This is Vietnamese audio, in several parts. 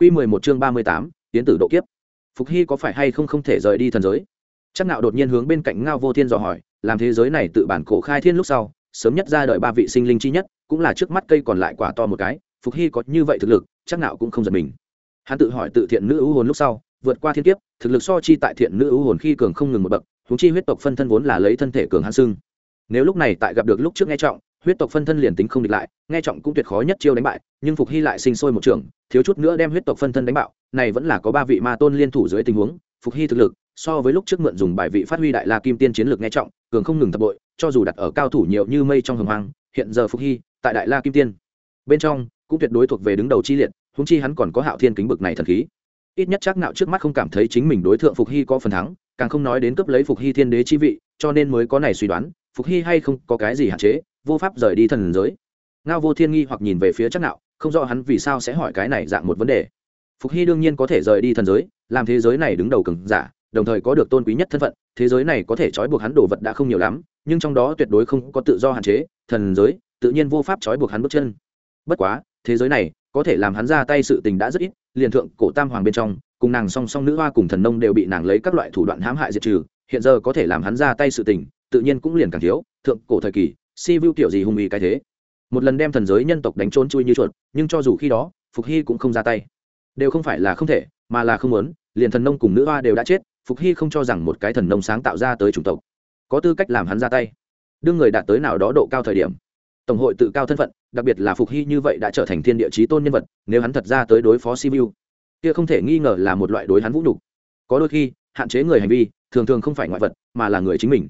Quy 11 chương 38, tiến tử độ kiếp. Phục Hy có phải hay không không thể rời đi thần giới? Chắc nạo đột nhiên hướng bên cạnh Ngao Vô Thiên dò hỏi, làm thế giới này tự bản cổ khai thiên lúc sau, sớm nhất ra đời ba vị sinh linh chi nhất, cũng là trước mắt cây còn lại quả to một cái, Phục Hy có như vậy thực lực, chắc nạo cũng không giật mình. Hắn tự hỏi tự thiện nữ ưu hồn lúc sau, vượt qua thiên kiếp, thực lực so chi tại thiện nữ ưu hồn khi cường không ngừng một bậc, huống chi huyết tộc phân thân vốn là lấy thân thể cường hãn xưng. Nếu lúc này tại gặp được lúc trước nghe trọng, huyết tộc phân thân liền tính không địch lại, nghe trọng cũng tuyệt khó nhất chiêu đánh bại, nhưng phục hy lại sinh sôi một trường, thiếu chút nữa đem huyết tộc phân thân đánh bạo, này vẫn là có ba vị ma tôn liên thủ dưới tình huống, phục hy thực lực, so với lúc trước mượn dùng bài vị phát huy đại la kim tiên chiến lược nghe trọng, cường không ngừng thập bội cho dù đặt ở cao thủ nhiều như mây trong hồng hoang, hiện giờ phục hy, tại đại la kim tiên. Bên trong, cũng tuyệt đối thuộc về đứng đầu chi liệt húng chi hắn còn có hạo thiên kính bực này thần khí. Ít nhất chắc nạo trước mắt không cảm thấy chính mình đối tượng phục hy có phần thắng, càng không nói đến cấp lấy phục hy thiên đế chi vị, cho nên mới có này suy đoán, phục hy hay không có cái gì hạn chế vô pháp rời đi thần giới. Ngao vô thiên nghi hoặc nhìn về phía chắc nạo, không rõ hắn vì sao sẽ hỏi cái này dạng một vấn đề. Phục hy đương nhiên có thể rời đi thần giới, làm thế giới này đứng đầu cường giả, đồng thời có được tôn quý nhất thân phận, thế giới này có thể trói buộc hắn đồ vật đã không nhiều lắm, nhưng trong đó tuyệt đối không có tự do hạn chế, thần giới, tự nhiên vô pháp trói buộc hắn bước chân. Bất quá, thế giới này có thể làm hắn ra tay sự tình đã rất ít, liền thượng cổ tam hoàng bên trong, cùng nàng song song nữ hoa cùng thần nông đều bị nàng lấy các loại thủ đoạn hãm hại diệt trừ, hiện giờ có thể làm hắn ra tay sự tình, tự nhiên cũng liền càng thiếu, thượng cổ thời kỳ si vu kiểu gì hung ý cái thế. Một lần đem thần giới nhân tộc đánh trốn chui như chuột, nhưng cho dù khi đó, phục hy cũng không ra tay. Đều không phải là không thể, mà là không muốn, liền thần nông cùng nữ hoa đều đã chết, phục hy không cho rằng một cái thần nông sáng tạo ra tới chủng tộc. Có tư cách làm hắn ra tay. Đương người đạt tới nào đó độ cao thời điểm, tổng hội tự cao thân phận, đặc biệt là phục hy như vậy đã trở thành thiên địa chí tôn nhân vật, nếu hắn thật ra tới đối phó sibiu kia không thể nghi ngờ là một loại đối hắn vũ nhục. Có đôi khi, hạn chế người hành vi, thường thường không phải ngoại vật, mà là người chính mình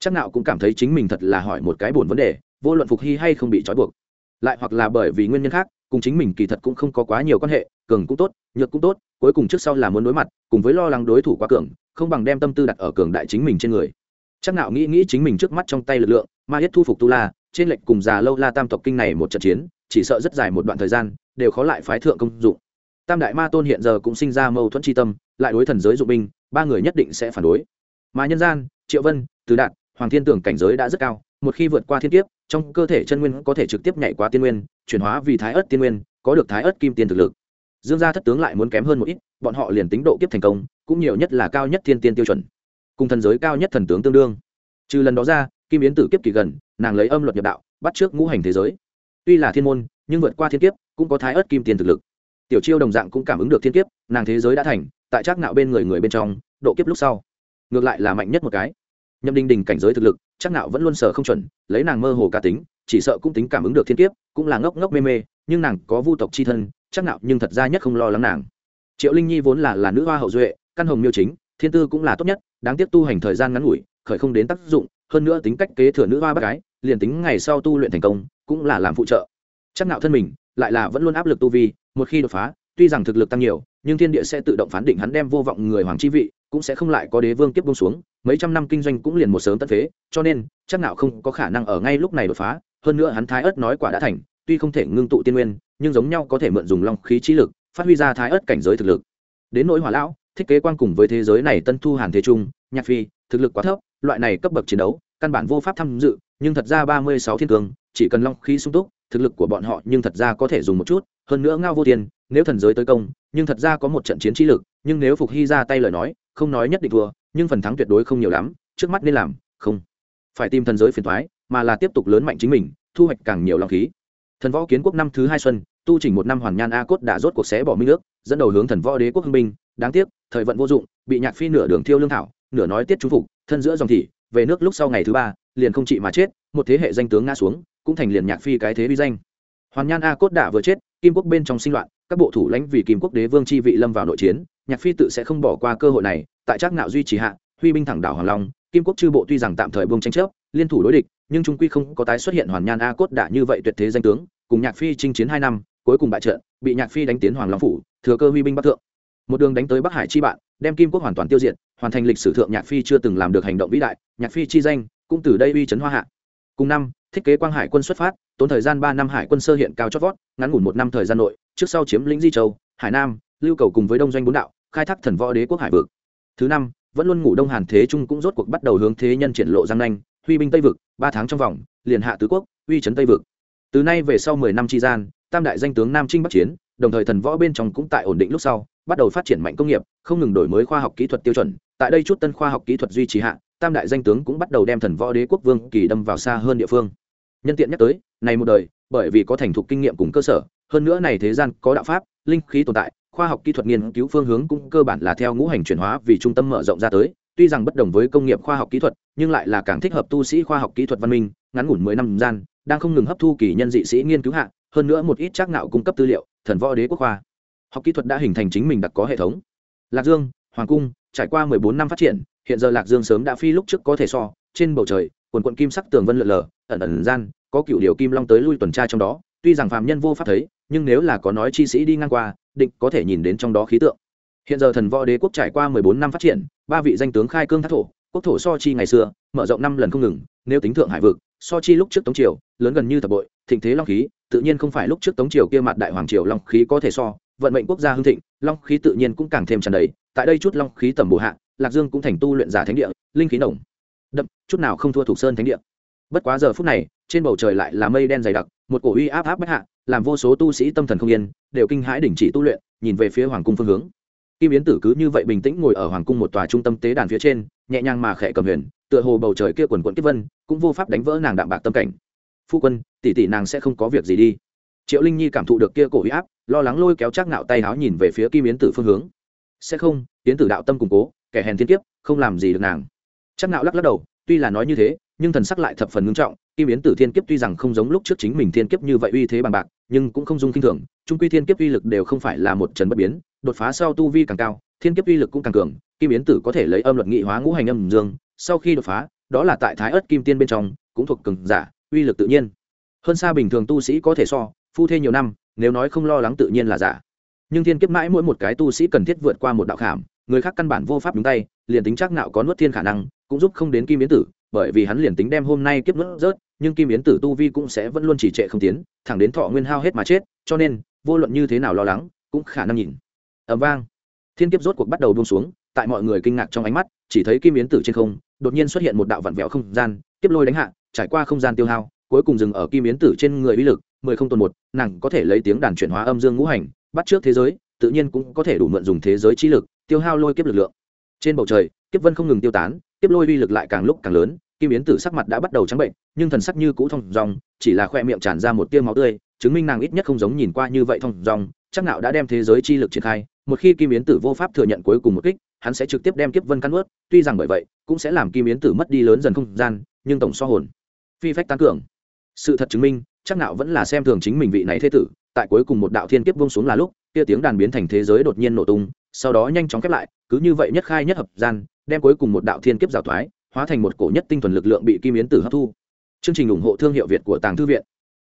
chắc nào cũng cảm thấy chính mình thật là hỏi một cái buồn vấn đề, vô luận phục hy hay không bị trói buộc. Lại hoặc là bởi vì nguyên nhân khác, cùng chính mình kỳ thật cũng không có quá nhiều quan hệ, cường cũng tốt, nhược cũng tốt, cuối cùng trước sau là muốn đối mặt, cùng với lo lắng đối thủ quá cường, không bằng đem tâm tư đặt ở cường đại chính mình trên người. Chắc nào nghĩ nghĩ chính mình trước mắt trong tay lực lượng ma hết thu phục tu la, trên lệnh cùng già lâu la tam tộc kinh này một trận chiến, chỉ sợ rất dài một đoạn thời gian, đều khó lại phái thượng công dụng. Tam đại ma tôn hiện giờ cũng sinh ra mâu thuẫn tri tâm, lại đối thần giới dụng binh, ba người nhất định sẽ phản đối. Mà nhân gian, triệu vân, từ đạt hoàng thiên tưởng cảnh giới đã rất cao, một khi vượt qua thiên kiếp, trong cơ thể chân nguyên có thể trực tiếp nhảy qua tiên nguyên, chuyển hóa vì thái ớt tiên nguyên, có được thái ớt kim tiên thực lực. Dương gia thất tướng lại muốn kém hơn một ít, bọn họ liền tính độ kiếp thành công, cũng nhiều nhất là cao nhất thiên tiên tiêu chuẩn. Cùng thần giới cao nhất thần tướng tương đương. Trừ lần đó ra, kim yến tử kiếp kỳ gần, nàng lấy âm luật nhập đạo, bắt trước ngũ hành thế giới. Tuy là thiên môn, nhưng vượt qua thiên kiếp, cũng có thái ớt kim tiên thực lực. Tiểu chiêu đồng dạng cũng cảm ứng được thiên kiếp, nàng thế giới đã thành, tại trác nạo bên người người bên trong, độ kiếp lúc sau, ngược lại là mạnh nhất một cái nhậm đình đình cảnh giới thực lực, chắc nạo vẫn luôn sợ không chuẩn, lấy nàng mơ hồ cá tính, chỉ sợ cũng tính cảm ứng được thiên kiếp, cũng là ngốc ngốc mê mê, nhưng nàng có vu tộc chi thân, chắc nạo nhưng thật ra nhất không lo lắng nàng. Triệu linh nhi vốn là là nữ hoa hậu duệ, căn hồng miêu chính, thiên tư cũng là tốt nhất, đáng tiếc tu hành thời gian ngắn ngủi, khởi không đến tác dụng, hơn nữa tính cách kế thừa nữ hoa bác gái, liền tính ngày sau tu luyện thành công, cũng là làm phụ trợ. Chắc nạo thân mình, lại là vẫn luôn áp lực tu vi, một khi đột phá, tuy rằng thực lực tăng nhiều, nhưng thiên địa sẽ tự động phán định hắn đem vô vọng người hoàng chi vị, cũng sẽ không lại có đế vương tiếp buông xuống mấy trăm năm kinh doanh cũng liền một sớm tất phế, cho nên, chắc nào không có khả năng ở ngay lúc này đột phá, hơn nữa hắn thái ớt nói quả đã thành, tuy không thể ngưng tụ tiên nguyên, nhưng giống nhau có thể mượn dùng long khí trí lực, phát huy ra thái ớt cảnh giới thực lực. Đến nỗi hỏa lão, thiết kế quan cùng với thế giới này tân thu hàn thế trung, nhạc phi, thực lực quá thấp, loại này cấp bậc chiến đấu, căn bản vô pháp tham dự, nhưng thật ra ba mươi sáu thiên cường, chỉ cần long khí sung túc, thực lực của bọn họ nhưng thật ra có thể dùng một chút, hơn nữa ngao vô tiền, nếu thần giới tới công, nhưng thật ra có một trận chiến trí lực, nhưng nếu phục hy ra tay lời nói, không nói nhất định thua nhưng phần thắng tuyệt đối không nhiều lắm, trước mắt nên làm, không phải tìm thần giới phiền thoái, mà là tiếp tục lớn mạnh chính mình, thu hoạch càng nhiều lòng khí. Thần võ kiến quốc năm thứ hai xuân, tu chỉnh một năm hoàn nhan a cốt đã rốt cuộc xé bỏ minh nước dẫn đầu hướng thần võ đế quốc hưng binh. Đáng tiếc, thời vận vô dụng, bị nhạc phi nửa đường thiêu lương thảo, nửa nói tiết chú phục, thân giữa dòng thị, về nước lúc sau ngày thứ ba, liền không trị mà chết, một thế hệ danh tướng ngã xuống, cũng thành liền nhạc phi cái thế vi danh. Hoàn nhan a cốt đã vừa chết, kim quốc bên trong sinh loạn, các bộ thủ lãnh vì kim quốc đế vương chi vị lâm vào nội chiến nhạc phi tự sẽ không bỏ qua cơ hội này, tại trác nạo duy trì hạ, huy binh thẳng đảo hoàng long, kim quốc chư bộ tuy rằng tạm thời buông tranh chấp, liên thủ đối địch, nhưng trung quy không có tái xuất hiện hoàn nhan a cốt đả như vậy tuyệt thế danh tướng, cùng nhạc phi chinh chiến hai năm, cuối cùng bại trận, bị nhạc phi đánh tiến hoàng long phủ, thừa cơ huy binh bắc thượng. Một đường đánh tới bắc hải chi bạn, đem kim quốc hoàn toàn tiêu diệt, hoàn thành lịch sử thượng nhạc phi chưa từng làm được hành động vĩ đại, nhạc phi chi danh cũng từ đây uy chấn hoa hạ. Cùng năm thiết kế quang hải quân xuất phát, tốn thời gian ba năm hải quân sơ hiện cao chót vót, ngắn ngủn một năm thời gian nội, trước sau chiếm lĩnh di châu, hải nam, lưu cầu cùng với đông doanh bốn đạo khai thác thần võ đế quốc hải vực. Thứ năm, vẫn luôn ngủ đông hàn thế trung cũng rốt cuộc bắt đầu hướng thế nhân triển lộ giang nanh, huy binh tây vực, ba tháng trong vòng, liền hạ tứ quốc, uy trấn tây vực. Từ nay về sau mười năm tri gian, tam đại danh tướng nam trinh bắc chiến, đồng thời thần võ bên trong cũng tại ổn định lúc sau, bắt đầu phát triển mạnh công nghiệp, không ngừng đổi mới khoa học kỹ thuật tiêu chuẩn. Tại đây chút tân khoa học kỹ thuật duy trì hạ, tam đại danh tướng cũng bắt đầu đem thần võ đế quốc vương kỳ đâm vào xa hơn địa phương. Nhân tiện nhắc tới, này một đời, bởi vì có thành thục kinh nghiệm cùng cơ sở, hơn nữa này thế gian có đạo pháp, linh khí tồn tại khoa học kỹ thuật nghiên cứu phương hướng cũng cơ bản là theo ngũ hành chuyển hóa vì trung tâm mở rộng ra tới, tuy rằng bất đồng với công nghiệp khoa học kỹ thuật, nhưng lại là càng thích hợp tu sĩ khoa học kỹ thuật văn minh, ngắn ngủn mười năm gian, đang không ngừng hấp thu kỳ nhân dị sĩ nghiên cứu hạ, hơn nữa một ít trác ngạo cung cấp tư liệu, thần võ đế quốc khoa. Học kỹ thuật đã hình thành chính mình đặc có hệ thống. Lạc dương, hoàng cung, trải qua mười bốn năm phát triển, hiện giờ lạc dương sớm đã phi lúc trước có thể so, trên bầu trời, quần quận kim sắc tường vân lượn lờ, ẩn ẩn gian, có cựu điều kim long tới lui tuần tra trong đó, tuy rằng phạm nhân vô pháp thấy, nhưng nếu là có nói chi sĩ đi ngang qua định có thể nhìn đến trong đó khí tượng. Hiện giờ thần võ đế quốc trải qua mười bốn năm phát triển, ba vị danh tướng khai cương thác thổ, quốc thổ so chi ngày xưa, mở rộng năm lần không ngừng, nếu tính thượng hải vực, so chi lúc trước tống triều, lớn gần như thập bội, thịnh thế long khí, tự nhiên không phải lúc trước tống triều kia mặt đại hoàng triều long khí có thể so, vận mệnh quốc gia hưng thịnh, long khí tự nhiên cũng càng thêm tràn đầy, tại đây chút long khí tầm bổ hạ, lạc dương cũng thành tu luyện giả thánh địa, linh khí nồng đậm, chút nào không thua thuộc sơn thánh địa. Bất quá giờ phút này, trên bầu trời lại là mây đen dày đặc, một cổ uy áp áp bách hạ làm vô số tu sĩ tâm thần không yên, đều kinh hãi đình chỉ tu luyện, nhìn về phía hoàng cung phương hướng. Kim yến tử cứ như vậy bình tĩnh ngồi ở hoàng cung một tòa trung tâm tế đàn phía trên, nhẹ nhàng mà khẽ cầm huyền, tựa hồ bầu trời kia quần quận kiếp vân, cũng vô pháp đánh vỡ nàng đạm bạc tâm cảnh. Phu quân, tỷ tỷ nàng sẽ không có việc gì đi. Triệu linh nhi cảm thụ được kia cổ uy áp, lo lắng lôi kéo chắc nạo tay háo nhìn về phía kim yến tử phương hướng. Sẽ không, yến tử đạo tâm củng cố, kẻ hèn thiên kiếp, không làm gì được nàng. Chắc nạo lắc lắc đầu tuy là nói như thế, nhưng thần sắc lại thập phần ngưng trọng, kim yến tử thiên kiếp tuy rằng không giống lúc trước chính mình thiên kiếp như vậy uy thế bằng bạc, nhưng cũng không dung kinh thường trung quy thiên kiếp uy lực đều không phải là một trần bất biến, đột phá sau tu vi càng cao, thiên kiếp uy lực cũng càng cường, kim yến tử có thể lấy âm luật nghị hóa ngũ hành âm dương, sau khi đột phá, đó là tại thái ớt kim tiên bên trong, cũng thuộc cường giả, uy lực tự nhiên. Hơn xa bình thường tu sĩ có thể so, phu thê nhiều năm, nếu nói không lo lắng tự nhiên là giả. Nhưng thiên kiếp mãi mỗi một cái tu sĩ cần thiết vượt qua một đạo khảm, người khác căn bản vô pháp nhúng tay, liền tính chắc nạo có nuốt thiên khả năng cũng giúp không đến kim yến tử, bởi vì hắn liền tính đem hôm nay kiếp nước rớt, nhưng kim yến tử tu vi cũng sẽ vẫn luôn chỉ trệ không tiến, thẳng đến thọ nguyên hao hết mà chết, cho nên, vô luận như thế nào lo lắng, cũng khả năng nhìn. Ẩm vang. Thiên kiếp rốt cuộc bắt đầu buông xuống, tại mọi người kinh ngạc trong ánh mắt, chỉ thấy kim yến tử trên không, đột nhiên xuất hiện một đạo vặn vẹo không gian tiếp lôi đánh hạ, trải qua không gian tiêu hao, cuối cùng dừng ở kim yến tử trên người uy lực, mười không tuần một, nàng có thể lấy tiếng đàn chuyển hóa âm dương ngũ hành, bắt trước thế giới, tự nhiên cũng có thể đủ mượn dùng thế giới trí lực, tiêu hao lôi kiếp lực lượng. Trên bầu trời kiếp vân không ngừng tiêu tán kiếp lôi uy lực lại càng lúc càng lớn kim yến tử sắc mặt đã bắt đầu trắng bệnh nhưng thần sắc như cũ thông dong, chỉ là khoe miệng tràn ra một tiêu máu tươi chứng minh nàng ít nhất không giống nhìn qua như vậy thông dong. chắc Nạo đã đem thế giới chi lực triển khai một khi kim yến tử vô pháp thừa nhận cuối cùng một kích hắn sẽ trực tiếp đem kiếp vân cắn ướt tuy rằng bởi vậy cũng sẽ làm kim yến tử mất đi lớn dần không gian nhưng tổng so hồn phi phách tăng cường sự thật chứng minh chắc Nạo vẫn là xem thường chính mình vị này thế tử tại cuối cùng một đạo thiên kiếp vung xuống là lúc kia tiếng đàn biến thành thế giới đột nhiên nổ tung sau đó nhanh chóng khép lại cứ như vậy nhất khai nhất hợp gian đem cuối cùng một đạo thiên kiếp rào thoái hóa thành một cổ nhất tinh thuần lực lượng bị kim yến tử hấp thu. Chương trình ủng hộ thương hiệu việt của tàng thư viện.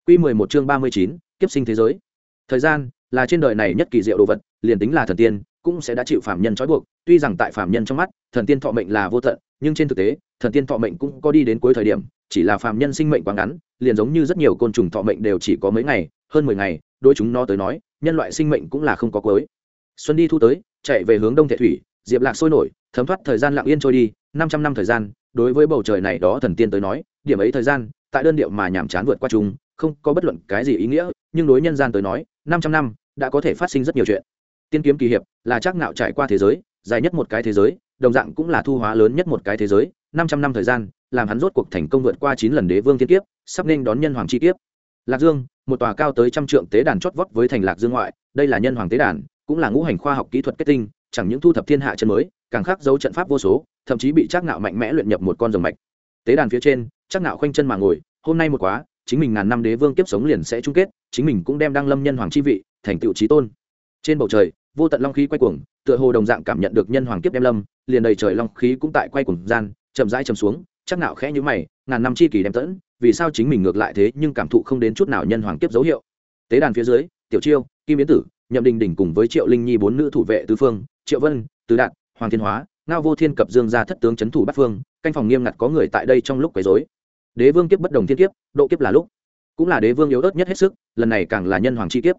Q 11 chương 39, kiếp sinh thế giới. Thời gian là trên đời này nhất kỳ diệu đồ vật liền tính là thần tiên cũng sẽ đã chịu phạm nhân trói buộc tuy rằng tại phạm nhân trong mắt thần tiên thọ mệnh là vô tận nhưng trên thực tế thần tiên thọ mệnh cũng có đi đến cuối thời điểm chỉ là phạm nhân sinh mệnh quá ngắn liền giống như rất nhiều côn trùng thọ mệnh đều chỉ có mấy ngày hơn mười ngày đôi chúng nó tới nói nhân loại sinh mệnh cũng là không có cuối. Xuân đi thu tới chạy về hướng đông thể thủy, diệp lạc sôi nổi, thấm thoát thời gian lặng yên trôi đi, năm trăm năm thời gian, đối với bầu trời này đó thần tiên tới nói, điểm ấy thời gian, tại đơn điệu mà nhàm chán vượt qua chúng, không có bất luận cái gì ý nghĩa, nhưng đối nhân gian tới nói, năm trăm năm đã có thể phát sinh rất nhiều chuyện. Tiên kiếm kỳ hiệp là chắc nạo trải qua thế giới, dài nhất một cái thế giới, đồng dạng cũng là thu hóa lớn nhất một cái thế giới, năm trăm năm thời gian, làm hắn rốt cuộc thành công vượt qua chín lần đế vương thiên kiếp, sắp nên đón nhân hoàng chi kiếp. Lạc dương, một tòa cao tới trăm trượng tế đàn chót vót với thành lạc dương ngoại, đây là nhân hoàng tế đàn cũng là ngũ hành khoa học kỹ thuật kết tinh, chẳng những thu thập thiên hạ chân mới, càng khắc dấu trận pháp vô số, thậm chí bị chắc nạo mạnh mẽ luyện nhập một con rồng mạch. Tế đàn phía trên chắc nạo khoanh chân mà ngồi, hôm nay một quá, chính mình ngàn năm đế vương kiếp sống liền sẽ chung kết, chính mình cũng đem đăng lâm nhân hoàng chi vị, thành tựu trí tôn. Trên bầu trời, vô tận long khí quay cuồng, tựa hồ đồng dạng cảm nhận được nhân hoàng kiếp đem lâm, liền đầy trời long khí cũng tại quay cuồng gian, chậm rãi chầm xuống chắc nạo khẽ như mày, ngàn năm chi kỳ đem tẫn, vì sao chính mình ngược lại thế nhưng cảm thụ không đến chút nào nhân hoàng kiếp dấu hiệu. Tế đàn phía dưới, tiểu chiêu, kim biến tử nhậm đình đỉnh cùng với triệu linh nhi bốn nữ thủ vệ tứ phương, triệu vân tứ đạn hoàng thiên hóa, ngao vô thiên cập dương ra thất tướng c h ấ n thủ bắc phương, canh phòng nghiêm ngặt có người tại đây trong lúc quấy dối đế vương kiếp bất đồng thiên kiếp, độ kiếp là lúc. Cũng là đế vương yếu ớt nhất hết sức, lần này càng là nhân hoàng chi kiếp.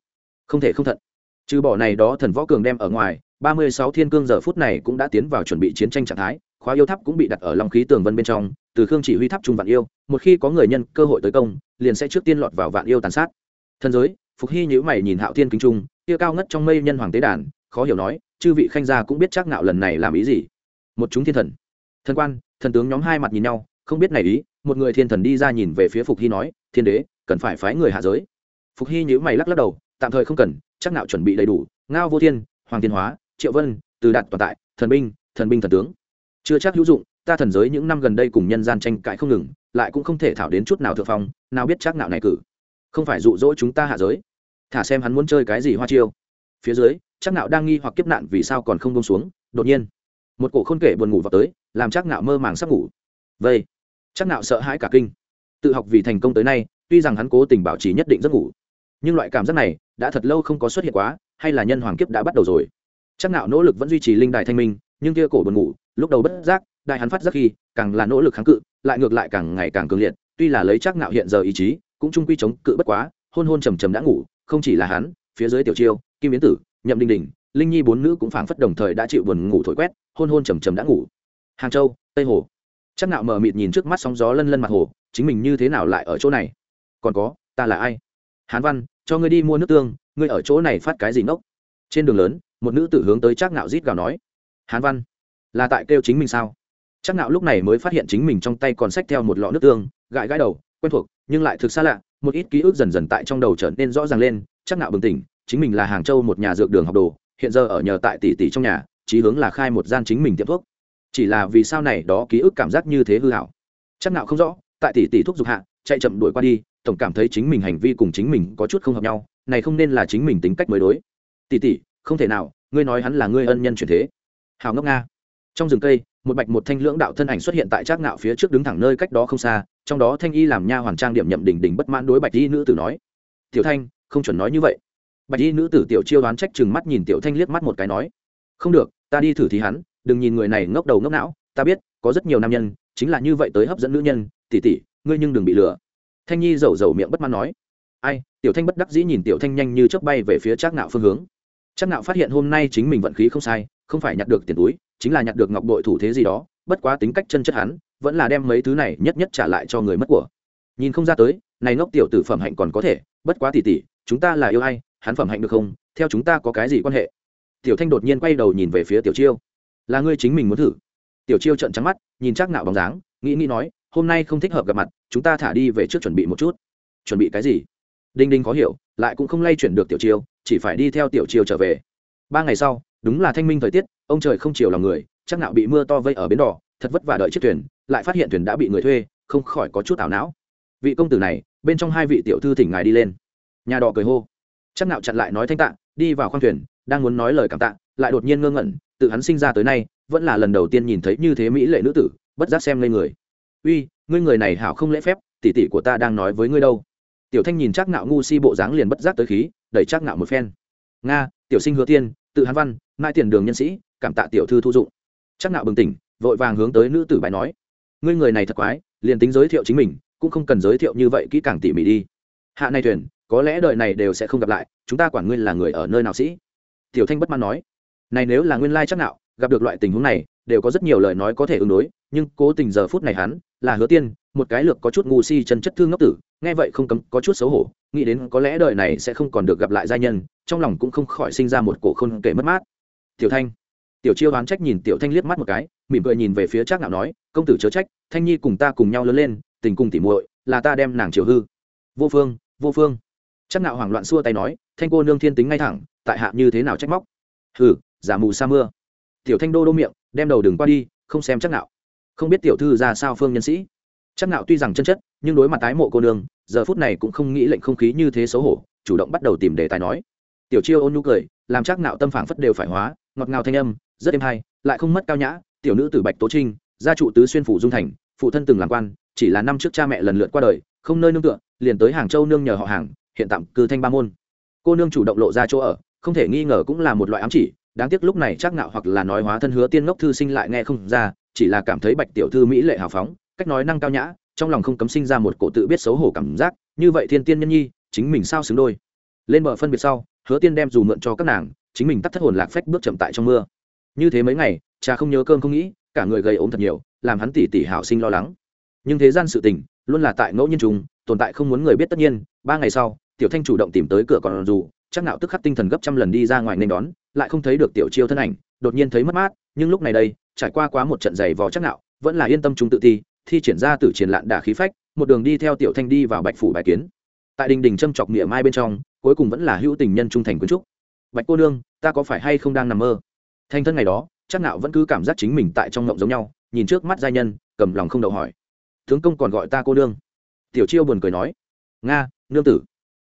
Không thể không thận. Trừ bỏ này đó thần võ cường đem ở ngoài, ba mươi sáu thiên cương giờ phút này cũng đã tiến vào chuẩn bị chiến tranh trạng thái, khóa yêu tháp cũng bị đặt ở lòng khí tường vân bên trong, từ khương chỉ huy tháp trung vạn yêu, một khi có người nhân cơ hội tới công, liền sẽ trước tiên lọt vào vạn yêu tàn sát. Thần giới phục hy nhữ mày nhìn hạo thiên kính trung, kia cao ngất trong mây nhân hoàng tế đàn, khó hiểu nói, chư vị khanh gia cũng biết chắc nạo lần này làm ý gì? Một chúng thiên thần. Thần quan, thần tướng nhóm hai mặt nhìn nhau, không biết này ý, một người thiên thần đi ra nhìn về phía phục hy nói, thiên đế, cần phải phái người hạ giới. Phục hy nhữ mày lắc lắc đầu, tạm thời không cần, chắc nạo chuẩn bị đầy đủ, ngao vô thiên, hoàng thiên hóa, triệu vân, từ đạt toàn tại, thần binh thần binh thần tướng. Chưa chắc hữu dụng, ta thần giới những năm gần đây cùng nhân gian tranh cãi không ngừng, lại cũng không thể thảo đến chút nào thượng phong, nào biết chắc nạo này cử. Không phải dụ dỗ chúng ta hạ giới thả xem hắn muốn chơi cái gì hoa chiêu. Phía dưới chắc nạo đang nghi hoặc kiếp nạn vì sao còn không buông xuống, đột nhiên, một cổ khôn kể buồn ngủ vào tới, làm chắc nạo mơ màng sắp ngủ. Vậy chắc nạo sợ hãi cả kinh. Tự học vì thành công tới nay, tuy rằng hắn cố tình bảo trì nhất định giấc ngủ, nhưng loại cảm giác này đã thật lâu không có xuất hiện quá, hay là nhân hoàng kiếp đã bắt đầu rồi. Chắc nạo nỗ lực vẫn duy trì linh đài thanh minh, nhưng kia cổ buồn ngủ, lúc đầu bất giác, đại hắn phát giác khi, càng là nỗ lực kháng cự, lại ngược lại càng ngày càng cường liệt, tuy là lấy chắc nạo hiện giờ ý chí, cũng chung quy chống cự bất quá, hôn hôn trầm trầm đã ngủ không chỉ là hắn, phía dưới tiểu chiêu, kim biến tử, nhậm đình đình, linh nhi bốn nữ cũng phảng phất đồng thời đã chịu buồn ngủ thổi quét, hôn hôn trầm trầm đã ngủ. Hàng châu, tây hồ. Chắc nạo mờ mịt nhìn trước mắt sóng gió lân lân mặt hồ, chính mình như thế nào lại ở chỗ này? Còn có, ta là ai? Hán văn, cho ngươi đi mua nước tương, ngươi ở chỗ này phát cái gì nốc? trên đường lớn, một nữ tử hướng tới chắc nạo rít gào nói. Hán văn, là tại kêu chính mình sao? Chắc nạo lúc này mới phát hiện chính mình trong tay còn xách theo một lọ nước tương, gãi gãi đầu quen thuộc, nhưng lại thực xa lạ, một ít ký ức dần dần tại trong đầu trở nên rõ ràng lên, chắc nạo bừng tỉnh, chính mình là hàng châu một nhà dược đường học đồ, hiện giờ ở nhờ tại tỷ tỷ trong nhà, chí hướng là khai một gian chính mình tiệm thuốc. Chỉ là vì sao này đó ký ức cảm giác như thế hư hảo. Chắc nạo không rõ, tại tỷ tỷ thuốc dục hạ, chạy chậm đuổi qua đi, tổng cảm thấy chính mình hành vi cùng chính mình có chút không hợp nhau, này không nên là chính mình tính cách mới đối. Tỷ tỷ, không thể nào, ngươi nói hắn là ngươi ân nhân chuyển thế. Hào ngốc nga. Trong rừng cây một bạch một thanh lưỡng đạo thân ảnh xuất hiện tại trác ngạo phía trước đứng thẳng nơi cách đó không xa, trong đó thanh y làm nha hoàn trang điểm nhậm đỉnh đỉnh bất mãn đối bạch y nữ tử nói, tiểu thanh, không chuẩn nói như vậy. Bạch y nữ tử tiểu chiêu đoán trách chừng mắt nhìn tiểu thanh liếc mắt một cái nói, không được, ta đi thử thì hắn, đừng nhìn người này ngốc đầu ngốc não, ta biết, có rất nhiều nam nhân, chính là như vậy tới hấp dẫn nữ nhân, tỷ tỷ, ngươi nhưng đừng bị lừa. Thanh nhi rầu rầu miệng bất mãn nói, ai? Tiểu thanh bất đắc dĩ nhìn tiểu thanh nhanh như chớp bay về phía trác ngạo phương hướng. Trác ngạo phát hiện hôm nay chính mình vận khí không sai, không phải nhặt được tiền túi chính là nhặt được ngọc bội thủ thế gì đó, bất quá tính cách chân chất hắn, vẫn là đem mấy thứ này nhất nhất trả lại cho người mất của. Nhìn không ra tới, này ngốc tiểu tử phẩm hạnh còn có thể, bất quá tỉ tỉ chúng ta là yêu ai, hắn phẩm hạnh được không, theo chúng ta có cái gì quan hệ? Tiểu thanh đột nhiên quay đầu nhìn về phía tiểu chiêu. Là ngươi chính mình muốn thử. Tiểu chiêu trợn trắng mắt, nhìn chắc nạo bóng dáng, nghĩ nghĩ nói, hôm nay không thích hợp gặp mặt, chúng ta thả đi về trước chuẩn bị một chút. Chuẩn bị cái gì? Đinh đinh có hiểu, lại cũng không lay chuyển được tiểu chiêu, chỉ phải đi theo tiểu chiêu trở về. Ba ngày sau, đúng là thanh minh thời tiết ông trời không chiều lòng người, chắc nạo bị mưa to vây ở bến đỏ, thật vất vả đợi chiếc thuyền, lại phát hiện thuyền đã bị người thuê, không khỏi có chút ảo não. Vị công tử này, bên trong hai vị tiểu thư thỉnh ngài đi lên. Nhà đỏ cười hô. Chắc nạo chặn lại nói thanh tạ, đi vào khoang thuyền, đang muốn nói lời cảm tạ, lại đột nhiên ngơ ngẩn, tự hắn sinh ra tới nay, vẫn là lần đầu tiên nhìn thấy như thế mỹ lệ nữ tử, bất giác xem lên người. Uy, ngươi người này hảo không lễ phép, tỷ tỷ của ta đang nói với ngươi đâu. Tiểu thanh nhìn chắc nạo ngu si bộ dáng liền bất giác tới khí, đẩy chắc nạo một phen. Nga, tiểu sinh hứa tiên, tự hắn văn mai tiền đường nhân sĩ cảm tạ tiểu thư thu dụng. Chắc nạo bừng tỉnh, vội vàng hướng tới nữ tử bài nói. Ngươi người này thật quái, liền tính giới thiệu chính mình, cũng không cần giới thiệu như vậy kỹ càng tỉ mỉ đi. Hạ này thuyền, có lẽ đời này đều sẽ không gặp lại, chúng ta quản ngươi là người ở nơi nào sĩ. Tiểu thanh bất mãn nói. Này nếu là nguyên lai chắc nạo, gặp được loại tình huống này, đều có rất nhiều lời nói có thể ứng đối, nhưng cố tình giờ phút này hắn, là hứa tiên, một cái lược có chút ngu si chân chất thương ngốc tử, nghe vậy không cấm, có chút xấu hổ, nghĩ đến có lẽ đời này sẽ không còn được gặp lại gia nhân, trong lòng cũng không khỏi sinh ra một cổ khôn kể mất mát. Tiểu thanh tiểu chiêu đoán trách nhìn tiểu thanh liếc mắt một cái, mỉm cười nhìn về phía trác ngạo nói, công tử chớ trách, thanh nhi cùng ta cùng nhau lớn lên, tình cùng tỉ muội, là ta đem nàng chiều hư. Vô phương vô phương. Trác ngạo hoảng loạn xua tay nói, thanh cô nương thiên tính ngay thẳng, tại hạ như thế nào trách móc? Hừ, giả mù sa mưa. Tiểu thanh đô đô miệng, đem đầu đừng qua đi, không xem trác ngạo. Không biết tiểu thư ra sao phương nhân sĩ. Trác ngạo tuy rằng chân chất, nhưng đối mặt tái mộ cô nương, giờ phút này cũng không nghĩ lệnh không khí như thế xấu hổ, chủ động bắt đầu tìm đề tài nói. Tiểu chiêu ôn nhu cười, làm trác ngạo tâm phảng phất đều phải hóa, ngọt ngào thanh âm rất êm hay, lại không mất cao nhã, tiểu nữ tử bạch tố trinh, gia trụ tứ xuyên phủ dung thành, phụ thân từng làm quan, chỉ là năm trước cha mẹ lần lượt qua đời, không nơi nương tựa, liền tới hàng châu nương nhờ họ hàng, hiện tạm cư thanh ba môn. Cô nương chủ động lộ ra chỗ ở, không thể nghi ngờ cũng là một loại ám chỉ, đáng tiếc lúc này chắc ngạo hoặc là nói hóa thân hứa tiên ngốc thư sinh lại nghe không ra, chỉ là cảm thấy bạch tiểu thư mỹ lệ hào phóng, cách nói năng cao nhã, trong lòng không cấm sinh ra một cổ tự biết xấu hổ cảm giác, như vậy thiên tiên nhân nhi, chính mình sao xứng đôi. Lên bờ phân biệt sau, hứa tiên đem dù mượn cho các nàng, chính mình tắt thất hồn lạc phách bước chậm tại trong mưa như thế mấy ngày cha không nhớ cơm không nghĩ cả người gầy ốm thật nhiều làm hắn tỉ tỉ hảo sinh lo lắng. Nhưng thế gian sự tình luôn là tại ngẫu nhiên trùng tồn tại không muốn người biết tất nhiên ba ngày sau tiểu thanh chủ động tìm tới cửa còn dù chắc nạo tức khắc tinh thần gấp trăm lần đi ra ngoài nên đón lại không thấy được tiểu chiêu thân ảnh đột nhiên thấy mất mát nhưng lúc này đây trải qua quá một trận giày vò chắc nạo vẫn là yên tâm chúng tự thi, thi triển ra từ triển lạn đả khí phách một đường đi theo tiểu thanh đi vào bạch phủ bài kiến. Tại đình đình châm chọc miệng mai bên trong cuối cùng vẫn là hữu tình nhân trung thành quyến trúc. Bạch cô nương ta có phải hay không đang nằm mơ? Thanh thân ngày đó, chắc nạo vẫn cứ cảm giác chính mình tại trong ngộng giống nhau, nhìn trước mắt giai nhân, cầm lòng không đậu hỏi. Tướng công còn gọi ta cô nương. Tiểu chiêu buồn cười nói. Nga, nương tử.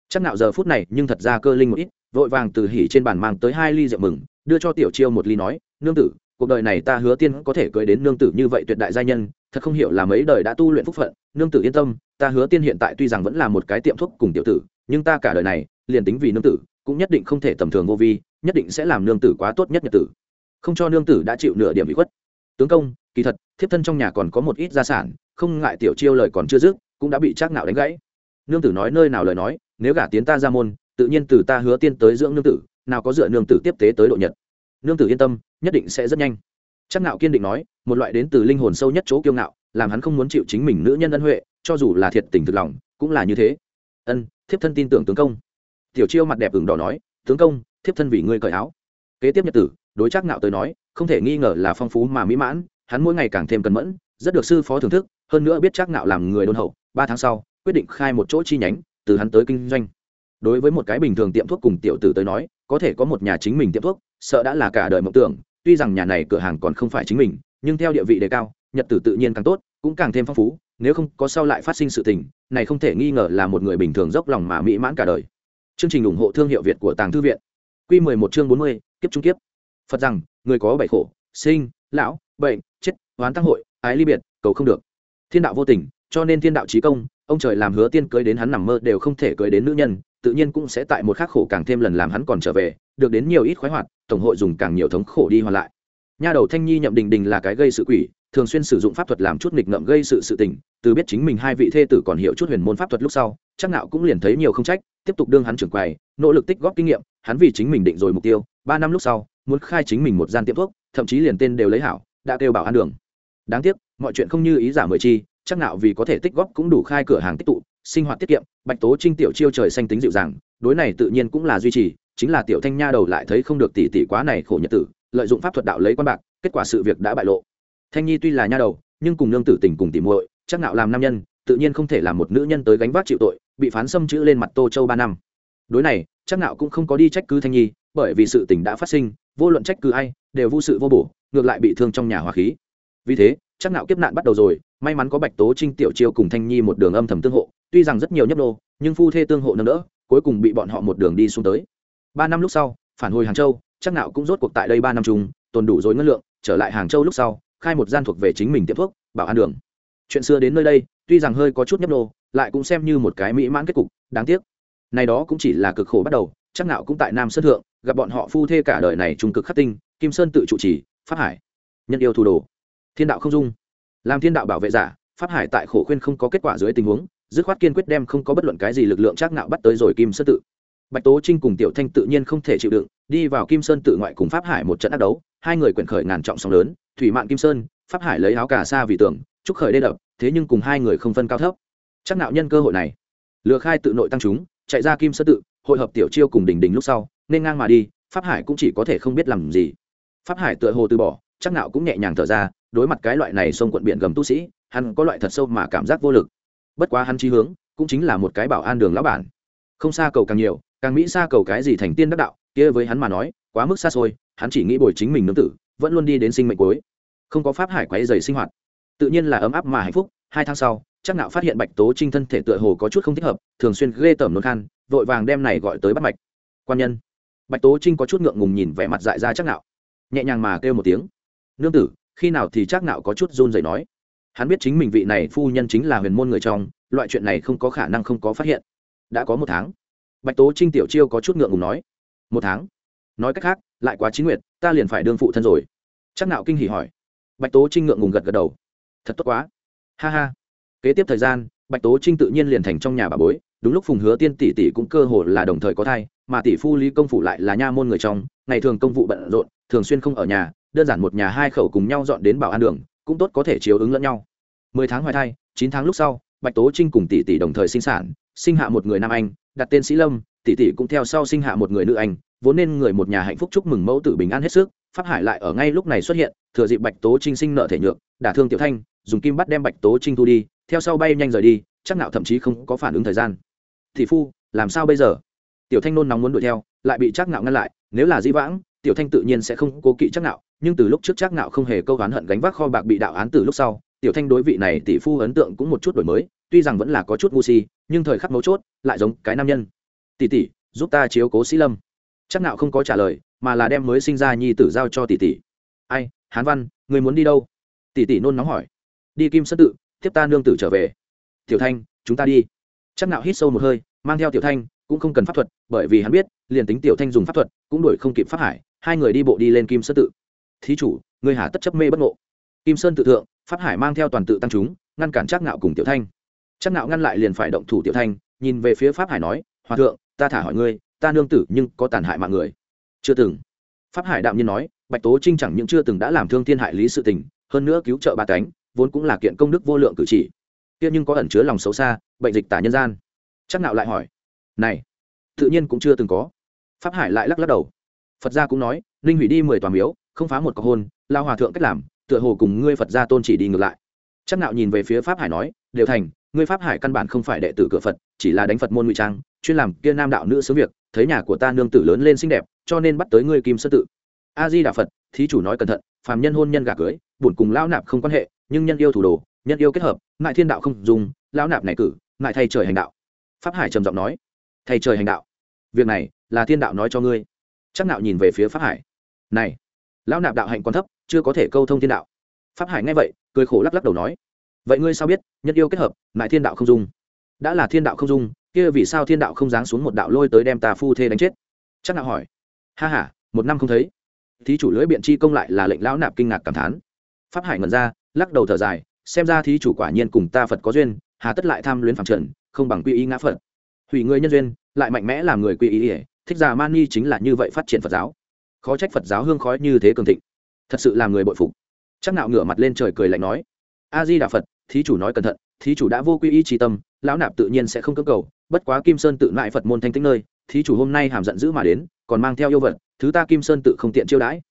Chắc nạo giờ phút này nhưng thật ra cơ linh một ít, vội vàng từ hỉ trên bàn mang tới hai ly rượu mừng, đưa cho tiểu chiêu một ly nói, nương tử, cuộc đời này ta hứa tiên có thể cưới đến nương tử như vậy tuyệt đại giai nhân, thật không hiểu là mấy đời đã tu luyện phúc phận, nương tử yên tâm, ta hứa tiên hiện tại tuy rằng vẫn là một cái tiệm thuốc cùng tiểu tử, nhưng ta cả đời này, liền tính vì nương tử, cũng nhất định không thể tầm thường vô vi, nhất định sẽ làm nương tử quá tốt nhất nhật tử không cho nương tử đã chịu nửa điểm bị khuất. Tướng công, kỳ thật, thiếp thân trong nhà còn có một ít gia sản, không ngại tiểu chiêu lời còn chưa dứt, cũng đã bị trác nạo đánh gãy. Nương tử nói nơi nào lời nói, nếu gả tiến ta ra môn, tự nhiên từ ta hứa tiên tới dưỡng nương tử, nào có dựa nương tử tiếp tế tới độ nhật. Nương tử yên tâm, nhất định sẽ rất nhanh. Trác nạo kiên định nói, một loại đến từ linh hồn sâu nhất chỗ kiêu ngạo, làm hắn không muốn chịu chính mình nữ nhân ân huệ, cho dù là thiệt tình thực lòng, cũng là như thế. Ân, thiếp thân tin tưởng tướng công. Tiểu chiêu mặt đẹp ửng đỏ nói, tướng công, thiếp thân vì ngươi cởi áo. Kế tiếp nhật tử đối chắc nạo tới nói không thể nghi ngờ là phong phú mà mỹ mãn hắn mỗi ngày càng thêm cẩn mẫn rất được sư phó thưởng thức hơn nữa biết chắc nạo làm người đôn hậu ba tháng sau quyết định khai một chỗ chi nhánh từ hắn tới kinh doanh. Đối với một cái bình thường tiệm thuốc cùng tiểu tử tới nói có thể có một nhà chính mình tiệm thuốc sợ đã là cả đời mộng tưởng tuy rằng nhà này cửa hàng còn không phải chính mình nhưng theo địa vị đề cao nhật tử tự nhiên càng tốt cũng càng thêm phong phú nếu không có sau lại phát sinh sự tình này không thể nghi ngờ là một người bình thường dốc lòng mà mỹ mãn cả đời. Chương trình ủng hộ thương hiệu việt của tàng thư viện. Q 11 chương 40, kiếp trung kiếp phật rằng, người có bảy khổ, sinh, lão, bệnh, chết, oán tăng hội, ái ly biệt, cầu không được. Thiên đạo vô tình, cho nên thiên đạo trí công, ông trời làm hứa tiên cưới đến hắn nằm mơ đều không thể cưới đến nữ nhân, tự nhiên cũng sẽ tại một khắc khổ càng thêm lần làm hắn còn trở về, được đến nhiều ít khoái hoạt, tổng hội dùng càng nhiều thống khổ đi hoàn lại. Nha đầu thanh nhi nhậm đình đình là cái gây sự quỷ, thường xuyên sử dụng pháp thuật làm chút nghịch ngợm gây sự sự tình, từ biết chính mình hai vị thê tử còn hiểu chút huyền môn pháp thuật lúc sau, chắc nạo cũng liền thấy nhiều không trách, tiếp tục đương hắn trưởng quầy, nỗ lực tích góp kinh nghiệm, hắn vì chính mình định rồi mục tiêu, ba năm lúc sau muốn khai chính mình một gian tiệm thuốc, thậm chí liền tên đều lấy hảo, đã kêu bảo an đường. Đáng tiếc, mọi chuyện không như ý giả mười chi, chắc nạo vì có thể tích góp cũng đủ khai cửa hàng tích tụ, sinh hoạt tiết kiệm, bạch tố trinh tiểu chiêu trời xanh tính dịu dàng, đối này tự nhiên cũng là duy trì, chính là tiểu thanh nha đầu lại thấy không được tỷ tỷ quá này khổ nhật tử, lợi dụng pháp thuật đạo lấy quan bạc, kết quả sự việc đã bại lộ. Thanh nhi tuy là nha đầu, nhưng cùng nương tử tình cùng tỉ muội, chắc nạo làm nam nhân, tự nhiên không thể làm một nữ nhân tới gánh vác chịu tội, bị phán xâm chữ lên mặt tô châu ba năm. Đối này, chắc nạo cũng không có đi trách cứ thanh nhi bởi vì sự tình đã phát sinh, vô luận trách cứ ai, đều vô sự vô bổ, ngược lại bị thương trong nhà hòa khí. Vì thế, chắc nạo kiếp nạn bắt đầu rồi, may mắn có bạch tố trinh, tiểu chiêu cùng thanh nhi một đường âm thầm tương hộ, tuy rằng rất nhiều nhấp nô, nhưng phu thê tương hộ nâng đỡ, cuối cùng bị bọn họ một đường đi xuống tới. Ba năm lúc sau, phản hồi hàng châu, chắc nạo cũng rốt cuộc tại đây ba năm chung, tồn đủ rồi ngân lượng, trở lại hàng châu lúc sau, khai một gian thuộc về chính mình tiệm thuốc, bảo an đường. Chuyện xưa đến nơi đây, tuy rằng hơi có chút nhấp nô, lại cũng xem như một cái mỹ mãn kết cục, đáng tiếc. Này đó cũng chỉ là cực khổ bắt đầu, chắc nạo cũng tại nam sơn thượng gặp bọn họ phu thê cả đời này trung cực khắc tinh, kim sơn tự trụ trì, pháp hải, nhân yêu thủ đồ. Thiên đạo không dung. Làm thiên đạo bảo vệ giả, pháp hải tại khổ khuyên không có kết quả dưới tình huống, dứt khoát kiên quyết đem không có bất luận cái gì lực lượng trác nạo bắt tới rồi kim sơn tự. Bạch tố trinh cùng tiểu thanh tự nhiên không thể chịu đựng, đi vào kim sơn tự ngoại cùng pháp hải một trận ác đấu, hai người quyển khởi ngàn trọng sóng lớn, thủy mạn kim sơn, pháp hải lấy áo cà sa vì tưởng trúc khởi đê đập, thế nhưng cùng hai người không phân cao thấp. Chắc nạo nhân cơ hội này. Lừa khai tự nội tăng chúng, chạy ra kim sơn tự, hội hợp tiểu chiêu cùng đình đình lúc sau nên ngang mà đi, pháp hải cũng chỉ có thể không biết làm gì. Pháp hải tựa hồ từ bỏ, chắc nạo cũng nhẹ nhàng thở ra, đối mặt cái loại này sông quận biển gầm tu sĩ, hắn có loại thật sâu mà cảm giác vô lực. Bất quá hắn chí hướng, cũng chính là một cái bảo an đường lão bản. Không xa cầu càng nhiều, càng mỹ xa cầu cái gì thành tiên đắc đạo, kia với hắn mà nói, quá mức xa xôi, hắn chỉ nghĩ bồi chính mình nương tử, vẫn luôn đi đến sinh mệnh cuối. Không có pháp hải quấy dày sinh hoạt. Tự nhiên là ấm áp mà hạnh phúc, hai tháng sau, chắc nạo phát hiện bạch tố trinh thân thể tựa hồ có chút không thích hợp, thường xuyên ghê tởm nôn khan, vội vàng đem này gọi tới bắt mạch. Quan nhân bạch tố trinh có chút ngượng ngùng nhìn vẻ mặt dại ra chắc nạo. Nhẹ nhàng mà kêu một tiếng. Nương tử, khi nào thì chắc nạo có chút run rẩy nói? Hắn biết chính mình vị này phu nhân chính là huyền môn người trong, loại chuyện này không có khả năng không có phát hiện. Đã có một tháng. Bạch tố trinh tiểu chiêu có chút ngượng ngùng nói. Một tháng? Nói cách khác, lại quá chín nguyệt, ta liền phải đương phụ thân rồi. Chắc nạo kinh hỉ hỏi. Bạch tố trinh ngượng ngùng gật gật đầu. Thật tốt quá. Ha ha. Kế tiếp thời gian, bạch tố trinh tự nhiên liền thành trong nhà bà bối đúng lúc phùng hứa tiên tỷ tỷ cũng cơ hồ là đồng thời có thai, mà tỷ phu lý công phủ lại là nha môn người trong, ngày thường công vụ bận rộn, thường xuyên không ở nhà, đơn giản một nhà hai khẩu cùng nhau dọn đến bảo an đường, cũng tốt có thể chiếu ứng lẫn nhau. Mười tháng hoài thai, chín tháng lúc sau, bạch tố trinh cùng tỷ tỷ đồng thời sinh sản, sinh hạ một người nam anh, đặt tên sĩ lâm, tỷ tỷ cũng theo sau sinh hạ một người nữ anh, vốn nên người một nhà hạnh phúc chúc mừng mẫu tử bình an hết sức, pháp hải lại ở ngay lúc này xuất hiện, thừa dịp bạch tố trinh sinh nợ thể nhượng đả thương tiểu thanh, dùng kim bắt đem bạch tố trinh thu đi, theo sau bay nhanh rời đi, chắc nạo thậm chí không có phản ứng thời gian thị phu, làm sao bây giờ? Tiểu thanh nôn nóng muốn đuổi theo, lại bị chắc nạo ngăn lại, nếu là di vãng, tiểu thanh tự nhiên sẽ không cố kỵ chắc nạo nhưng từ lúc trước chắc nạo không hề câu oán hận gánh vác kho bạc bị đạo án từ lúc sau, tiểu thanh đối vị này tỷ phu ấn tượng cũng một chút đổi mới, tuy rằng vẫn là có chút ngu si, nhưng thời khắc mấu chốt, lại giống cái nam nhân. Tỷ tỷ, giúp ta chiếu cố sĩ lâm. Chắc nạo không có trả lời, mà là đem mới sinh ra nhi tử giao cho tỷ tỷ. Ai, hán văn, người muốn đi đâu? Tỷ tỷ nôn nóng hỏi. Đi kim sơn tự, tiếp ta nương tử trở về. Tiểu thanh, chúng ta đi chắc nạo hít sâu một hơi, mang theo tiểu thanh, cũng không cần pháp thuật, bởi vì hắn biết, liền tính tiểu thanh dùng pháp thuật, cũng đuổi không kịp pháp hải, hai người đi bộ đi lên kim sơn tự. Thí chủ, người hà tất chấp mê bất ngộ. Kim sơn tự thượng, pháp hải mang theo toàn tự tăng chúng, ngăn cản chắc nạo cùng tiểu thanh. Chắc nạo ngăn lại liền phải động thủ tiểu thanh, nhìn về phía pháp hải nói, hòa thượng, ta thả hỏi ngươi, ta nương tử nhưng có tàn hại mạng người. Chưa từng. Pháp hải đạm nhiên nói, bạch tố trinh chẳng những chưa từng đã làm thương thiên hại lý sự tình, hơn nữa cứu trợ ba cánh, vốn cũng là kiện công đức vô lượng cử chỉ kia nhưng có ẩn chứa lòng xấu xa, bệnh dịch tả nhân gian. Chắc nạo lại hỏi, này, tự nhiên cũng chưa từng có. Pháp hải lại lắc lắc đầu. Phật gia cũng nói, linh hủy đi mười tòa miếu, không phá một cọc hôn, lao hòa thượng cách làm, tựa hồ cùng ngươi phật gia tôn chỉ đi ngược lại. Chắc nạo nhìn về phía pháp hải nói, đều thành, ngươi pháp hải căn bản không phải đệ tử cửa phật, chỉ là đánh phật môn ngụy trang, chuyên làm kia nam đạo nữ sướng việc, thấy nhà của ta nương tử lớn lên xinh đẹp, cho nên bắt tới ngươi kim sơ tự. A di đà phật, thí chủ nói cẩn thận, phàm nhân hôn nhân gả cưới bổn cùng lao nạp không quan hệ, nhưng nhân yêu thủ đồ, nhân yêu kết hợp ngại thiên đạo không dùng, lão nạp này cử, ngại thay trời hành đạo. Pháp hải trầm giọng nói, thay trời hành đạo. Việc này là thiên đạo nói cho ngươi. Chắc nạo nhìn về phía pháp hải. Này, lão nạp đạo hạnh còn thấp, chưa có thể câu thông thiên đạo. Pháp hải nghe vậy, cười khổ lắc lắc đầu nói, vậy ngươi sao biết, nhân yêu kết hợp, ngại thiên đạo không dùng. Đã là thiên đạo không dung kia vì sao thiên đạo không giáng xuống một đạo lôi tới đem ta phu thê đánh chết? Chắc nạo hỏi. Ha ha, một năm không thấy. Thí chủ lưỡi biện chi công lại là lệnh lão nạp kinh ngạc cảm thán. Pháp hải ngẩn ra, lắc đầu thở dài xem ra thí chủ quả nhiên cùng ta phật có duyên, hà tất lại tham luyến phẳng trần, không bằng quy y ngã phật. Hủy người nhân duyên, lại mạnh mẽ làm người quy y ỉa thích già ni chính là như vậy phát triển phật giáo. Khó trách phật giáo hương khói như thế cường thịnh. Thật sự làm người bội phục. Chắc nạo ngửa mặt lên trời cười lạnh nói a di đà phật, thí chủ nói cẩn thận, thí chủ đã vô quy y trí tâm, lão nạp tự nhiên sẽ không cưỡng cầu, bất quá kim sơn tự lại phật môn thanh tĩnh nơi, thí chủ hôm nay hàm giận dữ mà đến, còn mang theo yêu vật, thứ ta kim sơn tự không tiện chiêu đãi.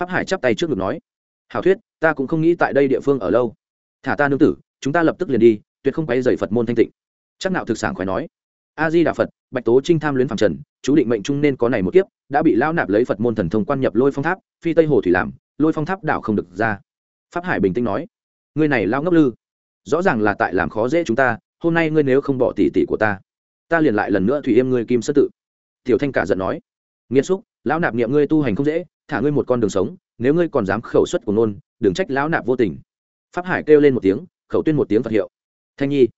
Pháp hải chắp tay trước ngực nói, hảo thuyết, ta cũng không nghĩ tại đây địa phương ở lâu thả ta nương tử, chúng ta lập tức liền đi, tuyệt không quay dày phật môn thanh tịnh. Chắc nạo thực sản khỏe nói, a di đà phật, bạch tố trinh tham luyến phàm trần, chú định mệnh trung nên có này một kiếp, đã bị lao nạp lấy phật môn thần thông quan nhập lôi phong tháp, phi tây hồ thủy làm, lôi phong tháp đảo không được ra. Pháp hải bình tĩnh nói, ngươi này lao ngốc lư, rõ ràng là tại làm khó dễ chúng ta, hôm nay ngươi nếu không bỏ tỷ tỷ của ta ta liền lại lần nữa thủy yêm ngươi kim sơ tự. Tiểu thanh cả giận nói nghiêm xúc lão nạp niệm ngươi tu hành không dễ, thả ngươi một con đường sống, nếu ngươi còn dám khẩu xuất của nôn đừng trách lão nạp vô tình pháp hải kêu lên một tiếng, khẩu tuyên một tiếng phật hiệu. Thanh nhi,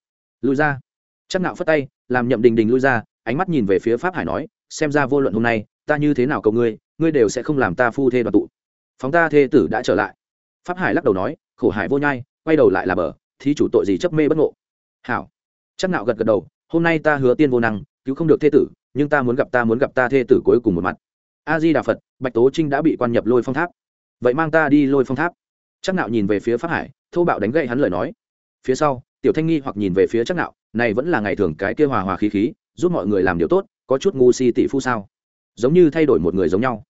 lui ra. Chắc nạo phất tay, làm nhậm đình đình lui ra, ánh mắt nhìn về phía pháp hải nói, xem ra vô luận hôm nay, ta như thế nào cầu ngươi ngươi đều sẽ không làm ta phu thê đoàn tụ. Phóng ta thê tử đã trở lại. Pháp hải lắc đầu nói, khổ hải vô nhai, quay đầu lại là bờ, thí chủ tội gì chấp mê bất ngộ. Hảo. Chắc nạo gật gật đầu, hôm nay ta hứa tiên vô năng, cứu không được thê tử, nhưng ta muốn gặp ta muốn gặp ta thê tử cuối cùng một mặt. A di đà phật, bạch tố trinh đã bị quan nhập lôi phong tháp. Vậy mang ta đi lôi phong tháp. Chắc nạo nhìn về phía pháp hải thô bạo đánh gậy hắn lời nói. Phía sau, tiểu thanh nghi hoặc nhìn về phía chắc nạo, này vẫn là ngày thường cái kia hòa hòa khí khí, giúp mọi người làm điều tốt, có chút ngu si tỷ phu sao? Giống như thay đổi một người giống nhau.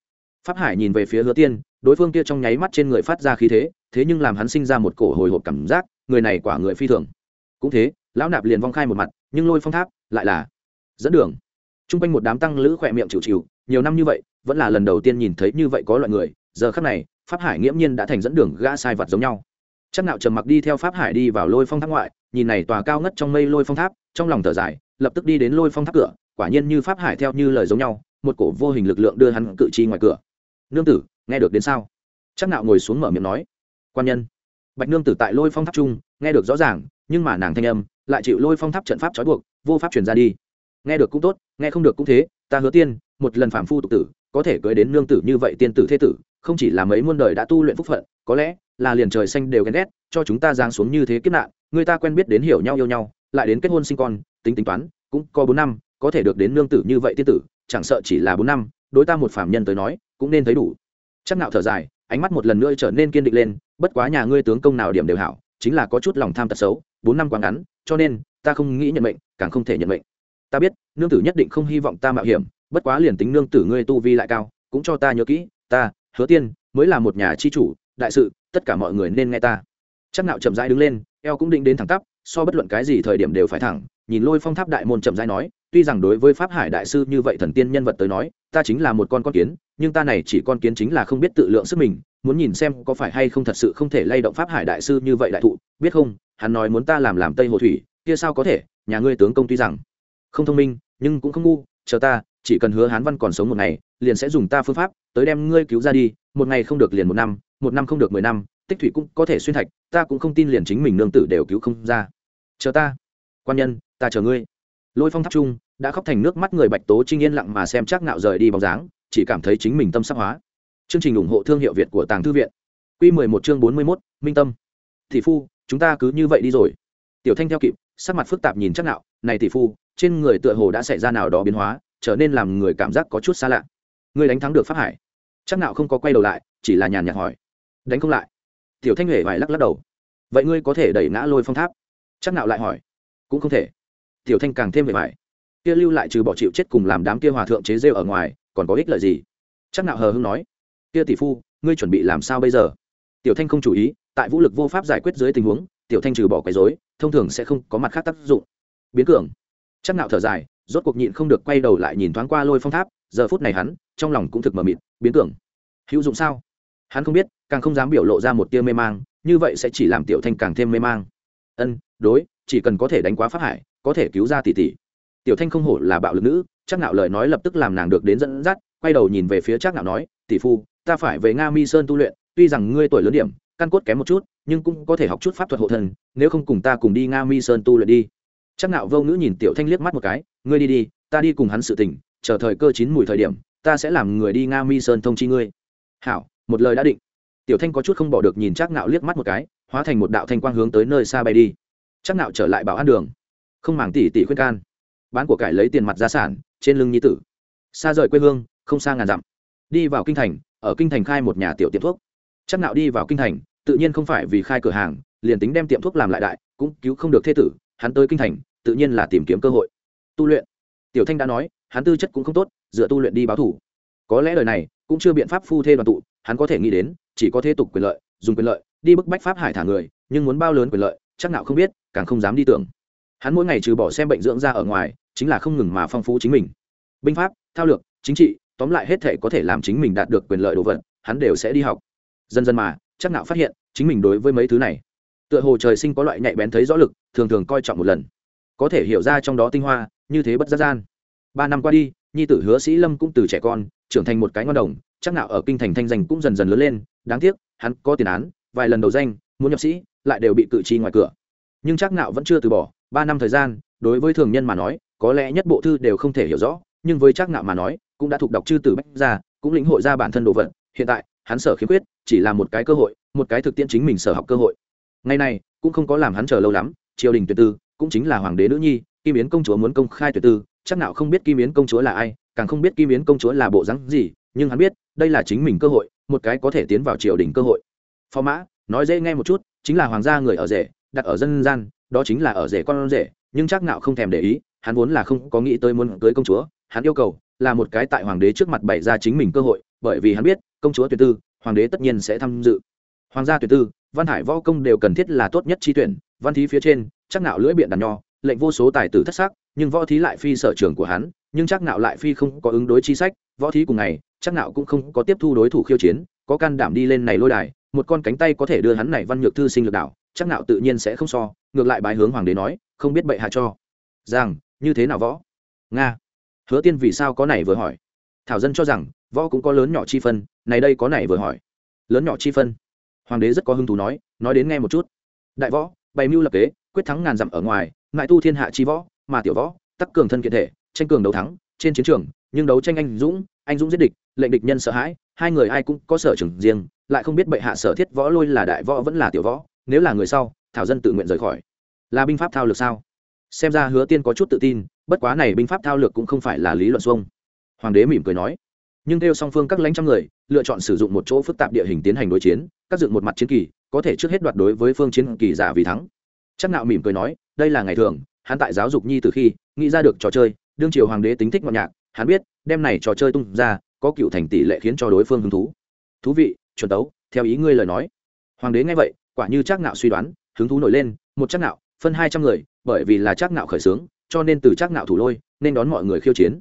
Pháp hải nhìn về phía hứa tiên, đối phương kia trong nháy mắt trên người phát ra khí thế thế nhưng làm hắn sinh ra một cổ hồi hộp cảm giác, người này quả người phi thường. Cũng thế, lão nạp liền vong khai một mặt, nhưng lôi phong tháp lại là dẫn đường. T r u n g quanh một đám tăng lữ khỏe miệng chịu chịu, nhiều năm như vậy, vẫn là lần đầu tiên nhìn thấy như vậy có loại người, giờ khắc này, pháp hải nghiễm nhiên đã thành dẫn đường gã sai vật giống nhau chắc nạo trầm mặc đi theo pháp hải đi vào lôi phong tháp ngoại, nhìn này tòa cao ngất trong mây lôi phong tháp, trong lòng thở dài, lập tức đi đến lôi phong tháp cửa, quả nhiên như pháp hải theo như lời giống nhau, một cổ vô hình lực lượng đưa hắn cự chi ngoài cửa. Nương tử, nghe được đến sao? Chắc nạo ngồi xuống mở miệng nói. Quan nhân. Bạch nương tử tại lôi phong tháp trung, nghe được rõ ràng, nhưng mà nàng thanh âm lại chịu lôi phong tháp trận pháp trói buộc, vô pháp truyền ra đi. Nghe được cũng tốt, nghe không được cũng thế, ta hứa tiên, một lần phản phu tục tử, có thể cưới đến nương tử như vậy tiên tử thế tử không chỉ là mấy muôn đời đã tu luyện phúc phận, có lẽ là liền trời xanh đều ghen ghét, cho chúng ta giáng xuống như thế kiếp nạn, người ta quen biết đến hiểu nhau yêu nhau, lại đến kết hôn sinh con, tính tính toán, cũng có bốn năm, có thể được đến nương tử như vậy tiên tử, chẳng sợ chỉ là bốn năm, đối ta một phạm nhân tới nói, cũng nên thấy đủ. Chắc nạo thở dài, ánh mắt một lần nữa trở nên kiên định lên, bất quá nhà ngươi tướng công nào điểm đều hảo, chính là có chút lòng tham tật xấu, bốn năm quá ngắn, cho nên, ta không nghĩ nhận mệnh, càng không thể nhận mệnh. Ta biết, nương tử nhất định không hy vọng ta mạo hiểm, bất quá liền tính nương tử ngươi tu vi lại cao, cũng cho ta nhớ kỹ, ta hứa tiên, mới là một nhà chi chủ, đại sự, tất cả mọi người nên nghe ta. Chắc nạo chậm rãi đứng lên, eo cũng định đến thẳng tắp, so bất luận cái gì thời điểm đều phải thẳng, nhìn lôi phong tháp đại môn chậm rãi nói, tuy rằng đối với pháp hải đại sư như vậy thần tiên nhân vật tới nói, ta chính là một con con kiến, nhưng ta này chỉ con kiến chính là không biết tự lượng sức mình, muốn nhìn xem có phải hay không thật sự không thể lay động pháp hải đại sư như vậy đại thụ, biết không, hắn nói muốn ta làm làm tây hồ thủy, kia sao có thể, nhà ngươi tướng công tuy rằng không thông minh, nhưng cũng không ngu, chờ ta chỉ cần hứa hán văn còn sống một ngày liền sẽ dùng ta phương pháp tới đem ngươi cứu ra đi một ngày không được liền một năm một năm không được mười năm tích thủy cũng có thể xuyên thạch ta cũng không tin liền chính mình nương tử đều cứu không ra. Chờ ta. Quan nhân ta chờ ngươi. Lôi phong tháp trung đã khóc thành nước mắt người bạch tố trinh yên lặng mà xem chắc nạo rời đi bóng dáng chỉ cảm thấy chính mình tâm sắc hóa. Chương trình ủng hộ thương hiệu việt của tàng thư viện. Quy 11 chương 41, minh tâm. Tỷ phu chúng ta cứ như vậy đi rồi. Tiểu thanh theo kịp sắc mặt phức tạp nhìn chắc nạo này tỷ phu trên người tựa hồ đã xảy ra nào đó biến hóa trở nên làm người cảm giác có chút xa lạ. Người đánh thắng được pháp hải. Chắc nào không có quay đầu lại, chỉ là nhàn nhạt hỏi. Đánh không lại. Tiểu thanh huệ vải lắc lắc đầu. Vậy ngươi có thể đẩy ngã lôi phong tháp? Chắc nào lại hỏi. Cũng không thể. Tiểu thanh càng thêm về vải. Kia lưu lại trừ bỏ chịu chết cùng làm đám kia hòa thượng chế rêu ở ngoài, còn có ích lợi gì? Chắc nào hờ hưng nói. Kia tỷ phu, ngươi chuẩn bị làm sao bây giờ? Tiểu thanh không chú ý, tại vũ lực vô pháp giải quyết dưới tình huống, tiểu thanh trừ bỏ quấy rối, thông thường sẽ không có mặt khác tác dụng. Biến cường. Chắc nào thở dài rốt cuộc nhịn không được quay đầu lại nhìn thoáng qua lôi phong tháp giờ phút này hắn trong lòng cũng thực mờ mịt biến tưởng. Hữu dụng sao? Hắn không biết càng không dám biểu lộ ra một tia mê mang như vậy sẽ chỉ làm tiểu thanh càng thêm mê mang. Ân đối chỉ cần có thể đánh quá pháp hải có thể cứu ra tỷ tỷ. Tiểu thanh không hổ là bạo lực nữ chắc nạo lời nói lập tức làm nàng được đến dẫn dắt quay đầu nhìn về phía chắc nạo nói tỷ phu ta phải về nga mi sơn tu luyện tuy rằng ngươi tuổi lớn điểm căn cốt kém một chút nhưng cũng có thể học chút pháp thuật hộ thần, nếu không cùng ta cùng đi nga mi sơn tu luyện đi chắc nạo vô ngữ nhìn tiểu thanh liếc mắt một cái, ngươi đi đi, ta đi cùng hắn sự tình, chờ thời cơ chín mùi thời điểm, ta sẽ làm người đi nga mi sơn thông chi ngươi. Hảo, một lời đã định. Tiểu thanh có chút không bỏ được nhìn chắc nạo liếc mắt một cái, hóa thành một đạo thanh quang hướng tới nơi xa bay đi. Chắc nạo trở lại bảo an đường. Không màng tỷ tỷ khuyên can. Bán của cải lấy tiền mặt gia sản, trên lưng nhi tử. Xa rời quê hương, không xa ngàn dặm. Đi vào kinh thành, ở kinh thành khai một nhà tiểu tiệm thuốc. Chắc nạo đi vào kinh thành, tự nhiên không phải vì khai cửa hàng, liền tính đem tiệm thuốc làm lại đại, cũng cứu không được thế tử hắn tới kinh thành, tự nhiên là tìm kiếm cơ hội. Tu luyện. Tiểu thanh đã nói, hắn tư chất cũng không tốt, dựa tu luyện đi báo thủ. Có lẽ lời này, cũng chưa biện pháp phu thê đoàn tụ, hắn có thể nghĩ đến, chỉ có thế tục quyền lợi, dùng quyền lợi, đi bức bách pháp hải thả người, nhưng muốn bao lớn quyền lợi, chắc nào không biết, càng không dám đi tưởng. Hắn mỗi ngày trừ bỏ xem bệnh dưỡng ra ở ngoài, chính là không ngừng mà phong phú chính mình. Binh pháp, thao lược, chính trị, tóm lại hết thể có thể làm chính mình đạt được quyền lợi đồ vật, hắn đều sẽ đi học. Dần dần mà, chắc nào phát hiện, chính mình đối với mấy thứ này tựa hồ trời sinh có loại nhạy bén thấy rõ lực, thường thường coi trọng một lần. Có thể hiểu ra trong đó tinh hoa, như thế bất giác gian. Ba năm qua đi, nhi tử hứa sĩ lâm cũng từ trẻ con, trưởng thành một cái ngon đồng, chắc nào ở kinh thành thanh danh cũng dần dần lớn lên. Đáng tiếc, hắn có tiền án, vài lần đầu danh, muốn nhập sĩ, lại đều bị cự chi ngoài cửa. Nhưng chắc nạo vẫn chưa từ bỏ, ba năm thời gian, đối với thường nhân mà nói, có lẽ nhất bộ thư đều không thể hiểu rõ, nhưng với chắc nạo mà nói, cũng đã thuộc đọc chư từ bách ra cũng lĩnh hội ra bản thân đồ vật. Hiện tại, hắn sở khiếm khuyết, chỉ là một cái cơ hội, một cái thực tiễn chính mình sở học cơ hội ngày này, cũng không có làm hắn chờ lâu lắm, triều đình tuyệt tư, cũng chính là hoàng đế nữ nhi, kim yến công chúa muốn công khai tuyệt tư, chắc nạo không biết kim yến công chúa là ai, càng không biết kim yến công chúa là bộ dáng gì, nhưng hắn biết, đây là chính mình cơ hội, một cái có thể tiến vào triều đình cơ hội. Phó mã, nói dễ nghe một chút, chính là hoàng gia người ở rể, đặt ở dân gian, đó chính là ở rể con rể, nhưng chắc nạo không thèm để ý, hắn vốn là không có nghĩ tới muốn cưới công chúa, hắn yêu cầu là một cái tại hoàng đế trước mặt bày ra chính mình cơ hội, bởi vì hắn biết, công chúa tuyệt tư, hoàng đế tất nhiên sẽ tham dự. Hoàng gia tuyệt tư văn hải võ công đều cần thiết là tốt nhất chi tuyển, văn thí phía trên, chắc nạo lưỡi biện đàn nho, lệnh vô số tài tử thất sắc, nhưng võ thí lại phi sở trường của hắn, nhưng chắc nạo lại phi không có ứng đối chi sách, võ thí cùng ngày, chắc nạo cũng không có tiếp thu đối thủ khiêu chiến, có can đảm đi lên này lôi đài, một con cánh tay có thể đưa hắn này văn nhược thư sinh lực đảo chắc nạo tự nhiên sẽ không so, ngược lại bái hướng hoàng đế nói, không biết bệ hạ cho. Rằng như thế nào võ? Nga. Hứa tiên vì sao có này vừa hỏi? Thảo dân cho rằng, võ cũng có lớn nhỏ chi phân, này đây có này vừa hỏi. Lớn nhỏ chi phân? Hoàng đế rất có hứng thú nói nói đến nghe một chút. Đại võ, bày mưu lập kế, quyết thắng ngàn dặm ở ngoài, ngại tu thiên hạ chi võ, mà tiểu võ, tắc cường thân kiện thể, tranh cường đấu thắng, trên chiến trường, nhưng đấu tranh anh dũng anh dũng giết địch, lệnh địch nhân sợ hãi, hai người ai cũng có sở trường riêng, lại không biết bệ hạ sở thiết võ lôi là đại võ vẫn là tiểu võ, nếu là người sau, thảo dân tự nguyện rời khỏi. Là binh pháp thao lược sao? Xem ra hứa tiên có chút tự tin, bất quá này binh pháp thao lược cũng không phải là lý luận xuông. Hoàng đế mỉm cười nói nhưng theo song phương các lãnh trăm người, lựa chọn sử dụng một chỗ phức tạp địa hình tiến hành đối chiến, các dựng một mặt chiến kỳ, có thể trước hết đoạt đối với phương chiến kỳ giả vì thắng. Chắc nạo mỉm cười nói, đây là ngày thường, hắn tại giáo dục nhi từ khi, nghĩ ra được trò chơi, đương triều hoàng đế tính thích ngọn nhạc, hắn biết, đem này trò chơi tung ra, có cựu thành tỷ lệ khiến cho đối phương hứng thú. Thú vị, chuẩn tấu, theo ý ngươi lời nói. Hoàng đế nghe vậy, quả như chắc nạo suy đoán, hứng thú nổi lên, một chắc nạo, phân hai trăm người, bởi vì là chắc nạo khởi sướng cho nên từ chắc nạo thủ lôi, nên đón mọi người khiêu chiến.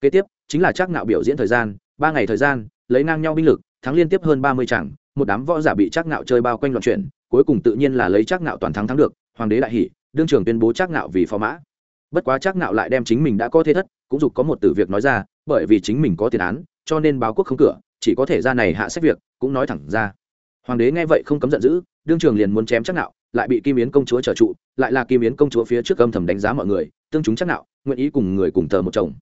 Kế tiếp chính là trác nạo biểu diễn thời gian, ba ngày thời gian, lấy ngang nhau binh lực, thắng liên tiếp hơn ba mươi chẳng một đám võ giả bị trác nạo chơi bao quanh loạn chuyển, cuối cùng tự nhiên là lấy trác nạo toàn thắng thắng được, hoàng đế đại hỉ, đương trường tuyên bố trác nạo vì phò mã. Bất quá trác nạo lại đem chính mình đã có thế thất, cũng dục có một từ việc nói ra, bởi vì chính mình có tiền án, cho nên báo quốc không cửa, chỉ có thể ra này hạ xét việc, cũng nói thẳng ra. Hoàng đế nghe vậy không cấm giận dữ, đương trường liền muốn chém chắc nạo lại bị kim yến công chúa trở trụ, lại là kim yến công chúa phía trước âm thầm đánh giá mọi người, tương chúng chắc nạo nguyện ý cùng người cùng thờ một chồng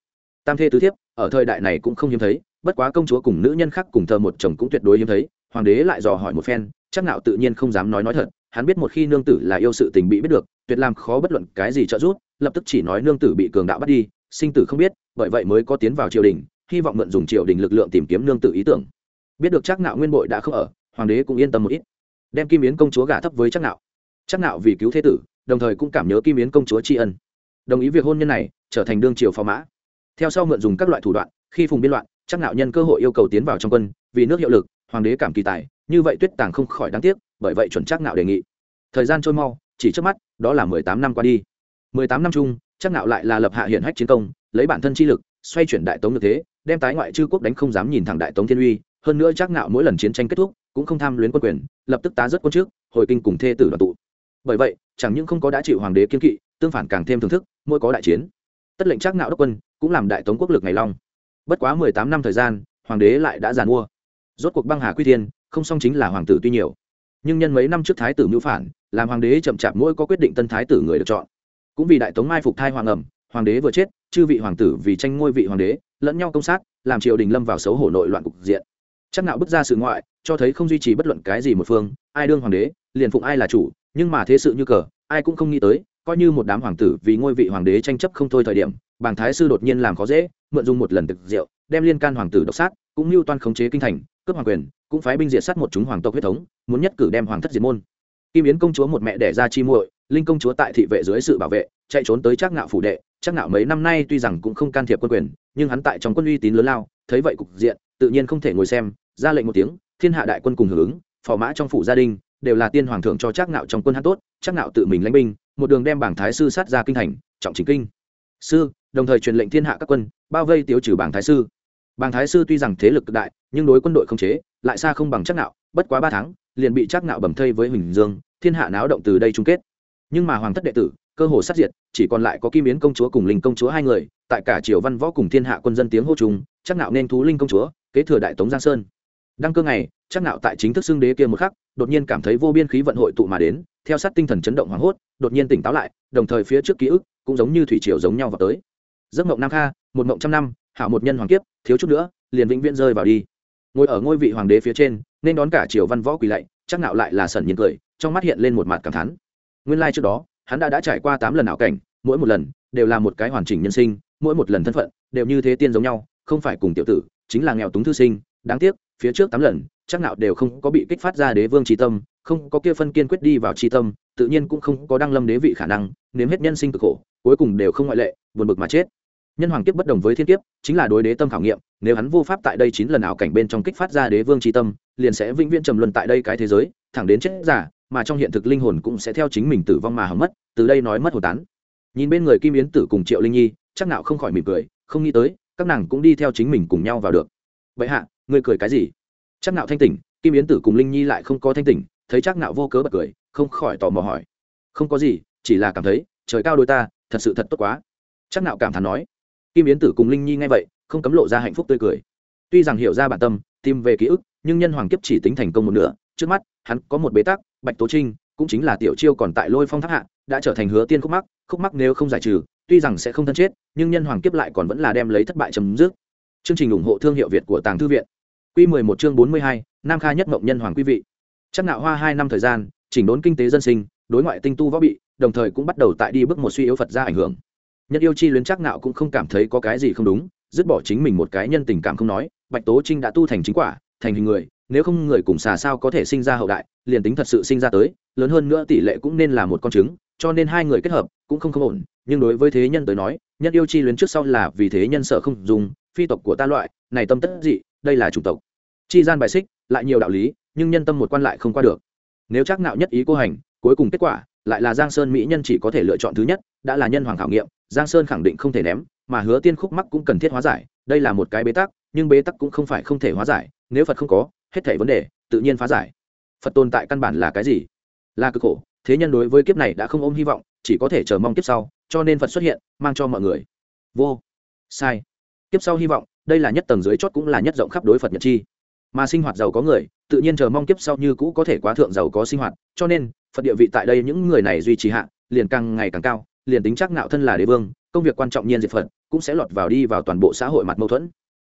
tam thê tứ thiếp, ở thời đại này cũng không hiếm thấy, bất quá công chúa cùng nữ nhân khác cùng thờ một chồng cũng tuyệt đối hiếm thấy, hoàng đế lại dò hỏi một phen, chắc nạo tự nhiên không dám nói nói thật, hắn biết một khi nương tử là yêu sự tình bị biết được, tuyệt làm khó bất luận cái gì trợ giúp, lập tức chỉ nói nương tử bị cường đạo bắt đi, sinh tử không biết, bởi vậy mới có tiến vào triều đình, hy vọng mượn dùng triều đình lực lượng tìm kiếm nương tử ý tưởng. Biết được chắc nạo nguyên bội đã không ở, hoàng đế cũng yên tâm một ít. Đem kim yến công chúa gả thấp với chắc nạo. Chắc nạo vì cứu thế tử, đồng thời cũng cảm nhớ kim yến công chúa tri ân. Đồng ý việc hôn nhân này, trở thành đương triều phò mã theo sau mượn dùng các loại thủ đoạn, khi phùng biên loạn, chắc nạo nhân cơ hội yêu cầu tiến vào trong quân, vì nước hiệu lực, hoàng đế cảm kỳ tài, như vậy tuyết tàng không khỏi đáng tiếc, bởi vậy chuẩn chắc nạo đề nghị. Thời gian trôi mau, chỉ trước mắt, đó là mười tám năm qua đi. Mười tám năm chung, chắc nạo lại là lập hạ hiện hách chiến công, lấy bản thân chi lực, xoay chuyển đại tống được thế, đem tái ngoại chư quốc đánh không dám nhìn thẳng đại tống thiên uy, hơn nữa chắc nạo mỗi lần chiến tranh kết thúc, cũng không tham luyến quân quyền, lập tức tá rất quân trước, hồi kinh cùng thê tử đoàn tụ. Bởi vậy, chẳng những không có đã chịu hoàng đế kiên kỵ, tương phản càng thêm thưởng thức, mỗi có đại chiến. Tất lệnh chắc nạo đốc quân cũng làm đại tống quốc lực ngày long. Bất quá mười tám năm thời gian, hoàng đế lại đã giàn mua. Rốt cuộc băng hà quy thiên, không song chính là hoàng tử tuy nhiều. Nhưng nhân mấy năm trước thái tử mưu phản, làm hoàng đế chậm chạp mỗi có quyết định tân thái tử người được chọn. Cũng vì đại tống mai phục thai hoàng ẩm, hoàng đế vừa chết, chư vị hoàng tử vì tranh ngôi vị hoàng đế, lẫn nhau công sát, làm triều đình lâm vào xấu hổ nội loạn cục diện. Chắc nạo bước ra sự ngoại, cho thấy không duy trì bất luận cái gì một phương, ai đương hoàng đế, liền phụng ai là chủ, nhưng mà thế sự như cờ, ai cũng không nghĩ tới, coi như một đám hoàng tử vì ngôi vị hoàng đế tranh chấp không thôi thời điểm bàng thái sư đột nhiên làm khó dễ, mượn dùng một lần thực rượu đem liên can hoàng tử độc sát, cũng mưu toan khống chế kinh thành, cướp hoàng quyền, cũng phái binh diệt sát một chúng hoàng tộc huyết thống, muốn nhất cử đem hoàng thất diệt môn. Kim yến công chúa một mẹ đẻ ra chi muội, linh công chúa tại thị vệ dưới sự bảo vệ, chạy trốn tới trác ngạo phủ đệ. Trác ngạo mấy năm nay tuy rằng cũng không can thiệp quân quyền, nhưng hắn tại trong quân uy tín lớn lao, thấy vậy cục diện, tự nhiên không thể ngồi xem, ra lệnh một tiếng, thiên hạ đại quân cùng hưởng ứng, phò mã trong phủ gia đình, đều là tiên hoàng thượng cho trác ngạo trong quân hắn tốt, trác ngạo tự mình lãnh binh, một đường đem bảng thái sư sát ra kinh thành, trọng chính kinh sư, đồng thời truyền lệnh thiên hạ các quân, bao vây tiêu trừ bảng thái sư. Bảng thái sư tuy rằng thế lực cực đại, nhưng đối quân đội không chế, lại xa không bằng chắc nạo, bất quá ba tháng, liền bị chắc nạo bầm thây với huỳnh dương, thiên hạ náo động từ đây chung kết. Nhưng mà hoàng thất đệ tử, cơ hồ sát diệt, chỉ còn lại có kim yến công chúa cùng linh công chúa hai người, tại cả triều văn võ cùng thiên hạ quân dân tiếng hô trùng chắc nạo nên thú linh công chúa, kế thừa đại tống giang sơn. Đăng cơ ngày, chắc nạo tại chính thức xưng đế kia một khắc, đột nhiên cảm thấy vô biên khí vận hội tụ mà đến, theo sát tinh thần chấn động hoảng hốt, đột nhiên tỉnh táo lại, đồng thời phía trước ký ức cũng giống như thủy triều giống nhau vào tới. Giấc mộng nam kha, một mộng trăm năm, hảo một nhân hoàng kiếp, thiếu chút nữa, liền vĩnh viễn rơi vào đi. Ngồi ở ngôi vị hoàng đế phía trên, nên đón cả triều văn võ quỳ lạy, chắc nạo lại là sẩn nhiên cười, trong mắt hiện lên một mặt cảm thán. Nguyên lai like trước đó, hắn đã đã trải qua tám lần ảo cảnh, mỗi một lần đều là một cái hoàn chỉnh nhân sinh, mỗi một lần thân phận đều như thế tiên giống nhau, không phải cùng tiểu tử, chính là nghèo túng thư sinh, đáng tiếc, phía trước tám lần, chắc nạo đều không có bị kích phát ra đế vương tri tâm, không có kia phân kiên quyết đi vào tri tâm, tự nhiên cũng không có đăng lâm đế vị khả năng, nếm hết nhân sinh cực khổ cuối cùng đều không ngoại lệ, buồn bực mà chết. Nhân hoàng kiếp bất đồng với thiên kiếp, chính là đối đế tâm khảo nghiệm, nếu hắn vô pháp tại đây chín lần ảo cảnh bên trong kích phát ra đế vương tri tâm, liền sẽ vĩnh viễn trầm luân tại đây cái thế giới, thẳng đến chết giả, mà trong hiện thực linh hồn cũng sẽ theo chính mình tử vong mà hỏng mất, từ đây nói mất hồ tán. Nhìn bên người kim yến tử cùng triệu linh nhi, chắc nào không khỏi mỉm cười, không nghĩ tới, các nàng cũng đi theo chính mình cùng nhau vào được. Vậy hạ, ngươi cười cái gì? Chắc nào thanh tỉnh, kim yến tử cùng linh nhi lại không có thanh tỉnh, thấy chắc nào vô cớ bật cười, không khỏi tò mò hỏi. Không có gì, chỉ là cảm thấy, trời cao đôi ta thật sự thật tốt quá. Chắc Nạo cảm thán nói. Kim yến tử cùng linh nhi nghe vậy không cấm lộ ra hạnh phúc tươi cười. Tuy rằng hiểu ra bản tâm tìm về ký ức nhưng nhân hoàng kiếp chỉ tính thành công một nửa trước mắt hắn có một bế tắc bạch tố trinh cũng chính là tiểu chiêu còn tại lôi phong tháp hạ đã trở thành hứa tiên khúc mắc khúc mắc nếu không giải trừ tuy rằng sẽ không thân chết nhưng nhân hoàng kiếp lại còn vẫn là đem lấy thất bại chấm dứt. Chương trình ủng hộ thương hiệu việt của tàng thư viện. Q 11 chương 42, nam kha nhất mộng nhân hoàng quý vị. Chắc nạo hoa hai năm thời gian chỉnh đốn kinh tế dân sinh đối ngoại tinh tu võ bị đồng thời cũng bắt đầu tại đi bước một suy yếu phật ra ảnh hưởng. Nhân yêu chi luyến chắc nạo cũng không cảm thấy có cái gì không đúng, dứt bỏ chính mình một cái nhân tình cảm không nói, bạch tố trinh đã tu thành chính quả, thành hình người, nếu không người cùng xà sao có thể sinh ra hậu đại, liền tính thật sự sinh ra tới, lớn hơn nữa tỷ lệ cũng nên là một con trứng, cho nên hai người kết hợp cũng không không ổn, nhưng đối với thế nhân tới nói, nhân yêu chi luyến trước sau là vì thế nhân sợ không dùng, phi tộc của ta loại, này tâm tất dị, đây là chủng tộc. Chi gian bài xích, lại nhiều đạo lý, nhưng nhân tâm một quan lại không qua được. Nếu chắc nạo nhất ý cô hành, cuối cùng kết quả lại là giang sơn mỹ nhân chỉ có thể lựa chọn thứ nhất, đã là nhân hoàng khảo nghiệm, giang sơn khẳng định không thể ném, mà hứa tiên khúc mắc cũng cần thiết hóa giải, đây là một cái bế tắc, nhưng bế tắc cũng không phải không thể hóa giải, nếu phật không có, hết thảy vấn đề, tự nhiên phá giải. Phật tồn tại căn bản là cái gì? Là cực khổ, thế nhân đối với kiếp này đã không ôm hy vọng, chỉ có thể chờ mong kiếp sau, cho nên phật xuất hiện, mang cho mọi người. Vô. Sai. Kiếp sau hy vọng, đây là nhất tầng dưới chót cũng là nhất rộng khắp đối phật nhật chi mà sinh hoạt giàu có người, tự nhiên chờ mong kiếp sau như cũ có thể quá thượng giàu có sinh hoạt, cho nên, phật địa vị tại đây những người này duy trì hạ, liền càng ngày càng cao, liền tính chắc nạo thân là đế vương, công việc quan trọng nhiên diệt phật, cũng sẽ lọt vào đi vào toàn bộ xã hội mặt mâu thuẫn.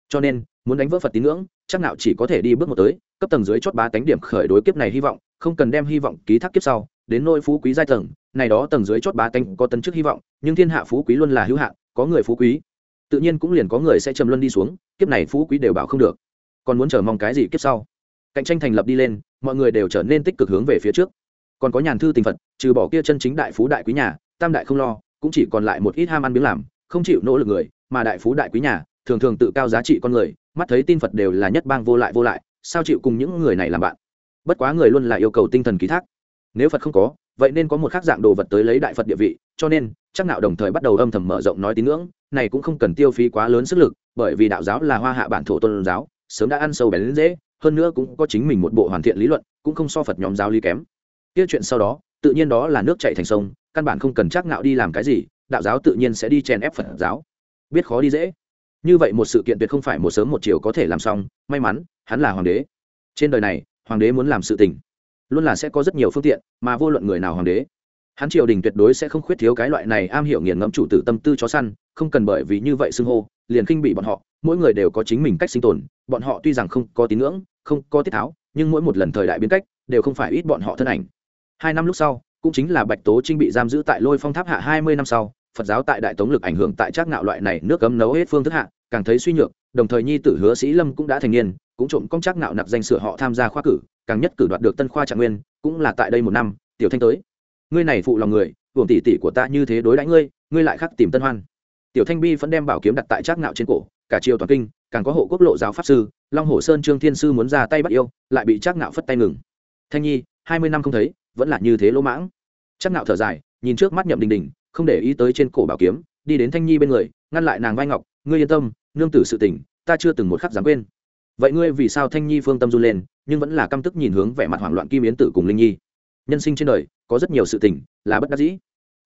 Cho nên, muốn đánh vỡ phật tín ngưỡng, chắc nạo chỉ có thể đi bước một tới, cấp tầng dưới chót bá tánh điểm khởi đối kiếp này hy vọng, không cần đem hy vọng ký thác kiếp sau, đến nôi phú quý giai tầng, này đó tầng dưới chót bá tánh có tấn chức hy vọng, nhưng thiên hạ phú quý luôn là hữu hạn, có người phú quý, tự nhiên cũng liền có người sẽ trầm luân đi xuống, kiếp này phú quý đều bảo không được còn muốn chờ mong cái gì kiếp sau? Cạnh tranh thành lập đi lên, mọi người đều trở nên tích cực hướng về phía trước. Còn có nhàn thư tình phật, trừ bỏ kia chân chính đại phú đại quý nhà, tam đại không lo, cũng chỉ còn lại một ít ham ăn miếng làm, không chịu nỗ lực người, mà đại phú đại quý nhà, thường thường tự cao giá trị con người, mắt thấy tin phật đều là nhất bang vô lại vô lại, sao chịu cùng những người này làm bạn? Bất quá người luôn là yêu cầu tinh thần ký thác. Nếu phật không có, vậy nên có một khác dạng đồ vật tới lấy đại phật địa vị, cho nên, chắc nạo đồng thời bắt đầu âm thầm mở rộng nói tín ngưỡng, này cũng không cần tiêu phí quá lớn sức lực, bởi vì đạo giáo là hoa hạ bản thổ tôn giáo sớm đã ăn sâu bén dễ, hơn nữa cũng có chính mình một bộ hoàn thiện lý luận, cũng không so phật nhóm giáo lý kém. Kia chuyện sau đó, tự nhiên đó là nước chảy thành sông, căn bản không cần chắc nạo đi làm cái gì, đạo giáo tự nhiên sẽ đi chèn ép phật giáo. Biết khó đi dễ. Như vậy một sự kiện tuyệt không phải một sớm một chiều có thể làm xong, may mắn, hắn là hoàng đế. Trên đời này, hoàng đế muốn làm sự tình. Luôn là sẽ có rất nhiều phương tiện, mà vô luận người nào hoàng đế. Hắn triều đình tuyệt đối sẽ không khuyết thiếu cái loại này am hiểu nghiền ngẫm chủ tử tâm tư chó săn, không cần bởi vì như vậy xưng hô liền khinh bị bọn họ, mỗi người đều có chính mình cách sinh tồn, bọn họ tuy rằng không có tín ngưỡng, không có tiết tháo, nhưng mỗi một lần thời đại biến cách, đều không phải ít bọn họ thân ảnh. Hai năm lúc sau, cũng chính là bạch tố trinh bị giam giữ tại lôi phong tháp hạ hai mươi năm sau, phật giáo tại đại tống lực ảnh hưởng tại trác ngạo loại này nước cấm nấu hết phương thức hạ, càng thấy suy nhược, đồng thời nhi tử hứa sĩ lâm cũng đã thành niên, cũng trộm công trác ngạo nặc danh sửa họ tham gia khoa cử, càng nhất cử đoạt được tân khoa trạng nguyên, cũng là tại đây một năm, tiểu thanh tới. Ngươi này phụ lòng người, hưởng tỷ tỷ của ta như thế đối đãi ngươi ngươi lại khắc tìm tân hoan tiểu thanh bi vẫn đem bảo kiếm đặt tại trác ngạo trên cổ, cả triều toàn kinh, càng có hộ quốc lộ giáo pháp sư, long hồ sơn trương thiên sư muốn ra tay bắt yêu, lại bị trác ngạo phất tay ngừng. Thanh nhi, hai mươi năm không thấy, vẫn là như thế lỗ mãng. Trác ngạo thở dài, nhìn trước mắt nhậm đình đình, không để ý tới trên cổ bảo kiếm, đi đến thanh nhi bên người, ngăn lại nàng vai ngọc, ngươi yên tâm, nương tử sự tình, ta chưa từng một khắc dám quên. Vậy ngươi vì sao thanh nhi phương tâm run lên, nhưng vẫn là căm tức nhìn hướng vẻ mặt hoảng loạn kim yến tử cùng linh nhi? Nhân sinh trên đời, có rất nhiều sự tình, là bất đắc dĩ.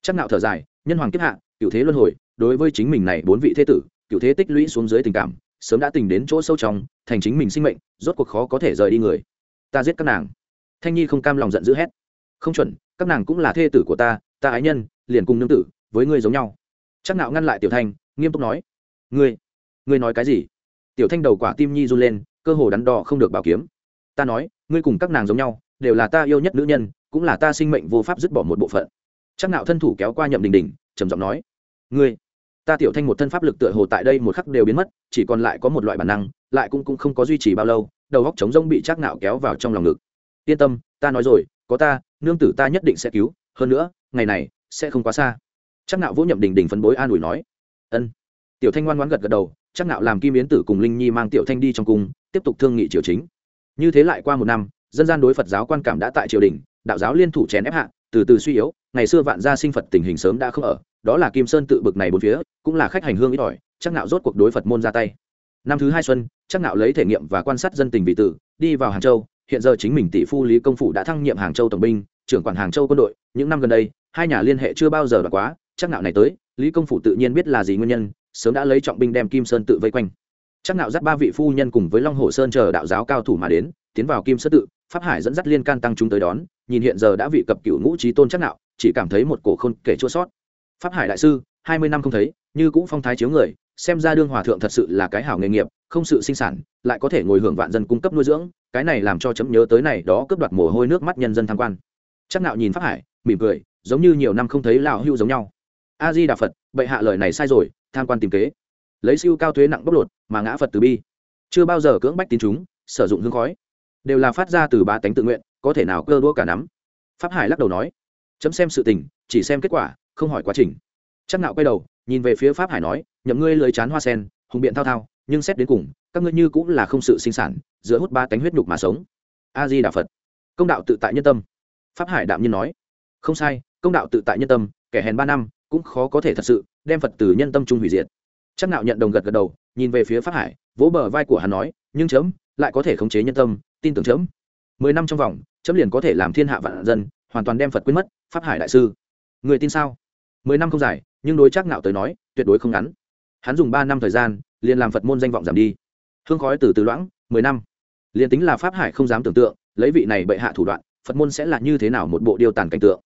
Chắc nạo thở dài, nhân hoàng kiếp hạ cựu thế luân hồi đối với chính mình này bốn vị thế tử, cựu thế tích lũy xuống dưới tình cảm, sớm đã tình đến chỗ sâu trong, thành chính mình sinh mệnh, rốt cuộc khó có thể rời đi người. Ta giết các nàng. Thanh nhi không cam lòng giận dữ hét. Không chuẩn, các nàng cũng là thê tử của ta ta ái nhân, liền cùng nương tử, với ngươi giống nhau. Chắc nạo ngăn lại tiểu thanh, nghiêm túc nói. Ngươi ngươi nói cái gì? Tiểu thanh đầu quả tim nhi run lên, cơ hồ đắn đo không được bảo kiếm. Ta nói, ngươi cùng các nàng giống nhau, đều là ta yêu nhất nữ nhân, cũng là ta sinh mệnh vô pháp dứt bỏ một bộ phận. Chắc nạo thân thủ kéo qua nhậm đình đình, trầm giọng nói. Ngươi ta tiểu thanh một thân pháp lực tựa hồ tại đây một khắc đều biến mất, chỉ còn lại có một loại bản năng, lại cũng cũng không có duy trì bao lâu, đầu góc trống rông bị chắc nạo kéo vào trong lòng ngực. Yên tâm, ta nói rồi, có ta, nương tử ta nhất định sẽ cứu, hơn nữa, ngày này, sẽ không quá xa. Chắc nạo vỗ nhậm đình đình phấn bối an ủi nói. Ân. Tiểu thanh ngoan ngoãn gật gật đầu chắc nạo làm kim yến tử cùng linh nhi mang tiểu thanh đi trong cung, tiếp tục thương nghị triều chính. Như thế lại qua một năm, dân gian đối phật giáo quan cảm đã tại triều đình, đạo giáo liên thủ chèn ép hạ, từ từ suy yếu ngày xưa vạn gia sinh phật tình hình sớm đã không ở, đó là kim sơn tự bực này bốn phía, cũng là khách hành hương ít ỏi, chắc nạo rốt cuộc đối phật môn ra tay. Năm thứ hai xuân, chắc nạo lấy thể nghiệm và quan sát dân tình vị tử, đi vào hàng châu. Hiện giờ chính mình tỷ phu lý công phủ đã thăng nhiệm hàng châu tổng binh, trưởng quản hàng châu quân đội. Những năm gần đây, hai nhà liên hệ chưa bao giờ đoạt quá, chắc nạo này tới, lý công phủ tự nhiên biết là gì nguyên nhân, sớm đã lấy trọng binh đem kim sơn tự vây quanh chắc nạo dắt ba vị phu nhân cùng với long hồ sơn chờ đạo giáo cao thủ mà đến, tiến vào kim Sơ tự, pháp hải dẫn dắt liên can tăng chúng tới đón, nhìn hiện giờ đã vị cập cựu ngũ trí tôn chắc nạo, chỉ cảm thấy một cổ khôn kể chua sót. Pháp hải đại sư, hai mươi năm không thấy, như cũng phong thái chiếu người, xem ra đương hòa thượng thật sự là cái hảo nghề nghiệp, không sự sinh sản, lại có thể ngồi hưởng vạn dân cung cấp nuôi dưỡng, cái này làm cho chấm nhớ tới này đó cướp đoạt mồ hôi nước mắt nhân dân tham quan. Chắc nạo nhìn pháp hải, mỉm cười, giống như nhiều năm không thấy lão hưu giống nhau. A di đà phật, bệ hạ lời này sai rồi, tham quan tìm kế lấy siêu cao thuế nặng bóc lột, mà ngã phật từ bi. Chưa bao giờ cưỡng bách tín chúng, sử dụng hương khói. Đều là phát ra từ ba tánh tự nguyện, có thể nào cơ đua cả nắm. Pháp hải lắc đầu nói, chấm xem sự tình, chỉ xem kết quả, không hỏi quá trình. Chắc nạo quay đầu, nhìn về phía pháp hải nói, nhậm ngươi lưới chán hoa sen, hùng biện thao thao, nhưng xét đến cùng, các ngươi như cũng là không sự sinh sản, giữa hút ba tánh huyết nhục mà sống. A di đà phật. Công đạo tự tại nhân tâm. Pháp hải đạm nhiên nói, không sai, công đạo tự tại nhân tâm, kẻ hèn ba năm, cũng khó có thể thật sự đem phật từ nhân tâm trung hủy diệt chắc nạo nhận đồng gật gật đầu, nhìn về phía pháp hải, vỗ bờ vai của hắn nói, nhưng chấm, lại có thể khống chế nhân tâm, tin tưởng chấm. Mười năm trong vòng, chấm liền có thể làm thiên hạ vạn dân, hoàn toàn đem phật quên mất, pháp hải đại sư. Người tin sao? Mười năm không dài, nhưng đối chắc nạo tới nói, tuyệt đối không ngắn. Hắn dùng ba năm thời gian, liền làm phật môn danh vọng giảm đi. Hương khói từ từ loãng, mười năm. Liền tính là pháp hải không dám tưởng tượng, lấy vị này bệ hạ thủ đoạn, phật môn sẽ là như thế nào một bộ điều tàn cảnh tượng.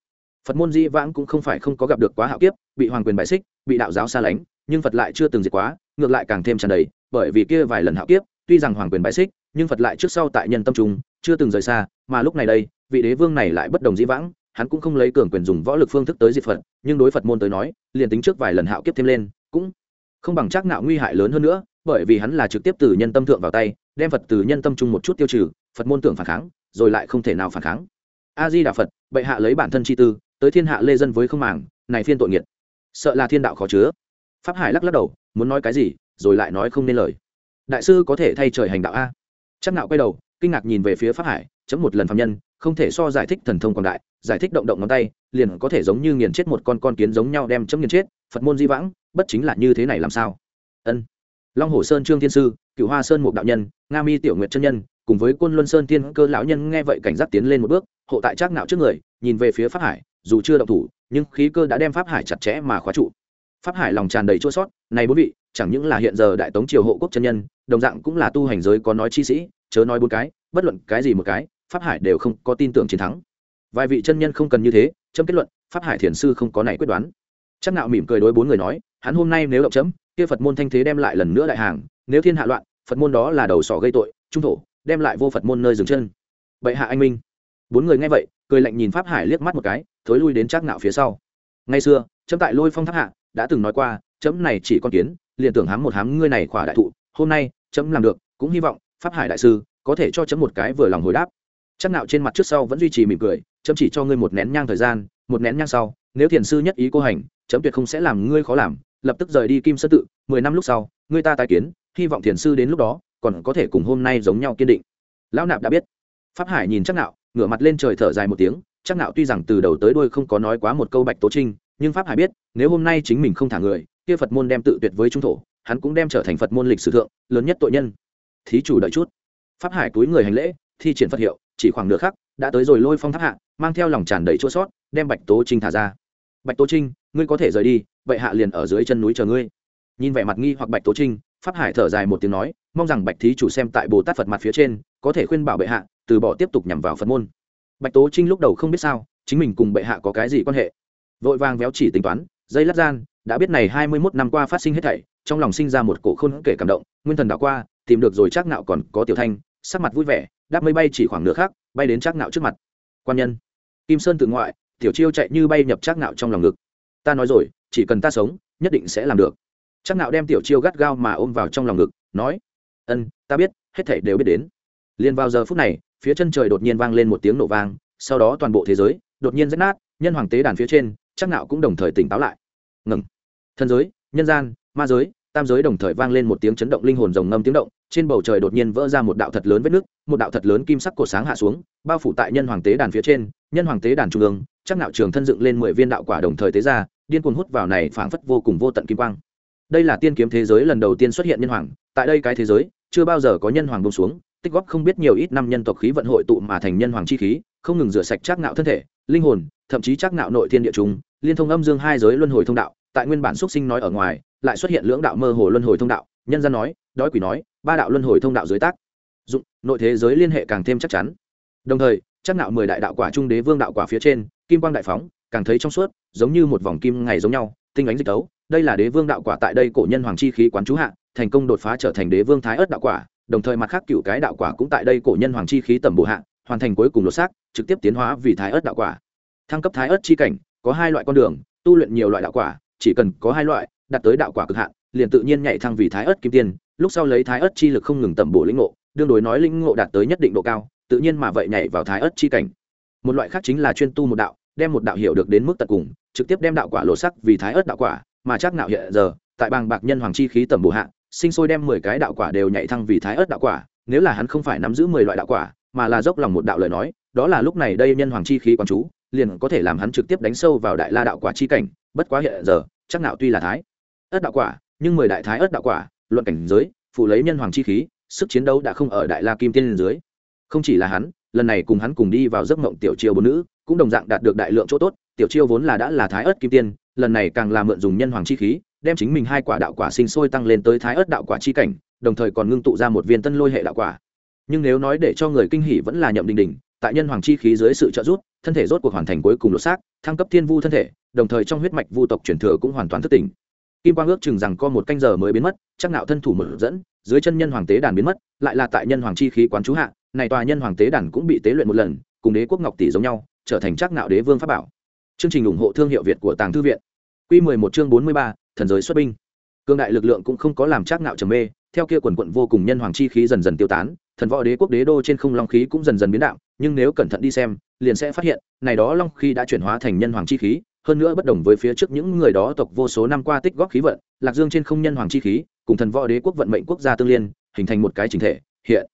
Phật môn di vãng cũng không phải không có gặp được quá hạo kiếp, bị hoàng quyền bài xích, bị đạo giáo xa lánh nhưng phật lại chưa từng diệt quá, ngược lại càng thêm tràn đầy, bởi vì kia vài lần hạo kiếp, tuy rằng hoàng quyền bại xích, nhưng phật lại trước sau tại nhân tâm trung, chưa từng rời xa, mà lúc này đây, vị đế vương này lại bất đồng dĩ vãng, hắn cũng không lấy cường quyền dùng võ lực phương thức tới diệt phật, nhưng đối phật môn tới nói, liền tính trước vài lần hạo kiếp thêm lên, cũng không bằng chắc nạo nguy hại lớn hơn nữa, bởi vì hắn là trực tiếp từ nhân tâm thượng vào tay, đem phật từ nhân tâm chung một chút tiêu trừ, phật môn tưởng phản kháng, rồi lại không thể nào phản kháng. A di đà phật, bệ hạ lấy bản thân chi tư, tới thiên hạ lê dân với không màng, này phiên tội nghiệt. Sợ là thiên đạo khó chứa pháp hải lắc lắc đầu, muốn nói cái gì, rồi lại nói không nên lời. Đại sư có thể thay trời hành đạo a? Chắc nạo quay đầu, kinh ngạc nhìn về phía pháp hải, chấm một lần phạm nhân, không thể so giải thích thần thông quảng đại, giải thích động động ngón tay, liền có thể giống như nghiền chết một con con kiến giống nhau đem chấm nghiền chết, phật môn di vãng, bất chính là như thế này làm sao? Ân. Long hồ sơn trương thiên sư cựu hoa sơn một đạo nhân, nga mi tiểu nguyệt chân nhân, cùng với quân luân sơn thiên cơ lão nhân nghe vậy cảnh giác tiến lên một bước, hộ tại trác nạo trước người, nhìn về phía pháp hải, dù chưa động thủ, nhưng khí cơ đã đem pháp hải chặt chẽ mà khóa trụ pháp hải lòng tràn đầy chua sót, này bốn vị, chẳng những là hiện giờ đại tống triều hộ quốc chân nhân, đồng dạng cũng là tu hành giới có nói chi sĩ, chớ nói bốn cái, bất luận cái gì một cái, pháp hải đều không có tin tưởng chiến thắng. Vài vị chân nhân không cần như thế, chấm kết luận, pháp hải thiền sư không có này quyết đoán. Chắc nạo mỉm cười đối bốn người nói, hắn hôm nay nếu động chấm, kia phật môn thanh thế đem lại lần nữa đại hàng, nếu thiên hạ loạn, phật môn đó là đầu sỏ gây tội, trung thổ, đem lại vô phật môn nơi dừng chân. Bệ hạ anh minh. Bốn người nghe vậy, cười lạnh nhìn pháp hải liếc mắt một cái, thối lui đến chắc nạo phía sau. Ngày xưa, chấm tại lôi phong tháp hạ đã từng nói qua, chấm này chỉ con kiến, liền tưởng hám một hám ngươi này khỏa đại thụ, hôm nay, chấm làm được, cũng hy vọng, pháp hải đại sư, có thể cho chấm một cái vừa lòng hồi đáp. Chắc nạo trên mặt trước sau vẫn duy trì mỉm cười, chấm chỉ cho ngươi một nén nhang thời gian, một nén nhang sau, nếu thiền sư nhất ý cô hành, chấm tuyệt không sẽ làm ngươi khó làm, lập tức rời đi kim sơn tự, mười năm lúc sau, ngươi ta tái kiến, hy vọng thiền sư đến lúc đó, còn có thể cùng hôm nay giống nhau kiên định. Lão nạp đã biết. Pháp hải nhìn chắc nạo, ngửa mặt lên trời thở dài một tiếng, chắc nạo tuy rằng từ đầu tới đuôi không có nói quá một câu bạch tố trinh nhưng pháp hải biết, nếu hôm nay chính mình không thả người, kia phật môn đem tự tuyệt với trung thổ, hắn cũng đem trở thành phật môn lịch sử thượng, lớn nhất tội nhân. Thí chủ đợi chút. Pháp hải túi người hành lễ, thi triển phật hiệu, chỉ khoảng nửa khắc, đã tới rồi lôi phong tháp hạ, mang theo lòng tràn đầy chỗ sót, đem bạch tố trinh thả ra. Bạch tố trinh, ngươi có thể rời đi, vậy hạ liền ở dưới chân núi chờ ngươi. Nhìn vẻ mặt nghi hoặc bạch tố trinh, pháp hải thở dài một tiếng nói, mong rằng bạch thí chủ xem tại bồ tát phật mặt phía trên, có thể khuyên bảo bệ hạ, từ bỏ tiếp tục nhằm vào phật môn. Bạch tố trinh lúc đầu không biết sao, chính mình cùng bệ hạ có cái gì quan hệ? Vội vàng véo chỉ tính toán, dây lát gian, đã biết này hai mươi mốt năm qua phát sinh hết thảy, trong lòng sinh ra một cổ khôn kể cảm động, nguyên thần đảo qua, tìm được rồi chắc nạo còn có tiểu thanh, sắc mặt vui vẻ, đáp mây bay chỉ khoảng nửa khác bay đến chắc nạo trước mặt. Quan nhân, kim sơn tự ngoại, tiểu chiêu chạy như bay nhập chắc nạo trong lòng ngực. Ta nói rồi, chỉ cần ta sống, nhất định sẽ làm được. Chắc nạo đem tiểu chiêu gắt gao mà ôm vào trong lòng ngực, nói, ân, ta biết, hết thảy đều biết đến. Liền vào giờ phút này, phía chân trời đột nhiên vang lên một tiếng nổ vang, sau đó toàn bộ thế giới đột nhiên rách nát, nhân hoàng tế đàn phía trên chắc nạo cũng đồng thời tỉnh táo lại. Ngừng. Thần giới, nhân gian, ma giới, tam giới đồng thời vang lên một tiếng chấn động linh hồn rồng ngâm tiếng động, trên bầu trời đột nhiên vỡ ra một đạo thật lớn vết nước, một đạo thật lớn kim sắc cột sáng hạ xuống, bao phủ tại nhân hoàng tế đàn phía trên, nhân hoàng tế đàn trung ương, chắc nạo trường thân dựng lên mười viên đạo quả đồng thời tế ra, điên cuồng hút vào này phảng phất vô cùng vô tận kim quang. Đây là tiên kiếm thế giới lần đầu tiên xuất hiện nhân hoàng, tại đây cái thế giới, chưa bao giờ có nhân hoàng bông xuống, tích góp không biết nhiều ít năm nhân tộc khí vận hội tụ mà thành nhân hoàng chi khí, không ngừng rửa sạch chắc nạo thân thể, linh hồn, thậm chí chắc nạo nội thiên địa trung liên thông âm dương hai giới luân hồi thông đạo, tại nguyên bản xuất sinh nói ở ngoài, lại xuất hiện lưỡng đạo mơ hồ luân hồi thông đạo, nhân gian nói, đói quỷ nói, ba đạo luân hồi thông đạo dưới tác. Dụng, nội thế giới liên hệ càng thêm chắc chắn. Đồng thời, chắc nạo mười đại đạo quả trung đế vương đạo quả phía trên, kim quang đại phóng, càng thấy trong suốt, giống như một vòng kim ngày giống nhau, tinh ánh dịch tấu. Đây là đế vương đạo quả tại đây cổ nhân hoàng chi khí quán chú hạ, thành công đột phá trở thành đế vương thái ớt đạo quả. Đồng thời mặt khác cựu cái đạo quả cũng tại đây cổ nhân hoàng chi khí tầm bổ hạ, hoàn thành cuối cùng lột xác, trực tiếp tiến hóa vì thái ớt đạo quả. Thăng cấp thái ớt chi cảnh có hai loại con đường, tu luyện nhiều loại đạo quả, chỉ cần có hai loại, đạt tới đạo quả cực hạn, liền tự nhiên nhảy thăng vì thái ớt kim tiên, lúc sau lấy thái ớt chi lực không ngừng tẩm bổ lĩnh ngộ, đương đối nói lĩnh ngộ đạt tới nhất định độ cao, tự nhiên mà vậy nhảy vào thái ớt chi cảnh. Một loại khác chính là chuyên tu một đạo, đem một đạo hiểu được đến mức tận cùng, trực tiếp đem đạo quả lộ sắc vì thái ớt đạo quả, mà chắc nạo hiện giờ, tại bàng bạc nhân hoàng chi khí tẩm bổ hạ, sinh sôi đem mười cái đạo quả đều nhảy thăng vì thái ớt đạo quả, nếu là hắn không phải nắm giữ mười loại đạo quả, mà là dốc lòng một đạo lời nói, đó là lúc này đây nhân hoàng chi khí quán chú liền có thể làm hắn trực tiếp đánh sâu vào đại la đạo quả chi cảnh, bất quá hiện giờ, chắc nạo tuy là thái ớt đạo quả, nhưng mười đại thái ớt đạo quả, luận cảnh giới, phụ lấy nhân hoàng chi khí, sức chiến đấu đã không ở đại la kim tiên dưới. Không chỉ là hắn, lần này cùng hắn cùng đi vào giấc mộng tiểu chiêu bốn nữ, cũng đồng dạng đạt được đại lượng chỗ tốt, tiểu chiêu vốn là đã là thái ớt kim tiên, lần này càng là mượn dùng nhân hoàng chi khí, đem chính mình hai quả đạo quả sinh sôi tăng lên tới thái ớt đạo quả chi cảnh, đồng thời còn ngưng tụ ra một viên tân lôi hệ đạo quả. Nhưng nếu nói để cho người kinh hỉ vẫn là nhậm đình đình tại nhân hoàng chi khí dưới sự trợ giúp thân thể rốt cuộc hoàn thành cuối cùng lột xác thăng cấp thiên vu thân thể đồng thời trong huyết mạch vu tộc truyền thừa cũng hoàn toàn thất tỉnh. Kim quang ước chừng rằng có một canh giờ mới biến mất chắc nạo thân thủ mở dẫn dưới chân nhân hoàng tế đàn biến mất lại là tại nhân hoàng chi khí quán chú hạ này tòa nhân hoàng tế đàn cũng bị tế luyện một lần cùng đế quốc ngọc tỷ giống nhau trở thành chắc nạo đế vương pháp bảo. Chương trình ủng hộ thương hiệu việt của tàng thư viện. Quy 11 chương 43, thần giới xuất binh. Cương đại lực lượng cũng không có làm chắc nạo trầm mê theo kia quần quận vô cùng nhân hoàng chi khí dần dần tiêu tán thần võ đế quốc đế đô trên không long khí cũng dần dần biến đạo, nhưng nếu cẩn thận đi xem, liền sẽ phát hiện, này đó long khí đã chuyển hóa thành nhân hoàng chi khí, hơn nữa bất đồng với phía trước những người đó tộc vô số năm qua tích góp khí vận, lạc dương trên không nhân hoàng chi khí, cùng thần võ đế quốc vận mệnh quốc gia tương liên, hình thành một cái chính thể, hiện.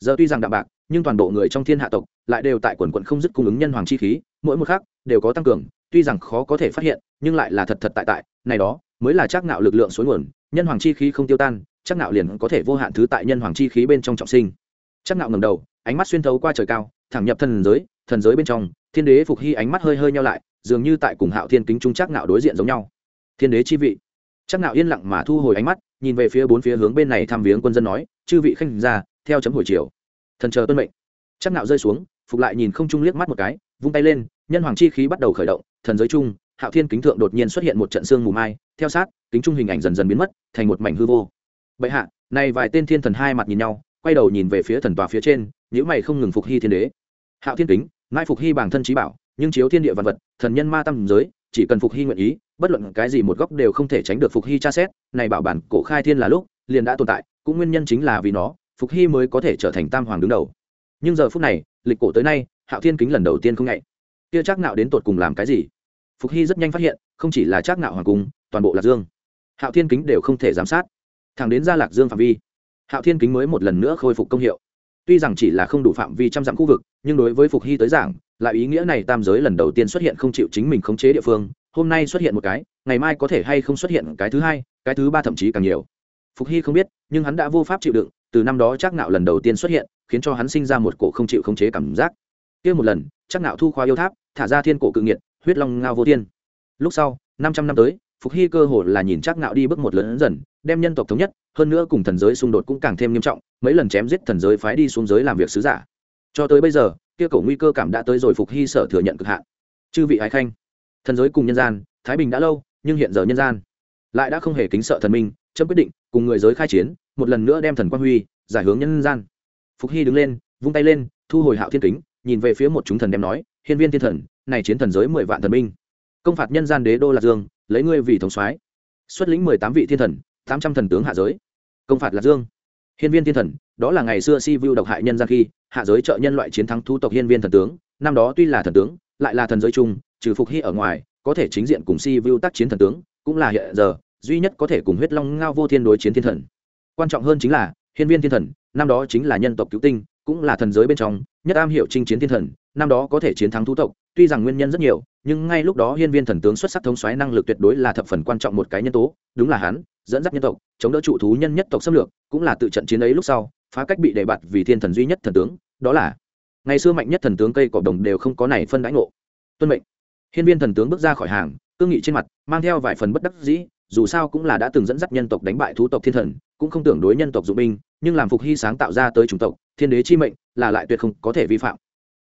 Giờ tuy rằng đạm bạc, nhưng toàn bộ người trong thiên hạ tộc lại đều tại quần quận không dứt cung ứng nhân hoàng chi khí, mỗi một khác đều có tăng cường, tuy rằng khó có thể phát hiện, nhưng lại là thật thật tại tại, này đó mới là chắc nạo lực lượng suối nguồn, nhân hoàng chi khí không tiêu tan, chắc nạo liền có thể vô hạn thứ tại nhân hoàng chi khí bên trong trọng sinh chắc nạo ngẩng đầu, ánh mắt xuyên thấu qua trời cao, thẳng nhập thần giới thần giới bên trong, thiên đế phục hy ánh mắt hơi hơi nhau lại, dường như tại cùng hạo thiên kính trung chắc nạo đối diện giống nhau. Thiên đế chi vị. Chắc nạo yên lặng mà thu hồi ánh mắt, nhìn về phía bốn phía hướng bên này thăm viếng quân dân nói, chư vị khanh ra theo chấm hồi chiều thần chờ tuân mệnh. Chắc nạo rơi xuống, phục lại nhìn không trung liếc mắt một cái, vung tay lên, nhân hoàng chi khí bắt đầu khởi động, thần giới trung, hạo thiên kính thượng đột nhiên xuất hiện một trận sương mù mai, theo sát, kính trung hình ảnh dần dần biến mất, thành một mảnh hư vô. Bệ hạ này vài tên thiên thần hai mặt nhìn nhau quay đầu nhìn về phía thần tòa phía trên nếu mày không ngừng phục hy thiên đế. Hạo thiên kính mai phục hy bản thân trí bảo, nhưng chiếu thiên địa vật vật, thần nhân ma tâm giới, chỉ cần phục hy nguyện ý, bất luận cái gì một góc đều không thể tránh được phục hy tra xét, này bảo bản cổ khai thiên là lúc, liền đã tồn tại, cũng nguyên nhân chính là vì nó, phục hy mới có thể trở thành tam hoàng đứng đầu. Nhưng giờ phút này, lịch cổ tới nay, hạo thiên kính lần đầu tiên không ngại kia chắc nạo đến tột cùng làm cái gì? Phục hy rất nhanh phát hiện, không chỉ là chắc nạo hoàng cung, toàn bộ lạc dương. Hạo thiên kính đều không thể giám sát. Thẳng đến ra lạc dương phạm vi hạo thiên kính mới một lần nữa khôi phục công hiệu. Tuy rằng chỉ là không đủ phạm vi trăm dặm khu vực, nhưng đối với phục hy tới giảng, lại ý nghĩa này tam giới lần đầu tiên xuất hiện không chịu chính mình khống chế địa phương, hôm nay xuất hiện một cái, ngày mai có thể hay không xuất hiện cái thứ hai, cái thứ ba thậm chí càng nhiều. Phục hy không biết, nhưng hắn đã vô pháp chịu đựng, từ năm đó chắc nạo lần đầu tiên xuất hiện, khiến cho hắn sinh ra một cổ không chịu khống chế cảm giác. Kia một lần, chắc nạo thu khoa yêu tháp, thả ra thiên cổ cự nghiệt, huyết long ngao vô thiên. Lúc sau, năm trăm năm tới, phục hy cơ hồ là nhìn chắc nạo đi bước một lớn dần đem nhân tộc thống nhất, hơn nữa cùng thần giới xung đột cũng càng thêm nghiêm trọng, mấy lần chém giết thần giới phái đi xuống giới làm việc sứ giả. Cho tới bây giờ, kia cổ nguy cơ cảm đã tới rồi phục hy sở thừa nhận cực hạn. Chư vị ái khanh, thần giới cùng nhân gian, thái bình đã lâu, nhưng hiện giờ nhân gian lại đã không hề kính sợ thần minh, chấm quyết định cùng người giới khai chiến, một lần nữa đem thần quan huy giải hướng nhân gian. Phục hy đứng lên, vung tay lên, thu hồi hạo thiên kính, nhìn về phía một chúng thần đem nói, hiên viên thiên thần, này chiến thần giới mười vạn thần minh công phạt nhân gian đế đô lạc dương, lấy ngươi vì thống soái. Xuất lĩnh mười tám vị thiên thần tám trăm thần tướng hạ giới. Công phạt lạc dương. Hiên viên thiên thần, đó là ngày xưa si vu độc hại nhân gian khi, hạ giới trợ nhân loại chiến thắng thu tộc hiên viên thần tướng. Năm đó tuy là thần tướng, lại là thần giới chung, trừ phục hy ở ngoài, có thể chính diện cùng si vu tác chiến thần tướng, cũng là hiện giờ, duy nhất có thể cùng huyết long ngao vô thiên đối chiến thiên thần. Quan trọng hơn chính là, hiên viên thiên thần, năm đó chính là nhân tộc cứu tinh, cũng là thần giới bên trong, nhất am hiểu chinh chiến thiên thần, năm đó có thể chiến thắng thú tộc, tuy rằng nguyên nhân rất nhiều, nhưng ngay lúc đó hiên viên thần tướng xuất sắc thống xoáy năng lực tuyệt đối là thập phần quan trọng một cái nhân tố, đúng là hắn dẫn dắt nhân tộc, chống đỡ trụ thú nhân nhất tộc xâm lược, cũng là tự trận chiến ấy lúc sau, phá cách bị đề bạt vì thiên thần duy nhất thần tướng, đó là, ngày xưa mạnh nhất thần tướng cây cỏ đồng đều không có này phân đãi ngộ. Tuân mệnh. Hiên viên thần tướng bước ra khỏi hàng, cương nghị trên mặt, mang theo vài phần bất đắc dĩ, dù sao cũng là đã từng dẫn dắt nhân tộc đánh bại thú tộc thiên thần, cũng không tưởng đối nhân tộc dụng binh, nhưng làm phục hy sáng tạo ra tới chủng tộc, thiên đế chi mệnh, là lại tuyệt không có thể vi phạm.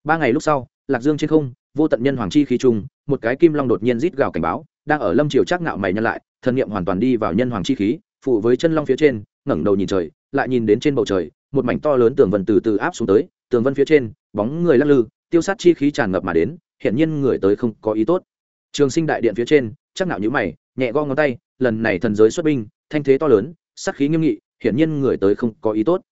Ba ngày lúc sau, lạc dương trên không, vô tận nhân hoàng chi khí trung một cái kim long đột nhiên rít gào cảnh báo đang ở lâm triều chắc ngạo mày nhân lại, thần niệm hoàn toàn đi vào nhân hoàng chi khí phụ với chân long phía trên, ngẩng đầu nhìn trời, lại nhìn đến trên bầu trời, một mảnh to lớn tường vân từ từ áp xuống tới, tường vân phía trên, bóng người lắc lư, tiêu sát chi khí tràn ngập mà đến hiện nhiên người tới không có ý tốt. Trường sinh đại điện phía trên chắc nạo nhíu mày, nhẹ gõ ngón tay, lần này thần giới xuất binh, thanh thế to lớn, sát khí nghiêm nghị, hiển nhiên người tới không có ý tốt.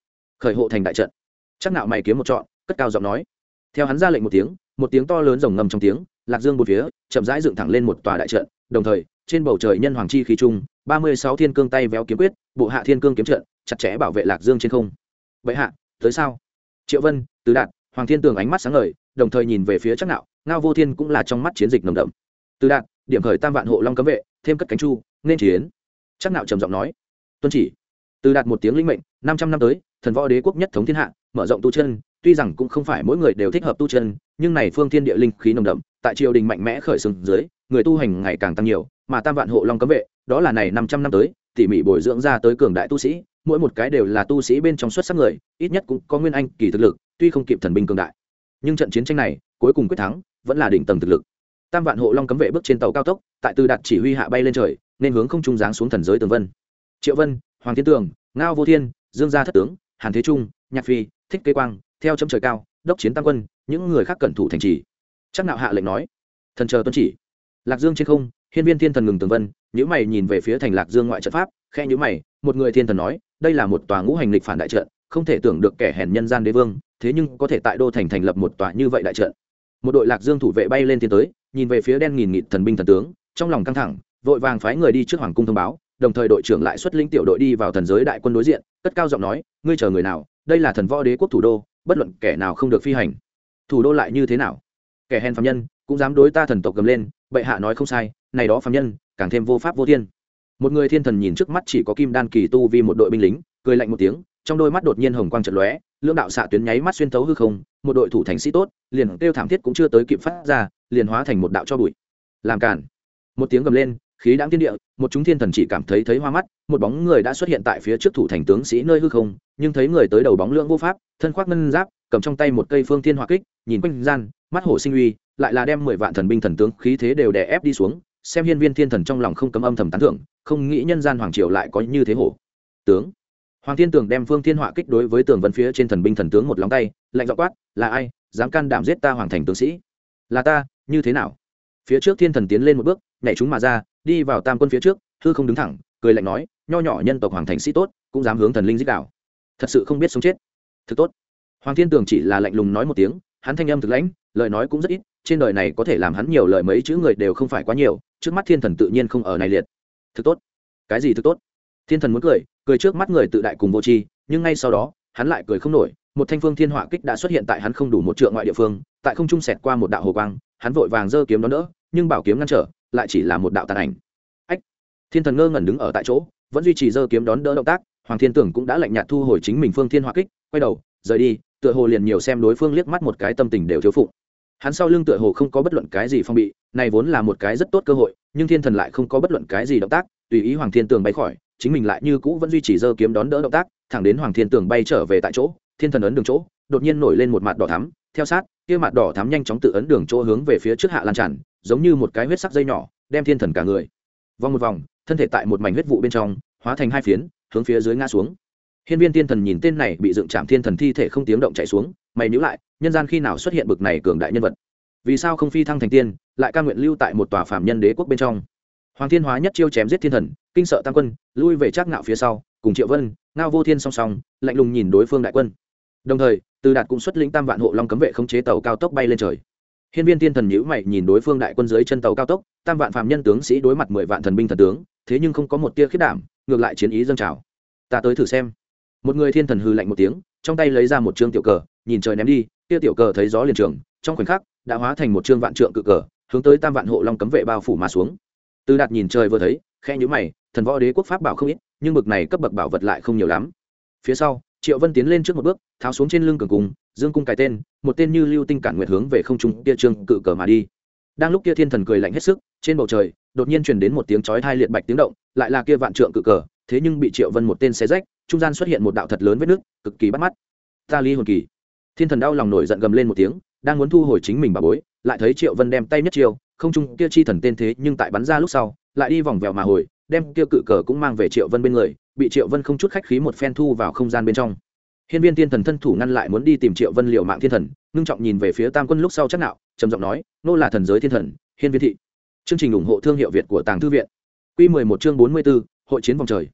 Khởi hộ thành đại trận. Chắc nạo mày kiếm một trọn, cất cao giọng nói. Theo hắn ra lệnh một tiếng một tiếng to lớn rồng ngầm trong tiếng, lạc dương bốn phía chậm rãi dựng thẳng lên một tòa đại trận, đồng thời, trên bầu trời nhân hoàng chi khí trung, ba mươi sáu thiên cương tay véo kiếm quyết, bộ hạ thiên cương kiếm trận, chặt chẽ bảo vệ lạc dương trên không. Vậy hạ, tới sao? Triệu vân, tứ đạt, hoàng thiên tường ánh mắt sáng ngời, đồng thời nhìn về phía chắc nạo, ngao vô thiên cũng là trong mắt chiến dịch nồng đậm. Tứ đạt, điểm khởi tam vạn hộ long cấm vệ, thêm cất cánh chu, nên chiến. Chắc nạo trầm giọng nói. Tuân chỉ. Từ đạt một tiếng linh mệnh, năm trăm năm tới, thần võ đế quốc nhất thống thiên hạ, mở rộng tu chân, tuy rằng cũng không phải mỗi người đều thích hợp tu chân, nhưng này phương thiên địa linh khí nồng đậm tại triều đình mạnh mẽ khởi xướng dưới, người tu hành ngày càng tăng nhiều, mà tam vạn hộ long cấm vệ, đó là này năm trăm năm tới, tỉ mỉ bồi dưỡng ra tới cường đại tu sĩ, mỗi một cái đều là tu sĩ bên trong xuất sắc người, ít nhất cũng có nguyên anh kỳ thực lực, tuy không kịp thần binh cường đại. Nhưng trận chiến tranh này, cuối cùng quyết thắng, vẫn là đỉnh tầng thực lực. Tam vạn hộ long cấm vệ bước trên tàu cao tốc, tại từ đạt chỉ huy hạ bay lên trời, nên hướng không trung giáng xuống thần giới tường vân. Triệu vân, hoàng thiên tường, ngao vô thiên, dương gia thất tướng, hàn thế trung, nhạc phi, thích kế quang, theo chấm trời cao, đốc chiến tam quân, những người khác cẩn thủ thành trì chắc nạo hạ lệnh nói. Thần chờ tuân chỉ. Lạc dương trên không, hiên viên thiên thần ngừng tường vân nhữ mày nhìn về phía thành lạc dương ngoại trận pháp khe nhữ mày, một người thiên thần nói, đây là một tòa ngũ hành lịch phản đại trận, không thể tưởng được kẻ hèn nhân gian đế vương, thế nhưng có thể tại đô thành thành lập một tòa như vậy đại trận. Một đội lạc dương thủ vệ bay lên tiến tới, nhìn về phía đen nghìn nghịt thần binh thần tướng, trong lòng căng thẳng, vội vàng phái người đi trước hoàng cung thông báo, đồng thời đội trưởng lại xuất lĩnh tiểu đội đi vào thần giới đại quân đối diện, cất cao giọng nói, ngươi chờ người nào, đây là thần võ đế quốc thủ đô, bất luận kẻ nào không được phi hành. Thủ đô lại như thế nào? Kẻ hèn phạm nhân, cũng dám đối ta thần tộc gầm lên, bệ hạ nói không sai, này đó phạm nhân, càng thêm vô pháp vô thiên. Một người thiên thần nhìn trước mắt chỉ có kim đan kỳ tu vì một đội binh lính, cười lạnh một tiếng, trong đôi mắt đột nhiên hồng quang trận lóe, lưỡng đạo xạ tuyến nháy mắt xuyên thấu hư không, một đội thủ thành sĩ tốt, liền kêu thảm thiết cũng chưa tới kịp phát ra, liền hóa thành một đạo cho bụi. Làm cản một tiếng gầm lên, khí đáng tiên địa, một chúng thiên thần chỉ cảm thấy thấy hoa mắt, một bóng người đã xuất hiện tại phía trước thủ thành tướng sĩ nơi hư không, nhưng thấy người tới đầu bóng lưỡng vô pháp, thân khoác ngân giáp, cầm trong tay một cây phương thiên hỏa kích, nhìn quanh gian mắt hổ sinh uy, lại là đem mười vạn thần binh thần tướng khí thế đều đè ép đi xuống, xem hiên viên thiên thần trong lòng không cấm âm thầm tán thưởng, không nghĩ nhân gian hoàng triều lại có như thế hổ. Tướng. Hoàng thiên tường đem phương thiên hỏa kích đối với tường vân phía trên thần binh thần tướng một lóng tay, lạnh dọ quát, là ai, dám can đảm giết ta hoàng thành tướng sĩ? Là ta, như thế nào? Phía trước thiên thần tiến lên một bước, nhảy chúng mà ra, đi vào tam quân phía trước, hư không đứng thẳng, cười lạnh nói, nho nhỏ nhân tộc hoàng thành sĩ tốt, cũng dám hướng thần linh giết đạo. Thật sự không biết sống chết. Thực tốt. Hoàng thiên tường chỉ là lạnh lùng nói một tiếng, hắn thanh âm thực lãnh lời nói cũng rất ít, trên đời này có thể làm hắn nhiều lời mấy chữ người đều không phải quá nhiều, trước mắt thiên thần tự nhiên không ở này liệt. Thực tốt. Cái gì thực tốt? Thiên thần muốn cười cười trước mắt người tự đại cùng vô tri, nhưng ngay sau đó, hắn lại cười không nổi, một thanh phương thiên họa kích đã xuất hiện tại hắn không đủ một trượng ngoại địa phương, tại không trung sẹt qua một đạo hồ quang, hắn vội vàng giơ kiếm đón đỡ, nhưng bảo kiếm ngăn trở, lại chỉ là một đạo tàn ảnh. Ách! Thiên thần ngơ ngẩn đứng ở tại chỗ, vẫn duy trì giơ kiếm đón đỡ động tác, hoàng thiên tưởng cũng đã lạnh nhạt thu hồi chính mình phương thiên họa kích, quay đầu, rời đi, tựa hồ liền nhiều xem đối phương liếc mắt một cái tâm tình đều thiếu phụng hắn sau lưng tựa hồ không có bất luận cái gì phong bị, này vốn là một cái rất tốt cơ hội, nhưng thiên thần lại không có bất luận cái gì động tác, tùy ý hoàng thiên tường bay khỏi, chính mình lại như cũ vẫn duy trì dơ kiếm đón đỡ động tác, thẳng đến hoàng thiên tường bay trở về tại chỗ, thiên thần ấn đường chỗ, đột nhiên nổi lên một mặt đỏ thắm, theo sát, kia mặt đỏ thắm nhanh chóng tự ấn đường chỗ hướng về phía trước hạ lan tràn, giống như một cái huyết sắc dây nhỏ, đem thiên thần cả người. Vòng một vòng, thân thể tại một mảnh huyết vụ bên trong, hóa thành hai phiến, hướng phía dưới ngã xuống hiên viên tiên thần nhìn tên này bị dựng chạm thiên thần thi thể không tiếng động chạy xuống, mày nhíu lại, nhân gian khi nào xuất hiện bực này cường đại nhân vật? Vì sao không phi thăng thành tiên, lại ca nguyện lưu tại một tòa phạm nhân đế quốc bên trong? Hoàng thiên hóa nhất chiêu chém giết thiên thần, kinh sợ tam quân, lui về chắc ngạo phía sau, cùng triệu vân, ngao vô thiên song song, lạnh lùng nhìn đối phương đại quân. Đồng thời, từ đạt cũng xuất lĩnh tam vạn hộ long cấm vệ khống chế tàu cao tốc bay lên trời. Hiên viên tiên thần nhíu mày nhìn đối phương đại quân dưới chân tàu cao tốc, tam vạn phạm nhân tướng sĩ đối mặt mười vạn thần binh thần tướng, thế nhưng không có một tia khiếp đảm, ngược lại chiến ý dâng trào. Ta tới thử xem một người thiên thần hư lạnh một tiếng, trong tay lấy ra một chương tiểu cờ, nhìn trời ném đi, kia tiểu cờ thấy gió liền trường, trong khoảnh khắc, đã hóa thành một chương vạn trượng cự cờ, hướng tới tam vạn hộ long cấm vệ bao phủ mà xuống. Từ đạt nhìn trời vừa thấy khe nhữ mày, thần võ đế quốc pháp bảo không ít, nhưng bực này cấp bậc bảo vật lại không nhiều lắm. Phía sau, triệu vân tiến lên trước một bước, tháo xuống trên lưng cường cung, dương cung cái tên, một tên như lưu tinh cản nguyệt hướng về không trung kia trương cự cờ mà đi. Đang lúc kia thiên thần cười lạnh hết sức, trên bầu trời, đột nhiên truyền đến một tiếng chói thai liệt bạch tiếng động, lại là kia vạn trượng cự cờ thế nhưng bị triệu vân một tên xé rách trung gian xuất hiện một đạo thật lớn vết nước cực kỳ bắt mắt. Ta ly hồn kỳ. Thiên thần đau lòng nổi giận gầm lên một tiếng đang muốn thu hồi chính mình bà bối lại thấy triệu vân đem tay nhất chiêu không trung kia chi thần tên thế nhưng tại bắn ra lúc sau lại đi vòng vèo mà hồi đem kia cự cờ cũng mang về triệu vân bên người bị triệu vân không chút khách khí một phen thu vào không gian bên trong. Hiên viên thiên thần thân thủ ngăn lại muốn đi tìm triệu vân liệu mạng thiên thần ngưng trọng nhìn về phía tam quân lúc sau chắc nạo trầm giọng nói nô là thần giới thiên thần hiên viên thị. Chương trình ủng hộ thương hiệu việt của tàng thư viện. Quy mười một chương bốn mươi 44, hội chiến vòng trời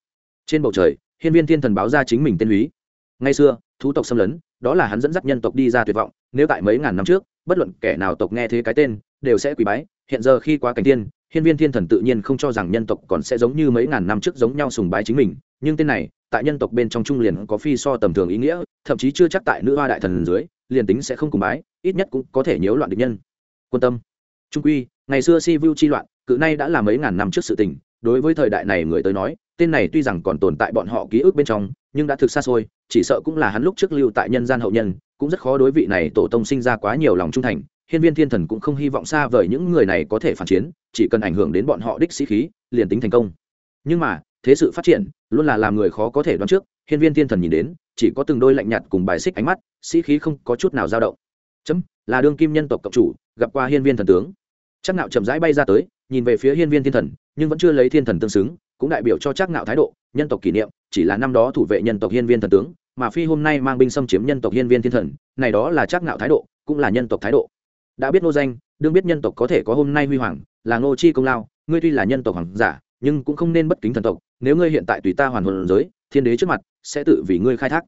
trên bầu trời, hiên viên thiên thần báo ra chính mình tên húy. Ngay xưa, thú tộc xâm lấn, đó là hắn dẫn dắt nhân tộc đi ra tuyệt vọng, nếu tại mấy ngàn năm trước, bất luận kẻ nào tộc nghe thế cái tên, đều sẽ quỳ bái. Hiện giờ khi quá cảnh tiên, hiên viên thiên thần tự nhiên không cho rằng nhân tộc còn sẽ giống như mấy ngàn năm trước giống nhau sùng bái chính mình, nhưng tên này, tại nhân tộc bên trong trung liền có phi so tầm thường ý nghĩa, thậm chí chưa chắc tại nữ hoa đại thần dưới, liền tính sẽ không cùng bái, ít nhất cũng có thể nhiễu loạn địch nhân. Quân tâm. Trung quy, ngày xưa si vu chi loạn, cự nay đã là mấy ngàn năm trước sự tình, đối với thời đại này người tới nói tên này tuy rằng còn tồn tại bọn họ ký ức bên trong, nhưng đã thực xa xôi, chỉ sợ cũng là hắn lúc trước lưu tại nhân gian hậu nhân, cũng rất khó đối vị này tổ tông sinh ra quá nhiều lòng trung thành. Hiên viên thiên thần cũng không hy vọng xa vời những người này có thể phản chiến, chỉ cần ảnh hưởng đến bọn họ đích sĩ khí, liền tính thành công. Nhưng mà, thế sự phát triển, luôn là làm người khó có thể đoán trước, hiên viên thiên thần nhìn đến, chỉ có từng đôi lạnh nhạt cùng bài xích ánh mắt, sĩ khí không có chút nào dao động. Chấm, là đương kim nhân tộc cộng chủ, gặp qua hiên viên thần tướng. Chắc nạo chậm rãi bay ra tới, nhìn về phía hiên viên thiên thần, nhưng vẫn chưa lấy thiên thần tương xứng cũng đại biểu cho chắc ngạo thái độ, nhân tộc kỷ niệm, chỉ là năm đó thủ vệ nhân tộc hiên viên thần tướng, mà phi hôm nay mang binh xâm chiếm nhân tộc hiên viên thiên thần, này đó là chắc ngạo thái độ, cũng là nhân tộc thái độ. Đã biết nô danh, đương biết nhân tộc có thể có hôm nay huy hoàng, là ngô chi công lao, ngươi tuy là nhân tộc hoàng giả, nhưng cũng không nên bất kính thần tộc, nếu ngươi hiện tại tùy ta hoàn hồn giới, thiên đế trước mặt, sẽ tự vì ngươi khai thác.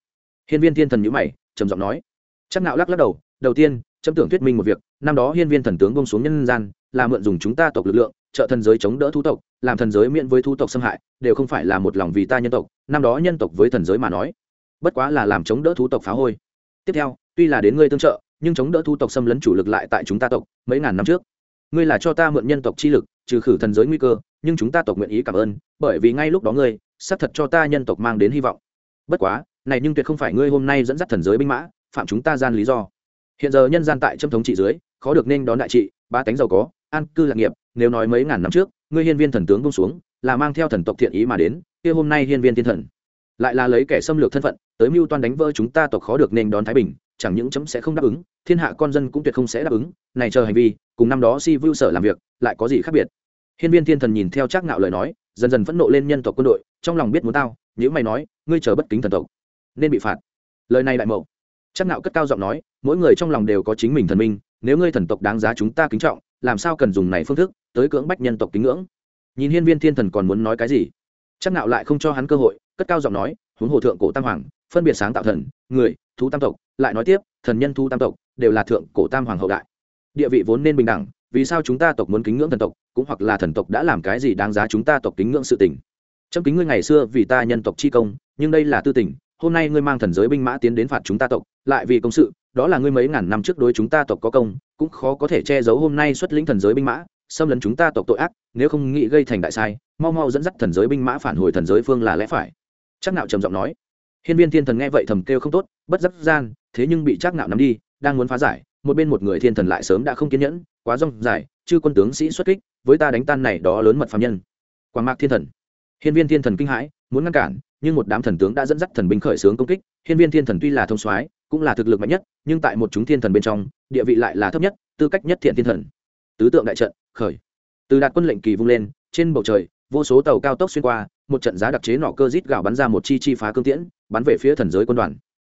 Hiên viên thiên thần nhữ mày, trầm giọng nói. Chắc nạo lắc lắc đầu đầu tiên, chấm tưởng thuyết minh một việc, năm đó hiên viên thần tướng bông xuống nhân gian, là mượn dùng chúng ta tộc lực lượng, trợ thần giới chống đỡ thu tộc làm thần giới miễn với thu tộc xâm hại, đều không phải là một lòng vì ta nhân tộc, năm đó nhân tộc với thần giới mà nói. Bất quá là làm chống đỡ thu tộc phá hôi. Tiếp theo, tuy là đến ngươi tương trợ, nhưng chống đỡ thu tộc xâm lấn chủ lực lại tại chúng ta tộc, mấy ngàn năm trước. Ngươi là cho ta mượn nhân tộc chi lực, trừ khử thần giới nguy cơ, nhưng chúng ta tộc nguyện ý cảm ơn, bởi vì ngay lúc đó ngươi, xác thật cho ta nhân tộc mang đến hy vọng. Bất quá, này nhưng tuyệt không phải ngươi hôm nay dẫn dắt thần giới binh mã, phạm chúng ta gian lý do. Hiện giờ nhân gian tại châm thống trị dưới, khó được nên đón đại trị, ba tánh giàu có, an cư lạc nghiệp, nếu nói mấy ngàn năm trước ngươi hiên viên thần tướng công xuống, là mang theo thần tộc thiện ý mà đến, kia hôm nay hiên viên thiên thần. Lại là lấy kẻ xâm lược thân phận, tới mưu toan đánh vỡ chúng ta tộc khó được nên đón thái bình, chẳng những chấm sẽ không đáp ứng, thiên hạ con dân cũng tuyệt không sẽ đáp ứng, này chờ hành vi, cùng năm đó si vu sở làm việc, lại có gì khác biệt? Hiên viên thiên thần nhìn theo trác ngạo lời nói, dần dần phẫn nộ lên nhân tộc quân đội, trong lòng biết muốn tao, nếu mày nói, ngươi chờ bất kính thần tộc, nên bị phạt. Lời này đại mậu. Trác ngạo cất cao giọng nói, mỗi người trong lòng đều có chính mình thần minh, nếu ngươi thần tộc đáng giá chúng ta kính trọng làm sao cần dùng này phương thức tới cưỡng bách nhân tộc kính ngưỡng? Nhìn hiên viên thiên thần còn muốn nói cái gì? Chắc nạo lại không cho hắn cơ hội, cất cao giọng nói, huống hồ thượng cổ tam hoàng, phân biệt sáng tạo thần, người, thú tam tộc, lại nói tiếp, thần nhân thu tam tộc đều là thượng cổ tam hoàng hậu đại. Địa vị vốn nên bình đẳng, vì sao chúng ta tộc muốn kính ngưỡng thần tộc, cũng hoặc là thần tộc đã làm cái gì đáng giá chúng ta tộc kính ngưỡng sự tình? Trong kính ngươi ngày xưa vì ta nhân tộc chi công, nhưng đây là tư tình, hôm nay ngươi mang thần giới binh mã tiến đến phạt chúng ta tộc, lại vì công sự đó là ngươi mấy ngàn năm trước đối chúng ta tộc có công, cũng khó có thể che giấu hôm nay xuất lĩnh thần giới binh mã, xâm lấn chúng ta tộc tội ác, nếu không nghĩ gây thành đại sai, mau mau dẫn dắt thần giới binh mã phản hồi thần giới phương là lẽ phải. Chắc nạo trầm giọng nói. Hiên viên thiên thần nghe vậy thầm kêu không tốt, bất dứt gian, thế nhưng bị chắc nạo nắm đi, đang muốn phá giải, một bên một người thiên thần lại sớm đã không kiên nhẫn, quá rong dài, chư quân tướng sĩ xuất kích, với ta đánh tan này đó lớn mật phạm nhân. Quang mạc thiên thần. Hiên viên thiên thần kinh hãi, muốn ngăn cản, nhưng một đám thần tướng đã dẫn dắt thần binh khởi xướng công kích, hiên viên thiên thần tuy là thông soái cũng là thực lực mạnh nhất, nhưng tại một chúng thiên thần bên trong, địa vị lại là thấp nhất, tư cách nhất thiện thiên thần. Tứ tượng đại trận, khởi. Từ đạt quân lệnh kỳ vung lên, trên bầu trời, vô số tàu cao tốc xuyên qua, một trận giá đặc chế nọ cơ rít gạo bắn ra một chi chi phá cương tiễn, bắn về phía thần giới quân đoàn.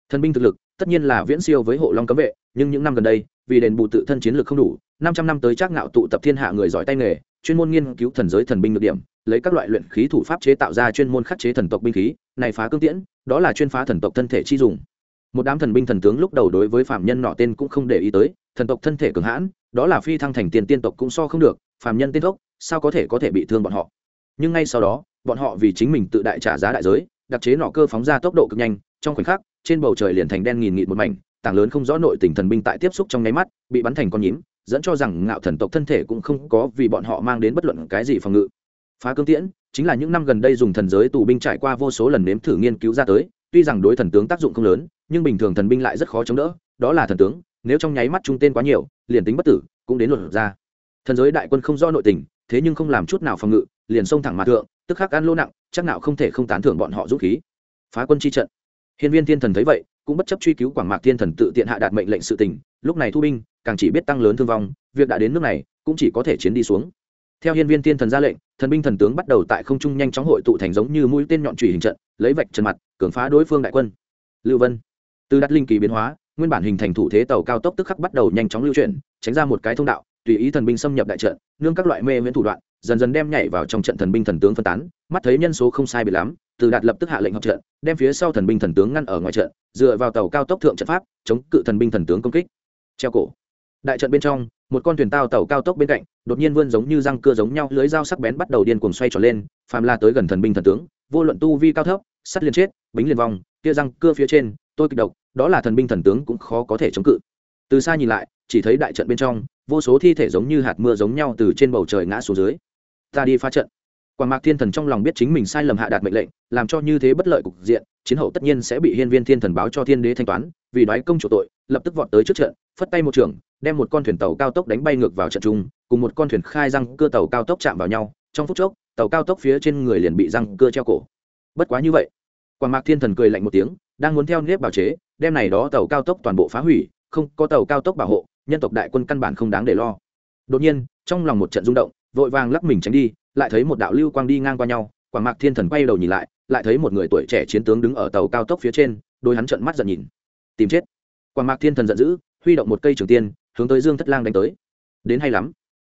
Thần binh thực lực, tất nhiên là viễn siêu với hộ long cấm vệ, nhưng những năm gần đây, vì đền bù tự thân chiến lược không đủ, năm trăm năm tới chắc ngạo tụ tập thiên hạ người giỏi tay nghề, chuyên môn nghiên cứu thần giới thần binh được điểm, lấy các loại luyện khí thủ pháp chế tạo ra chuyên môn khắc chế thần tộc binh khí, này phá cương tiễn, đó là chuyên phá thần tộc thân thể chi dùng một đám thần binh thần tướng lúc đầu đối với phạm nhân nọ tên cũng không để ý tới, thần tộc thân thể cường hãn, đó là phi thăng thành tiền tiên tộc cũng so không được, phạm nhân tên tốc sao có thể có thể bị thương bọn họ? Nhưng ngay sau đó, bọn họ vì chính mình tự đại trả giá đại giới, đặc chế nọ cơ phóng ra tốc độ cực nhanh, trong khoảnh khắc, trên bầu trời liền thành đen nghìn nghịt một mảnh, tảng lớn không rõ nội tình thần binh tại tiếp xúc trong nháy mắt, bị bắn thành con nhím, dẫn cho rằng ngạo thần tộc thân thể cũng không có vì bọn họ mang đến bất luận cái gì phòng ngự. Phá cương tiễn, chính là những năm gần đây dùng thần giới tù binh trải qua vô số lần nếm thử nghiên cứu ra tới tuy rằng đối thần tướng tác dụng không lớn, nhưng bình thường thần binh lại rất khó chống đỡ, đó là thần tướng, nếu trong nháy mắt trung tên quá nhiều, liền tính bất tử, cũng đến luật ra. Thần giới đại quân không do nội tình, thế nhưng không làm chút nào phòng ngự, liền xông thẳng mặt thượng, tức khắc ăn lô nặng, chắc nào không thể không tán thưởng bọn họ dũng khí. Phá quân chi trận. Hiên viên thiên thần thấy vậy, cũng bất chấp truy cứu quảng mạc thiên thần tự tiện hạ đạt mệnh lệnh sự tình, lúc này thu binh, càng chỉ biết tăng lớn thương vong, việc đã đến nước này, cũng chỉ có thể chiến đi xuống. Theo hiên viên thiên thần ra lệnh thần binh thần tướng bắt đầu tại không trung nhanh chóng hội tụ thành giống như mũi tên nhọn chủy hình trận, lấy vạch trần mặt, cường phá đối phương đại quân. Lưu vân. Từ đắt linh kỳ biến hóa, nguyên bản hình thành thủ thế tàu cao tốc tức khắc bắt đầu nhanh chóng lưu chuyển, tránh ra một cái thông đạo, tùy ý thần binh xâm nhập đại trận, nương các loại mê miễn thủ đoạn, dần dần đem nhảy vào trong trận thần binh thần tướng phân tán, mắt thấy nhân số không sai biệt lắm, từ đạt lập tức hạ lệnh hợp trận, đem phía sau thần binh thần tướng ngăn ở ngoài trận, dựa vào tàu cao tốc thượng trận pháp, chống cự thần binh thần tướng công kích. Treo cổ. Đại trận bên trong một con thuyền tàu tàu cao tốc bên cạnh, đột nhiên vươn giống như răng cưa giống nhau, lưới dao sắc bén bắt đầu điên cuồng xoay trở lên, phàm la tới gần thần binh thần tướng, vô luận tu vi cao thấp, sắt liền chết, bính liền vong, kia răng cưa phía trên, tôi kịch độc, đó là thần binh thần tướng cũng khó có thể chống cự. Từ xa nhìn lại, chỉ thấy đại trận bên trong, vô số thi thể giống như hạt mưa giống nhau từ trên bầu trời ngã xuống dưới. Ta đi phá trận. Quảng mạc thiên thần trong lòng biết chính mình sai lầm hạ đạt mệnh lệnh, làm cho như thế bất lợi cục diện, chiến hậu tất nhiên sẽ bị hiên viên thiên thần báo cho thiên đế thanh toán, vì nói công chủ tội, lập tức vọt tới trước trận, phất tay một trường đem một con thuyền tàu cao tốc đánh bay ngược vào trận trung cùng một con thuyền khai răng cưa tàu cao tốc chạm vào nhau, trong phút chốc, tàu cao tốc phía trên người liền bị răng cưa treo cổ. Bất quá như vậy, quảng mạc thiên thần cười lạnh một tiếng, đang muốn theo nếp bảo chế, đem này đó tàu cao tốc toàn bộ phá hủy, không có tàu cao tốc bảo hộ, nhân tộc đại quân căn bản không đáng để lo. Đột nhiên, trong lòng một trận rung động, vội vàng lắc mình tránh đi, lại thấy một đạo lưu quang đi ngang qua nhau, quảng mạc thiên thần quay đầu nhìn lại lại thấy một người tuổi trẻ chiến tướng đứng ở tàu cao tốc phía trên, đôi hắn trận mắt giận nhìn. Tìm chết. Quảng mạc thiên thần giận dữ, huy động một cây trường tiên hướng tới dương thất lang đánh tới. Đến hay lắm.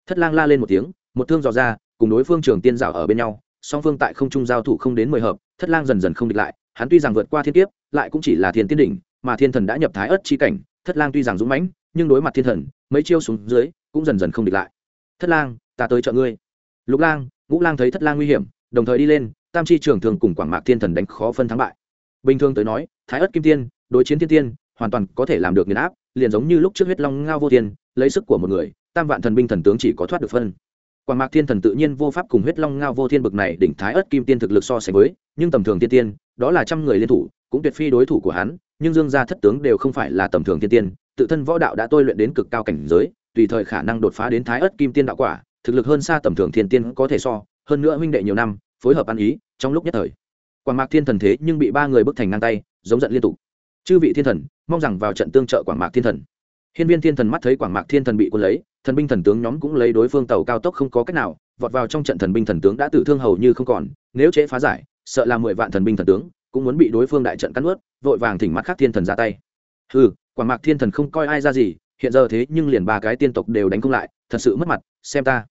Thất lang la lên một tiếng, một thương dò ra, cùng đối phương trường tiên dạo ở bên nhau, song phương tại không trung giao thủ không đến mười hợp, thất lang dần dần không địch lại, hắn tuy rằng vượt qua thiên kiếp, lại cũng chỉ là thiên tiên đỉnh, mà thiên thần đã nhập thái ớt chi cảnh, thất lang tuy rằng dũng mãnh, nhưng đối mặt thiên thần, mấy chiêu xuống dưới, cũng dần dần không địch lại. Thất lang, ta tới chợ ngươi. Lục lang, ngũ lang thấy thất lang nguy hiểm, đồng thời đi lên, tam chi trường thường cùng quảng mạc thiên thần đánh khó phân thắng bại. Bình thường tới nói, thái ớt kim tiên, đối chiến thiên tiên hoàn toàn có thể làm được nghiền áp, liền giống như lúc trước huyết long ngao vô tiên lấy sức của một người, tam vạn thần binh thần tướng chỉ có thoát được phân. Quảng mạc thiên thần tự nhiên vô pháp cùng huyết long ngao vô thiên bực này đỉnh thái ất kim tiên thực lực so sánh với, nhưng tầm thường tiên tiên, đó là trăm người liên thủ, cũng tuyệt phi đối thủ của hắn, nhưng dương gia thất tướng đều không phải là tầm thường tiên tiên, tự thân võ đạo đã tôi luyện đến cực cao cảnh giới, tùy thời khả năng đột phá đến thái ất kim tiên đạo quả, thực lực hơn xa tầm thường thiên tiên có thể so, hơn nữa huynh đệ nhiều năm, phối hợp ăn ý, trong lúc nhất thời. Quảng mạc thiên thần thế nhưng bị ba người bức thành ngang tay, giống giận liên tục chư vị thiên thần, mong rằng vào trận tương trợ quảng mạc thiên thần. Hiên viên thiên thần mắt thấy quảng mạc thiên thần bị quân lấy, thần binh thần tướng nhóm cũng lấy đối phương tàu cao tốc không có cách nào, vọt vào trong trận thần binh thần tướng đã tử thương hầu như không còn, nếu chế phá giải, sợ là mười vạn thần binh thần tướng cũng muốn bị đối phương đại trận cắn ướt vội vàng thỉnh mắt khác thiên thần ra tay. Ừ quảng mạc thiên thần không coi ai ra gì, hiện giờ thế nhưng liền ba cái tiên tộc đều đánh không lại, thật sự mất mặt, xem ta.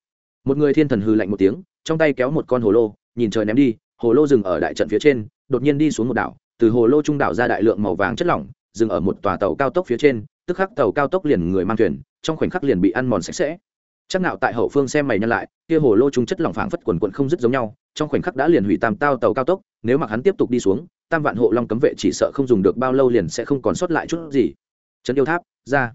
Một người thiên thần hừ lạnh một tiếng, trong tay kéo một con hồ lô, nhìn trời ném đi, hồ lô dừng ở đại trận phía trên, đột nhiên đi xuống một đảo từ hồ lô trung đảo ra đại lượng màu vàng chất lỏng, dừng ở một tòa tàu cao tốc phía trên, tức khắc tàu cao tốc liền người mang thuyền, trong khoảnh khắc liền bị ăn mòn sạch sẽ. Chắc nào tại hậu phương xem mày nhân lại, kia hồ lô trung chất lỏng phảng phất quần quần không dứt giống nhau, trong khoảnh khắc đã liền hủy tam tao tàu cao tốc, nếu mặc hắn tiếp tục đi xuống, tam vạn hộ long cấm vệ chỉ sợ không dùng được bao lâu liền sẽ không còn sót lại chút gì. Trấn yêu tháp, ra.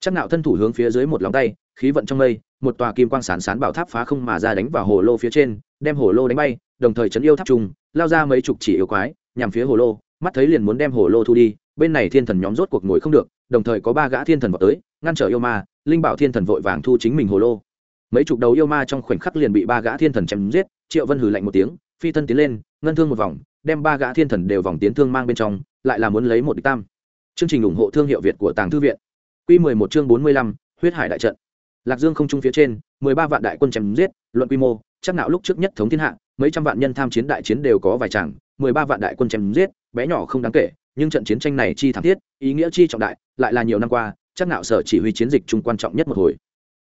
Chắc nạo thân thủ hướng phía dưới một lòng tay, khí vận trong mây, một tòa kim quang sán sán bảo tháp phá không mà ra đánh vào hồ lô phía trên, đem hồ lô đánh bay, đồng thời chấn yêu tháp trùng, lao ra mấy chục chỉ yêu quái, nhằm phía hồ lô mắt thấy liền muốn đem hồ lô thu đi, bên này thiên thần nhóm rốt cuộc ngồi không được, đồng thời có ba gã thiên thần vào tới, ngăn trở yêu ma, linh bảo thiên thần vội vàng thu chính mình hồ lô. Mấy chục đầu yêu ma trong khoảnh khắc liền bị ba gã thiên thần chém giết, triệu vân hừ lạnh một tiếng, phi thân tiến lên, ngân thương một vòng, đem ba gã thiên thần đều vòng tiến thương mang bên trong, lại là muốn lấy một địch tam. Chương trình ủng hộ thương hiệu việt của tàng thư viện. Q mười một chương bốn mươi lăm, huyết hải đại trận. Lạc dương không trung phía trên, mười ba vạn đại quân chém giết, luận quy mô, chắc nạo lúc trước nhất thống thiên hạ, mấy trăm vạn nhân tham chiến đại chiến đều có vài chàng mười ba vạn đại quân chém giết, bé nhỏ không đáng kể, nhưng trận chiến tranh này chi thảm thiết, ý nghĩa chi trọng đại, lại là nhiều năm qua, chắc nạo sở chỉ huy chiến dịch trung quan trọng nhất một hồi.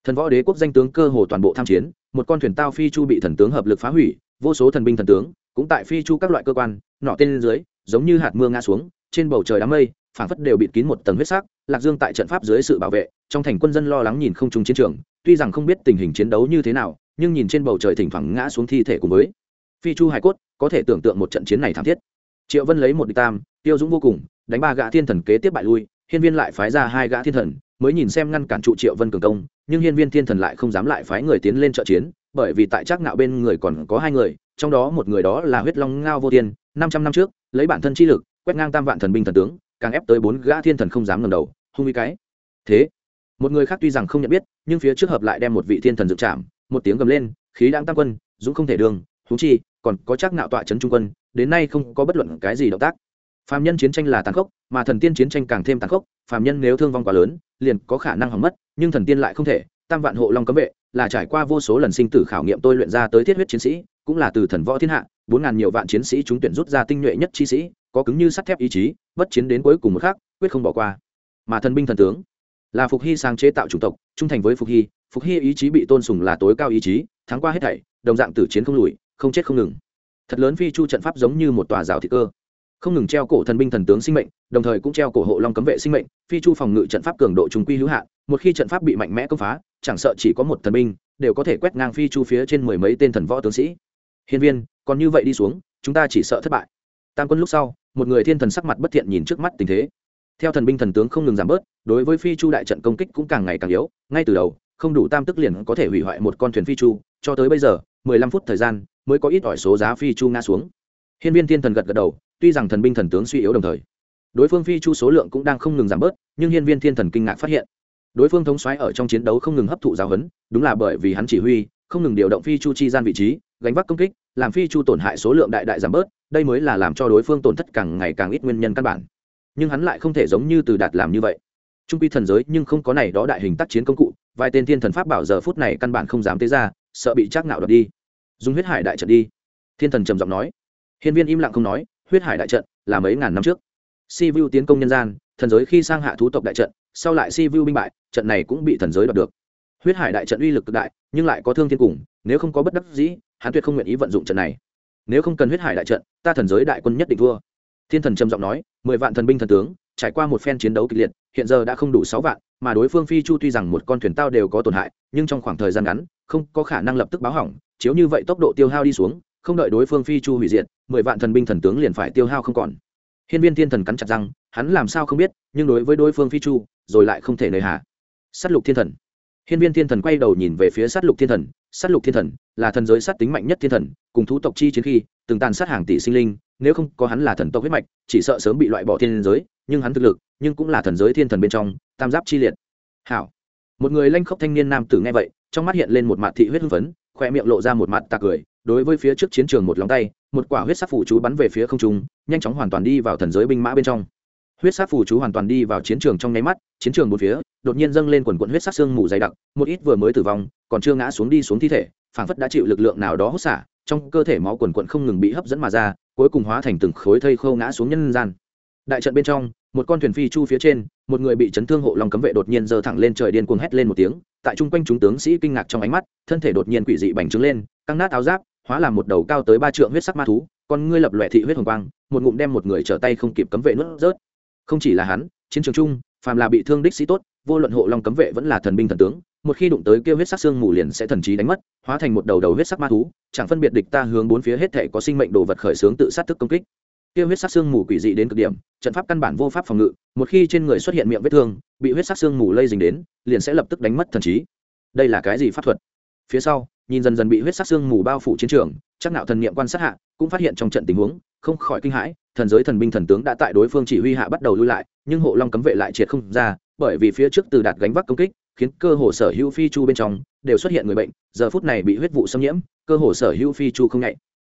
Thần võ đế quốc danh tướng cơ hồ toàn bộ tham chiến, một con thuyền tao phi chu bị thần tướng hợp lực phá hủy, vô số thần binh thần tướng, cũng tại phi chu các loại cơ quan, nọ tên lên dưới, giống như hạt mưa ngã xuống, trên bầu trời đám mây, phảng phất đều bịt kín một tầng huyết sắc, lạc dương tại trận pháp dưới sự bảo vệ, trong thành quân dân lo lắng nhìn không trung chiến trường, tuy rằng không biết tình hình chiến đấu như thế nào, nhưng nhìn trên bầu trời thỉnh thoảng ngã xuống thi thể cùng với phi chu hải cốt, có thể tưởng tượng một trận chiến này thảm thiết. Triệu vân lấy một địch tam, tiêu dũng vô cùng, đánh ba gã thiên thần kế tiếp bại lui, hiên viên lại phái ra hai gã thiên thần, mới nhìn xem ngăn cản trụ triệu vân cường công, nhưng hiên viên thiên thần lại không dám lại phái người tiến lên trợ chiến, bởi vì tại trác nạo bên người còn có hai người, trong đó một người đó là huyết long ngao vô tiên, năm trăm năm trước, lấy bản thân chi lực, quét ngang tam vạn thần binh thần tướng, càng ép tới bốn gã thiên thần không dám ngẩng đầu, hung y cái. Thế, một người khác tuy rằng không nhận biết, nhưng phía trước hợp lại đem một vị thiên thần dựng chạm một tiếng gầm lên, khí đang tam quân, dũng không thể đường thú chi còn có chắc nạo tọa chấn trung quân, đến nay không có bất luận cái gì động tác. Phàm nhân chiến tranh là tàn khốc, mà thần tiên chiến tranh càng thêm tàn khốc, phàm nhân nếu thương vong quá lớn, liền có khả năng hỏng mất, nhưng thần tiên lại không thể. Tam vạn hộ long cấm vệ là trải qua vô số lần sinh tử khảo nghiệm tôi luyện ra tới thiết huyết chiến sĩ, cũng là từ thần võ thiên hạ, bốn ngàn nhiều vạn chiến sĩ chúng tuyển rút ra tinh nhuệ nhất chi sĩ, có cứng như sắt thép ý chí, bất chiến đến cuối cùng một khác quyết không bỏ qua. Mà thần binh thần tướng là phục hy sáng chế tạo chủng tộc, trung thành với phục hy phục hy ý chí bị tôn sùng là tối cao ý chí, thắng qua hết thảy, đồng dạng tử chiến không lùi không chết không ngừng. Thật lớn phi chu trận pháp giống như một tòa rào thị cơ. Không ngừng treo cổ thần binh thần tướng sinh mệnh, đồng thời cũng treo cổ hộ long cấm vệ sinh mệnh, phi chu phòng ngự trận pháp cường độ trung quy hữu hạn, một khi trận pháp bị mạnh mẽ công phá, chẳng sợ chỉ có một thần binh, đều có thể quét ngang phi chu phía trên mười mấy tên thần võ tướng sĩ. Hiên viên, còn như vậy đi xuống, chúng ta chỉ sợ thất bại. Tam quân lúc sau, một người thiên thần sắc mặt bất thiện nhìn trước mắt tình thế. Theo thần binh thần tướng không ngừng giảm bớt, đối với phi chu đại trận công kích cũng càng ngày càng yếu, ngay từ đầu, không đủ tam tức liền có thể hủy hoại một con thuyền phi chu, cho tới bây giờ, mười lăm phút thời gian mới có ít ỏi số giá phi chu ngã xuống. Hiên viên thiên thần gật gật đầu, tuy rằng thần binh thần tướng suy yếu đồng thời, đối phương phi chu số lượng cũng đang không ngừng giảm bớt, nhưng hiên viên thiên thần kinh ngạc phát hiện, đối phương thống xoáy ở trong chiến đấu không ngừng hấp thụ giáo huấn, đúng là bởi vì hắn chỉ huy, không ngừng điều động phi chu chi gian vị trí, gánh vác công kích, làm phi chu tổn hại số lượng đại đại giảm bớt, đây mới là làm cho đối phương tổn thất càng ngày càng ít nguyên nhân căn bản. Nhưng hắn lại không thể giống như từ đạt làm như vậy. Trung quy thần giới nhưng không có này đó đại hình tác chiến công cụ, vài tên thiên thần pháp bảo giờ phút này căn bản không dám tế ra, sợ bị chắc ngạo đập đi dùng huyết hải đại trận đi. Thiên thần trầm giọng nói. Hiên viên im lặng không nói, huyết hải đại trận là mấy ngàn năm trước. Si vu tiến công nhân gian, thần giới khi sang hạ thú tộc đại trận, sau lại si vu binh bại, trận này cũng bị thần giới đoạt được. Huyết hải đại trận uy lực cực đại, nhưng lại có thương thiên cùng, nếu không có bất đắc dĩ, hắn tuyệt không nguyện ý vận dụng trận này. Nếu không cần huyết hải đại trận, ta thần giới đại quân nhất định thua. Thiên thần trầm giọng nói, mười vạn thần binh thần tướng, trải qua một phen chiến đấu kịch liệt hiện giờ đã không đủ sáu vạn, mà đối phương phi chu tuy rằng một con thuyền tao đều có tổn hại, nhưng trong khoảng thời gian ngắn, không có khả năng lập tức báo hỏng, chiếu như vậy tốc độ tiêu hao đi xuống, không đợi đối phương phi chu hủy diệt, mười vạn thần binh thần tướng liền phải tiêu hao không còn. Hiên viên thiên thần cắn chặt răng, hắn làm sao không biết, nhưng đối với đối phương phi chu, rồi lại không thể nơi hà. S á t lục thiên thần. Hiên viên thiên thần quay đầu nhìn về phía s á t lục thiên thần s á t lục thiên thần là thần giới sát tính mạnh nhất thiên thần, cùng thú tộc chi chiến khi, từng tàn sát hàng tỷ sinh linh, nếu không có hắn là thần tộc huyết mạch, chỉ sợ sớm bị loại bỏ thiên giới nhưng hắn thực lực, nhưng cũng là thần giới thiên thần bên trong, tam giáp chi liệt. Hảo. Một người lanh khốc thanh niên nam tử nghe vậy, trong mắt hiện lên một mặt thị huyết hưng phấn, khoe miệng lộ ra một mặt tạc cười, đối với phía trước chiến trường một lòng tay, một quả huyết sát phủ chú bắn về phía không trung, nhanh chóng hoàn toàn đi vào thần giới binh mã bên trong. Huyết sát phủ chú hoàn toàn đi vào chiến trường trong nháy mắt, chiến trường một phía, đột nhiên dâng lên quần quận huyết sát xương mù dày đặc, một ít vừa mới tử vong, còn chưa ngã xuống đi xuống thi thể, phảng phất đã chịu lực lượng nào đó hút xả, trong cơ thể máu quần quận không ngừng bị hấp dẫn mà ra, cuối cùng hóa thành từng khối thây khô ngã xuống nhân gian đại trận bên trong, một con thuyền phi chu phía trên, một người bị chấn thương hộ lòng cấm vệ đột nhiên giơ thẳng lên trời điên cuồng hét lên một tiếng, tại chung quanh chúng tướng sĩ kinh ngạc trong ánh mắt, thân thể đột nhiên quỷ dị bành trướng lên, căng nát áo giáp, hóa làm một đầu cao tới ba trượng huyết sắc ma thú, con ngươi lập loè thị huyết hồng quang, một ngụm đem một người trở tay không kịp cấm vệ nuốt rớt. Không chỉ là hắn, chiến trường chung, phàm là bị thương đích sĩ tốt, vô luận hộ long cấm vệ vẫn là thần binh thần tướng, một khi đụng tới kêu huyết sắc xương mù liền sẽ thần trí đánh mất, hóa thành một đầu đầu huyết sắc ma thú, chẳng phân biệt địch ta hướng bốn phía hết thể có sinh mệnh đồ vật khởi xướng tự sát thức công kích kia huyết sắc xương mù quỷ dị đến cực điểm, trận pháp căn bản vô pháp phòng ngự, một khi trên người xuất hiện miệng vết thương, bị huyết sắc xương mù lây dính đến, liền sẽ lập tức đánh mất thần trí. Đây là cái gì pháp thuật? Phía sau, nhìn dần dần bị huyết sắc xương mù bao phủ chiến trường, chắc nạo thần niệm quan sát hạ, cũng phát hiện trong trận tình huống, không khỏi kinh hãi, thần giới thần binh thần tướng đã tại đối phương chỉ huy hạ bắt đầu lui lại, nhưng hộ long cấm vệ lại triệt không ra, bởi vì phía trước từ đạt gánh vác công kích, khiến cơ hồ sở hữu phi chu bên trong, đều xuất hiện người bệnh, giờ phút này bị huyết vụ xâm nhiễm, cơ hồ sở hữu phi chu không nhạy.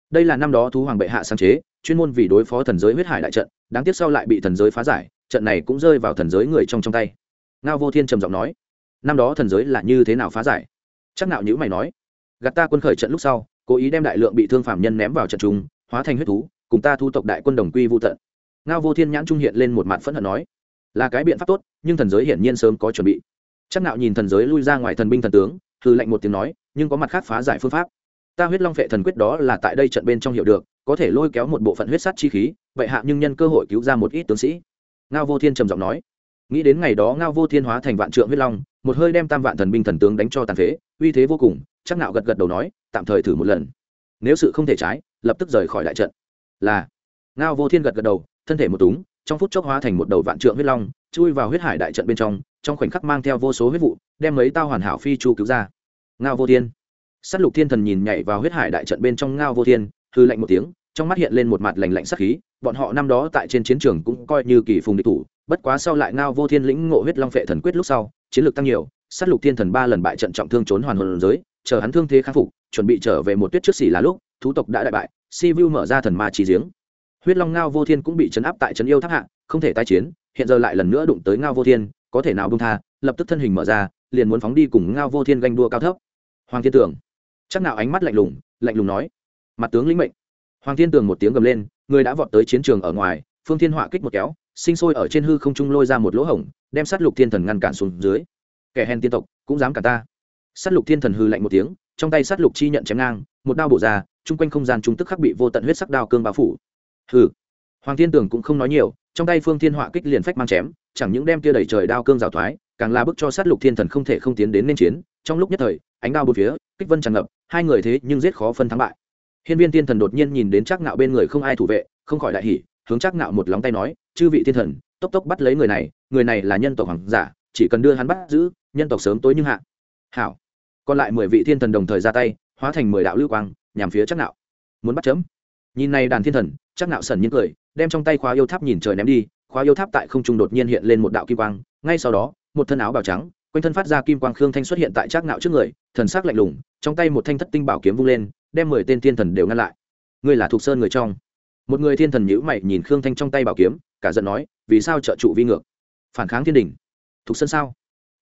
Đây là năm đó thú hoàng bệ hạ sáng chế chuyên môn vì đối phó thần giới huyết hải đại trận, đáng tiếc sau lại bị thần giới phá giải, trận này cũng rơi vào thần giới người trong trong tay. Ngao vô thiên trầm giọng nói, năm đó thần giới là như thế nào phá giải? Chắc nào nhữ mày nói, gạt ta quân khởi trận lúc sau, cố ý đem đại lượng bị thương phạm nhân ném vào trận chúng hóa thành huyết thú, cùng ta thu tộc đại quân đồng quy vô tận. Ngao vô thiên nhãn trung hiện lên một mặt phẫn hận nói, là cái biện pháp tốt, nhưng thần giới hiển nhiên sớm có chuẩn bị. Chắc nạo nhìn thần giới lui ra ngoài thần binh thần tướng hư lệnh một tiếng nói, nhưng có mặt khác phá giải phương pháp. Ta huyết long phệ thần quyết đó là tại đây trận bên trong hiểu được có thể lôi kéo một bộ phận huyết sắt chi khí, vậy hạ nhưng nhân cơ hội cứu ra một ít tướng sĩ. Ngao vô thiên trầm giọng nói. Nghĩ đến ngày đó ngao vô thiên hóa thành vạn trượng huyết long, một hơi đem tam vạn thần binh thần tướng đánh cho tàn phế, uy thế vô cùng, chắc nạo gật gật đầu nói, tạm thời thử một lần. Nếu sự không thể trái, lập tức rời khỏi đại trận. Là. Ngao vô thiên gật gật đầu, thân thể một túng, trong phút chốc hóa thành một đầu vạn trượng huyết long, chui vào huyết hải đại trận bên trong trong khoảnh khắc mang theo vô số huyết vụ, đem mấy tao hoàn hảo phi chu cứu ra. Ngao vô thiên. S á t lục thiên thần nhìn nhảy vào huyết hải đại trận bên trong ngao vô thiên, hư lạnh một tiếng trong mắt hiện lên một mặt lành lạnh sắc khí, bọn họ năm đó tại trên chiến trường cũng coi như kỳ phùng địch thủ, bất quá sau lại ngao vô thiên lĩnh ngộ huyết long phệ thần quyết lúc sau, chiến lược tăng nhiều, sát lục thiên thần ba lần bại trận trọng thương trốn hoàn hồn giới, chờ hắn thương thế khắc phục, chuẩn bị trở về một tuyết trước xỉ là lúc, thú tộc đã đại bại, si vu mở ra thần ma trí giếng. Huyết long ngao vô thiên cũng bị chấn áp tại trấn yêu tháp hạ, không thể tái chiến, hiện giờ lại lần nữa đụng tới ngao vô thiên, có thể nào bông tha, lập tức thân hình mở ra, liền muốn phóng đi cùng ngao vô thiên ganh đua cao thấp. Hoàng thiên tưởng, chắc nào ánh mắt lạnh lùng lạnh lùng nói, mặt tướng lĩnh mệnh hoàng thiên tường một tiếng gầm lên, người đã vọt tới chiến trường ở ngoài, phương thiên họa kích một kéo, sinh sôi ở trên hư không trung lôi ra một lỗ hổng, đem sát lục thiên thần ngăn cản xuống dưới. Kẻ hèn tiên tộc, cũng dám cả ta. Sát lục thiên thần hư lạnh một tiếng, trong tay sát lục chi nhận chém ngang, một đao bổ ra, chung quanh không gian trung tức khắc bị vô tận huyết sắc đao cương bao phủ. Hừ. Hoàng thiên tường cũng không nói nhiều, trong tay phương thiên họa kích liền phách mang chém, chẳng những đem kia đẩy trời đao cương rào thoái, càng là bức cho sát lục thiên thần không thể không tiến đến nên chiến. Trong lúc nhất thời, ánh đao bốn phía, kích vân tràn ngập, hai người thế nhưng giết khó phân thắng bại hiên viên thiên thần đột nhiên nhìn đến Trác nạo bên người không ai thủ vệ, không khỏi đại hỉ, hướng Trác nạo một lóng tay nói, chư vị thiên thần, tốc tốc bắt lấy người này người này là nhân tộc hoàng giả, chỉ cần đưa hắn bắt giữ, nhân tộc sớm tối nhưng hạ. Hảo. Còn lại mười vị thiên thần đồng thời ra tay, hóa thành mười đạo lưu quang, nhằm phía Trác nạo muốn bắt chấm? Nhìn này đàn thiên thần, Trác nạo sần nhiên cười, đem trong tay khóa yêu tháp nhìn trời ném đi, khóa yêu tháp tại không trung đột nhiên hiện lên một đạo kim quang, ngay sau đó, một thân áo bào trắng, quanh thân phát ra kim quang khương thanh xuất hiện tại Trác nạo trước người, thần sắc lạnh lùng, trong tay một thanh thất tinh bảo kiếm vung lên đem mười tên thiên thần đều ngăn lại. Ngươi là thuộc sơn người trong. Một người thiên thần nhữ mày nhìn khương thanh trong tay bảo kiếm, cả giận nói, vì sao trợ trụ vi ngược? Phản kháng thiên đình. Thuộc sơn sao?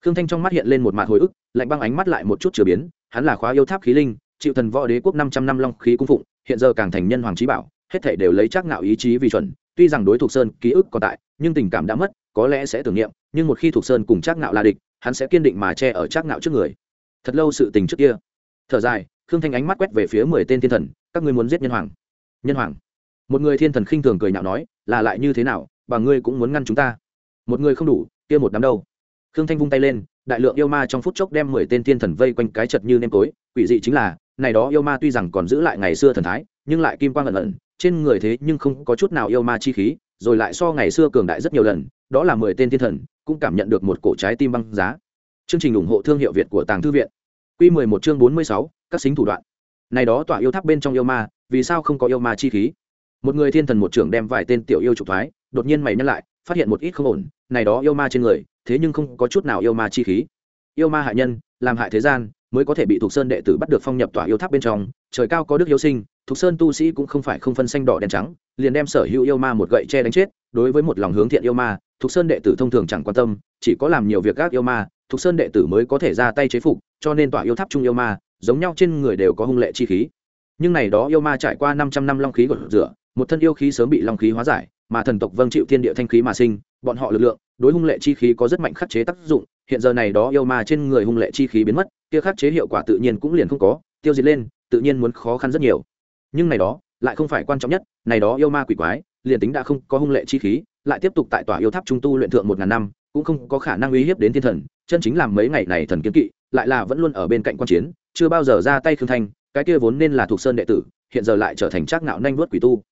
Khương thanh trong mắt hiện lên một mạt hồi ức, lạnh băng ánh mắt lại một chút chửa biến, hắn là khóa yêu tháp khí linh, chịu thần võ đế quốc năm trăm năm long khí cung phụng, hiện giờ càng thành nhân hoàng trí bảo, hết thể đều lấy chắc ngạo ý chí vì chuẩn, tuy rằng đối thuộc sơn ký ức còn tại, nhưng tình cảm đã mất, có lẽ sẽ tưởng niệm, nhưng một khi thuộc sơn cùng chắc ngạo là địch, hắn sẽ kiên định mà che ở chắc ngạo trước người. Thật lâu sự tình trước kia. Thở dài khương thanh ánh mắt quét về phía mười tên thiên thần, các ngươi muốn giết nhân hoàng? Nhân hoàng. Một người thiên thần khinh thường cười nhạo nói, là lại như thế nào, bà ngươi cũng muốn ngăn chúng ta? Một người không đủ, kia một đám đâu? Khương thanh vung tay lên, đại lượng yêu ma trong phút chốc đem mười tên thiên thần vây quanh cái chật như nêm tối, quỷ dị chính là, này đó yêu ma tuy rằng còn giữ lại ngày xưa thần thái, nhưng lại kim quang ẩn ẩn, trên người thế nhưng không có chút nào yêu ma chi khí, rồi lại so ngày xưa cường đại rất nhiều lần, đó là mười tên thiên thần cũng cảm nhận được một cổ trái tim băng giá. Chương trình ủng hộ thương hiệu việt của tàng thư viện. Quy 11 chương bốn mươi sáu, các xính thủ đoạn. Này đó tỏa yêu tháp bên trong yêu ma, vì sao không có yêu ma chi khí? Một người thiên thần một trưởng đem vài tên tiểu yêu trục thoái, đột nhiên mày nhăn lại, phát hiện một ít không ổn. Này đó yêu ma trên người, thế nhưng không có chút nào yêu ma chi khí. Yêu ma hại nhân, làm hại thế gian, mới có thể bị thuộc sơn đệ tử bắt được phong nhập tỏa yêu tháp bên trong. Trời cao có đức yêu sinh thuộc sơn tu sĩ cũng không phải không phân xanh đỏ đen trắng, liền đem sở hữu yêu ma một gậy che đánh chết. Đối với một lòng hướng thiện yêu ma thuộc sơn đệ tử thông thường chẳng quan tâm, chỉ có làm nhiều việc gác yêu ma thuộc sơn đệ tử mới có thể ra tay chế phục, cho nên tỏa yêu tháp trung yêu ma, giống nhau trên người đều có hung lệ chi khí. Nhưng này đó yêu ma trải qua năm trăm năm long khí gột rửa, một thân yêu khí sớm bị long khí hóa giải, mà thần tộc vâng chịu thiên địa thanh khí mà sinh, bọn họ lực lượng, đối hung lệ chi khí có rất mạnh khắc chế tác dụng, hiện giờ này đó yêu ma trên người hung lệ chi khí biến mất, kia khắc chế hiệu quả tự nhiên cũng liền không có, tiêu diệt lên, tự nhiên muốn khó khăn rất nhiều. Nhưng này đó, lại không phải quan trọng nhất, này đó yêu ma quỷ quái, liền tính đã không có hung lệ chi khí, lại tiếp tục tại tòa yêu tháp trung tu luyện thượng một ngàn năm cũng không có khả năng uy hiếp đến thiên thần, chân chính làm mấy ngày này thần kiếm kỵ, lại là vẫn luôn ở bên cạnh quan chiến, chưa bao giờ ra tay khương thanh, cái kia vốn nên là thuộc sơn đệ tử, hiện giờ lại trở thành trác nạo nhanh vuốt quỷ tu.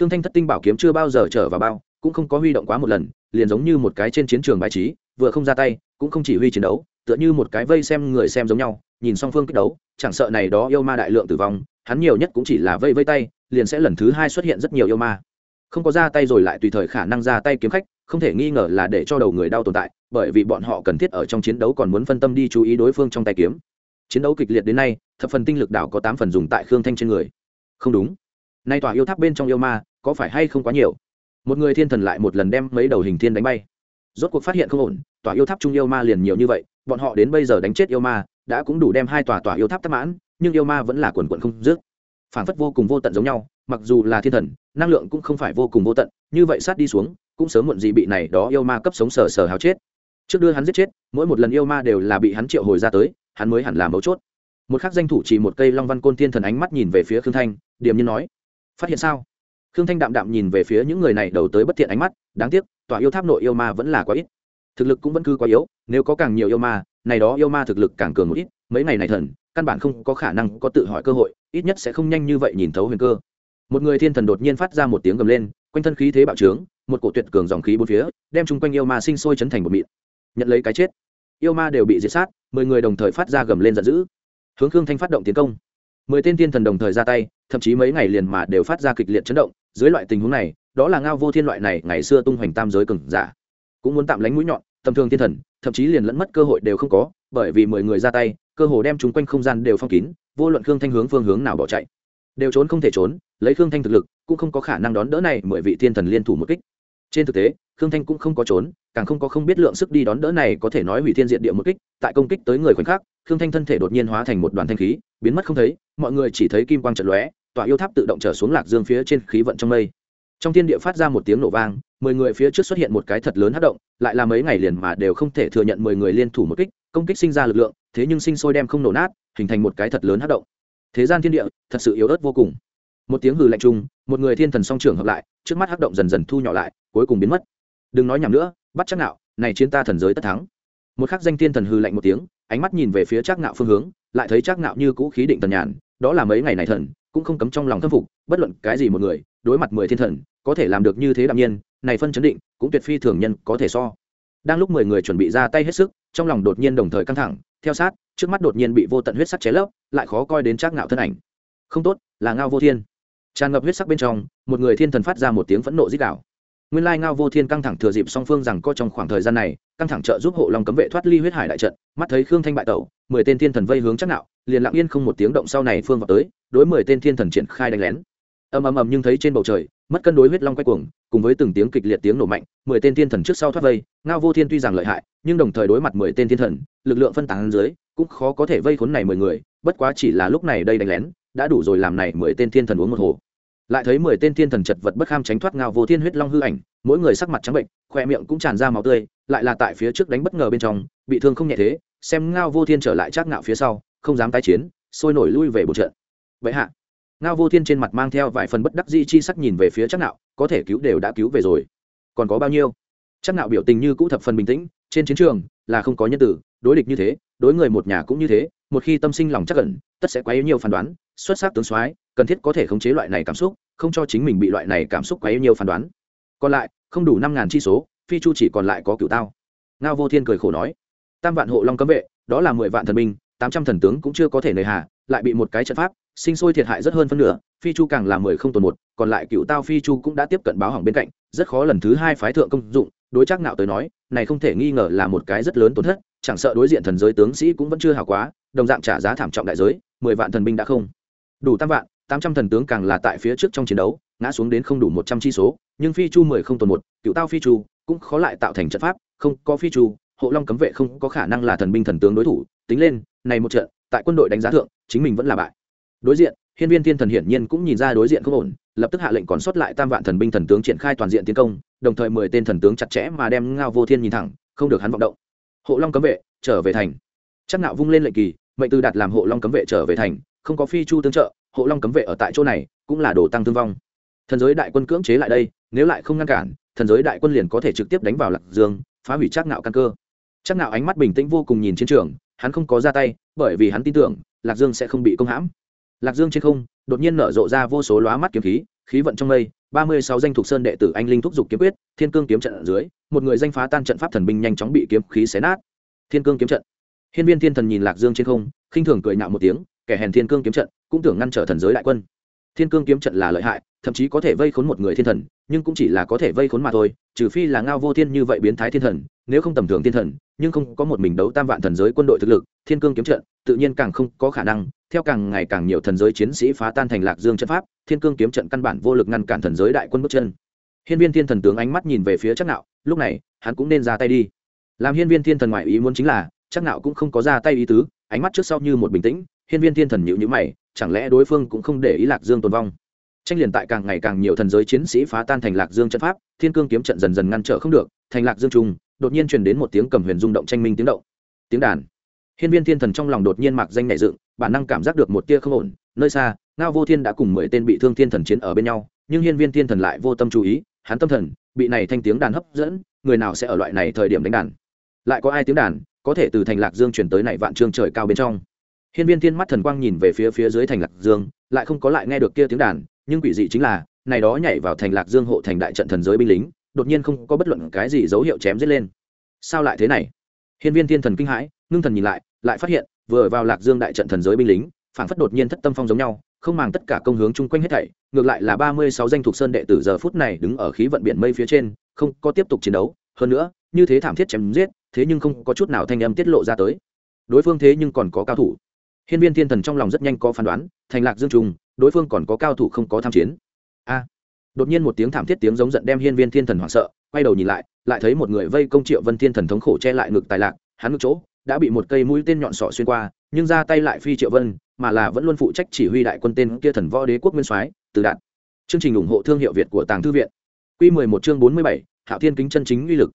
Khương thanh thất tinh bảo kiếm chưa bao giờ trở vào bao, cũng không có huy động quá một lần, liền giống như một cái trên chiến trường bài trí, vừa không ra tay, cũng không chỉ huy chiến đấu, tựa như một cái vây xem người xem giống nhau, nhìn song phương kích đấu, chẳng sợ này đó yêu ma đại lượng tử vong, hắn nhiều nhất cũng chỉ là vây vây tay, liền sẽ lần thứ hai xuất hiện rất nhiều yêu ma không có ra tay rồi lại tùy thời khả năng ra tay kiếm khách, không thể nghi ngờ là để cho đầu người đau tồn tại, bởi vì bọn họ cần thiết ở trong chiến đấu còn muốn phân tâm đi chú ý đối phương trong tay kiếm. Chiến đấu kịch liệt đến nay, thập phần tinh lực đảo có tám phần dùng tại khương thanh trên người. Không đúng. Nay tòa yêu tháp bên trong yêu ma, có phải hay không quá nhiều? Một người thiên thần lại một lần đem mấy đầu hình thiên đánh bay. Rốt cuộc phát hiện không ổn, tòa yêu tháp trung yêu ma liền nhiều như vậy, bọn họ đến bây giờ đánh chết yêu ma, đã cũng đủ đem hai tòa tòa yêu tháp tắc mãn, nhưng yêu ma vẫn là quần quận không dứt phản phất vô cùng vô tận giống nhau, mặc dù là thiên thần, năng lượng cũng không phải vô cùng vô tận, như vậy sát đi xuống, cũng sớm muộn gì bị này đó yêu ma cấp sống sờ sờ hào chết. Trước đưa hắn giết chết, mỗi một lần yêu ma đều là bị hắn triệu hồi ra tới, hắn mới hẳn là mấu chốt. Một khắc danh thủ chỉ một cây long văn côn thiên thần ánh mắt nhìn về phía khương thanh, điềm như nói, phát hiện sao? Khương thanh đạm đạm nhìn về phía những người này đầu tới bất thiện ánh mắt, đáng tiếc, tòa yêu tháp nội yêu ma vẫn là quá ít. Thực lực cũng vẫn cứ quá yếu, nếu có càng nhiều yêu ma, này đó yêu ma thực lực càng cường một ít, mấy ngày này thần căn bản không có khả năng có tự hỏi cơ hội, ít nhất sẽ không nhanh như vậy nhìn thấu huyền cơ. Một người thiên thần đột nhiên phát ra một tiếng gầm lên, quanh thân khí thế bạo trướng, một cổ tuyệt cường dòng khí bốn phía, đem chung quanh yêu ma sinh sôi chấn thành một mịn. Nhận lấy cái chết. Yêu ma đều bị diệt sát, mười người đồng thời phát ra gầm lên giận dữ. Hướng khương thanh phát động tiến công. Mười tên thiên thần đồng thời ra tay, thậm chí mấy ngày liền mà đều phát ra kịch liệt chấn động, dưới loại tình huống này, đó là ngao vô thiên loại này ngày xưa tung hoành tam giới cường giả. Cũng muốn tạm lánh mũi nhọn, tầm thường thiên thần, thậm chí liền lẫn mất cơ hội đều không có, bởi vì mười người ra tay cơ hồ đem chúng quanh không gian đều phong kín, vô luận khương thanh hướng phương hướng nào bỏ chạy, đều trốn không thể trốn, lấy khương thanh thực lực, cũng không có khả năng đón đỡ này mười vị thiên thần liên thủ một kích. Trên thực tế, khương thanh cũng không có trốn, càng không có không biết lượng sức đi đón đỡ này có thể nói hủy thiên diện địa một kích, tại công kích tới người khoảnh khắc, khương thanh thân thể đột nhiên hóa thành một đoàn thanh khí, biến mất không thấy, mọi người chỉ thấy kim quang trận lóe tòa yêu tháp tự động trở xuống lạc dương phía trên khí vận trong mây trong thiên địa phát ra một tiếng nổ vang mười người phía trước xuất hiện một cái thật lớn hát động lại là mấy ngày liền mà đều không thể thừa nhận mười người liên thủ một kích công kích sinh ra lực lượng thế nhưng sinh sôi đem không nổ nát hình thành một cái thật lớn hát động. Thế gian thiên địa thật sự yếu ớt vô cùng. Một tiếng hừ lạnh chung một người thiên thần song trưởng hợp lại trước mắt hát động dần dần thu nhỏ lại cuối cùng biến mất. Đừng nói nhầm nữa bắt chắc nạo, này chiến ta thần giới tất thắng. Một khắc danh thiên thần hư lạnh một tiếng ánh mắt nhìn về phía trác ngạo phương hướng lại thấy trác ngạo như cũ khí định tần nhàn đó là mấy ngày này thần cũng không cấm trong lòng khâm phục bất luận cái gì một người đối mặt mười thiên thần có thể làm được như thế đạm nhiên, này phân chấn định, cũng tuyệt phi thường nhân có thể so. Đang lúc mười người chuẩn bị ra tay hết sức, trong lòng đột nhiên đồng thời căng thẳng, theo sát, trước mắt đột nhiên bị vô tận huyết sắc chế lấp, lại khó coi đến trác ngạo thân ảnh. Không tốt, là ngao vô thiên. Tràn ngập huyết sắc bên trong, một người thiên thần phát ra một tiếng phẫn nộ dích đạo nguyên lai ngao vô thiên căng thẳng thừa dịp song phương rằng có trong khoảng thời gian này, căng thẳng trợ giúp hộ long cấm vệ thoát ly huyết hải đại trận, mắt thấy khương thanh bại tẩu, mười tên thiên thần vây hướng chắc nạo liền lặng yên không một tiếng động sau này phương vào tới, đối mười tên thiên thần triển khai đánh lén. Ầm ầm ầm nhưng thấy trên bầu trời mất cân đối huyết long quay cuồng, cùng với từng tiếng kịch liệt tiếng nổ mạnh, mười tên thiên thần trước sau thoát vây, ngao vô thiên tuy rằng lợi hại, nhưng đồng thời đối mặt mười tên thiên thần, lực lượng phân tán dưới, cũng khó có thể vây khốn này mười người, bất quá chỉ là lúc này đây đánh lén, đã đủ rồi làm này mười tên thiên thần uống một hồ. Lại thấy mười tên thiên thần chật vật bất kham tránh thoát ngao vô thiên huyết long hư ảnh, mỗi người sắc mặt trắng bệnh, khoe miệng cũng tràn ra máu tươi, lại là tại phía trước đánh bất ngờ bên trong, bị thương không nhẹ thế, xem ngao vô thiên trở lại trác ngạo phía sau, không dám tái chiến, sôi nổi lui về bộ trận. Vậy hạ ngao vô thiên trên mặt mang theo vài phần bất đắc dĩ chi sắc nhìn về phía chắc nạo, có thể cứu đều đã cứu về rồi. Còn có bao nhiêu? Chắc nạo biểu tình như cũ thập phần bình tĩnh, trên chiến trường là không có nhân tử, đối địch như thế, đối người một nhà cũng như thế, một khi tâm sinh lòng chắc cẩn tất sẽ quấy nhiều phán đoán, xuất sắc tướng soái, cần thiết có thể khống chế loại này cảm xúc, không cho chính mình bị loại này cảm xúc quấy nhiều phán đoán. Còn lại, không đủ năm ngàn chi số, phi chu chỉ còn lại có cựu tao. Ngao vô thiên cười khổ nói, tam vạn hộ long cấm vệ, đó là mười vạn thần binh, tám trăm thần tướng cũng chưa có thể nề hà lại bị một cái trận pháp, sinh sôi thiệt hại rất hơn phân nửa, phi chu càng là mười không tồn một, còn lại cựu tao phi chu cũng đã tiếp cận báo hỏng bên cạnh, rất khó lần thứ hai phái thượng công dụng, đối chắc nạo tới nói, này không thể nghi ngờ là một cái rất lớn tổn thất, chẳng sợ đối diện thần giới tướng sĩ cũng vẫn chưa hảo quá, đồng dạng trả giá thảm trọng đại giới, mười vạn thần binh đã không. Đủ tam vạn, tám trăm thần tướng càng là tại phía trước trong chiến đấu, ngã xuống đến không đủ một trăm chi số, nhưng phi chu mười không tồn một, cựu tao phi chu cũng khó lại tạo thành trận pháp, không có phi chu, hộ long cấm vệ không có khả năng là thần binh thần tướng đối thủ, tính lên, này một trận tại quân đội đánh giá thượng, chính mình vẫn là bại. Đối diện, hiên viên thiên thần hiển nhiên cũng nhìn ra đối diện không ổn, lập tức hạ lệnh còn sót lại tam vạn thần binh thần tướng triển khai toàn diện tiến công, đồng thời mười tên thần tướng chặt chẽ mà đem ngao vô thiên nhìn thẳng, không được hắn vọng động. Hộ long cấm vệ, trở về thành. Chắc nạo vung lên lệnh kỳ, mệnh từ đạt làm hộ long cấm vệ trở về thành, không có phi chu tương trợ, hộ long cấm vệ ở tại chỗ này, cũng là đồ tăng thương vong. Thần giới đại quân cưỡng chế lại đây, nếu lại không ngăn cản, thần giới đại quân liền có thể trực tiếp đánh vào lạc dương, phá hủy chắc nạo căn cơ. Chắc nạo ánh mắt bình tĩnh vô cùng nhìn chiến trường hắn không có ra tay, bởi vì hắn tin tưởng, lạc dương sẽ không bị công hãm. Lạc dương trên không, đột nhiên nở rộ ra vô số lóa mắt kiếm khí khí vận trong mây, ba mươi sáu danh thuộc sơn đệ tử anh linh thúc giục kiếm quyết, thiên cương kiếm trận ở dưới, một người danh phá tan trận pháp thần binh nhanh chóng bị kiếm khí xé nát. Thiên cương kiếm trận. Hiên viên thiên thần nhìn lạc dương trên không, khinh thường cười nhạo một tiếng, kẻ hèn thiên cương kiếm trận, cũng tưởng ngăn trở thần giới đại quân. Thiên cương kiếm trận là lợi hại, thậm chí có thể vây khốn một người thiên thần, nhưng cũng chỉ là có thể vây khốn mà thôi, trừ phi là ngao vô thiên như vậy biến thái thiên thần nếu không tầm thường thiên thần, nhưng không có một mình đấu tam vạn thần giới quân đội thực lực, thiên cương kiếm trận, tự nhiên càng không có khả năng. Theo càng ngày càng nhiều thần giới chiến sĩ phá tan thành lạc dương trận pháp, thiên cương kiếm trận căn bản vô lực ngăn cản thần giới đại quân bước chân. Hiên viên thiên thần tướng ánh mắt nhìn về phía chắc nạo, lúc này, hắn cũng nên ra tay đi. Làm hiên viên thiên thần ngoại ý muốn chính là chắc nạo cũng không có ra tay ý tứ, ánh mắt trước sau như một bình tĩnh, hiên viên thiên thần nhịu nhữ mày, chẳng lẽ đối phương cũng không để ý lạc dương tồn vong? Tranh liền tại càng ngày càng nhiều thần giới chiến sĩ phá tan thành lạc dương trận pháp, thiên cương kiếm trận dần dần ngăn trở không được, thành lạc dương trung đột nhiên truyền đến một tiếng cầm huyền rung động tranh minh tiếng động. Tiếng đàn. Hiên viên thiên thần trong lòng đột nhiên mạc danh nảy dựng, bản năng cảm giác được một tia không ổn. Nơi xa, ngao vô thiên đã cùng mười tên bị thương thiên thần chiến ở bên nhau, nhưng hiên viên thiên thần lại vô tâm chú ý, hắn tâm thần, bị này thanh tiếng đàn hấp dẫn, người nào sẽ ở loại này thời điểm đánh đàn? Lại có ai tiếng đàn, có thể từ thành lạc dương chuyển tới này vạn trương trời cao bên trong? Hiên viên thiên mắt thần quang nhìn về phía phía dưới thành lạc dương, lại không có lại nghe được kia tiếng đàn, nhưng quỷ dị chính là, này đó nhảy vào thành lạc dương hộ thành đại trận thần giới binh lính đột nhiên không có bất luận cái gì dấu hiệu chém giết lên. Sao lại thế này? Hiên viên thiên thần kinh hãi, ngưng thần nhìn lại lại phát hiện, vừa vào lạc dương đại trận thần giới binh lính, phảng phất đột nhiên thất tâm phong giống nhau, không màng tất cả công hướng chung quanh hết thảy, ngược lại là ba mươi sáu danh thuộc sơn đệ tử giờ phút này đứng ở khí vận biển mây phía trên, không có tiếp tục chiến đấu. Hơn nữa, như thế thảm thiết chém giết, thế nhưng không có chút nào thanh âm tiết lộ ra tới. Đối phương thế nhưng còn có cao thủ. Hiên viên thiên thần trong lòng rất nhanh có phán đoán, thành lạc dương trùng, đối phương còn có cao thủ không có tham chiến. A! Đột nhiên một tiếng thảm thiết tiếng giống giận đem hiên viên thiên thần hoảng sợ, quay đầu nhìn lại lại thấy một người vây công triệu vân thiên thần thống khổ che lại ngực tài lạc, hắn ngực chỗ, đã bị một cây mũi tên nhọn sọ xuyên qua, nhưng ra tay lại phi triệu vân, mà là vẫn luôn phụ trách chỉ huy đại quân tên kia thần võ đế quốc nguyên soái, từ đạn chương trình ủng hộ thương hiệu việt của tàng thư viện. Quy mười một chương bốn mươi bảy, hạo thiên kính chân chính uy lực.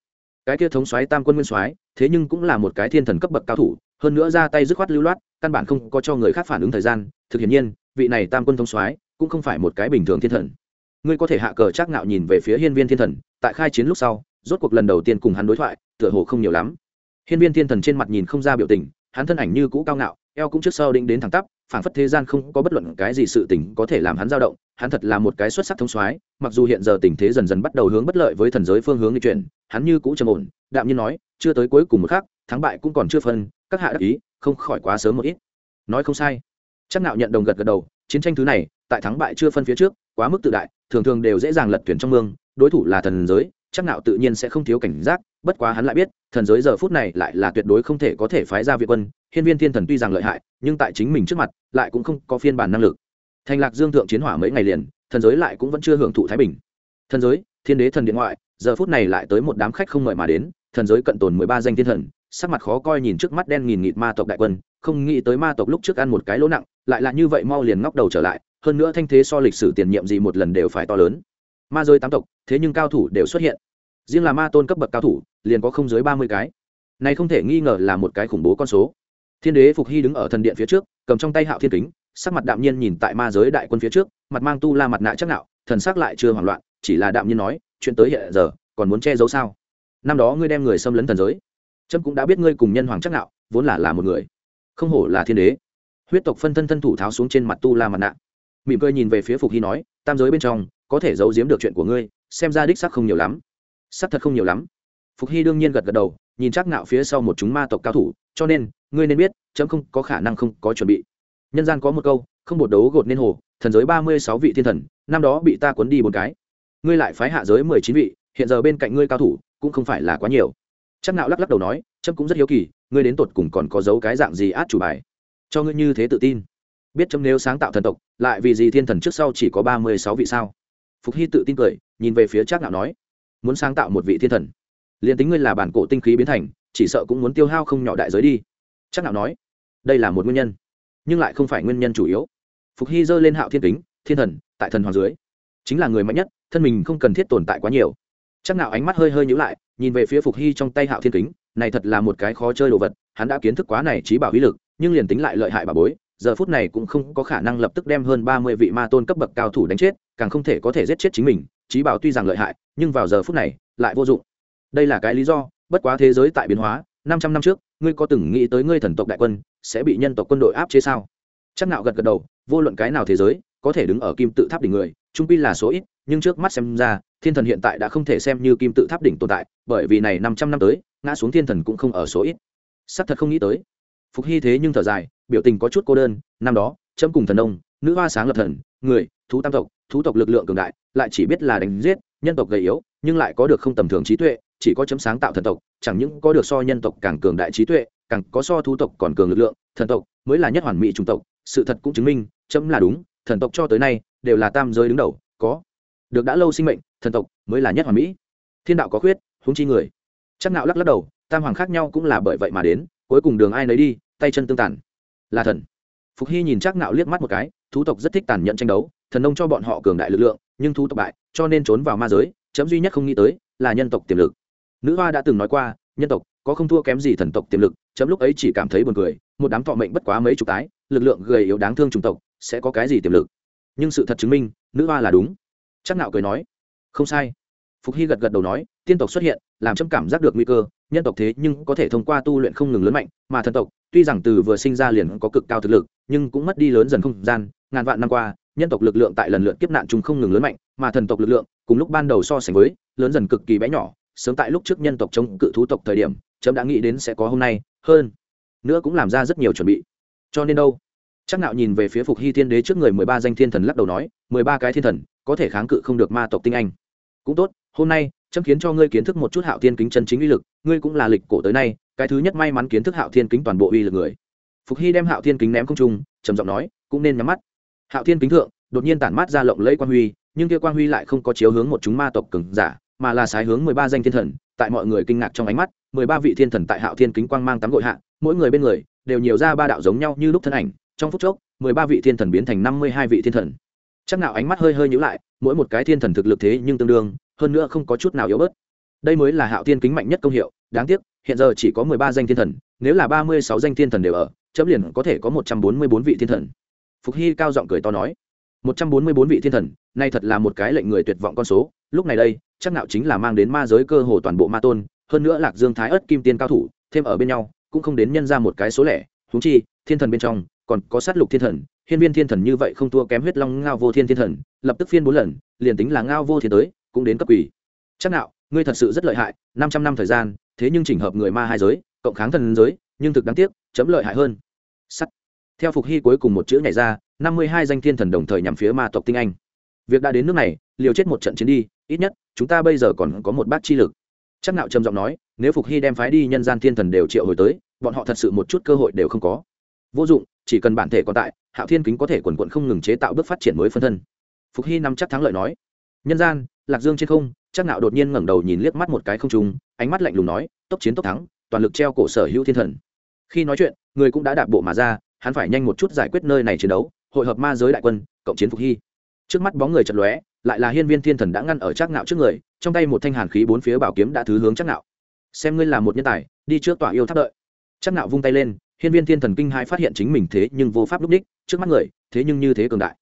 Cái kia thống soái tam quân nguyên soái, thế nhưng cũng là một cái thiên thần cấp bậc cao thủ, hơn nữa ra tay dứt khoát lưu loát, căn bản không có cho người khác phản ứng thời gian. Thực hiện nhiên, vị này tam quân thống soái cũng không phải một cái bình thường thiên thần ngươi có thể hạ cờ chắc ngạo nhìn về phía hiên viên thiên thần, tại khai chiến lúc sau, rốt cuộc lần đầu tiên cùng hắn đối thoại, tựa hồ không nhiều lắm. Hiên viên thiên thần trên mặt nhìn không ra biểu tình, hắn thân ảnh như cũ cao ngạo, eo cũng trước sau định đến thẳng tắp, phảng phất thế gian không có bất luận cái gì sự tình có thể làm hắn dao động, hắn thật là một cái xuất sắc thông soái, mặc dù hiện giờ tình thế dần dần bắt đầu hướng bất lợi với thần giới phương hướng di chuyển, hắn như cũ trầm ổn, đạm nhiên nói, chưa tới cuối cùng một khắc, thắng bại cũng còn chưa phân, các hạ đắc ý, không khỏi quá sớm một ít. Nói không sai. Chắc nạo nhận đồng gật gật đầu, chiến tranh thứ này, tại thắng bại chưa phân phía trước, quá mức tự đại thường thường đều dễ dàng lật thuyền trong mương, đối thủ là thần giới, chắc nạo tự nhiên sẽ không thiếu cảnh giác, bất quá hắn lại biết, thần giới giờ phút này lại là tuyệt đối không thể có thể phái ra viện quân, hiên viên thiên thần tuy rằng lợi hại, nhưng tại chính mình trước mặt, lại cũng không có phiên bản năng lực. Thành lạc dương thượng chiến hỏa mấy ngày liền, thần giới lại cũng vẫn chưa hưởng thụ thái bình. Thần giới, thiên đế thần điện ngoại, giờ phút này lại tới một đám khách không mời mà đến, thần giới cận tồn mười ba danh thiên thần, sắc mặt khó coi nhìn trước mắt đen nghìn nghịt ma tộc đại quân, không nghĩ tới ma tộc lúc trước ăn một cái lỗ nặng, lại là như vậy mau liền ngóc đầu trở lại hơn nữa thanh thế so lịch sử tiền nhiệm gì một lần đều phải to lớn. Ma giới tám tộc, thế nhưng cao thủ đều xuất hiện. Riêng là ma tôn cấp bậc cao thủ, liền có không dưới ba mươi cái. Này không thể nghi ngờ là một cái khủng bố con số. Thiên đế phục hy đứng ở thần điện phía trước, cầm trong tay hạo thiên kính, sắc mặt đạm nhiên nhìn tại ma giới đại quân phía trước, mặt mang tu la mặt nạ chắc nạo, thần sắc lại chưa hoảng loạn, chỉ là đạm nhiên nói, chuyện tới hiện giờ, còn muốn che giấu sao? Năm đó ngươi đem người xâm lấn thần giới trâm cũng đã biết ngươi cùng nhân hoàng chắc nạo, vốn là là một người, không hổ là thiên đế. Huyết tộc phân thân thân thủ tháo xuống trên mặt tu la mặt nạ mỉm cười nhìn về phía phục hy nói, tam giới bên trong, có thể giấu giếm được chuyện của ngươi, xem ra đích sắc không nhiều lắm. Sắc thật không nhiều lắm. Phục hy đương nhiên gật gật đầu, nhìn chắc ngạo phía sau một chúng ma tộc cao thủ, cho nên, ngươi nên biết, chấm không có khả năng không có chuẩn bị. Nhân gian có một câu, không bột đấu gột nên hồ, thần giới ba mươi sáu vị thiên thần, năm đó bị ta cuốn đi một cái. Ngươi lại phái hạ giới mười chín vị, hiện giờ bên cạnh ngươi cao thủ, cũng không phải là quá nhiều. Chắc ngạo lắc lắc đầu nói, chấm cũng rất hiếu kỳ, ngươi đến tột cùng còn có dấu cái dạng gì át chủ bài? Cho ngươi như thế tự tin biết chấm nếu sáng tạo thần tộc, lại vì gì thiên thần trước sau chỉ có ba mươi sáu vị sao? Phục hy tự tin cười, nhìn về phía Trác nạo nói, muốn sáng tạo một vị thiên thần, liền tính ngươi là bản cổ tinh khí biến thành, chỉ sợ cũng muốn tiêu hao không nhỏ đại giới đi. Trác nạo nói, đây là một nguyên nhân, nhưng lại không phải nguyên nhân chủ yếu. Phục hy giơ lên hạo thiên kính, thiên thần, tại thần hoàng dưới, chính là người mạnh nhất, thân mình không cần thiết tồn tại quá nhiều. Chắc nào ánh mắt hơi hơi nhíu lại, nhìn về phía phục hy trong tay hạo thiên kính, này thật là một cái khó chơi đồ vật, hắn đã kiến thức quá này trí bảo uy lực, nhưng liền tính lại lợi hại bà bối giờ phút này cũng không có khả năng lập tức đem hơn ba mươi vị ma tôn cấp bậc cao thủ đánh chết, càng không thể có thể giết chết chính mình trí bảo tuy rằng lợi hại, nhưng vào giờ phút này lại vô dụng. Đây là cái lý do, bất quá thế giới tại biến hóa, năm trăm năm trước, ngươi có từng nghĩ tới ngươi thần tộc đại quân sẽ bị nhân tộc quân đội áp chế sao? Chắc nạo gật gật đầu, vô luận cái nào thế giới, có thể đứng ở kim tự tháp đỉnh người, trung quy là số ít, nhưng trước mắt xem ra, thiên thần hiện tại đã không thể xem như kim tự tháp đỉnh tồn tại, bởi vì này năm trăm năm tới, ngã xuống thiên thần cũng không ở số ít. Sắc thật không nghĩ tới phục hy thế nhưng thở dài, biểu tình có chút cô đơn, năm đó, chấm cùng thần ông, nữ hoa sáng lập thần, người, thú tam tộc, thú tộc lực lượng cường đại, lại chỉ biết là đánh giết, nhân tộc gầy yếu, nhưng lại có được không tầm thường trí tuệ, chỉ có chấm sáng tạo thần tộc, chẳng những có được so nhân tộc càng cường đại trí tuệ, càng có so thú tộc còn cường lực lượng, thần tộc mới là nhất hoàn mỹ chủng tộc, sự thật cũng chứng minh, chấm là đúng, thần tộc cho tới nay đều là tam giới đứng đầu, có được đã lâu sinh mệnh, thần tộc mới là nhất hoàn mỹ. Thiên đạo có khuyết húng chi người. Chắc nạo lắc lắc đầu, tam hoàng khác nhau cũng là bởi vậy mà đến, cuối cùng đường ai nấy đi tay chân tương tàn. Là thần. Phục hy nhìn chắc nạo liếc mắt một cái, thú tộc rất thích tàn nhẫn tranh đấu, thần nông cho bọn họ cường đại lực lượng, nhưng thú tộc bại, cho nên trốn vào ma giới, chấm duy nhất không nghĩ tới, là nhân tộc tiềm lực. Nữ hoa đã từng nói qua, nhân tộc, có không thua kém gì thần tộc tiềm lực, chấm lúc ấy chỉ cảm thấy buồn cười, một đám thọ mệnh bất quá mấy chục tái, lực lượng gầy yếu đáng thương chủng tộc, sẽ có cái gì tiềm lực? Nhưng sự thật chứng minh, nữ hoa là đúng. Chắc nạo cười nói, không sai. Phục hy gật gật đầu nói, tiên tộc xuất hiện, làm chấm cảm giác được nguy cơ nhân tộc thế nhưng có thể thông qua tu luyện không ngừng lớn mạnh, mà thần tộc, tuy rằng từ vừa sinh ra liền có cực cao thực lực, nhưng cũng mất đi lớn dần không gian, ngàn vạn năm qua, nhân tộc lực lượng tại lần lượt kiếp nạn chúng không ngừng lớn mạnh, mà thần tộc lực lượng, cùng lúc ban đầu so sánh với, lớn dần cực kỳ bé nhỏ, sớm tại lúc trước nhân tộc chống cự thú tộc thời điểm, chấm đã nghĩ đến sẽ có hôm nay, hơn nữa cũng làm ra rất nhiều chuẩn bị. Cho nên đâu? Chắc nạo nhìn về phía phục hy thiên đế trước người mười ba danh thiên thần lắc đầu nói, mười ba cái thiên thần, có thể kháng cự không được ma tộc tinh anh. Cũng tốt, hôm nay chấm khiến cho ngươi kiến thức một chút hạo thiên kính chân chính uy lực, ngươi cũng là lịch cổ tới nay, cái thứ nhất may mắn kiến thức hạo thiên kính toàn bộ uy lực người. Phục hy đem hạo thiên kính ném không trung, trầm giọng nói, cũng nên nhắm mắt. Hạo thiên kính thượng, đột nhiên tản mát ra lộng lẫy quan huy, nhưng kia quan huy lại không có chiếu hướng một chúng ma tộc cường giả, mà là sái hướng mười ba danh thiên thần, tại mọi người kinh ngạc trong ánh mắt, mười ba vị thiên thần tại hạo thiên kính quang mang tắm gội hạ, mỗi người bên người, đều nhiều ra ba đạo giống nhau như lúc thân ảnh, trong phút chốc, mười ba vị thiên thần biến thành năm mươi hai vị thiên thần. Chắc nào ánh mắt hơi hơi nhíu lại, mỗi một cái thiên thần thực lực thế nhưng tương đương hơn nữa không có chút nào yếu bớt. Đây mới là hạo thiên kính mạnh nhất công hiệu, đáng tiếc, hiện giờ chỉ có mười ba danh thiên thần, nếu là ba mươi sáu danh thiên thần đều ở, chấm liền có thể có một trăm bốn mươi bốn vị thiên thần. Phục hy cao giọng cười to nói, một trăm bốn mươi bốn vị thiên thần, nay thật là một cái lệnh người tuyệt vọng con số, lúc này đây, chắc nạo chính là mang đến ma giới cơ hồ toàn bộ ma tôn, hơn nữa lạc dương thái ất kim tiên cao thủ, thêm ở bên nhau, cũng không đến nhân ra một cái số lẻ, huống chi, thiên thần bên trong, còn có sát lục thiên thần, hiên viên thiên thần như vậy không thua kém huyết long ngao vô thiên thiên thần, lập tức phiên bốn lần, liền tính là ngao vô thiên tới cũng đến cấp quỷ chắc nạo, ngươi thật sự rất lợi hại, năm trăm năm thời gian, thế nhưng chỉnh hợp người ma hai giới, cộng kháng thần giới, nhưng thực đáng tiếc, chấm lợi hại hơn. Sắt. Theo phục hy cuối cùng một chữ nhảy ra, năm mươi hai danh thiên thần đồng thời nhằm phía ma tộc tinh anh. Việc đã đến nước này, liều chết một trận chiến đi, ít nhất, chúng ta bây giờ còn có một bát chi lực. Chắc nạo trầm giọng nói, nếu phục hy đem phái đi nhân gian thiên thần đều triệu hồi tới, bọn họ thật sự một chút cơ hội đều không có. Vô dụng, chỉ cần bản thể còn tại, hạo thiên kính có thể quần quận không ngừng chế tạo bước phát triển mới phân thân. Phục hy nắm chắc thắng lợi nói, nhân gian lạc dương trên không chắc nạo đột nhiên ngẩng đầu nhìn liếc mắt một cái không trung, ánh mắt lạnh lùng nói, tốc chiến tốc thắng, toàn lực treo cổ sở hữu thiên thần. Khi nói chuyện, người cũng đã đạp bộ mà ra, hắn phải nhanh một chút giải quyết nơi này chiến đấu, hội hợp ma giới đại quân, cộng chiến phục hy. Trước mắt bóng người chật lóe, lại là hiên viên thiên thần đã ngăn ở chắc nạo trước người, trong tay một thanh hàn khí bốn phía bảo kiếm đã thứ hướng chắc nạo xem ngươi là một nhân tài, đi trước tòa yêu tháp đợi. Chắc nạo vung tay lên, hiên viên thiên thần kinh hai phát hiện chính mình thế nhưng vô pháp lúc đích, trước mắt người, thế nhưng như thế cường đại.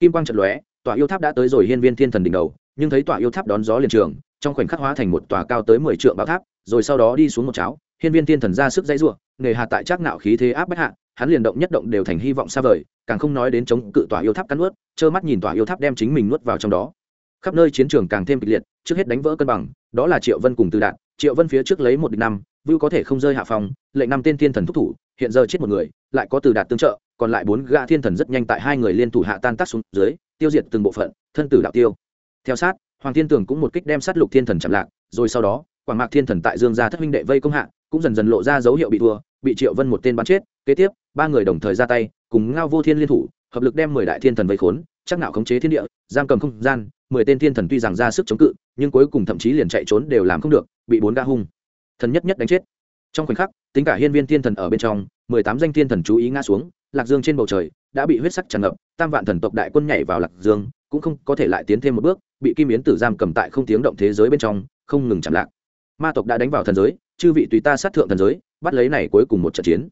Kim quang chật lóe tòa yêu tháp đã tới rồi hiên viên thiên thần đỉnh đầu nhưng thấy tòa yêu tháp đón gió liền trường, trong khoảnh khắc hóa thành một tòa cao tới mười trượng bão tháp, rồi sau đó đi xuống một cháo, hiên viên thiên thần ra sức dãy rủa, nghề hạ tại chắc nạo khí thế áp bách hạ, hắn liền động nhất động đều thành hy vọng xa vời, càng không nói đến chống cự tòa yêu tháp cắn nuốt, trơ mắt nhìn tòa yêu tháp đem chính mình nuốt vào trong đó. Khắp nơi chiến trường càng thêm kịch liệt, trước hết đánh vỡ cân bằng, đó là triệu vân cùng từ đạn triệu vân phía trước lấy một địch năm, vưu có thể không rơi hạ phòng, lệnh năm tên thiên thần thúc thủ, hiện giờ chết một người, lại có từ đạt tương trợ, còn lại bốn gã thiên thần rất nhanh tại hai người liên thủ hạ tan tác xuống dưới, tiêu diệt từng bộ phận, thân tử đạo tiêu theo sát, hoàng thiên tường cũng một kích đem sát lục thiên thần chạm lạc, rồi sau đó, quảng mạc thiên thần tại dương gia thất huynh đệ vây công hạ, cũng dần dần lộ ra dấu hiệu bị thua, bị triệu vân một tên bắn chết, kế tiếp, ba người đồng thời ra tay, cùng ngao vô thiên liên thủ, hợp lực đem mười đại thiên thần vây khốn, chắc nạo khống chế thiên địa, giam cầm không gian, mười tên thiên thần tuy rằng ra sức chống cự, nhưng cuối cùng thậm chí liền chạy trốn đều làm không được, bị bốn ga hung thần nhất nhất đánh chết. Trong khoảnh khắc, tính cả hiên viên thiên thần ở bên trong, mười tám danh thiên thần chú ý ngã xuống, lạc dương trên bầu trời đã bị huyết sắc tràn ngập, tam vạn thần tộc đại quân nhảy vào lạc dương, cũng không có thể lại tiến thêm một bước bị kim yến tử giam cầm tại không tiếng động thế giới bên trong, không ngừng chạm lạc. Ma tộc đã đánh vào thần giới, chư vị tùy ta sát thượng thần giới, bắt lấy này cuối cùng một trận chiến.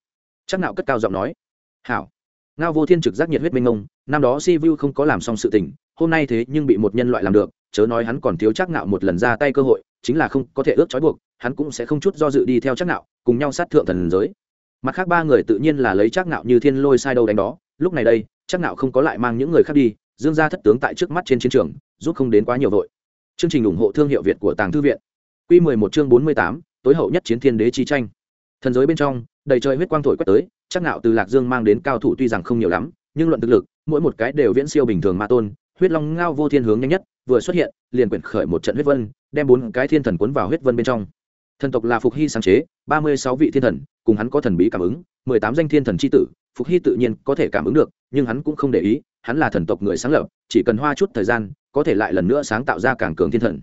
Chắc nạo cất cao giọng nói, hảo. Ngao vô thiên trực giác nhiệt huyết minh ông năm đó si vu không có làm xong sự tình, hôm nay thế nhưng bị một nhân loại làm được, chớ nói hắn còn thiếu chắc nạo một lần ra tay cơ hội, chính là không có thể ước trói buộc, hắn cũng sẽ không chút do dự đi theo chắc nạo, cùng nhau sát thượng thần giới. Mặt khác ba người tự nhiên là lấy chắc nạo như thiên lôi sai đâu đánh đó, lúc này đây, chắc nạo không có lại mang những người khác đi dương gia thất tướng tại trước mắt trên chiến trường rút không đến quá nhiều vội. Chương trình ủng hộ thương hiệu việt của tàng thư viện. Quy 11 chương 48, tối hậu nhất chiến thiên đế chi tranh. Thần giới bên trong đầy trời huyết quang thổi quét tới chắc nạo từ lạc dương mang đến cao thủ tuy rằng không nhiều lắm nhưng luận thực lực mỗi một cái đều viễn siêu bình thường ma tôn huyết long ngao vô thiên hướng nhanh nhất vừa xuất hiện liền quyển khởi một trận huyết vân đem bốn cái thiên thần cuốn vào huyết vân bên trong. Thần tộc là phục hy sáng chế ba mươi sáu vị thiên thần cùng hắn có thần bí cảm ứng, mười tám danh thiên thần c h i tử, phục hy tự nhiên có thể cảm ứng được, nhưng hắn cũng không để ý, hắn là thần tộc người sáng lập, chỉ cần hoa chút thời gian, có thể lại lần nữa sáng tạo ra càng cường thiên thần.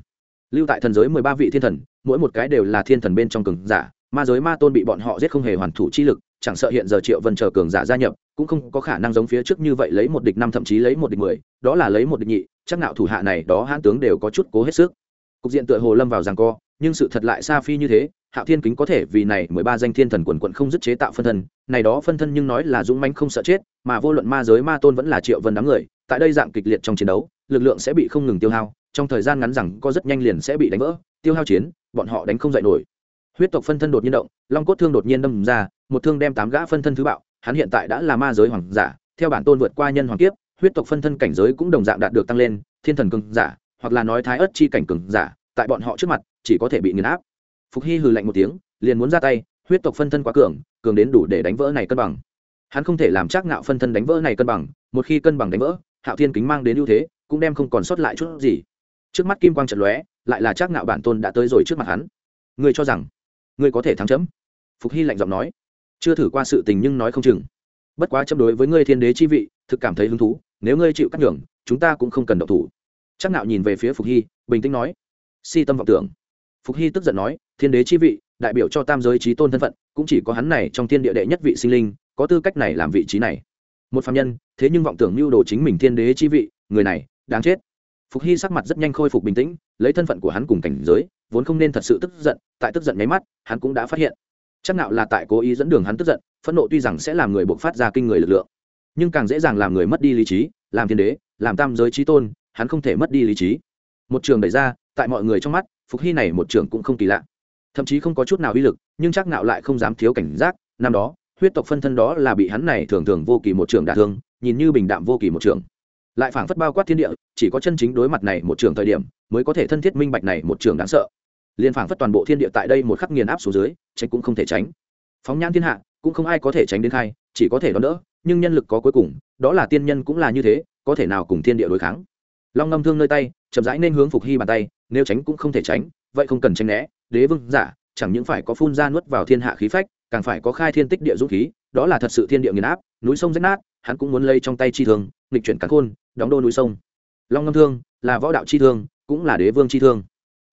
Lưu tại thần giới mười ba vị thiên thần, mỗi một cái đều là thiên thần bên trong cường giả, ma giới ma tôn bị bọn họ giết không hề hoàn thủ chi lực, chẳng sợ hiện giờ triệu vân chờ cường giả gia nhập, cũng không có khả năng giống phía trước như vậy lấy một địch năm thậm chí lấy một địch mười, đó là lấy một địch nhị, chắc nạo thủ hạ này, đó hãn tướng đều có chút cố hết sức cục diện tựa hồ lâm vào rằng co, nhưng sự thật lại xa phi như thế hạo thiên kính có thể vì này mười ba danh thiên thần quần quận không dứt chế tạo phân thân, này đó phân thân nhưng nói là dũng mãnh không sợ chết, mà vô luận ma giới ma tôn vẫn là triệu vân đám người, tại đây dạng kịch liệt trong chiến đấu, lực lượng sẽ bị không ngừng tiêu hao, trong thời gian ngắn rằng có rất nhanh liền sẽ bị đánh vỡ, tiêu hao chiến, bọn họ đánh không dậy nổi. Huyết tộc phân thân đột nhiên động, long cốt thương đột nhiên đâm ra, một thương đem tám gã phân thân thứ bạo, hắn hiện tại đã là ma giới hoàng giả, theo bản tôn vượt qua nhân hoàng kiếp, huyết tộc phân thân cảnh giới cũng đồng dạng đạt được tăng lên, thiên thần cường giả hoặc là nói thái ất chi cảnh cường giả, tại bọn họ trước mặt, chỉ có thể bị nghiền áp. Phục hy hừ lạnh một tiếng, liền muốn ra tay, huyết tộc phân thân quá cường cường đến đủ để đánh vỡ này cân bằng. Hắn không thể làm chắc ngạo phân thân đánh vỡ này cân bằng, một khi cân bằng đánh vỡ, hạo thiên kính mang đến ưu thế, cũng đem không còn sót lại chút gì. Trước mắt kim quang trận lóe, lại là chắc ngạo bản tôn đã tới rồi trước mặt hắn. Ngươi cho rằng, ngươi có thể thắng chấm? Phục hy lạnh giọng nói. Chưa thử qua sự tình nhưng nói không chừng. Bất quá chấm đối với ngươi thiên đế chi vị, thực cảm thấy hứng thú, nếu ngươi chịu cắt nhường, chúng ta cũng không cần động thủ chắc nạo nhìn về phía phục hy, bình tĩnh nói, si tâm vọng tưởng. Phục hy tức giận nói, thiên đế chi vị, đại biểu cho tam giới trí tôn thân phận, cũng chỉ có hắn này trong thiên địa đệ nhất vị sinh linh, có tư cách này làm vị trí này. Một phạm nhân, thế nhưng vọng tưởng mưu đồ chính mình thiên đế chi vị, người này, đáng chết. Phục hy sắc mặt rất nhanh khôi phục bình tĩnh, lấy thân phận của hắn cùng cảnh giới, vốn không nên thật sự tức giận, tại tức giận nháy mắt, hắn cũng đã phát hiện. Chắc nạo là tại cố ý dẫn đường hắn tức giận, phẫn nộ tuy rằng sẽ làm người buộc phát ra kinh người lực lượng, nhưng càng dễ dàng làm người mất đi lý trí, làm thiên đế, làm tam giới trí tôn hắn không thể mất đi lý trí. Một trường đẩy ra, tại mọi người trong mắt, phục hy này một trưởng cũng không kỳ lạ. Thậm chí không có chút nào uy lực, nhưng chắc nạo lại không dám thiếu cảnh giác. Năm đó, huyết tộc phân thân đó là bị hắn này thường thường vô kỳ một trưởng đả thương, nhìn như bình đạm vô kỳ một trưởng lại phảng phất bao quát thiên địa, chỉ có chân chính đối mặt này một trường thời điểm, mới có thể thân thiết minh bạch này một trường đáng sợ. Liền phảng phất toàn bộ thiên địa tại đây một khắc nghiền áp xuống dưới, tránh cũng không thể tránh. Phóng nhãn thiên hạ, cũng không ai có thể tránh đến khai, chỉ có thể đón đỡ, nhưng nhân lực có cuối cùng, đó là tiên nhân cũng là như thế, có thể nào cùng thiên địa đối kháng? Long ngâm thương nơi tay chậm rãi nên hướng phục hy bàn tay nếu tránh cũng không thể tránh vậy không cần tránh né. Đế vương giả chẳng những phải có phun ra nuốt vào thiên hạ khí phách càng phải có khai thiên tích địa dũng khí đó là thật sự thiên địa nghiền áp núi sông rách nát hắn cũng muốn lây trong tay chi thương, nghịch chuyển cắn khôn đóng đô núi sông. Long ngâm thương là võ đạo chi thương cũng là đế vương chi thương.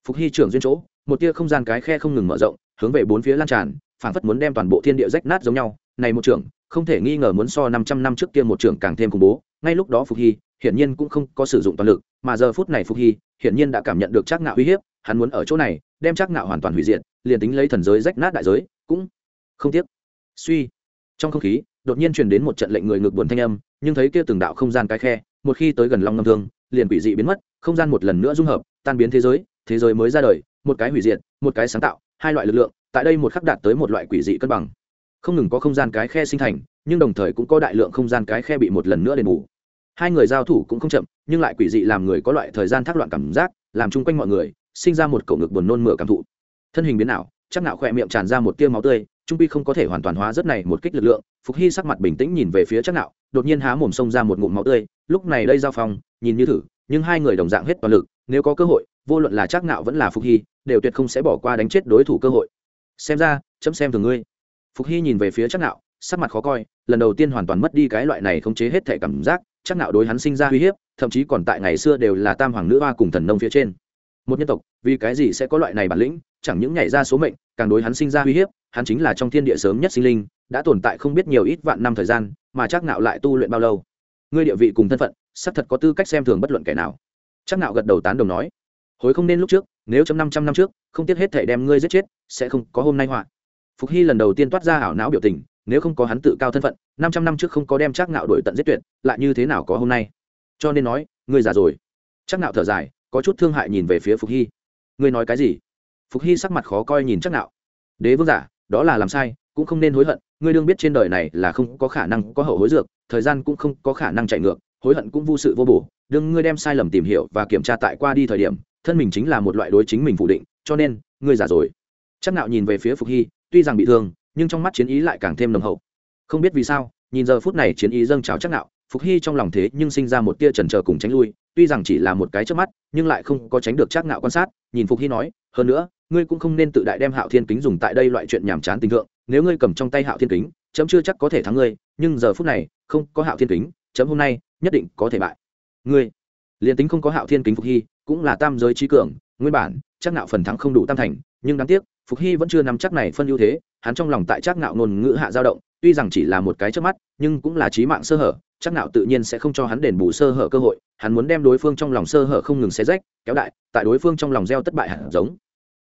Phục hy trưởng duyên chỗ một tia không gian cái khe không ngừng mở rộng hướng về bốn phía lan tràn phảng phất muốn đem toàn bộ thiên địa rách nát giống nhau. Này một trưởng không thể nghi ngờ muốn so năm trăm năm trước kia một trưởng càng thêm khủng bố. Ngay lúc đó phục hy hiển nhiên cũng không có sử dụng toàn lực, mà giờ phút này phục hy, hiển nhiên đã cảm nhận được chắc ngạo uy hiếp, hắn muốn ở chỗ này, đem chắc ngạo hoàn toàn hủy diệt, liền tính lấy thần giới rách nát đại giới, cũng không tiếc. Suy. Trong không khí, đột nhiên truyền đến một trận lệnh người ngực buồn thanh âm, nhưng thấy kia từng đạo không gian cái khe, một khi tới gần long ngâm thương, liền quỷ dị biến mất, không gian một lần nữa dung hợp, tan biến thế giới thế giới mới ra đời, một cái hủy diệt, một cái sáng tạo, hai loại lực lượng, tại đây một khắc đạt tới một loại quỷ dị cân bằng. Không ngừng có không gian cái khe sinh thành, nhưng đồng thời cũng có đại lượng không gian cái khe bị một lần nữa đền bù hai người giao thủ cũng không chậm, nhưng lại quỷ dị làm người có loại thời gian thác loạn cảm giác, làm chung quanh mọi người sinh ra một cậu ngực buồn nôn mửa cảm thụ. Thân hình biến ảo, chắc nạo khỏe miệng tràn ra một tia máu tươi, trung pi không có thể hoàn toàn hóa rất này một kích lực lượng, phục hy sắc mặt bình tĩnh nhìn về phía chắc nạo, đột nhiên há mồm xông ra một ngụm máu tươi, lúc này đây giao phong, nhìn như thử, nhưng hai người đồng dạng hết toàn lực, nếu có cơ hội, vô luận là chắc nạo vẫn là phục hy, đều tuyệt không sẽ bỏ qua đánh chết đối thủ cơ hội. Xem ra, chấm xem thường ngươi. Phục hy nhìn về phía chắc nạo, sắc mặt khó coi, lần đầu tiên hoàn toàn mất đi cái loại này không chế hết thể cảm giác chắc nạo đối hắn sinh ra uy hiếp, thậm chí còn tại ngày xưa đều là tam hoàng nữ hoa cùng thần nông phía trên. Một nhân tộc, vì cái gì sẽ có loại này bản lĩnh, chẳng những nhảy ra số mệnh, càng đối hắn sinh ra uy hiếp, hắn chính là trong thiên địa sớm nhất sinh linh, đã tồn tại không biết nhiều ít vạn năm thời gian, mà chắc nạo lại tu luyện bao lâu? Ngươi địa vị cùng thân phận, xác thật có tư cách xem thường bất luận kẻ nào. Chắc nạo gật đầu tán đồng nói hối không nên lúc trước, nếu trong năm trăm năm trước, không tiếc hết thể đem ngươi giết chết, sẽ không có hôm nay họa. Phục hy lần đầu tiên toát ra ảo não biểu tình nếu không có hắn tự cao thân phận, năm trăm năm trước không có đem trác nạo đổi tận giết tuyệt, lại như thế nào có hôm nay? Cho nên nói, ngươi già rồi. Trác nạo thở dài, có chút thương hại nhìn về phía phục hy. Ngươi nói cái gì? Phục hy sắc mặt khó coi nhìn trác nạo đế vương giả, đó là làm sai, cũng không nên hối hận, ngươi đương biết trên đời này là không có khả năng có hậu hối dược, thời gian cũng không có khả năng chạy ngược, hối hận cũng vô sự vô bổ, đương ngươi đem sai lầm tìm hiểu và kiểm tra tại qua đi thời điểm, thân mình chính là một loại đối chính mình phủ định, cho nên, ngươi già rồi. Chắc nạo nhìn về phía phục hy, tuy rằng bị thương nhưng trong mắt chiến ý lại càng thêm nồng hậu. Không biết vì sao, nhìn giờ phút này chiến ý dâng trào chắc nạo, phục hy trong lòng thế nhưng sinh ra một tia chần chờ cùng tránh lui, tuy rằng chỉ là một cái trước mắt, nhưng lại không có tránh được chắc nạo quan sát, nhìn phục hy nói, hơn nữa, ngươi cũng không nên tự đại đem hạo thiên kính dùng tại đây loại chuyện nhảm chán tình thượng, nếu ngươi cầm trong tay hạo thiên kính, chấm chưa chắc có thể thắng ngươi, nhưng giờ phút này, không có hạo thiên kính, chấm hôm nay nhất định có thể bại. Ngươi? Liền tính không có hạo thiên kính phục hy, cũng là tam giới trí cường, nguyên bản, chắc nạo phần thắng không đủ tam thành, nhưng đáng tiếc, phục hy vẫn chưa nắm chắc này phân ưu thế hắn trong lòng tại chắc nạo ngôn ngữ hạ dao động, tuy rằng chỉ là một cái trước mắt, nhưng cũng là trí mạng sơ hở chắc nạo tự nhiên sẽ không cho hắn đền bù sơ hở cơ hội, hắn muốn đem đối phương trong lòng sơ hở không ngừng xé rách, kéo đại, tại đối phương trong lòng gieo tất bại hẳn giống.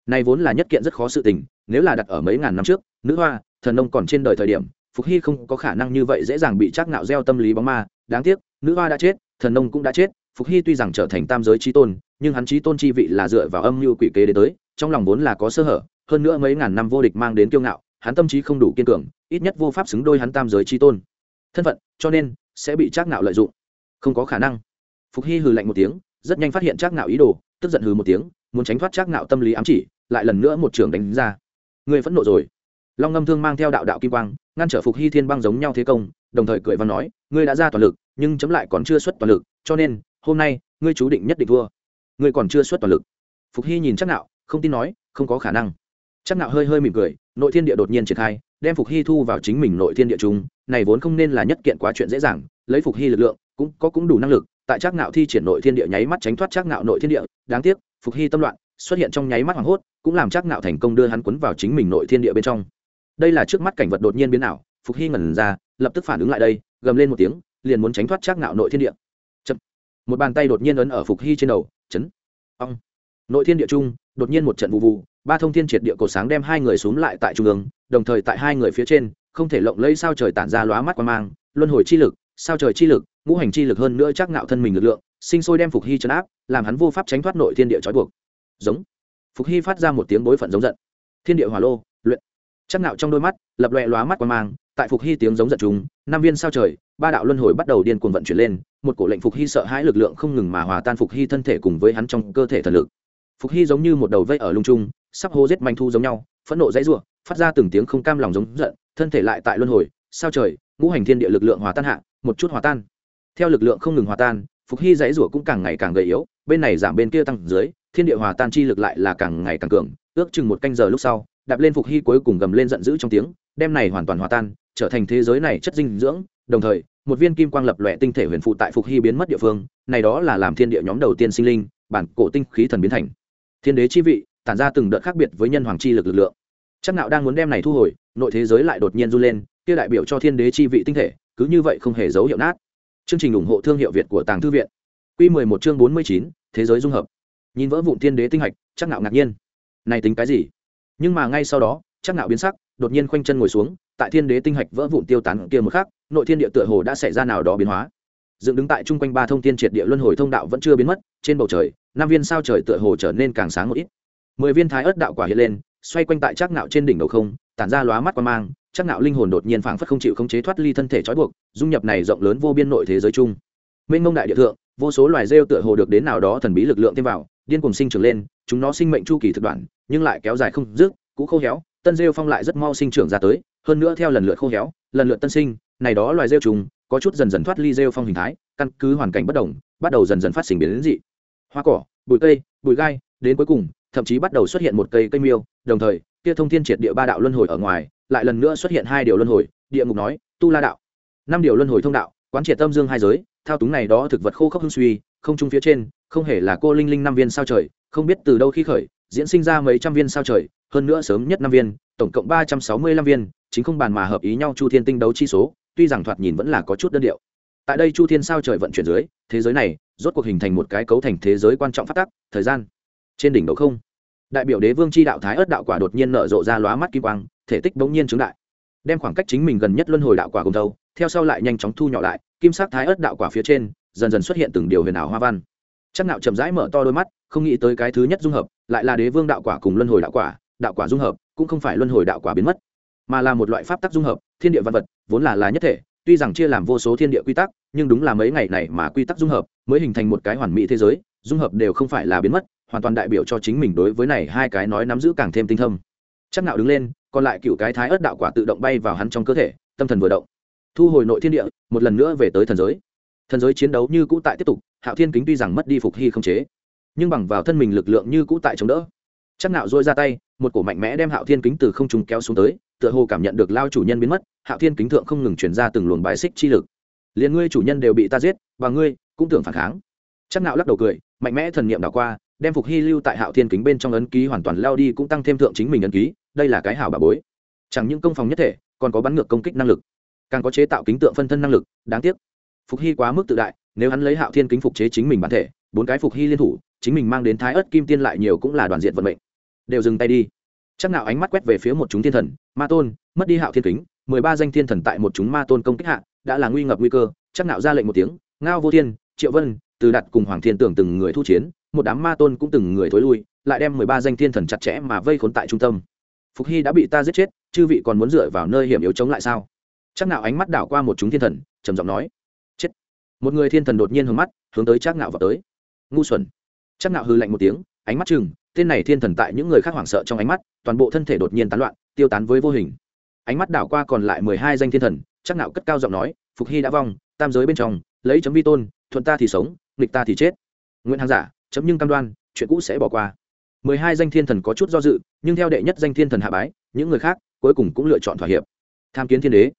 Này vốn là nhất kiện rất khó sự tình, nếu là đặt ở mấy ngàn năm trước, nữ hoa, thần nông còn trên đời thời điểm, phục hy không có khả năng như vậy dễ dàng bị chắc nạo gieo tâm lý bóng ma, đáng tiếc, nữ hoa đã chết, thần nông cũng đã chết, phục hy tuy rằng trở thành tam giới chí tôn, nhưng hắn chí tôn chi vị là dựa vào âm mưu quỷ kế đến tới, trong lòng vốn là có sơ hở, hơn nữa mấy ngàn năm vô địch mang đến kiêu ngạo hắn tâm trí không đủ kiên cường, ít nhất vô pháp xứng đôi hắn tam giới trí tôn. Thân phận, cho nên, sẽ bị trác ngạo lợi dụng. Không có khả năng. Phục hy hừ lạnh một tiếng, rất nhanh phát hiện trác ngạo ý đồ, tức giận hừ một tiếng, muốn tránh thoát trác ngạo tâm lý ám chỉ, lại lần nữa một trường đánh ra. Người phẫn nộ rồi. Long ngâm thương mang theo đạo đạo kim quang, ngăn trở phục hy thiên băng giống nhau thế công, đồng thời cười và nói, ngươi đã ra toàn lực, nhưng chấm lại còn chưa xuất toàn lực, cho nên, hôm nay, ngươi chú định nhất định thua. Ngươi còn chưa xuất toàn lực. Phục hy nhìn chắc nạo không tin nói, không có khả năng. Chắc nạo hơi hơi mỉm cười nội thiên địa đột nhiên triển khai, đem phục hy thu vào chính mình nội thiên địa chung, này vốn không nên là nhất kiện quá chuyện dễ dàng, lấy phục hy lực lượng, cũng có cũng đủ năng lực, tại Trác Ngạo thi triển nội thiên địa nháy mắt tránh thoát Trác Ngạo nội thiên địa, đáng tiếc, phục hy tâm loạn, xuất hiện trong nháy mắt hoảng hốt, cũng làm Trác Ngạo thành công đưa hắn cuốn vào chính mình nội thiên địa bên trong. Đây là trước mắt cảnh vật đột nhiên biến ảo, phục hy ngẩn ra, lập tức phản ứng lại đây, gầm lên một tiếng, liền muốn tránh thoát Trác Ngạo nội thiên địa. Chậm. một bàn tay đột nhiên ấn ở phục hy trên đầu, chấn. Ong nội thiên địa trung, đột nhiên một trận vụ vụ, ba thông thiên triệt địa cổ sáng đem hai người xuống lại tại trung ương, đồng thời tại hai người phía trên, không thể lộng lẫy sao trời tản ra lóa mắt qua mang, luân hồi chi lực, sao trời chi lực, ngũ hành chi lực hơn nữa chắc ngạo thân mình lực lượng, sinh sôi đem phục hy chấn áp, làm hắn vô pháp tránh thoát nội thiên địa trói buộc. Giống. Phục hy phát ra một tiếng bối phận giống giận. Thiên địa hỏa lô, luyện. Chắc ngạo trong đôi mắt, lập loẹ lóa mắt qua mang, tại phục hy tiếng giống giận chúng năm viên sao trời, ba đạo luân hồi bắt đầu điên cuồng vận chuyển lên, một cổ lệnh phục hy sợ hãi lực lượng không ngừng mà hòa tan phục hy thân thể cùng với hắn trong cơ thể thần lực phục hy giống như một đầu vây ở lung trung, sắp hô giết manh thu giống nhau, phẫn nộ dãy rủa, phát ra từng tiếng không cam lòng giống giận, thân thể lại tại luân hồi, sao trời, ngũ hành thiên địa lực lượng hòa tan hạ, một chút hòa tan. Theo lực lượng không ngừng hòa tan, phục hy dãy rủa cũng càng ngày càng gầy yếu, bên này giảm bên kia tăng dưới, thiên địa hòa tan chi lực lại là càng ngày càng cường, ước chừng một canh giờ lúc sau, đạp lên phục hy cuối cùng gầm lên giận dữ trong tiếng, đem này hoàn toàn hòa tan, trở thành thế giới này chất dinh dưỡng. Đồng thời, một viên kim quang lập lòe tinh thể huyền phụ tại phục hy biến mất địa phương, này đó là làm thiên địa nhóm đầu tiên sinh linh, bản cổ tinh khí thần biến thành thiên đế chi vị tản ra từng đợt khác biệt với nhân hoàng chi lực lực lượng. Chắc nạo đang muốn đem này thu hồi nội thế giới lại đột nhiên du lên kia đại biểu cho thiên đế chi vị tinh thể cứ như vậy không hề dấu hiệu nát. Chương trình ủng hộ thương hiệu việt của tàng thư viện. Quy 11 chương 49, thế giới dung hợp. Nhìn vỡ vụn thiên đế tinh hạch chắc nạo ngạc nhiên. Này tính cái gì? Nhưng mà ngay sau đó chắc nạo biến sắc đột nhiên khoanh chân ngồi xuống tại thiên đế tinh hạch vỡ vụn tiêu tán kia một khắc nội thiên địa tựa hồ đã xảy ra nào đó biến hóa. Dựng đứng tại trung quanh ba thông thiên triệt địa luân hồi thông đạo vẫn chưa biến mất trên bầu trời năm viên sao trời tựa hồ trở nên càng sáng một ít. Mười viên thái ớt đạo quả hiện lên, xoay quanh tại chắc nạo trên đỉnh đầu không, tản ra lóa mắt qua mang, chắc nạo linh hồn đột nhiên phảng phất không chịu khống chế thoát ly thân thể trói buộc, dung nhập này rộng lớn vô biên nội thế giới chung. Mênh mông đại địa thượng, vô số loài rêu tựa hồ được đến nào đó thần bí lực lượng thêm vào, điên cuồng sinh trưởng lên, chúng nó sinh mệnh chu kỳ thực đoạn, nhưng lại kéo dài không dứt, cũ khô héo, tân rêu phong lại rất mau sinh trưởng ra tới, hơn nữa theo lần lượt khô héo, lần lượt tân sinh, này đó loài rêu trùng, có chút dần dần thoát ly rêu phong hình thái, căn cứ hoàn cảnh bất đồng, bắt đầu dần dần phát sinh biến dị hoa cỏ, bụi cây, bụi gai, đến cuối cùng, thậm chí bắt đầu xuất hiện một cây cây miêu. Đồng thời, kia thông thiên triệt địa ba đạo luân hồi ở ngoài, lại lần nữa xuất hiện hai điều luân hồi. Địa ngục nói, tu la đạo. Năm điều luân hồi thông đạo, quán triệt tâm dương hai giới, thao túng này đó thực vật khô khốc hương suy, không trung phía trên, không hề là cô linh linh năm viên sao trời, không biết từ đâu khi khởi, diễn sinh ra mấy trăm viên sao trời, hơn nữa sớm nhất năm viên, tổng cộng ba trăm sáu mươi lăm viên, chính không bàn mà hợp ý nhau chu thiên tinh đấu chi số, tuy rằng thoạt nhìn vẫn là có chút đơn điệu tại đây chu thiên sao trời vận chuyển dưới, thế giới này rốt cuộc hình thành một cái cấu thành thế giới quan trọng phát tắc, thời gian. Trên đỉnh đầu không. Đại biểu đế vương c h i đạo thái ớt đạo quả đột nhiên nở rộ ra lóa mắt kim quang, thể tích bỗng nhiên chứng đại. Đem khoảng cách chính mình gần nhất luân hồi đạo quả cùng thâu, theo sau lại nhanh chóng thu nhỏ lại, kim sắc thái ớt đạo quả phía trên, dần dần xuất hiện từng điều huyền ảo hoa văn. Chắc nạo chậm rãi mở to đôi mắt, không nghĩ tới cái thứ nhất dung hợp, lại là đế vương đạo quả cùng luân hồi đạo quả đạo quả dung hợp, cũng không phải luân hồi đạo quả biến mất, mà là một loại pháp tắc dung hợp, thiên địa văn vật, vốn là là nhất thể tuy rằng chia làm vô số thiên địa quy tắc, nhưng đúng là mấy ngày này mà quy tắc dung hợp, mới hình thành một cái hoàn mỹ thế giới, dung hợp đều không phải là biến mất, hoàn toàn đại biểu cho chính mình đối với này hai cái nói nắm giữ càng thêm tinh thâm chắc nạo đứng lên, còn lại cựu cái thái ớt đạo quả tự động bay vào hắn trong cơ thể, tâm thần vừa động. Thu hồi nội thiên địa, một lần nữa về tới thần giới. Thần giới chiến đấu như cũ tại tiếp tục, hạo thiên kính tuy rằng mất đi phục hy không chế, nhưng bằng vào thân mình lực lượng như cũ tại chống đỡ. Chắc nạo dôi ra tay, một cổ mạnh mẽ đem hạo thiên kính từ không trung kéo xuống tới tựa hồ cảm nhận được lao chủ nhân biến mất, hạo thiên kính thượng không ngừng chuyển ra từng luồng bài xích chi lực. Liền ngươi chủ nhân đều bị ta giết, và ngươi cũng tưởng phản kháng. Chắc nạo lắc đầu cười, mạnh mẽ thần niệm đảo qua, đem phục hy lưu tại hạo thiên kính bên trong ấn ký hoàn toàn lao đi cũng tăng thêm thượng chính mình ấn ký, đây là cái hảo bà bối. Chẳng những công phòng nhất thể, còn có bắn ngược công kích năng lực. Càng có chế tạo kính tượng phân thân năng lực, đáng tiếc. Phục hy quá mức tự đại, nếu hắn lấy hạo thiên kính phục chế chính mình bản thể, bốn cái phục hy liên thủ, chính mình mang đến thái ớt kim tiên lại nhiều cũng là đoàn diện vận mệnh. Đều dừng tay đi. Chắc nào ánh mắt quét về phía một chúng thiên thần ma tôn, mất đi hạo thiên kính, mười ba danh thiên thần tại một chúng ma tôn công kích hạ, đã là nguy ngập nguy cơ, chắc Nạo ra lệnh một tiếng, ngao vô thiên, triệu vân, từ đặt cùng hoàng thiên tưởng từng người thu chiến, một đám ma tôn cũng từng người thối lui, lại đem mười ba danh thiên thần chặt chẽ mà vây khốn tại trung tâm. Phục hy đã bị ta giết chết, chư vị còn muốn dựa vào nơi hiểm yếu chống lại sao? Chắc Nạo ánh mắt đảo qua một chúng thiên thần, trầm giọng nói, chết. Một người thiên thần đột nhiên hướng mắt, hướng tới chắc nạo vào tới. Ngu xuẩn. Chắc nạo hư lạnh một tiếng, ánh mắt chừng tên này thiên thần tại những người khác hoảng sợ trong ánh mắt, toàn bộ thân thể đột nhiên tán loạn tiêu tán với vô hình. Ánh mắt đảo qua còn lại mười hai danh thiên thần, chắc nạo cất cao giọng nói, phục hy đã vong, tam giới bên trong, lấy chấm vi tôn, thuận ta thì sống, nghịch ta thì chết. Nguyễn hàng giả, chấm nhưng cam đoan, chuyện cũ sẽ bỏ qua. Mười hai danh thiên thần có chút do dự, nhưng theo đệ nhất danh thiên thần hạ bái, những người khác cuối cùng cũng lựa chọn thỏa hiệp. Tham kiến thiên đế.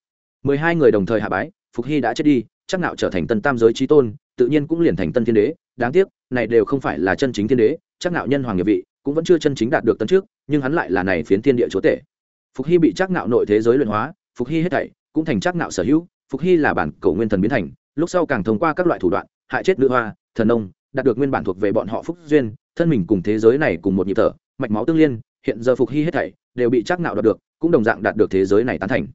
Mười hai người đồng thời hạ bái, phục hy đã chết đi, chắc nạo trở thành tân tam giới trí tôn, tự nhiên cũng liền thành tân thiên đế. Đáng tiếc, này đều không phải là chân chính thiên đế, chắc nạo nhân hoàng nghiệp vị, cũng vẫn chưa chân chính đạt được tân trước, nhưng hắn lại là này phiến thiên địa chúa tể phục hy bị chắc nạo nội thế giới luyện hóa, phục hy hết thảy cũng thành chắc nạo sở hữu, phục hy là bản cầu nguyên thần biến thành, lúc sau càng thông qua các loại thủ đoạn, hại chết nữ hoa, thần nông, đạt được nguyên bản thuộc về bọn họ phúc duyên, thân mình cùng thế giới này cùng một nhịp thở, mạch máu tương liên, hiện giờ phục hy hết thảy đều bị chắc nạo đạt được, cũng đồng dạng đạt được thế giới này tán thành.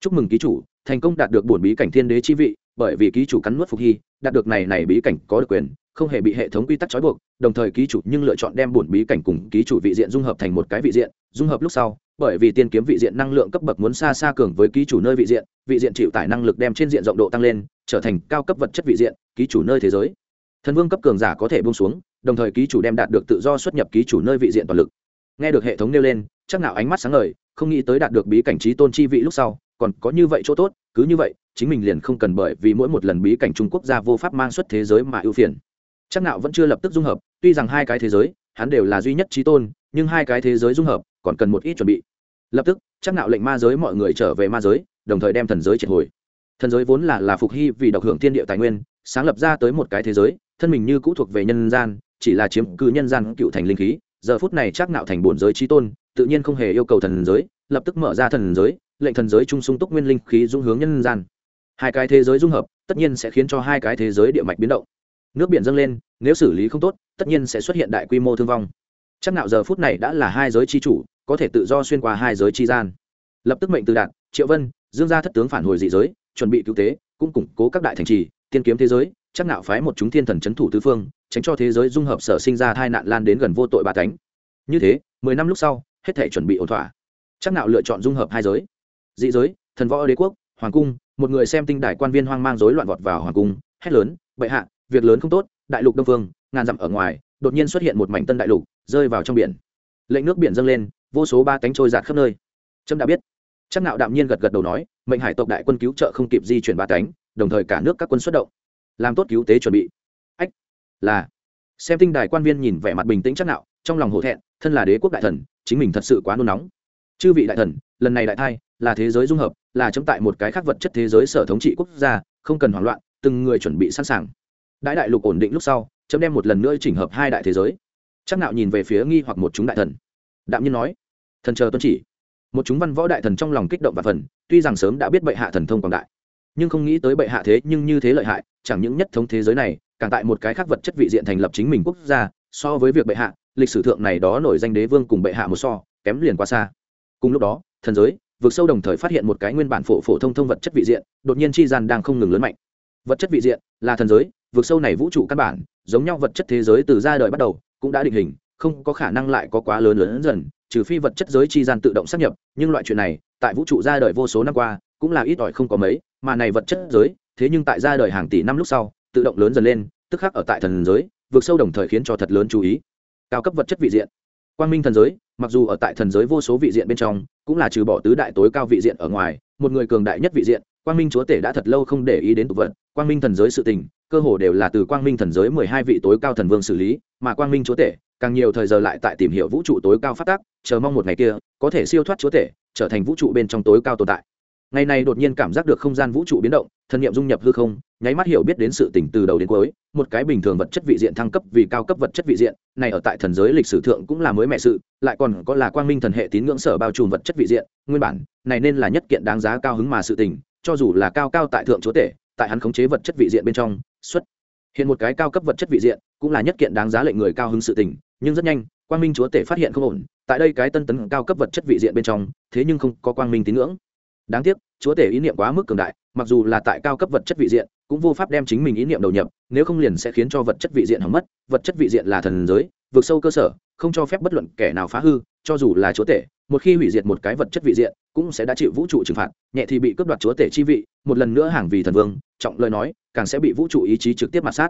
Chúc mừng ký chủ, thành công đạt được bổn bí cảnh thiên đế chi vị, bởi vì ký chủ cắn nuốt phục hy, đạt được này này bí cảnh có được quyền, không hề bị hệ thống quy tắc trói buộc, đồng thời ký chủ nhưng lựa chọn đem bổn bí cảnh cùng ký chủ vị diện dung hợp thành một cái vị diện, dung hợp lúc sau bởi vì tiên kiếm vị diện năng lượng cấp bậc muốn xa xa cường với ký chủ nơi vị diện vị diện chịu tải năng lực đem trên diện rộng độ tăng lên, trở thành cao cấp vật chất vị diện, ký chủ nơi thế giới. Thần vương cấp cường giả có thể buông xuống, đồng thời ký chủ đem đạt được tự do xuất nhập ký chủ nơi vị diện toàn lực. Nghe được hệ thống nêu lên, chắc nào ánh mắt sáng ngời, không nghĩ tới đạt được bí cảnh trí tôn chi vị lúc sau, còn có như vậy chỗ tốt, cứ như vậy, chính mình liền không cần bởi vì mỗi một lần bí cảnh trung quốc gia vô pháp mang xuất thế giới mà ưu phiền. Chắc nào vẫn chưa lập tức dung hợp, tuy rằng hai cái thế giới, hắn đều là duy nhất trí tôn, nhưng hai cái thế giới dung hợp, còn cần một ít chuẩn bị lập tức, chắc nạo lệnh ma giới mọi người trở về ma giới, đồng thời đem thần giới triệt hồi. Thần giới vốn là là phục hy vì độc hưởng thiên địa tài nguyên, sáng lập ra tới một cái thế giới, thân mình như cũ thuộc về nhân gian, chỉ là chiếm cứ nhân gian cựu thành linh khí. Giờ phút này chắc nạo thành bổn giới trí tôn, tự nhiên không hề yêu cầu thần giới, lập tức mở ra thần giới, lệnh thần giới trung sung túc nguyên linh khí dung hướng nhân gian. Hai cái thế giới dung hợp, tất nhiên sẽ khiến cho hai cái thế giới địa mạch biến động. Nước biển dâng lên, nếu xử lý không tốt, tất nhiên sẽ xuất hiện đại quy mô thương vong. Chắc nạo giờ phút này đã là hai giới chi chủ có thể tự do xuyên qua hai giới chi gian. Lập tức mệnh từ đạt, triệu vân, dương gia thất tướng phản hồi dị giới, chuẩn bị cứu tế, cũng củng cố các đại thành trì, tiên kiếm thế giới, chắc nạo phái một chúng thiên thần chấn thủ tứ phương, tránh cho thế giới dung hợp sở sinh ra tai nạn lan đến gần vô tội bà thánh. Như thế, mười năm lúc sau, hết thể chuẩn bị ổn thỏa. Chắc nạo lựa chọn dung hợp hai giới. Dị giới, thần võ đế quốc, hoàng cung, một người xem tinh đại quan viên hoang mang rối loạn vọt vào hoàng cung, hét lớn, bệ hạ, việc lớn không tốt, đại lục đông phương, ngàn dặm ở ngoài, đột nhiên xuất hiện một mảnh tân đại lục, rơi vào trong biển. Lệnh nước biển dâng lên vô số ba cánh trôi giạt khắp nơi. Trâm đã biết. Chắc nạo đạm nhiên gật gật đầu nói, mệnh hải tộc đại quân cứu trợ không kịp di chuyển ba cánh, đồng thời cả nước các quân xuất động. Làm tốt cứu tế chuẩn bị. Ách, là. Xem tinh đài quan viên nhìn vẻ mặt bình tĩnh chắc nạo trong lòng hổ thẹn, thân là đế quốc đại thần, chính mình thật sự quá nôn nóng. Chư vị đại thần, lần này đại thai, là thế giới dung hợp, là chấm tại một cái khác vật chất thế giới sở thống trị quốc gia, không cần hoảng loạn, từng người chuẩn bị sẵn sàng. Đại đại lục ổn định lúc sau, chấm đem một lần nữa chỉnh hợp hai đại thế giới. Chắc nạo nhìn về phía nghi hoặc một chúng đại thần. Đạm nhiên nói thần chờ tuân chỉ. Một chúng văn võ đại thần trong lòng kích động và phần, tuy rằng sớm đã biết bệ hạ thần thông quảng đại, nhưng không nghĩ tới bệ hạ thế nhưng như thế lợi hại, chẳng những nhất thống thế giới này, càng tại một cái khác vật chất vị diện thành lập chính mình quốc gia, so với việc bệ hạ, lịch sử thượng này đó nổi danh đế vương cùng bệ hạ một so, kém liền quá xa. Cùng lúc đó, thần giới vượt sâu đồng thời phát hiện một cái nguyên bản phổ phổ thông thông vật chất vị diện, đột nhiên chi gian đang không ngừng lớn mạnh. Vật chất vị diện là thần giới vượt sâu này vũ trụ căn bản, giống nhau vật chất thế giới từ ra đời bắt đầu, cũng đã định hình, không có khả năng lại có quá lớn lớn dần trừ phi vật chất giới chi gian tự động xác nhập, nhưng loại chuyện này, tại vũ trụ ra đời vô số năm qua, cũng là ít ỏi không có mấy, mà này vật chất giới, thế nhưng tại ra đời hàng tỷ năm lúc sau, tự động lớn dần lên, tức khắc ở tại thần giới, vượt sâu đồng thời khiến cho thật lớn chú ý. Cao cấp vật chất vị diện. Quang minh thần giới, mặc dù ở tại thần giới vô số vị diện bên trong, cũng là trừ bỏ tứ đại tối cao vị diện ở ngoài, một người cường đại nhất vị diện, quang minh chúa tể đã thật lâu không để ý đến tục vận quang minh thần giới sự tình cơ hồ đều là từ quang minh thần giới mười hai vị tối cao thần vương xử lý, mà quang minh chúa tể, càng nhiều thời giờ lại tại tìm hiểu vũ trụ tối cao phát tác, chờ mong một ngày kia, có thể siêu thoát chúa tể, trở thành vũ trụ bên trong tối cao tồn tại. Ngày này đột nhiên cảm giác được không gian vũ trụ biến động thân nhiệm dung nhập hư không, nháy mắt hiểu biết đến sự tỉnh từ đầu đến cuối, một cái bình thường vật chất vị diện thăng cấp vì cao cấp vật chất vị diện, này ở tại thần giới lịch sử thượng cũng là mới mẹ sự, lại còn có là quang minh thần hệ tín ngưỡng sở bao trùm vật chất vị diện, nguyên bản, này nên là nhất kiện đáng giá cao hứng mà sự tình, cho dù là cao cao tại thượng chúa tể tại hắn khống chế vật chất vị diện bên trong, xuất hiện một cái cao cấp vật chất vị diện, cũng là nhất kiện đáng giá lệnh người cao hứng sự tình, nhưng rất nhanh, quang minh chúa tể phát hiện không ổn, tại đây cái tân tấn cao cấp vật chất vị diện bên trong, thế nhưng không có quang minh tín ngưỡng. Đáng tiếc, chúa tể ý niệm quá mức cường đại, mặc dù là tại cao cấp vật chất vị diện, cũng vô pháp đem chính mình ý niệm đầu nhập, nếu không liền sẽ khiến cho vật chất vị diện hỏng mất, vật chất vị diện là thần giới, vượt sâu cơ sở, không cho phép bất luận kẻ nào phá hư, cho dù là chúa tể một khi hủy diệt một cái vật chất vị diện, cũng sẽ đã chịu vũ trụ trừng phạt, nhẹ thì bị cướp đoạt chúa tể chi vị, một lần nữa hàng vì thần vương, trọng lời nói, càng sẽ bị vũ trụ ý chí trực tiếp mặt sát.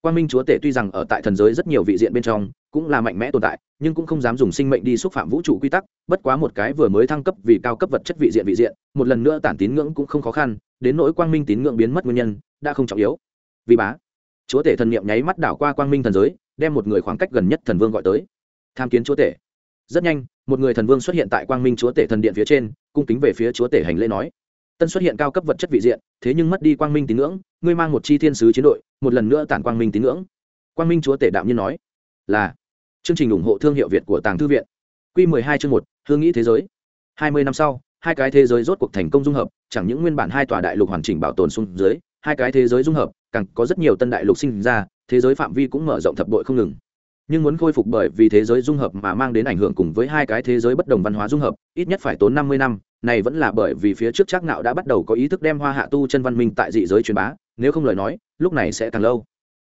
Quang minh chúa tể tuy rằng ở tại thần giới rất nhiều vị diện bên trong, cũng là mạnh mẽ tồn tại, nhưng cũng không dám dùng sinh mệnh đi xúc phạm vũ trụ quy tắc, bất quá một cái vừa mới thăng cấp vì cao cấp vật chất vị diện vị diện, một lần nữa tản tín ngưỡng cũng không khó khăn, đến nỗi quang minh tín ngưỡng biến mất nguyên nhân, đã không trọng yếu. Vì bá, chúa tể thần niệm nháy mắt đảo qua quang minh thần giới, đem một người khoảng cách gần nhất thần vương gọi tới. Tham kiến chúa tể rất nhanh, một người thần vương xuất hiện tại quang minh chúa tể thần điện phía trên, cung kính về phía chúa tể hành lễ nói. Tân xuất hiện cao cấp vật chất vị diện, thế nhưng mất đi quang minh tín ngưỡng, ngươi mang một chi thiên sứ chiến đội, một lần nữa tản quang minh tín ngưỡng. Quang minh chúa tể đạo nhiên nói. Là, chương trình ủng hộ thương hiệu việt của tàng thư viện. Q 12 chương một, hương nghĩ thế giới. Hai mươi năm sau, hai cái thế giới rốt cuộc thành công dung hợp, chẳng những nguyên bản hai tòa đại lục hoàn chỉnh bảo tồn xuống dưới, hai cái thế giới dung hợp, càng có rất nhiều tân đại lục sinh ra, thế giới phạm vi cũng mở rộng thập bội không ngừng nhưng muốn khôi phục bởi vì thế giới dung hợp mà mang đến ảnh hưởng cùng với hai cái thế giới bất đồng văn hóa dung hợp, ít nhất phải tốn năm mươi năm, này vẫn là bởi vì phía trước chắc nạo đã bắt đầu có ý thức đem hoa hạ tu chân văn minh tại dị giới truyền bá, nếu không lời nói, lúc này sẽ càng lâu.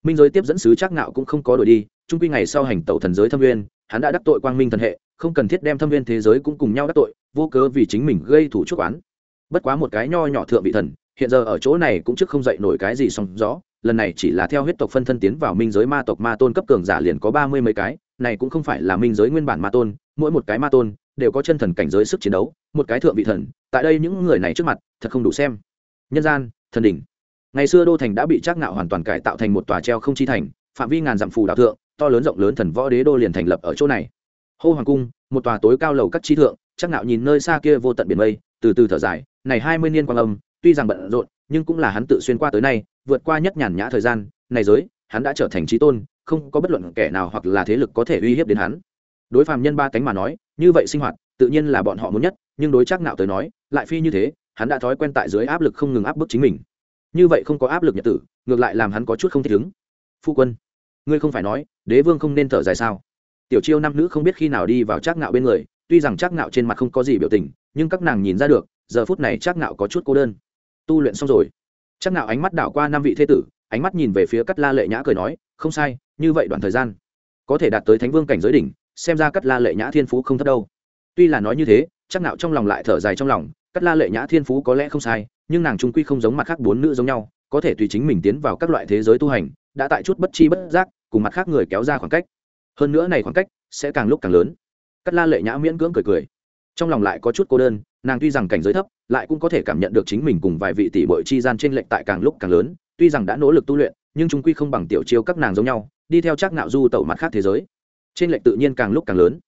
Minh giới tiếp dẫn sứ chắc nạo cũng không có đổi đi trung quy ngày sau hành tẩu thần giới thâm viên hắn đã đắc tội quang minh thần hệ, không cần thiết đem thâm viên thế giới cũng cùng nhau đắc tội, vô cớ vì chính mình gây thủ chuốc oán. Bất quá một cái nho nhỏ thượng vị thần, hiện giờ ở chỗ này cũng trước không dậy nổi cái gì song rõ lần này chỉ là theo huyết tộc phân thân tiến vào minh giới ma tộc ma tôn cấp cường giả liền có ba mươi mấy cái, này cũng không phải là minh giới nguyên bản ma tôn, mỗi một cái ma tôn đều có chân thần cảnh giới sức chiến đấu, một cái thượng vị thần, tại đây những người này trước mặt, thật không đủ xem. Nhân gian, thần đỉnh. Ngày xưa đô thành đã bị trác ngạo hoàn toàn cải tạo thành một tòa treo không chi thành, phạm vi ngàn dặm phù đạo thượng, to lớn rộng lớn thần võ đế đô liền thành lập ở chỗ này. Hô hoàng cung, một tòa tối cao lầu các chi thượng, trác ngạo nhìn nơi xa kia vô tận biển mây, từ từ thở dài, này hai mươi niên quang âm, tuy rằng bận rộn nhưng cũng là hắn tự xuyên qua tới nay, vượt qua nhất nhàn nhã thời gian, này giới, hắn đã trở thành trí tôn, không có bất luận kẻ nào hoặc là thế lực có thể uy hiếp đến hắn. Đối phàm nhân ba cánh mà nói, như vậy sinh hoạt, tự nhiên là bọn họ muốn nhất, nhưng đối chắc nạo tới nói, lại phi như thế, hắn đã thói quen tại dưới áp lực không ngừng áp bức chính mình. Như vậy không có áp lực nhật tử, ngược lại làm hắn có chút không thích ứng. Phu quân, ngươi không phải nói, đế vương không nên thở dài sao? Tiểu chiêu nam nữ không biết khi nào đi vào chắc nạo bên người, tuy rằng chắc nạo trên mặt không có gì biểu tình, nhưng các nàng nhìn ra được, giờ phút này chắc nạo có chút cô đơn tu luyện xong rồi. Chắc nào ánh mắt đảo qua năm vị thế tử, ánh mắt nhìn về phía cắt la lệ nhã cười nói, không sai, như vậy đoạn thời gian, có thể đạt tới thánh vương cảnh giới đỉnh, xem ra cắt la lệ nhã thiên phú không thấp đâu. Tuy là nói như thế, chắc nào trong lòng lại thở dài trong lòng, cắt la lệ nhã thiên phú có lẽ không sai, nhưng nàng trung quy không giống mặt khác bốn nữ giống nhau, có thể tùy chính mình tiến vào các loại thế giới tu hành, đã tại chút bất chi bất giác, cùng mặt khác người kéo ra khoảng cách. Hơn nữa này khoảng cách sẽ càng lúc càng lớn. Cắt la lệ nhã miễn cưỡng cười cười. Trong lòng lại có chút cô đơn nàng tuy rằng cảnh giới thấp, lại cũng có thể cảm nhận được chính mình cùng vài vị tỷ bội chi gian trên lệnh tại càng lúc càng lớn, tuy rằng đã nỗ lực tu luyện, nhưng chúng quy không bằng tiểu chiêu các nàng giống nhau, đi theo chắc nạo du tẩu mặt khác thế giới. Trên lệnh tự nhiên càng lúc càng lớn.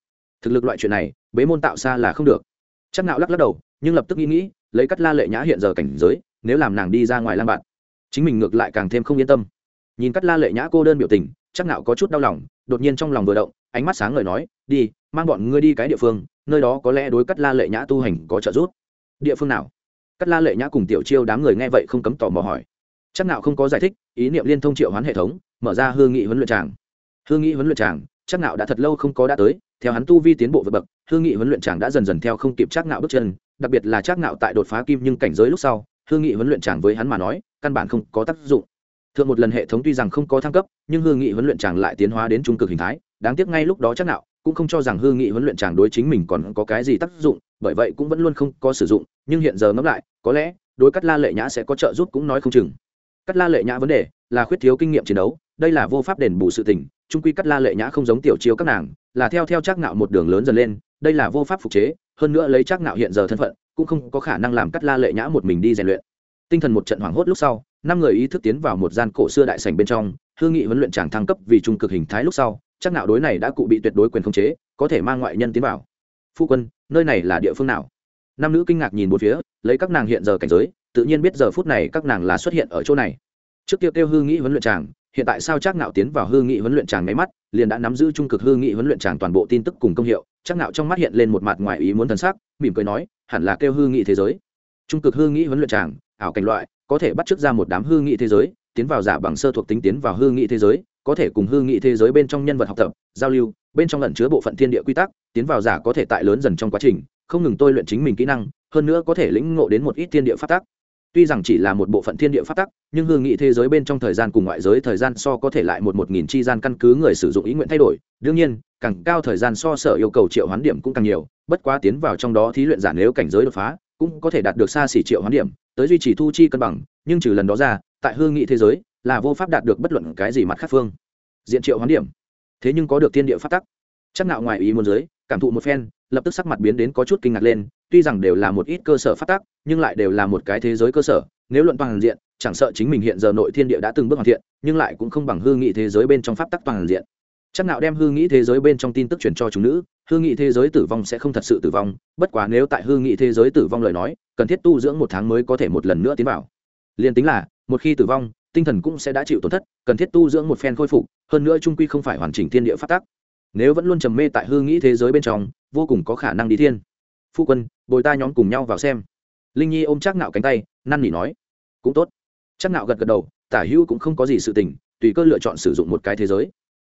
Thực lực loại chuyện này, bế môn tạo xa là không được. Chắc nạo lắc lắc đầu, nhưng lập tức nghĩ nghĩ, lấy cắt la lệ nhã hiện giờ cảnh giới, nếu làm nàng đi ra ngoài lang bạn, chính mình ngược lại càng thêm không yên tâm. Nhìn cắt la lệ nhã cô đơn biểu tình, chắc nạo có chút đau lòng, đột nhiên trong lòng vừa động, ánh mắt sáng ngời nói, đi, mang bọn ngươi đi cái địa phương nơi đó có lẽ đối cắt la lệ nhã tu hành có trợ giúp. Địa phương nào? Cắt la lệ nhã cùng tiểu chiêu đám người nghe vậy không cấm tò mò hỏi. Chắc nào không có giải thích, ý niệm liên thông triệu hoán hệ thống, mở ra hương nghị huấn luyện tràng. Hương nghị huấn luyện tràng, chắc nào đã thật lâu không có đã tới, theo hắn tu vi tiến bộ vượt bậc, hương nghị huấn luyện tràng đã dần dần theo không kịp chắc nào bước chân, đặc biệt là chắc nào tại đột phá kim nhưng cảnh giới lúc sau, hương nghị huấn luyện tràng với hắn mà nói, căn bản không có tác dụng. Thượng một lần hệ thống tuy rằng không có thăng cấp, nhưng hương nghị huấn luyện tràng lại tiến hóa đến trung cực hình thái, đáng tiếc ngay lúc đó chắc nào cũng không cho rằng hư nghị huấn luyện chàng đối chính mình còn có cái gì tác dụng, bởi vậy cũng vẫn luôn không có sử dụng, nhưng hiện giờ ngẫm lại, có lẽ, đối cắt la lệ nhã sẽ có trợ giúp cũng nói không chừng. Cắt la lệ nhã vấn đề là khuyết thiếu kinh nghiệm chiến đấu, đây là vô pháp đền bù sự tình trung quy cắt la lệ nhã không giống tiểu chiêu các nàng, là theo theo trác ngạo một đường lớn dần lên, đây là vô pháp phục chế, hơn nữa lấy trác ngạo hiện giờ thân phận, cũng không có khả năng làm cắt la lệ nhã một mình đi rèn luyện. Tinh thần một trận hoảng hốt lúc sau, năm người ý thức tiến vào một gian cổ xưa đại sảnh bên trong hương nghị huấn luyện chàng thăng cấp vì trung cực hình thái lúc sau chắc nạo đối này đã cụ bị tuyệt đối quyền khống chế có thể mang ngoại nhân tiến vào. Phu quân nơi này là địa phương nào? Nam nữ kinh ngạc nhìn một phía lấy các nàng hiện giờ cảnh giới tự nhiên biết giờ phút này các nàng là xuất hiện ở chỗ này. Trước kia kêu hư nghị huấn luyện chàng, hiện tại sao chắc nạo tiến vào hư nghị huấn luyện chàng máy mắt liền đã nắm giữ trung cực hư nghị huấn luyện chàng toàn bộ tin tức cùng công hiệu chắc nạo trong mắt hiện lên một mặt ngoài ý muốn thần sắc mỉm cười nói hẳn là kêu hư nghị thế giới. Trung cực hư nghị huấn luyện chàng, ảo cảnh loại có thể bắt chước ra một đám hư nghị thế giới tiến vào giả bằng sơ thuộc tính tiến vào hư nghị thế giới, có thể cùng hư nghị thế giới bên trong nhân vật học tập, giao lưu, bên trong lẩn chứa bộ phận thiên địa quy tắc, tiến vào giả có thể tại lớn dần trong quá trình, không ngừng tôi luyện chính mình kỹ năng, hơn nữa có thể lĩnh ngộ đến một ít thiên địa phát tắc. Tuy rằng chỉ là một bộ phận thiên địa phát tắc, nhưng hương nghị thế giới bên trong thời gian cùng ngoại giới thời gian so có thể lại một một nghìn chi gian căn cứ người sử dụng ý nguyện thay đổi. Đương nhiên, càng cao thời gian so sở yêu cầu triệu hoán điểm cũng càng nhiều, bất quá tiến vào trong đó thí luyện giả nếu cảnh giới đột phá, cũng có thể đạt được xa xỉ triệu hoán điểm, tới duy trì thu chi cân bằng, nhưng trừ lần đó ra tại hương nghị thế giới, là vô pháp đạt được bất luận cái gì mặt khác phương. Diện triệu hoán điểm. Thế nhưng có được thiên địa phát tắc. Chắc nạo ngoài ý muốn giới, cảm thụ một phen, lập tức sắc mặt biến đến có chút kinh ngạc lên, tuy rằng đều là một ít cơ sở phát tắc, nhưng lại đều là một cái thế giới cơ sở. Nếu luận toàn diện, chẳng sợ chính mình hiện giờ nội thiên địa đã từng bước hoàn thiện, nhưng lại cũng không bằng hư nghị thế giới bên trong pháp tắc toàn diện. Chắc nạo đem hư nghị thế giới bên trong tin tức truyền cho chúng nữ, hư nghị thế giới tử vong sẽ không thật sự tử vong, bất quá nếu tại hư nghị thế giới tử vong lời nói, cần thiết tu dưỡng một tháng mới có thể một lần nữa tiến vào. Liền tính là một khi tử vong, tinh thần cũng sẽ đã chịu tổn thất, cần thiết tu dưỡng một phen khôi phục, hơn nữa trung quy không phải hoàn chỉnh thiên địa phát tắc. Nếu vẫn luôn trầm mê tại hư nghĩ thế giới bên trong, vô cùng có khả năng đi thiên. Phu quân, bồi ta nhóm cùng nhau vào xem. Linh nhi ôm chắc nạo cánh tay, năn nỉ nói. Cũng tốt. Chắc nạo gật gật đầu, tả hữu cũng không có gì sự tình, tùy cơ lựa chọn sử dụng một cái thế giới.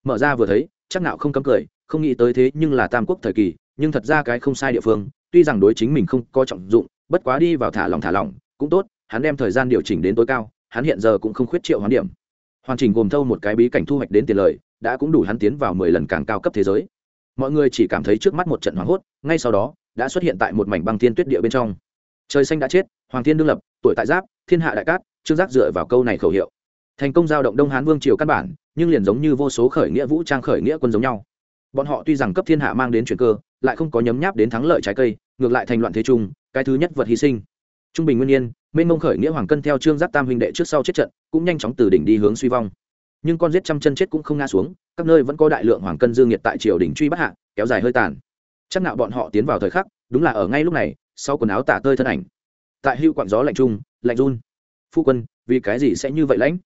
Mở ra vừa thấy chắc nạo không cấm cười, không nghĩ tới thế nhưng là tam quốc thời kỳ, nhưng thật ra cái không sai địa phương, tuy rằng đối chính mình không có trọng dụng, bất quá đi vào thả lỏng thả lỏng, cũng tốt, hắn đem thời gian điều chỉnh đến tối cao hắn hiện giờ cũng không khuyết triệu hoán điểm. Hoàn chỉnh gồm thâu một cái bí cảnh thu hoạch đến tiền lời, đã cũng đủ hắn tiến vào mười lần càng cao cấp thế giới. Mọi người chỉ cảm thấy trước mắt một trận hoảng hốt, ngay sau đó, đã xuất hiện tại một mảnh băng thiên tuyết địa bên trong. Trời xanh đã chết, hoàng thiên đương lập, tuổi tại giáp, thiên hạ đại cát, trương giác dựa vào câu này khẩu hiệu. Thành công giao động đông hán vương triều căn bản, nhưng liền giống như vô số khởi nghĩa vũ trang khởi nghĩa quân giống nhau. Bọn họ tuy rằng cấp thiên hạ mang đến chuyển cơ, lại không có nhấm nháp đến thắng lợi trái cây, ngược lại thành loạn thế trung cái thứ nhất vật hy sinh. Trung bình nguyên nhiên mênh mông khởi nghĩa hoàng cân theo trương giáp tam huynh đệ trước sau chết trận, cũng nhanh chóng từ đỉnh đi hướng suy vong. Nhưng con giết trăm chân chết cũng không ngã xuống, các nơi vẫn có đại lượng hoàng cân dương nhiệt tại triều đình truy bắt hạ, kéo dài hơi tàn. Chắc nạo bọn họ tiến vào thời khắc, đúng là ở ngay lúc này, sau quần áo tả tơi thân ảnh. Tại hưu quặng gió lạnh trung, lạnh run. Phu quân, vì cái gì sẽ như vậy lãnh?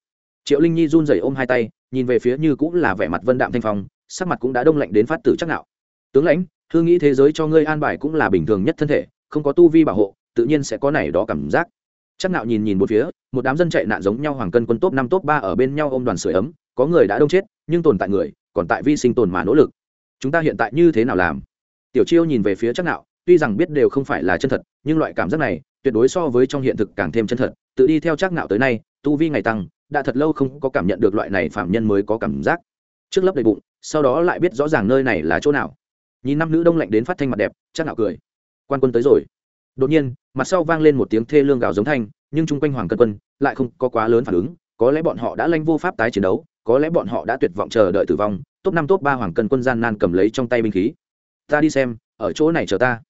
Triệu linh nhi run rẩy ôm hai tay, nhìn về phía như cũng là vẻ mặt vân đạm thanh phong, sắc mặt cũng đã đông lạnh đến phát tử chắc nạo. Tướng lãnh hương nghĩ thế giới cho ngươi an bài cũng là bình thường nhất thân thể, không có tu vi bảo hộ, tự nhiên sẽ có này đó cảm giác chắc nạo nhìn nhìn một phía, một đám dân chạy nạn giống nhau, hoàng cân quân tốt năm tốt ba ở bên nhau ôm đoàn sưởi ấm, có người đã đông chết, nhưng tồn tại người, còn tại vi sinh tồn mà nỗ lực. Chúng ta hiện tại như thế nào làm? Tiểu chiêu nhìn về phía chắc nạo tuy rằng biết đều không phải là chân thật, nhưng loại cảm giác này, tuyệt đối so với trong hiện thực càng thêm chân thật. Tự đi theo chắc nạo tới nay, tu vi ngày tăng, đã thật lâu không có cảm nhận được loại này phạm nhân mới có cảm giác. Trước lấp đầy bụng, sau đó lại biết rõ ràng nơi này là chỗ nào. Nhìn năm nữ đông lạnh đến phát thanh mặt đẹp chắc nạo cười. Quan quân tới rồi. Đột nhiên mặt sau vang lên một tiếng thê lương gào giống thanh, nhưng chung quanh hoàng cân quân lại không có quá lớn phản ứng, có lẽ bọn họ đã lanh vô pháp tái chiến đấu, có lẽ bọn họ đã tuyệt vọng chờ đợi tử vong, top năm, top ba hoàng cân quân gian nan cầm lấy trong tay binh khí. Ta đi xem, ở chỗ này chờ ta.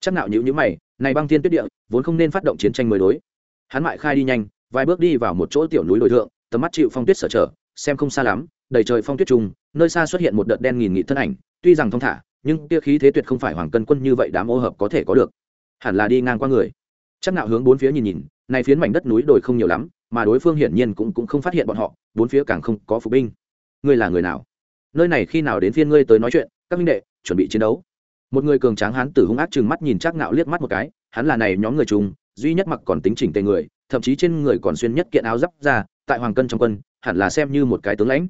Chắc nạo nhữ nhữ mày, này băng thiên tuyết địa, vốn không nên phát động chiến tranh mới đối. Hắn mại khai đi nhanh, vài bước đi vào một chỗ tiểu núi đồi thượng, tầm mắt chịu phong tuyết sở trở, xem không xa lắm, đầy trời phong tuyết trùng, nơi xa xuất hiện một đợt đen nghìn nghị thân ảnh, tuy rằng thông thả, nhưng kia khí thế tuyệt không phải hoàng cân quân như vậy đám ô hợp có thể có được hẳn là đi ngang qua người. Chắc nạo hướng bốn phía nhìn nhìn này phiến mảnh đất núi đồi không nhiều lắm, mà đối phương hiển nhiên cũng cũng không phát hiện bọn họ, bốn phía càng không có phục binh. Ngươi là người nào? Nơi này khi nào đến phiên ngươi tới nói chuyện, các minh đệ, chuẩn bị chiến đấu. Một người cường tráng hán tử hung ác chừng mắt nhìn chắc nạo liếc mắt một cái, hắn là này nhóm người chung, duy nhất mặc còn tính chỉnh tề người, thậm chí trên người còn xuyên nhất kiện áo giáp ra, tại hoàng cân trong quân, hẳn là xem như một cái tướng lãnh.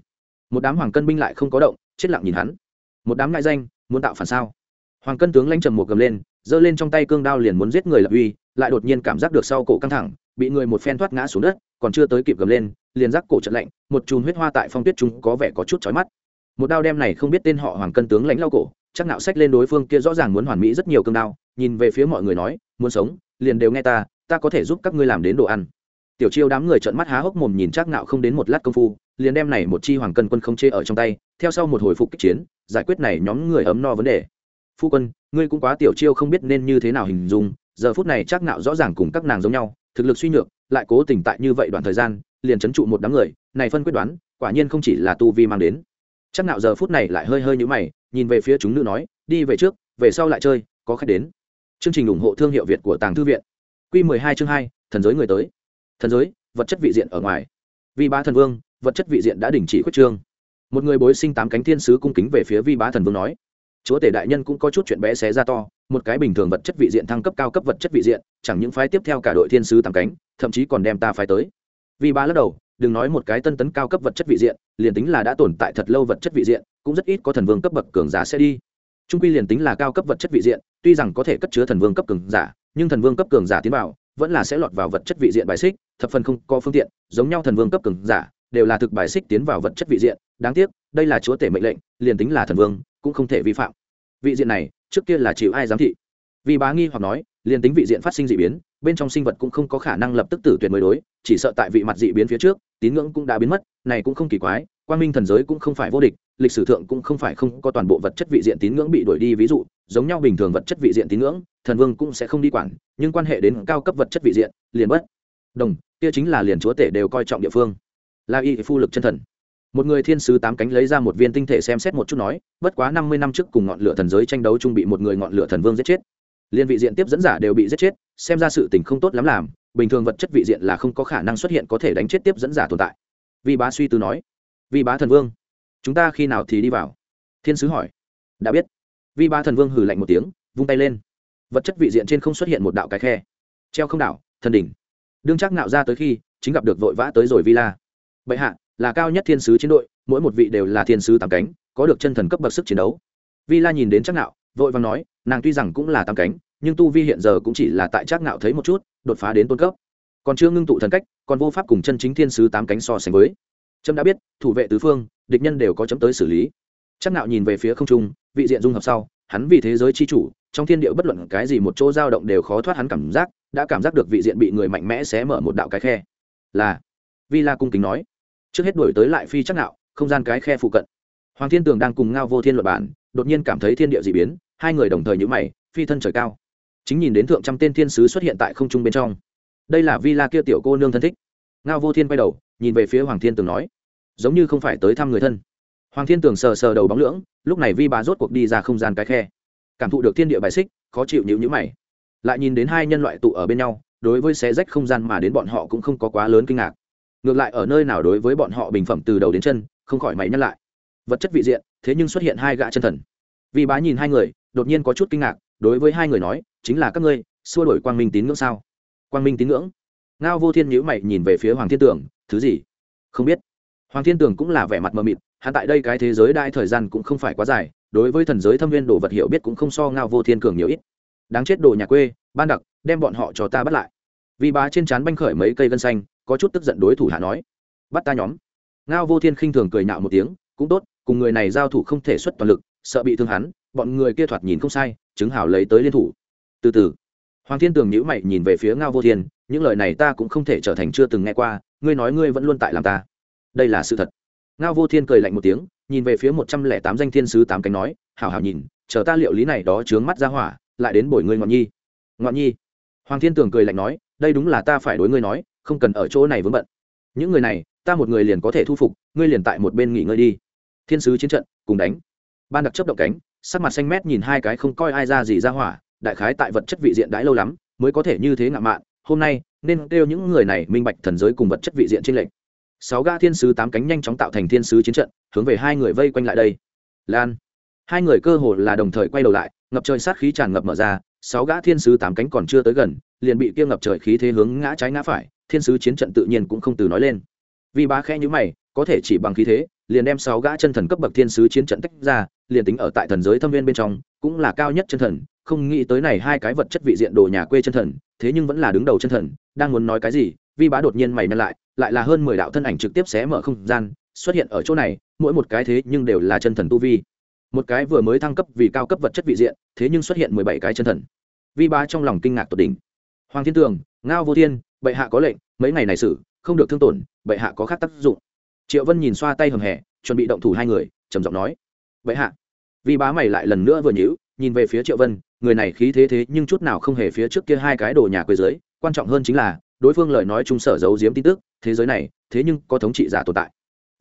Một đám hoàng cân binh lại không có động, chết lặng nhìn hắn. Một đám ngại danh, muốn tạo phản sao? Hoàng cân tướng lãnh trầm một gầm lên giơ lên trong tay cương đao liền muốn giết người lập uy, lại đột nhiên cảm giác được sau cổ căng thẳng, bị người một phen thoát ngã xuống đất, còn chưa tới kịp gầm lên, liền giác cổ trận lạnh, một chùm huyết hoa tại phong tuyết chúng có vẻ có chút chói mắt. Một đao đem này không biết tên họ hoàng cân tướng lãnh lao cổ, chắc nạo sách lên đối phương kia rõ ràng muốn hoàn mỹ rất nhiều cương đao, nhìn về phía mọi người nói, muốn sống, liền đều nghe ta ta có thể giúp các ngươi làm đến đồ ăn. Tiểu chiêu đám người trợn mắt há hốc mồm nhìn chắc nạo không đến một lát công phu, liền đem này một chi hoàng cân quân không chê ở trong tay, theo sau một hồi phục kích chiến, giải quyết này nhóm người ấm no vấn đề phu quân ngươi cũng quá tiểu chiêu không biết nên như thế nào hình dung giờ phút này chắc nạo rõ ràng cùng các nàng giống nhau thực lực suy nhược lại cố tình tại như vậy đoạn thời gian liền chấn trụ một đám người này phân quyết đoán quả nhiên không chỉ là tu vi mang đến. Chắc nạo giờ phút này lại hơi hơi như mày nhìn về phía chúng nữ nói đi về trước về sau lại chơi có khách đến. Chương trình ủng hộ thương hiệu việt của tàng thư viện. Quy 12 chương 2, thần giới người tới. Thần giới vật chất vị diện ở ngoài. Vi bá thần vương vật chất vị diện đã đình chỉ khuyết trương. Một người bối sinh tám cánh thiên sứ cung kính về phía vi bá thần vương nói chúa tể đại nhân cũng có chút chuyện bé xé ra to, một cái bình thường vật chất vị diện thăng cấp cao cấp vật chất vị diện, chẳng những phái tiếp theo cả đội thiên sứ tàng cánh, thậm chí còn đem ta phái tới. Vi ba lắc đầu, đừng nói một cái tân tấn cao cấp vật chất vị diện, liền tính là đã tồn tại thật lâu vật chất vị diện, cũng rất ít có thần vương cấp bậc cường giả sẽ đi. Trung quy liền tính là cao cấp vật chất vị diện, tuy rằng có thể cất chứa thần vương cấp cường giả, nhưng thần vương cấp cường giả tiến vào, vẫn là sẽ lọt vào vật chất vị diện bài xích, thập phần không có phương tiện, giống nhau thần vương cấp cường giả, đều là thực bài xích tiến vào vật chất vị diện. Đáng tiếc, đây là chúa tể mệnh lệnh, liền tính là thần vương cũng không thể vi phạm. Vị diện này, trước kia là chịu ai giám thị? Vì bá nghi hoặc nói, liền tính vị diện phát sinh d ị biến, bên trong sinh vật cũng không có khả năng lập tức tử tuyệt mới đối, chỉ sợ tại vị mặt dị biến phía trước, tín ngưỡng cũng đã biến mất, này cũng không kỳ quái quan minh thần giới cũng không phải vô địch, lịch sử thượng cũng không phải không có toàn bộ vật chất vị diện tín ngưỡng bị đuổi đi, ví dụ, giống nhau bình thường vật chất vị diện tín ngưỡng, thần vương cũng sẽ không đi quản, nhưng quan hệ đến cao cấp vật chất vị diện, liền bất đồng, kia chính là liền chúa tể đều coi trọng địa phương. Là y phu lực chân thần một người thiên sứ tám cánh lấy ra một viên tinh thể xem xét một chút nói, bất quá năm mươi năm trước cùng ngọn lửa thần giới tranh đấu chung bị một người ngọn lửa thần vương giết chết. Liên vị diện tiếp dẫn giả đều bị giết chết, xem ra sự tình không tốt lắm làm, bình thường vật chất vị diện là không có khả năng xuất hiện có thể đánh chết tiếp dẫn giả tồn tại. Vì bá suy tư nói. Vì bá thần vương, chúng ta khi nào thì đi vào? Thiên sứ hỏi. Đã biết. Vì bá thần vương hừ lạnh một tiếng, vung tay lên. Vật chất vị diện trên không xuất hiện một đạo cái khe. Treo không đảo, thần đỉnh. Đương chắc nạo ra tới khi, chính gặp được vội vã tới rồi villa. Bệ hạ là cao nhất thiên sứ chiến đội, mỗi một vị đều là thiên sứ tám cánh, có được chân thần cấp bậc sức chiến đấu. Vi la nhìn đến chắc nạo vội vàng nói, nàng tuy rằng cũng là tám cánh, nhưng tu vi hiện giờ cũng chỉ là tại chắc nạo thấy một chút, đột phá đến tôn cấp. Còn chưa ngưng tụ thần cách, còn vô pháp cùng chân chính thiên sứ tám cánh so sánh với. Trâm đã biết, thủ vệ tứ phương, địch nhân đều có chấm tới xử lý. Chắc nạo nhìn về phía không trung, vị diện dung hợp sau, hắn vì thế giới chi chủ, trong thiên địa bất luận cái gì một chỗ dao động đều khó thoát hắn cảm giác, đã cảm giác được vị diện bị người mạnh mẽ xé mở một đạo cái khe. Là, vi la cung kính nói trước hết đuổi tới lại phi chắc nạo không gian cái khe phụ cận. Hoàng thiên tường đang cùng ngao vô thiên luật bản đột nhiên cảm thấy thiên địa dị biến, hai người đồng thời nhíu mày, phi thân trời cao. Chính nhìn đến thượng trăm tên thiên sứ xuất hiện tại không trung bên trong. Đây là vi la kia tiểu cô nương thân thích. Ngao vô thiên quay đầu, nhìn về phía hoàng thiên tường nói, giống như không phải tới thăm người thân. Hoàng thiên tường sờ sờ đầu bóng lưỡng, lúc này vi bá rốt cuộc đi ra không gian cái khe. Cảm thụ được thiên địa bài xích, khó chịu nhíu nhữ mày. Lại nhìn đến hai nhân loại tụ ở bên nhau, đối với xé rách không gian mà đến bọn họ cũng không có quá lớn kinh ngạc ngược lại ở nơi nào đối với bọn họ bình phẩm từ đầu đến chân, không khỏi mày nhắc lại. Vật chất vị diện, thế nhưng xuất hiện hai gã chân thần. Vì bá nhìn hai người, đột nhiên có chút kinh ngạc, đối với hai người nói, chính là các ngươi, xua đổi quang minh tín ngưỡng sao? Quang minh tín ngưỡng? Ngao vô thiên nhữ mày nhìn về phía hoàng thiên tường, thứ gì? Không biết. Hoàng thiên tường cũng là vẻ mặt mờ mịt, hắn tại đây cái thế giới đại thời gian cũng không phải quá dài, đối với thần giới thâm viên đồ vật hiểu biết cũng không so ngao vô thiên cường nhiều ít. Đáng chết đồ nhà quê, ban đặc, đem bọn họ cho ta bắt lại. Vì bá trên trán banh khởi mấy cây gân xanh có chút tức giận đối thủ hạ nói, bắt ta nhóm. Ngao vô thiên khinh thường cười nạo một tiếng, cũng tốt, cùng người này giao thủ không thể xuất toàn lực, sợ bị thương hắn, bọn người kia thoạt nhìn không sai, chứng hảo lấy tới liên thủ. Từ từ, hoàng thiên tường nhữ mày nhìn về phía ngao vô thiên, những lời này ta cũng không thể trở thành chưa từng nghe qua, ngươi nói ngươi vẫn luôn tại làm ta. Đây là sự thật. Ngao vô thiên cười lạnh một tiếng, nhìn về phía một trăm lẻ tám danh thiên sứ tám cánh nói, hảo hảo nhìn, chờ ta liệu lý này đó trướng mắt ra hỏa, lại đến bồi ngươi ngọn nhi. Ngọn nhi? Hoàng thiên tường cười lạnh nói, đây đúng là ta phải đối ngươi nói không cần ở chỗ này vướng bận. Những người này, ta một người liền có thể thu phục, ngươi liền tại một bên nghỉ ngơi đi. Thiên sứ chiến trận, cùng đánh. Ban đặc chấp động cánh, sắc mặt xanh mét nhìn hai cái không coi ai ra gì ra hỏa, đại khái tại vật chất vị diện đãi lâu lắm, mới có thể như thế ngạo mạn. Hôm nay, nên kêu những người này minh bạch thần giới cùng vật chất vị diện trên lệnh sáu ga thiên sứ tám cánh nhanh chóng tạo thành thiên sứ chiến trận, hướng về hai người vây quanh lại đây. Lan. Hai người cơ hồ là đồng thời quay đầu lại, ngập trời sát khí tràn ngập mở ra, sáu gã thiên sứ tám cánh còn chưa tới gần, liền bị kia ngập trời khí thế hướng ngã trái ngã phải thiên sứ chiến trận tự nhiên cũng không từ nói lên. Vì Bá khe như mày, có thể chỉ bằng khí thế, liền đem sáu gã chân thần cấp bậc thiên sứ chiến trận tách ra, liền tính ở tại thần giới thâm viên bên trong, cũng là cao nhất chân thần, không nghĩ tới này hai cái vật chất vị diện đồ nhà quê chân thần, thế nhưng vẫn là đứng đầu chân thần, đang muốn nói cái gì vi bá đột nhiên mày nhăn lại lại là hơn mười đạo thân ảnh trực tiếp xé mở không gian, xuất hiện ở chỗ này, mỗi một cái thế nhưng đều là chân thần tu vi. Một cái vừa mới thăng cấp vì cao cấp vật chất vị diện, thế nhưng xuất hiện mười bảy cái chân thần. Vi bá trong lòng kinh ngạc tột đỉnh. Hoàng thiên tường, ngao vô thiên bệ hạ có lệnh, mấy ngày này xử, không được thương tổn, bệ hạ có khác tác dụng. Triệu vân nhìn xoa tay hầm hẻ chuẩn bị động thủ hai người, trầm giọng nói, bệ hạ. Vi bá mày lại lần nữa vừa nhíu, nhìn về phía triệu vân, người này khí thế thế nhưng chút nào không hề phía trước kia hai cái đồ nhà quê dưới quan trọng hơn chính là, đối phương lời nói chung sở giấu giếm tin tức, thế giới này, thế nhưng có thống trị giả tồn tại.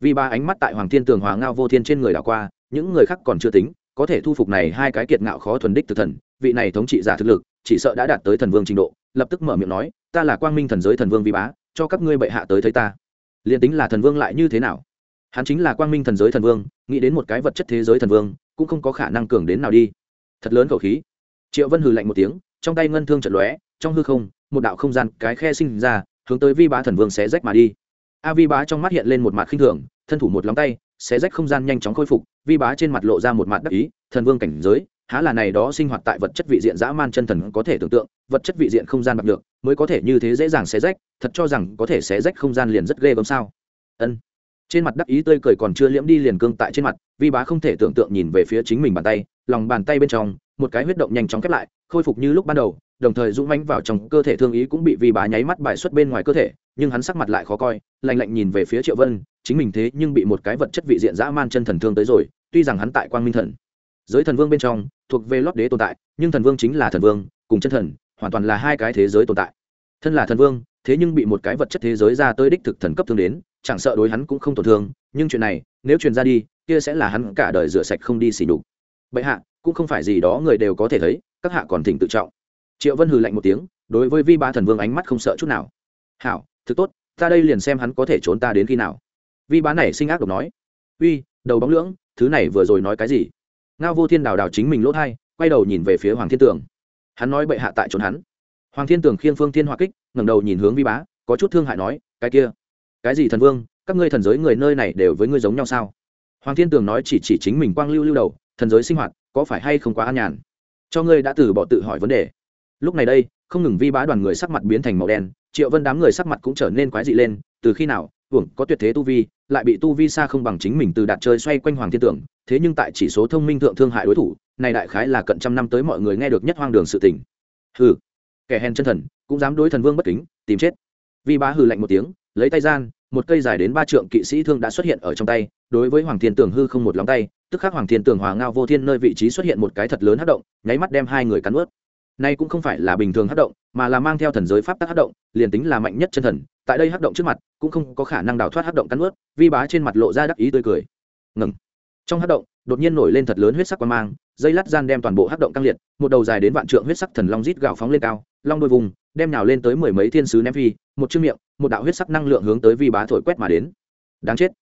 Vì ba ánh mắt tại hoàng thiên tường, hoàng ngao vô thiên trên người đảo qua, những người khác còn chưa tính, có thể thu phục này hai cái kiệt ngạo khó thuần đích thực thần vị này thống trị giả thực lực, chỉ sợ đã đạt tới thần vương trình độ, lập tức mở miệng nói, ta là quang minh thần giới thần vương vi bá, cho các ngươi bệ hạ tới thấy ta. Liền tính là thần vương lại như thế nào? Hắn chính là quang minh thần giới thần vương, nghĩ đến một cái vật chất thế giới thần vương, cũng không có khả năng cường đến nào đi. Thật lớn khẩu khí. Triệu vân hừ lạnh một tiếng, trong tay ngân thương trận lóe, trong hư không, một đạo không gian cái khe sinh ra, hướng tới vi bá thần vương xé rách mà đi. A vi bá trong mắt hiện lên một mặt khinh thường, thân thủ một lóng tay, xé rách không gian nhanh chóng khôi phục, vi bá trên mặt lộ ra một mặt đắc ý, thần vương cảnh giới há là này đó sinh hoạt tại vật chất vị diện dã man chân thần có thể tưởng tượng, vật chất vị diện không gian bạc được mới có thể như thế dễ dàng xé rách, thật cho rằng có thể xé rách không gian liền rất ghê gớm sao? Ân. Trên mặt đắc ý tươi cười còn chưa liễm đi liền cương tại trên mặt, vi bá không thể tưởng tượng nhìn về phía chính mình bàn tay, lòng bàn tay bên trong, một cái huyết động nhanh chóng khép lại, khôi phục như lúc ban đầu, đồng thời dũng mánh vào trong cơ thể thương ý cũng bị vi bá nháy mắt bài xuất bên ngoài cơ thể, nhưng hắn sắc mặt lại khó coi, lạnh lạnh nhìn về phía triệu vân, chính mình thế nhưng bị một cái vật chất vị diện dã man chân thần thương tới rồi, tuy rằng hắn tại quang minh thần giới thần vương bên trong, thuộc về lót đế tồn tại, nhưng thần vương chính là thần vương, cùng chân thần, hoàn toàn là hai cái thế giới tồn tại. Thân là thần vương, thế nhưng bị một cái vật chất thế giới ra tới đích thực thần cấp thương đến, chẳng sợ đối hắn cũng không tổn thương, nhưng chuyện này, nếu truyền ra đi, kia sẽ là hắn cả đời rửa sạch không đi xỉ đục bệ hạ, cũng không phải gì đó người đều có thể thấy, các hạ còn thỉnh tự trọng. Triệu vân hừ lạnh một tiếng, đối với vi ba thần vương ánh mắt không sợ chút nào. Hảo, thực tốt, ta đây liền xem hắn có thể trốn ta đến khi nào. Vi bá này sinh ác độc nói. Uy, đầu bóng lưỡng, thứ này vừa rồi nói cái gì? Ngao vô thiên đào đào chính mình lỗ thai, quay đầu nhìn về phía hoàng thiên tường. Hắn nói bệ hạ tại trốn hắn. Hoàng thiên tường khiêng phương thiên hòa kích, ngẩng đầu nhìn hướng vi bá, có chút thương hại nói, cái kia, cái gì thần vương, các ngươi thần giới người nơi này đều với ngươi giống nhau sao? Hoàng thiên tường nói chỉ chỉ chính mình quang lưu lưu đầu, thần giới sinh hoạt, có phải hay không quá an nhàn? Cho ngươi đã từ bỏ tự hỏi vấn đề. Lúc này đây, không ngừng vi bá đoàn người sắc mặt biến thành màu đen, triệu vân đám người sắc mặt cũng trở nên quái dị lên, từ khi nào, hưởng có tuyệt thế tu vi lại bị tu vi xa không bằng chính mình từ đạt chơi xoay quanh hoàng thiên tưởng, thế nhưng tại chỉ số thông minh thượng thương hại đối thủ, này đại khái là cận trăm năm tới mọi người nghe được nhất hoang đường sự tình. Hừ, kẻ hèn chân thần, cũng dám đối thần vương bất kính, tìm chết. Vi bá hừ lạnh một tiếng, lấy tay gian, một cây dài đến ba trượng kỵ sĩ thương đã xuất hiện ở trong tay, đối với hoàng thiên tường hư không một lóng tay, tức khắc hoàng thiên tường hòa ngao vô thiên nơi vị trí xuất hiện một cái thật lớn hất động, nháy mắt đem hai người cắn ướt nay cũng không phải là bình thường hát động, mà là mang theo thần giới pháp tắc hát động, liền tính là mạnh nhất chân thần, tại đây hát động trước mặt, cũng không có khả năng đào thoát hát động cắn ướt vi bá trên mặt lộ ra đắc ý tươi cười. Ngừng. Trong hát động, đột nhiên nổi lên thật lớn huyết sắc quan mang, dây lát gian đem toàn bộ hát động căng liệt, một đầu dài đến vạn trượng huyết sắc thần long rít gào phóng lên cao, long đôi vùng, đem nhào lên tới mười mấy thiên sứ ném phi, một chiếc miệng, một đạo huyết sắc năng lượng hướng tới vi bá thổi quét mà đến. Đáng chết.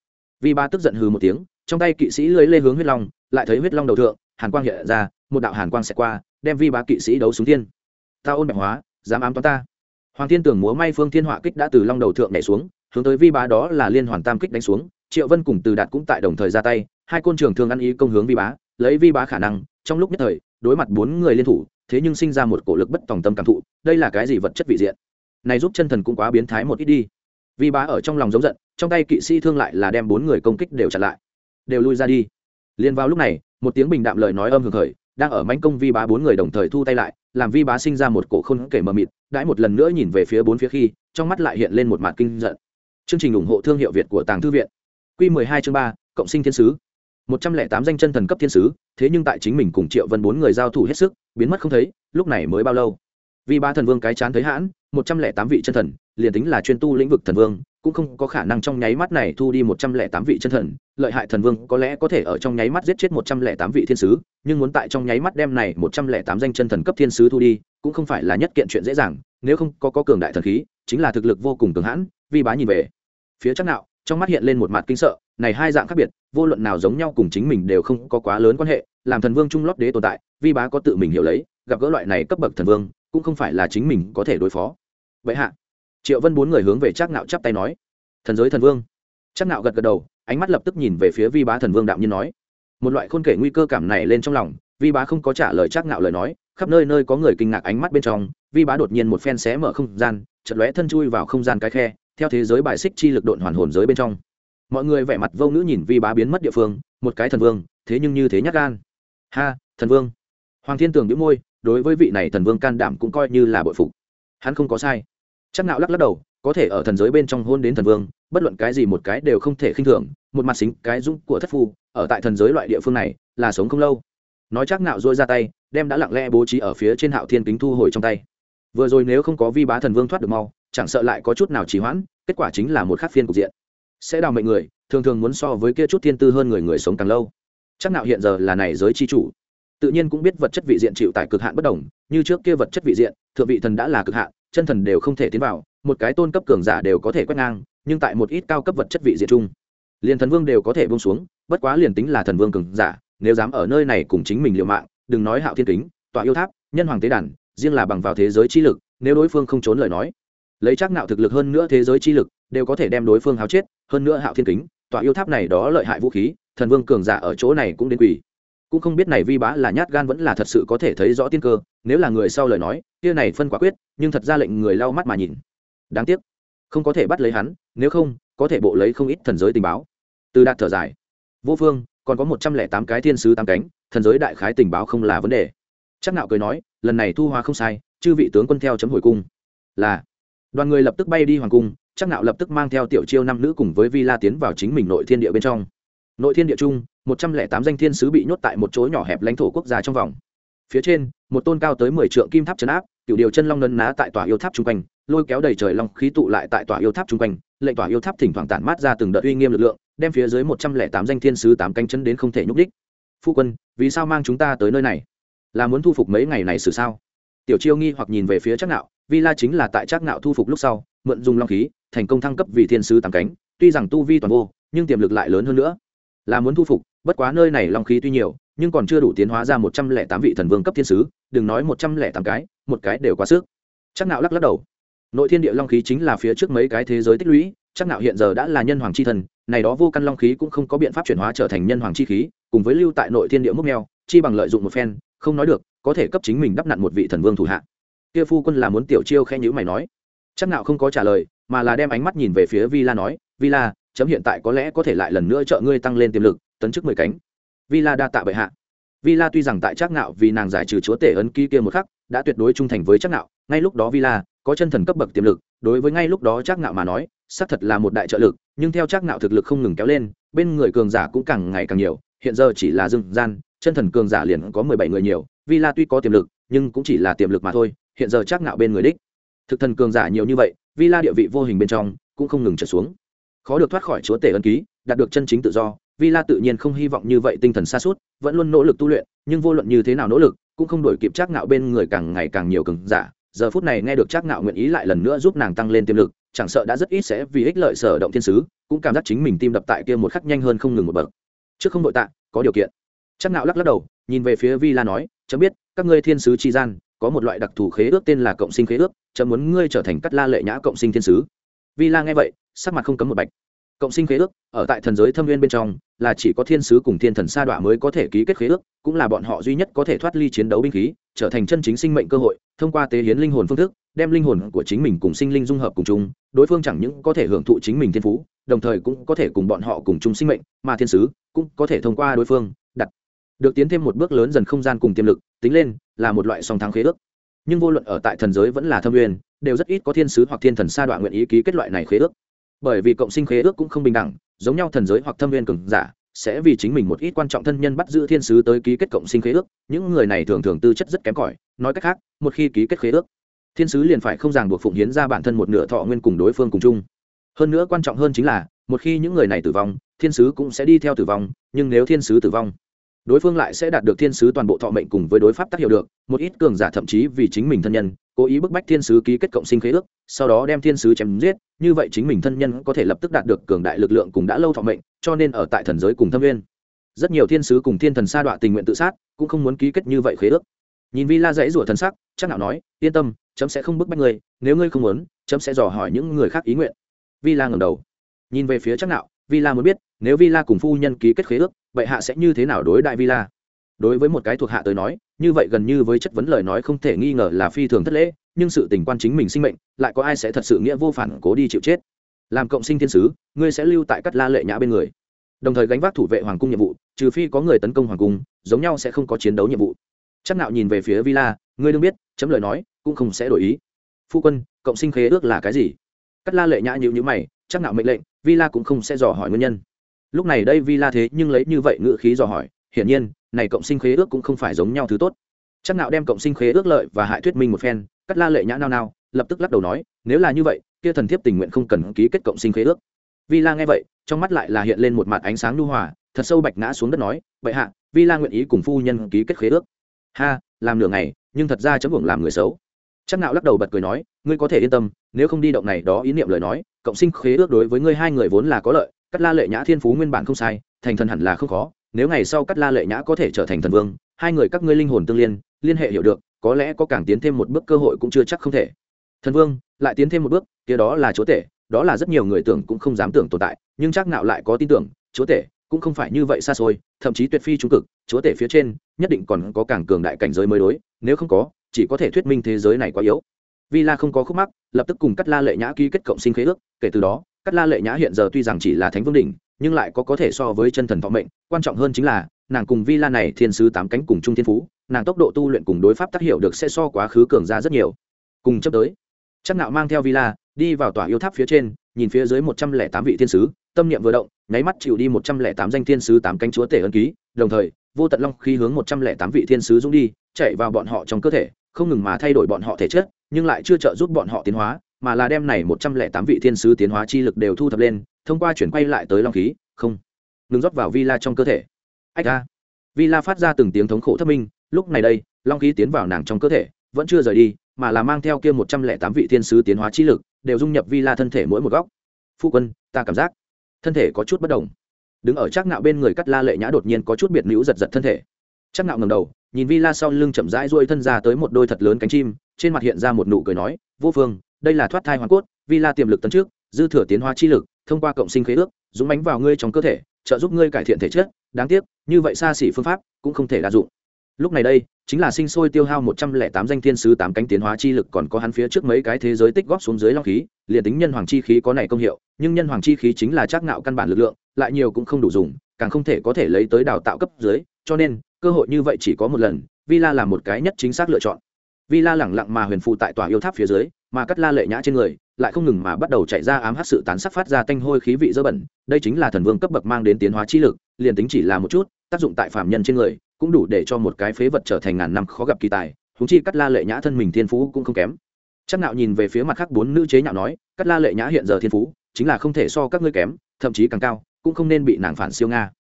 Vi bá tức giận hừ một tiếng, trong tay kỵ sĩ lưới lê hướng huyết long, lại thấy huyết long đầu thượng, hàn quang hiện ra, một đạo hàn quang xẹt qua đem vi bá kỵ sĩ đấu xuống thiên. Ta ôn bạch hóa, dám ám toán ta. Hoàng thiên tưởng múa may phương thiên họa kích đã từ long đầu thượng nhảy xuống, hướng tới vi bá đó là liên hoàn tam kích đánh xuống, triệu vân cùng từ đạt cũng tại đồng thời ra tay, hai côn trường thường ăn ý công hướng vi bá, lấy vi bá khả năng, trong lúc nhất thời, đối mặt bốn người liên thủ, thế nhưng sinh ra một cổ lực bất tòng tâm cảm thụ, đây là cái gì vật chất vị diện? Này giúp chân thần cũng quá biến thái một ít đi. Vi bá ở trong lòng giống giận, trong tay kỵ sĩ thương lại là đem bốn người công kích đều chặn lại, đều lui ra đi. Liền vào lúc này, một tiếng bình đạm lời nói âm hưởng khởi đang ở mánh công vi bá bốn người đồng thời thu tay lại, làm vi bá sinh ra một cổ không kể mờ mịt, đãi một lần nữa nhìn về phía bốn phía khi, trong mắt lại hiện lên một mặt kinh giận. Chương trình ủng hộ thương hiệu việt của tàng thư viện. Q 12 chương ba, cộng sinh thiên sứ. một trăm lẻ tám danh chân thần cấp thiên sứ, thế nhưng tại chính mình cùng triệu vân bốn người giao thủ hết sức, biến mất không thấy, lúc này mới bao lâu? Vì ba thần vương cái chán thấy hãn một trăm lẻ tám vị chân thần liền tính là chuyên tu lĩnh vực thần vương cũng không có khả năng trong nháy mắt này thu đi một trăm lẻ tám vị chân thần. Lợi hại thần vương có lẽ có thể ở trong nháy mắt giết chết một trăm lẻ tám vị thiên sứ nhưng muốn tại trong nháy mắt đem này một trăm lẻ tám danh chân thần cấp thiên sứ thu đi cũng không phải là nhất kiện chuyện dễ dàng nếu không có, có cường đại thần khí chính là thực lực vô cùng cường hãn vi bá nhìn về phía chắc nạo trong mắt hiện lên một mặt kinh sợ này hai dạng khác biệt vô luận nào giống nhau cùng chính mình đều không có quá lớn quan hệ làm thần vương trung lót đế tồn tại vi bá có tự mình hiểu lấy gặp gỡ loại này cấp bậc thần vương cũng không phải là chính mình có thể đối phó. Vậy hạ, triệu vân bốn người hướng về trác nạo chắp tay nói, thần giới thần vương. Trác nạo gật gật đầu, ánh mắt lập tức nhìn về phía vi bá thần vương đạo nhiên nói, một loại khôn kể nguy cơ cảm này lên trong lòng, vi bá không có trả lời trác nạo lời nói, khắp nơi nơi có người kinh ngạc ánh mắt bên trong, vi bá đột nhiên một phen xé mở không gian chật lóe thân chui vào không gian cái khe, theo thế giới bài xích chi lực độn hoàn hồn giới bên trong. Mọi người vẻ mặt vô ngữ nhìn vi bá biến mất địa phương, một cái thần vương, thế nhưng như thế nhát gan. Ha, thần vương. Hoàng thiên tường đĩu môi đối với vị này thần vương can đảm cũng coi như là bội phục. Hắn không có sai. Chắc nạo lắc lắc đầu, có thể ở thần giới bên trong hôn đến thần vương, bất luận cái gì một cái đều không thể khinh thường, một mặt xính cái dũng của thất phu, ở tại thần giới loại địa phương này, là sống không lâu. Nói chắc nạo dôi ra tay, đem đã lặng lẽ bố trí ở phía trên hạo thiên kính thu hồi trong tay. Vừa rồi nếu không có vi bá thần vương thoát được mau, chẳng sợ lại có chút nào trì hoãn, kết quả chính là một khắc phiên cục diện. Sẽ đào mệnh người, thường thường muốn so với kia chút thiên tư hơn người người sống càng lâu. Chắc nạo hiện giờ là này giới chi chủ tự nhiên cũng biết vật chất vị diện chịu tại cực hạn bất đồng, như trước kia vật chất vị diện, thượng vị thần đã là cực hạn, chân thần đều không thể tiến vào, một cái tôn cấp cường giả đều có thể quét ngang, nhưng tại một ít cao cấp vật chất vị diện chung, liền thần vương đều có thể buông xuống, bất quá liền tính là thần vương cường giả, nếu dám ở nơi này cùng chính mình liều mạng, đừng nói hạo thiên kính, tọa yêu tháp, nhân hoàng tế đàn, riêng là bằng vào thế giới chi lực, nếu đối phương không trốn lời nói, lấy chắc nạo thực lực hơn nữa thế giới chi lực, đều có thể đem đối phương háo chết, hơn nữa hạo thiên kính, tọa yêu tháp này đó lợi hại vũ khí, thần vương cường giả ở chỗ này cũng đến quỷ cũng không biết này vi bá là nhát gan vẫn là thật sự có thể thấy rõ tiên cơ, nếu là người sau lời nói, kia này phân quả quyết, nhưng thật ra lệnh người lau mắt mà nhìn. Đáng tiếc, không có thể bắt lấy hắn, nếu không, có thể bộ lấy không ít thần giới tình báo. Từ đạt thở dài. Vô phương, còn có một trăm lẻ tám cái thiên sứ tám cánh, thần giới đại khái tình báo không là vấn đề. Chắc nạo cười nói, lần này thu hoa không sai, chư vị tướng quân theo chấm hồi cung. Là. Đoàn người lập tức bay đi hoàng cung, chắc nạo lập tức mang theo tiểu chiêu năm nữ cùng với vi la tiến vào chính mình nội thiên địa bên trong. Nội thiên địa chung một trăm lẻ tám danh thiên sứ bị nhốt tại một chỗ nhỏ hẹp lãnh thổ quốc gia trong vòng. Phía trên, một tôn cao tới mười trượng kim tháp chấn áp, tiểu điều chân long nấn ná tại tòa yêu tháp chung quanh, lôi kéo đầy trời long khí tụ lại tại tòa yêu tháp chung quanh, lệnh tòa yêu tháp thỉnh thoảng tản mát ra từng đợt uy nghiêm lực lượng, đem phía dưới một trăm lẻ tám danh thiên sứ tám canh chân đến không thể nhúc đích phu quân, vì sao mang chúng ta tới nơi này? Là muốn thu phục mấy ngày này xử sao? Tiểu chiêu nghi hoặc nhìn về phía chắc nạo, vi la chính là tại chắc nạo thu phục lúc sau, mượn dùng long khí, thành công thăng cấp vì thiên sứ tám cánh, tuy rằng tu vi toàn vô, nhưng tiềm lực lại lớn hơn nữa. Là muốn thu phục bất quá nơi này long khí tuy nhiều, nhưng còn chưa đủ tiến hóa ra một trăm lẻ tám vị thần vương cấp thiên sứ, đừng nói một trăm lẻ tám cái, một cái đều quá sức. Chắc nạo lắc lắc đầu. Nội thiên địa long khí chính là phía trước mấy cái thế giới tích lũy, chắc nạo hiện giờ đã là nhân hoàng chi thần, này đó vô căn long khí cũng không có biện pháp chuyển hóa trở thành nhân hoàng chi khí, cùng với lưu tại nội thiên địa mốc neo chi bằng lợi dụng một phen, không nói được, có thể cấp chính mình đắp nặn một vị thần vương thủ hạ. Kia phu quân là muốn tiểu chiêu khen nhữ mày nói. Chắc nạo không có trả lời, mà là đem ánh mắt nhìn về phía vi la nói vi la, chấm hiện tại có lẽ có thể lại lần nữa trợ ngươi tăng lên tiềm lực tấn chức mười cánh. Villa đa tạ bệ hạ. Villa tuy rằng tại trác ngạo vì nàng giải trừ chúa tể ấn ký kia một khắc, đã tuyệt đối trung thành với trác ngạo, ngay lúc đó villa có chân thần cấp bậc tiềm lực, đối với ngay lúc đó trác ngạo mà nói, xác thật là một đại trợ lực, nhưng theo trác ngạo thực lực không ngừng kéo lên, bên người cường giả cũng càng ngày càng nhiều, hiện giờ chỉ là dương gian, chân thần cường giả liền có mười bảy người nhiều, villa tuy có tiềm lực, nhưng cũng chỉ là tiềm lực mà thôi, hiện giờ trác ngạo bên người đích. Thực thần cường giả nhiều như vậy, villa địa vị vô hình bên trong cũng không ngừng trở xuống. Khó được thoát khỏi chúa tể ân ký, đạt được chân chính tự do villa tự nhiên không hy vọng như vậy tinh thần xa suốt, vẫn luôn nỗ lực tu luyện, nhưng vô luận như thế nào nỗ lực, cũng không đổi kịp trác ngạo bên người càng ngày càng nhiều cường giả. Giờ phút này nghe được trác ngạo nguyện ý lại lần nữa giúp nàng tăng lên tiềm lực, chẳng sợ đã rất ít sẽ vì ích lợi sở động thiên sứ, cũng cảm giác chính mình tim đập tại kia một khắc nhanh hơn không ngừng một bậc. Trước không đội tạ, có điều kiện. Trác ngạo lắc lắc đầu, nhìn về phía villa nói, chấm biết, các ngươi thiên sứ chi gian, có một loại đặc thù khế ước tên là cộng sinh khế ước, chấm muốn ngươi trở thành cắt la lệ nhã cộng sinh thiên sứ. Villa nghe vậy, sắc mặt không cấm một bạch. Cộng sinh khế ước, ở tại thần giới thâm viên bên trong là chỉ có thiên sứ cùng thiên thần sa đọa mới có thể ký kết khế ước, cũng là bọn họ duy nhất có thể thoát ly chiến đấu binh khí, trở thành chân chính sinh mệnh cơ hội, thông qua tế hiến linh hồn phương thức, đem linh hồn của chính mình cùng sinh linh dung hợp cùng chung, đối phương chẳng những có thể hưởng thụ chính mình thiên phú, đồng thời cũng có thể cùng bọn họ cùng chung sinh mệnh, mà thiên sứ cũng có thể thông qua đối phương, đặt được tiến thêm một bước lớn dần không gian cùng tiềm lực, tính lên là một loại song thắng khế ước. Nhưng vô luận ở tại thần giới vẫn là thâm uyên, đều rất ít có thiên sứ hoặc thiên thần sa đoạn nguyện ý ký kết loại này khế ước bởi vì cộng sinh khế ước cũng không bình đẳng, giống nhau thần giới hoặc thâm viên cường giả, sẽ vì chính mình một ít quan trọng thân nhân bắt giữ thiên sứ tới ký kết cộng sinh khế ước. Những người này thường thường tư chất rất kém cỏi, nói cách khác, một khi ký kết khế ước, thiên sứ liền phải không ràng buộc phụng hiến ra bản thân một nửa thọ nguyên cùng đối phương cùng chung. Hơn nữa quan trọng hơn chính là, một khi những người này tử vong, thiên sứ cũng sẽ đi theo tử vong, nhưng nếu thiên sứ tử vong đối phương lại sẽ đạt được thiên sứ toàn bộ thọ mệnh cùng với đối pháp tác hiệu được, một ít cường giả thậm chí vì chính mình thân nhân, cố ý bức bách thiên sứ ký kết cộng sinh khế ước, sau đó đem thiên sứ chém giết, như vậy chính mình thân nhân có thể lập tức đạt được cường đại lực lượng cùng đã lâu thọ mệnh, cho nên ở tại thần giới cùng thâm viên rất nhiều thiên sứ cùng thiên thần sa đọa tình nguyện tự sát, cũng không muốn ký kết như vậy khế ước. Nhìn vi la dãy rủa thần sắc, chắc nào nói, yên tâm, chấm sẽ không bức bách ngươi, nếu ngươi không muốn, chấm sẽ dò hỏi những người khác ý nguyện. Vi la ngẩng đầu. Nhìn về phía chắc nào vi la muốn biết, nếu vi la cùng phu nhân ký kết khế ước vậy hạ sẽ như thế nào đối đại villa? Đối với một cái thuộc hạ tới nói, như vậy gần như với chất vấn lời nói không thể nghi ngờ là phi thường thất lễ, nhưng sự tình quan chính mình sinh mệnh, lại có ai sẽ thật sự nghĩa vô phản cố đi chịu chết? Làm cộng sinh thiên sứ, ngươi sẽ lưu tại cắt la lệ nhã bên người. Đồng thời gánh vác thủ vệ hoàng cung nhiệm vụ, trừ phi có người tấn công hoàng cung, giống nhau sẽ không có chiến đấu nhiệm vụ. Chắc nạo nhìn về phía villa, ngươi đương biết, chấm lời nói, cũng không sẽ đổi ý. Phu quân, cộng sinh khế ước là cái gì? Cắt la lệ nhã nhíu nhữ mày, chắc nạo mệnh lệnh, villa cũng không sẽ dò hỏi nguyên nhân lúc này đây Vi La thế nhưng lấy như vậy ngữ khí dò hỏi, hiển nhiên, này cộng sinh khế ước cũng không phải giống nhau thứ tốt. Chắc nạo đem cộng sinh khế ước lợi và hại thuyết minh một phen, cắt la lệ nhã nao nao, lập tức lắc đầu nói, nếu là như vậy, kia thần thiếp tình nguyện không cần ký kết cộng sinh khế ước. Vi la nghe vậy, trong mắt lại là hiện lên một mặt ánh sáng nhu hòa, thật sâu bạch ngã xuống đất nói vậy hạ vi la nguyện ý cùng phu nhân ký kết khế ước. Ha, làm nửa ngày, nhưng thật ra chấm hưởng làm người xấu. Chắc nạo lắc đầu bật cười nói, ngươi có thể yên tâm, nếu không đi động này đó ý niệm lời nói, cộng sinh khế ước đối với ngươi hai người vốn là có lợi cắt la lệ nhã thiên phú nguyên bản không sai, thành thần hẳn là không khó, nếu ngày sau cắt la lệ nhã có thể trở thành thần vương, hai người các ngươi linh hồn tương liên liên hệ hiểu được, có lẽ có càng tiến thêm một bước cơ hội cũng chưa chắc không thể. Thần vương, lại tiến thêm một bước, kia đó là chúa tể, đó là rất nhiều người tưởng cũng không dám tưởng tồn tại, nhưng chắc nạo lại có tin tưởng, chúa tể cũng không phải như vậy xa xôi, thậm chí tuyệt phi trung cực, chúa tể phía trên nhất định còn có càng cường đại cảnh giới mới đối, nếu không có, chỉ có thể thuyết minh thế giới này quá yếu. Vì la không có khúc mắc, lập tức cùng cắt la lệ nhã ký kết cộng sinh khế ước, kể từ đó cắt la lệ nhã hiện giờ tuy rằng chỉ là thánh vương đỉnh, nhưng lại có có thể so với chân thần thọ mệnh. Quan trọng hơn chính là, nàng cùng vi la này thiên sứ tám cánh cùng trung thiên phú, nàng tốc độ tu luyện cùng đối pháp tác hiệu được sẽ so quá khứ cường ra rất nhiều. Cùng chấp tới chắc nạo mang theo vi la đi vào tòa yêu tháp phía trên, nhìn phía dưới một trăm lẻ tám vị thiên sứ, tâm niệm vừa động, nháy mắt chịu đi một trăm lẻ tám danh thiên sứ tám cánh chúa tể ân ký, đồng thời, vô tận long khi hướng một trăm lẻ tám vị thiên sứ dũng đi, chạy vào bọn họ trong cơ thể, không ngừng mà thay đổi bọn họ thể chất, nhưng lại chưa trợ giúp bọn họ tiến hóa mà là đem này một trăm lẻ tám vị thiên sứ tiến hóa chi lực đều thu thập lên, thông qua chuyển quay lại tới long khí, không, ngừng rót vào vi la trong cơ thể. Ách a. Vi la phát ra từng tiếng thống khổ thất minh, lúc này đây, long khí tiến vào nàng trong cơ thể, vẫn chưa rời đi, mà là mang theo kia một trăm lẻ tám vị thiên sứ tiến hóa chi lực, đều dung nhập vi la thân thể mỗi một góc. Phu quân, ta cảm giác, thân thể có chút bất đồng. Đứng ở chắc nạo bên người cắt la lệ nhã đột nhiên có chút biệt nữ giật giật thân thể. Chắc nạo ngẩng đầu, nhìn vi la sau lưng chậm rãi duỗi thân ra tới một đôi thật lớn cánh chim, trên mặt hiện ra một nụ cười nói, vô phương đây là thoát thai hoàn cốt, vi la tiềm lực tấn trước, dư thừa tiến hóa chi lực, thông qua cộng sinh khế ước, dũng bánh vào ngươi trong cơ thể, trợ giúp ngươi cải thiện thể chất, đáng tiếc, như vậy xa xỉ phương pháp cũng không thể đa dụng. Lúc này đây, chính là sinh sôi tiêu hao một trăm lẻ tám danh thiên sứ tám cánh tiến hóa chi lực còn có hắn phía trước mấy cái thế giới tích góp xuống dưới long khí, liền tính nhân hoàng chi khí có này công hiệu, nhưng nhân hoàng chi khí chính là trác ngạo căn bản lực lượng, lại nhiều cũng không đủ dùng, càng không thể có thể lấy tới đào tạo cấp dưới, cho nên, cơ hội như vậy chỉ có một lần villa là một cái nhất chính xác lựa chọn. Villa lẳng lặng mà huyền phụ tại tòa yêu tháp phía dưới mà cắt la lệ nhã trên người, lại không ngừng mà bắt đầu chạy ra ám hát sự tán sắc phát ra tanh hôi khí vị dơ bẩn. Đây chính là thần vương cấp bậc mang đến tiến hóa chi lực, liền tính chỉ là một chút, tác dụng tại phạm nhân trên người, cũng đủ để cho một cái phế vật trở thành ngàn năm khó gặp kỳ tài. Húng chi cắt la lệ nhã thân mình thiên phú cũng không kém. Chắc nạo nhìn về phía mặt khác bốn nữ chế nhạo nói, cắt la lệ nhã hiện giờ thiên phú, chính là không thể so các ngươi kém, thậm chí càng cao, cũng không nên bị nàng phản siêu nga.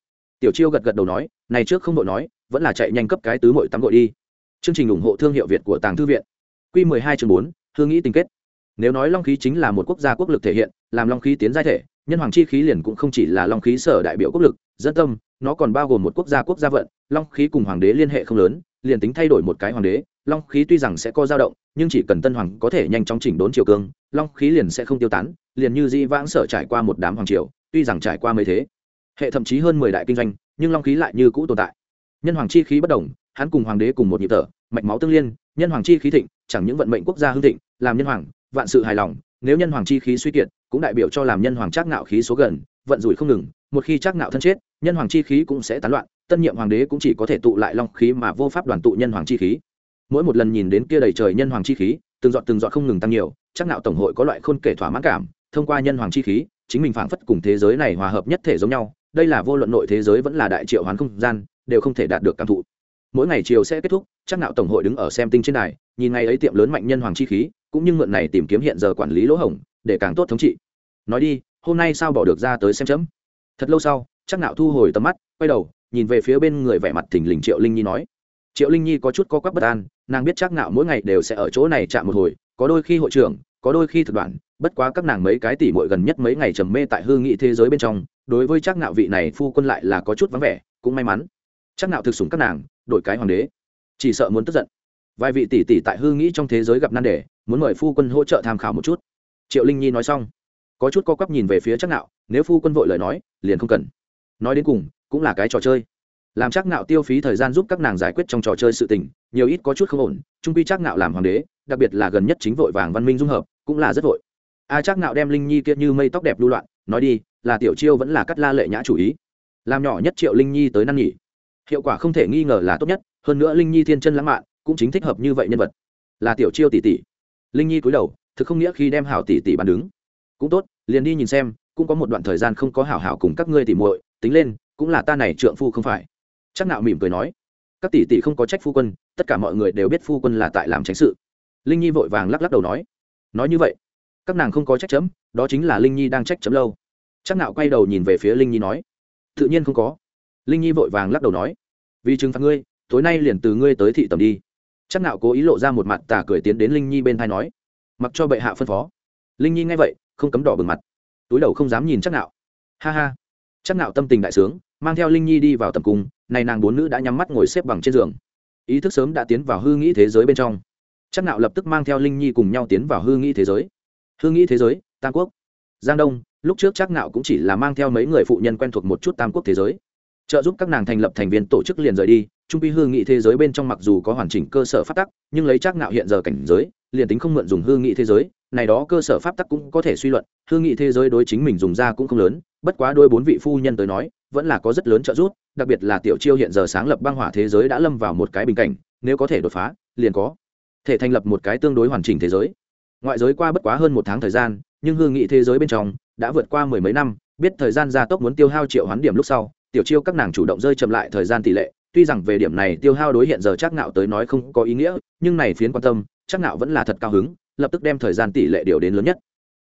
Tiểu chiêu gật gật đầu nói, này trước không đội nói, vẫn là chạy nhanh cấp cái tứ mội tắm gội đi. Chương trình ủng hộ thương hiệu việt của tàng thư viện. Q 12 chương bốn hương nghĩ tình kết. Nếu nói long khí chính là một quốc gia quốc lực thể hiện, làm long khí tiến giai thể, nhân hoàng chi khí liền cũng không chỉ là long khí sở đại biểu quốc lực, dân tâm, nó còn bao gồm một quốc gia quốc gia vận, long khí cùng hoàng đế liên hệ không lớn, liền tính thay đổi một cái hoàng đế, long khí tuy rằng sẽ có dao động, nhưng chỉ cần tân hoàng có thể nhanh chóng chỉnh đốn triều cương, long khí liền sẽ không tiêu tán, liền như di vãng sở trải qua một đám hoàng triều, tuy rằng trải qua mấy thế, hệ thậm chí hơn mười đại kinh doanh, nhưng long khí lại như cũ tồn tại. Nhân hoàng chi khí bất đồng, hắn cùng hoàng đế cùng một nhịp thở mạch máu tương liên, nhân hoàng chi khí thịnh, chẳng những vận mệnh quốc gia hưng thịnh, làm nhân hoàng, vạn sự hài lòng, nếu nhân hoàng chi khí suy kiệt, cũng đại biểu cho làm nhân hoàng trác ngạo khí số gần, vận rủi không ngừng, một khi trác ngạo thân chết, nhân hoàng chi khí cũng sẽ tán loạn, tân nhiệm hoàng đế cũng chỉ có thể tụ lại long khí mà vô pháp đoàn tụ nhân hoàng chi khí. Mỗi một lần nhìn đến kia đầy trời nhân hoàng chi khí, từng dọn từng dọn không ngừng tăng nhiều chắc nạo tổng hội có loại khôn kể thỏa mãn cảm, thông qua nhân hoàng chi khí, chính mình phảng phất cùng thế giới này hòa hợp nhất thể giống nhau, đây là vô luận nội thế giới vẫn là đại triệu hoán không gian, đều không thể đạt được cảm thụ. Mỗi ngày chiều sẽ kết thúc chắc nạo tổng hội đứng ở xem tinh trên đài, nhìn ngày ấy tiệm lớn mạnh nhân hoàng chi khí, cũng như mượn này tìm kiếm hiện giờ quản lý lỗ hổng, để càng tốt thống trị. Nói đi, hôm nay sao bỏ được ra tới xem chấm? Thật lâu sau, chắc nạo thu hồi tầm mắt, quay đầu, nhìn về phía bên người vẻ mặt thình lình triệu linh nhi nói. Triệu linh nhi có chút co quắp bất an, nàng biết chắc nạo mỗi ngày đều sẽ ở chỗ này chạm một hồi, có đôi khi hội trưởng, có đôi khi thực đoạn, bất quá các nàng mấy cái tỷ muội gần nhất mấy ngày trầm mê tại hư nghị thế giới bên trong, đối với chắc nạo vị này phu quân lại là có chút vắng vẻ, cũng may mắn. Chắc nạo thực sủng các nàng, đổi cái hoàng đế chỉ sợ muốn tức giận. Vài vị tỷ tỷ tại hư nghĩ trong thế giới gặp nan đề, muốn mời phu quân hỗ trợ tham khảo một chút. Triệu linh nhi nói xong, có chút co quắp nhìn về phía chắc nạo nếu phu quân vội lời nói, liền không cần. Nói đến cùng, cũng là cái trò chơi. Làm chắc nạo tiêu phí thời gian giúp các nàng giải quyết trong trò chơi sự tình, nhiều ít có chút không ổn, trung quy chắc nạo làm hoàng đế, đặc biệt là gần nhất chính vội vàng văn minh dung hợp, cũng là rất vội. A chắc nạo đem linh nhi kia như mây tóc đẹp lưu loạn, nói đi, là tiểu chiêu vẫn là cắt la lệ nhã chủ ý. Làm nhỏ nhất triệu linh nhi tới năn nhỉ hiệu quả không thể nghi ngờ là tốt nhất, hơn nữa linh nhi thiên chân lãng mạn, cũng chính thích hợp như vậy nhân vật. Là tiểu chiêu tỷ tỷ. Linh nhi cúi đầu, thực không nghĩa khi đem hảo tỷ tỷ bàn đứng. Cũng tốt, liền đi nhìn xem, cũng có một đoạn thời gian không có hảo hảo cùng các ngươi tỉ muội, tính lên, cũng là ta này trượng phu không phải. Chắc nạo mỉm cười nói, các tỷ tỷ không có trách phu quân, tất cả mọi người đều biết phu quân là tại làm tránh sự. Linh nhi vội vàng lắc lắc đầu nói nói như vậy, các nàng không có trách chấm, đó chính là linh nhi đang trách chấm lâu. Chắc nạo quay đầu nhìn về phía linh nhi nói, tự nhiên không có. Linh nhi vội vàng lắc đầu nói vì trừng phạt ngươi, tối nay liền từ ngươi tới thị tầm đi. Chắc nạo cố ý lộ ra một mặt tà cười tiến đến linh nhi bên thai nói, mặc cho bệ hạ phân phó. Linh nhi nghe vậy, không cấm đỏ bừng mặt, túi đầu không dám nhìn chắc nạo. Ha ha. Chắc nạo tâm tình đại sướng, mang theo linh nhi đi vào tầm cung, này nàng bốn nữ đã nhắm mắt ngồi xếp bằng trên giường. Ý thức sớm đã tiến vào hư nghĩ thế giới bên trong. Chắc nạo lập tức mang theo linh nhi cùng nhau tiến vào hư nghĩ thế giới. Hư nghĩ thế giới, tam quốc. Giang đông, lúc trước chắc nạo cũng chỉ là mang theo mấy người phụ nhân quen thuộc một chút tam quốc thế giới trợ giúp các nàng thành lập thành viên tổ chức liền rời đi. Trung quy hư nghị thế giới bên trong mặc dù có hoàn chỉnh cơ sở pháp tắc, nhưng lấy chắc ngạo hiện giờ cảnh giới, liền tính không mượn dùng hư nghị thế giới, này đó cơ sở pháp tắc cũng có thể suy luận. Hư nghị thế giới đối chính mình dùng ra cũng không lớn, bất quá đôi bốn vị phu nhân tới nói, vẫn là có rất lớn trợ giúp, đặc biệt là tiểu chiêu hiện giờ sáng lập băng hỏa thế giới đã lâm vào một cái bình cảnh, nếu có thể đột phá, liền có thể thành lập một cái tương đối hoàn chỉnh thế giới. Ngoại giới qua bất quá hơn một tháng thời gian, nhưng hư nghị thế giới bên trong đã vượt qua mười mấy năm, biết thời gian gia tốc muốn tiêu hao triệu hoán điểm lúc sau tiểu chiêu các nàng chủ động rơi chậm lại thời gian tỷ lệ, tuy rằng về điểm này tiêu hao đối hiện giờ chắc ngạo tới nói không có ý nghĩa, nhưng này phiến quan tâm chắc ngạo vẫn là thật cao hứng, lập tức đem thời gian tỷ lệ điều đến lớn nhất.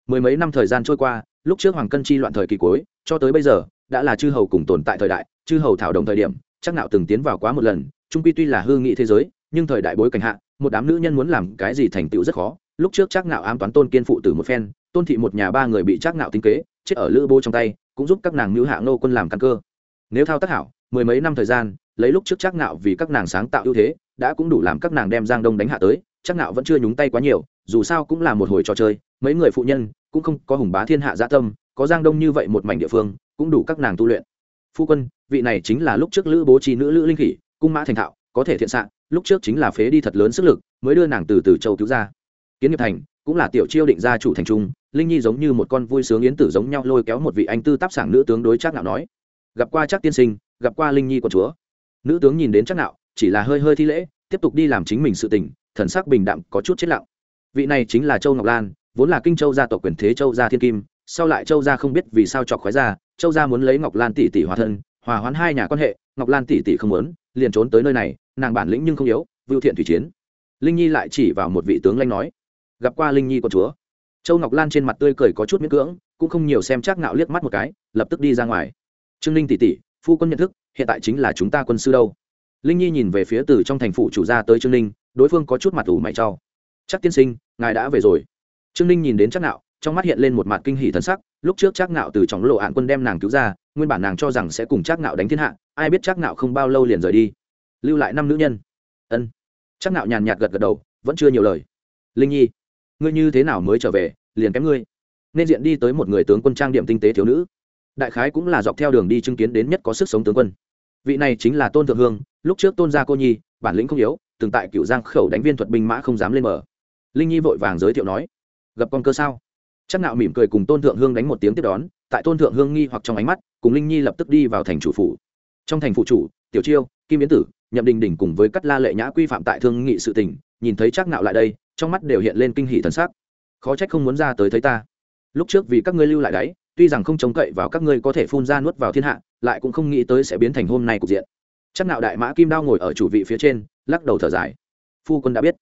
Mười mấy năm thời gian trôi qua, lúc trước hoàng cân chi loạn thời kỳ cuối, cho tới bây giờ, đã là chư hầu cùng tồn tại thời đại, chư hầu thảo đồng thời điểm chắc ngạo từng tiến vào quá một lần, trung quy tuy là hư nghị thế giới, nhưng thời đại bối cảnh hạ, một đám nữ nhân muốn làm cái gì thành tựu rất khó. Lúc trước chắc ngạo ám toán tôn kiên phụ tử một phen, tôn thị một nhà ba người bị chắc ngạo tính kế, chết ở lữ bô trong tay, cũng giúp các nàng nữ hạ nô quân làm căn cơ nếu thao tác hảo mười mấy năm thời gian lấy lúc trước chắc nạo vì các nàng sáng tạo ưu thế đã cũng đủ làm các nàng đem giang đông đánh hạ tới chắc nạo vẫn chưa nhúng tay quá nhiều dù sao cũng là một hồi trò chơi mấy người phụ nhân cũng không có hùng bá thiên hạ dạ tâm có giang đông như vậy một mảnh địa phương cũng đủ các nàng tu luyện. Phu quân vị này chính là lúc trước lữ bố trí nữ lữ linh khỉ cung mã thành thạo có thể thiện sạng, lúc trước chính là phế đi thật lớn sức lực mới đưa nàng từ từ châu cứu ra. Kiến nghiệp thành cũng là tiểu chiêu định gia chủ thành trung linh nhi giống như một con vui sướng yến tử giống nhau lôi kéo một vị anh tư táp sảng nữ tướng đối chắc nạo nói gặp qua chắc tiên sinh, gặp qua linh nhi của chúa. Nữ tướng nhìn đến chắc nạo chỉ là hơi hơi thi lễ, tiếp tục đi làm chính mình sự tình, thần sắc bình đạm, có chút chết lặng. Vị này chính là châu ngọc lan, vốn là kinh châu gia tộc quyền thế châu gia thiên kim, sau lại châu gia không biết vì sao chọc khoái gia châu gia muốn lấy ngọc lan tỷ tỷ hòa thân, hòa hoãn hai nhà quan hệ, ngọc lan tỷ tỷ không muốn, liền trốn tới nơi này, nàng bản lĩnh nhưng không yếu, vưu thiện thủy chiến. Linh nhi lại chỉ vào một vị tướng lanh nói, gặp qua linh nhi con chúa. Châu ngọc lan trên mặt tươi cười có chút miễn cưỡng, cũng không nhiều xem chắc nạo liếc mắt một cái, lập tức đi ra ngoài trương linh tỷ tỷ phu quân nhận thức, hiện tại chính là chúng ta quân sư đâu. Linh nhi nhìn về phía từ trong thành phủ chủ gia tới trương linh đối phương có chút mặt ủ mày cho. Chắc tiên sinh, ngài đã về rồi. Trương linh nhìn đến chắc nạo, trong mắt hiện lên một mặt kinh hỉ thần sắc, lúc trước chắc nạo từ trong lộ hạn quân đem nàng cứu ra, nguyên bản nàng cho rằng sẽ cùng chắc nạo đánh thiên hạ, ai biết chắc nạo không bao lâu liền rời đi. Lưu lại năm nữ nhân. Ân. Chắc nạo nhàn nhạt gật gật đầu, vẫn chưa nhiều lời. Linh nhi, ngươi như thế nào mới trở về, liền kém ngươi. Nên diện đi tới một người tướng quân trang điểm tinh tế thiếu nữ đại khái cũng là dọc theo đường đi chứng kiến đến nhất có sức sống tướng quân. Vị này chính là tôn thượng hương, lúc trước tôn gia cô nhi, bản lĩnh không yếu, từng tại cựu giang khẩu đánh viên thuật binh mã không dám lên mở. Linh nhi vội vàng giới thiệu nói, gặp con cơ sao? Chắc nạo mỉm cười cùng tôn thượng hương đánh một tiếng tiếp đón, tại tôn thượng hương nghi hoặc trong ánh mắt, cùng linh nhi lập tức đi vào thành chủ phủ. Trong thành phụ chủ, tiểu chiêu, kim biến tử, nhậm đình đình cùng với cắt la lệ nhã quy phạm tại thương nghị sự tình, nhìn thấy chắc nạo lại đây, trong mắt đều hiện lên kinh hỉ thần sắc. Khó trách không muốn ra tới thấy ta. Lúc trước vì các ngươi lưu lại đấy tuy rằng không trông cậy vào các ngươi có thể phun ra nuốt vào thiên hạ, lại cũng không nghĩ tới sẽ biến thành hôm nay cục diện. Chắc nạo đại mã kim đao ngồi ở chủ vị phía trên, lắc đầu thở dài. Phu quân đã biết.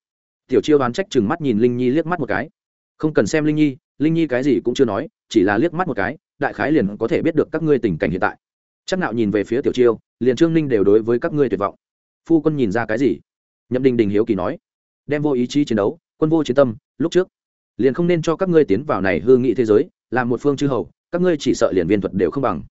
Tiểu chiêu đoán trách chừng mắt nhìn linh nhi liếc mắt một cái. Không cần xem linh nhi linh nhi cái gì cũng chưa nói, chỉ là liếc mắt một cái, đại khái liền có thể biết được các ngươi tình cảnh hiện tại. Chắc nạo nhìn về phía tiểu chiêu, liền trương ninh đều đối với các ngươi tuyệt vọng. Phu quân nhìn ra cái gì? Nhậm đình đình hiếu kỳ nói. Đem vô ý chí chiến đấu, quân vô chiến tâm, lúc trước, liền không nên cho các ngươi tiến vào này hương nghị thế giới, làm một phương chư hầu các ngươi chỉ sợ liền viên thuật đều không bằng.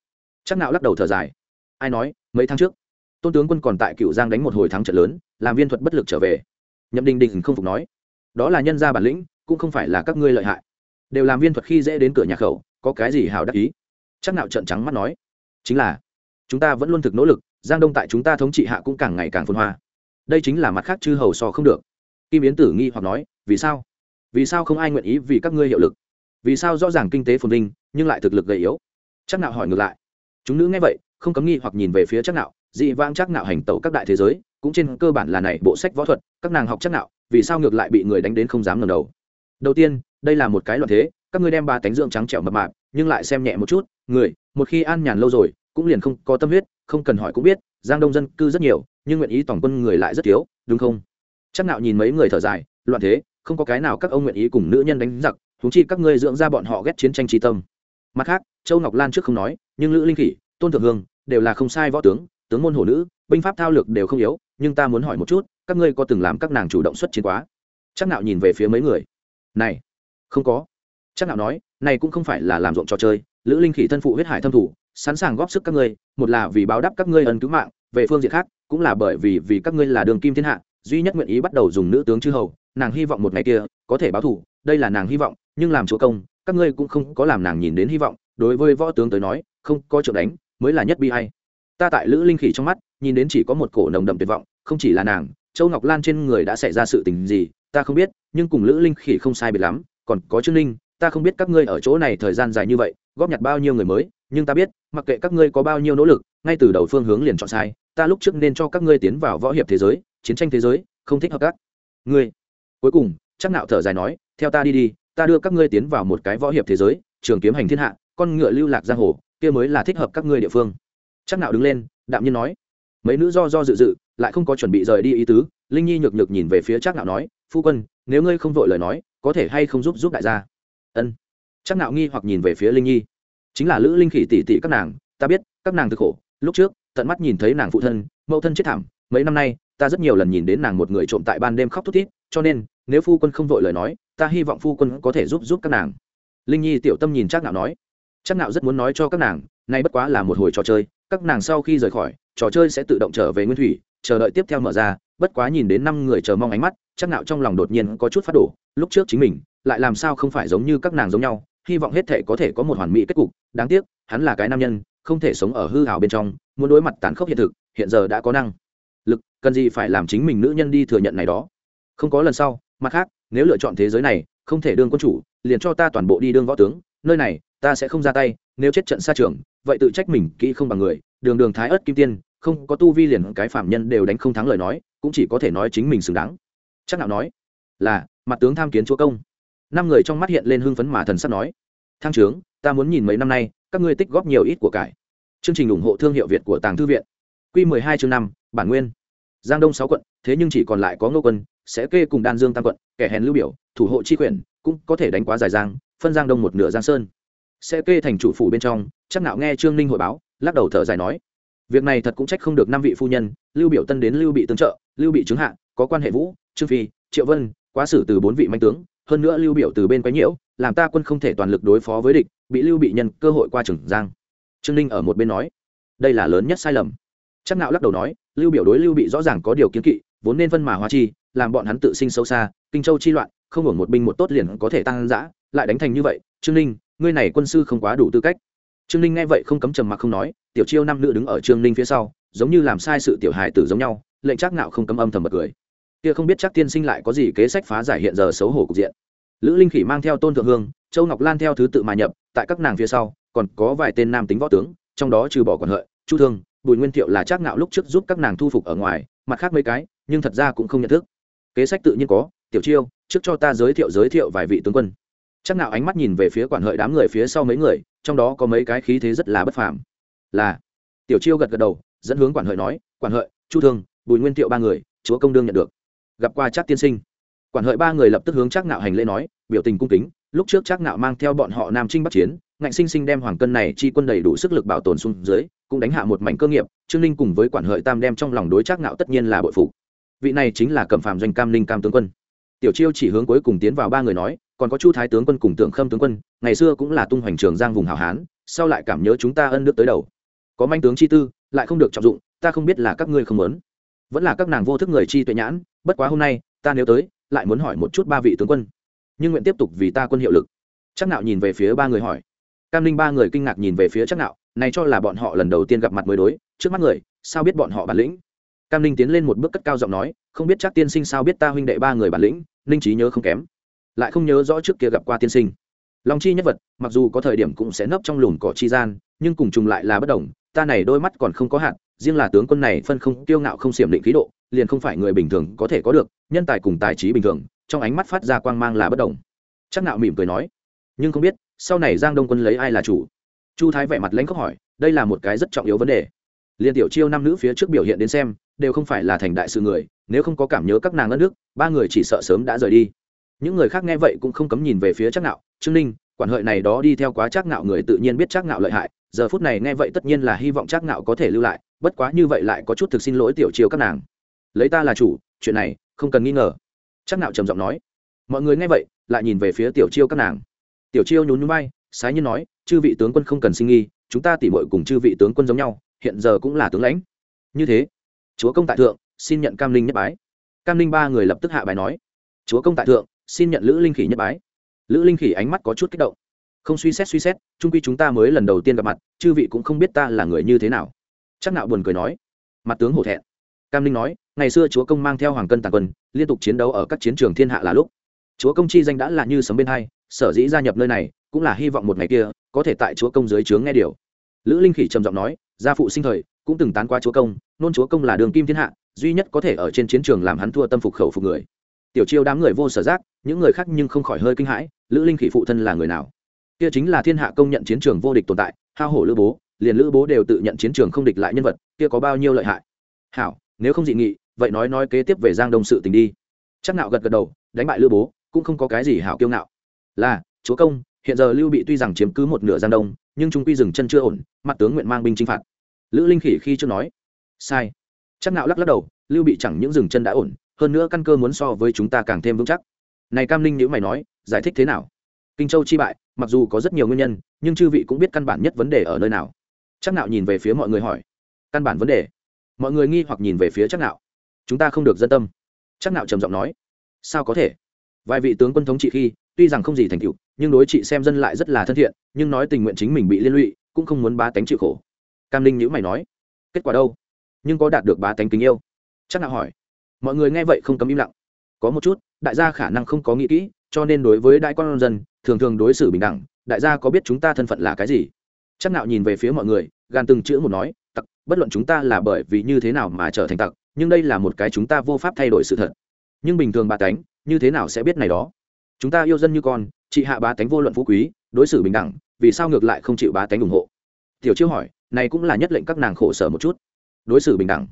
Chắc nạo lắc đầu thở dài. Ai nói, mấy tháng trước, tôn tướng quân còn tại cựu giang đánh một hồi thắng trận lớn, làm viên thuật bất lực trở về. Nhậm đình đình không phục nói, đó là nhân gia bản lĩnh, cũng không phải là các ngươi lợi hại. Đều làm viên thuật khi dễ đến cửa nhà khẩu, có cái gì hào đắc ý? Chắc nạo trợn trắng mắt nói, chính là, chúng ta vẫn luôn thực nỗ lực, giang đông tại chúng ta thống trị hạ cũng càng ngày càng phồn hoa. Đây chính là mặt khác chư hầu so không được. Kim yến tử nghi hoặc nói, vì sao? Vì sao không ai nguyện ý vì các ngươi hiệu lực? Vì sao rõ ràng kinh tế phồn vinh, nhưng lại thực lực gầy yếu? Chắc nạo hỏi ngược lại. Chúng nữ nghe vậy, không cấm nghi hoặc nhìn về phía chắc nạo. Dị vãng chắc nạo hành tẩu các đại thế giới, cũng trên cơ bản là này bộ sách võ thuật, các nàng học chắc nạo, vì sao ngược lại bị người đánh đến không dám ngẩng đầu? Đầu tiên, đây là một cái loạn thế, các ngươi đem ba tánh dưỡng trắng trẻo mập mạp, nhưng lại xem nhẹ một chút, người, một khi an nhàn lâu rồi, cũng liền không có tâm huyết, không cần hỏi cũng biết, giang đông dân cư rất nhiều, nhưng nguyện ý tổng quân người lại rất thiếu, đúng không? Chắc nạo nhìn mấy người thở dài, loạn thế, không có cái nào các ông nguyện ý cùng nữ nhân đánh giặc huống chi các ngươi dưỡng ra bọn họ ghét chiến tranh tri tâm. Mặt khác, châu ngọc lan trước không nói, nhưng lữ linh khỉ, tôn thượng hương đều là không sai võ tướng tướng môn hổ nữ, binh pháp thao lược đều không yếu, nhưng ta muốn hỏi một chút, các ngươi có từng làm các nàng chủ động xuất chiến quá? Chắc nạo nhìn về phía mấy người. Này, không có. Chắc nạo nói, này cũng không phải là làm ruộng trò chơi, lữ linh khỉ thân phụ huyết hải thâm thủ, sẵn sàng góp sức các ngươi, một là vì báo đáp các ngươi ân cứu mạng, về phương diện khác, cũng là bởi vì vì các ngươi là đường kim thiên hạ duy nhất nguyện ý bắt đầu dùng nữ tướng chư hầu, nàng hy vọng một ngày kia có thể báo thù, đây là nàng hy vọng, nhưng làm chúa công, các ngươi cũng không có làm nàng nhìn đến hy vọng, đối với võ tướng tới nói, không có trượng đánh, mới là nhất bi hay ta tại lữ linh khỉ trong mắt, nhìn đến chỉ có một cổ nồng đậm tuyệt vọng, không chỉ là nàng, châu ngọc lan trên người đã xảy ra sự tình gì, ta không biết, nhưng cùng lữ linh khỉ không sai biệt lắm, còn có trương linh ta không biết các ngươi ở chỗ này thời gian dài như vậy, góp nhặt bao nhiêu người mới, nhưng ta biết, mặc kệ các ngươi có bao nhiêu nỗ lực, ngay từ đầu phương hướng liền chọn sai, ta lúc trước nên cho các ngươi tiến vào võ hiệp thế giới chiến tranh thế giới, không thích hợp các ngươi. Cuối cùng, chắc nạo thở dài nói, theo ta đi đi, ta đưa các ngươi tiến vào một cái võ hiệp thế giới, trường kiếm hành thiên hạ, con ngựa lưu lạc giang hồ, kia mới là thích hợp các ngươi địa phương. Chắc nạo đứng lên, đạm nhiên nói. Mấy nữ do do dự dự, lại không có chuẩn bị rời đi ý tứ, linh nhi nhược nhược nhìn về phía chắc nạo nói, phu quân, nếu ngươi không vội lời nói, có thể hay không giúp giúp đại gia? Ân. Chắc nạo nghi hoặc nhìn về phía linh nhi. Chính là lữ linh khỉ tỷ tỷ các nàng, ta biết, các nàng thực khổ. Lúc trước, tận mắt nhìn thấy nàng phụ thân, mẫu thân chết thảm, mấy năm nay ta rất nhiều lần nhìn đến nàng một người trộm tại ban đêm khóc thút thít, cho nên, nếu phu quân không vội lời nói, ta hy vọng phu quân có thể giúp giúp các nàng. Linh nhi tiểu tâm nhìn chắc nạo nói. Chắc nạo rất muốn nói cho các nàng, nay bất quá là một hồi trò chơi, các nàng sau khi rời khỏi, trò chơi sẽ tự động trở về nguyên thủy, chờ đợi tiếp theo mở ra, bất quá nhìn đến năm người chờ mong ánh mắt chắc nạo trong lòng đột nhiên có chút phát đổ, lúc trước chính mình, lại làm sao không phải giống như các nàng giống nhau, hy vọng hết thể có thể có một hoàn mỹ kết cục, đáng tiếc, hắn là cái nam nhân, không thể sống ở hư hào bên trong, muốn đối mặt tàn khốc hiện thực, hiện giờ đã có năng cần gì phải làm chính mình nữ nhân đi thừa nhận này đó. Không có lần sau, mặt khác, nếu lựa chọn thế giới này, không thể đương quân chủ, liền cho ta toàn bộ đi đương võ tướng, nơi này, ta sẽ không ra tay, nếu chết trận xa trường, vậy tự trách mình kỹ không bằng người, đường đường thái ớt kim tiên, không có tu vi liền cái phạm nhân đều đánh không thắng lời nói, cũng chỉ có thể nói chính mình xứng đáng. Chắc nào nói, là, mặt tướng tham kiến chúa công. Năm người trong mắt hiện lên hưng phấn mà thần sắp nói, thang trướng, ta muốn nhìn mấy năm nay, các ngươi tích góp nhiều ít của cải. Chương trình ủng hộ thương hiệu việt của tàng thư viện. Q mười hai chương năm, bản nguyên giang đông sáu quận, thế nhưng chỉ còn lại có ngô quân, sẽ kê cùng đan dương tam quận, kẻ hèn lưu biểu, thủ hộ chi quyền, cũng có thể đánh quá dài giang, phân giang đông một nửa giang sơn. Sẽ kê thành chủ phủ bên trong, chắc nạo nghe trương ninh hội báo, lắc đầu thở dài nói, việc này thật cũng trách không được năm vị phu nhân, lưu biểu tân đến lưu bị tương trợ, lưu bị chứng hạ, có quan hệ vũ, trương phi, triệu vân, quá xử từ bốn vị manh tướng, hơn nữa lưu biểu từ bên quấy nhiễu, làm ta quân không thể toàn lực đối phó với địch, bị lưu bị nhân cơ hội qua trường giang. Trương ninh ở một bên nói, đây là lớn nhất sai lầm. Chắc nạo lắc đầu nói lưu biểu đối lưu bị rõ ràng có điều kiến kỵ, vốn nên phân mà hóa chi, làm bọn hắn tự sinh sâu xa, kinh châu chi loạn, không hưởng một binh một tốt liền có thể tăng dã, lại đánh thành như vậy, trương ninh, ngươi này quân sư không quá đủ tư cách. Trương ninh nghe vậy không cấm trầm mặc không nói, tiểu chiêu năm nữ đứng ở trương ninh phía sau, giống như làm sai sự tiểu hài tử giống nhau, lệnh chắc nạo không cấm âm thầm bật cười. Kia không biết chắc tiên sinh lại có gì kế sách phá giải hiện giờ xấu hổ cục diện. Lữ linh khỉ mang theo tôn thượng hương, châu ngọc lan theo thứ tự mà nhập, tại các nàng phía sau, còn có vài tên nam tính võ tướng, trong đó trừ bỏ còn hợi, chu thương bùi nguyên thiệu là Trác nạo lúc trước giúp các nàng thu phục ở ngoài, mặt khác mấy cái, nhưng thật ra cũng không nhận thức. Kế sách tự nhiên có, tiểu chiêu, trước cho ta giới thiệu giới thiệu vài vị tướng quân. Chắc nạo ánh mắt nhìn về phía quản hợi đám người phía sau mấy người, trong đó có mấy cái khí thế rất là bất phàm. Là, tiểu chiêu gật gật đầu, dẫn hướng quản hợi nói, quản hợi, chu thương, bùi nguyên thiệu ba người, chúa công đương nhận được. Gặp qua chắc tiên sinh. Quản hợi ba người lập tức hướng chắc nạo hành lễ nói, biểu tình cung kính, lúc trước chắc nạo mang theo bọn họ nam trinh bắc chiến ngạnh sinh sinh đem hoàng cân này chi quân đầy đủ sức lực bảo tồn xuống dưới, cũng đánh hạ một mảnh cơ nghiệp, trương linh cùng với quản hợi tam đem trong lòng đối chắc nạo tất nhiên là bội phục. Vị này chính là cẩm phàm doanh cam linh cam tướng quân. Tiểu chiêu chỉ hướng cuối cùng tiến vào ba người nói, còn có chu thái tướng quân cùng tượng khâm tướng quân, ngày xưa cũng là tung hoành trường giang vùng hảo hán, sau lại cảm nhớ chúng ta ân nước tới đầu. Có manh tướng chi tư, lại không được trọng dụng, ta không biết là các ngươi không muốn. Vẫn là các nàng vô thức người chi tuệ nhãn, bất quá hôm nay, ta nếu tới, lại muốn hỏi một chút ba vị tướng quân. Nhưng nguyện tiếp tục vì ta quân hiệu lực. Chắc nạo nhìn về phía ba người hỏi cam linh ba người kinh ngạc nhìn về phía chắc nạo, này cho là bọn họ lần đầu tiên gặp mặt mới đối, trước mắt người, sao biết bọn họ bản lĩnh? Cam linh tiến lên một bước cất cao giọng nói, không biết chắc tiên sinh sao biết ta huynh đệ ba người bản lĩnh, ninh trí nhớ không kém. Lại không nhớ rõ trước kia gặp qua tiên sinh. Long chi nhất vật, mặc dù có thời điểm cũng sẽ nấp trong lùn cỏ chi gian, nhưng cùng trùng lại là bất đồng, ta này đôi mắt còn không có hạn riêng là tướng quân này phân không, kiêu ngạo không xiểm định khí độ, liền không phải người bình thường có thể có được, nhân tài cùng tài trí bình thường, trong ánh mắt phát ra quang mang là bất đồng. Chắc nạo mỉm cười nói, nhưng không biết sau này giang đông quân lấy ai là chủ? Chu thái vẻ mặt lãnh khóc hỏi, đây là một cái rất trọng yếu vấn đề. Liên tiểu chiêu năm nữ phía trước biểu hiện đến xem, đều không phải là thành đại sự người, nếu không có cảm nhớ các nàng đất nước ba người chỉ sợ sớm đã rời đi. Những người khác nghe vậy cũng không cấm nhìn về phía chắc nạo trương ninh, quản hợi này đó đi theo quá chắc nạo người tự nhiên biết chắc nạo lợi hại, giờ phút này nghe vậy tất nhiên là hy vọng chắc nạo có thể lưu lại, bất quá như vậy lại có chút thực xin lỗi tiểu chiêu các nàng. Lấy ta là chủ, chuyện này không cần nghi ngờ. Chắc nạo trầm giọng nói. Mọi người nghe vậy, lại nhìn về phía tiểu chiêu các nàng tiểu chiêu nhún nhún bay, sái nhiên nói chư vị tướng quân không cần sinh nghi chúng ta tỉ muội cùng chư vị tướng quân giống nhau hiện giờ cũng là tướng lãnh. Như thế chúa công tại thượng xin nhận cam linh nhất bái. Cam linh ba người lập tức hạ bài nói chúa công tại thượng xin nhận lữ linh khỉ nhất bái. Lữ linh khỉ ánh mắt có chút kích động. Không suy xét suy xét trung quy chúng ta mới lần đầu tiên gặp mặt chư vị cũng không biết ta là người như thế nào. Chắc nạo buồn cười nói mặt tướng hổ thẹn. Cam linh nói ngày xưa chúa công mang theo hoàng cân tàng quân liên tục chiến đấu ở các chiến trường thiên hạ là lúc. Chúa công chi danh đã là như sấm bên hai sở dĩ gia nhập nơi này cũng là hy vọng một ngày kia có thể tại chúa công dưới trướng nghe điều. Lữ linh khỉ trầm giọng nói, gia phụ sinh thời cũng từng tán qua chúa công, nôn chúa công là đường kim thiên hạ, duy nhất có thể ở trên chiến trường làm hắn thua tâm phục khẩu phục người. Tiểu chiêu đám người vô sở giác, những người khác nhưng không khỏi hơi kinh hãi, lữ linh khỉ phụ thân là người nào? Kia chính là thiên hạ công nhận chiến trường vô địch tồn tại, hao hổ lữ bố, liền lữ bố đều tự nhận chiến trường không địch lại nhân vật, kia có bao nhiêu lợi hại? Hảo, nếu không dị nghị, vậy nói nói kế tiếp về giang đông sự tình đi. Chắc nạo gật gật đầu, đánh bại lữ bố, cũng không có cái gì hảo kiêu ngạo là, chúa công, hiện giờ lưu bị tuy rằng chiếm cứ một nửa giang đông, nhưng chúng quy dừng chân chưa ổn, mặt tướng nguyện mang binh chinh phạt. Lữ linh khỉ khi chưa nói, sai. Chắc nạo lắc lắc đầu, lưu bị chẳng những dừng chân đã ổn, hơn nữa căn cơ muốn so với chúng ta càng thêm vững chắc. Này cam linh nếu mày nói, giải thích thế nào? Kinh châu chi bại, mặc dù có rất nhiều nguyên nhân, nhưng chư vị cũng biết căn bản nhất vấn đề ở nơi nào. Chắc nạo nhìn về phía mọi người hỏi, căn bản vấn đề? Mọi người nghi hoặc nhìn về phía chắc nạo. Chúng ta không được dân tâm. Chắc nạo trầm giọng nói, sao có thể? Vài vị tướng quân thống trị khi tuy rằng không gì thành tựu, nhưng đối chị xem dân lại rất là thân thiện, nhưng nói tình nguyện chính mình bị liên lụy, cũng không muốn bá tánh chịu khổ. Cam linh nhữ mày nói, kết quả đâu? Nhưng có đạt được bá tánh kính yêu? Chắc nào hỏi. Mọi người nghe vậy không cấm im lặng. Có một chút, đại gia khả năng không có nghĩ kỹ, cho nên đối với đại con dân, thường thường đối xử bình đẳng, đại gia có biết chúng ta thân phận là cái gì? Chắc nào nhìn về phía mọi người, gan từng chữ một nói, tặc, bất luận chúng ta là bởi vì như thế nào mà trở thành tặc, nhưng đây là một cái chúng ta vô pháp thay đổi sự thật. Nhưng bình thường bà tánh, như thế nào sẽ biết này đó? Chúng ta yêu dân như con, chị hạ bá tánh vô luận phú quý, đối xử bình đẳng, vì sao ngược lại không chịu bá tánh ủng hộ? Tiểu chiêu hỏi, này cũng là nhất lệnh các nàng khổ sở một chút. Đối xử bình đẳng.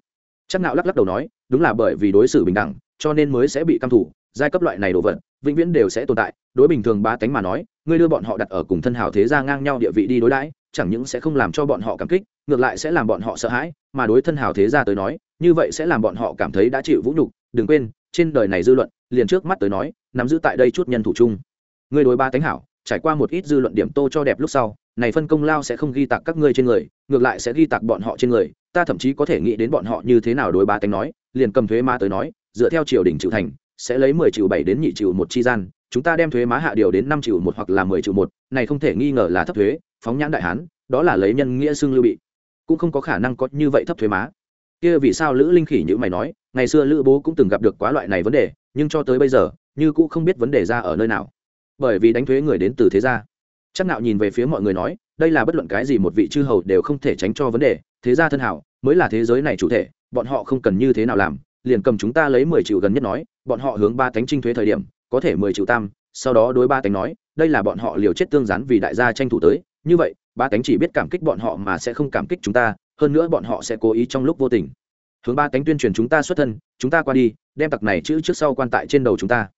Chắc nạo lắc lắc đầu nói, đúng là bởi vì đối xử bình đẳng, cho nên mới sẽ bị căm thủ, giai cấp loại này đồ vật, vĩnh viễn đều sẽ tồn tại. Đối bình thường bá tánh mà nói, ngươi đưa bọn họ đặt ở cùng thân hảo thế gia ngang nhau địa vị đi đối đãi, chẳng những sẽ không làm cho bọn họ cảm kích, ngược lại sẽ làm bọn họ sợ hãi, mà đối thân hảo thế gia tới nói, như vậy sẽ làm bọn họ cảm thấy đã chịu vũ nhục. Đừng quên trên đời này dư luận, liền trước mắt tới nói, nắm giữ tại đây chút nhân thủ chung. Ngươi đối ba tánh hảo, trải qua một ít dư luận điểm tô cho đẹp lúc sau, này phân công lao sẽ không ghi tạc các ngươi trên người, ngược lại sẽ ghi tạc bọn họ trên người. Ta thậm chí có thể nghĩ đến bọn họ như thế nào đối ba tánh nói, liền cầm thuế má tới nói, dựa theo triều đình chịu thành, sẽ lấy mười triệu bảy đến nhị triệu một chi gian, chúng ta đem thuế má hạ điều đến năm triệu một hoặc là mười triệu một, này không thể nghi ngờ là thấp thuế, phóng nhãn đại hán, đó là lấy nhân nghĩa xương lưu bị. Cũng không có khả năng có như vậy thấp thuế má kia vì sao lữ linh khỉ như mày nói, ngày xưa lữ bố cũng từng gặp được quá loại này vấn đề, nhưng cho tới bây giờ, như cũng không biết vấn đề ra ở nơi nào. Bởi vì đánh thuế người đến từ thế gia. Chắc nạo nhìn về phía mọi người nói, đây là bất luận cái gì một vị chư hầu đều không thể tránh cho vấn đề, thế gia thân hảo, mới là thế giới này chủ thể, bọn họ không cần như thế nào làm, liền cầm chúng ta lấy mười triệu gần nhất nói, bọn họ hướng ba tánh trinh thuế thời điểm, có thể mười triệu tam, sau đó đối ba tánh nói, đây là bọn họ liều chết tương gián vì đại gia tranh thủ tới, như vậy, ba tánh chỉ biết cảm kích bọn họ mà sẽ không cảm kích chúng ta hơn nữa bọn họ sẽ cố ý trong lúc vô tình. Hướng ba tánh tuyên truyền chúng ta xuất thân, chúng ta qua đi, đem tặc này chữ trước sau quan tại trên đầu chúng ta.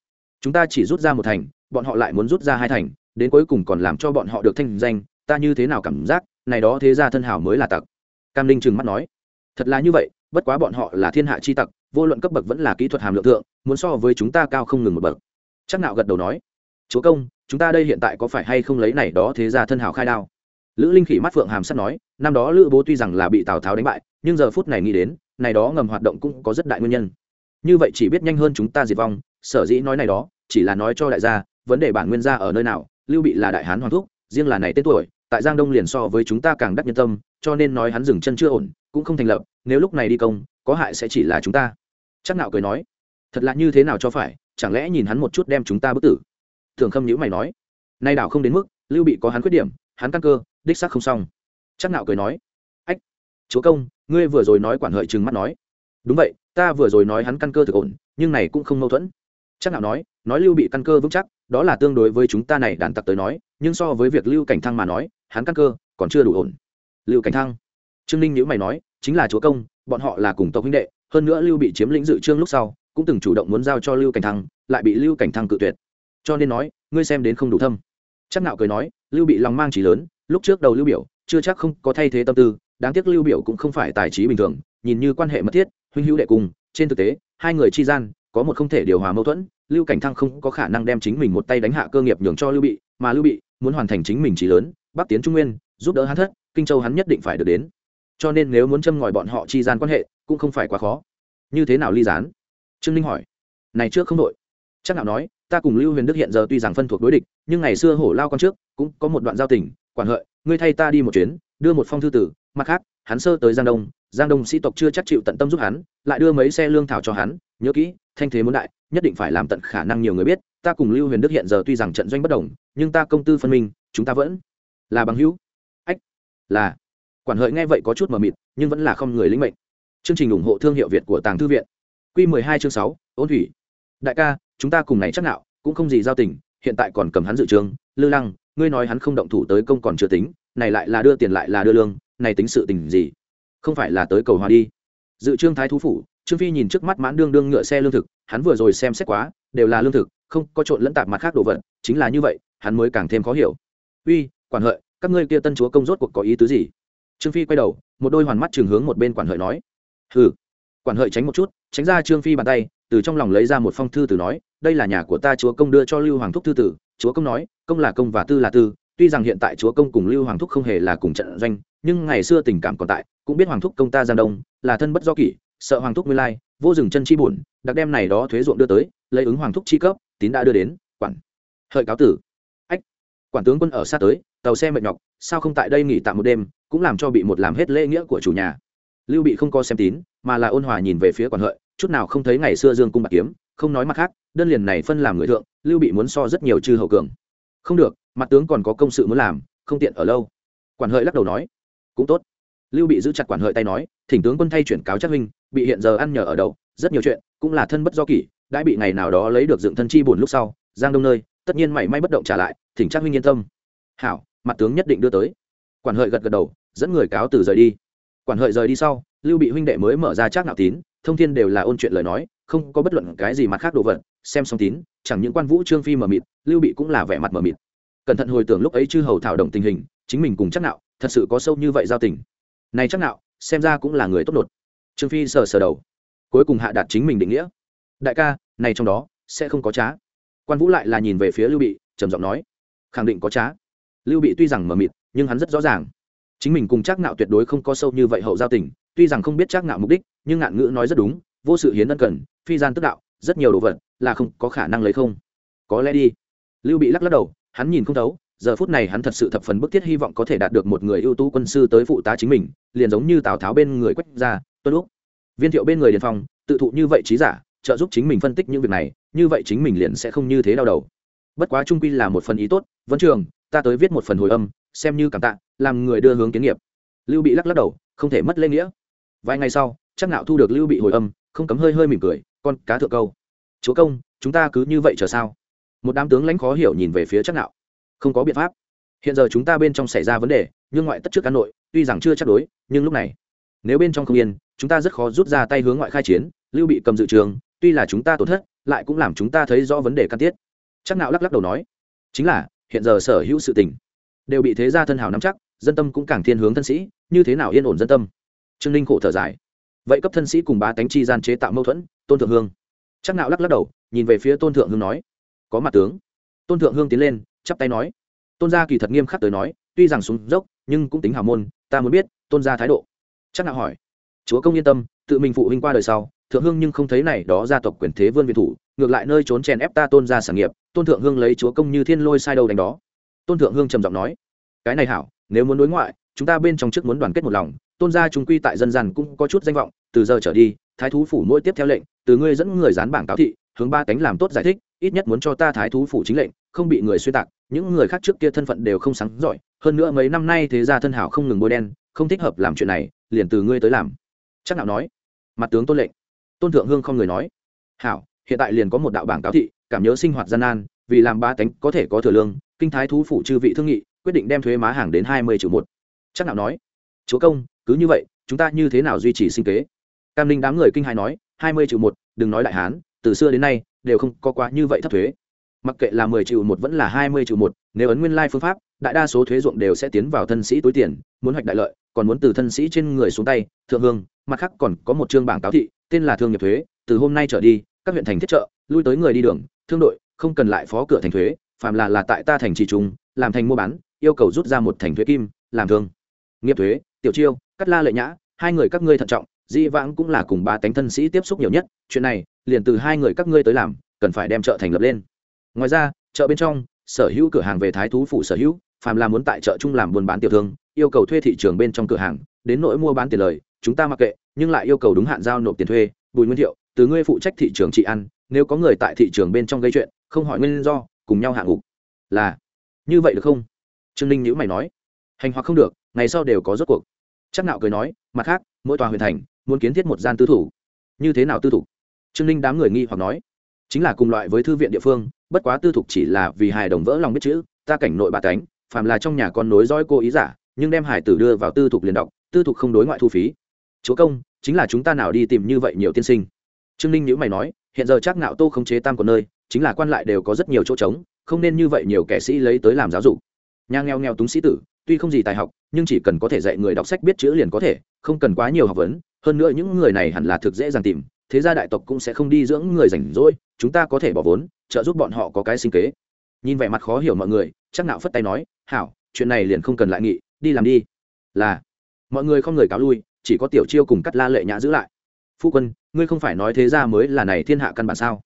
Chúng ta chỉ rút ra một thành, bọn họ lại muốn rút ra hai thành, đến cuối cùng còn làm cho bọn họ được thanh danh, ta như thế nào cảm giác, này đó thế ra thân hảo mới là tặc. Cam linh trừng mắt nói, thật là như vậy, bất quá bọn họ là thiên hạ chi tặc, vô luận cấp bậc vẫn là kỹ thuật hàm lượng thượng, muốn so với chúng ta cao không ngừng một bậc. Chắc nạo gật đầu nói, chúa công, chúng ta đây hiện tại có phải hay không lấy này đó thế ra thân hảo khai đao? Lữ linh khỉ mắt phượng hàm sắt nói, năm đó lữ bố tuy rằng là bị tào tháo đánh bại, nhưng giờ phút này nghĩ đến, này đó ngầm hoạt động cũng có rất đại nguyên nhân. Như vậy chỉ biết nhanh hơn chúng ta diệt vong, sở dĩ nói này đó, chỉ là nói cho đại gia, vấn đề bản nguyên gia ở nơi nào, lưu bị là đại hán hoàng thúc, riêng là này tên tuổi, tại giang đông liền so với chúng ta càng đắc nhân tâm, cho nên nói hắn dừng chân chưa ổn, cũng không thành lập, nếu lúc này đi công, có hại sẽ chỉ là chúng ta. Chắc nạo cười nói, thật là như thế nào cho phải, chẳng lẽ nhìn hắn một chút đem chúng ta bức tử? Thường khâm nhữ mày nói, nay đảo không đến mức, lưu bị có hắn khuyết điểm, hắn căn cơ đích xác không xong. Chắc nạo cười nói, ách, chúa công, ngươi vừa rồi nói quản hợi trừng mắt nói. Đúng vậy, ta vừa rồi nói hắn căn cơ thực ổn, nhưng này cũng không mâu thuẫn. Chắc nạo nói nói lưu bị căn cơ vững chắc, đó là tương đối với chúng ta này đàn tặc tới nói, nhưng so với việc lưu cảnh thăng mà nói, hắn căn cơ còn chưa đủ ổn. Lưu cảnh thăng, trương ninh nhữ mày nói, chính là chúa công, bọn họ là cùng tộc huynh đệ, hơn nữa lưu bị chiếm lĩnh dự trương lúc sau, cũng từng chủ động muốn giao cho lưu cảnh thăng, lại bị lưu cảnh thăng cự tuyệt. Cho nên nói, ngươi xem đến không đủ thâm. Chắc nạo cười nói, lưu bị lòng mang trí lớn lúc trước đầu lưu biểu, chưa chắc không có thay thế tâm tư, đáng tiếc lưu biểu cũng không phải tài trí bình thường, nhìn như quan hệ mật thiết, huynh hữu đệ cùng, trên thực tế, hai người chi gian, có một không thể điều hòa mâu thuẫn, lưu cảnh thăng không có khả năng đem chính mình một tay đánh hạ cơ nghiệp nhường cho lưu bị, mà lưu bị muốn hoàn thành chính mình trí lớn, bắc tiến trung nguyên, giúp đỡ hắn thất, kinh châu hắn nhất định phải được đến. Cho nên nếu muốn châm ngòi bọn họ chi gian quan hệ, cũng không phải quá khó. Như thế nào ly gián? Trương ninh hỏi. Này trước không đội chắc nào nói, ta cùng lưu huyền đức hiện giờ tuy rằng phân thuộc đối địch, nhưng ngày xưa hổ lao con trước, cũng có một đoạn giao tình quản hợi, ngươi thay ta đi một chuyến, đưa một phong thư tử, mặt khác, hắn sơ tới giang đông giang đông sĩ tộc chưa chắc chịu tận tâm giúp hắn, lại đưa mấy xe lương thảo cho hắn, nhớ kỹ, thanh thế muốn đại, nhất định phải làm tận khả năng nhiều người biết, ta cùng lưu huyền đức hiện giờ tuy rằng trận doanh bất đồng, nhưng ta công tư phân minh, chúng ta vẫn là bằng hữu. Ách, là. Quản hợi nghe vậy có chút mờ mịt, nhưng vẫn là không người lĩnh mệnh. Chương trình ủng hộ thương hiệu việt của tàng thư viện. Q mười hai chương sáu, ôn thủy. Đại ca, chúng ta cùng này chắc nạo cũng không gì giao tình, hiện tại còn cầm hắn dự trường lư lăng ngươi nói hắn không động thủ tới công còn chưa tính, này lại là đưa tiền lại là đưa lương, này tính sự tình gì? Không phải là tới cầu hòa đi. Dự trương thái thú phủ, trương phi nhìn trước mắt mãn đương đương ngựa xe lương thực, hắn vừa rồi xem xét quá, đều là lương thực, không có trộn lẫn tạp mặt khác đồ vật, chính là như vậy, hắn mới càng thêm khó hiểu. Uy, quản hợi, các ngươi kia tân chúa công rốt cuộc có ý tứ gì? Trương phi quay đầu, một đôi hoàn mắt trường hướng một bên quản hợi nói. Hừ. Quản hợi tránh một chút, tránh ra trương phi bàn tay từ trong lòng lấy ra một phong thư từ nói, đây là nhà của ta, chúa công đưa cho lưu hoàng thúc thư tử. Chúa công nói, công là công và tư là tư, tuy rằng hiện tại chúa công cùng lưu hoàng thúc không hề là cùng trận doanh, nhưng ngày xưa tình cảm còn tại, cũng biết hoàng thúc công ta giang đông, là thân bất do kỷ, sợ hoàng thúc nguyên lai, vô dừng chân chi buồn, đặc đem này đó thuế ruộng đưa tới, lấy ứng hoàng thúc chi cấp, tín đã đưa đến, quản. Hợi cáo tử. Ách, quản tướng quân ở xa tới, tàu xe mệt nhọc, sao không tại đây nghỉ tạm một đêm, cũng làm cho bị một làm hết lễ nghĩa của chủ nhà. Lưu bị không co xem tín, mà là ôn hòa nhìn về phía quản hợi chút nào không thấy ngày xưa dương cung bạc kiếm, không nói mặt khác, đơn liền này phân làm người thượng, lưu bị muốn so rất nhiều chư hậu cường. Không được, mặt tướng còn có công sự muốn làm, không tiện ở lâu. Quản hợi lắc đầu nói. Cũng tốt. Lưu bị giữ chặt quản hợi tay nói, thỉnh tướng quân thay chuyển cáo chắc huynh, bị hiện giờ ăn nhờ ở đậu rất nhiều chuyện, cũng là thân bất do kỷ, đã bị ngày nào đó lấy được dựng thân chi buồn lúc sau, giang đông nơi, tất nhiên mảy may bất động trả lại, thỉnh chắc huynh yên tâm. Hảo, mặt tướng nhất định đưa tới. Quản hợi gật gật đầu, dẫn người cáo từ rời đi. Quản hợi rời đi sau lưu bị huynh đệ mới mở ra chắc nạo tín, thông thiên đều là ôn chuyện lời nói, không có bất luận cái gì mặt khác đồ vật, xem xong tín, chẳng những quan vũ trương phi mờ mịt, lưu bị cũng là vẻ mặt mờ mịt. Cẩn thận hồi tưởng lúc ấy chư hầu thảo động tình hình, chính mình cùng chắc nạo, thật sự có sâu như vậy giao tình. Này chắc nạo, xem ra cũng là người tốt nột trương phi sờ sờ đầu. Cuối cùng hạ đạt chính mình định nghĩa. Đại ca, này trong đó, sẽ không có trá. Quan vũ lại là nhìn về phía lưu bị, trầm giọng nói. Khẳng định có trá. Lưu bị tuy rằng mờ mịt, nhưng hắn rất rõ ràng. Chính mình cùng chắc nạo tuyệt đối không có sâu như vậy hậu giao tình tuy rằng không biết chắc ngạo mục đích, nhưng ngạn ngữ nói rất đúng, vô sự hiến ân cần, phi gian tức đạo, rất nhiều đồ vật là không có khả năng lấy không. Có lẽ đi. Lưu bị lắc lắc đầu, hắn nhìn không thấu, giờ phút này hắn thật sự thập phần bức thiết hy vọng có thể đạt được một người ưu tú quân sư tới phụ tá chính mình, liền giống như tào tháo bên người quách ra tuân lúc viên thiệu bên người điền phong, tự thụ như vậy trí giả, trợ giúp chính mình phân tích những việc này, như vậy chính mình liền sẽ không như thế đau đầu. Bất quá trung quy là một phần ý tốt vẫn trường, ta tới viết một phần hồi âm, xem như cảm tạ, làm người đưa hướng kiến nghiệp. Lưu bị lắc lắc đầu, không thể mất lễ nghĩa vài ngày sau, chắc nạo thu được lưu bị hồi âm, không cấm hơi hơi mỉm cười, con cá thượng câu. Chúa công, chúng ta cứ như vậy chờ sao? Một đám tướng lãnh khó hiểu nhìn về phía chắc nạo không có biện pháp. Hiện giờ chúng ta bên trong xảy ra vấn đề, nhưng ngoại tất trước cán nội, tuy rằng chưa chắc đối, nhưng lúc này, nếu bên trong không yên, chúng ta rất khó rút ra tay hướng ngoại khai chiến, lưu bị cầm dự trường, tuy là chúng ta tổn thất, lại cũng làm chúng ta thấy rõ vấn đề căn tiết. Chắc nạo lắc lắc đầu nói, chính là, hiện giờ sở hữu sự tình đều bị thế gia thân hào nắm chắc, dân tâm cũng càng thiên hướng thân sĩ, như thế nào yên ổn dân tâm? Trương ninh khổ thở dài. Vậy cấp thân sĩ cùng ba tánh chi gian chế tạo mâu thuẫn, tôn thượng hương. Chắc nạo lắc lắc đầu, nhìn về phía tôn thượng hương nói, có mặt tướng. Tôn thượng hương tiến lên, chắp tay nói, tôn gia kỳ thật nghiêm khắc tới nói, tuy rằng xuống dốc, nhưng cũng tính hào môn, ta muốn biết, tôn gia thái độ. Chắc nạo hỏi, chúa công yên tâm, tự mình phụ huynh qua đời sau, thượng hương nhưng không thấy này đó gia tộc quyền thế vươn việt thủ, ngược lại nơi trốn chèn ép ta tôn gia sản nghiệp, tôn thượng hương lấy chúa công như thiên lôi sai đầu đánh đó. Tôn thượng hương trầm giọng nói, cái này hảo, nếu muốn đối ngoại, chúng ta bên trong trước muốn đoàn kết một lòng tôn gia chúng quy tại dân gian cũng có chút danh vọng, từ giờ trở đi, thái thú phủ mỗi tiếp theo lệnh, từ ngươi dẫn người dán bảng cáo thị, hướng ba cánh làm tốt giải thích, ít nhất muốn cho ta thái thú phủ chính lệnh, không bị người xuyên tạc, những người khác trước kia thân phận đều không sáng giỏi, hơn nữa mấy năm nay thế gia thân hảo không ngừng bôi đen, không thích hợp làm chuyện này, liền từ ngươi tới làm. Chắc nào nói. Mặt tướng tôn lệnh. Tôn thượng hương không người nói. Hảo, hiện tại liền có một đạo bảng cáo thị, cảm nhớ sinh hoạt gian nan, vì làm ba tánh có thể có thừa lương, kinh thái thú phủ chư vị thương nghị, quyết định đem thuế má hàng đến hai mươi triệu một. Chắc nào nói. Chúa công cứ như vậy, chúng ta như thế nào duy trì sinh kế? Cam Ninh đám người kinh hai nói, hai mươi triệu một, đừng nói đại hán, từ xưa đến nay, đều không có quá như vậy thấp thuế. Mặc kệ là mười triệu một vẫn là hai mươi triệu một, nếu ấn nguyên lai phương pháp, đại đa số thuế ruộng đều sẽ tiến vào thân sĩ túi tiền, muốn hoạch đại lợi, còn muốn từ thân sĩ trên người xuống tay, thượng hương, mặt khác còn có một chương bảng cáo thị, tên là thương nghiệp thuế, từ hôm nay trở đi, các huyện thành thiết trợ lui tới người đi đường, thương đội, không cần lại phó cửa thành thuế phạm là là tại ta thành trì trung làm thành mua bán, yêu cầu rút ra một thành thuế kim, làm thương. Nghiệp thuế, tiểu chiêu cắt la lệ nhã, hai người các ngươi thận trọng, di vãng cũng là cùng ba tánh thân sĩ tiếp xúc nhiều nhất, chuyện này, liền từ hai người các ngươi tới làm, cần phải đem chợ thành lập lên. Ngoài ra, chợ bên trong, sở hữu cửa hàng về thái thú phủ sở hữu, phàm là muốn tại chợ chung làm buôn bán tiểu thương, yêu cầu thuê thị trường bên trong cửa hàng, đến nỗi mua bán tiền lời, chúng ta mặc kệ, nhưng lại yêu cầu đúng hạn giao nộp tiền thuê. Bùi nguyên thiệu, từ ngươi phụ trách thị trường trị ăn, nếu có người tại thị trường bên trong gây chuyện, không hỏi nguyên do, cùng nhau hạ ngục. Là, như vậy được không? Trương ninh nhữ mày nói. Hành hoặc không được, ngày sau đều có rốt cuộc chắc nạo cười nói, mặt khác, mỗi tòa huyện thành muốn kiến thiết một gian tư thủ. Như thế nào tư thủ? Trương ninh đám người nghi hoặc nói. Chính là cùng loại với thư viện địa phương, bất quá tư thục chỉ là vì hài đồng vỡ lòng biết chữ, ta cảnh nội bà tánh, phàm là trong nhà con nối dõi cô ý giả, nhưng đem hải tử đưa vào tư thục liền đọc, tư thục không đối ngoại thu phí. Chúa công, chính là chúng ta nào đi tìm như vậy nhiều tiên sinh? Trương ninh nhữ mày nói, hiện giờ chắc nạo tô không chế tam của nơi, chính là quan lại đều có rất nhiều chỗ trống, không nên như vậy nhiều kẻ sĩ lấy tới làm giáo dục. Nhà nghèo nghèo túng sĩ tử tuy không gì tài học, nhưng chỉ cần có thể dạy người đọc sách biết chữ liền có thể, không cần quá nhiều học vấn. Hơn nữa những người này hẳn là thực dễ dàng tìm, thế gia đại tộc cũng sẽ không đi dưỡng người rảnh rỗi, chúng ta có thể bỏ vốn, trợ giúp bọn họ có cái sinh kế. Nhìn vẻ mặt khó hiểu mọi người, chắc nạo phất tay nói, hảo, chuyện này liền không cần lại nghị, đi làm đi. Là, mọi người không người cáo lui, chỉ có tiểu chiêu cùng cắt la lệ nhã giữ lại. Phu quân, ngươi không phải nói thế ra mới là này thiên hạ căn bản sao?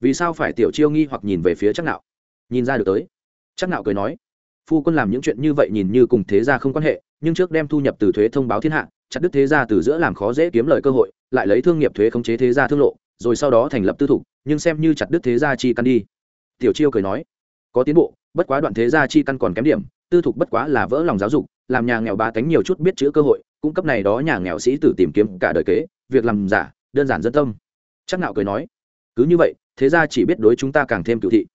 Vì sao phải tiểu chiêu nghi hoặc nhìn về phía chắc nạo? Nhìn ra được tới. Chắc nạo cười nói phu quân làm những chuyện như vậy nhìn như cùng thế gia không quan hệ, nhưng trước đem thu nhập từ thuế thông báo thiên hạ, chặt đứt thế gia từ giữa làm khó dễ kiếm lời cơ hội, lại lấy thương nghiệp thuế khống chế thế gia thương lộ, rồi sau đó thành lập tư thục nhưng xem như chặt đứt thế gia chi căn đi. Tiểu chiêu cười nói. Có tiến bộ, bất quá đoạn thế gia chi căn còn kém điểm, tư thục bất quá là vỡ lòng giáo dục, làm nhà nghèo ba tánh nhiều chút biết chữ cơ hội, cung cấp này đó nhà nghèo sĩ tử tìm kiếm cả đời kế, việc làm giả, đơn giản dân tâm. Chắc nạo cười nói. Cứ như vậy, thế gia chỉ biết đối chúng ta càng thêm cựu thị.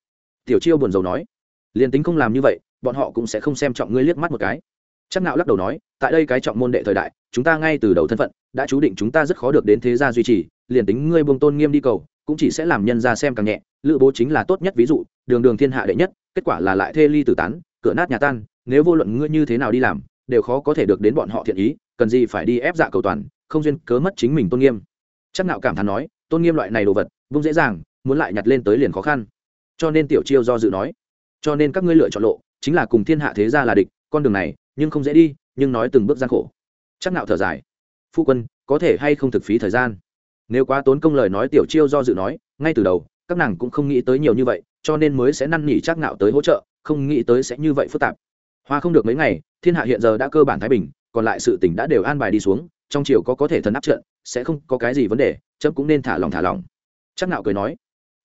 Tiểu chiêu buồn rầu nói. Liền tính không làm như vậy bọn họ cũng sẽ không xem trọng ngươi liếc mắt một cái. Chắc nạo lắc đầu nói, tại đây cái trọng môn đệ thời đại, chúng ta ngay từ đầu thân phận, đã chú định chúng ta rất khó được đến thế gia duy trì, liền tính ngươi buông tôn nghiêm đi cầu, cũng chỉ sẽ làm nhân ra xem càng nhẹ, lữ bố chính là tốt nhất ví dụ, đường đường thiên hạ đệ nhất, kết quả là lại thê ly tử tán, cửa nát nhà tan, nếu vô luận ngươi như thế nào đi làm, đều khó có thể được đến bọn họ thiện ý, cần gì phải đi ép dạ cầu toàn, không duyên cớ mất chính mình tôn nghiêm. Chắc nạo cảm thán nói, tôn nghiêm loại này đồ vật, vung dễ dàng, muốn lại nhặt lên tới liền khó khăn. Cho nên tiểu chiêu do dự nói, cho nên các ngươi lựa chọn lộ chính là cùng thiên hạ thế gia là địch, con đường này, nhưng không dễ đi, nhưng nói từng bước gian khổ. Chắc nạo thở dài. Phu quân, có thể hay không thực phí thời gian? Nếu quá tốn công lời nói tiểu chiêu do dự nói, ngay từ đầu, các nàng cũng không nghĩ tới nhiều như vậy, cho nên mới sẽ năn nỉ chắc nạo tới hỗ trợ, không nghĩ tới sẽ như vậy phức tạp. Hoa không được mấy ngày, thiên hạ hiện giờ đã cơ bản thái bình, còn lại sự tỉnh đã đều an bài đi xuống, trong triều có có thể thần áp trận, sẽ không có cái gì vấn đề, chấm cũng nên thả lòng thả lòng. Chắc nạo cười nói.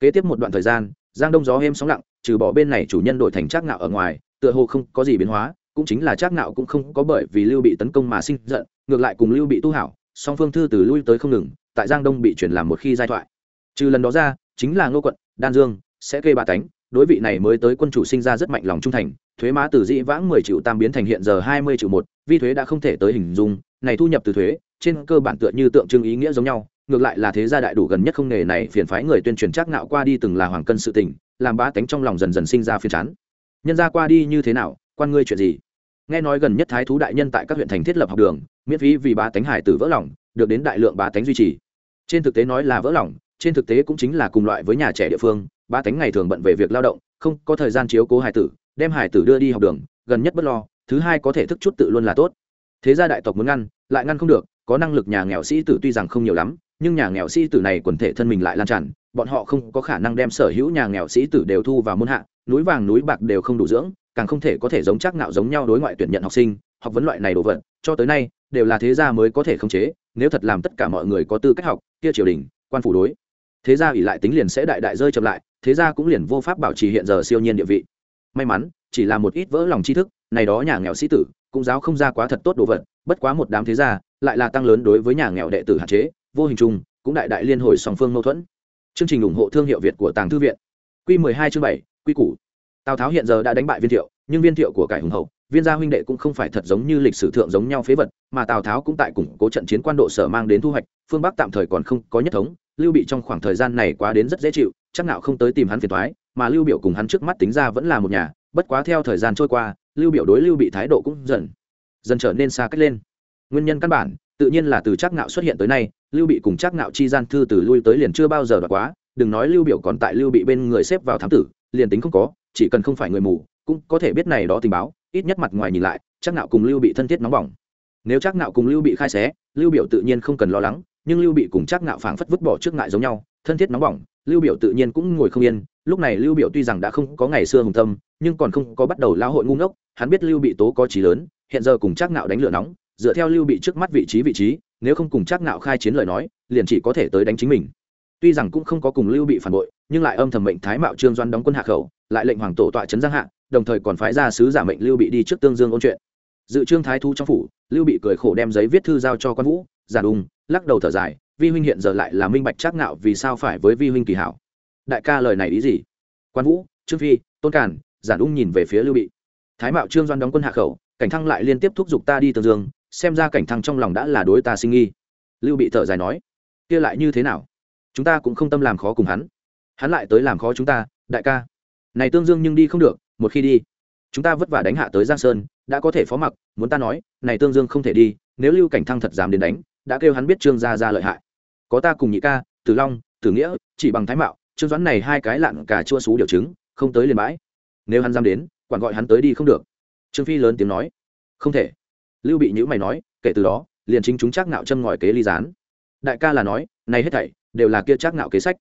Kế tiếp một đoạn thời gian, giang đông gió êm sóng lặng, trừ bỏ bên này chủ nhân đổi thành chắc nạo ở ngoài tựa hồ không có gì biến hóa, cũng chính là trác nạo cũng không có bởi vì lưu bị tấn công mà sinh giận, ngược lại cùng lưu bị tu hảo, song phương thư từ lui tới không ngừng, tại giang đông bị chuyển làm một khi giai thoại. Trừ lần đó ra, chính là ngô quận, đan dương, sẽ kê ba cánh, đối vị này mới tới quân chủ sinh ra rất mạnh lòng trung thành, thuế má từ dĩ vãng mười triệu tam biến thành hiện giờ hai mươi triệu một, vi thuế đã không thể tới hình dung, này thu nhập từ thuế, trên cơ bản tựa như tượng trưng ý nghĩa giống nhau, ngược lại là thế gia đại đủ gần nhất không nghề này phiền phái người tuyên truyền chắc nạo qua đi từng là hoàng cân sự tình, làm ba tánh trong lòng dần dần sinh ra phiền chán nhân gia qua đi như thế nào, quan ngươi chuyện gì? Nghe nói gần nhất thái thú đại nhân tại các huyện thành thiết lập học đường, miễn phí vì bá tánh hải tử vỡ lòng, được đến đại lượng bá tánh duy trì. Trên thực tế nói là vỡ lòng, trên thực tế cũng chính là cùng loại với nhà trẻ địa phương, bá tánh ngày thường bận về việc lao động, không có thời gian chiếu cố hải tử, đem hải tử đưa đi học đường, gần nhất bất lo, thứ hai có thể thức chút tự luôn là tốt. Thế gia đại tộc muốn ngăn, lại ngăn không được, có năng lực nhà nghèo sĩ tử tuy rằng không nhiều lắm, nhưng nhà nghèo sĩ tử này quần thể thân mình lại lan tràn, bọn họ không có khả năng đem sở hữu nhà nghèo sĩ tử đều thu vào môn hạ núi vàng núi bạc đều không đủ dưỡng càng không thể có thể giống chắc nạo giống nhau đối ngoại tuyển nhận học sinh học vấn loại này đồ vật cho tới nay đều là thế gia mới có thể khống chế nếu thật làm tất cả mọi người có tư cách học kia triều đình quan phủ đối. Thế gia ủy lại tính liền sẽ đại đại rơi chậm lại thế gia cũng liền vô pháp bảo trì hiện giờ siêu nhiên địa vị. May mắn chỉ là một ít vỡ lòng tri thức này đó nhà nghèo sĩ tử cũng giáo không ra quá thật tốt đồ vật bất quá một đám thế gia lại là tăng lớn đối với nhà nghèo đệ tử hạn chế vô hình chung cũng đại đại liên hồi song phương mâu thuẫn. Chương trình ủng hộ thương hiệu việt của tàng thư viện. Q 12 chương 7, quy củ. Tào tháo hiện giờ đã đánh bại viên thiệu, nhưng viên thiệu của cải hùng hậu, viên gia huynh đệ cũng không phải thật giống như lịch sử thượng giống nhau phế vật, mà tào tháo cũng tại củng cố trận chiến quan độ sở mang đến thu hoạch, phương bắc tạm thời còn không có nhất thống, lưu bị trong khoảng thời gian này quá đến rất dễ chịu, chắc nào không tới tìm hắn phiền thoái mà lưu biểu cùng hắn trước mắt tính ra vẫn là một nhà, bất quá theo thời gian trôi qua, lưu biểu đối lưu bị thái độ cũng dần dần trở nên xa cách lên. Nguyên nhân căn bản, tự nhiên là từ chắc nạo xuất hiện tới nay, lưu bị cùng chắc nạo chi gian thư từ lui tới liền chưa bao giờ đoạt quá, đừng nói lưu biểu còn tại lưu bị bên người xếp vào thám tử liền tính không có, chỉ cần không phải người mù, cũng có thể biết này đó tình báo, ít nhất mặt ngoài nhìn lại, chắc nạo cùng lưu bị thân thiết nóng bỏng. Nếu chắc nạo cùng lưu bị khai xé, lưu biểu tự nhiên không cần lo lắng, nhưng lưu bị cùng chắc nạo phảng phất vứt bỏ trước ngại giống nhau, thân thiết nóng bỏng, lưu biểu tự nhiên cũng ngồi không yên. Lúc này lưu biểu tuy rằng đã không có ngày xưa hùng tâm, nhưng còn không có bắt đầu lao hội ngu ngốc, hắn biết lưu bị tố có trí lớn, hiện giờ cùng chắc nạo đánh lửa nóng, dựa theo lưu bị trước mắt vị trí vị trí, nếu không cùng chắc nạo khai chiến lời nói, liền chỉ có thể tới đánh chính mình. Tuy rằng cũng không có cùng lưu bị phản bội nhưng lại âm thầm mệnh thái mạo trương doan đóng quân hạ khẩu, lại lệnh hoàng tổ tọa trấn giang hạ, đồng thời còn phái ra sứ giả mệnh lưu bị đi trước tương dương ôn chuyện. Dự trương thái thu trong phủ, lưu bị cười khổ đem giấy viết thư giao cho quan vũ giản ung lắc đầu thở dài, vi huynh hiện giờ lại là minh bạch chắc ngạo vì sao phải với vi huynh kỳ hảo. Đại ca lời này ý gì? Quan vũ, trương phi, tôn càn giản ung nhìn về phía lưu bị. Thái mạo trương doan đóng quân hạ khẩu, cảnh thăng lại liên tiếp thúc giục ta đi tương dương, xem ra cảnh thăng trong lòng đã là đối ta sinh nghi. Lưu bị thở dài nói, kia lại như thế nào? Chúng ta cũng không tâm làm khó cùng hắn hắn lại tới làm khó chúng ta, đại ca. Này tương dương nhưng đi không được, một khi đi, chúng ta vất vả đánh hạ tới giang sơn, đã có thể phó mặc, muốn ta nói, này tương dương không thể đi, nếu lưu cảnh thăng thật dám đến đánh, đã kêu hắn biết trương gia ra lợi hại. Có ta cùng nhị ca, tử long, tử nghĩa, chỉ bằng thái mạo, trương doãn này hai cái lặn cả chua xú điều chứng, không tới liền bãi. Nếu hắn dám đến, quản gọi hắn tới đi không được. Trương phi lớn tiếng nói. Không thể. Lưu bị nhữ mày nói, kể từ đó, liền chính chúng chắc nạo châm ngòi kế ly gián. Đại ca là nói, này hết thảy, đều là kia chắc nạo kế sách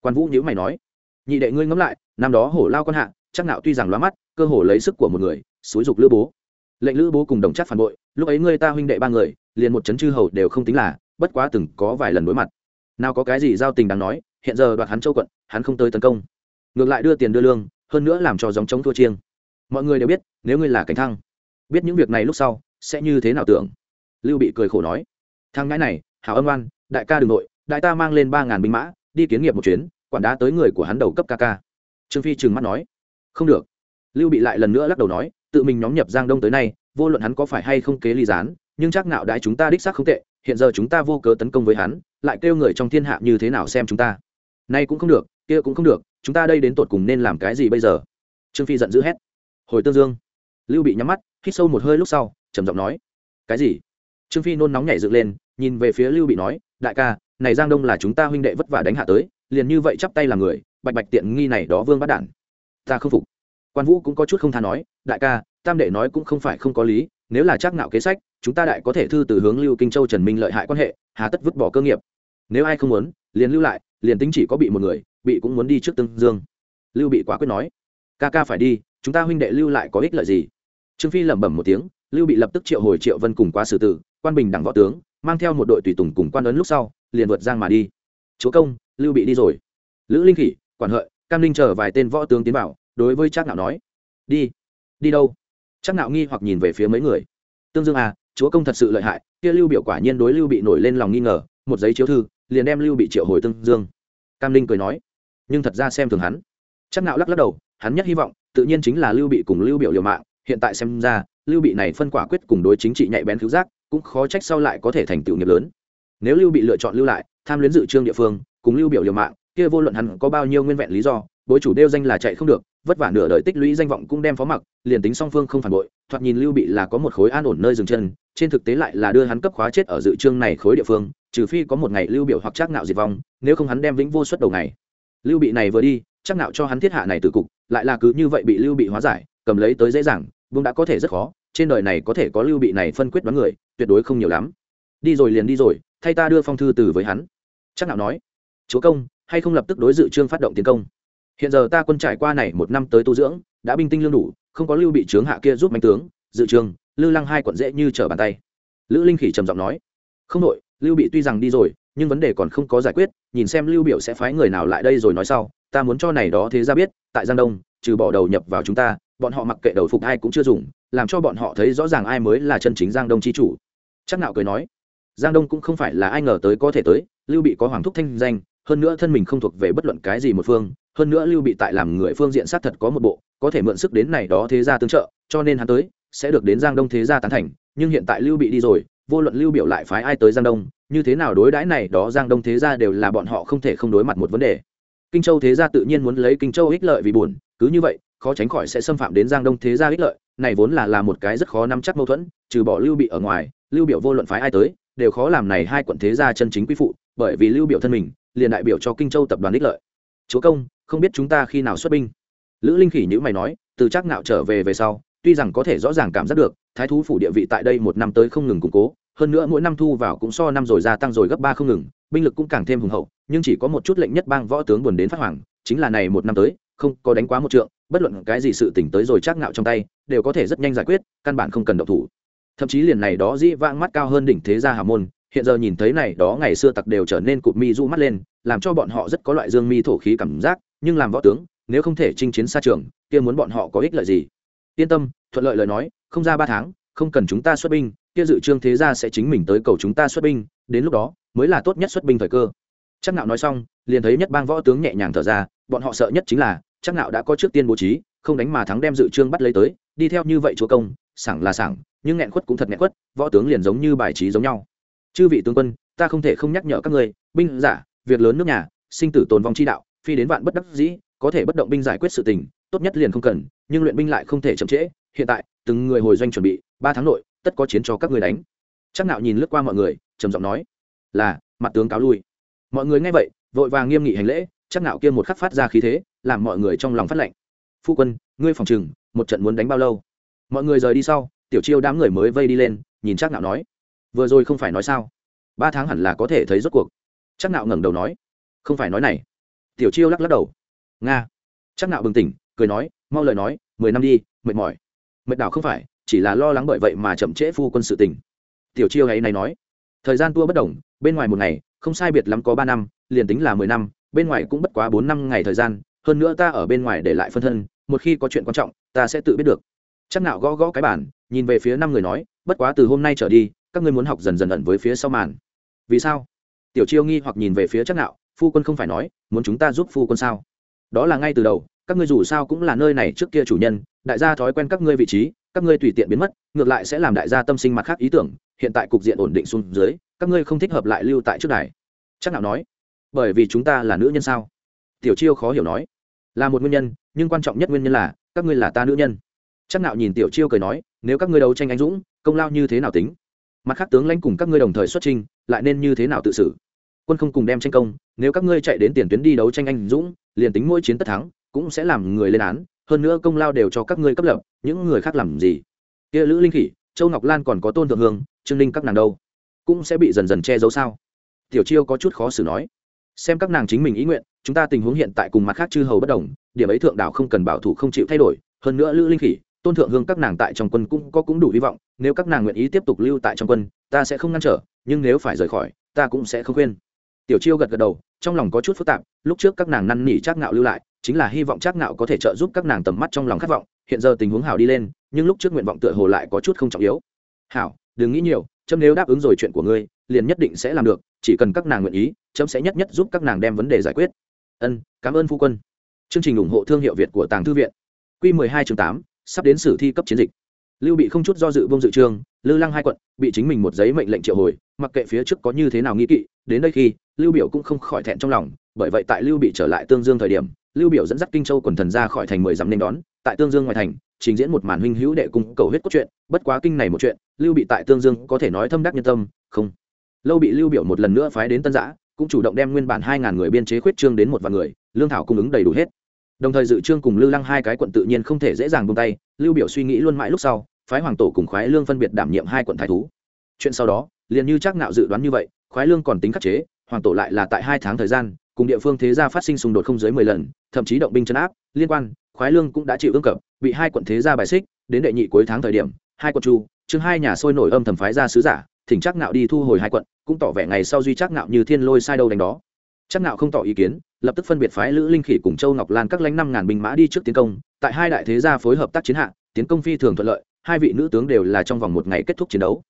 quan vũ nhữ mày nói, nhị đệ ngươi ngẫm lại, năm đó hổ lao con hạ, chắc nạo tuy rằng lóa mắt, cơ hồ lấy sức của một người, xúi dục lữ bố. Lệnh lữ bố cùng đồng chắc phản bội, lúc ấy ngươi ta huynh đệ ba người, liền một chấn chư hầu đều không tính là, bất quá từng có vài lần đối mặt. Nào có cái gì giao tình đáng nói, hiện giờ đoạt hắn châu quận, hắn không tới tấn công. Ngược lại đưa tiền đưa lương, hơn nữa làm cho dòng chống thua chiêng. Mọi người đều biết, nếu ngươi là cảnh thăng, biết những việc này lúc sau, sẽ như thế nào tưởng? Lưu bị cười khổ nói, thằng ngãi này, hảo âm oan, đại ca đ ừ n g nội, đại ta mang lên ba ngàn binh mã đi kiến nghiệp một chuyến, quản đá tới người của hắn đầu cấp ca ca. Trương phi trừng mắt nói, không được. Lưu bị lại lần nữa lắc đầu nói, tự mình nhóm nhập giang đông tới nay, vô luận hắn có phải hay không kế ly gián, nhưng chắc nạo đái chúng ta đích xác không tệ, hiện giờ chúng ta vô cớ tấn công với hắn, lại kêu người trong thiên hạ như thế nào xem chúng ta. Nay cũng không được, kia cũng không được, chúng ta đây đến tột cùng nên làm cái gì bây giờ? Trương phi giận dữ hét. Hồi tương dương. Lưu bị nhắm mắt, hít sâu một hơi lúc sau, trầm giọng nói, cái gì? Trương phi nôn nóng nhảy dựng lên, nhìn về phía lưu bị nói, đại ca này giang đông là chúng ta huynh đệ vất vả đánh hạ tới, liền như vậy chắp tay làm người, bạch bạch tiện nghi này đó vương bắt đản. Ta không phục. Quan vũ cũng có chút không tha nói, đại ca, tam đệ nói cũng không phải không có lý, nếu là chắc nạo kế sách, chúng ta đại có thể thư từ hướng lưu kinh châu trần minh lợi hại quan hệ, hà tất vứt bỏ cơ nghiệp. Nếu ai không muốn, liền lưu lại, liền tính chỉ có bị một người, bị cũng muốn đi trước tương dương. Lưu bị quá quyết nói, ca ca phải đi, chúng ta huynh đệ lưu lại có ích lợi gì? Trương phi lẩm bẩm một tiếng, lưu bị lập tức triệu hồi triệu vân cùng qua xử tử, quan bình đẳng võ tướng, mang theo một đội tùy tùng cùng quan ấn lúc sau liền vượt giang mà đi. Chúa công, lưu bị đi rồi. Lữ linh khỉ, quản hợi, cam linh chờ vài tên võ tướng tiến vào, đối với trác nạo nói, đi đi đâu? Trác nạo nghi hoặc nhìn về phía mấy người. Tương dương à chúa công thật sự lợi hại. Kia lưu biểu quả nhiên đối lưu bị nổi lên lòng nghi ngờ, một giấy chiếu thư, liền đem lưu bị triệu hồi tương dương. Cam linh cười nói, nhưng thật ra xem thường hắn. Trác nạo lắc lắc đầu, hắn nhất hy vọng, tự nhiên chính là lưu bị cùng lưu biểu liều mạng, hiện tại xem ra, lưu bị này phân quả quyết cùng đối chính trị nhạy bén cứu giác, cũng khó trách sau lại có thể thành tựu nghiệp lớn nếu lưu bị lựa chọn lưu lại, tham luyến dự trương địa phương, cùng lưu biểu liều mạng, kia vô luận hắn có bao nhiêu nguyên vẹn lý do, bối chủ đeo danh là chạy không được, vất vả nửa đời tích lũy danh vọng cũng đem phó mặc, liền tính song phương không phản bội, thoạt nhìn lưu bị là có một khối an ổn nơi dừng chân, trên thực tế lại là đưa hắn cấp khóa chết ở dự trương này khối địa phương, trừ phi có một ngày lưu biểu hoặc chắc nạo diệt vong, nếu không hắn đem vĩnh vô suất đầu ngày. Lưu bị này vừa đi chắc nạo cho hắn thiết hạ này từ cục, lại là cứ như vậy bị lưu bị hóa giải, cầm lấy tới dễ dàng vương đã có thể rất khó, trên đời này có thể có lưu bị này phân quyết đoán người, tuyệt đối không nhiều lắm. Đi rồi liền đi rồi thay ta đưa phong thư từ với hắn. Chắc nào nói, chúa công, hay không lập tức đối dự trương phát động tiến công? Hiện giờ ta quân trải qua này một năm tới tu dưỡng, đã binh tinh lương đủ, không có lưu bị trướng hạ kia giúp mạnh tướng, dự trương, lư lăng hai quận dễ như trở bàn tay. Lữ linh khỉ trầm giọng nói, không đội, lưu bị tuy rằng đi rồi, nhưng vấn đề còn không có giải quyết, nhìn xem lưu biểu sẽ phái người nào lại đây rồi nói sau, ta muốn cho này đó thế ra biết, tại giang đông, trừ bỏ đầu nhập vào chúng ta, bọn họ mặc kệ đầu phục ai cũng chưa dùng, làm cho bọn họ thấy rõ ràng ai mới là chân chính giang đông chi chủ. Chắc nạo cười nói giang đông cũng không phải là ai ngờ tới có thể tới, lưu bị có hoàng thúc thanh danh, hơn nữa thân mình không thuộc về bất luận cái gì một phương, hơn nữa lưu bị tại làm người phương diện sát thật có một bộ, có thể mượn sức đến này đó thế gia tương trợ, cho nên hắn tới, sẽ được đến giang đông thế gia tán thành, nhưng hiện tại lưu bị đi rồi, vô luận lưu biểu lại phái ai tới giang đông, như thế nào đối đãi này đó giang đông thế gia đều là bọn họ không thể không đối mặt một vấn đề. Kinh châu thế gia tự nhiên muốn lấy kinh châu ích lợi vì buồn, cứ như vậy, khó tránh khỏi sẽ xâm phạm đến giang đông thế gia ích lợi, này vốn là là một cái rất khó nắm chắc mâu thuẫn, trừ bỏ lưu bị ở ngoài, lưu biểu vô luận phái ai tới đều khó làm này hai quận thế gia chân chính quy phụ, bởi vì lưu biểu thân mình, liền đại biểu cho kinh châu tập đoàn ích lợi. Chúa công, không biết chúng ta khi nào xuất binh? Lữ linh khỉ nhữ mày nói, từ chắc nạo trở về về sau, tuy rằng có thể rõ ràng cảm giác được, thái thú phủ địa vị tại đây một năm tới không ngừng củng cố, hơn nữa mỗi năm thu vào cũng so năm rồi gia tăng rồi gấp ba không ngừng, binh lực cũng càng thêm hùng hậu, nhưng chỉ có một chút lệnh nhất bang võ tướng buồn đến phát hoàng chính là này một năm tới, không có đánh quá một trượng, bất luận cái gì sự tỉnh tới rồi chắc ngạo trong tay, đều có thể rất nhanh giải quyết, căn bản không cần động thủ thậm chí liền này đó dĩ vãng mắt cao hơn đỉnh thế gia hà môn, hiện giờ nhìn thấy này đó ngày xưa tặc đều trở nên cụt mi du mắt lên, làm cho bọn họ rất có loại dương mi thổ khí cảm giác, nhưng làm võ tướng, nếu không thể chinh chiến xa trường, kia muốn bọn họ có ích lợi gì? Yên tâm, thuận lợi lời nói, không ra ba tháng, không cần chúng ta xuất binh, kia dự trương thế gia sẽ chính mình tới cầu chúng ta xuất binh, đến lúc đó, mới là tốt nhất xuất binh thời cơ. Chắc nạo nói xong, liền thấy nhất bang võ tướng nhẹ nhàng thở ra, bọn họ sợ nhất chính là, chắc nạo đã có trước tiên bố trí, không đánh mà thắng đem dự trương bắt lấy tới đi theo như vậy chúa công, sảng là sảng, nhưng nghẹn khuất cũng thật nghẹn khuất, võ tướng liền giống như bài trí giống nhau. Chư vị tướng quân, ta không thể không nhắc nhở các người binh giả, việc lớn nước nhà, sinh tử tồn vong chi đạo, phi đến vạn bất đắc dĩ, có thể bất động binh giải quyết sự tình, tốt nhất liền không cần, nhưng luyện binh lại không thể chậm trễ. Hiện tại, từng người hồi doanh chuẩn bị, ba tháng nội, tất có chiến cho các người đánh. Chắc nạo nhìn lướt qua mọi người, trầm giọng nói, là, mặt tướng cáo lui. Mọi người nghe vậy, vội vàng nghiêm nghị hành lễ, chắc nạo kia một khắc phát ra khí thế, làm mọi người trong lòng phát lệnh. Phu quân ngươi phòng trừng một trận muốn đánh bao lâu? Mọi người rời đi sau, tiểu chiêu đám người mới vây đi lên, nhìn chắc nạo nói. Vừa rồi không phải nói sao? Ba tháng hẳn là có thể thấy rốt cuộc. Chắc nạo ngẩng đầu nói. Không phải nói này. Tiểu chiêu lắc lắc đầu. Nga. Chắc nạo bừng tỉnh, cười nói, mau lời nói, mười năm đi, mệt mỏi. Mệt đảo không phải, chỉ là lo lắng bởi vậy mà chậm trễ phu quân sự tình. Tiểu chiêu ấy này nói. Thời gian tua bất đồng bên ngoài một ngày, không sai biệt lắm có ba năm, liền tính là mười năm, bên ngoài cũng bất quá bốn năm ngày thời gian, hơn nữa ta ở bên ngoài để lại phân thân một khi có chuyện quan trọng, ta sẽ tự biết được. Chắc nạo gõ gõ cái bản nhìn về phía năm người nói, bất quá từ hôm nay trở đi, các ngươi muốn học dần dần ẩn với phía sau màn. Vì sao? Tiểu chiêu nghi hoặc nhìn về phía chắc nạo phu quân không phải nói, muốn chúng ta giúp phu quân sao? Đó là ngay từ đầu, các ngươi dù sao cũng là nơi này trước kia chủ nhân, đại gia thói quen các ngươi vị trí, các ngươi tùy tiện biến mất, ngược lại sẽ làm đại gia tâm sinh mặt khác ý tưởng, hiện tại cục diện ổn định xuống dưới, các ngươi không thích hợp lại lưu tại trước đài. Chắc nào nói, bởi vì chúng ta là nữ nhân sao? Tiểu chiêu khó hiểu nói là một nguyên nhân, nhưng quan trọng nhất nguyên nhân là, các ngươi là ta nữ nhân. Chắc Nạo nhìn tiểu chiêu cười nói, nếu các ngươi đấu tranh anh dũng, công lao như thế nào tính? Mặt khác tướng lãnh cùng các ngươi đồng thời xuất trình lại nên như thế nào tự xử? Quân không cùng đem tranh công, nếu các ngươi chạy đến tiền tuyến đi đấu tranh anh dũng, liền tính mỗi chiến tất thắng, cũng sẽ làm người lên án, hơn nữa công lao đều cho các ngươi cấp lập, những người khác làm gì? Kia lữ linh khỉ, châu ngọc lan còn có tôn thượng hương, trương ninh các nàng đâu? Cũng sẽ bị dần dần che giấu sao? Tiểu chiêu có chút khó xử nói xem các nàng chính mình ý nguyện, chúng ta tình huống hiện tại cùng mặt khác chư hầu bất đồng, điểm ấy thượng đảo không cần bảo thủ không chịu thay đổi, hơn nữa lữ linh khỉ, tôn thượng hương các nàng tại trong quân cũng có cũng đủ hy vọng, nếu các nàng nguyện ý tiếp tục lưu tại trong quân, ta sẽ không ngăn trở, nhưng nếu phải rời khỏi, ta cũng sẽ không khuyên. Tiểu chiêu gật gật đầu, trong lòng có chút phức tạp, lúc trước các nàng năn nỉ trác ngạo lưu lại, chính là hy vọng trác ngạo có thể trợ giúp các nàng tầm mắt trong lòng khát vọng, hiện giờ tình huống hảo đi lên, nhưng lúc trước nguyện vọng tựa hồ lại có chút không trọng yếu. Hảo, đừng nghĩ nhiều, chấm nếu đáp ứng rồi chuyện của ngươi, liền nhất định sẽ làm được chỉ cần các nàng nguyện ý chấm sẽ nhất nhất giúp các nàng đem vấn đề giải quyết. Ân cảm ơn phu quân. Chương trình ủng hộ thương hiệu việt của tàng thư viện. Q 12 chương 8, sắp đến sử thi cấp chiến dịch. Lưu bị không chút do dự vông dự trương lư lăng hai quận bị chính mình một giấy mệnh lệnh triệu hồi mặc kệ phía trước có như thế nào nghi kỵ đến đây khi lưu biểu cũng không khỏi thẹn trong lòng bởi vậy tại lưu bị trở lại tương dương thời điểm lưu biểu dẫn dắt kinh châu quần thần ra khỏi thành mười dặm nên đón tại tương dương ngoài thành trình diễn một màn huynh hữu đệ cung cầu huyết cốt truyện bất quá kinh này một chuyện lưu bị tại tương dương có thể nói thâm đắc nhân tâm không lâu bị lưu biểu một lần nữa phái đến tân giã, cũng chủ động đem nguyên bản hai ngàn người biên chế khuyết trương đến một vạn người, lương thảo cung ứng đầy đủ hết. Đồng thời dự trương cùng lưu lăng hai cái quận tự nhiên không thể dễ dàng buông tay, lưu biểu suy nghĩ luôn mãi lúc sau, phái hoàng tổ cùng khoái lương phân biệt đảm nhiệm hai quận thái thú. Chuyện sau đó, liền như chắc nạo dự đoán như vậy, khoái lương còn tính khắc chế, hoàng tổ lại là tại hai tháng thời gian, cùng địa phương thế gia phát sinh xung đột không dưới mười lần, thậm chí động binh chấn áp, liên quan, khoái lương cũng đã chịu ương cập, bị hai quận thế gia bài xích, đến đệ nhị cuối tháng thời điểm, hai quận chu chương hai nhà sôi nổi âm thầm phái ra sứ giả thỉnh chắc nạo đi thu hồi hai quận, cũng tỏ vẻ ngày sau duy chắc nạo như thiên lôi sai đâu đánh đó. Chắc nạo không tỏ ý kiến, lập tức phân biệt phái lữ linh khỉ cùng châu ngọc lan các lãnh năm ngàn binh mã đi trước tiến công. Tại hai đại thế gia phối hợp tác chiến hạ, tiến công phi thường thuận lợi, hai vị nữ tướng đều là trong vòng một ngày kết thúc chiến đấu.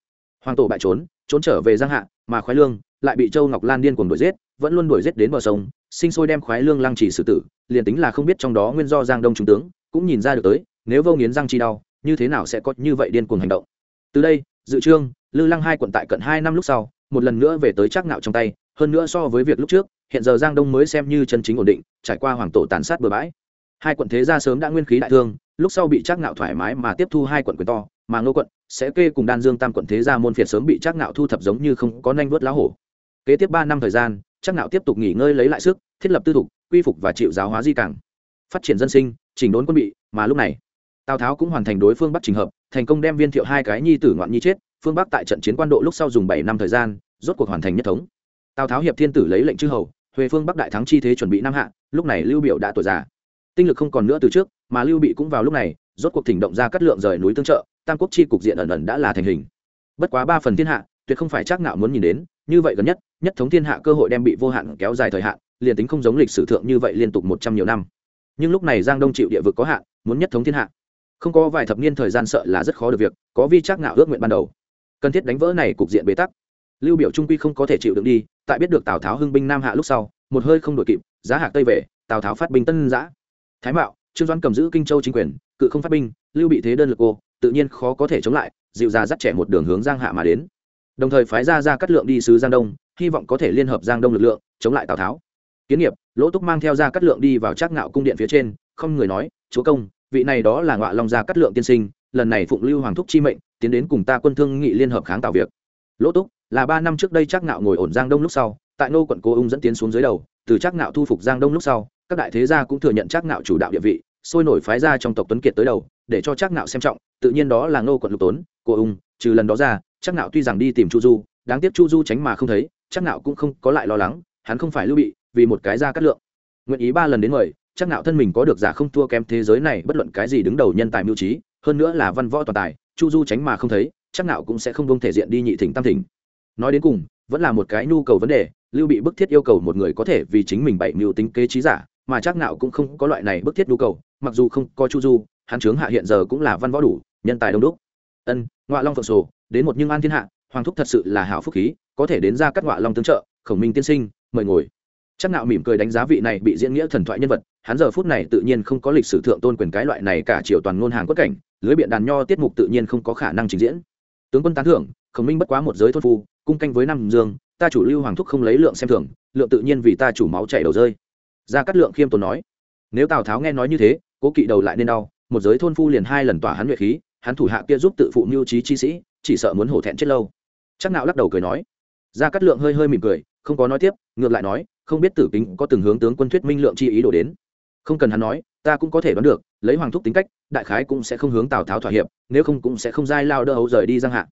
Hoàng tổ bại trốn trốn trở về giang hạ, mà khoái lương lại bị châu ngọc lan điên cuồng đuổi giết, vẫn luôn đuổi giết đến bờ sông, sinh sôi đem khoái lương lăng trì xử tử, liền tính là không biết trong đó nguyên do giang đông trung tướng, cũng nhìn ra được tới, nếu vô nghiến răng chi đau, như thế nào sẽ có như vậy điên cuồng hành động. Từ đây, dự trương lư lăng hai quận tại cận hai năm lúc sau, một lần nữa về tới trác ngạo trong tay, hơn nữa so với việc lúc trước, hiện giờ giang đông mới xem như chân chính ổn định, trải qua hoàng tổ tàn sát bừa bãi. Hai quận thế gia sớm đã nguyên khí đại thương, lúc sau bị trác ngạo thoải mái mà tiếp thu hai quận quyền to, mà ngô quận, sẽ kê cùng đan dương tam quận thế gia môn phiệt sớm bị trác ngạo thu thập giống như không có nanh vớt lá hổ. Kế tiếp ba năm thời gian, trác ngạo tiếp tục nghỉ ngơi lấy lại sức, thiết lập tư thục, quy phục và chịu giáo hóa di cảng phát triển dân sinh, chỉnh đốn quân bị, mà lúc này, tào tháo cũng hoàn thành đối phương bắt trình hợp thành công đem viên thiệu hai cái nhi tử ngoạn nhi chết, phương bắc tại trận chiến quan độ lúc sau dùng bảy năm thời gian, rốt cuộc hoàn thành nhất thống. Tào tháo hiệp thiên tử lấy lệnh chư hầu huệ phương bắc đại thắng chi thế chuẩn bị năm hạ, lúc này lưu biểu đã tuổi già. Tinh lực không còn nữa từ trước, mà lưu bị cũng vào lúc này, rốt cuộc thỉnh động ra cắt lượng rời núi tương trợ, tam quốc chi cục diện ẩn ẩn đã là thành hình. Bất quá ba phần thiên hạ, tuyệt không phải chắc nạo muốn nhìn đến, như vậy gần nhất nhất thống thiên hạ cơ hội đem bị vô hạn kéo dài thời hạn, liền tính không giống lịch sử thượng như vậy liên tục một trăm nhiều năm. Nhưng lúc này giang đông chịu địa vực có hạn, muốn nhất thống thiên hạ không có vài thập niên thời gian sợ là rất khó được việc, có vi chắc ngạo ước nguyện ban đầu. Cần thiết đánh vỡ này cục diện bế tắc. Lưu biểu trung quy không có thể chịu đựng đi, tại biết được tào tháo hưng binh nam hạ lúc sau, một hơi không đổi kịp, giá hạc tây về, tào tháo phát binh tân giã. Thái mạo, trương doãn cầm giữ kinh châu chính quyền, cự không phát binh, lưu bị thế đơn lực cô tự nhiên khó có thể chống lại, dịu ra dắt trẻ một đường hướng giang hạ mà đến. Đồng thời phái ra ra cắt lượng đi sứ giang đông, hy vọng có thể liên hợp giang đông lực lượng, chống lại tào tháo. Kiến nghiệp, lỗ túc mang theo ra cắt lượng đi vào trác ngạo cung điện phía trên, không người nói, chúa công vị này đó là ngọa long gia cát lượng tiên sinh, lần này phụng lưu hoàng thúc chi mệnh, tiến đến cùng ta quân thương nghị liên hợp kháng tạo việc. Lỗ túc, là ba năm trước đây trác ngạo ngồi ổn giang đông lúc sau, tại nô quận cô ung dẫn tiến xuống dưới đầu, từ trác ngạo thu phục giang đông lúc sau, các đại thế gia cũng thừa nhận trác ngạo chủ đạo địa vị, sôi nổi phái ra trong tộc tuấn kiệt tới đầu, để cho trác ngạo xem trọng, tự nhiên đó là nô quận lục tốn cô ung, trừ lần đó ra chắc nạo tuy rằng đi tìm chu du, đáng tiếc chu du tránh mà không thấy chắc nạo cũng không có lại lo lắng, hắn không phải lưu bị, vì một cái ra cát lượng. Nguyện ý ba lần đến mời chắc nạo thân mình có được giả không thua kém thế giới này, bất luận cái gì đứng đầu nhân tài mưu trí, hơn nữa là văn võ toàn tài, chu du tránh mà không thấy, chắc nạo cũng sẽ không bông thể diện đi nhị thỉnh tam thỉnh. Nói đến cùng, vẫn là một cái nhu cầu vấn đề, lưu bị bức thiết yêu cầu một người có thể vì chính mình bảy mưu tính kế trí giả, mà chắc nạo cũng không có loại này bức thiết nhu cầu, mặc dù không có chu du, hắn chướng hạ hiện giờ cũng là văn võ đủ, nhân tài đông đúc. Ân ngoại long phượng sổ, đến một nhưng an thiên hạ, hoàng thúc thật sự là hảo phúc khí, có thể đến ra các ngoại long tương trợ, khổng minh tiên sinh, mời ngồi chắc nạo mỉm cười đánh giá vị này bị diễn nghĩa thần thoại nhân vật, hắn giờ phút này tự nhiên không có lịch sử thượng tôn quyền cái loại này cả triều toàn ngôn hàng quất cảnh, lưới biện đàn nho tiết mục tự nhiên không có khả năng trình diễn. Tướng quân tán thưởng, khổng minh bất quá một giới thôn phu, cung canh với năm dương, ta chủ lưu hoàng thúc không lấy lượng xem thường, lượng tự nhiên vì ta chủ máu chảy đầu rơi. Ra cắt lượng khiêm tốn nói, nếu tào tháo nghe nói như thế, cố kỵ đầu lại nên đau, một giới thôn phu liền hai lần tỏa hắn nhuệ khí, hắn thủ hạ kia giúp tự phụ mưu trí chi sĩ, chỉ sợ muốn hổ thẹn chết lâu. Chắc nạo lắc đầu cười nói ra cắt lượng hơi hơi mỉm cười không có nói tiếp, ngược lại nói, không biết tử kính có từng hướng tướng quân thuyết minh lượng chi ý đồ đến. Không cần hắn nói, ta cũng có thể đoán được, lấy hoàng thúc tính cách, đại khái cũng sẽ không hướng tào tháo thỏa hiệp, nếu không cũng sẽ không dai lao đỡ hấu rời đi giang hạ.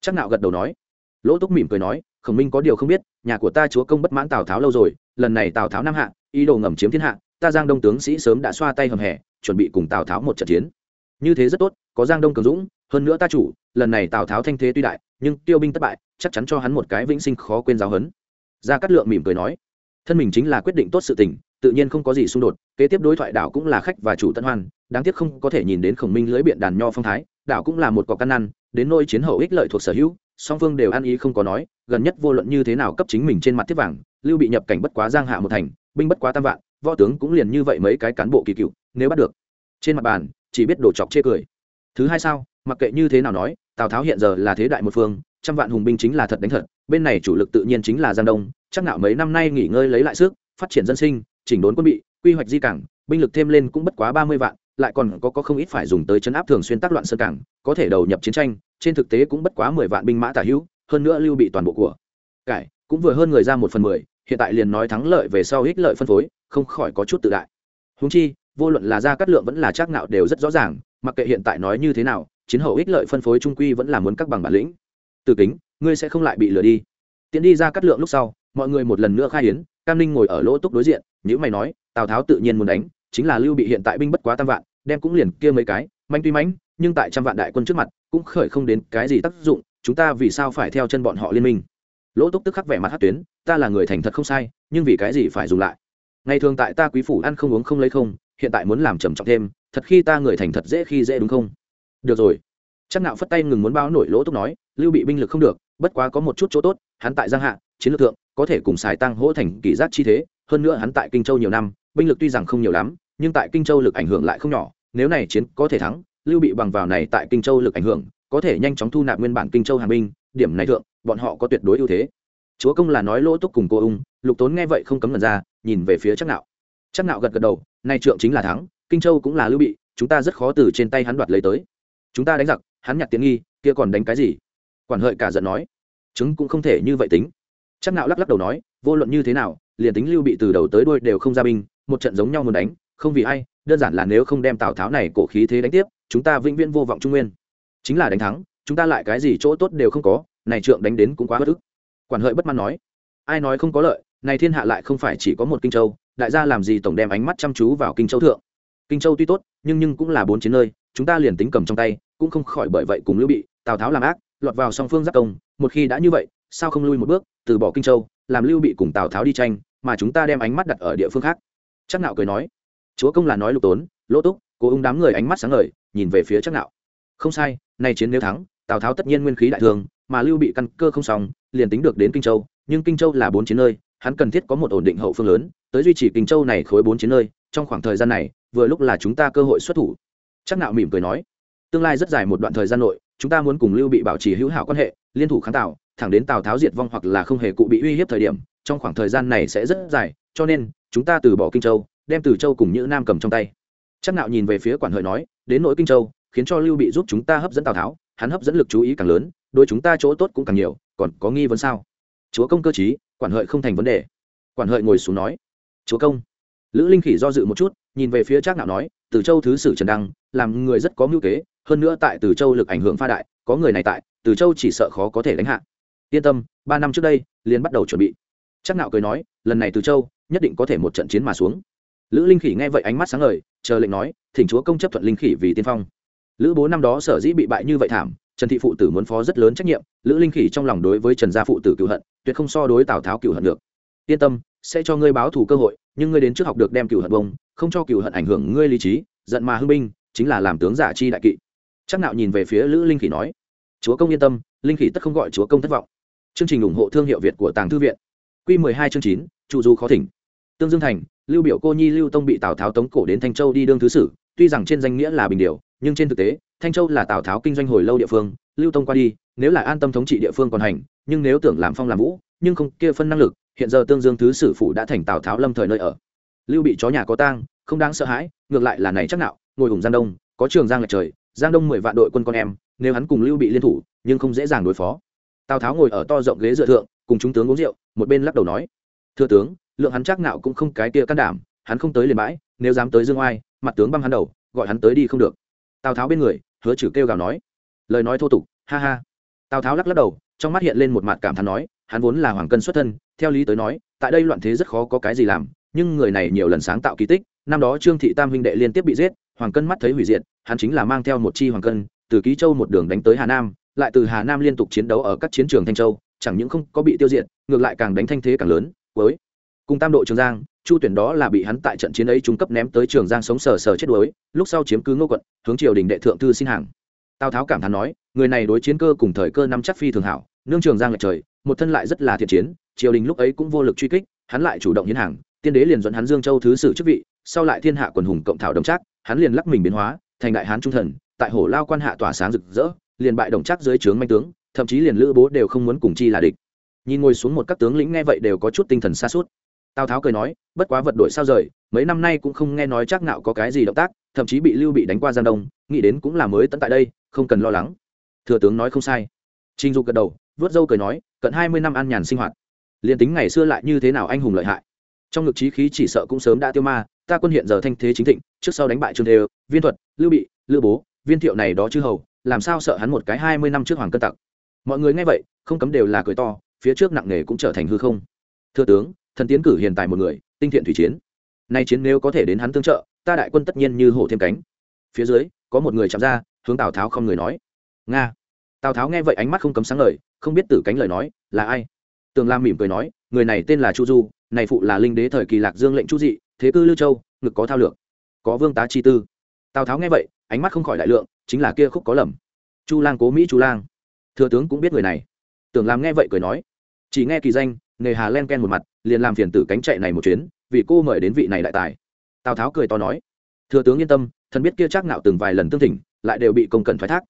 Chắc nạo gật đầu nói. Lỗ túc mỉm cười nói, khổng minh có điều không biết, nhà của ta chúa công bất mãn tào tháo lâu rồi, lần này tào tháo nam hạ, ý đồ ngầm chiếm thiên hạ, ta giang đông tướng sĩ sớm đã xoa tay hầm hè, chuẩn bị cùng tào tháo một trận chiến. Như thế rất tốt, có giang đông cường dũng, hơn nữa ta chủ, lần này tào tháo thanh thế tuy đại, nhưng tiêu binh thất bại, chắc chắn cho hắn một cái vĩnh sinh khó quên giáo hấn gia cát lượng mỉm cười nói, thân mình chính là quyết định tốt sự tình, tự nhiên không có gì xung đột, kế tiếp đối thoại đảo cũng là khách và chủ tân hoan, đáng tiếc không có thể nhìn đến khổng minh lưới biện đàn nho phong thái, đảo cũng là một cọc căn ăn, đến nôi chiến hậu ích lợi thuộc sở hữu, song phương đều ăn ý không có nói, gần nhất vô luận như thế nào cấp chính mình trên mặt thiết vàng, lưu bị nhập cảnh bất quá giang hạ một thành, binh bất quá tam vạn, võ tướng cũng liền như vậy mấy cái cán bộ kỳ cựu, nếu bắt được, trên mặt bàn, chỉ biết đổ chọc chê cười. Thứ hai sao, mặc kệ như thế nào nói, tào tháo hiện giờ là thế đại một phương trăm vạn hùng binh chính là thật đánh thật bên này chủ lực tự nhiên chính là giang đông chắc ngạo mấy năm nay nghỉ ngơi lấy lại sức phát triển dân sinh chỉnh đốn quân bị quy hoạch di cảng binh lực thêm lên cũng bất quá ba mươi vạn lại còn có, có không ít phải dùng tới chấn áp thường xuyên tác loạn sơn cảng có thể đầu nhập chiến tranh trên thực tế cũng bất quá mười vạn binh mã tả hữu hơn nữa lưu bị toàn bộ của cải cũng vừa hơn người ra một phần mười hiện tại liền nói thắng lợi về sau ích lợi phân phối không khỏi có chút tự đại. Húng chi vô luận là ra cát lượng vẫn là chắc ngạo đều rất rõ ràng mặc kệ hiện tại nói như thế nào chiến hậu ích lợi phân phối trung quy vẫn là muốn các bằng bản lĩnh từ kính, ngươi sẽ không lại bị lừa đi. Tiến đi ra cắt lượng lúc sau, mọi người một lần nữa khai hiến cam ninh ngồi ở lỗ túc đối diện những mày nói, tào tháo tự nhiên muốn đánh, chính là lưu bị hiện tại binh bất quá tam vạn, đem cũng liền kia mấy cái, manh tuy mãnh nhưng tại trăm vạn đại quân trước mặt, cũng khởi không đến cái gì tác dụng, chúng ta vì sao phải theo chân bọn họ liên minh? Lỗ túc tức khắc vẻ mặt hát tuyến, ta là người thành thật không sai, nhưng vì cái gì phải dùng lại? Ngày thường tại ta quý phủ ăn không uống không lấy không, hiện tại muốn làm trầm trọng thêm, thật khi ta người thành thật dễ khi dễ đúng không? Được rồi. Chắc nạo phất tay ngừng muốn báo nổi lỗ túc nói lưu bị binh lực không được, bất quá có một chút chỗ tốt, hắn tại giang hạ, chiến lược thượng, có thể cùng xài tăng hỗ thành kỷ giác chi thế, hơn nữa hắn tại kinh châu nhiều năm, binh lực tuy rằng không nhiều lắm, nhưng tại kinh châu lực ảnh hưởng lại không nhỏ, nếu này chiến có thể thắng, lưu bị bằng vào này tại kinh châu lực ảnh hưởng, có thể nhanh chóng thu nạp nguyên bản kinh châu hàng binh, điểm này thượng, bọn họ có tuyệt đối ưu thế. Chúa công là nói lỗ túc cùng cô ung, lục tốn nghe vậy không cấm lần ra, nhìn về phía chắc nạo. Chắc nạo gật gật đầu nay trượng chính là thắng, kinh châu cũng là lưu bị, chúng ta rất khó từ trên tay hắn đoạt lấy tới. Chúng ta đánh giặc, hắn nhặt tiện nghi, kia còn đánh cái gì? Quản hợi cả giận nói chứng cũng không thể như vậy tính. Chắc nạo lắc lắc đầu nói, vô luận như thế nào, liền tính lưu bị từ đầu tới đuôi đều không ra binh, một trận giống nhau muốn đánh, không vì ai, đơn giản là nếu không đem tào tháo này cổ khí thế đánh tiếp, chúng ta vĩnh viễn vô vọng trung nguyên. Chính là đánh thắng, chúng ta lại cái gì chỗ tốt đều không có, này trượng đánh đến cũng quá bất ức. Quản hợi bất mãn nói, ai nói không có lợi, này thiên hạ lại không phải chỉ có một kinh châu, đại gia làm gì tổng đem ánh mắt chăm chú vào kinh châu thượng. Kinh châu tuy tốt, nhưng nhưng cũng là bốn chiến nơi, chúng ta liền tính cầm trong tay, cũng không khỏi bởi vậy cùng lưu bị, tào tháo làm ác lọt vào song phương giáp công, một khi đã như vậy, sao không lui một bước, từ bỏ kinh châu, làm lưu bị cùng tào tháo đi tranh, mà chúng ta đem ánh mắt đặt ở địa phương khác? Chắc nạo cười nói. Chúa công là nói lục tốn, lỗ túc cố ung đám người ánh mắt sáng ngời, nhìn về phía chắc nạo không sai, nay chiến nếu thắng, tào tháo tất nhiên nguyên khí đại thường mà lưu bị căn cơ không xong, liền tính được đến kinh châu, nhưng kinh châu là bốn chiến nơi, hắn cần thiết có một ổn định hậu phương lớn, tới duy trì kinh châu này khối bốn chiến nơi, trong khoảng thời gian này, vừa lúc là chúng ta cơ hội xuất thủ. Chắc nạo mỉm cười nói tương lai rất dài một đoạn thời gian nội, chúng ta muốn cùng lưu bị bảo trì hữu hảo quan hệ, liên thủ kháng tạo thẳng đến tào tháo diệt vong hoặc là không hề cụ bị uy hiếp thời điểm, trong khoảng thời gian này sẽ rất dài, cho nên, chúng ta từ bỏ kinh châu, đem từ châu cùng nhữ nam cầm trong tay. Chắc nạo nhìn về phía quản hợi nói, đến nỗi kinh châu, khiến cho lưu bị giúp chúng ta hấp dẫn tào tháo, hắn hấp dẫn lực chú ý càng lớn đôi chúng ta chỗ tốt cũng càng nhiều, còn có nghi vấn sao? Chúa công cơ chí quản hợi không thành vấn đề. Quản hợi ngồi xuống nói, chúa công. Lữ linh khỉ do dự một chút, nhìn về phía trác nạo nói, từ châu thứ sử trần đăng, làm người rất có mưu kế hơn nữa tại từ châu lực ảnh hưởng pha đại, có người này tại, từ châu chỉ sợ khó có thể đánh hạ. Yên tâm, ba năm trước đây, liền bắt đầu chuẩn bị. Chắc nạo cười nói, lần này từ châu, nhất định có thể một trận chiến mà xuống. Lữ linh khỉ nghe vậy ánh mắt sáng ngời, chờ lệnh nói, thỉnh chúa công chấp thuận linh khỉ vì tiên phong. Lữ bố năm đó sở dĩ bị bại như vậy thảm, trần thị phụ tử muốn phó rất lớn trách nhiệm, lữ linh khỉ trong lòng đối với trần gia phụ tử cựu hận, tuyệt không so đối tào tháo cựu hận được. Yên tâm, sẽ cho ngươi báo thù cơ hội, nhưng ngươi đến trước học được đem cựu hận bông, không cho cựu hận ảnh hưởng ngươi lý trí, giận mà hưng binh, chính là làm tướng giả chi đại kỵ chắc nạo nhìn về phía lữ linh khỉ nói chúa công yên tâm linh khỉ tất không gọi chúa công thất vọng. Chương trình ủng hộ thương hiệu việt của tàng thư viện. Quy 12 chương 9, trụ du khó thỉnh. Tương dương thành lưu biểu cô nhi lưu tông bị tào tháo tống cổ đến thanh châu đi đương thứ sử tuy rằng trên danh nghĩa là bình điều nhưng trên thực tế thanh châu là tào tháo kinh doanh hồi lâu địa phương lưu tông qua đi nếu là an tâm thống trị địa phương còn hành nhưng nếu tưởng làm phong làm vũ nhưng không kia phân năng lực hiện giờ tương dương thứ sử phủ đã thành tào tháo lâm thời nơi ở. Lưu bị chó nhà có tang không đáng sợ hãi ngược lại là này chắc nạo ngồi hùng gian đông có trường giang lệch trời giang đông mười vạn đội quân con em, nếu hắn cùng lưu bị liên thủ, nhưng không dễ dàng đối phó. Tào tháo ngồi ở to rộng ghế dựa thượng, cùng chúng tướng uống rượu, một bên lắc đầu nói, thưa tướng, lượng hắn chắc nạo cũng không cái kia can đảm, hắn không tới liền bãi, nếu dám tới dương oai, mặt tướng băm hắn đầu, gọi hắn tới đi không được. Tào tháo bên người, hứa chử kêu gào nói, lời nói thô tục, ha ha. Tào tháo lắc lắc đầu, trong mắt hiện lên một mặt cảm thán nói, hắn vốn là hoàng cân xuất thân, theo lý tới nói, tại đây loạn thế rất khó có cái gì làm, nhưng người này nhiều lần sáng tạo kỳ tích, năm đó trương thị tam huynh đệ liên tiếp bị giết hoàng cân mắt thấy hủy diệt, hắn chính là mang theo một chi hoàng cân, từ ký châu một đường đánh tới hà nam, lại từ hà nam liên tục chiến đấu ở các chiến trường thanh châu, chẳng những không có bị tiêu diệt, ngược lại càng đánh thanh thế càng lớn với cùng tam độ trường giang, chu tuyển đó là bị hắn tại trận chiến ấy trung cấp ném tới trường giang sống sờ sờ chết đuối, lúc sau chiếm cứ ngô quận, hướng triều đình đệ thượng thư xin hàng. Tào tháo cảm thán nói, người này đối chiến cơ cùng thời cơ năm chắc phi thường hảo, nương trường giang lệch trời, một thân lại rất là thiện chiến, triều đình lúc ấy cũng vô lực truy kích, hắn lại chủ động hiến hàng tiên đế liền dẫn hắn dương châu thứ sử chức vị, sau lại thiên hạ quần hùng cộng thảo đồng trác, hắn liền lắc mình biến hóa, thành đại hán trung thần, tại hổ lao quan hạ tỏa sáng rực rỡ, liền bại đồng trác dưới trướng manh tướng, thậm chí liền lữ bố đều không muốn cùng chi là địch. Nhìn ngồi xuống một các tướng lĩnh nghe vậy đều có chút tinh thần xa suốt tào tháo cười nói, bất quá vật đổi sao rời, mấy năm nay cũng không nghe nói chắc nạo có cái gì động tác, thậm chí bị lưu bị đánh qua giang đông, nghĩ đến cũng là mới tận tại đây, không cần lo lắng. Thừa tướng nói không sai. Trình dục gật đầu, vớt dâu cười nói, cận hai mươi năm an nhàn sinh hoạt, liền tính ngày xưa lại như thế nào anh hùng lợi hại trong ngực trí khí chỉ sợ cũng sớm đã tiêu ma, ta quân hiện giờ thanh thế chính thịnh, trước sau đánh bại trương đều viên thuật, lưu bị lưu bố, viên thiệu này đó chư hầu, làm sao sợ hắn một cái hai mươi năm trước hoàng cân tặc? Mọi người nghe vậy, không cấm đều là cười to, phía trước nặng nề cũng trở thành hư không. Thưa tướng, thần tiến cử hiện tại một người, tinh thiện thủy chiến. Nay chiến nếu có thể đến hắn tương trợ, ta đại quân tất nhiên như hổ thêm cánh. Phía dưới, có một người chạm ra, hướng tào tháo không người nói. Nga. Tào tháo nghe vậy ánh mắt không cấm sáng lời không biết tử cánh lời nói, là ai? Tường lam mỉm cười nói người này tên là chu du, này phụ là linh đế thời kỳ lạc dương lệnh chu dị, thế cư lưu châu, ngực có thao lược. Có vương tá chi tư. Tào tháo nghe vậy, ánh mắt không khỏi đại lượng, chính là kia khúc có lầm. Chu lang cố mỹ chu lang. Thừa tướng cũng biết người này. Tưởng làm nghe vậy cười nói, chỉ nghe kỳ danh, nghề hà len ken một mặt, liền làm phiền tử cánh chạy này một chuyến, vì cô mời đến vị này đại tài. Tào tháo cười to nói, thừa tướng yên tâm, thần biết kia chắc nạo từng vài lần tương thỉnh, lại đều bị công cẩn thoái thác.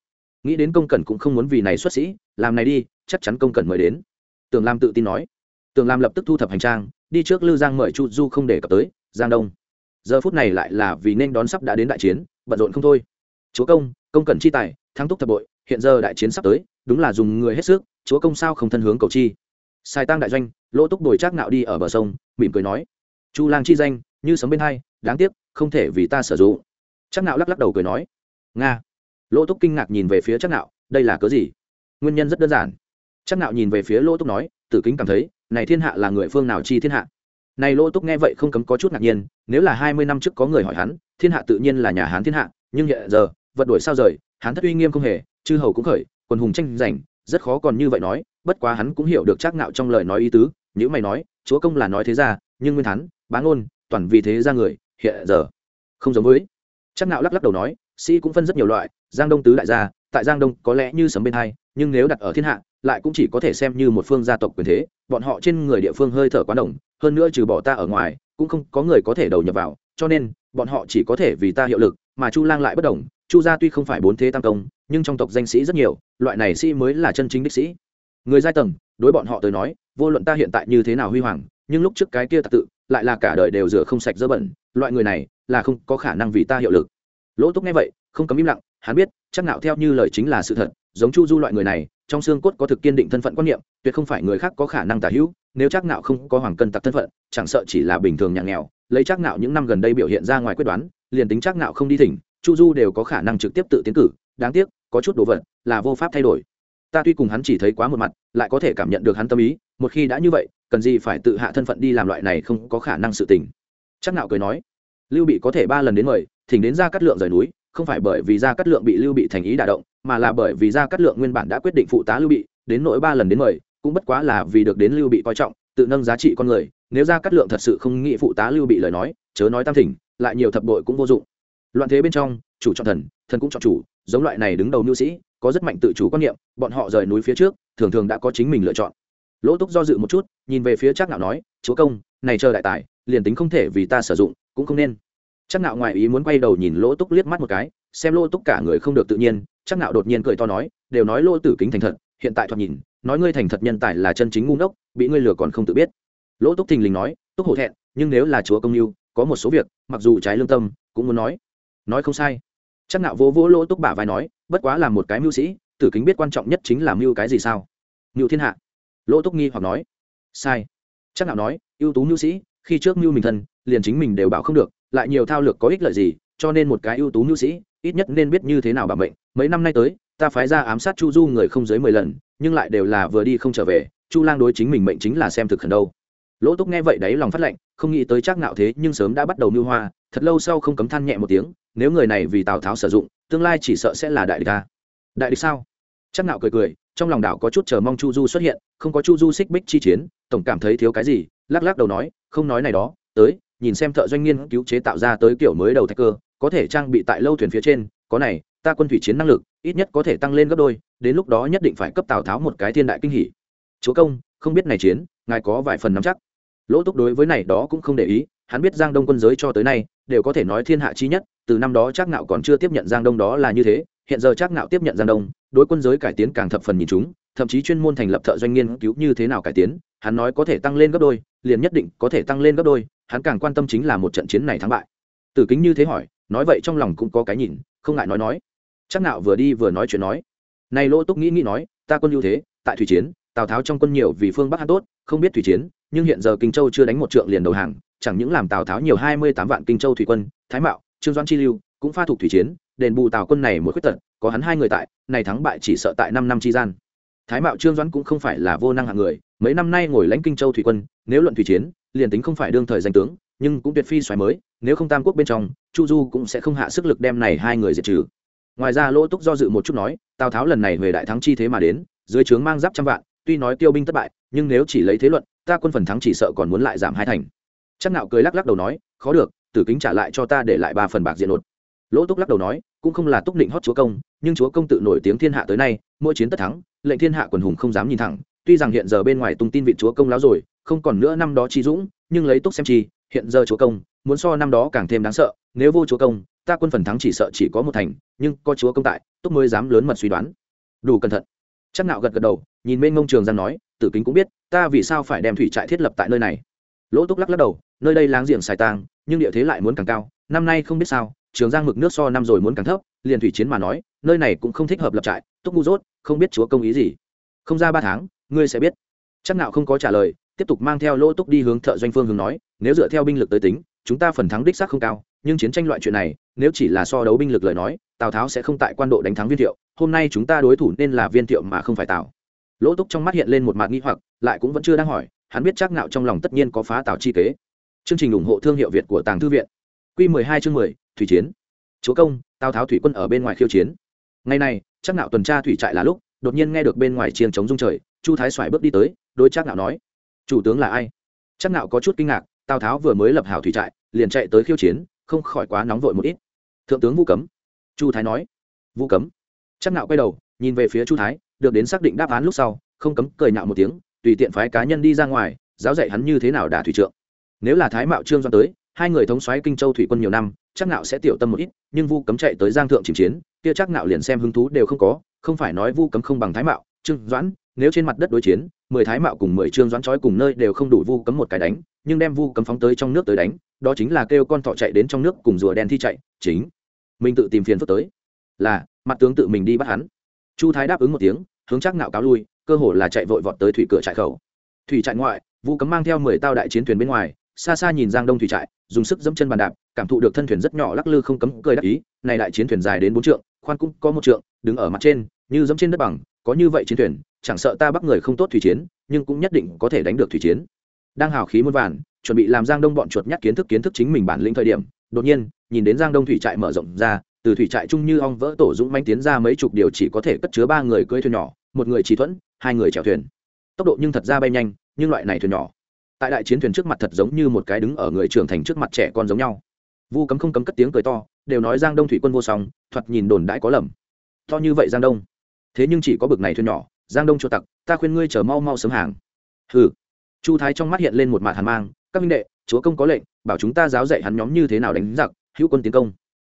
Nghĩ đến công cẩn cũng không muốn vì này xuất sĩ, làm này đi, chắc chắn công cẩn mời đến. Tưởng lam tự tin nói tường lam lập tức thu thập hành trang, đi trước lư giang mời chu du không để cập tới, giang đông. Giờ phút này lại là vì nên đón sắp đã đến đại chiến, bận rộn không thôi. Chúa công công cần chi tài, thắng túc thập bội, hiện giờ đại chiến sắp tới, đúng là dùng người hết sức, chúa công sao không thân hướng cầu chi. Sai tăng đại doanh, lỗ túc bồi trác nạo đi ở bờ sông, mỉm cười nói, chu lang chi danh, như sấm bên hai, đáng tiếc, không thể vì ta sử dụng. Trác nạo lắc lắc đầu cười nói, nga. Lỗ túc kinh ngạc nhìn về phía trác nạo đây là cớ gì? Nguyên nhân rất đơn giản. Trác nạo nhìn về phía lỗ túc nói, tử kính cảm thấy này thiên hạ là người phương nào chi thiên hạ? Này lỗ túc nghe vậy không cấm có chút ngạc nhiên, nếu là hai mươi năm trước có người hỏi hắn, thiên hạ tự nhiên là nhà hán thiên hạ, nhưng hiện giờ, vật đuổi sao rời, hán thất uy nghiêm không hề, chư hầu cũng khởi, quần hùng tranh giành, rất khó còn như vậy nói, bất quá hắn cũng hiểu được trác ngạo trong lời nói ý tứ những mày nói, chúa công là nói thế ra, nhưng nguyên hắn bá ngôn, toàn vì thế ra người, hiện giờ, không giống với. Trác ngạo lắc lắc đầu nói, sĩ cũng phân rất nhiều loại, giang đông tứ đại gia, tại giang đông có lẽ như sấm bên hai, nhưng nếu đặt ở thiên hạ lại cũng chỉ có thể xem như một phương gia tộc quyền thế, bọn họ trên người địa phương hơi thở quá đồng hơn nữa trừ bỏ ta ở ngoài, cũng không có người có thể đầu nhập vào, cho nên, bọn họ chỉ có thể vì ta hiệu lực, mà chu lang lại bất đồng, chu gia tuy không phải bốn thế tam công nhưng trong tộc danh sĩ rất nhiều, loại này sĩ mới là chân chính đích sĩ. Người giai tầng, đối bọn họ tới nói, vô luận ta hiện tại như thế nào huy hoàng, nhưng lúc trước cái kia tạc tự, lại là cả đời đều rửa không sạch dơ bẩn, loại người này, là không có khả năng vì ta hiệu lực. Lỗ túc nghe vậy, không cấm im lặng, hắn biết, chắc nạo theo như lời chính là sự thật, giống chu du loại người này trong xương cốt có thực kiên định thân phận quan niệm, tuyệt không phải người khác có khả năng tả hữu, nếu chắc nạo không có hoàng cân tặc thân phận, chẳng sợ chỉ là bình thường nhà nghèo, lấy chắc nạo những năm gần đây biểu hiện ra ngoài quyết đoán, liền tính chắc nạo không đi thỉnh, chu du đều có khả năng trực tiếp tự tiến cử, đáng tiếc, có chút đồ vật là vô pháp thay đổi. Ta tuy cùng hắn chỉ thấy quá một mặt, lại có thể cảm nhận được hắn tâm ý, một khi đã như vậy, cần gì phải tự hạ thân phận đi làm loại này không có khả năng sự tình. Chắc nạo cười nói, lưu bị có thể ba lần đến mời, thỉnh đến ra cắt lượng rời núi, không phải bởi vì gia cát lượng bị lưu bị thành ý đả động mà là bởi vì gia cát lượng nguyên bản đã quyết định phụ tá lưu bị, đến nỗi ba lần đến mời, cũng bất quá là vì được đến lưu bị coi trọng, tự nâng giá trị con người, nếu gia cát lượng thật sự không nghĩ phụ tá lưu bị lời nói, chớ nói tam thỉnh, lại nhiều thập bội cũng vô dụng. Loạn thế bên trong, chủ chọn thần thần cũng chọn chủ, giống loại này đứng đầu mưu sĩ, có rất mạnh tự chủ quan niệm, bọn họ rời núi phía trước, thường thường đã có chính mình lựa chọn. Lỗ túc do dự một chút, nhìn về phía chắc nạo nói, chúa công, này chờ đại tài, liền tính không thể vì ta sử dụng, cũng không nên. Chắc nạo ngoài ý muốn quay đầu nhìn lỗ túc liếc mắt một cái xem lô túc cả người không được tự nhiên, chắc nạo đột nhiên cười to nói, đều nói lô tử kính thành thật, hiện tại thoạt nhìn, nói ngươi thành thật nhân tài là chân chính ngu ngốc, bị ngươi lừa còn không tự biết. Lỗ túc thình lình nói, túc hổ thẹn, nhưng nếu là chúa công lưu có một số việc, mặc dù trái lương tâm, cũng muốn nói. Nói không sai. Chắc nạo vỗ vỗ lỗ túc bả vai nói, bất quá là một cái mưu sĩ, tử kính biết quan trọng nhất chính là mưu cái gì sao? Mưu thiên hạ. Lỗ túc nghi hoặc nói. Sai. Chắc nạo nói, ưu tú mưu sĩ, khi trước mưu mình thân, liền chính mình đều bảo không được, lại nhiều thao lược có ích lợi gì, cho nên một cái ưu tú mưu sĩ ít nhất nên biết như thế nào bảo mệnh. Mấy năm nay tới, ta phái ra ám sát chu du người không dưới mười lần, nhưng lại đều là vừa đi không trở về. Chu lang đối chính mình mệnh chính là xem thực khẩn đâu. Lỗ túc nghe vậy đấy lòng phát lệnh, không nghĩ tới chắc nạo thế nhưng sớm đã bắt đầu mưu hoa, thật lâu sau không cấm than nhẹ một tiếng, nếu người này vì tào tháo sử dụng, tương lai chỉ sợ sẽ là đại địch ta. Đại địch sao? Chắc nạo cười cười, trong lòng đảo có chút chờ mong chu du xuất hiện, không có chu du xích bích chi chiến, tổng cảm thấy thiếu cái gì, lắc lắc đầu nói, không nói này đó, tới, nhìn xem thợ doanh nghiên cứu chế tạo ra tới kiểu mới đầu thạch cơ có thể trang bị tại lâu thuyền phía trên, có này, ta quân thủy chiến năng lực, ít nhất có thể tăng lên gấp đôi, đến lúc đó nhất định phải cấp tào tháo một cái thiên đại kinh hỉ. Chúa công, không biết này chiến, ngài có vài phần nắm chắc? Lỗ túc đối với này đó cũng không để ý, hắn biết giang đông quân giới cho tới nay, đều có thể nói thiên hạ chi nhất, từ năm đó trác nạo còn chưa tiếp nhận giang đông đó là như thế, hiện giờ trác nạo tiếp nhận giang đông, đối quân giới cải tiến càng thập phần nhìn chúng, thậm chí chuyên môn thành lập thợ doanh nghiên cứu như thế nào cải tiến, hắn nói có thể tăng lên gấp đôi, liền nhất định có thể tăng lên gấp đôi, hắn càng quan tâm chính là một trận chiến này thắng bại. Tử kính như thế hỏi nói vậy trong lòng cũng có cái nhìn, không ngại nói nói. Chắc nạo vừa đi vừa nói chuyện nói. Này lỗ túc nghĩ nghĩ nói, ta quân ưu thế, tại thủy chiến, tào tháo trong quân nhiều vì phương bắc hắn tốt, không biết thủy chiến, nhưng hiện giờ kinh châu chưa đánh một trượng liền đầu hàng, chẳng những làm tào tháo nhiều hai mươi tám vạn kinh châu thủy quân, thái mạo, trương doãn chi lưu cũng pha thuộc thủy chiến, đền bù tào quân này một khuyết tật, có hắn hai người tại, này thắng bại chỉ sợ tại năm năm chi gian. Thái mạo, trương doãn cũng không phải là vô năng hạng người mấy năm nay ngồi lãnh kinh châu thủy quân, nếu luận thủy chiến, liền tính không phải đương thời danh tướng, nhưng cũng tuyệt phi xoáy mới, nếu không tam quốc bên trong, chu du cũng sẽ không hạ sức lực đem này hai người diệt trừ. Ngoài ra lỗ túc do dự một chút nói, tào tháo lần này về đại thắng chi thế mà đến, dưới trướng mang giáp trăm vạn, tuy nói tiêu binh thất bại, nhưng nếu chỉ lấy thế luận, ta quân phần thắng chỉ sợ còn muốn lại giảm hai thành. Chắc nạo cười lắc lắc đầu nói, khó được, tử kính trả lại cho ta để lại ba phần bạc diện nột lỗ túc lắc đầu nói, cũng không là túc định hót chúa công, nhưng chúa công tự nổi tiếng thiên hạ tới nay, mỗi chiến tất thắng, lệnh thiên hạ quần hùng không dám nhìn thẳng tuy rằng hiện giờ bên ngoài tung tin vị chúa công láo rồi, không còn nữa năm đó chi dũng, nhưng lấy túc xem chi, hiện giờ chúa công, muốn so năm đó càng thêm đáng sợ. Nếu vô chúa công, ta quân phần thắng chỉ sợ chỉ có một thành, nhưng có chúa công tại, túc mới dám lớn mật suy đoán. Đủ cẩn thận. Chắc nạo gật gật đầu, nhìn bên ngông trường giang nói, tử kính cũng biết, ta vì sao phải đem thủy trại thiết lập tại nơi này? Lỗ túc lắc lắc đầu, nơi đây láng giềng xài tang, nhưng địa thế lại muốn càng cao, năm nay không biết sao, trường giang mực nước so năm rồi muốn càng thấp, liền thủy chiến mà nói, nơi này cũng không thích hợp lập trại, túc ngu dốt, không biết chúa công ý gì. Không ra ba tháng ngươi sẽ biết. Chắc nạo không có trả lời tiếp tục mang theo lỗ túc đi hướng thợ doanh phương hướng nói nếu dựa theo binh lực tới tính chúng ta phần thắng đích xác không cao nhưng chiến tranh loại chuyện này nếu chỉ là so đấu binh lực lời nói tào tháo sẽ không tại quan độ đánh thắng viên thiệu hôm nay chúng ta đối thủ nên là viên thiệu mà không phải tào. Lỗ túc trong mắt hiện lên một mặt nghi hoặc lại cũng vẫn chưa đang hỏi hắn biết chắc nạo trong lòng tất nhiên có phá tào chi kế. Chương trình ủng hộ thương hiệu việt của tàng thư viện. Quy 12 chương 10, thủy chiến. Chúa công tào tháo thủy quân ở bên ngoài khiêu chiến. Ngày này chắc nạo tuần tra thủy trại là lúc đột nhiên nghe được bên ngoài chiêng chống rung trời, chu thái xoài bước đi tới, đối trác nạo nói, chủ tướng là ai? Trác nạo có chút kinh ngạc, tào tháo vừa mới lập hảo thủy trại, liền chạy tới khiêu chiến, không khỏi quá nóng vội một ít. Thượng tướng vu cấm. Chu thái nói. Vu cấm? Trác nạo quay đầu, nhìn về phía chu thái, được đến xác định đáp án lúc sau, không cấm cười nhạo một tiếng, tùy tiện phái cá nhân đi ra ngoài, giáo dạy hắn như thế nào đả thủy trượng. Nếu là thái mạo trương doan tới, hai người thống soái kinh châu thủy quân nhiều năm chắc nạo sẽ tiểu tâm một ít, nhưng vu cấm chạy tới giang thượng chìm chiến, kia chắc nạo liền xem hứng thú đều không có không phải nói vu cấm không bằng thái mạo, trương doãn, nếu trên mặt đất đối chiến, mười thái mạo cùng mười trương doãn trói cùng nơi đều không đủ vu cấm một cái đánh, nhưng đem vu cấm phóng tới trong nước tới đánh, đó chính là kêu con thọ chạy đến trong nước cùng rùa đen thi chạy, chính mình tự tìm phiền phức tới. Là, mặt tướng tự mình đi bắt hắn. Chu thái đáp ứng một tiếng, hướng chắc nạo cáo lui, cơ hồ là chạy vội vọt tới thủy cửa trại khẩu. Thủy trại ngoại, vu cấm mang theo mười tao đại chiến thuyền bên ngoài, xa xa nhìn giang đông thủy trại, dùng sức dẫm chân bàn đạp, cảm thụ được thân thuyền rất nhỏ lắc lư không cấm cười đắc ý, này đại chiến thuyền dài đến bốn trượng, khoan cũng có một trượng, đứng ở mặt trên như dẫm trên đất bằng, có như vậy chiến thuyền, chẳng sợ ta bắt người không tốt thủy chiến, nhưng cũng nhất định có thể đánh được thủy chiến. Đang hào khí muôn vàn, chuẩn bị làm giang đông bọn chuột nhắt kiến thức kiến thức chính mình bản lĩnh thời điểm, đột nhiên, nhìn đến giang đông thủy trại mở rộng ra, từ thủy trại trung như ong vỡ tổ dũng manh tiến ra mấy chục điều chỉ có thể cất chứa ba người cưỡi thuyền nhỏ, một người chỉ thuẫn, hai người chèo thuyền. Tốc độ nhưng thật ra bay nhanh, nhưng loại này thuyền nhỏ, tại đại chiến thuyền trước mặt thật giống như một cái đứng ở người trưởng thành trước mặt trẻ con giống nhau. Vu cấm không cấm cất tiếng cười to, đều nói giang đông thủy quân vô song, thoạt nhìn đồn đãi có lầm. To như vậy giang đông thế nhưng chỉ có bực này thuyền nhỏ, giang đông cho tặc, ta khuyên ngươi chờ mau mau sớm hàng. Hừ. Chu thái trong mắt hiện lên một mặt hàn mang, các minh đệ, chúa công có lệnh, bảo chúng ta giáo dạy hắn nhóm như thế nào đánh giặc, hữu quân tiến công.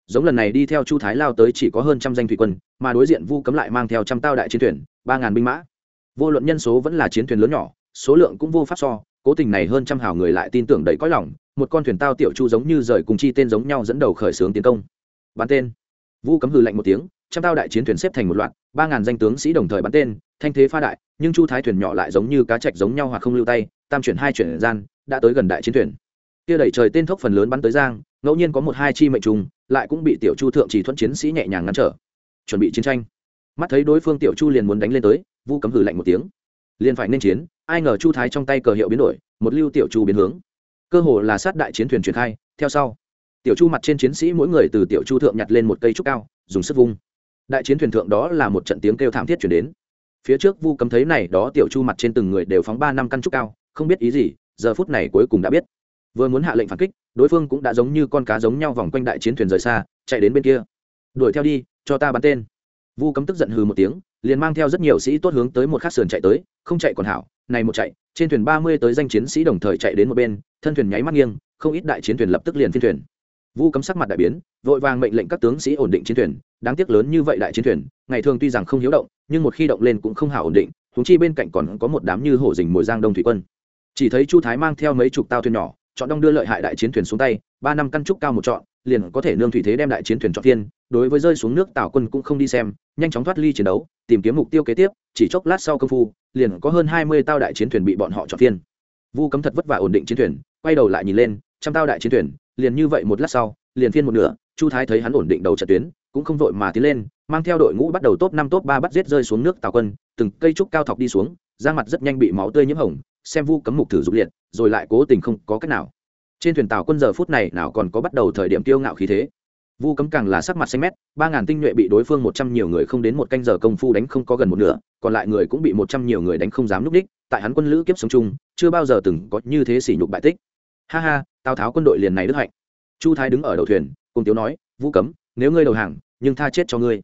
Giống lần này đi theo chu thái lao tới chỉ có hơn trăm danh thủy quân, mà đối diện vu cấm lại mang theo trăm tao đại chiến thuyền, ba ngàn binh mã. Vô luận nhân số vẫn là chiến thuyền lớn nhỏ, số lượng cũng vô pháp so, cố tình này hơn trăm hào người lại tin tưởng đầy cõi lòng, một con thuyền tao tiểu chu giống như rời cùng chi tên giống nhau dẫn đầu khởi xướng tiến công. Bắn tên. Vu cấm hừ lạnh một tiếng trăm tao đại chiến thuyền xếp thành một loạt, ba ngàn danh tướng sĩ đồng thời bắn tên, thanh thế pha đại, nhưng chu thái thuyền nhỏ lại giống như cá trạch giống nhau hoặc không lưu tay, tam chuyển hai chuyển gian, đã tới gần đại chiến thuyền. Kia đẩy trời tên thốc phần lớn bắn tới giang, ngẫu nhiên có một hai chi mệnh trùng, lại cũng bị tiểu chu thượng chỉ thuận chiến sĩ nhẹ nhàng ngăn trở. Chuẩn bị chiến tranh. Mắt thấy đối phương tiểu chu liền muốn đánh lên tới, vu cấm hừ lạnh một tiếng. Liền phải nên chiến, ai ngờ chu thái trong tay cờ hiệu biến đổi, một lưu tiểu chu biến hướng. Cơ hồ là sát đại chiến thuyền triển khai, theo sau. Tiểu chu mặt trên chiến sĩ mỗi người từ tiểu chu thượng nhặt lên một cây trúc cao, dùng sức vung đại chiến thuyền thượng đó là một trận tiếng kêu thảm thiết chuyển đến. Phía trước vu cấm thấy này đó tiểu chu mặt trên từng người đều phóng ba năm căn trúc cao, không biết ý gì, giờ phút này cuối cùng đã biết. Vừa muốn hạ lệnh phản kích, đối phương cũng đã giống như con cá giống nhau vòng quanh đại chiến thuyền rời xa, chạy đến bên kia. Đuổi theo đi, cho ta bắn tên. Vu cấm tức giận hừ một tiếng, liền mang theo rất nhiều sĩ tốt hướng tới một khắc sườn chạy tới, không chạy còn hảo, này một chạy, trên thuyền ba mươi tới danh chiến sĩ đồng thời chạy đến một bên, thân thuyền nháy mắt nghiêng, không ít đại chiến thuyền lập tức liền phiên thuyền vu cấm sắc mặt đại biến, vội vàng mệnh lệnh các tướng sĩ ổn định chiến thuyền. Đáng tiếc lớn như vậy đại chiến thuyền, ngày thường tuy rằng không hiếu động, nhưng một khi động lên cũng không hảo ổn định húng chi bên cạnh còn có một đám như hổ dình mồi giang đông thủy quân. Chỉ thấy chu thái mang theo mấy chục tao thuyền nhỏ, chọn đông đưa lợi hại đại chiến thuyền xuống tay, ba năm căn trúc cao một trọn, liền có thể nương thủy thế đem đại chiến thuyền chọn thiên đối với rơi xuống nước tào quân cũng không đi xem, nhanh chóng thoát ly chiến đấu, tìm kiếm mục tiêu kế tiếp, chỉ chốc lát sau công phu, liền có hơn hai mươi tao đại chiến thuyền bị bọn họ chọn thiên vu cấm thật vất vả ổn định chiến thuyền, quay đầu lại nhìn lên, trăm tao đại chiến thuyền liền như vậy một lát sau, liền phiên một nửa, chu thái thấy hắn ổn định đầu trận tuyến, cũng không vội mà tiến lên, mang theo đội ngũ bắt đầu top năm, top ba bắt giết rơi xuống nước tào quân, từng cây trúc cao thọc đi xuống, da mặt rất nhanh bị máu tươi nhiễm hồng, xem vu cấm mục thử dục liệt, rồi lại cố tình không có cách nào. Trên thuyền tàu quân giờ phút này nào còn có bắt đầu thời điểm tiêu ngạo khí thế. Vu cấm càng là sắc mặt xanh mét, ba ngàn tinh nhuệ bị đối phương một trăm nhiều người không đến một canh giờ công phu đánh không có gần một nửa, còn lại người cũng bị một trăm nhiều người đánh không dám núp đích, tại hắn quân lữ kiếp sống chung, chưa bao giờ từng có như thế sỉ nhục bại tích. Ha ha tào tháo quân đội liền này đức hạnh chu thái đứng ở đầu thuyền cùng tiếu nói vu cấm nếu ngươi đầu hàng nhưng tha chết cho ngươi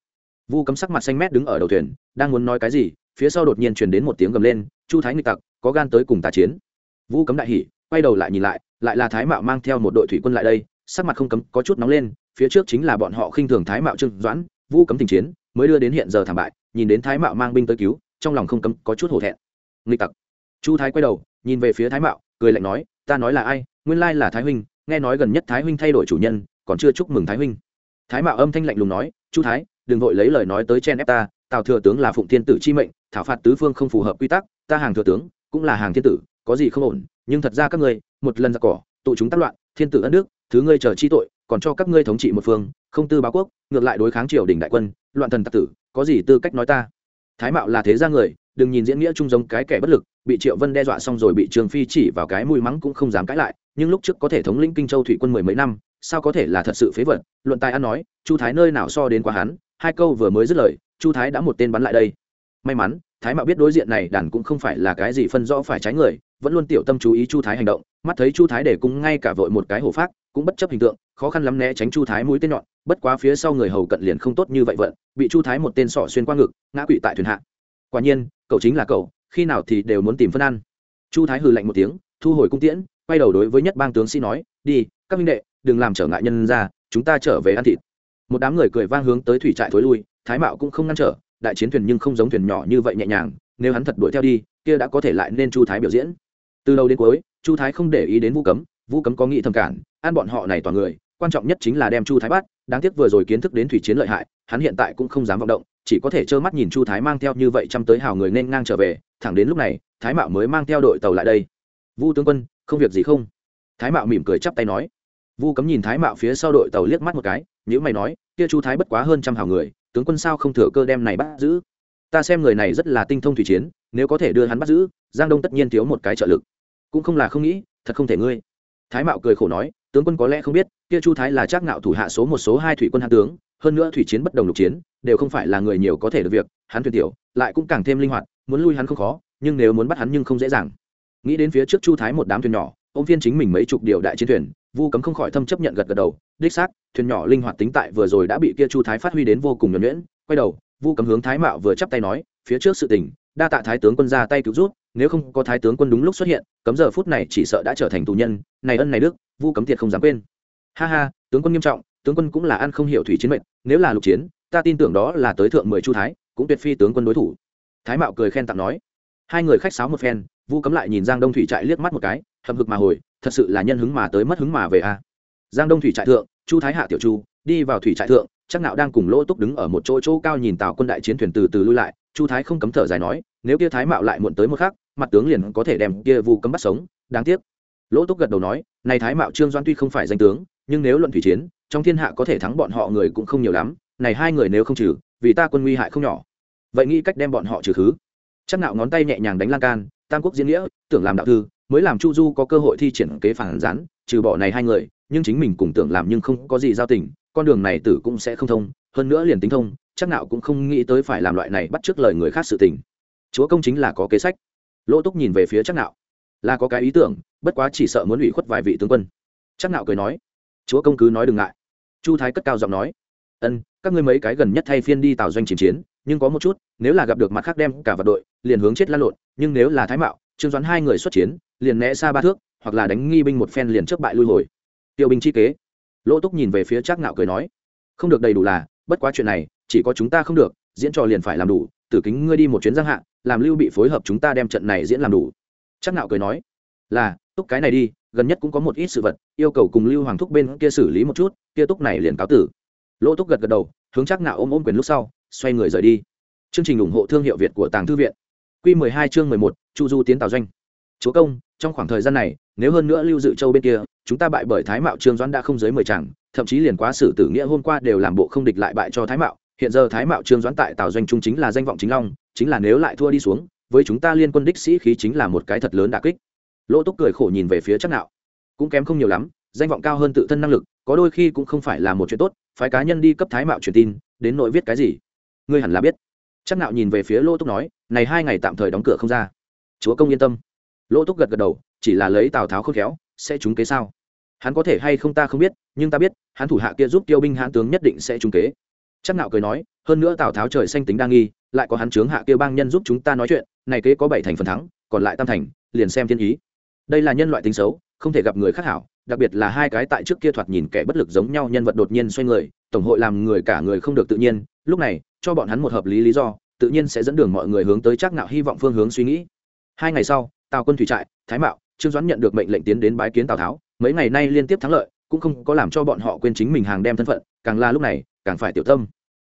vu cấm sắc mặt xanh mét đứng ở đầu thuyền đang muốn nói cái gì phía sau đột nhiên truyền đến một tiếng gầm lên chu thái nghịch tặc có gan tới cùng ta chiến vu cấm đại hỉ quay đầu lại nhìn lại lại là thái mạo mang theo một đội thủy quân lại đây sắc mặt không cấm có chút nóng lên phía trước chính là bọn họ khinh thường thái mạo trương doãn vu cấm tình chiến mới đưa đến hiện giờ thảm bại nhìn đến thái mạo mang binh tới cứu trong lòng không cấm có chút hổ thẹn nghịch tặc chu thái quay đầu nhìn về phía thái mạo cười lạnh nói ta nói là ai nguyên lai là thái huynh, nghe nói gần nhất thái huynh thay đổi chủ nhân, còn chưa chúc mừng thái huynh. Thái mạo âm thanh lạnh lùng nói, chu thái, đừng vội lấy lời nói tới chen ép ta, tào thừa tướng là phụng thiên tử chi mệnh, thảo phạt tứ phương không phù hợp quy tắc, ta hàng thừa tướng cũng là hàng thiên tử, có gì không ổn, nhưng thật ra các ngươi, một lần ra cỏ, tụ chúng tác loạn, thiên tử ân đức, thứ ngươi chờ chi tội, còn cho các ngươi thống trị một phương, không tư báo quốc, ngược lại đối kháng triều đình đại quân, loạn thần tặc tử, có gì tư cách nói ta? Thái mạo là thế gia người, đừng nhìn diễn nghĩa chung giống cái kẻ bất lực, bị triệu vân đe dọa xong rồi bị trường phi chỉ vào cái mũi mắng cũng không dám cãi lại nhưng lúc trước có thể thống lĩnh kinh châu thủy quân mười mấy năm, sao có thể là thật sự phế vật? Luận tài ăn nói, chu thái nơi nào so đến quá hắn, hai câu vừa mới dứt lời, chu thái đã một tên bắn lại đây. May mắn, thái mạo biết đối diện này đàn cũng không phải là cái gì phân rõ phải trái người, vẫn luôn tiểu tâm chú ý chu thái hành động, mắt thấy chu thái để cung ngay cả vội một cái hổ phát cũng bất chấp hình tượng, khó khăn lắm né tránh chu thái mũi tên nhọn, bất quá phía sau người hầu cận liền không tốt như vậy vận, bị chu thái một tên sỏ xuyên qua ngực, ngã quỵ tại thuyền hạ. Quả nhiên, cậu chính là cậu, khi nào thì đều muốn tìm phân ăn. Chu thái hừ lạnh một tiếng, thu hồi cung tiễn quay đầu đối với nhất bang tướng sĩ nói, đi, các minh đệ, đừng làm trở ngại nhân ra, chúng ta trở về ăn thịt. Một đám người cười vang hướng tới thủy trại thối lui, thái mạo cũng không ngăn trở, đại chiến thuyền nhưng không giống thuyền nhỏ như vậy nhẹ nhàng, nếu hắn thật đuổi theo đi, kia đã có thể lại nên chu thái biểu diễn. Từ đầu đến cuối, chu thái không để ý đến vũ cấm vũ cấm có nghĩ thầm cản, ăn bọn họ này toàn người, quan trọng nhất chính là đem chu thái bắt, đáng tiếc vừa rồi kiến thức đến thủy chiến lợi hại, hắn hiện tại cũng không dám vọng động, chỉ có thể trơ mắt nhìn chu thái mang theo như vậy chăm tới hào người nên ngang trở về, thẳng đến lúc này, thái mạo mới mang theo đội tàu lại đây. Vu tướng quân không việc gì không? Thái mạo mỉm cười chắp tay nói. Vu cấm nhìn thái mạo phía sau đội tàu liếc mắt một cái nếu mày nói, kia chu thái bất quá hơn trăm hào người, tướng quân sao không thừa cơ đem này bắt giữ? Ta xem người này rất là tinh thông thủy chiến, nếu có thể đưa hắn bắt giữ, giang đông tất nhiên thiếu một cái trợ lực. Cũng không là không nghĩ, thật không thể ngươi. Thái mạo cười khổ nói, tướng quân có lẽ không biết, kia chu thái là trác ngạo thủ hạ số một, số hai thủy quân hạ tướng, hơn nữa thủy chiến bất đồng lục chiến, đều không phải là người nhiều có thể được việc, hắn thuyền tiểu, lại cũng càng thêm linh hoạt, muốn lui hắn không khó, nhưng nếu muốn bắt hắn nhưng không dễ dàng nghĩ đến phía trước chu thái một đám thuyền nhỏ, ông phiên chính mình mấy chục điều đại chiến thuyền, vu cấm không khỏi thâm chấp nhận gật gật đầu, đích xác, thuyền nhỏ linh hoạt tính tại vừa rồi đã bị kia chu thái phát huy đến vô cùng nhuẩn nhuyễn, quay đầu, vu cấm hướng thái mạo vừa chắp tay nói, phía trước sự tình, đa tạ thái tướng quân ra tay cứu rút nếu không có thái tướng quân đúng lúc xuất hiện, cấm giờ phút này chỉ sợ đã trở thành tù nhân, này ân này đức, vu cấm thiệt không dám quên. Ha ha, tướng quân nghiêm trọng, tướng quân cũng là ăn không hiểu thủy chiến mệnh, nếu là lục chiến, ta tin tưởng đó là tới thượng mười chu thái, cũng tuyệt phi tướng quân đối thủ. Thái mạo cười khen tặng nói. Hai người khách sáo một phen vu cấm lại nhìn giang đông thủy trại liếc mắt một cái, hậm hực mà hồi, thật sự là nhân hứng mà tới mất hứng mà về a giang đông thủy trại thượng, chu thái hạ tiểu chu, đi vào thủy trại thượng chắc nạo đang cùng lỗ túc đứng ở một chỗ chỗ cao nhìn tàu quân đại chiến thuyền từ từ lui lại. Chu thái không cấm thở dài nói, nếu kia thái mạo lại muộn tới một khắc, mặt tướng liền có thể đem kia vu cấm bắt sống, đáng tiếc. Lỗ túc gật đầu nói, này thái mạo trương doan tuy không phải danh tướng, nhưng nếu luận thủy chiến, trong thiên hạ có thể thắng bọn họ người cũng không nhiều lắm, này hai người nếu không trừ, vì ta quân nguy hại không nhỏ. Vậy nghĩ cách đem bọn họ trừ khứ chắc nạo ngón tay nhẹ nhàng đánh lan can, tam quốc diễn nghĩa, tưởng làm đạo thư, mới làm chu du có cơ hội thi triển kế phản gián, trừ bỏ này hai người, nhưng chính mình cùng tưởng làm nhưng không có gì giao tình, con đường này tử cũng sẽ không thông, hơn nữa liền tính thông, chắc Nạo cũng không nghĩ tới phải làm loại này bắt trước lời người khác sự tình. Chúa công chính là có kế sách. Lỗ túc nhìn về phía chắc nạo. Là có cái ý tưởng, bất quá chỉ sợ muốn ủy khuất vài vị tướng quân. Chắc nạo cười nói. Chúa công cứ nói đừng ngại. Chu thái cất cao giọng nói. Ân, các ngươi mấy cái gần nhất thay phiên đi tào doanh chìm chiến nhưng có một chút, nếu là gặp được mặt khác đem cả vật đội, liền hướng chết lan lộn, nhưng nếu là thái mạo, trương doãn hai người xuất chiến, liền né xa ba thước, hoặc là đánh nghi binh một phen liền trước bại lui hồi. Tiêu binh chi kế. Lỗ túc nhìn về phía trác ngạo cười nói, không được đầy đủ là, bất quá chuyện này, chỉ có chúng ta không được, diễn trò liền phải làm đủ, tử kính ngươi đi một chuyến giang hạ, làm lưu bị phối hợp chúng ta đem trận này diễn làm đủ. Trác ngạo cười nói, là, túc cái này đi, gần nhất cũng có một ít sự vật, yêu cầu cùng lưu hoàng thúc bên kia xử lý một chút, kia túc này liền cáo tử. Lỗ túc gật gật đầu, hướng trác nạo ôm ôm quyền lúc sau xoay người rời đi. Chương trình ủng hộ thương hiệu việt của tàng thư viện. Quy 12 chương 11, chu du tiến tào doanh. Chúa công trong khoảng thời gian này nếu hơn nữa lưu dự châu bên kia chúng ta bại bởi thái mạo trương doãn đã không dưới mười chẳng thậm chí liền quá sử tử nghĩa hôm qua đều làm bộ không địch lại bại cho thái mạo. Hiện giờ thái mạo trương doãn tại tào doanh trung chính là danh vọng chính long chính là nếu lại thua đi xuống với chúng ta liên quân đích sĩ khí chính là một cái thật lớn đả kích. Lỗ túc cười khổ nhìn về phía chắc nạo. Cũng kém không nhiều lắm danh vọng cao hơn tự thân năng lực có đôi khi cũng không phải là một chuyện tốt phái cá nhân đi cấp thái mạo truyền tin đến nội viết cái gì ngươi hẳn là biết. Chắc nạo nhìn về phía lỗ túc nói, này hai ngày tạm thời đóng cửa không ra. Chúa công yên tâm. Lỗ túc gật gật đầu, chỉ là lấy tào tháo khôn khéo, sẽ trúng kế sao? Hắn có thể hay không ta không biết, nhưng ta biết, hắn thủ hạ kia giúp tiêu binh hãn tướng nhất định sẽ trúng kế. Chắc nạo cười nói, hơn nữa tào tháo trời xanh tính đa nghi, lại có hắn chướng hạ kia bang nhân giúp chúng ta nói chuyện, này kế có bảy thành phần thắng, còn lại tam thành, liền xem thiên ý. Đây là nhân loại tính xấu, không thể gặp người khác hảo, đặc biệt là hai cái tại trước kia thoạt nhìn kẻ bất lực giống nhau nhân vật đột nhiên xoay người tổng hội làm người cả người không được tự nhiên lúc này cho bọn hắn một hợp lý lý do tự nhiên sẽ dẫn đường mọi người hướng tới chắc nạo hy vọng phương hướng suy nghĩ. Hai ngày sau tào quân thủy trại thái mạo trương doãn nhận được mệnh lệnh tiến đến bái kiến tào tháo mấy ngày nay liên tiếp thắng lợi cũng không có làm cho bọn họ quên chính mình hàng đem thân phận càng là lúc này càng phải tiểu tâm.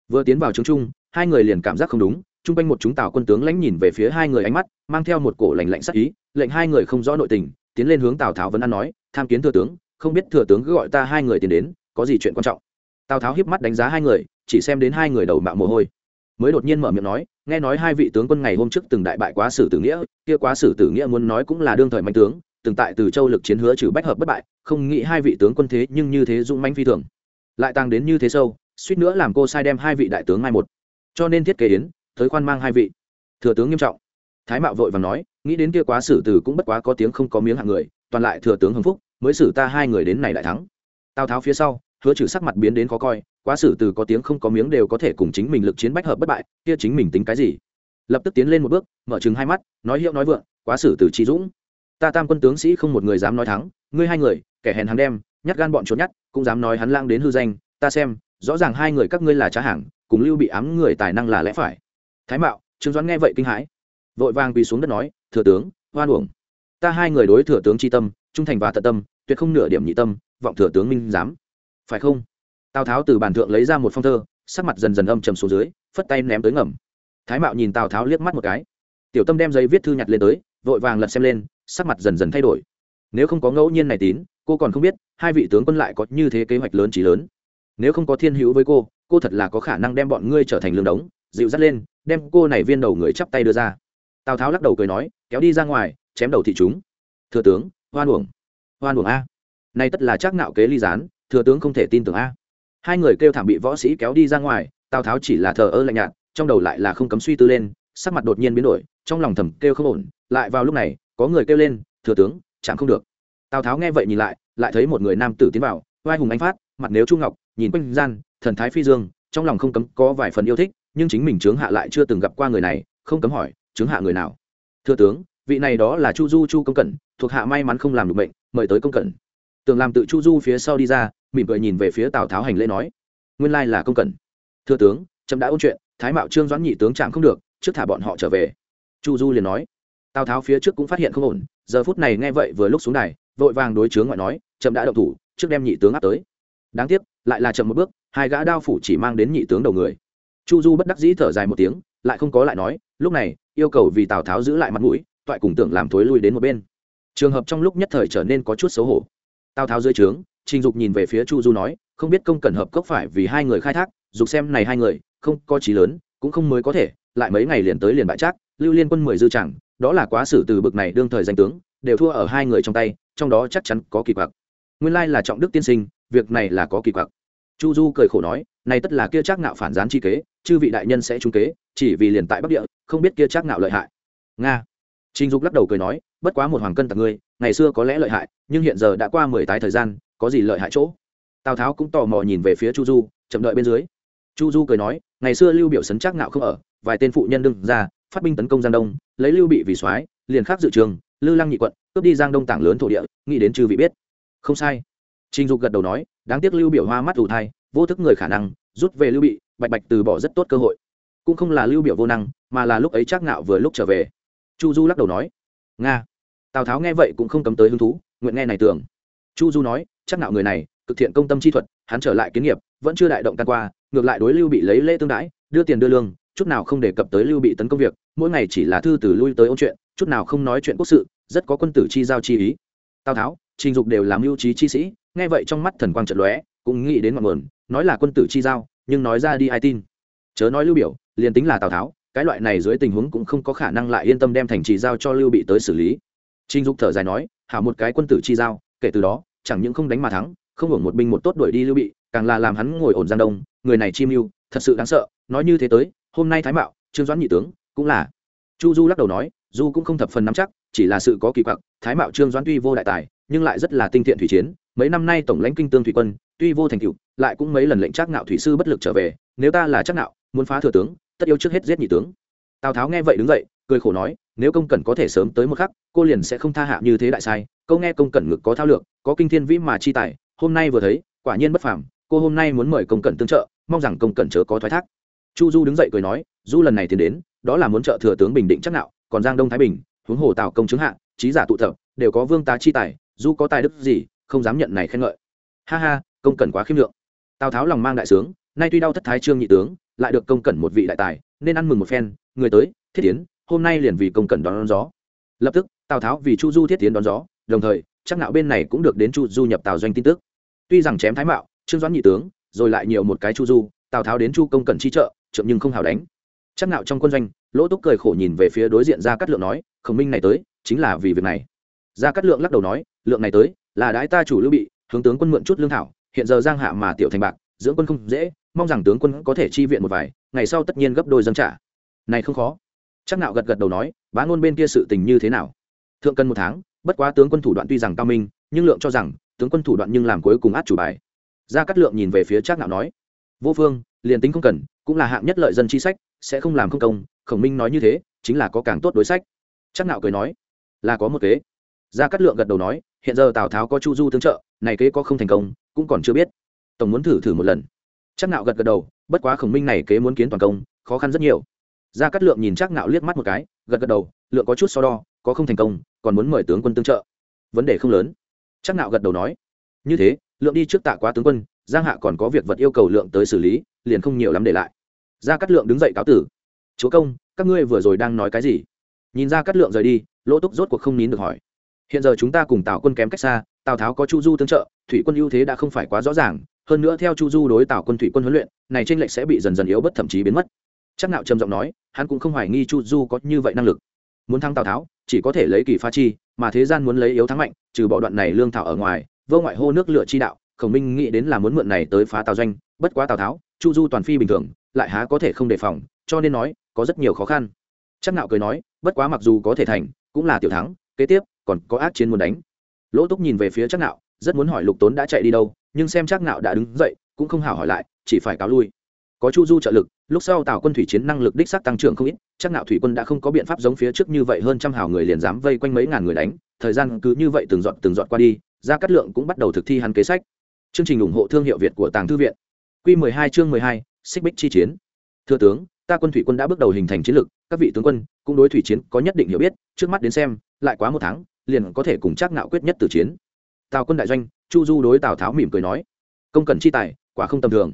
Vừa tiến vào trướng trung, hai người liền cảm giác không đúng chung quanh một chúng tào quân tướng lãnh nhìn về phía hai người ánh mắt mang theo một cổ lạnh lạnh sắc ý lệnh hai người không rõ nội tình tiến lên hướng tào tháo vẫn ăn nói tham kiến thừa tướng không biết thừa tướng cứ gọi ta hai người tiến đến có gì chuyện quan trọng? Tào tháo hiếp mắt đánh giá hai người, chỉ xem đến hai người đầu mạo mồ hôi. Mới đột nhiên mở miệng nói, nghe nói hai vị tướng quân ngày hôm trước từng đại bại quá sử tử nghĩa, kia quá sử tử nghĩa muốn nói cũng là đương thời mạnh tướng, từng tại từ châu lực chiến hứa trừ bách hợp bất bại, không nghĩ hai vị tướng quân thế nhưng như thế dũng manh phi thường. Lại tăng đến như thế sâu, suýt nữa làm cô sai đem hai vị đại tướng mai một. Cho nên thiết kế yến, tới khoan mang hai vị. Thừa tướng nghiêm trọng. Thái mạo vội và nói, nghĩ đến kia quá sử tử cũng bất quá có tiếng không có miếng hạng người, toàn lại thừa tướng hưng phúc, mới xử ta hai người đến này đại thắng. Tào tháo phía sau hứa trừ sắc mặt biến đến khó coi, quá sử từ có tiếng không có miếng đều có thể cùng chính mình lực chiến bách hợp bất bại, kia chính mình tính cái gì? Lập tức tiến lên một bước, mở chừng hai mắt, nói hiệu nói vượng, quá sử từ trí dũng. Ta tam quân tướng sĩ không một người dám nói thắng, ngươi hai người, kẻ hèn hắn đem, nhát gan bọn trốn nhát, cũng dám nói hắn lang đến hư danh, ta xem, rõ ràng hai người các ngươi là trá hàng, cùng lưu bị ám người tài năng là lẽ phải. Thái mạo, trương doãn nghe vậy kinh hãi, vội vàng quỳ xuống đất nói, thừa tướng, hoan uổng. Ta hai người đối thừa tướng tri tâm, trung thành và tận tâm, tuyệt không nửa điểm nhị tâm, vọng thừa tướng minh giám phải không? Tào tháo từ bàn thượng lấy ra một phong thơ, sắc mặt dần dần âm trầm xuống dưới, phất tay ném tới ngầm. Thái mạo nhìn tào tháo liếc mắt một cái. Tiểu tâm đem giấy viết thư nhặt lên tới, vội vàng lật xem lên, sắc mặt dần dần thay đổi. Nếu không có ngẫu nhiên này tín, cô còn không biết, hai vị tướng quân lại có như thế kế hoạch lớn trí lớn. Nếu không có thiên hữu với cô cô thật là có khả năng đem bọn ngươi trở thành lương đống, dịu dắt lên, đem cô này viên đầu người chắp tay đưa ra. Tào tháo lắc đầu cười nói, kéo đi ra ngoài, chém đầu thị chúng. Thừa tướng, hoan uổng. Hoan uổng a. Nay tất là trác ngạo kế ly gián thừa tướng không thể tin tưởng a. Hai người kêu thảm bị võ sĩ kéo đi ra ngoài, tào tháo chỉ là thờ ơ lạnh nhạt, trong đầu lại là không cấm suy tư lên, sắc mặt đột nhiên biến đổi, trong lòng thầm kêu không ổn, lại vào lúc này, có người kêu lên, thừa tướng chẳng không được. Tào tháo nghe vậy nhìn lại lại thấy một người nam tử tiến vào vai hùng anh phát, mặt nếu chu ngọc, nhìn quanh gian, thần thái phi dương, trong lòng không cấm có vài phần yêu thích, nhưng chính mình trướng hạ lại chưa từng gặp qua người này, không cấm hỏi trướng hạ người nào? Thưa tướng, vị này đó là chu du chu công cẩn, thuộc hạ may mắn không làm được bệnh, mời tới công cẩn. Tường làm tự chu du phía sau đi ra mỉm cười nhìn về phía tào tháo hành lễ nói nguyên lai là công cần, thưa tướng trâm đã ôn chuyện thái mạo trương doãn nhị tướng chạm không được trước thả bọn họ trở về chu du liền nói tào tháo phía trước cũng phát hiện không ổn giờ phút này nghe vậy vừa lúc xuống này vội vàng đối chướng ngoại nói trâm đã động thủ trước đem nhị tướng áp tới đáng tiếc lại là chậm một bước hai gã đao phủ chỉ mang đến nhị tướng đầu người chu du bất đắc dĩ thở dài một tiếng lại không có lại nói lúc này yêu cầu vì tào tháo giữ lại mặt mũi toại cùng tưởng làm thối lui đến một bên trường hợp trong lúc nhất thời trở nên có chút xấu hổ tào tháo dưới trướng trình dục nhìn về phía chu du nói không biết công cần hợp cốc phải vì hai người khai thác dục xem này hai người không có trí lớn cũng không mới có thể lại mấy ngày liền tới liền bại trác lưu liên quân mười dư chẳng đó là quá sử từ bực này đương thời danh tướng đều thua ở hai người trong tay trong đó chắc chắn có kỳ quặc. Nguyên lai là trọng đức tiên sinh việc này là có kỳ quặc. Chu du cười khổ nói này tất là kia chắc ngạo phản gián chi kế chư vị đại nhân sẽ trung kế chỉ vì liền tại bắc địa không biết kia chắc ngạo lợi hại. Nga. Trình Dục lắc đầu cười nói, bất quá một hoàng cân tặc ngươi, ngày xưa có lẽ lợi hại, nhưng hiện giờ đã qua mười tái thời gian, có gì lợi hại chỗ? Tào Tháo cũng tò mò nhìn về phía Chu Du, chậm đợi bên dưới. Chu Du cười nói, ngày xưa Lưu Biểu sấn chắc ngạo không ở, vài tên phụ nhân đương ra, phát binh tấn công Giang Đông, lấy Lưu Bị vì soái, liền khắc dự trường, Lư Lăng nhị quận, cướp đi Giang Đông tảng lớn thổ địa, nghĩ đến chư vị biết. Không sai. Trình Dục gật đầu nói, đáng tiếc Lưu Biểu hoa mắt ủ thai, vô thức người khả năng, rút về Lưu Bị, bạch bạch từ bỏ rất tốt cơ hội. Cũng không là Lưu Biểu vô năng, mà là lúc ấy chắc ngạo vừa lúc trở về chu du lắc đầu nói nga tào tháo nghe vậy cũng không cấm tới hứng thú nguyện nghe này tưởng chu du nói chắc nạo người này, cực thiện công tâm chi thuật, hắn trở lại kiến nghiệp, vẫn chưa đại động tan qua, ngược lại đối lưu bị lấy lễ tương đãi, đưa tiền đưa lương, chút nào không đề cập tới lưu bị tấn công việc, mỗi ngày chỉ là thư từ lui tới ôn chuyện, chút nào không nói chuyện quốc sự, rất có quân tử chi giao chi ý. Tào tháo, trình dục đều làm mưu trí chi sĩ, nghe vậy trong mắt thần quang trận lóe, cũng nghĩ đến ngọn nguồn, nói là quân tử chi giao, nhưng nói ra đi ai tin. Chớ nói lưu biểu, liền tính là tào tháo, cái loại này dưới tình huống cũng không có khả năng lại yên tâm đem thành trì giao cho lưu bị tới xử lý. Trinh dục thở dài nói, hảo một cái quân tử chi giao, kể từ đó chẳng những không đánh mà thắng, không hưởng một binh một tốt đuổi đi lưu bị, càng là làm hắn ngồi ổn giang đông, người này chi mưu thật sự đáng sợ. Nói như thế tới, hôm nay thái mạo, trương doãn nhị tướng, cũng là. Chu du lắc đầu nói, du cũng không thập phần nắm chắc, chỉ là sự có kỳ quặc, thái mạo trương doãn tuy vô đại tài, nhưng lại rất là tinh thiện thủy chiến. Mấy năm nay tổng lãnh kinh tương thủy quân, tuy vô thành tựu, lại cũng mấy lần lệnh trác ngạo thủy sư bất lực trở về. Nếu ta là trác ngạo, muốn phá thừa tướng, tất yếu trước hết giết nhị tướng. Tào tháo nghe vậy đứng dậy, cười khổ nói, nếu công cẩn có thể sớm tới một khắc, cô liền sẽ không tha hạ như thế đại sai câu nghe công cẩn ngực có thao lược có kinh thiên vĩ mà chi tài hôm nay vừa thấy quả nhiên bất phàm cô hôm nay muốn mời công cẩn tương trợ mong rằng công cẩn chớ có thoái thác. Chu du đứng dậy cười nói du lần này tiến đến đó là muốn trợ thừa tướng bình định chắc nạo còn giang đông thái bình huống hồ tào công chứng hạ trí giả tụ tập đều có vương tá chi tài du có tài đức gì không dám nhận này khen ngợi. Ha ha công cẩn quá khiêm lượng. Tào tháo lòng mang đại sướng nay tuy đau thất thái trương nhị tướng lại được công cẩn một vị đại tài nên ăn mừng một phen người tới thiết tiến hôm nay liền vì công cẩn đón, đón gió. Lập tức tào tháo vì chu du thiết tiến đón gió đồng thời, chắc nạo bên này cũng được đến chu du nhập tào doanh tin tức. Tuy rằng chém thái mạo, trương doãn nhị tướng, rồi lại nhiều một cái chu du, tào tháo đến chu công cần chi trợ, chậm nhưng không hào đánh. Chắc nạo trong quân doanh, lỗ túc cười khổ nhìn về phía đối diện ra cát lượng nói, khổng minh này tới, chính là vì việc này. Ra cát lượng lắc đầu nói, lượng này tới, là đái ta chủ lưu bị, hướng tướng quân mượn chút lương thảo, hiện giờ giang hạ mà tiểu thành bạc, dưỡng quân không dễ, mong rằng tướng quân có thể chi viện một vài, ngày sau tất nhiên gấp đôi dâng trả. Này không khó. Chắc nạo gật gật đầu nói, bá ngôn bên kia sự tình như thế nào? Thượng cần một tháng bất quá tướng quân thủ đoạn tuy rằng cao minh, nhưng lượng cho rằng, tướng quân thủ đoạn nhưng làm cuối cùng át chủ bài. Gia cát lượng nhìn về phía trác nạo nói, vô phương, liền tính không cần, cũng là hạng nhất lợi dân chi sách, sẽ không làm không công, khổng minh nói như thế, chính là có càng tốt đối sách. Trác nạo cười nói, là có một kế. Gia cát lượng gật đầu nói, hiện giờ tào tháo có chu du tương trợ, này kế có không thành công, cũng còn chưa biết. Tổng muốn thử thử một lần. Trác nạo gật gật đầu, bất quá khổng minh này kế muốn kiến toàn công, khó khăn rất nhiều. Gia cát lượng nhìn trác nạo liếc mắt một cái, gật gật đầu, lượng có chút so đo, có không thành công còn muốn mời tướng quân tương trợ. Vấn đề không lớn. Chắc nạo gật đầu nói. Như thế, lượng đi trước tạ quá tướng quân, giang hạ còn có việc vật yêu cầu lượng tới xử lý, liền không nhiều lắm để lại. Gia cát lượng đứng dậy cáo tử. Chúa công, các ngươi vừa rồi đang nói cái gì? Nhìn gia cát lượng rời đi, lỗ túc rốt cuộc không nín được hỏi. Hiện giờ chúng ta cùng tào quân kém cách xa, tào tháo có chu du tương trợ, thủy quân ưu thế đã không phải quá rõ ràng, hơn nữa theo chu du đối tào quân thủy quân huấn luyện, này tranh lệch sẽ bị dần dần yếu bất thậm chí biến mất. Chắc nạo trầm giọng nói, hắn cũng không hoài nghi chu du có như vậy năng lực muốn thắng tào tháo chỉ có thể lấy kỳ phá chi mà thế gian muốn lấy yếu thắng mạnh trừ bỏ đoạn này lương thảo ở ngoài vô ngoại hô nước lửa chi đạo khổng minh nghĩ đến là muốn mượn này tới phá tào doanh bất quá tào tháo chu du toàn phi bình thường lại há có thể không đề phòng cho nên nói có rất nhiều khó khăn chắc nạo cười nói bất quá mặc dù có thể thành cũng là tiểu thắng kế tiếp còn có ác chiến muốn đánh lỗ túc nhìn về phía chắc nạo rất muốn hỏi lục tốn đã chạy đi đâu nhưng xem chắc nạo đã đứng dậy cũng không hảo hỏi lại chỉ phải cáo lui có chu du trợ lực lúc sau tào quân thủy chiến năng lực đích xác tăng trưởng không ít chắc nạo thủy quân đã không có biện pháp giống phía trước như vậy hơn trăm hào người liền dám vây quanh mấy ngàn người đánh thời gian cứ như vậy từng dọn từng dọn qua đi gia cát lượng cũng bắt đầu thực thi hắn kế sách. Chương trình ủng hộ thương hiệu việt của tàng thư viện. Quy 12 chương 12, xích bích chi chiến. Thưa tướng ta quân thủy quân đã bước đầu hình thành chiến lược các vị tướng quân cũng đối thủy chiến có nhất định hiểu biết trước mắt đến xem lại quá một tháng liền có thể cùng chắc nạo quyết nhất từ chiến. Tào quân đại doanh chu du đối tào tháo mỉm cười nói công cần chi tài quả không tầm thường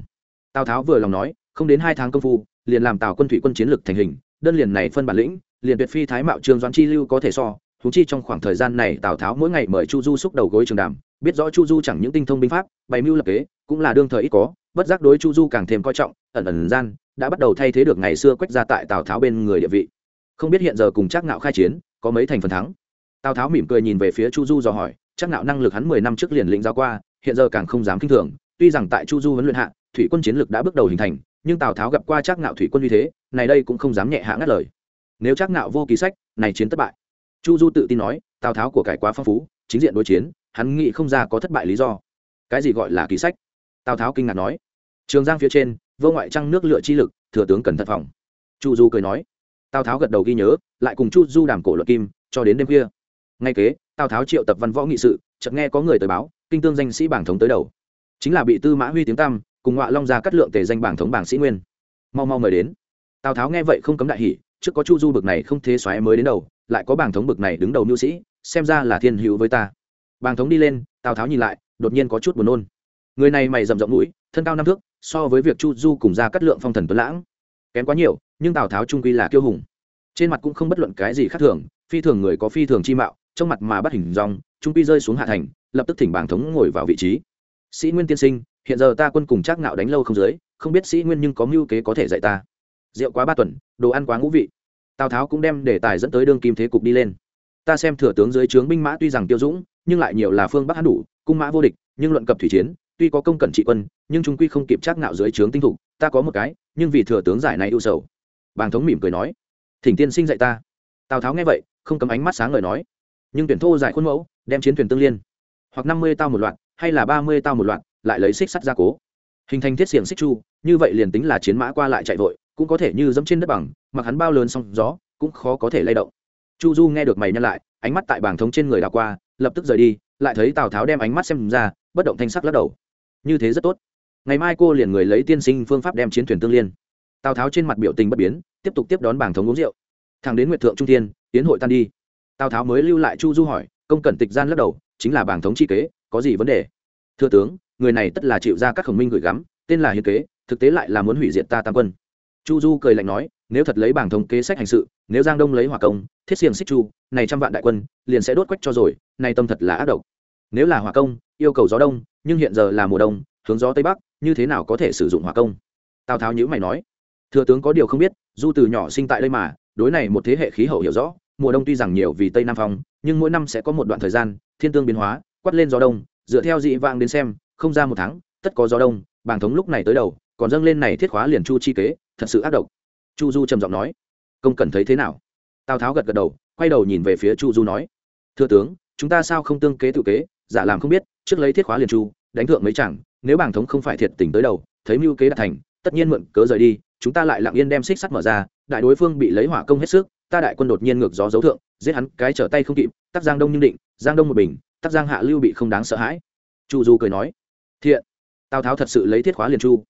tào tháo vừa lòng nói, không đến hai tháng công phu, liền làm tào quân thủy quân chiến lược thành hình, đơn liền này phân bản lĩnh, liền tuyệt phi thái mạo trương doãn chi lưu có thể so thú chi trong khoảng thời gian này tào tháo mỗi ngày mời chu du xúc đầu gối trường đàm, biết rõ chu du chẳng những tinh thông binh pháp, bày mưu lập kế, cũng là đương thời ít có, bất giác đối chu du càng thêm coi trọng, ẩn ẩn gian, đã bắt đầu thay thế được ngày xưa quách ra tại tào tháo bên người địa vị. Không biết hiện giờ cùng chắc Ngạo khai chiến, có mấy thành phần thắng? Tào tháo mỉm cười nhìn về phía chu du dò hỏi chắc Ngạo năng lực hắn mười năm trước liền lĩnh giao qua, hiện giờ càng không dám kinh thường tuy rằng tại chu du huấn luyện hạ, thủy quân chiến lực đã bước đầu hình thành, nhưng tào tháo gặp qua Trác nạo thủy quân như thế này đây cũng không dám nhẹ hạ ngắt lời. Nếu Trác nạo vô ký sách, này chiến thất bại. Chu du tự tin nói, tào tháo của cải quá phong phú, chính diện đối chiến, hắn nghĩ không ra có thất bại lý do. Cái gì gọi là ký sách? Tào tháo kinh ngạc nói. Trường giang phía trên, vô ngoại trăng nước lựa chi lực, thừa tướng cần thận phòng. Chu du cười nói. Tào tháo gật đầu ghi nhớ, lại cùng chu du đàm cổ luật kim, cho đến đêm khuya. Ngay kế, tào tháo triệu tập văn võ nghị sự, chợt nghe có người tới báo, kinh tương danh sĩ bảng thống tới đầu chính là bị tư mã huy tiếng tăm, cùng ngọa long gia cắt lượng tề danh bảng thống bảng sĩ nguyên. Mau mau mời đến. Tào tháo nghe vậy không cấm đại hỉ, trước có chu du bực này không thế xoáy mới đến đầu, lại có bảng thống bực này đứng đầu mưu sĩ, xem ra là thiên hữu với ta. Bảng thống đi lên, tào tháo nhìn lại, đột nhiên có chút buồn nôn. Người này mày rậm rộng mũi, thân cao năm thước, so với việc chu du cùng ra cắt lượng phong thần tuấn lãng, kém quá nhiều, nhưng tào tháo trung quy là kiêu hùng. Trên mặt cũng không bất luận cái gì khác thường, phi thường người có phi thường chi mạo, trong mặt mà bắt hình dong, trung quy rơi xuống hạ thành, lập tức thỉnh bảng thống ngồi vào vị trí sĩ nguyên tiên sinh, hiện giờ ta quân cùng trác ngạo đánh lâu không dưới, không biết sĩ nguyên nhưng có mưu kế có thể dạy ta. Rượu quá ba tuần, đồ ăn quá ngũ vị. Tào tháo cũng đem đề tài dẫn tới đương kim thế cục đi lên. Ta xem thừa tướng dưới trướng binh mã tuy rằng tiêu dũng, nhưng lại nhiều là phương bắc hắn đủ, cung mã vô địch, nhưng luận cập thủy chiến, tuy có công cẩn trị quân, nhưng chúng quy không kịp chắc ngạo dưới trướng tinh thục, ta có một cái, nhưng vì thừa tướng giải này ưu sầu. Bàng thống mỉm cười nói, thỉnh tiên sinh dạy ta. Tào tháo nghe vậy, không cấm ánh mắt sáng ngời nói, nhưng tuyển thô giải khuôn mẫu, đem chiến thuyền tương liên. Hoặc năm mươi tao một loạt hay là ba mươi tao một loạt, lại lấy xích sắt ra cố. Hình thành thiết xiềng xích chu, như vậy liền tính là chiến mã qua lại chạy vội, cũng có thể như dẫm trên đất bằng, mặc hắn bao lớn song gió, cũng khó có thể lay động. Chu du nghe được mày nhăn lại, ánh mắt tại bảng thống trên người đảo qua, lập tức rời đi, lại thấy tào tháo đem ánh mắt xem ra, bất động thanh sắc lắc đầu. Như thế rất tốt. Ngày mai cô liền người lấy tiên sinh phương pháp đem chiến thuyền tương liên. Tào tháo trên mặt biểu tình bất biến, tiếp tục tiếp đón bảng thống uống rượu. Thẳng đến nguyệt thượng trung tiên tiến hội tan đi. Tào tháo mới lưu lại chu du hỏi, công cẩn tịch gian lắc đầu, chính là bảng thống chi kế có gì vấn đề? Thưa tướng, người này tất là chịu ra các khổng minh gửi gắm, tên là hiền kế, thực tế lại là muốn hủy diệt ta tam quân. Chu du cười lạnh nói, nếu thật lấy bảng thống kế sách hành sự, nếu giang đông lấy hỏa công, thiết xiềng xích chu, này trăm vạn đại quân, liền sẽ đốt quách cho rồi, này tâm thật là ác độc. Nếu là hỏa công, yêu cầu gió đông, nhưng hiện giờ là mùa đông, hướng gió tây bắc, như thế nào có thể sử dụng hỏa công? Tào tháo nhữ mày nói thừa tướng có điều không biết, du từ nhỏ sinh tại đây mà, đối này một thế hệ khí hậu hiểu rõ, mùa đông tuy rằng nhiều vì tây nam phong, nhưng mỗi năm sẽ có một đoạn thời gian, thiên tương biến hóa quát lên gió đông, dựa theo dị vang đến xem, không ra một tháng, tất có gió đông, bàng thống lúc này tới đầu, còn dâng lên này thiết khóa liền chu chi kế, thật sự ác độc. Chu du trầm giọng nói, công cần thấy thế nào? Tào tháo gật gật đầu, quay đầu nhìn về phía chu du nói, thưa tướng, chúng ta sao không tương kế tự kế, giả làm không biết, trước lấy thiết khóa liền chu, đánh thượng mấy chẳng nếu bảng thống không phải thiệt tình tới đầu, thấy mưu kế đạt thành, tất nhiên mượn cớ rời đi, chúng ta lại lặng yên đem xích sắt mở ra, đại đối phương bị lấy hỏa công hết sức, ta đại quân đột nhiên ngược gió dấu thượng, giết hắn cái trở tay không kịp tắc giang đông nhưng định, giang đông một bình tắc giang hạ lưu bị không đáng sợ hãi. Chu du cười nói, thiện, tào tháo thật sự lấy thiết khóa liền chu.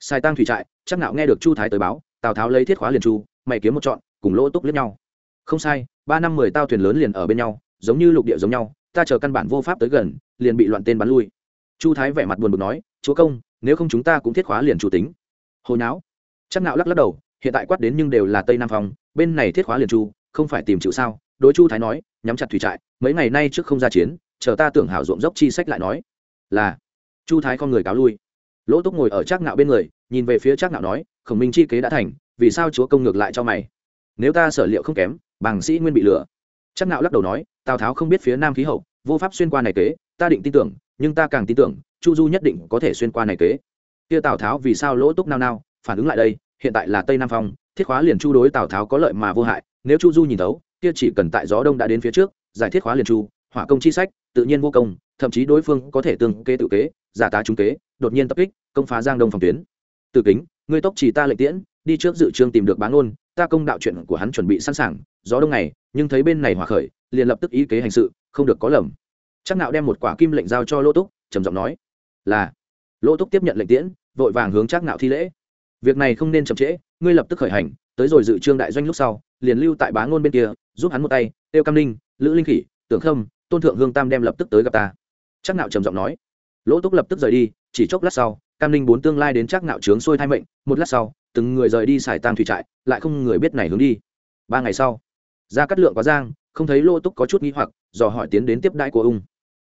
Sai tăng thủy trại, chắc nạo nghe được chu thái tới báo, tào tháo lấy thiết khóa liền chu, mày kiếm một chọn cùng lỗ túc liếc nhau. Không sai, ba năm mười tao thuyền lớn liền ở bên nhau, giống như lục địa giống nhau, ta chờ căn bản vô pháp tới gần, liền bị loạn tên bắn lui. Chu thái vẻ mặt buồn bực nói, chúa công, nếu không chúng ta cũng thiết khóa liền chủ tính. Hồi não chắc nạo lắc lắc đầu, hiện tại quát đến nhưng đều là tây nam phòng bên này thiết khóa liền chu, không phải tìm chịu sao? Đối chu thái nói, nhắm chặt thủy trại, mấy ngày nay trước không ra chiến chờ ta tưởng hảo ruộng dốc chi sách lại nói. Là. Chu thái con người cáo lui. Lỗ túc ngồi ở trác nạo bên người, nhìn về phía trác nạo nói, khổng minh chi kế đã thành, vì sao chúa công ngược lại cho mày? Nếu ta sở liệu không kém, bằng sĩ nguyên bị lừa. Trác nạo lắc đầu nói, tào tháo không biết phía nam khí hậu, vô pháp xuyên qua này kế, ta định tin tưởng, nhưng ta càng tin tưởng, chu du nhất định có thể xuyên qua này kế. Kia tào tháo vì sao lỗ túc nao nao, phản ứng lại đây, hiện tại là tây nam phong, thiết khóa liền chu đối tào tháo có lợi mà vô hại, nếu chu du nhìn thấu, kia chỉ cần tại gió đông đã đến phía trước, giải thiết khóa liền chu hỏa công chi sách, tự nhiên vô công, thậm chí đối phương có thể tương kế tự kế, giả tá trúng kế, đột nhiên tập kích, công phá giang đông phòng tuyến. Từ kính, ngươi tốc chỉ ta lệnh tiễn, đi trước dự trương tìm được bán ôn ta công đạo chuyện của hắn chuẩn bị sẵn sàng, gió đông này nhưng thấy bên này hòa khởi, liền lập tức ý kế hành sự, không được có lầm. Chắc nạo đem một quả kim lệnh giao cho lỗ túc, trầm giọng nói, là. Lỗ túc tiếp nhận lệnh tiễn, vội vàng hướng chắc nạo thi lễ. Việc này không nên chậm trễ, ngươi lập tức khởi hành, tới rồi dự trương đại doanh lúc sau, liền lưu tại bá ngôn bên kia, giúp hắn một tay, tiêu cam ninh, lữ linh khỉ, tưởng khâm tôn thượng hương tam đem lập tức tới gặp ta. Chắc nạo trầm giọng nói. Lỗ túc lập tức rời đi, chỉ chốc lát sau, cam ninh bốn tương lai đến chắc nạo trướng xuôi thai mệnh, một lát sau, từng người rời đi xài tang thủy trại, lại không người biết này hướng đi. Ba ngày sau ra cắt lượng quá giang, không thấy lỗ túc có chút nghi hoặc, dò hỏi tiến đến tiếp đãi của ung.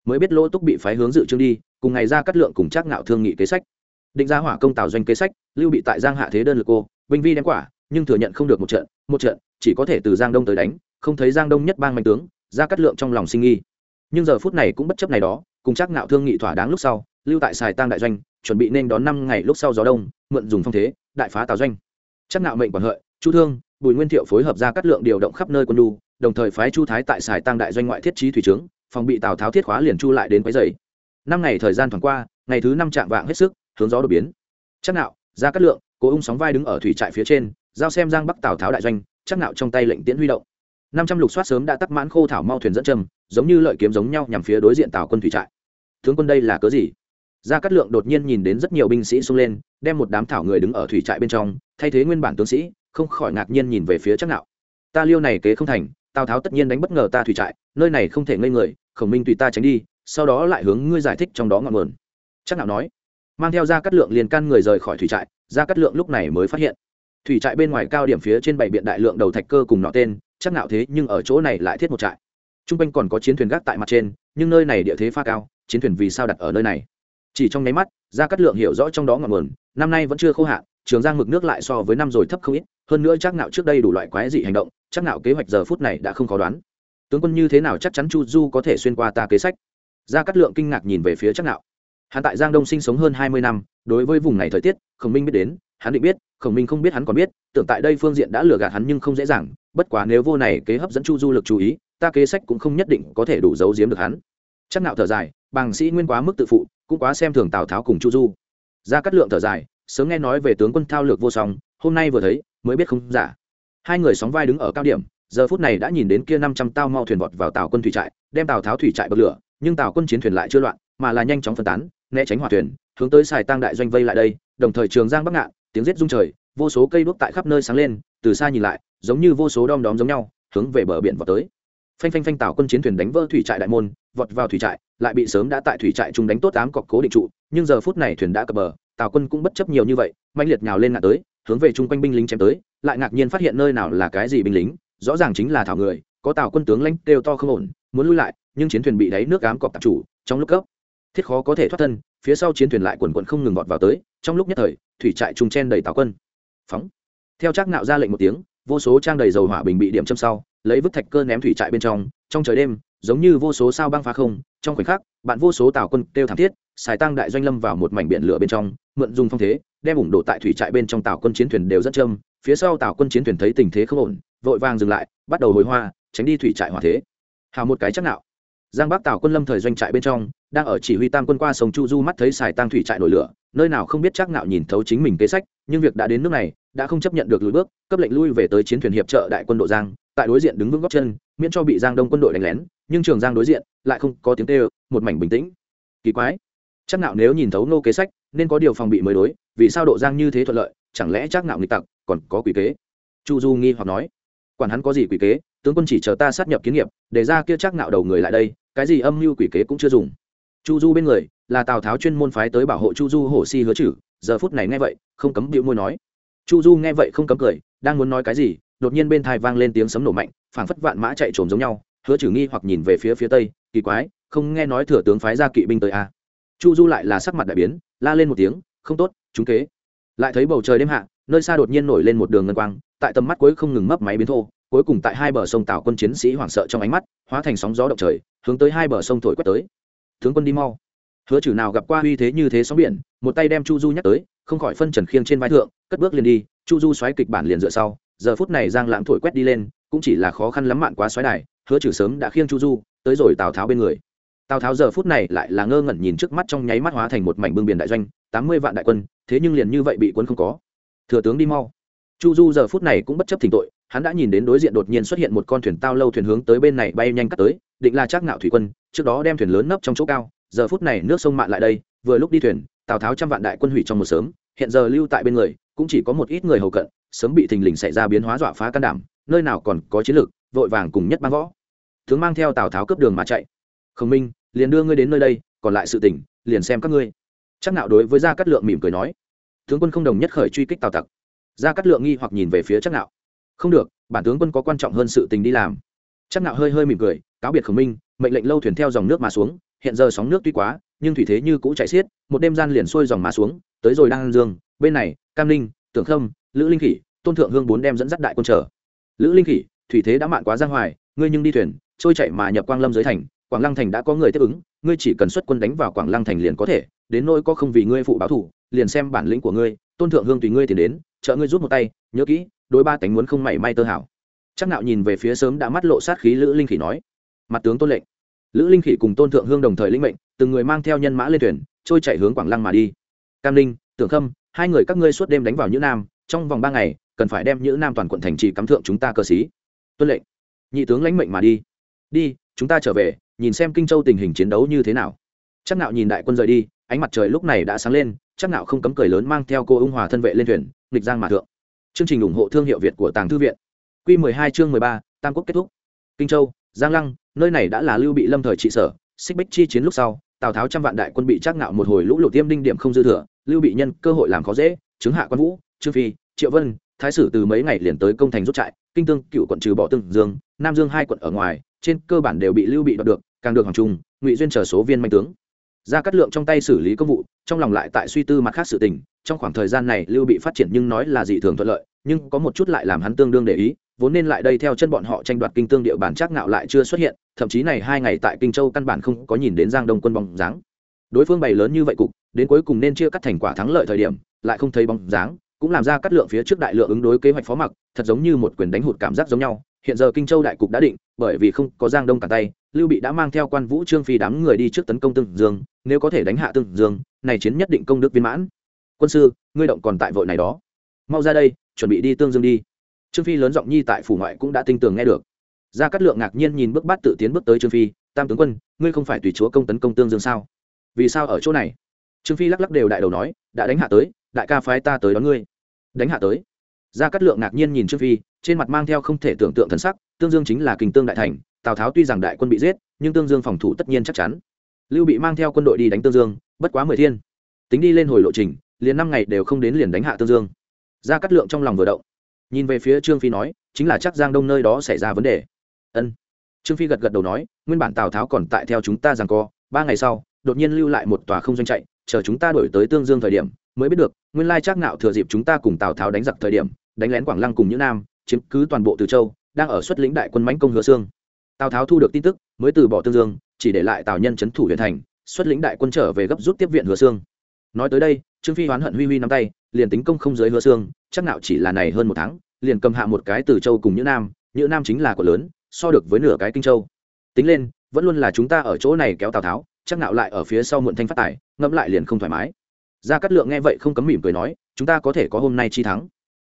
Mới biết lỗ túc bị phái hướng dự trương đi, cùng ngày ra cắt lượng cùng chắc nạo thương nghị kế sách. Định ra hỏa công tào doanh kế sách, lưu bị tại giang hạ thế đơn lực cô, binh vi đem quả, nhưng thừa nhận không được một trận một trận, chỉ có thể từ giang đông tới đánh, không thấy giang đông nhất bang mạnh tướng ra cắt lượng trong lòng sinh nghi nhưng giờ phút này cũng bất chấp này đó, cùng chắc nạo thương nghị thỏa đáng lúc sau, lưu tại xài tang đại doanh, chuẩn bị nên đón năm ngày lúc sau gió đông, mượn dùng phong thế, đại phá tào doanh. Chắc nạo mệnh quản hợi, chu thương, bùi nguyên thiệu phối hợp ra cắt lượng điều động khắp nơi quân đu, đồng thời phái chu thái tại xài tang đại doanh ngoại thiết trí thủy trướng, phòng bị tào tháo thiết khóa liền chu lại đến quấy dày năm ngày thời gian thoảng qua, ngày thứ năm chạm vạng hết sức, hướng gió đột biến. Chắc nạo ra cắt lượng, cố ung sóng vai đứng ở thủy trại phía trên, giao xem giang bắc tào tháo đại doanh chắc nạo trong tay lệnh tiễn huy động năm trăm lục soát sớm đã tắc mãn khô thảo mau thuyền dẫn châm, giống như lợi kiếm giống nhau nhằm phía đối diện tào quân thủy trại. Tướng quân đây là cớ gì? Gia cát lượng đột nhiên nhìn đến rất nhiều binh sĩ xông lên, đem một đám thảo người đứng ở thủy trại bên trong, thay thế nguyên bản tướng sĩ, không khỏi ngạc nhiên nhìn về phía chắc nạo. Ta liêu này kế không thành, tào tháo tất nhiên đánh bất ngờ ta thủy trại, nơi này không thể ngây người, khổng minh tùy ta tránh đi, sau đó lại hướng ngươi giải thích trong đó ngọn nguồn. Chắc nạo nói. Mang theo gia cát lượng liền căn người rời khỏi thủy trại, gia cát lượng lúc này mới phát hiện thủy trại bên ngoài cao điểm phía trên bảy biện đại lượng đầu thạch cơ cùng nọ tên, chắc nạo thế nhưng ở chỗ này lại thiết một trại. Trung quanh còn có chiến thuyền gác tại mặt trên, nhưng nơi này địa thế pha cao, chiến thuyền vì sao đặt ở nơi này? Chỉ trong nháy mắt, gia cát lượng hiểu rõ trong đó ngọn nguồn, năm nay vẫn chưa khô hạn, trường giang mực nước lại so với năm rồi thấp không ít, hơn nữa chắc nạo trước đây đủ loại quái dị hành động, chắc nạo kế hoạch giờ phút này đã không khó đoán. Tướng quân như thế nào chắc chắn chu du có thể xuyên qua ta kế sách? Gia cát lượng kinh ngạc nhìn về phía chắc nạo hắn tại giang đông sinh sống hơn hai mươi năm, đối với vùng này thời tiết, khổng minh biết đến, hắn định biết khổng minh không biết hắn còn biết, tưởng tại đây phương diện đã lừa gạt hắn nhưng không dễ dàng, bất quá nếu vô này kế hấp dẫn chu du lực chú ý, ta kế sách cũng không nhất định có thể đủ giấu giếm được hắn. Chắc nạo thở dài bằng sĩ nguyên quá mức tự phụ, cũng quá xem thường tào tháo cùng chu du. Ra cắt lượng thở dài, sớm nghe nói về tướng quân thao lược vô song, hôm nay vừa thấy, mới biết không giả. Hai người sóng vai đứng ở cao điểm, giờ phút này đã nhìn đến kia năm trăm tao mau thuyền vọt vào tàu quân thủy trại, đem tàu tháo thủy trại bật lửa, nhưng tàu quân chiến thuyền lại chưa loạn, mà là nhanh chóng phân tán, né tránh hỏa thuyền, hướng tới xài tăng đại doanh vây lại đây, đồng thời trường giang bắc ngạn tiếng rết rung trời, vô số cây đuốc tại khắp nơi sáng lên, từ xa nhìn lại, giống như vô số đom đóm giống nhau, hướng về bờ biển vào tới. Phanh phanh phanh tàu quân chiến thuyền đánh vỡ thủy trại đại môn, vọt vào thủy trại, lại bị sớm đã tại thủy trại chúng đánh tốt tám cọc cố định trụ, nhưng giờ phút này thuyền đã cập bờ tàu quân cũng bất chấp nhiều như vậy mạnh liệt nhào lên ngạt tới, hướng về chung quanh binh lính chém tới, lại ngạc nhiên phát hiện nơi nào là cái gì binh lính, rõ ràng chính là thảo người, có tàu quân tướng lãnh kêu to không ổn, muốn lui lại, nhưng chiến thuyền bị đáy nước ám cọc tạp chủ, trong lúc cấp thiết khó có thể thoát thân, phía sau chiến thuyền lại quần quận không ngừng vọt vào tới, trong lúc nhất thời, thủy trại trùng chen đầy tàu quân. Phóng. Theo chắc nạo ra lệnh một tiếng, vô số trang đầy dầu hỏa bình bị điểm châm sau, lấy vứt thạch cơ ném thủy trại bên trong trong trời đêm, giống như vô số sao băng phá không, trong khoảnh khắc, bạn vô số tàu quân kêu thảm thiết, xài tăng đại doanh lâm vào một mảnh biển lửa bên trong, mượn dùng phong thế, đem ủng đổ tại thủy trại bên trong tàu quân chiến thuyền đều rất châm, phía sau tàu quân chiến thuyền thấy tình thế không ổn, vội vàng dừng lại, bắt đầu hồi hoa, tránh đi thủy trại hỏa thế. Hào một cái chắc nạo giang bắc tào quân lâm thời doanh trại bên trong, đang ở chỉ huy tam quân qua sông chu du mắt thấy xài tăng thủy trại nổi lửa, nơi nào không biết chắc nạo nhìn thấu chính mình kế sách, nhưng việc đã đến nước này, đã không chấp nhận được lùi bước, cấp lệnh lui về tới chiến thuyền hiệp trợ đại quân độ giang, tại đối diện đứng vững góc chân, miễn cho bị giang đông quân đội đánh lén, nhưng trường giang đối diện lại không có tiếng kêu, một mảnh bình tĩnh. Kỳ quái. Chắc nạo nếu nhìn thấu nô kế sách, nên có điều phòng bị mới đối, vì sao độ giang như thế thuận lợi, chẳng lẽ chắc nạo nghịch tặc còn có quỷ kế? Chu du nghi hoặc nói. Quản hắn có gì quỷ kế? Tướng quân chỉ chờ ta sát nhập kiến nghiệp, để ra kia chắc nạo đầu người lại đây, cái gì âm mưu quỷ kế cũng chưa dùng. Chu du bên người, là tào tháo chuyên môn phái tới bảo hộ chu du hổ si hứa chử, giờ phút này nghe vậy, không cấm bịu môi nói. Chu du nghe vậy không cấm cười, đang muốn nói cái gì, đột nhiên bên thai vang lên tiếng sấm nổ mạnh, phảng phất vạn mã chạy trồm giống nhau, hứa chử nghi hoặc nhìn về phía phía tây, kỳ quái, không nghe nói thừa tướng phái ra kỵ binh tới a à. chu du lại là sắc mặt đại biến, la lên một tiếng, không tốt chúng kế. Lại thấy bầu trời đêm hạ, nơi xa đột nhiên nổi lên một đường ngân quang, tại tầm mắt cuối không ngừng mấp máy biến thô cuối cùng tại hai bờ sông tạo quân chiến sĩ hoảng sợ trong ánh mắt, hóa thành sóng gió động trời, hướng tới hai bờ sông thổi quét tới. Tướng quân đi mau. Hứa chử nào gặp qua uy thế như thế sóng biển, một tay đem chu du nhắc tới, không khỏi phân trần khiêng trên vai thượng, cất bước liền đi, chu du xoáy kịch bản liền dựa sau, giờ phút này giang lãng thổi quét đi lên, cũng chỉ là khó khăn lắm mạn quá xoáy đài, hứa trừ sớm đã khiêng chu du, tới rồi tào tháo bên người. Tào tháo giờ phút này lại là ngơ ngẩn nhìn trước mắt trong nháy mắt hóa thành một mảnh bưng biển đại doanh, tám mươi vạn đại quân, thế nhưng liền như vậy bị quân không có. Thừa tướng đi mau chu du giờ phút này cũng bất chấp thỉnh tội, hắn đã nhìn đến đối diện đột nhiên xuất hiện một con thuyền tao lâu thuyền hướng tới bên này bay nhanh cắt tới, định là chắc ngạo thủy quân, trước đó đem thuyền lớn nấp trong chỗ cao, giờ phút này nước sông mạn lại đây, vừa lúc đi thuyền, tào tháo trăm vạn đại quân hủy trong một sớm, hiện giờ lưu tại bên người, cũng chỉ có một ít người hầu cận, sớm bị thình lình xảy ra biến hóa dọa phá can đảm, nơi nào còn có chiến lược, vội vàng cùng nhất ban võ. Tướng mang theo tào tháo cướp đường mà chạy. Khổng minh, liền đưa ngươi đến nơi đây, còn lại sự tỉnh, liền xem các ngươi. Chắc nạo đối với gia cát lượng mỉm cười nói. Tướng quân không đồng nhất khởi truy kích tào tặc gia cát lượng nghi hoặc nhìn về phía chắc nạo không được, bản tướng quân có quan trọng hơn sự tình đi làm. Chắc nạo hơi hơi mỉm cười, cáo biệt khổng minh, mệnh lệnh lâu thuyền theo dòng nước mà xuống. Hiện giờ sóng nước tuy quá, nhưng thủy thế như cũ chảy xiết, một đêm gian liền xuôi dòng mà xuống, tới rồi đang dương, bên này, cam ninh, tưởng khâm, lữ linh khỉ, tôn thượng hương bốn đem dẫn dắt đại quân trở lữ linh khỉ, thủy thế đã mạn quá giang hoài, ngươi nhưng đi thuyền, trôi chạy mà nhập quang lâm dưới thành, quảng lăng thành đã có người tiếp ứng, ngươi chỉ cần xuất quân đánh vào quảng lăng thành liền có thể, đến nỗi có không vì ngươi phụ báo thủ, liền xem bản lĩnh của ngươi, tôn thượng hương tùy ngươi tiền đến trợ ngươi rút một tay, nhớ kỹ, đối ba tánh muốn không mảy may tơ hảo chắc nạo nhìn về phía sớm đã mắt lộ sát khí lữ linh khỉ nói, mặt tướng tôn lệnh. Lữ linh khỉ cùng tôn thượng hương đồng thời linh mệnh, từng người mang theo nhân mã lên thuyền, trôi chạy hướng quảng lăng mà đi. Cam linh tưởng khâm, hai người các ngươi suốt đêm đánh vào nhữ nam, trong vòng ba ngày, cần phải đem nhữ nam toàn quận thành trì cắm thượng chúng ta cơ sĩ. Tuân lệnh. Nhị tướng lãnh mệnh mà đi. Đi, chúng ta trở về, nhìn xem kinh châu tình hình chiến đấu như thế nào. Chắc nạo nhìn đại quân rời đi ánh mặt trời lúc này đã sáng lên chắc nạo không cấm cười lớn mang theo cô ung hòa thân vệ lên thuyền nghịch giang mà thượng. Chương trình ủng hộ thương hiệu việt của tàng thư viện. Quy 12 chương 13, tam quốc kết thúc. Kinh châu giang lăng nơi này đã là lưu bị lâm thời trị sở xích bích chi chiến lúc sau tào tháo trăm vạn đại quân bị chắc nạo một hồi lũ lụt tiêm đinh điểm không dư thừa lưu bị nhân cơ hội làm khó dễ chứng hạ quan vũ trương phi triệu vân thái sử từ mấy ngày liền tới công thành rút trại kinh tương cựu quận trừ bỏ tương dương nam dương hai quận ở ngoài trên cơ bản đều bị lưu bị đoạt được càng được hoàng trung ngụy duyên chờ số viên manh tướng ra cắt lượng trong tay xử lý công vụ, trong lòng lại tại suy tư mặt khác sự tình, trong khoảng thời gian này lưu bị phát triển nhưng nói là dị thường thuận lợi, nhưng có một chút lại làm hắn tương đương để ý, vốn nên lại đây theo chân bọn họ tranh đoạt kinh tương địa bàn chắc ngạo lại chưa xuất hiện, thậm chí này hai ngày tại kinh châu căn bản không có nhìn đến giang đông quân bóng dáng. Đối phương bày lớn như vậy cục, đến cuối cùng nên chia cắt thành quả thắng lợi thời điểm, lại không thấy bóng dáng, cũng làm ra cắt lượng phía trước đại lượng ứng đối kế hoạch phó mặc, thật giống như một quyền đánh hụt cảm giác giống nhau, hiện giờ kinh châu đại cục đã định, bởi vì không có giang đông cả tay lưu bị đã mang theo quan vũ trương phi đám người đi trước tấn công tương dương, nếu có thể đánh hạ tương dương, này chiến nhất định công đức viên mãn. Quân sư, ngươi động còn tại vội này đó. Mau ra đây, chuẩn bị đi tương dương đi. Trương phi lớn giọng nhi tại phủ ngoại cũng đã tinh tường nghe được. Gia cát lượng ngạc nhiên nhìn bước bát tự tiến bước tới trương phi, tam tướng quân, ngươi không phải tùy chúa công tấn công tương dương sao? Vì sao ở chỗ này? Trương phi lắc lắc đều đại đầu nói, đã đánh hạ tới, đại ca phái ta tới đón ngươi. Đánh hạ tới? Gia cát lượng ngạc nhiên nhìn trương phi, trên mặt mang theo không thể tưởng tượng thần sắc, tương dương chính là kình tương đại thành tào tháo tuy rằng đại quân bị giết, nhưng tương dương phòng thủ tất nhiên chắc chắn. Lưu bị mang theo quân đội đi đánh tương dương, bất quá mười thiên. Tính đi lên hồi lộ trình, liền năm ngày đều không đến liền đánh hạ tương dương. Gia cát lượng trong lòng vừa động. Nhìn về phía trương phi nói, chính là chắc giang đông nơi đó xảy ra vấn đề. Ân. Trương phi gật gật đầu nói, nguyên bản tào tháo còn tại theo chúng ta rằng co, ba ngày sau, đột nhiên lưu lại một tòa không doanh chạy, chờ chúng ta đổi tới tương dương thời điểm, mới biết được, nguyên lai trác nạo thừa dịp chúng ta cùng tào tháo đánh giặc thời điểm, đánh lén quảng lăng cùng những nam, chiếm cứ toàn bộ từ châu, đang ở xuất lĩnh đại quân mãnh công hứa xương tào tháo thu được tin tức, mới từ bỏ tương dương, chỉ để lại tào nhân c thủ huyện thành, xuất lĩnh đại quân trở về gấp rút tiếp viện hứa sương. Nói tới đây, trương phi hoán hận huy huy nắm tay, liền tính công không giới hứa sương, chắc nạo chỉ là này hơn một tháng, liền cầm hạ một cái từ châu cùng Nhữ nam Nhữ nam chính là quận lớn, so được với nửa cái kinh châu. Tính lên, vẫn luôn là chúng ta ở chỗ này kéo tào tháo, chắc nạo lại ở phía sau muộn thanh phát tài, ngẫm lại liền không thoải mái. Gia cát lượng nghe vậy không cấm mỉm cười nói, chúng ta có thể có hôm nay chi thắng.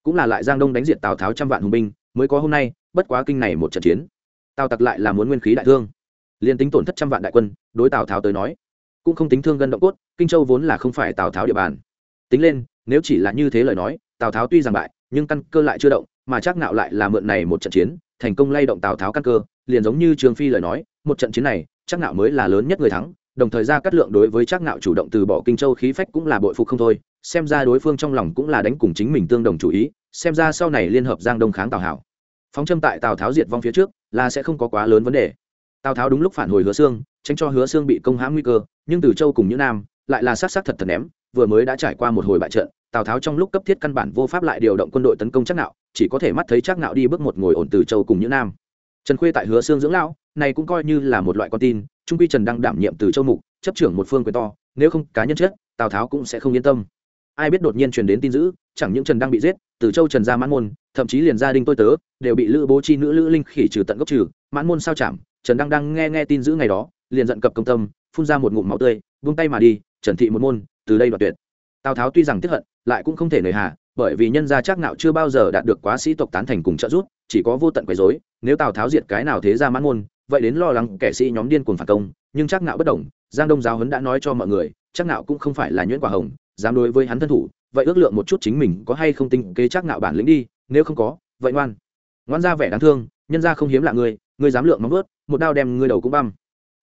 Cũng là lại giang đông đánh diệt tào tháo trăm vạn hùng binh, mới có hôm nay, bất quá kinh này một trận chiến tào tặc lại là muốn nguyên khí đại thương. Liền tính tổn thất trăm vạn đại quân, đối tào tháo tới nói, cũng không tính thương gân động cốt, kinh châu vốn là không phải tào tháo địa bàn. Tính lên, nếu chỉ là như thế lời nói, tào tháo tuy rằng bại, nhưng căn cơ lại chưa động, mà chắc nạo lại là mượn này một trận chiến, thành công lay động tào tháo căn cơ, liền giống như trường phi lời nói, một trận chiến này, chắc nạo mới là lớn nhất người thắng, đồng thời ra cắt lượng đối với chắc nạo chủ động từ bỏ kinh châu khí phách cũng là bội phục không thôi, xem ra đối phương trong lòng cũng là đánh cùng chính mình tương đồng chủ ý, xem ra sau này liên hợp giang đông kháng tào hảo phóng châm tại tào tháo diệt vong phía trước là sẽ không có quá lớn vấn đề tào tháo đúng lúc phản hồi hứa xương tránh cho hứa xương bị công hãm nguy cơ nhưng từ châu cùng những nam lại là sát sát thật thật ném vừa mới đã trải qua một hồi bại trận tào tháo trong lúc cấp thiết căn bản vô pháp lại điều động quân đội tấn công chắc nạo chỉ có thể mắt thấy chắc nạo đi bước một ngồi ổn từ châu cùng những nam trần khuê tại hứa xương dưỡng lão này cũng coi như là một loại con tin trung quy trần đang đảm nhiệm từ châu mục chấp trưởng một phương quyền to nếu không cá nhân chết tào tháo cũng sẽ không yên tâm ai biết đột nhiên truyền đến tin dữ, chẳng những trần đang bị giết, từ châu trần ra mãn môn, thậm chí liền gia đình tôi tớ, đều bị lữ bố chi nữ lữ linh khỉ trừ tận gốc trừ, mãn môn sao chạm trần đang đang nghe nghe tin dữ ngày đó, liền giận cập công tâm, phun ra một ngụm máu tươi, vung tay mà đi, trần thị một môn, từ đây đoạt tuyệt. Tào tháo tuy rằng tiếp hận, lại cũng không thể nời hà, bởi vì nhân gia chắc nạo chưa bao giờ đạt được quá sĩ tộc tán thành cùng trợ giúp, chỉ có vô tận quấy rối, nếu tào tháo diệt cái nào thế ra mãn môn, vậy đến lo lắng kẻ sĩ nhóm điên cuồng phản công, nhưng chắc nạo bất động, giang đông giáo huấn đã nói cho mọi người, chắc nạo cũng không phải là nhuyễn quả hồng dám đối với hắn thân thủ, vậy ước lượng một chút chính mình có hay không tinh kế chắc nạo bản lĩnh đi, nếu không có, vậy ngoan. Ngoan ra vẻ đáng thương, nhân ra không hiếm lạ ngươi ngươi dám lượng móng ướt một đao đem ngươi đầu cũng băm.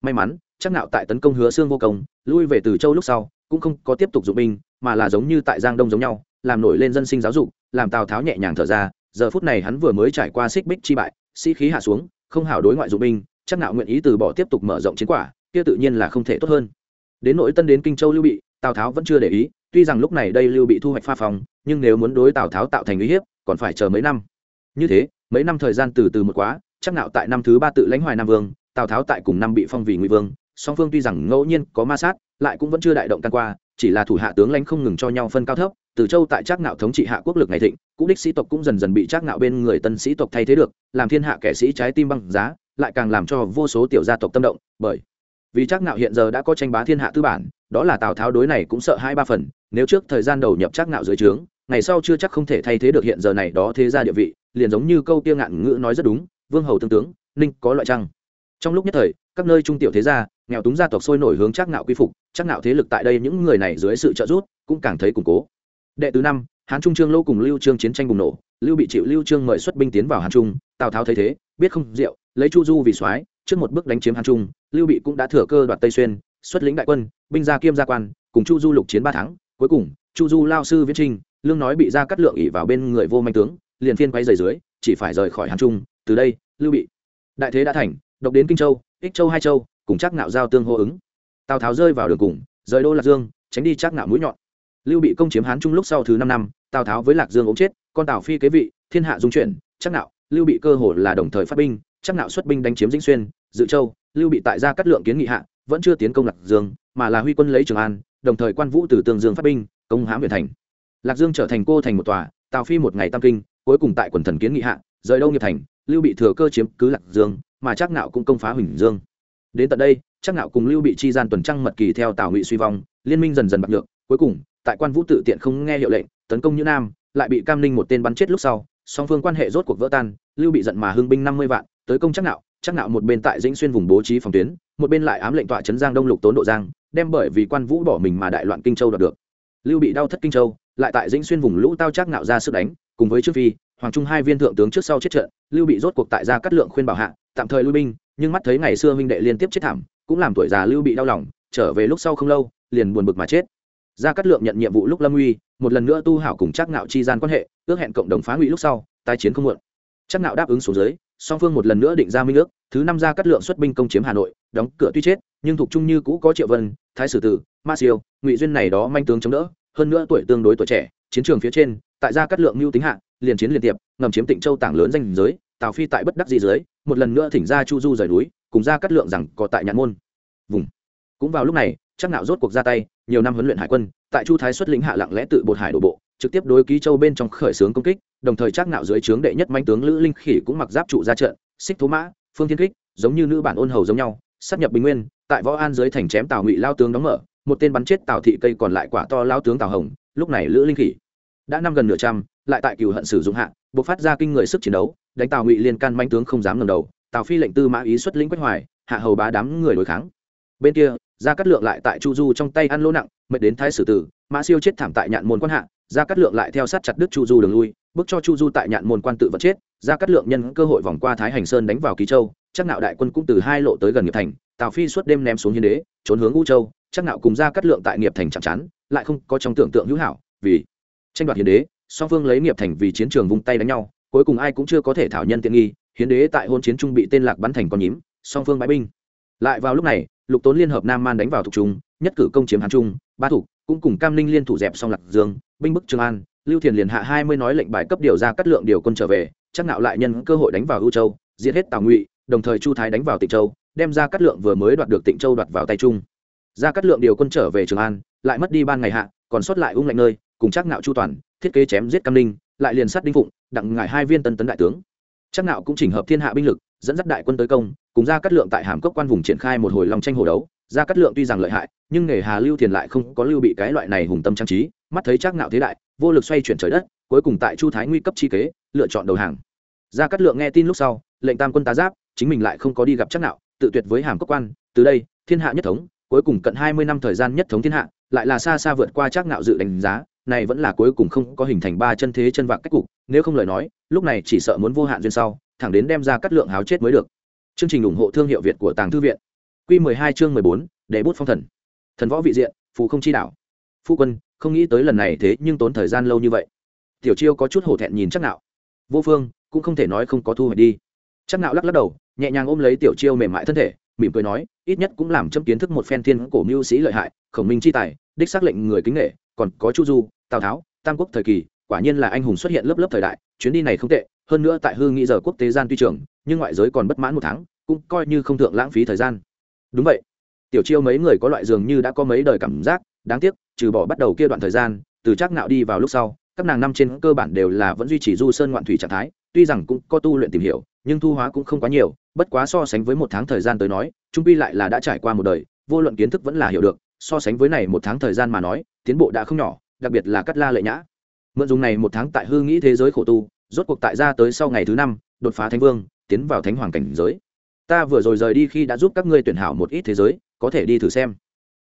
May mắn, chắc nạo tại tấn công hứa xương vô công, lui về từ châu lúc sau, cũng không có tiếp tục dụng binh, mà là giống như tại giang đông giống nhau, làm nổi lên dân sinh giáo dục, làm tào tháo nhẹ nhàng thở ra, giờ phút này hắn vừa mới trải qua xích bích chi bại, sĩ khí hạ xuống, không hảo đối ngoại dụng binh, chắc nạo nguyện ý từ bỏ tiếp tục mở rộng chiến quả, kia tự nhiên là không thể tốt hơn. Đến nội tân đến kinh châu lưu bị, tào tháo vẫn chưa để ý tuy rằng lúc này đây lưu bị thu hoạch pha phòng, nhưng nếu muốn đối tào tháo tạo thành uy hiếp, còn phải chờ mấy năm. Như thế, mấy năm thời gian từ từ một quá, chắc nạo tại năm thứ ba tự lãnh hoài nam vương, tào tháo tại cùng năm bị phong vì ngụy vương, song phương tuy rằng ngẫu nhiên có ma sát, lại cũng vẫn chưa đại động can qua, chỉ là thủ hạ tướng lãnh không ngừng cho nhau phân cao thấp, từ châu tại trác nạo thống trị hạ quốc lực ngày thịnh, cũ đích sĩ tộc cũng dần dần bị trác nạo bên người tân sĩ tộc thay thế được, làm thiên hạ kẻ sĩ trái tim băng giá, lại càng làm cho vô số tiểu gia tộc tâm động, bởi vì trác nạo hiện giờ đã có tranh bá thiên hạ tư bản đó là tào tháo đối này cũng sợ hai ba phần, nếu trước thời gian đầu nhập trác ngạo dưới trướng, ngày sau chưa chắc không thể thay thế được hiện giờ này đó thế gia địa vị, liền giống như câu kia ngạn ngữ nói rất đúng, vương hầu tương tướng, ninh có loại trăng. Trong lúc nhất thời, các nơi trung tiểu thế gia, nghèo túng gia tộc sôi nổi hướng trác ngạo quy phục trác ngạo thế lực tại đây những người này dưới sự trợ giúp, cũng càng thấy củng cố. Đệ tứ năm, hán trung trương lâu cùng lưu trương chiến tranh bùng nổ, lưu bị chịu lưu trương mời xuất binh tiến vào hán trung, tào tháo thấy thế, biết không diệu lấy chu du vì soái, trước một bước đánh chiếm hán trung, lưu bị cũng đã thừa cơ đoạt tây xuyên, xuất lĩnh đại quân binh gia kiêm gia quan, cùng chu du lục chiến ba tháng, cuối cùng, chu du lao sư viễn trinh, lương nói bị ra cắt lượng ỉ vào bên người vô manh tướng, liền phiên quay dày dưới, chỉ phải rời khỏi hán trung, từ đây, lưu bị. Đại thế đã thành, độc đến kinh châu, ích châu hai châu, cùng chắc nạo giao tương hô ứng. Tào tháo rơi vào đường cùng, rời đô lạc dương, tránh đi chắc nạo mũi nhọn. Lưu bị công chiếm hán trung lúc sau thứ năm năm, tào tháo với lạc dương ống chết, con tào phi kế vị, thiên hạ dung chuyển chắc nạo lưu bị cơ hồ là đồng thời phát binh chắc nạo xuất binh đánh chiếm dĩnh xuyên, dự châu, lưu bị tại gia cắt lượng kiến nghị hạ vẫn chưa tiến công lạc dương, mà là huy quân lấy trường an, đồng thời quan vũ từ tương dương phát binh, công hãm huyện thành. Lạc dương trở thành cô thành một tòa, tào phi một ngày tam kinh, cuối cùng tại quần thần kiến nghị hạ, rời đâu nghiệp thành, lưu bị thừa cơ chiếm cứ lạc dương, mà chắc nạo cũng công phá huỳnh dương. Đến tận đây chắc nạo cùng lưu bị chi gian tuần trăng mật kỳ theo tào ngụy suy vong, liên minh dần dần bạc được cuối cùng, tại quan vũ tự tiện không nghe hiệu lệnh, tấn công như nam, lại bị cam ninh một tên bắn chết lúc sau, song phương quan hệ rốt cuộc vỡ tan, lưu bị giận mà hưng binh năm mươi vạn, tới công chắc nạo chắc nạo một bên tại dĩnh xuyên vùng bố trí phòng tuyến một bên lại ám lệnh tọa trấn giang đông lục tốn độ giang, đem bởi vì quan vũ bỏ mình mà đại loạn kinh châu đoạt được. Lưu bị đau thất kinh châu, lại tại dĩnh xuyên vùng lũ tao trác nạo ra sức đánh, cùng với trương phi, hoàng trung hai viên thượng tướng trước sau chết trận, lưu bị rốt cuộc tại gia cắt lượng khuyên bảo hạ, tạm thời lui binh, nhưng mắt thấy ngày xưa huynh đệ liên tiếp chết thảm, cũng làm tuổi già lưu bị đau lòng, trở về lúc sau không lâu, liền buồn bực mà chết. Gia cát lượng nhận nhiệm vụ lúc lâm uy, một lần nữa tu hảo cùng trác nạo chi gian quan hệ, ước hẹn cộng đồng phá ngụy lúc sau, tái chiến không muộn. Trác nạo đáp ứng xuống dưới, song phương một lần nữa định ra minh ước thứ năm gia cát lượng xuất binh công chiếm hà nội, đóng cửa tuy chết, nhưng thuộc trung như cũ có triệu vân, thái sử tử, ma siêu, ngụy duyên này đó manh tướng chống đỡ, hơn nữa tuổi tương đối tuổi trẻ, chiến trường phía trên, tại gia cát lượng mưu tính hạ, liền chiến liên tiệp, ngầm chiếm tịnh châu tảng lớn danh giới, tào phi tại bất đắc di dưới, một lần nữa thỉnh ra chu du rời núi, cùng gia cắt lượng rằng có tại nhạn môn. Vùng. Cũng vào lúc này, chắc nạo rốt cuộc ra tay, nhiều năm huấn luyện hải quân, tại chu thái xuất lĩnh hạ lặng lẽ tự bột hải đổ bộ, trực tiếp đối ký châu bên trong khởi xướng công kích, đồng thời chắc nạo dưới trướng đệ nhất manh tướng lữ linh khỉ cũng mặc giáp trụ ra trận, xích thú mã phương thiên kích, giống như nữ bản ôn hầu giống nhau sắp nhập bình nguyên, tại võ an dưới thành chém tào ngụy lao tướng đóng mở, một tên bắn chết tào thị cây còn lại quả to lao tướng tào hồng, lúc này lữ linh khỉ. Đã năm gần nửa trăm, lại tại cửu hận sử dụng hạ buộc phát ra kinh người sức chiến đấu, đánh tào ngụy liên can manh tướng không dám ngẩng đầu, tào phi lệnh tư mã ý xuất lĩnh quách hoài, hạ hầu bá đám người đối kháng. Bên kia, gia cát lượng lại tại chu du trong tay ăn lỗ nặng, mệt đến thái sử tử, mã siêu chết thảm tại nhạn môn quan hạ, gia cát lượng lại theo sát chặt đứt chu du đường lui bước cho chu du tại nhạn môn quan tự vẫn chết, gia cát lượng nhân cơ hội vòng qua thái hành sơn đánh vào ký châu, chắc nạo đại quân cũng từ hai lộ tới gần nghiệp thành, tào phi suốt đêm ném xuống hiến đế, trốn hướng u châu, chắc nạo cùng gia cát lượng tại nghiệp thành chạm chán lại không có trong tưởng tượng hữu hảo, vì tranh đoạt hiến đế, song phương lấy nghiệp thành vì chiến trường vung tay đánh nhau, cuối cùng ai cũng chưa có thể thảo nhân tiện nghi, hiến đế tại hôn chiến trung bị tên lạc bắn thành con nhím, song phương bãi binh. Lại vào lúc này, lục tốn liên hợp nam man đánh vào thục trung, nhất cử công chiếm hán trung, ba thủ cũng cùng cam linh liên thủ dẹp xong lạc dương, binh bức trường an lưu thiền liền hạ hai mươi nói lệnh bài cấp điều ra cắt lượng điều quân trở về, chắc nạo lại nhân cơ hội đánh vào ưu châu diệt hết tào ngụy, đồng thời chu thái đánh vào tịnh châu, đem ra cắt lượng vừa mới đoạt được tịnh châu đoạt vào tay trung ra cắt lượng điều quân trở về trường an, lại mất đi ban ngày hạ, còn sót lại ung lạnh nơi, cùng chắc nạo chu toàn, thiết kế chém giết cam ninh, lại liền sát đinh phụng, đặng ngải hai viên tân tấn đại tướng. Chắc nạo cũng chỉnh hợp thiên hạ binh lực, dẫn dắt đại quân tới công, cùng ra cắt lượng tại hàm cốc quan vùng triển khai một hồi long tranh hồ đấu. Ra cắt lượng tuy rằng lợi hại, nhưng nghề hà lưu thiền lại không có lưu bị cái loại này hùng tâm trang trí mắt thấy chắc nạo thế đại vô lực xoay chuyển trời đất cuối cùng tại chu thái nguy cấp chi kế lựa chọn đầu hàng. Ra cắt lượng nghe tin lúc sau lệnh tam quân tá giáp chính mình lại không có đi gặp chắc nạo tự tuyệt với hàm cấp quan từ đây thiên hạ nhất thống cuối cùng cận hai mươi năm thời gian nhất thống thiên hạ lại là xa xa vượt qua chắc nạo dự đánh giá này vẫn là cuối cùng không có hình thành ba chân thế chân vạc cách cục nếu không lời nói lúc này chỉ sợ muốn vô hạn duyên sau thẳng đến đem ra cắt lượng háo chết mới được. Chương trình ủng hộ thương hiệu việt của tàng thư viện. Quy 12 chương 14, để bút phong thần. Thần võ vị diện phù không chi đảo phu quân không nghĩ tới lần này thế nhưng tốn thời gian lâu như vậy. Tiểu chiêu có chút hổ thẹn nhìn chắc nạo. Vô phương, cũng không thể nói không có thu hoạch đi. Chắc nạo lắc lắc đầu, nhẹ nhàng ôm lấy tiểu chiêu mềm mại thân thể, mỉm cười nói, ít nhất cũng làm châm kiến thức một phen thiên cổ mưu sĩ lợi hại, khổng minh chi tài, đích xác lệnh người kính nghệ còn có chu du, tào tháo, tam quốc thời kỳ, quả nhiên là anh hùng xuất hiện lớp lớp thời đại, chuyến đi này không tệ, hơn nữa tại hư nghĩ giờ quốc tế gian tuy trường, nhưng ngoại giới còn bất mãn một tháng, cũng coi như không thượng lãng phí thời gian. Đúng vậy. Tiểu chiêu mấy người có loại dường như đã có mấy đời cảm giác đáng tiếc, trừ bỏ bắt đầu kia đoạn thời gian, từ chắc nạo đi vào lúc sau, các nàng năm trên cơ bản đều là vẫn duy trì du sơn ngoạn thủy trạng thái, tuy rằng cũng có tu luyện tìm hiểu, nhưng thu hóa cũng không quá nhiều, bất quá so sánh với một tháng thời gian tới nói, trung pi lại là đã trải qua một đời, vô luận kiến thức vẫn là hiểu được, so sánh với này một tháng thời gian mà nói, tiến bộ đã không nhỏ, đặc biệt là cắt la lệ nhã. Mượn dùng này một tháng tại hư nghĩ thế giới khổ tu, rốt cuộc tại ra tới sau ngày thứ năm, đột phá thánh vương, tiến vào thánh hoàng cảnh giới. Ta vừa rồi rời đi khi đã giúp các ngươi tuyển hảo một ít thế giới, có thể đi thử xem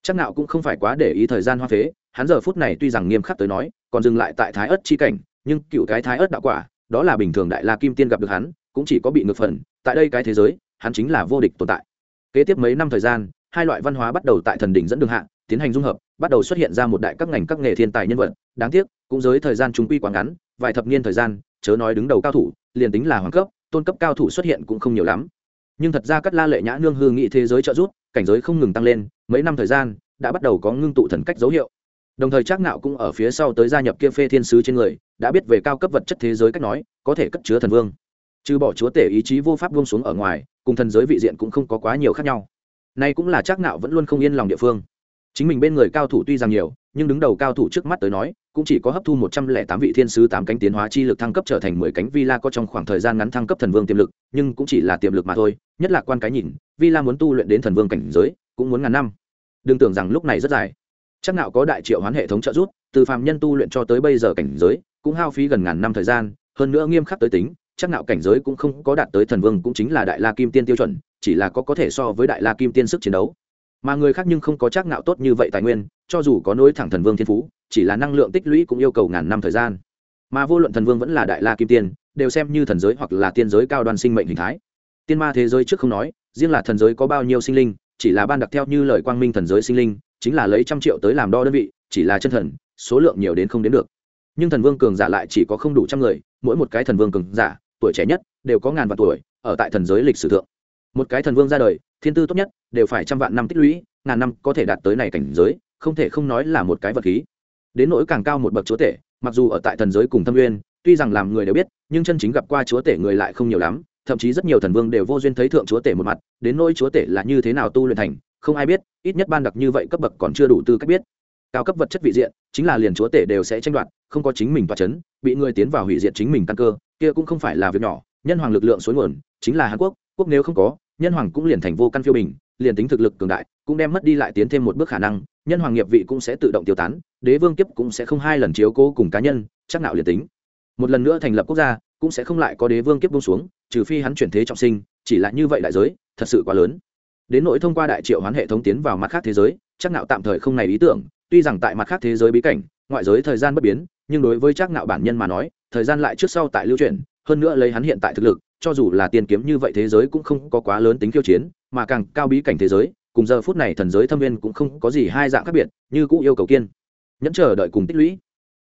chắc nào cũng không phải quá để ý thời gian hoa phế, hắn giờ phút này tuy rằng nghiêm khắc tới nói, còn dừng lại tại thái ớt chi cảnh, nhưng cựu cái thái ớt đạo quả, đó là bình thường đại la kim tiên gặp được hắn, cũng chỉ có bị ngược phần, tại đây cái thế giới, hắn chính là vô địch tồn tại. Kế tiếp mấy năm thời gian, hai loại văn hóa bắt đầu tại thần đỉnh dẫn đường hạ, tiến hành dung hợp, bắt đầu xuất hiện ra một đại các ngành các nghề thiên tài nhân vật, đáng tiếc, cũng giới thời gian chúng quy quá ngắn, vài thập niên thời gian, chớ nói đứng đầu cao thủ, liền tính là hoàng cấp, tôn cấp cao thủ xuất hiện cũng không nhiều lắm nhưng thật ra cắt la lệ nhã nương hư nghị thế giới trợ giúp, cảnh giới không ngừng tăng lên, mấy năm thời gian, đã bắt đầu có ngưng tụ thần cách dấu hiệu. Đồng thời trác nạo cũng ở phía sau tới gia nhập kia phê thiên sứ trên người, đã biết về cao cấp vật chất thế giới cách nói, có thể cất chứa thần vương. Trừ bỏ chúa tể ý chí vô pháp buông xuống ở ngoài, cùng thần giới vị diện cũng không có quá nhiều khác nhau. Nay cũng là trác nạo vẫn luôn không yên lòng địa phương chính mình bên người cao thủ tuy rằng nhiều, nhưng đứng đầu cao thủ trước mắt tới nói, cũng chỉ có hấp thu một trăm lẻ tám vị thiên sứ tám cánh tiến hóa chi lực thăng cấp trở thành mười cánh villa có trong khoảng thời gian ngắn thăng cấp thần vương tiềm lực, nhưng cũng chỉ là tiềm lực mà thôi, nhất là quan cái nhìn, villa muốn tu luyện đến thần vương cảnh giới, cũng muốn ngàn năm. Đừng tưởng rằng lúc này rất dài. Chắc nào có đại triệu hoán hệ thống trợ giúp, từ phàm nhân tu luyện cho tới bây giờ cảnh giới, cũng hao phí gần ngàn năm thời gian, hơn nữa nghiêm khắc tới tính, chắc nào cảnh giới cũng không có đạt tới thần vương cũng chính là đại la kim tiên tiêu chuẩn, chỉ là có có thể so với đại la kim tiên sức chiến đấu mà người khác nhưng không có chắc nạo tốt như vậy tài nguyên, cho dù có nối thẳng thần vương thiên phú, chỉ là năng lượng tích lũy cũng yêu cầu ngàn năm thời gian. Mà vô luận thần vương vẫn là đại la kim tiên, đều xem như thần giới hoặc là tiên giới cao đoan sinh mệnh hình thái. Tiên ma thế giới trước không nói, riêng là thần giới có bao nhiêu sinh linh, chỉ là ban đặc theo như lời quang minh thần giới sinh linh, chính là lấy trăm triệu tới làm đo đơn vị, chỉ là chân thần, số lượng nhiều đến không đến được. Nhưng thần vương cường giả lại chỉ có không đủ trăm người, mỗi một cái thần vương cường giả, tuổi trẻ nhất, đều có ngàn vạn tuổi, ở tại thần giới lịch sử thượng. Một cái thần vương ra đời thiên tư tốt nhất, đều phải trăm vạn năm tích lũy, ngàn năm có thể đạt tới này cảnh giới, không thể không nói là một cái vật khí. Đến nỗi càng cao một bậc chúa tể, mặc dù ở tại thần giới cùng thâm uyên, tuy rằng làm người đều biết, nhưng chân chính gặp qua chúa tể người lại không nhiều lắm, thậm chí rất nhiều thần vương đều vô duyên thấy thượng chúa tể một mặt, đến nỗi chúa tể là như thế nào tu luyện thành, không ai biết, ít nhất ban đặc như vậy cấp bậc còn chưa đủ tư cách biết. Cao cấp vật chất vị diện, chính là liền chúa tể đều sẽ tranh đoạt, không có chính mình toa chấn, bị người tiến vào hủy diệt chính mình căn cơ, kia cũng không phải là việc nhỏ, nhân hoàng lực lượng suối nguồn, chính là hàn quốc quốc nếu không có nhân hoàng cũng liền thành vô căn phiêu bình, liền tính thực lực cường đại, cũng đem mất đi lại tiến thêm một bước khả năng. Nhân hoàng nghiệp vị cũng sẽ tự động tiêu tán, đế vương kiếp cũng sẽ không hai lần chiếu cố cùng cá nhân, chắc nào liền tính. Một lần nữa thành lập quốc gia, cũng sẽ không lại có đế vương kiếp bông xuống, trừ phi hắn chuyển thế trọng sinh, chỉ là như vậy đại giới, thật sự quá lớn. Đến nỗi thông qua đại triệu hoán hệ thống tiến vào mặt khác thế giới, chắc nạo tạm thời không này ý tưởng, tuy rằng tại mặt khác thế giới bí cảnh, ngoại giới thời gian bất biến, nhưng đối với chắc nạo bản nhân mà nói, thời gian lại trước sau tại lưu chuyển hơn nữa lấy hắn hiện tại thực lực cho dù là tiền kiếm như vậy thế giới cũng không có quá lớn tính khiêu chiến, mà càng cao bí cảnh thế giới, cùng giờ phút này thần giới thâm viên cũng không có gì hai dạng khác biệt, như cũ yêu cầu kiên nhẫn chờ đợi cùng tích lũy.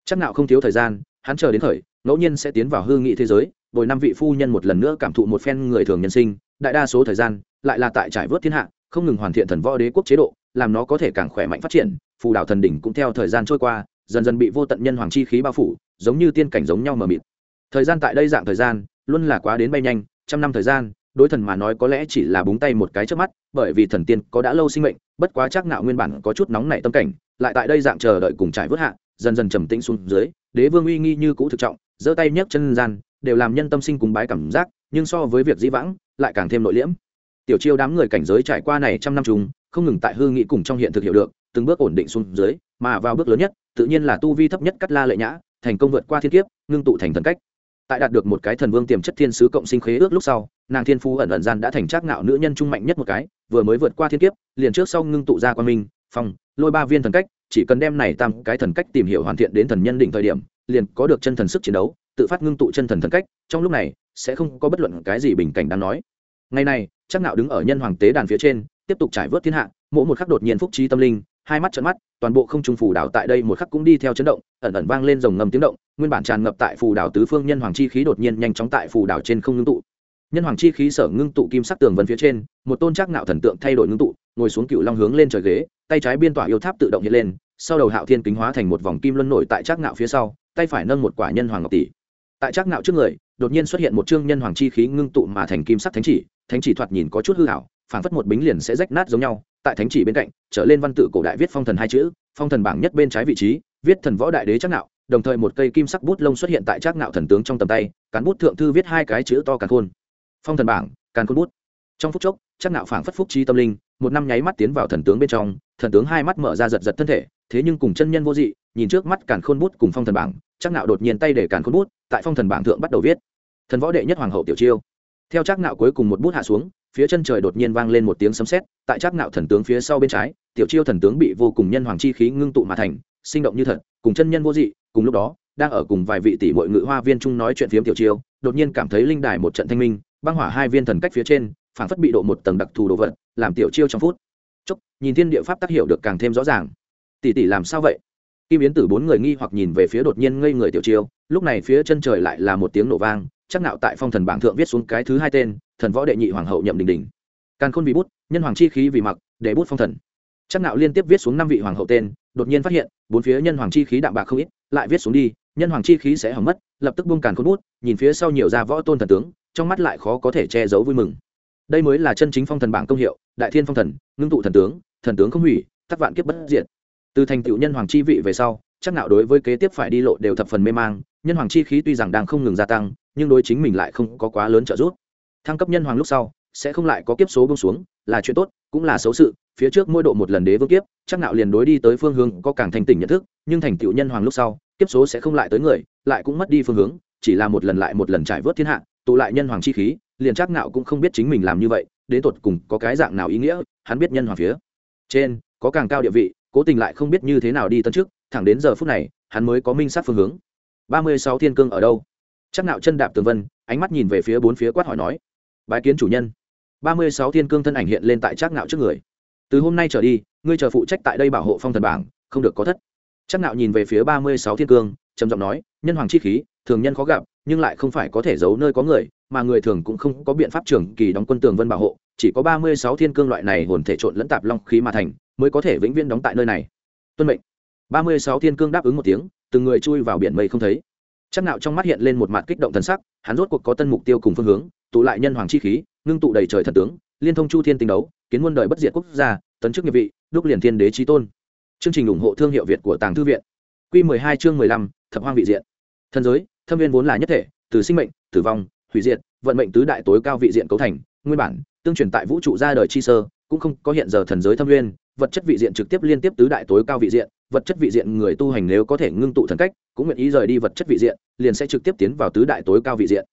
Chắc nào không thiếu thời gian, hắn chờ đến thời ngẫu nhiên sẽ tiến vào hư nghị thế giới, bồi năm vị phu nhân một lần nữa cảm thụ một phen người thường nhân sinh, đại đa số thời gian lại là tại trải vớt thiên hạ, không ngừng hoàn thiện thần võ đế quốc chế độ, làm nó có thể càng khỏe mạnh phát triển, phù đảo thần đỉnh cũng theo thời gian trôi qua, dần dần bị vô tận nhân hoàng chi khí bao phủ, giống như tiên cảnh giống nhau mờ mịt. Thời gian tại đây dạng thời gian luôn là quá đến bay nhanh, trăm năm thời gian, đối thần mà nói có lẽ chỉ là búng tay một cái trước mắt, bởi vì thần tiên có đã lâu sinh mệnh, bất quá chắc nạo nguyên bản có chút nóng nảy tâm cảnh, lại tại đây dạng chờ đợi cùng trải vớt hạ, dần dần trầm tĩnh xuống dưới, đế vương uy nghi như cũ thực trọng, giơ tay nhấc chân gian, đều làm nhân tâm sinh cùng bái cảm giác, nhưng so với việc dĩ vãng, lại càng thêm nội liễm. Tiểu chiêu đám người cảnh giới trải qua này trăm năm chúng không ngừng tại hư nghị cùng trong hiện thực hiểu được, từng bước ổn định xuống dưới, mà vào bước lớn nhất, tự nhiên là tu vi thấp nhất cắt la lệ nhã, thành công vượt qua thiên kiếp, ngưng tụ thành thần cách tại đạt được một cái thần vương tiềm chất thiên sứ cộng sinh khế ước lúc sau, nàng thiên phu ẩn ẩn gian đã thành trác ngạo nữ nhân trung mạnh nhất một cái, vừa mới vượt qua thiên kiếp, liền trước sau ngưng tụ ra quan minh, phong, lôi ba viên thần cách, chỉ cần đem này tam cái thần cách tìm hiểu hoàn thiện đến thần nhân đỉnh thời điểm, liền có được chân thần sức chiến đấu, tự phát ngưng tụ chân thần thần cách, trong lúc này, sẽ không có bất luận cái gì bình cảnh đáng nói. Ngày này chắc nạo đứng ở nhân hoàng tế đàn phía trên, tiếp tục trải vớt thiên hạ, mỗi một khắc đột nhiên phúc trí tâm linh hai mắt trợn mắt, toàn bộ không trung phù đảo tại đây một khắc cũng đi theo chấn động, ẩn ẩn vang lên rồng ngầm tiếng động, nguyên bản tràn ngập tại phù đảo tứ phương nhân hoàng chi khí đột nhiên nhanh chóng tại phù đảo trên không ngưng tụ. Nhân hoàng chi khí sở ngưng tụ kim sắc tường vân phía trên, một tôn chắc nạo thần tượng thay đổi ngưng tụ, ngồi xuống cựu long hướng lên trời ghế, tay trái biên tỏa yêu tháp tự động hiện lên, sau đầu hạo thiên kính hóa thành một vòng kim luân nổi tại chắc nạo phía sau, tay phải nâng một quả nhân hoàng ngọc tỷ. Tại chắc nạo trước người, đột nhiên xuất hiện một chương nhân hoàng chi khí ngưng tụ mà thành kim sắc thánh chỉ thánh chỉ thoạt nhìn có chút hư hảo phảng phất một bính liền sẽ rách nát giống nhau, tại thánh chỉ bên cạnh, trở lên văn tự cổ đại viết phong thần hai chữ, phong thần bảng nhất bên trái vị trí, viết thần võ đại đế chắc nạo đồng thời một cây kim sắc bút lông xuất hiện tại chắc nạo thần tướng trong tầm tay, cán bút thượng thư viết hai cái chữ to càn khôn. Phong thần bảng, càn khôn bút. Trong phút chốc, chắc nạo phảng phất phúc trí tâm linh, một năm nháy mắt tiến vào thần tướng bên trong, thần tướng hai mắt mở ra giật giật thân thể, thế nhưng cùng chân nhân vô dị, nhìn trước mắt càn khôn bút cùng phong thần bảng, chắc nạo đột nhiên tay để càn khôn bút, tại phong thần bảng thượng bắt đầu viết. Thần võ đệ nhất hoàng hậu tiểu chiêu. Theo chắc nạo cuối cùng một bút hạ xuống phía chân trời đột nhiên vang lên một tiếng sấm sét, tại trác nạo thần tướng phía sau bên trái, tiểu chiêu thần tướng bị vô cùng nhân hoàng chi khí ngưng tụ mà thành, sinh động như thật, cùng chân nhân vô dị, cùng lúc đó, đang ở cùng vài vị tỷ muội ngự hoa viên chung nói chuyện phiếm tiểu chiêu, đột nhiên cảm thấy linh đài một trận thanh minh, băng hỏa hai viên thần cách phía trên, phảng phất bị độ một tầng đặc thù đồ vật, làm tiểu chiêu trong phút chốc, nhìn thiên địa pháp tác hiểu được càng thêm rõ ràng. Tỷ tỷ làm sao vậy? Kim yến tử bốn người nghi hoặc nhìn về phía đột nhiên ngây người tiểu chiêu, lúc này phía chân trời lại là một tiếng nổ vang chắc nạo tại phong thần bảng thượng viết xuống cái thứ hai tên, thần võ đệ nhị hoàng hậu nhậm đình đình. Càn khôn vì bút, nhân hoàng chi khí vì mặc, để bút phong thần. Chắc nạo liên tiếp viết xuống năm vị hoàng hậu tên, đột nhiên phát hiện, bốn phía nhân hoàng chi khí đạm bạc không ít, lại viết xuống đi, nhân hoàng chi khí sẽ hỏng mất, lập tức buông càn khôn bút, nhìn phía sau nhiều ra võ tôn thần tướng, trong mắt lại khó có thể che giấu vui mừng. Đây mới là chân chính phong thần bảng công hiệu, đại thiên phong thần, ngưng tụ thần tướng thần tướng không hủy, tắc vạn kiếp bất diệt. Từ thành tựu nhân hoàng chi vị về sau, chắc nạo đối với kế tiếp phải đi lộ đều thập phần mê mang, nhân hoàng chi khí tuy rằng đang không ngừng gia tăng nhưng đối chính mình lại không có quá lớn trợ giúp. Thăng cấp nhân hoàng lúc sau, sẽ không lại có kiếp số bông xuống, là chuyện tốt, cũng là xấu sự. Phía trước mỗi độ một lần đế vương kiếp, chắc nạo liền đối đi tới phương hướng có càng thành tỉnh nhận thức, nhưng thành tựu nhân hoàng lúc sau, kiếp số sẽ không lại tới người, lại cũng mất đi phương hướng, chỉ là một lần lại một lần trải vớt thiên hạ, tụ lại nhân hoàng chi khí, liền chắc nạo cũng không biết chính mình làm như vậy, đến tột cùng có cái dạng nào ý nghĩa, hắn biết nhân hoàng phía trên, có càng cao địa vị, cố tình lại không biết như thế nào đi tân trước thẳng đến giờ phút này, hắn mới có minh sát phương hướng. Ba mươi sáu thiên cương ở đâu? Chắc nạo chân đạp tường vân, ánh mắt nhìn về phía bốn phía quát hỏi nói, bái kiến chủ nhân. Ba mươi sáu thiên cương thân ảnh hiện lên tại chắc nạo trước người. Từ hôm nay trở đi, ngươi chờ phụ trách tại đây bảo hộ phong thần bảng, không được có thất. Chắc nạo nhìn về phía ba mươi sáu thiên cương, trầm giọng nói, nhân hoàng chi khí, thường nhân khó gặp, nhưng lại không phải có thể giấu nơi có người, mà người thường cũng không có biện pháp trưởng kỳ đóng quân tường vân bảo hộ, chỉ có ba mươi sáu thiên cương loại này hồn thể trộn lẫn tạp long khí mà thành, mới có thể vĩnh viễn đóng tại nơi này. Tuân mệnh. Ba mươi sáu thiên cương đáp ứng một tiếng, từng người chui vào biển mây không thấy chắc nạo trong mắt hiện lên một mặt kích động thần sắc hắn rốt cuộc có tân mục tiêu cùng phương hướng tụ lại nhân hoàng chi khí ngưng tụ đầy trời thần tướng liên thông chu thiên tình đấu kiến muôn đời bất diệt quốc gia tấn chức nghiệp vị đúc liền thiên đế chí tôn. Chương trình ủng hộ thương hiệu việt của tàng thư viện. Quy 12 chương 15, thập hoang vị diện. Thần giới thâm viên vốn là nhất thể từ sinh mệnh tử vong hủy diệt vận mệnh tứ đại tối cao vị diện cấu thành nguyên bản tương truyền tại vũ trụ ra đời chi sơ cũng không có hiện giờ thần giới thâm nguyên, vật chất vị diện trực tiếp liên tiếp tứ đại tối cao vị diện, vật chất vị diện người tu hành nếu có thể ngưng tụ thần cách, cũng nguyện ý rời đi vật chất vị diện, liền sẽ trực tiếp tiến vào tứ đại tối cao vị diện.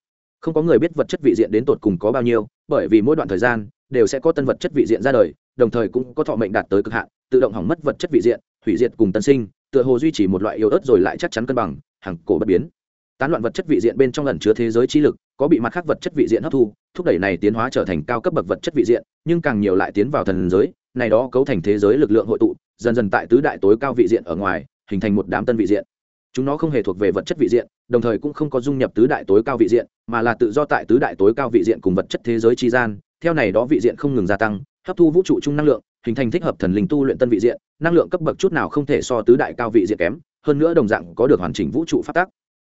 Không có người biết vật chất vị diện đến tột cùng có bao nhiêu, bởi vì mỗi đoạn thời gian đều sẽ có tân vật chất vị diện ra đời, đồng thời cũng có thọ mệnh đạt tới cực hạn, tự động hỏng mất vật chất vị diện, hủy diệt cùng tân sinh, tựa hồ duy trì một loại yếu ớt rồi lại chắc chắn cân bằng hàng cổ bất biến tán loạn vật chất vị diện bên trong lần chứa thế giới trí lực, có bị mặt khác vật chất vị diện hấp thu, thúc đẩy này tiến hóa trở thành cao cấp bậc vật chất vị diện, nhưng càng nhiều lại tiến vào thần giới, này đó cấu thành thế giới lực lượng hội tụ, dần dần tại tứ đại tối cao vị diện ở ngoài, hình thành một đám tân vị diện. Chúng nó không hề thuộc về vật chất vị diện, đồng thời cũng không có dung nhập tứ đại tối cao vị diện, mà là tự do tại tứ đại tối cao vị diện cùng vật chất thế giới tri gian, theo này đó vị diện không ngừng gia tăng, hấp thu vũ trụ chung năng lượng, hình thành thích hợp thần linh tu luyện tân vị diện, năng lượng cấp bậc chút nào không thể so tứ đại cao vị diện kém, hơn nữa đồng dạng có được hoàn chỉnh vũ trụ phát tác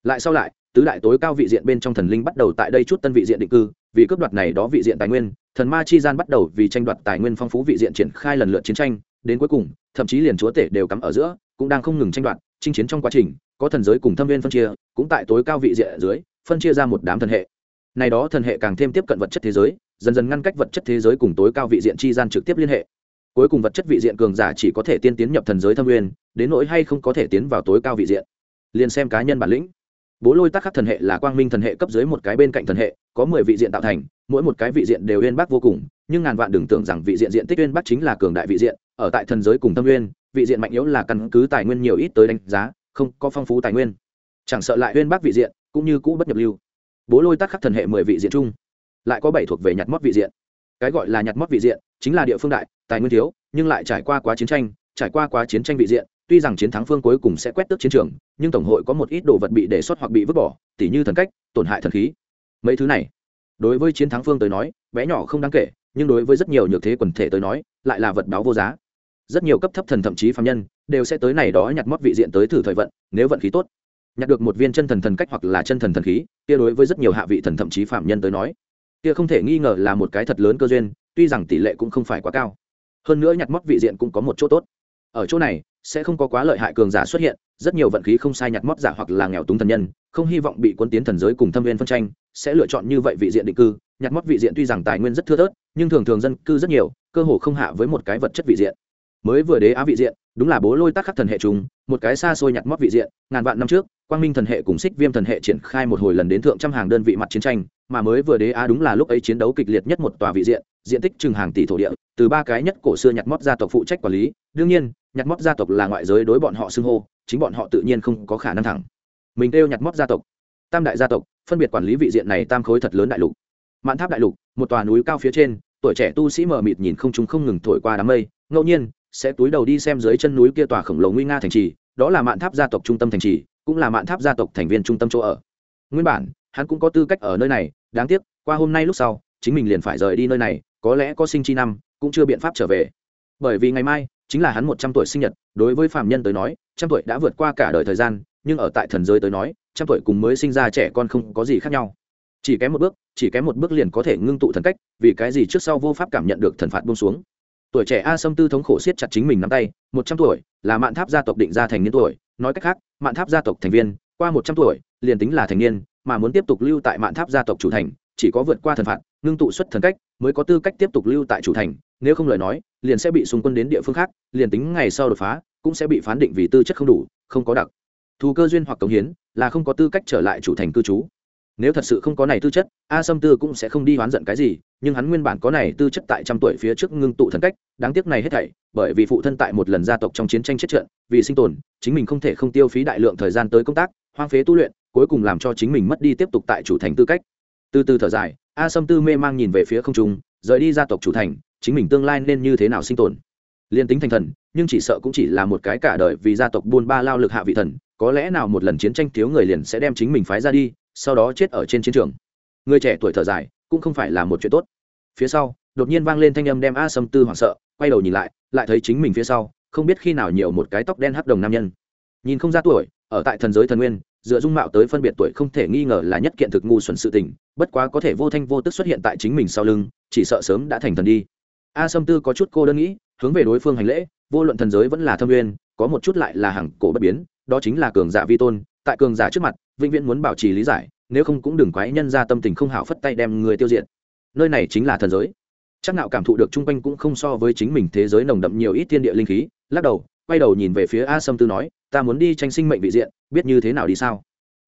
lại sau lại, tứ đại tối cao vị diện bên trong thần linh bắt đầu tại đây chút tân vị diện định cư, vì cướp đoạt này đó vị diện tài nguyên, thần ma chi gian bắt đầu vì tranh đoạt tài nguyên phong phú vị diện triển khai lần lượt chiến tranh, đến cuối cùng, thậm chí liền chúa tể đều cắm ở giữa, cũng đang không ngừng tranh đoạt, chinh chiến trong quá trình, có thần giới cùng thâm viên phân chia, cũng tại tối cao vị diện ở dưới, phân chia ra một đám thần hệ. Này đó thần hệ càng thêm tiếp cận vật chất thế giới, dần dần ngăn cách vật chất thế giới cùng tối cao vị diện chi gian trực tiếp liên hệ. Cuối cùng vật chất vị diện cường giả chỉ có thể tiên tiến nhập thần giới thâm nguyên đến nỗi hay không có thể tiến vào tối cao vị diện. Liền xem cá nhân bản lĩnh bố lôi tác khắc thần hệ là quang minh thần hệ cấp dưới một cái bên cạnh thần hệ, có mười vị diện tạo thành, mỗi một cái vị diện đều uyên bác vô cùng, nhưng ngàn vạn đừng tưởng rằng vị diện diện tích uyên bác chính là cường đại vị diện, ở tại thần giới cùng tâm uyên, vị diện mạnh yếu là căn cứ tài nguyên nhiều ít tới đánh giá, không có phong phú tài nguyên. Chẳng sợ lại uyên bác vị diện, cũng như cũ bất nhập lưu. Bố lôi tác khắc thần hệ mười vị diện chung, lại có bảy thuộc về nhặt mót vị diện. Cái gọi là nhặt mót vị diện, chính là địa phương đại, tài nguyên thiếu, nhưng lại trải qua quá chiến tranh, trải qua quá chiến tranh vị diện tuy rằng chiến thắng phương cuối cùng sẽ quét tước chiến trường, nhưng tổng hội có một ít đồ vật bị đề xuất hoặc bị vứt bỏ, tỉ như thần cách, tổn hại thần khí. Mấy thứ này, đối với chiến thắng phương tới nói, bé nhỏ không đáng kể, nhưng đối với rất nhiều nhược thế quần thể tới nói, lại là vật báo vô giá. Rất nhiều cấp thấp thần thậm chí phạm nhân, đều sẽ tới này đó nhặt mót vị diện tới thử thời vận, nếu vận khí tốt. Nhặt được một viên chân thần thần cách hoặc là chân thần thần khí, kia đối với rất nhiều hạ vị thần thậm chí phạm nhân tới nói, kia không thể nghi ngờ là một cái thật lớn cơ duyên, tuy rằng tỷ lệ cũng không phải quá cao. Hơn nữa nhặt mót vị diện cũng có một chỗ tốt. Ở chỗ này sẽ không có quá lợi hại cường giả xuất hiện rất nhiều vận khí không sai nhặt mót giả hoặc là nghèo túng thần nhân không hy vọng bị quân tiến thần giới cùng thâm viên phân tranh sẽ lựa chọn như vậy vị diện định cư. Nhặt mót vị diện tuy rằng tài nguyên rất thưa thớt nhưng thường thường dân cư rất nhiều cơ hồ không hạ với một cái vật chất vị diện. Mới vừa đế á vị diện đúng là bố lôi tác khắc thần hệ chúng, một cái xa xôi nhặt mót vị diện ngàn vạn năm trước quang minh thần hệ cùng xích viêm thần hệ triển khai một hồi lần đến thượng trăm hàng đơn vị mặt chiến tranh mà mới vừa đế á đúng là lúc ấy chiến đấu kịch liệt nhất một tòa vị diện diện tích chừng hàng tỷ thổ địa từ ba cái nhất cổ xưa nhặt mót gia tộc phụ trách quản lý. Đương nhiên nhặt mót gia tộc là ngoại giới đối bọn họ xưng hô, chính bọn họ tự nhiên không có khả năng thẳng. Mình kêu nhặt mót gia tộc. Tam đại gia tộc, phân biệt quản lý vị diện này tam khối thật lớn đại lục. Mạn tháp đại lục, một tòa núi cao phía trên, tuổi trẻ tu sĩ mờ mịt nhìn không chúng không ngừng thổi qua đám mây, ngẫu nhiên, sẽ túi đầu đi xem dưới chân núi kia tòa khổng lồ nguy nga thành trì, đó là mạn tháp gia tộc trung tâm thành trì, cũng là mạn tháp gia tộc thành viên trung tâm chỗ ở. Nguyên bản, hắn cũng có tư cách ở nơi này, đáng tiếc, qua hôm nay lúc sau, chính mình liền phải rời đi nơi này, có lẽ có sinh chi năm, cũng chưa biện pháp trở về. Bởi vì ngày mai chính là hắn một trăm tuổi sinh nhật, đối với phạm nhân tới nói, trăm tuổi đã vượt qua cả đời thời gian, nhưng ở tại thần giới tới nói, trăm tuổi cùng mới sinh ra trẻ con không có gì khác nhau. Chỉ kém một bước, chỉ kém một bước liền có thể ngưng tụ thần cách, vì cái gì trước sau vô pháp cảm nhận được thần phạt buông xuống. Tuổi trẻ a sâm tư thống khổ siết chặt chính mình nắm tay, một trăm tuổi là mạn tháp gia tộc định ra thành niên tuổi, nói cách khác, mạn tháp gia tộc thành viên, qua một trăm tuổi liền tính là thành niên, mà muốn tiếp tục lưu tại mạn tháp gia tộc chủ thành, chỉ có vượt qua thần phạt, ngưng tụ xuất thần cách, mới có tư cách tiếp tục lưu tại chủ thành nếu không lời nói, liền sẽ bị xung quân đến địa phương khác, liền tính ngày sau đột phá, cũng sẽ bị phán định vì tư chất không đủ, không có đặc. Thù cơ duyên hoặc cống hiến là không có tư cách trở lại chủ thành cư trú. Nếu thật sự không có này tư chất, a sâm tư cũng sẽ không đi hoán giận cái gì, nhưng hắn nguyên bản có này tư chất tại trăm tuổi phía trước ngưng tụ thần cách, đáng tiếc này hết thảy, bởi vì phụ thân tại một lần gia tộc trong chiến tranh chết trận, vì sinh tồn, chính mình không thể không tiêu phí đại lượng thời gian tới công tác, hoang phế tu luyện, cuối cùng làm cho chính mình mất đi tiếp tục tại chủ thành tư cách. Từ từ thở dài, a sâm tư mê mang nhìn về phía không trung, rời đi gia tộc chủ thành chính mình tương lai nên như thế nào sinh tồn. Liên tính thành thần, nhưng chỉ sợ cũng chỉ là một cái cả đời vì gia tộc buôn ba lao lực hạ vị thần, có lẽ nào một lần chiến tranh thiếu người liền sẽ đem chính mình phái ra đi, sau đó chết ở trên chiến trường. Người trẻ tuổi thở dài, cũng không phải là một chuyện tốt. Phía sau, đột nhiên vang lên thanh âm đem a sâm tư hoảng sợ, quay đầu nhìn lại lại thấy chính mình phía sau, không biết khi nào nhiều một cái tóc đen hắc đồng nam nhân. Nhìn không ra tuổi, ở tại thần giới thần nguyên, dựa dung mạo tới phân biệt tuổi không thể nghi ngờ là nhất kiện thực ngu xuẩn sự tình, bất quá có thể vô thanh vô tức xuất hiện tại chính mình sau lưng, chỉ sợ sớm đã thành thần đi a sâm tư có chút cô đơn nghĩ, hướng về đối phương hành lễ, vô luận thần giới vẫn là thâm nguyên, có một chút lại là hàng cổ bất biến, đó chính là cường giả vi tôn, tại cường giả trước mặt, vĩnh viễn muốn bảo trì lý giải, nếu không cũng đừng quái nhân ra tâm tình không hảo phất tay đem người tiêu diệt. Nơi này chính là thần giới. Chắc nạo cảm thụ được trung quanh cũng không so với chính mình thế giới nồng đậm nhiều ít thiên địa linh khí, lắc đầu, quay đầu nhìn về phía a sâm tư nói, ta muốn đi tranh sinh mệnh vị diện, biết như thế nào đi sao?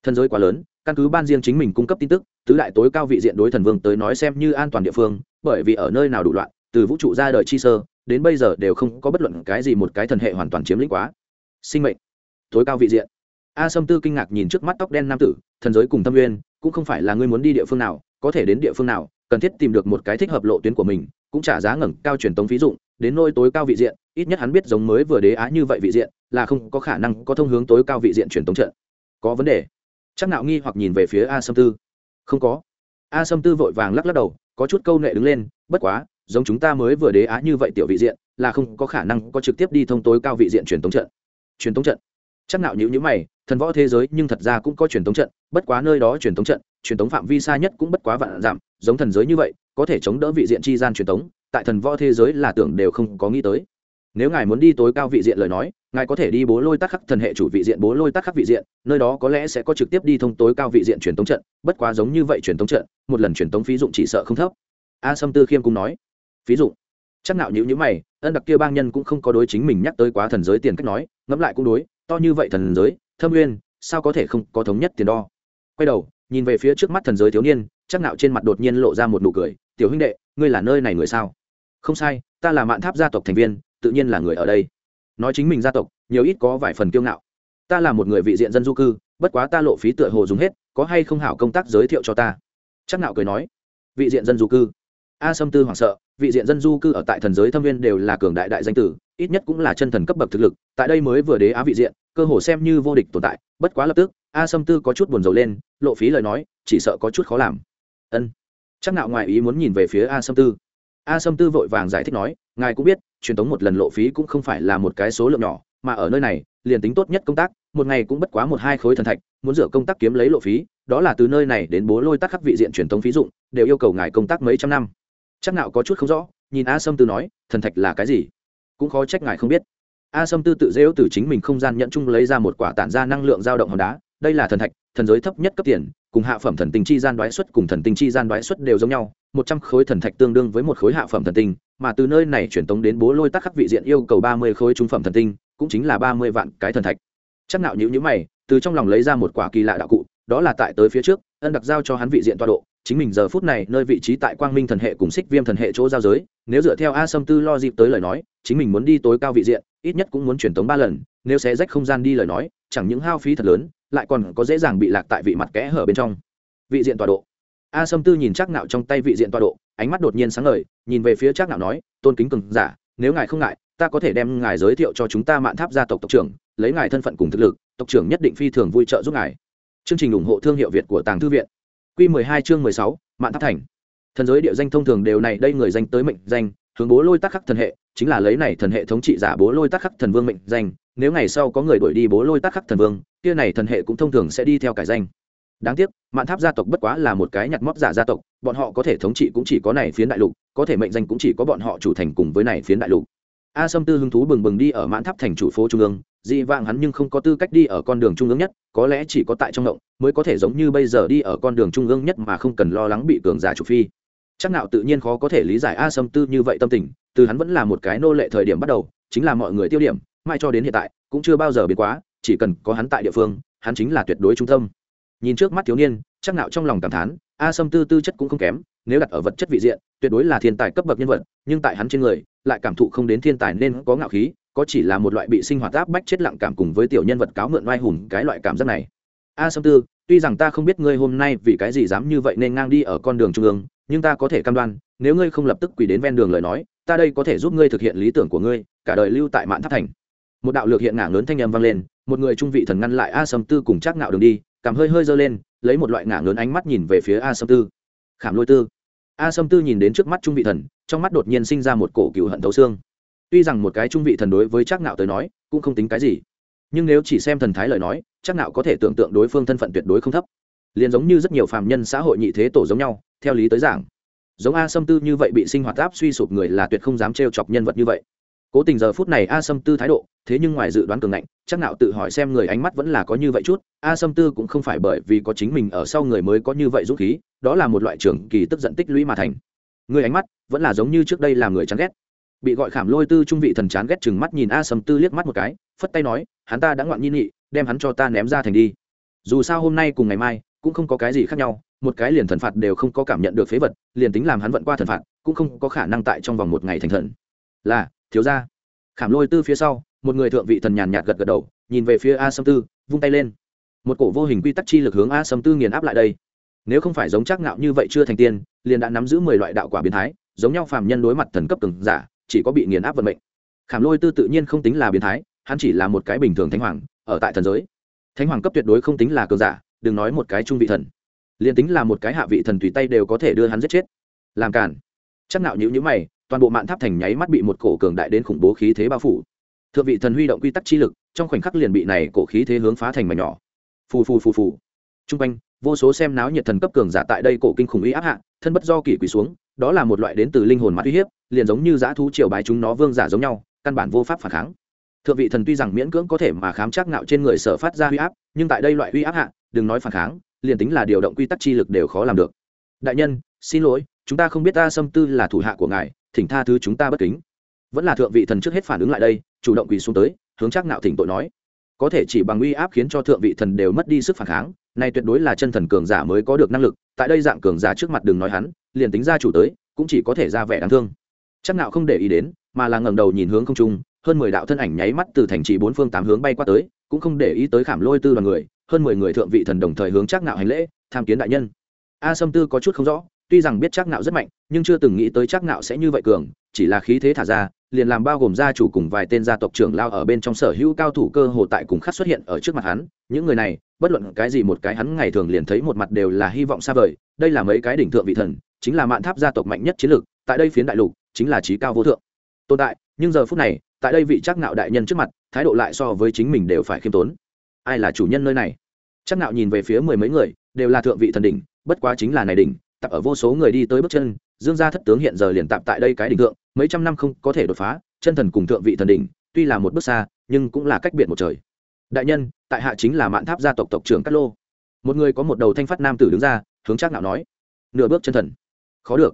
Thần giới quá lớn, căn cứ ban riêng chính mình cung cấp tin tức, tứ đại tối cao vị diện đối thần vương tới nói xem như an toàn địa phương, bởi vì ở nơi nào đủ loạn từ vũ trụ ra đời chi sơ, đến bây giờ đều không có bất luận cái gì một cái thần hệ hoàn toàn chiếm lĩnh quá. Sinh mệnh. Tối cao vị diện. A sâm tư kinh ngạc nhìn trước mắt tóc đen nam tử, thần giới cùng tâm nguyên, cũng không phải là ngươi muốn đi địa phương nào, có thể đến địa phương nào, cần thiết tìm được một cái thích hợp lộ tuyến của mình, cũng trả giá ngẩng cao truyền tống phí dụng, đến nôi tối cao vị diện, ít nhất hắn biết giống mới vừa đế á như vậy vị diện, là không có khả năng có thông hướng tối cao vị diện truyền tống trận. Có vấn đề? Chắc nạo nghi hoặc nhìn về phía a sâm tư. Không có. A sâm tư vội vàng lắc lắc đầu, có chút câu nệ đứng lên, bất quá giống chúng ta mới vừa đế á như vậy tiểu vị diện, là không có khả năng có trực tiếp đi thông tối cao vị diện truyền thống trận. Truyền thống trận? Chắc nạo nhữ nhữ mày, thần võ thế giới nhưng thật ra cũng có truyền thống trận, bất quá nơi đó truyền thống trận, truyền thống phạm vi xa nhất cũng bất quá vạn giảm, giống thần giới như vậy, có thể chống đỡ vị diện chi gian truyền thống tại thần võ thế giới là tưởng đều không có nghĩ tới. Nếu ngài muốn đi tối cao vị diện lời nói, ngài có thể đi bố lôi tắc khắc thần hệ chủ vị diện, bố lôi tắc khắc vị diện, nơi đó có lẽ sẽ có trực tiếp đi thông tối cao vị diện truyền thống trận, bất quá giống như vậy truyền thống trận, một lần truyền thống phí dụng chỉ sợ không thấp. A sâm tư khiêm cũng nói ví dụ, chắc nạo nhữ nhữ mày ân đặc kia bang nhân cũng không có đối chính mình nhắc tới quá thần giới tiền cách nói ngẫm lại cũng đối to như vậy thần giới thâm nguyên sao có thể không có thống nhất tiền đo? Quay đầu nhìn về phía trước mắt thần giới thiếu niên chắc nạo trên mặt đột nhiên lộ ra một nụ cười tiểu huynh đệ ngươi là nơi này người sao? Không sai ta là mạn tháp gia tộc thành viên tự nhiên là người ở đây. Nói chính mình gia tộc nhiều ít có vài phần kiêu ngạo. Ta là một người vị diện dân du cư bất quá ta lộ phí tựa hồ dùng hết có hay không hảo công tác giới thiệu cho ta. Chắc nạo cười nói vị diện dân du cư? A sâm tư hoảng sợ vị diện dân du cư ở tại thần giới thâm viên đều là cường đại đại danh tử, ít nhất cũng là chân thần cấp bậc thực lực, tại đây mới vừa đế á vị diện, cơ hồ xem như vô địch tồn tại, bất quá lập tức, a sâm tư có chút buồn rầu lên, lộ phí lời nói, chỉ sợ có chút khó làm. Ân. Chắc nạo ngoài ý muốn nhìn về phía a sâm tư. A sâm tư vội vàng giải thích nói, ngài cũng biết, truyền thống một lần lộ phí cũng không phải là một cái số lượng nhỏ, mà ở nơi này, liền tính tốt nhất công tác, một ngày cũng bất quá một hai khối thần thạch, muốn dựa công tác kiếm lấy lộ phí, đó là từ nơi này đến bố lôi tắc khắc vị diện truyền thống phí dụng, đều yêu cầu ngài công tác mấy trăm năm chắc nào có chút không rõ, nhìn a sâm tư nói, thần thạch là cái gì? Cũng khó trách ngài không biết. A sâm tư tự rêu từ chính mình không gian nhận chung lấy ra một quả tản ra năng lượng dao động hòn đá, đây là thần thạch, thần giới thấp nhất cấp tiền, cùng hạ phẩm thần tinh chi gian đoái xuất cùng thần tinh chi gian đoái xuất đều giống nhau, một trăm khối thần thạch tương đương với một khối hạ phẩm thần tinh, mà từ nơi này truyền tống đến bố lôi tắc khắc vị diện yêu cầu ba mươi khối trung phẩm thần tinh, cũng chính là ba mươi vạn cái thần thạch. Chắc nạo nhữ nhữ mày, từ trong lòng lấy ra một quả kỳ lạ đạo cụ, đó là tại tới phía trước, ân đặc giao cho hắn vị diện toa độ chính mình giờ phút này nơi vị trí tại quang minh thần hệ cùng xích viêm thần hệ chỗ giao giới, nếu dựa theo a sâm tư lo dịp tới lời nói, chính mình muốn đi tối cao vị diện, ít nhất cũng muốn truyền tống ba lần, nếu sẽ rách không gian đi lời nói, chẳng những hao phí thật lớn, lại còn có dễ dàng bị lạc tại vị mặt kẽ hở bên trong. Vị diện tọa độ. A sâm tư nhìn chắc nạo trong tay vị diện tọa độ, ánh mắt đột nhiên sáng ngời, nhìn về phía chắc nạo nói, tôn kính cường giả, nếu ngài không ngại, ta có thể đem ngài giới thiệu cho chúng ta mạn tháp gia tộc tộc trưởng, lấy ngài thân phận cùng thực lực, tộc trưởng nhất định phi thường vui trợ giúp ngài. Chương trình ủng hộ thương hiệu việt của tàng thư viện. Quy 12 chương 16, mạn tháp thành. Thần giới địa danh thông thường đều này đây người danh tới mệnh danh hướng bố lôi tắc khắc thần hệ chính là lấy này thần hệ thống trị giả bố lôi tắc khắc thần vương mệnh danh. Nếu ngày sau có người đuổi đi bố lôi tắc khắc thần vương kia này thần hệ cũng thông thường sẽ đi theo cải danh. Đáng tiếc mạn tháp gia tộc bất quá là một cái nhặt móp giả gia tộc bọn họ có thể thống trị cũng chỉ có này phiến đại lục có thể mệnh danh cũng chỉ có bọn họ chủ thành cùng với này phiến đại lục a sâm tư hứng thú bừng bừng đi ở mãn tháp thành chủ phố trung ương, dị vạng hắn nhưng không có tư cách đi ở con đường trung ương nhất, có lẽ chỉ có tại trong động mới có thể giống như bây giờ đi ở con đường trung ương nhất mà không cần lo lắng bị cường giả chủ phi. Chắc nào tự nhiên khó có thể lý giải a sâm tư như vậy tâm tình, từ hắn vẫn là một cái nô lệ thời điểm bắt đầu, chính là mọi người tiêu điểm mai cho đến hiện tại, cũng chưa bao giờ biến quá, chỉ cần có hắn tại địa phương, hắn chính là tuyệt đối trung tâm. Nhìn trước mắt thiếu niên, chắc nạo trong lòng cảm thán, a sâm tư tư chất cũng không kém nếu đặt ở vật chất vị diện, tuyệt đối là thiên tài cấp bậc nhân vật, nhưng tại hắn trên người, lại cảm thụ không đến thiên tài nên có ngạo khí, có chỉ là một loại bị sinh hoạt áp bách chết lặng cảm cùng với tiểu nhân vật cáo mượn oai hùng cái loại cảm giác này. A sâm tư, tuy rằng ta không biết ngươi hôm nay vì cái gì dám như vậy nên ngang đi ở con đường trung ương, nhưng ta có thể cam đoan, nếu ngươi không lập tức quỳ đến ven đường lời nói, ta đây có thể giúp ngươi thực hiện lý tưởng của ngươi, cả đời lưu tại mạn tháp thành. Một đạo lược hiện ngả lớn thanh âm vang lên, một người trung vị thần ngăn lại a sâm tư cùng chắc ngạo đường đi cảm hơi hơi dơ lên, lấy một loại ngả lớn ánh mắt nhìn về phía a sâm tư khảm lôi tư. A sâm tư nhìn đến trước mắt trung vị thần, trong mắt đột nhiên sinh ra một cổ cựu hận thấu xương. Tuy rằng một cái trung vị thần đối với Trác nạo tới nói, cũng không tính cái gì, nhưng nếu chỉ xem thần thái lời nói, Trác nạo có thể tưởng tượng đối phương thân phận tuyệt đối không thấp. Liền giống như rất nhiều phàm nhân xã hội nhị thế tổ giống nhau, theo lý tới giảng, giống a sâm tư như vậy bị sinh hoạt áp suy sụp người là tuyệt không dám trêu chọc nhân vật như vậy cố tình giờ phút này a sâm tư thái độ, thế nhưng ngoài dự đoán cường ngạnh, chắc nạo tự hỏi xem người ánh mắt vẫn là có như vậy chút, a sâm tư cũng không phải bởi vì có chính mình ở sau người mới có như vậy dũng khí, đó là một loại trưởng kỳ tức giận tích lũy mà thành. Người ánh mắt vẫn là giống như trước đây là người chán ghét. Bị gọi khảm lôi tư trung vị thần chán ghét chừng mắt nhìn a sâm tư liếc mắt một cái, phất tay nói, hắn ta đã ngoạn nhi nghị đem hắn cho ta ném ra thành đi. Dù sao hôm nay cùng ngày mai cũng không có cái gì khác nhau, một cái liền thần phạt đều không có cảm nhận được phế vật, liền tính làm hắn vận qua thần phạt, cũng không có khả năng tại trong vòng một ngày thành thần. Là thiếu gia khảm lôi tư phía sau, một người thượng vị thần nhàn nhạt gật gật đầu, nhìn về phía a sâm tư, vung tay lên. Một cổ vô hình quy tắc chi lực hướng a sâm tư nghiền áp lại đây. Nếu không phải giống chắc ngạo như vậy chưa thành tiên, liền đã nắm giữ mười loại đạo quả biến thái, giống nhau phàm nhân đối mặt thần cấp cường giả, chỉ có bị nghiền áp vận mệnh. Khảm lôi tư tự nhiên không tính là biến thái, hắn chỉ là một cái bình thường thánh hoàng, ở tại thần giới. Thánh hoàng cấp tuyệt đối không tính là cường giả, đừng nói một cái trung vị thần. Liền tính là một cái hạ vị thần tùy tay đều có thể đưa hắn giết chết. Làm cản chắc nạo nhữ nhữ mày toàn bộ mạn tháp thành nháy mắt bị một cổ cường đại đến khủng bố khí thế bao phủ. Thượng vị thần huy động quy tắc chi lực, trong khoảnh khắc liền bị này cổ khí thế hướng phá thành mảnh nhỏ. Phù phù phù phù. Trung quanh, vô số xem náo nhiệt thần cấp cường giả tại đây cổ kinh khủng uy áp hạ, thân bất do kỷ quỳ xuống, đó là một loại đến từ linh hồn mặt uy hiếp, liền giống như dã thú triều bái chúng nó vương giả giống nhau, căn bản vô pháp phản kháng. Thượng vị thần tuy rằng miễn cưỡng có thể mà khám chắc ngạo trên người sở phát ra uy áp, nhưng tại đây loại uy áp hạ, đừng nói phản kháng, liền tính là điều động quy tắc chi lực đều khó làm được. Đại nhân, xin lỗi, chúng ta không biết ta xâm tư là thủ hạ của ngài thỉnh tha thứ chúng ta bất kính. Vẫn là thượng vị thần trước hết phản ứng lại đây, chủ động quỳ xuống tới, hướng chắc nạo thỉnh tội nói. Có thể chỉ bằng uy áp khiến cho thượng vị thần đều mất đi sức phản kháng này tuyệt đối là chân thần cường giả mới có được năng lực, tại đây dạng cường giả trước mặt đừng nói hắn, liền tính ra chủ tới, cũng chỉ có thể ra vẻ đáng thương. Chắc nạo không để ý đến, mà là ngẩng đầu nhìn hướng không trung, hơn mười đạo thân ảnh nháy mắt từ thành trì bốn phương tám hướng bay qua tới, cũng không để ý tới khảm lôi tư đoàn người, hơn mười người thượng vị thần đồng thời hướng chắc nạo hành lễ, tham kiến đại nhân. A sâm tư có chút không rõ tuy rằng biết chắc nạo rất mạnh, nhưng chưa từng nghĩ tới chắc nạo sẽ như vậy cường, chỉ là khí thế thả ra, liền làm bao gồm gia chủ cùng vài tên gia tộc trưởng lao ở bên trong sở hữu cao thủ cơ hồ tại cùng khắc xuất hiện ở trước mặt hắn. Những người này, bất luận cái gì một cái hắn ngày thường liền thấy một mặt đều là hy vọng xa vời. Đây là mấy cái đỉnh thượng vị thần, chính là mạn tháp gia tộc mạnh nhất chiến lược, tại đây phiến đại lục, chính là trí cao vô thượng. Tồn tại, nhưng giờ phút này, tại đây vị chắc nạo đại nhân trước mặt, thái độ lại so với chính mình đều phải khiêm tốn. Ai là chủ nhân nơi này? Chắc nạo nhìn về phía mười mấy người, đều là thượng vị thần đỉnh, bất quá chính là này đỉnh tập ở vô số người đi tới bước chân, dương gia thất tướng hiện giờ liền tạm tại đây cái đỉnh thượng, mấy trăm năm không có thể đột phá, chân thần cùng thượng vị thần đỉnh, tuy là một bước xa, nhưng cũng là cách biệt một trời. Đại nhân, tại hạ chính là mạn tháp gia tộc tộc trưởng cát lô. Một người có một đầu thanh phát nam tử đứng ra, hướng trác nạo nói, nửa bước chân thần. Khó được.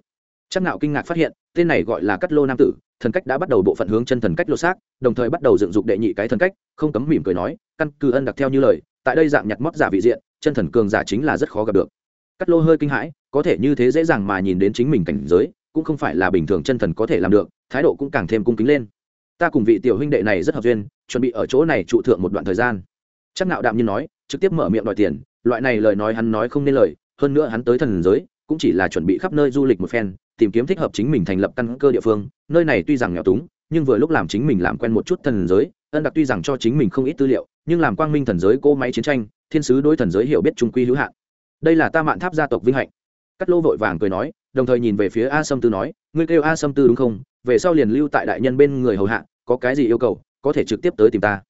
Trác nạo kinh ngạc phát hiện, tên này gọi là cát lô nam tử, thần cách đã bắt đầu bộ phận hướng chân thần cách lô xác, đồng thời bắt đầu dựng dục đệ nhị cái thần cách, không cấm mỉm cười nói, căn cứ ân đặc theo như lời, tại đây dạng nhặt móc giả vị diện, chân thần cường giả chính là rất khó gặp được cắt lô hơi kinh hãi, có thể như thế dễ dàng mà nhìn đến chính mình cảnh giới, cũng không phải là bình thường chân thần có thể làm được, thái độ cũng càng thêm cung kính lên. Ta cùng vị tiểu huynh đệ này rất hợp duyên, chuẩn bị ở chỗ này trụ thượng một đoạn thời gian. Chắc nạo đạm nhiên nói, trực tiếp mở miệng đòi tiền, loại này lời nói hắn nói không nên lời, hơn nữa hắn tới thần giới, cũng chỉ là chuẩn bị khắp nơi du lịch một phen, tìm kiếm thích hợp chính mình thành lập căn cơ địa phương, nơi này tuy rằng nghèo túng, nhưng vừa lúc làm chính mình làm quen một chút thần giới, ân đặc tuy rằng cho chính mình không ít tư liệu, nhưng làm quang minh thần giới cô máy chiến tranh, thiên sứ đối thần giới hiểu biết trung quy hữu hạn đây là ta mạn tháp gia tộc vinh hạnh cắt lô vội vàng cười nói đồng thời nhìn về phía a sâm tư nói ngươi kêu a sâm tư đúng không về sau liền lưu tại đại nhân bên người hầu hạ có cái gì yêu cầu có thể trực tiếp tới tìm ta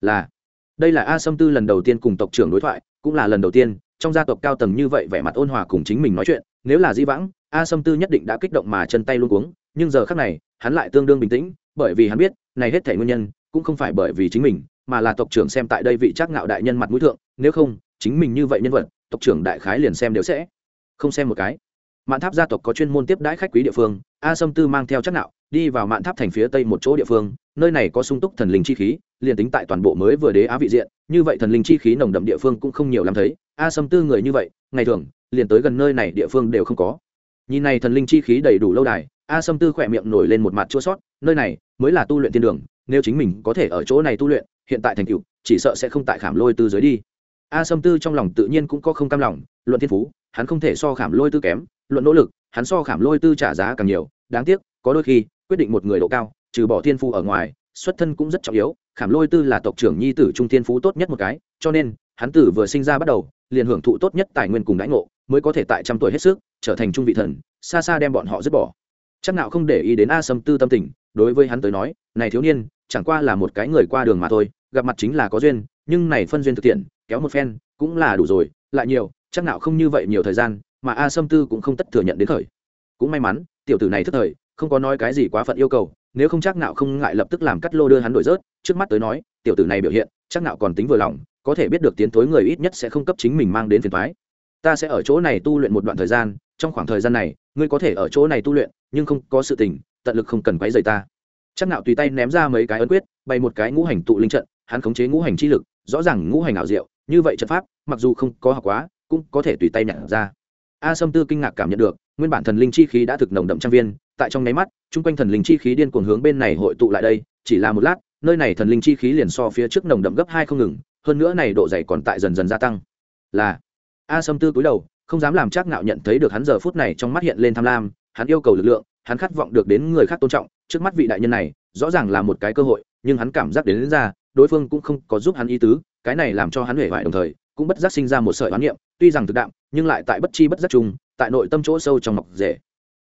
là đây là a sâm tư lần đầu tiên cùng tộc trưởng đối thoại cũng là lần đầu tiên trong gia tộc cao tầng như vậy vẻ mặt ôn hòa cùng chính mình nói chuyện nếu là di vãng a sâm tư nhất định đã kích động mà chân tay luôn cuống nhưng giờ khác này hắn lại tương đương bình tĩnh bởi vì hắn biết này hết thể nguyên nhân cũng không phải bởi vì chính mình mà là tộc trưởng xem tại đây vị trác ngạo đại nhân mặt mũi thượng nếu không chính mình như vậy nhân vật tộc trưởng đại khái liền xem đều sẽ không xem một cái. Mạn tháp gia tộc có chuyên môn tiếp đãi khách quý địa phương, a sâm tư mang theo chắc nạo, đi vào mạn tháp thành phía tây một chỗ địa phương, nơi này có sung túc thần linh chi khí, liền tính tại toàn bộ mới vừa đế á vị diện, như vậy thần linh chi khí nồng đậm địa phương cũng không nhiều lắm thấy. A sâm tư người như vậy, ngày thường, liền tới gần nơi này địa phương đều không có. Nhìn này thần linh chi khí đầy đủ lâu đài, a sâm tư khỏe miệng nổi lên một mặt chua sót, nơi này mới là tu luyện thiên đường, nếu chính mình có thể ở chỗ này tu luyện, hiện tại thành cựu chỉ sợ sẽ không tại khảm lôi tư giới đi a sâm tư trong lòng tự nhiên cũng có không cam lòng, luận thiên phú, hắn không thể so khảm lôi tư kém, luận nỗ lực, hắn so khảm lôi tư trả giá càng nhiều. Đáng tiếc, có đôi khi, quyết định một người độ cao, trừ bỏ thiên phú ở ngoài, xuất thân cũng rất trọng yếu, khảm lôi tư là tộc trưởng nhi tử trung thiên phú tốt nhất một cái, cho nên, hắn tử vừa sinh ra bắt đầu, liền hưởng thụ tốt nhất tài nguyên cùng đãi ngộ, mới có thể tại trăm tuổi hết sức, trở thành trung vị thần, xa xa đem bọn họ dứt bỏ. Chắc nào không để ý đến a sâm tư tâm tình, đối với hắn tới nói, này thiếu niên, chẳng qua là một cái người qua đường mà thôi, gặp mặt chính là có duyên, nhưng này phân duyên thực tiện kéo một phen, cũng là đủ rồi, lại nhiều, chắc nào không như vậy nhiều thời gian, mà a sâm tư cũng không tất thừa nhận đến thời cũng may mắn, tiểu tử này thức thời, không có nói cái gì quá phận yêu cầu, nếu không chắc nào không ngại lập tức làm cắt lô đưa hắn đổi rớt, trước mắt tới nói, tiểu tử này biểu hiện, chắc nào còn tính vừa lòng, có thể biết được tiến tối người ít nhất sẽ không cấp chính mình mang đến phiền thoái ta sẽ ở chỗ này tu luyện một đoạn thời gian, trong khoảng thời gian này, ngươi có thể ở chỗ này tu luyện, nhưng không có sự tình, tận lực không cần quấy rầy ta. Chắc nào tùy tay ném ra mấy cái ấn quyết, bày một cái ngũ hành tụ linh trận, hắn khống chế ngũ hành chi lực, rõ ràng ngũ hành ảo diệu như vậy trận pháp mặc dù không có học quá cũng có thể tùy tay nhặt ra. A sâm tư kinh ngạc cảm nhận được nguyên bản thần linh chi khí đã thực nồng đậm trang viên tại trong nháy mắt chung quanh thần linh chi khí điên cuồng hướng bên này hội tụ lại đây chỉ là một lát nơi này thần linh chi khí liền so phía trước nồng đậm gấp hai không ngừng hơn nữa này độ dày còn tại dần dần gia tăng. Là a sâm tư cúi đầu không dám làm chắc ngạo nhận thấy được hắn giờ phút này trong mắt hiện lên tham lam hắn yêu cầu lực lượng hắn khát vọng được đến người khác tôn trọng trước mắt vị đại nhân này rõ ràng là một cái cơ hội nhưng hắn cảm giác đến, đến ra đối phương cũng không có giúp hắn ý tứ cái này làm cho hắn hể vải đồng thời, cũng bất giác sinh ra một sợi oán niệm, tuy rằng thực đạm, nhưng lại tại bất chi bất giác chung, tại nội tâm chỗ sâu trong mọc rể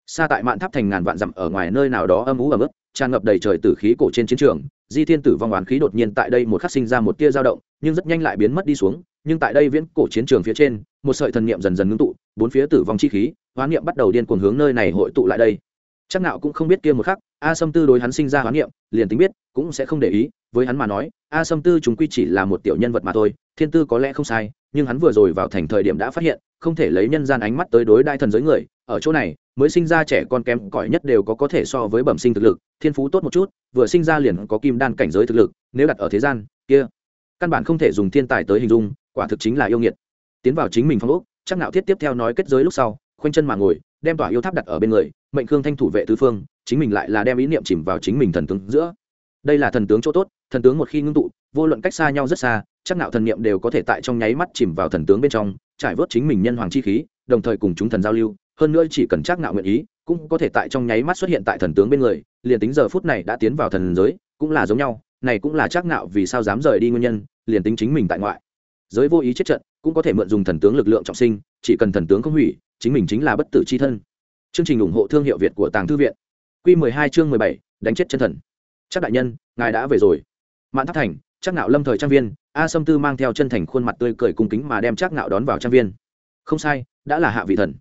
xa tại mạn tháp thành ngàn vạn dặm ở ngoài nơi nào đó âm ú ấm ức tràn ngập đầy trời tử khí cổ trên chiến trường, di thiên tử vong oán khí đột nhiên tại đây một khắc sinh ra một tia dao động, nhưng rất nhanh lại biến mất đi xuống, nhưng tại đây viễn cổ chiến trường phía trên, một sợi thần niệm dần dần ngưng tụ, bốn phía tử vong chi khí hoán niệm bắt đầu điên cuồng hướng nơi này hội tụ lại đây chắc nào cũng không biết kia một khắc, a sâm tư đối hắn sinh ra hoán niệm, liền tính biết, cũng sẽ không để ý, với hắn mà nói, a sâm tư chúng quy chỉ là một tiểu nhân vật mà thôi, thiên tư có lẽ không sai, nhưng hắn vừa rồi vào thành thời điểm đã phát hiện, không thể lấy nhân gian ánh mắt tới đối đại thần giới người, ở chỗ này, mới sinh ra trẻ con kém cỏi nhất đều có có thể so với bẩm sinh thực lực, thiên phú tốt một chút, vừa sinh ra liền có kim đan cảnh giới thực lực, nếu đặt ở thế gian, kia, căn bản không thể dùng thiên tài tới hình dung, quả thực chính là yêu nghiệt. Tiến vào chính mình phong ốc, chắc nạo thiết tiếp theo nói kết giới lúc sau, khoanh chân mà ngồi, đem tỏa yêu tháp đặt ở bên người mệnh khương thanh thủ vệ tứ phương, chính mình lại là đem ý niệm chìm vào chính mình thần tướng giữa. Đây là thần tướng chỗ tốt, thần tướng một khi ngưng tụ, vô luận cách xa nhau rất xa, chắc nạo thần niệm đều có thể tại trong nháy mắt chìm vào thần tướng bên trong, trải vớt chính mình nhân hoàng chi khí, đồng thời cùng chúng thần giao lưu, hơn nữa chỉ cần chắc nạo nguyện ý, cũng có thể tại trong nháy mắt xuất hiện tại thần tướng bên người, liền tính giờ phút này đã tiến vào thần giới, cũng là giống nhau, này cũng là chắc nạo vì sao dám rời đi nguyên nhân, liền tính chính mình tại ngoại. Giới vô ý chết trận, cũng có thể mượn dùng thần tướng lực lượng trọng sinh, chỉ cần thần tướng không hủy, chính mình chính là bất tử chi thân chương trình ủng hộ thương hiệu việt của tàng thư viện. Quy 12 chương 17, đánh chết chân thần. Chắc đại nhân ngài đã về rồi. Mạn tháp thành chắc nạo lâm thời trang viên a sâm tư mang theo chân thành khuôn mặt tươi cười cung kính mà đem chắc nạo đón vào trang viên. Không sai đã là hạ vị thần.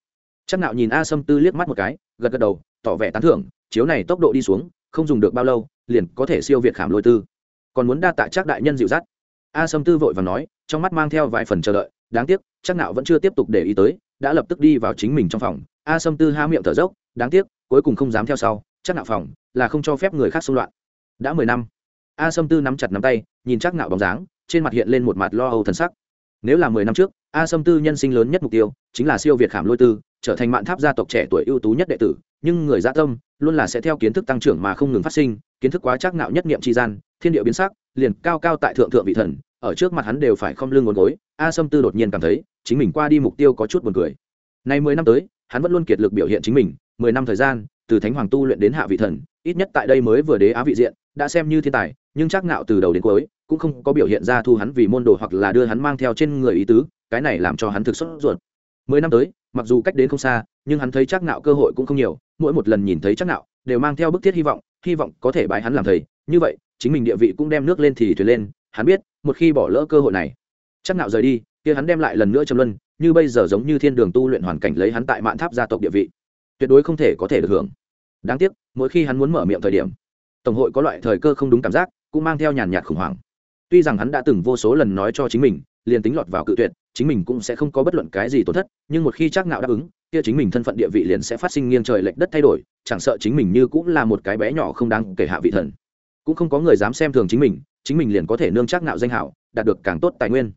Chắc nạo nhìn a sâm tư liếc mắt một cái gật gật đầu tỏ vẻ tán thưởng chiếu này tốc độ đi xuống không dùng được bao lâu liền có thể siêu việt khảm lôi tư. Còn muốn đa tạ chắc đại nhân dịu dắt. A sâm tư vội vàng nói trong mắt mang theo vài phần chờ đợi đáng tiếc chắc nạo vẫn chưa tiếp tục để ý tới đã lập tức đi vào chính mình trong phòng. A sâm tư ha miệng thở dốc, đáng tiếc, cuối cùng không dám theo sau, chắc nạo phòng, là không cho phép người khác xung loạn. Đã mười năm. A sâm tư nắm chặt nắm tay, nhìn chắc nạo bóng dáng, trên mặt hiện lên một mặt lo âu thần sắc. Nếu là mười năm trước, a sâm tư nhân sinh lớn nhất mục tiêu, chính là siêu việt khảm lôi tư, trở thành mạn tháp gia tộc trẻ tuổi ưu tú nhất đệ tử, nhưng người gia tâm luôn là sẽ theo kiến thức tăng trưởng mà không ngừng phát sinh, kiến thức quá chắc nạo nhất niệm tri gian, thiên địa biến sắc, liền cao cao tại thượng thượng vị thần ở trước mặt hắn đều phải không lưng ngốn gối, a sâm tư đột nhiên cảm thấy, chính mình qua đi mục tiêu có chút buồn cười. Nay mười năm tới, hắn vẫn luôn kiệt lực biểu hiện chính mình, mười năm thời gian, từ thánh hoàng tu luyện đến hạ vị thần, ít nhất tại đây mới vừa đế á vị diện, đã xem như thiên tài, nhưng chắc nạo từ đầu đến cuối, cũng không có biểu hiện ra thu hắn vì môn đồ hoặc là đưa hắn mang theo trên người ý tứ, cái này làm cho hắn thực xuất ruột. Mười năm tới, mặc dù cách đến không xa, nhưng hắn thấy chắc nạo cơ hội cũng không nhiều, mỗi một lần nhìn thấy chắc nạo đều mang theo bức thiết hy vọng hy vọng có thể bái hắn làm thầy. Như vậy, chính mình địa vị cũng đem nước lên thì thuyền lên hắn biết, một khi bỏ lỡ cơ hội này, chắc nạo rời đi, kia hắn đem lại lần nữa trầm luân, như bây giờ giống như thiên đường tu luyện hoàn cảnh lấy hắn tại mạn tháp gia tộc địa vị, tuyệt đối không thể có thể được hưởng. Đáng tiếc, mỗi khi hắn muốn mở miệng thời điểm, tổng hội có loại thời cơ không đúng cảm giác, cũng mang theo nhàn nhạt khủng hoảng. Tuy rằng hắn đã từng vô số lần nói cho chính mình, liền tính lọt vào cự tuyệt, chính mình cũng sẽ không có bất luận cái gì tổn thất, nhưng một khi chắc nạo đáp ứng, kia chính mình thân phận địa vị liền sẽ phát sinh nghiêng trời lệch đất thay đổi, chẳng sợ chính mình như cũng là một cái bé nhỏ không đáng kể hạ vị thần. Cũng không có người dám xem thường chính mình chính mình liền có thể nương chắc nạo danh hảo, đạt được càng tốt tài nguyên.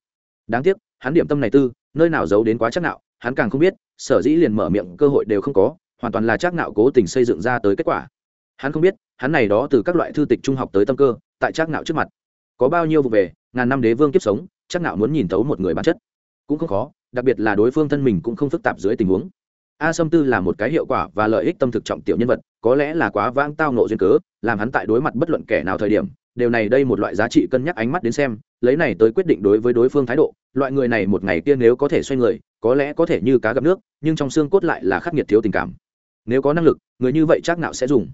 Đáng tiếc, hắn điểm tâm này tư, nơi nào giấu đến quá chắc nạo hắn càng không biết, sở dĩ liền mở miệng cơ hội đều không có, hoàn toàn là chắc nạo cố tình xây dựng ra tới kết quả. Hắn không biết, hắn này đó từ các loại thư tịch trung học tới tâm cơ, tại chắc nạo trước mặt. Có bao nhiêu vụ về, ngàn năm đế vương kiếp sống, chắc nạo muốn nhìn thấu một người bản chất. Cũng không khó, đặc biệt là đối phương thân mình cũng không phức tạp dưới tình huống. A sâm tư là một cái hiệu quả và lợi ích tâm thực trọng tiểu nhân vật, có lẽ là quá vãng tao nộ duyên cớ, làm hắn tại đối mặt bất luận kẻ nào thời điểm đều này đây một loại giá trị cân nhắc ánh mắt đến xem, lấy này tới quyết định đối với đối phương thái độ, loại người này một ngày kia nếu có thể xoay người, có lẽ có thể như cá gặp nước, nhưng trong xương cốt lại là khắc nghiệt thiếu tình cảm. Nếu có năng lực, người như vậy chắc nào sẽ dùng.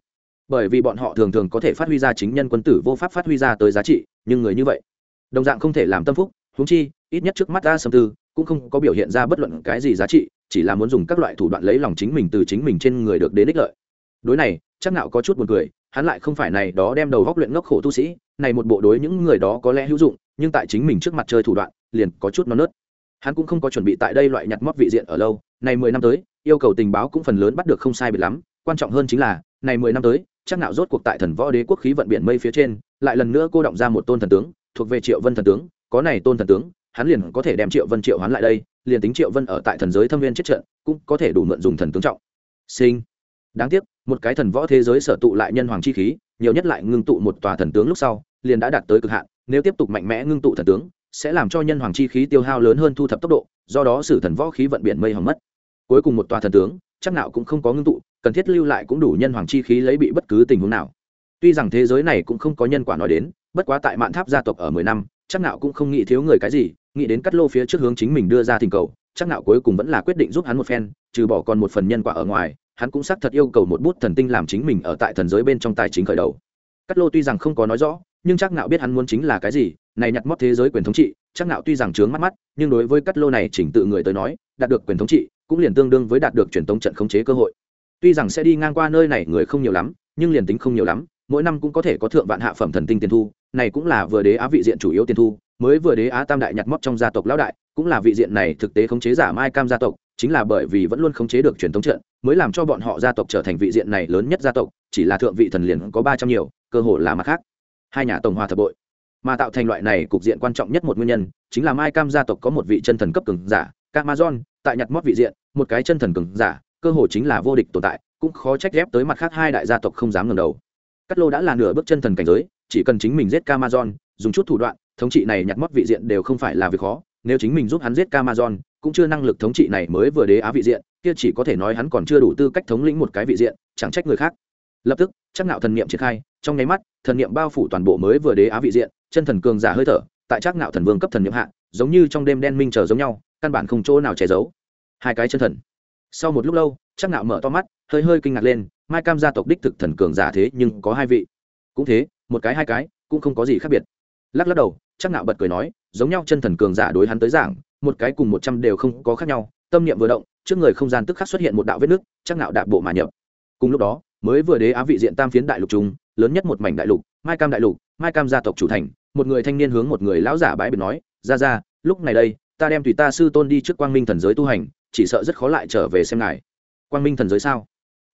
Bởi vì bọn họ thường thường có thể phát huy ra chính nhân quân tử vô pháp phát huy ra tới giá trị, nhưng người như vậy, đồng dạng không thể làm tâm phúc, huống chi, ít nhất trước mắt a sâm tư cũng không có biểu hiện ra bất luận cái gì giá trị, chỉ là muốn dùng các loại thủ đoạn lấy lòng chính mình từ chính mình trên người được đến ích lợi. Đối này, chắc nào có chút buồn cười hắn lại không phải này đó đem đầu góc luyện ngốc khổ tu sĩ, này một bộ đối những người đó có lẽ hữu dụng, nhưng tại chính mình trước mặt chơi thủ đoạn, liền có chút non nớt. Hắn cũng không có chuẩn bị tại đây loại nhặt mót vị diện ở lâu, này mười năm tới, yêu cầu tình báo cũng phần lớn bắt được không sai biệt lắm, quan trọng hơn chính là, này mười năm tới, chắc nạo rốt cuộc tại thần võ đế quốc khí vận biển mây phía trên, lại lần nữa cô động ra một tôn thần tướng, thuộc về triệu vân thần tướng, có này tôn thần tướng, hắn liền có thể đem triệu vân triệu hắn lại đây, liền tính triệu vân ở tại thần giới thâm viên chết trận, cũng có thể đủ mượn dùng thần tướng trọng. Sinh đáng tiếc, một cái thần võ thế giới sở tụ lại nhân hoàng chi khí, nhiều nhất lại ngưng tụ một tòa thần tướng lúc sau, liền đã đạt tới cực hạn, nếu tiếp tục mạnh mẽ ngưng tụ thần tướng, sẽ làm cho nhân hoàng chi khí tiêu hao lớn hơn thu thập tốc độ, do đó sử thần võ khí vận biển mây hỏng mất. Cuối cùng một tòa thần tướng, chắc nào cũng không có ngưng tụ, cần thiết lưu lại cũng đủ nhân hoàng chi khí lấy bị bất cứ tình huống nào. Tuy rằng thế giới này cũng không có nhân quả nói đến, bất quá tại mạn tháp gia tộc ở mười năm, chắc nào cũng không nghĩ thiếu người cái gì, nghĩ đến cắt lô phía trước hướng chính mình đưa ra thỉnh cầu, chắc nào cuối cùng vẫn là quyết định giúp hắn một phen, trừ bỏ còn một phần nhân quả ở ngoài hắn cũng xác thật yêu cầu một bút thần tinh làm chính mình ở tại thần giới bên trong tài chính khởi đầu. Cát lô tuy rằng không có nói rõ, nhưng chắc nạo biết hắn muốn chính là cái gì, này nhặt mót thế giới quyền thống trị, chắc nạo tuy rằng trướng mắt mắt, nhưng đối với Cát lô này chỉnh tự người tới nói, đạt được quyền thống trị, cũng liền tương đương với đạt được truyền tống trận khống chế cơ hội. Tuy rằng sẽ đi ngang qua nơi này người không nhiều lắm, nhưng liền tính không nhiều lắm, mỗi năm cũng có thể có thượng vạn hạ phẩm thần tinh tiền thu, này cũng là vừa đế á vị diện chủ yếu tiền thu, mới vừa đế á tam đại nhặt mót trong gia tộc lão đại, cũng là vị diện này thực tế khống chế giả mai cam gia tộc chính là bởi vì vẫn luôn khống chế được truyền thống trận, mới làm cho bọn họ gia tộc trở thành vị diện này lớn nhất gia tộc, chỉ là thượng vị thần liền có ba trăm nhiều, cơ hội là mặt khác. Hai nhà tổng hòa thập bội. Mà tạo thành loại này cục diện quan trọng nhất một nguyên nhân, chính là mai cam gia tộc có một vị chân thần cấp cường giả, Camazon, tại nhặt mót vị diện, một cái chân thần cường giả, cơ hội chính là vô địch tồn tại, cũng khó trách ghép tới mặt khác hai đại gia tộc không dám ngẩng đầu. Cắt lô đã là nửa bước chân thần cảnh giới, chỉ cần chính mình giết Camazon, dùng chút thủ đoạn, thống trị này nhặt mót vị diện đều không phải là việc khó, nếu chính mình giúp hắn giết Camazon cũng chưa năng lực thống trị này mới vừa đế á vị diện, kia chỉ có thể nói hắn còn chưa đủ tư cách thống lĩnh một cái vị diện, chẳng trách người khác. Lập tức, chắc nạo thần niệm triển khai, trong nháy mắt, thần niệm bao phủ toàn bộ mới vừa đế á vị diện, chân thần cường giả hơi thở, tại chắc nạo thần vương cấp thần niệm hạ, giống như trong đêm đen minh chờ giống nhau, căn bản không chỗ nào che giấu. Hai cái chân thần. Sau một lúc lâu, chắc nạo mở to mắt, hơi hơi kinh ngạc lên, mai cam gia tộc đích thực thần cường giả thế nhưng có hai vị. Cũng thế, một cái hai cái, cũng không có gì khác biệt. Lắc lắc đầu, chắc nạo bật cười nói, giống nhau chân thần cường giả đối hắn tới giảng một cái cùng một trăm đều không có khác nhau, tâm niệm vừa động, trước người không gian tức khắc xuất hiện một đạo vết nứt, chắc nạo đạp bộ mà nhập. Cùng lúc đó, mới vừa đế á vị diện tam phiến đại lục trung lớn nhất một mảnh đại lục, mai cam đại lục, mai cam gia tộc chủ thành, một người thanh niên hướng một người lão giả bái biệt nói ra ra lúc này đây, ta đem tùy ta sư tôn đi trước quang minh thần giới tu hành, chỉ sợ rất khó lại trở về xem ngài. Quang minh thần giới sao?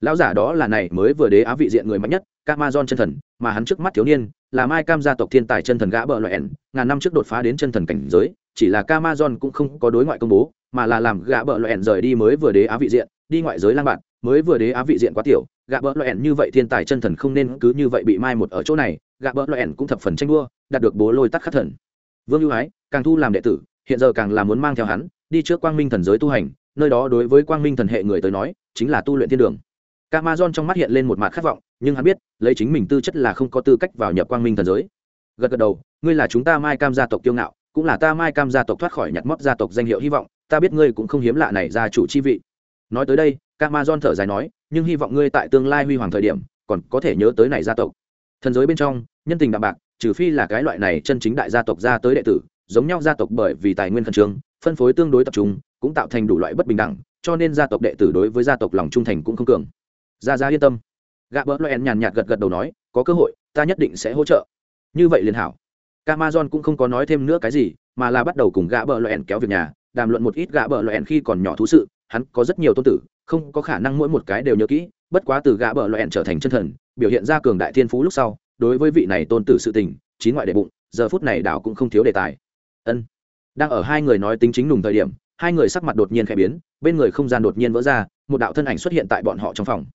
Lão giả đó là này, mới vừa đế á vị diện người mạnh nhất Camazon chân thần mà hắn trước mắt thiếu niên là mai cam gia tộc thiên tài chân thần gã bợ loại ẻn ngàn năm trước đột phá đến chân thần cảnh giới chỉ là Camazon cũng không có đối ngoại công bố mà là làm gã bợ loại ẻn rời đi mới vừa đế á vị diện đi ngoại giới lang bạn mới vừa đế á vị diện quá tiểu. Gã bợ loại ẻn như vậy thiên tài chân thần không nên cứ như vậy bị mai một ở chỗ này gã bợ loại ẻn cũng thập phần tranh đua đạt được bố lôi tắt khắc thần. Vương ưu Hái càng thu làm đệ tử hiện giờ càng là muốn mang theo hắn đi trước quang minh thần giới tu hành nơi đó đối với quang minh thần hệ người tới nói chính là tu luyện thiên đường. Camazon trong mắt hiện lên một mặt khát vọng, nhưng hắn biết, lấy chính mình tư chất là không có tư cách vào nhập quang minh thần giới. Gật gật đầu, ngươi là chúng ta Mai Cam gia tộc kiêu ngạo, cũng là ta Mai Cam gia tộc thoát khỏi nhặt mót gia tộc danh hiệu hy vọng, ta biết ngươi cũng không hiếm lạ này gia chủ chi vị. Nói tới đây, cam ma don thở dài nói, nhưng hy vọng ngươi tại tương lai huy hoàng thời điểm, còn có thể nhớ tới này gia tộc. Thần giới bên trong, nhân tình đạm bạc, trừ phi là cái loại này chân chính đại gia tộc ra tới đệ tử, giống nhau gia tộc bởi vì tài nguyên khẩn trương, phân phối tương đối tập trung, cũng tạo thành đủ loại bất bình đẳng, cho nên gia tộc đệ tử đối với gia tộc lòng trung thành cũng không cường gia gia yên tâm gạ bỡ loen nhàn nhạt gật gật đầu nói, có cơ hội, ta nhất định sẽ hỗ trợ. Như vậy liền hảo. Camason cũng không có nói thêm nữa cái gì, mà là bắt đầu cùng gã bờ loen kéo việc nhà, đàm luận một ít gã bờ loen khi còn nhỏ thú sự, hắn có rất nhiều tôn tử, không có khả năng mỗi một cái đều nhớ kỹ, bất quá từ gã bờ loen trở thành chân thần, biểu hiện ra cường đại thiên phú lúc sau, đối với vị này tôn tử sự tình, chín ngoại đệ bụng, giờ phút này đảo cũng không thiếu đề tài. Ân. Đang ở hai người nói tính chính nùng thời điểm, hai người sắc mặt đột nhiên khẽ biến, bên người không gian đột nhiên vỡ ra, một đạo thân ảnh xuất hiện tại bọn họ trong phòng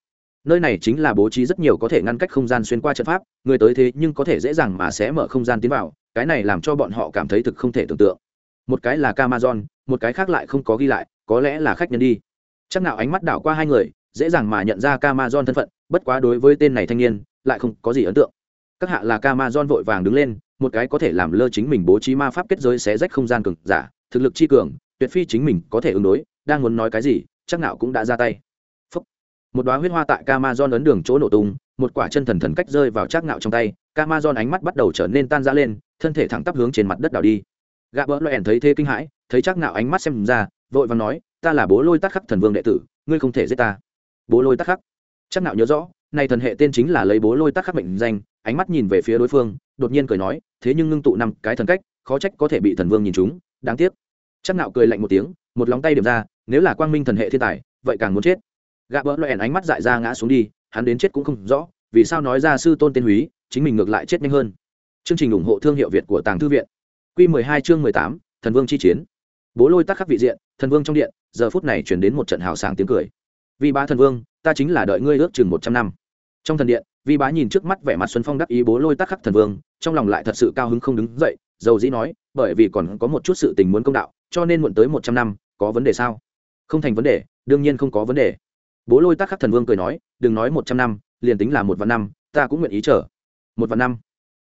nơi này chính là bố trí rất nhiều có thể ngăn cách không gian xuyên qua trận pháp người tới thế nhưng có thể dễ dàng mà sẽ mở không gian tiến vào cái này làm cho bọn họ cảm thấy thực không thể tưởng tượng. Một cái là Camazon, một cái khác lại không có ghi lại có lẽ là khách nhân đi. Chắc nào ánh mắt đảo qua hai người dễ dàng mà nhận ra Camazon thân phận bất quá đối với tên này thanh niên lại không có gì ấn tượng. Các hạ là Camazon vội vàng đứng lên một cái có thể làm lơ chính mình bố trí ma pháp kết giới xé rách không gian cường giả thực lực chi cường tuyệt phi chính mình có thể ứng đối đang muốn nói cái gì chắc nào cũng đã ra tay một đoá huyết hoa tại Camazon ấn đường chỗ nổ tung, một quả chân thần thần cách rơi vào Trác ngạo trong tay, Camazon ánh mắt bắt đầu trở nên tan rã lên, thân thể thẳng tắp hướng trên mặt đất đảo đi. Gã bỡ loẹn thấy thế kinh hãi, thấy Trác ngạo ánh mắt xem ra, vội vàng nói, ta là bố lôi tắc khắc thần vương đệ tử, ngươi không thể giết ta. Bố lôi tắc khắc. Trác ngạo nhớ rõ, này thần hệ tên chính là lấy bố lôi tắc khắc mệnh danh, ánh mắt nhìn về phía đối phương, đột nhiên cười nói, thế nhưng ngưng tụ năm cái thần cách, khó trách có thể bị thần vương nhìn trúng, đáng tiếc. Trác ngạo cười lạnh một tiếng, một lóng tay điểm ra, nếu là quang minh thần hệ thiên tài, vậy càng muốn chết gã bỡ loẹn ánh mắt dại ra ngã xuống đi hắn đến chết cũng không rõ vì sao nói ra sư tôn tên húy chính mình ngược lại chết nhanh hơn. Chương trình ủng hộ thương hiệu việt của tàng thư viện. Q 12 chương 18, thần vương chi chiến. Bố lôi tắc khắc vị diện thần vương trong điện giờ phút này chuyển đến một trận hào sảng tiếng cười. Vì bá thần vương ta chính là đợi ngươi ước chừng một trăm năm. Trong thần điện vi bá nhìn trước mắt vẻ mặt xuân phong đắc ý bố lôi tắc khắc thần vương trong lòng lại thật sự cao hứng không đứng dậy dầu dĩ nói bởi vì còn có một chút sự tình muốn công đạo cho nên muộn tới một trăm năm có vấn đề sao? Không thành vấn đề đương nhiên không có vấn đề bố lôi tắc khắc thần vương cười nói, đừng nói một trăm năm, liền tính là một vạn năm, ta cũng nguyện ý chờ. Một vạn năm.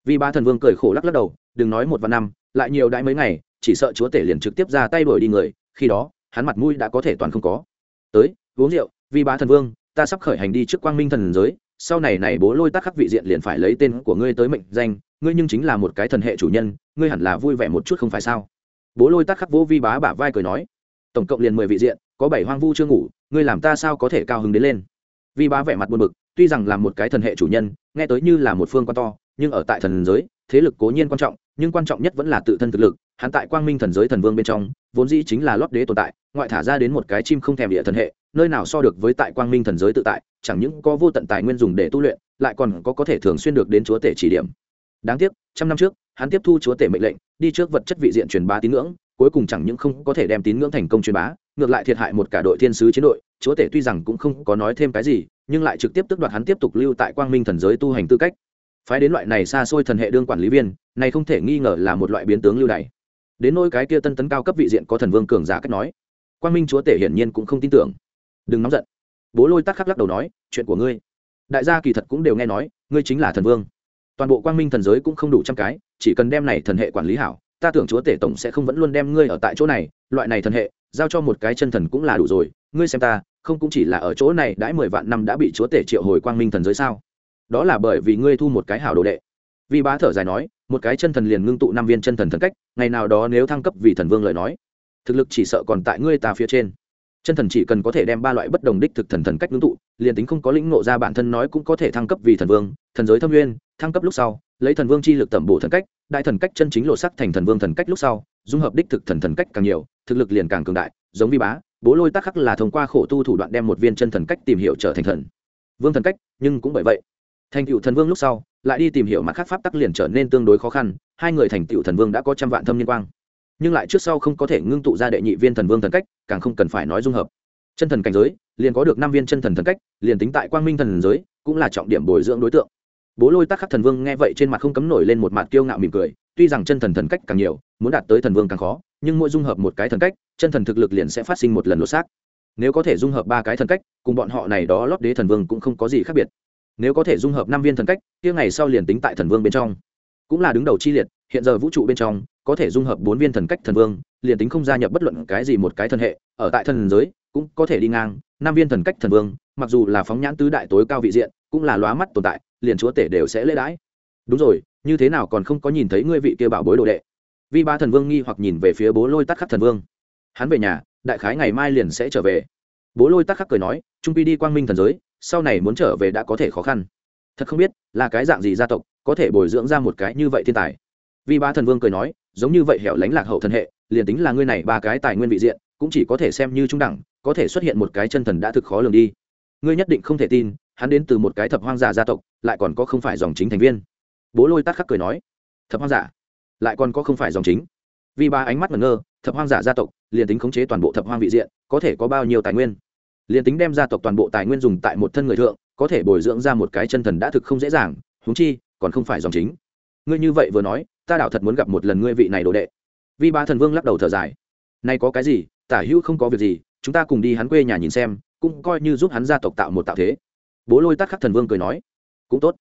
Vì ba thần vương cười khổ lắc lắc đầu, đừng nói một vạn năm, lại nhiều đãi mấy ngày, chỉ sợ chúa tể liền trực tiếp ra tay đuổi đi người, khi đó, hắn mặt mũi đã có thể toàn không có. Tới, uống rượu vì ba thần vương, ta sắp khởi hành đi trước quang minh thần giới, sau này này bố lôi tắc khắc vị diện liền phải lấy tên của ngươi tới mệnh danh, ngươi nhưng chính là một cái thần hệ chủ nhân, ngươi hẳn là vui vẻ một chút không phải sao? Bố lôi tắc khắc vô vi bá bả vai cười nói, tổng cộng liền mười vị diện, có bảy hoang vu chưa ngủ ngươi làm ta sao có thể cao hứng đến lên? Vi bá vẻ mặt buồn bực, tuy rằng là một cái thần hệ chủ nhân, nghe tới như là một phương quan to, nhưng ở tại thần giới, thế lực cố nhiên quan trọng, nhưng quan trọng nhất vẫn là tự thân thực lực. Hắn tại quang minh thần giới thần vương bên trong, vốn dĩ chính là lót đế tồn tại, ngoại thả ra đến một cái chim không thèm địa thần hệ, nơi nào so được với tại quang minh thần giới tự tại, chẳng những có vô tận tài nguyên dùng để tu luyện, lại còn có có thể thường xuyên được đến chúa tể chỉ điểm. Đáng tiếc, trăm năm trước, hắn tiếp thu chúa tể mệnh lệnh, đi trước vật chất vị diện truyền bá tín ngưỡng, cuối cùng chẳng những không có thể đem tín ngưỡng thành công truyền bá ngược lại thiệt hại một cả đội thiên sứ chiến đội, chúa tể tuy rằng cũng không có nói thêm cái gì, nhưng lại trực tiếp tước đoạt hắn tiếp tục lưu tại quang minh thần giới tu hành tư cách. Phái đến loại này xa xôi thần hệ đương quản lý viên, này không thể nghi ngờ là một loại biến tướng lưu này đến nỗi cái kia tân tấn cao cấp vị diện có thần vương cường giả cách nói, quang minh chúa tể hiển nhiên cũng không tin tưởng. Đừng nóng giận. Bố lôi tắc khắc lắc đầu nói, chuyện của ngươi. Đại gia kỳ thật cũng đều nghe nói, ngươi chính là thần vương. Toàn bộ quang minh thần giới cũng không đủ trăm cái, chỉ cần đem này thần hệ quản lý hảo, ta tưởng chúa tể tổng sẽ không vẫn luôn đem ngươi ở tại chỗ này, loại này thần hệ giao cho một cái chân thần cũng là đủ rồi, ngươi xem ta, không cũng chỉ là ở chỗ này đãi mười vạn năm đã bị chúa tể triệu hồi quang minh thần giới sao? Đó là bởi vì ngươi thu một cái hảo đồ đệ. Vì bá thở dài nói, một cái chân thần liền ngưng tụ năm viên chân thần thần cách, ngày nào đó nếu thăng cấp vì thần vương lời nói, thực lực chỉ sợ còn tại ngươi ta phía trên. Chân thần chỉ cần có thể đem ba loại bất đồng đích thực thần thần cách ngưng tụ, liền tính không có lĩnh ngộ ra bản thân nói cũng có thể thăng cấp vì thần vương, thần giới thâm nguyên, thăng cấp lúc sau, lấy thần vương chi lực tẩm bổ thần cách, đại thần cách chân chính lộ sắc thành thần vương thần cách lúc sau dung hợp đích thực thần thần cách càng nhiều, thực lực liền càng cường đại, giống vi bá, bố lôi tắc khắc là thông qua khổ tu thủ đoạn đem một viên chân thần cách tìm hiểu trở thành thần. Vương thần cách, nhưng cũng bởi vậy. Thành cựu thần vương lúc sau, lại đi tìm hiểu mặt khác pháp tắc liền trở nên tương đối khó khăn, hai người thành cựu thần vương đã có trăm vạn thâm liên quang. Nhưng lại trước sau không có thể ngưng tụ ra đệ nhị viên thần vương thần cách, càng không cần phải nói dung hợp. Chân thần cảnh giới, liền có được năm viên chân thần thần cách, liền tính tại quang minh thần giới, cũng là trọng điểm bồi dưỡng đối tượng. Bố lôi tắc khắc thần vương nghe vậy trên mặt không cấm nổi lên một mặt kiêu ngạo mỉm cười tuy rằng chân thần thần cách càng nhiều, muốn đạt tới thần vương càng khó, nhưng mỗi dung hợp một cái thần cách, chân thần thực lực liền sẽ phát sinh một lần lột xác. Nếu có thể dung hợp ba cái thần cách, cùng bọn họ này đó lót đế thần vương cũng không có gì khác biệt. Nếu có thể dung hợp năm viên thần cách, kia ngày sau liền tính tại thần vương bên trong. Cũng là đứng đầu chi liệt, hiện giờ vũ trụ bên trong, có thể dung hợp bốn viên thần cách thần vương, liền tính không gia nhập bất luận cái gì một cái thần hệ, ở tại thần giới, cũng có thể đi ngang, năm viên thần cách thần vương, mặc dù là phóng nhãn tứ đại tối cao vị diện, cũng là lóa mắt tồn tại, liền chúa tể đều sẽ lễ đãi. Đúng rồi như thế nào còn không có nhìn thấy ngươi vị kia bảo bối đồ đệ? Vi ba thần vương nghi hoặc nhìn về phía bố lôi tắc khắc thần vương. Hắn về nhà, đại khái ngày mai liền sẽ trở về. Bố lôi tắc khắc cười nói, trung pi đi quang minh thần giới, sau này muốn trở về đã có thể khó khăn. Thật không biết, là cái dạng gì gia tộc, có thể bồi dưỡng ra một cái như vậy thiên tài. Vi ba thần vương cười nói, giống như vậy hẻo lánh lạc hậu thần hệ, liền tính là ngươi này ba cái tài nguyên vị diện, cũng chỉ có thể xem như trung đẳng, có thể xuất hiện một cái chân thần đã thực khó lường đi. Ngươi nhất định không thể tin, hắn đến từ một cái thập hoang giả gia tộc, lại còn có không phải dòng chính thành viên bố lôi tát khắc cười nói, thập hoang giả, lại còn có không phải dòng chính. Vì ba ánh mắt ngẩn ngơ, thập hoang giả gia tộc, liền tính khống chế toàn bộ thập hoang vị diện, có thể có bao nhiêu tài nguyên? Liền tính đem gia tộc toàn bộ tài nguyên dùng tại một thân người thượng, có thể bồi dưỡng ra một cái chân thần đã thực không dễ dàng, huống chi, còn không phải dòng chính. Ngươi như vậy vừa nói, ta đảo thật muốn gặp một lần ngươi vị này đồ đệ. Vi ba thần vương lắc đầu thở dài nay có cái gì, tả hữu không có việc gì, chúng ta cùng đi hắn quê nhà nhìn xem, cũng coi như giúp hắn gia tộc tạo một tạo thế. Bố lôi tắc khắc thần vương cười nói, cũng tốt.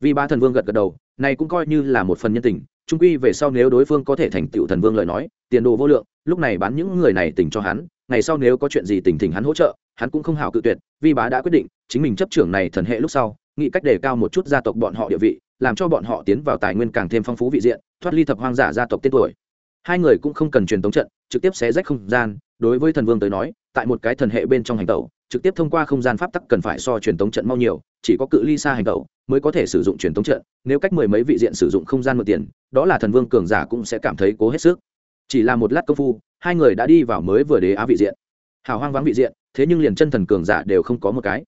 Vì ba thần vương gật gật đầu, này cũng coi như là một phần nhân tình, trung quy về sau nếu đối phương có thể thành tựu thần vương lời nói, tiền đồ vô lượng, lúc này bán những người này tình cho hắn, ngày sau nếu có chuyện gì tình thỉnh hắn hỗ trợ, hắn cũng không hảo cự tuyệt vi bá đã quyết định, chính mình chấp trưởng này thần hệ lúc sau, nghĩ cách đề cao một chút gia tộc bọn họ địa vị, làm cho bọn họ tiến vào tài nguyên càng thêm phong phú vị diện, thoát ly thập hoang giả gia tộc tên tuổi. Hai người cũng không cần truyền tống trận, trực tiếp xé rách không gian, đối với thần vương tới nói, tại một cái thần hệ bên trong hành tẩu, trực tiếp thông qua không gian pháp tắc cần phải so truyền tống trận mau nhiều, chỉ có cự ly xa hành tẩu mới có thể sử dụng truyền thống trận, nếu cách mười mấy vị diện sử dụng không gian mượn tiền, đó là thần vương cường giả cũng sẽ cảm thấy cố hết sức. Chỉ là một lát công phu, hai người đã đi vào mới vừa đế á vị diện. Hào hoang vắng vị diện, thế nhưng liền chân thần cường giả đều không có một cái.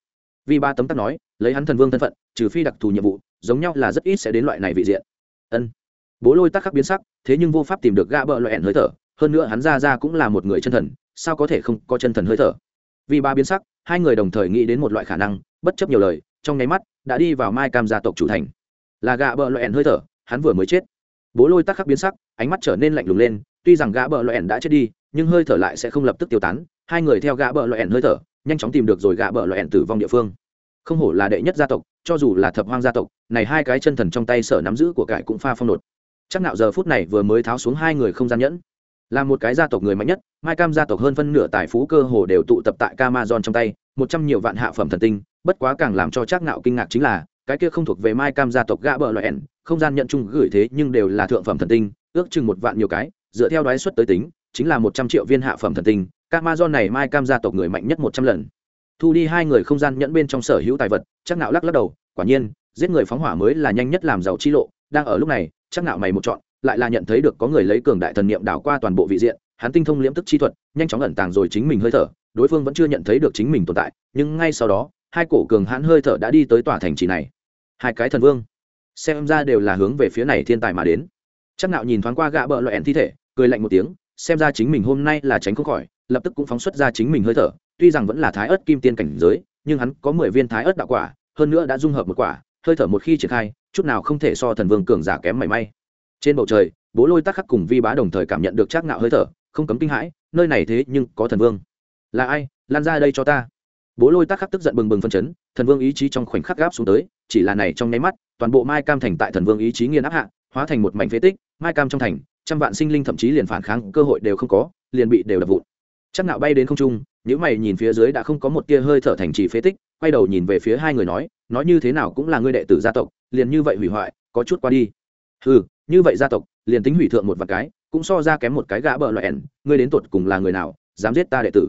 Vì ba tấm tắc nói, lấy hắn thần vương thân phận, trừ phi đặc thù nhiệm vụ, giống nhau là rất ít sẽ đến loại này vị diện. Ân. Bố lôi tắc khắc biến sắc, thế nhưng vô pháp tìm được gã bợ loại ẻn hơi thở, hơn nữa hắn ra ra cũng là một người chân thần, sao có thể không có chân thần hơi thở? Vì ba biến sắc, hai người đồng thời nghĩ đến một loại khả năng, bất chấp nhiều lời trong nháy mắt, đã đi vào mai cam gia tộc chủ thành. Là gã bợ loẹn hơi thở, hắn vừa mới chết. Bố lôi tắc khắc biến sắc, ánh mắt trở nên lạnh lùng lên, tuy rằng gã bợ loẹn đã chết đi, nhưng hơi thở lại sẽ không lập tức tiêu tán. Hai người theo gã bợ loẹn hơi thở, nhanh chóng tìm được rồi gã bợ loẹn tử vong địa phương. Không hổ là đệ nhất gia tộc, cho dù là thập hoang gia tộc, này hai cái chân thần trong tay sở nắm giữ của cải cũng pha phong nột. Chắc nạo giờ phút này vừa mới tháo xuống hai người không gian nhẫn. Là một cái gia tộc người mạnh nhất, mai cam gia tộc hơn phân nửa tài phú cơ hồ đều tụ tập tại camazon trong tay, một trăm nhiều vạn hạ phẩm thần tinh bất quá càng làm cho chắc ngạo kinh ngạc chính là, cái kia không thuộc về mai cam gia tộc gã bờ loại ẻn không gian nhận chung gửi thế nhưng đều là thượng phẩm thần tinh, ước chừng một vạn nhiều cái, dựa theo đoái xuất tới tính, chính là một trăm triệu viên hạ phẩm thần tinh, các ma do này mai cam gia tộc người mạnh nhất một trăm lần. Thu đi hai người không gian nhẫn bên trong sở hữu tài vật chắc nạo lắc lắc đầu, quả nhiên, giết người phóng hỏa mới là nhanh nhất làm giàu chi lộ, đang ở lúc này chắc nạo mày một chọn lại là nhận thấy được có người lấy cường đại thần niệm đảo qua toàn bộ vị diện, hắn tinh thông liễm tức chi thuật, nhanh chóng ẩn tàng rồi chính mình hơi thở, đối phương vẫn chưa nhận thấy được chính mình tồn tại, nhưng ngay sau đó hai cổ cường hãn hơi thở đã đi tới tòa thành trì này. Hai cái thần vương, xem ra đều là hướng về phía này thiên tài mà đến. Chắc nạo nhìn thoáng qua gã bợ loại thi thể, cười lạnh một tiếng, xem ra chính mình hôm nay là tránh không khỏi, lập tức cũng phóng xuất ra chính mình hơi thở, tuy rằng vẫn là thái ớt kim tiên cảnh giới, nhưng hắn có mười viên thái ớt đạo quả, hơn nữa đã dung hợp một quả, hơi thở một khi triển khai, chút nào không thể so thần vương cường giả kém mảy may. Trên bầu trời, bố lôi tắc khắc cùng vi bá đồng thời cảm nhận được chắc nạo hơi thở, không cấm kinh hãi, nơi này thế nhưng có thần vương. Là ai? Lan ra đây cho ta bố lôi tắc khắc tức giận bừng bừng phân chấn, thần vương ý chí trong khoảnh khắc gáp xuống tới, chỉ là này trong nháy mắt, toàn bộ mai cam thành tại thần vương ý chí nghiền áp hạ, hóa thành một mảnh phế tích, mai cam trong thành, trăm vạn sinh linh thậm chí liền phản kháng cơ hội đều không có, liền bị đều đập vụn. Chắc nạo bay đến không trung những mày nhìn phía dưới đã không có một tia hơi thở thành trì phế tích, quay đầu nhìn về phía hai người nói nói như thế nào cũng là ngươi đệ tử gia tộc, liền như vậy hủy hoại, có chút qua đi. Ừ như vậy gia tộc, liền tính hủy thượng một vài cái, cũng so ra kém một cái gã bợ loại ẻn ngươi đến tột cùng là người nào, dám giết ta đệ tử?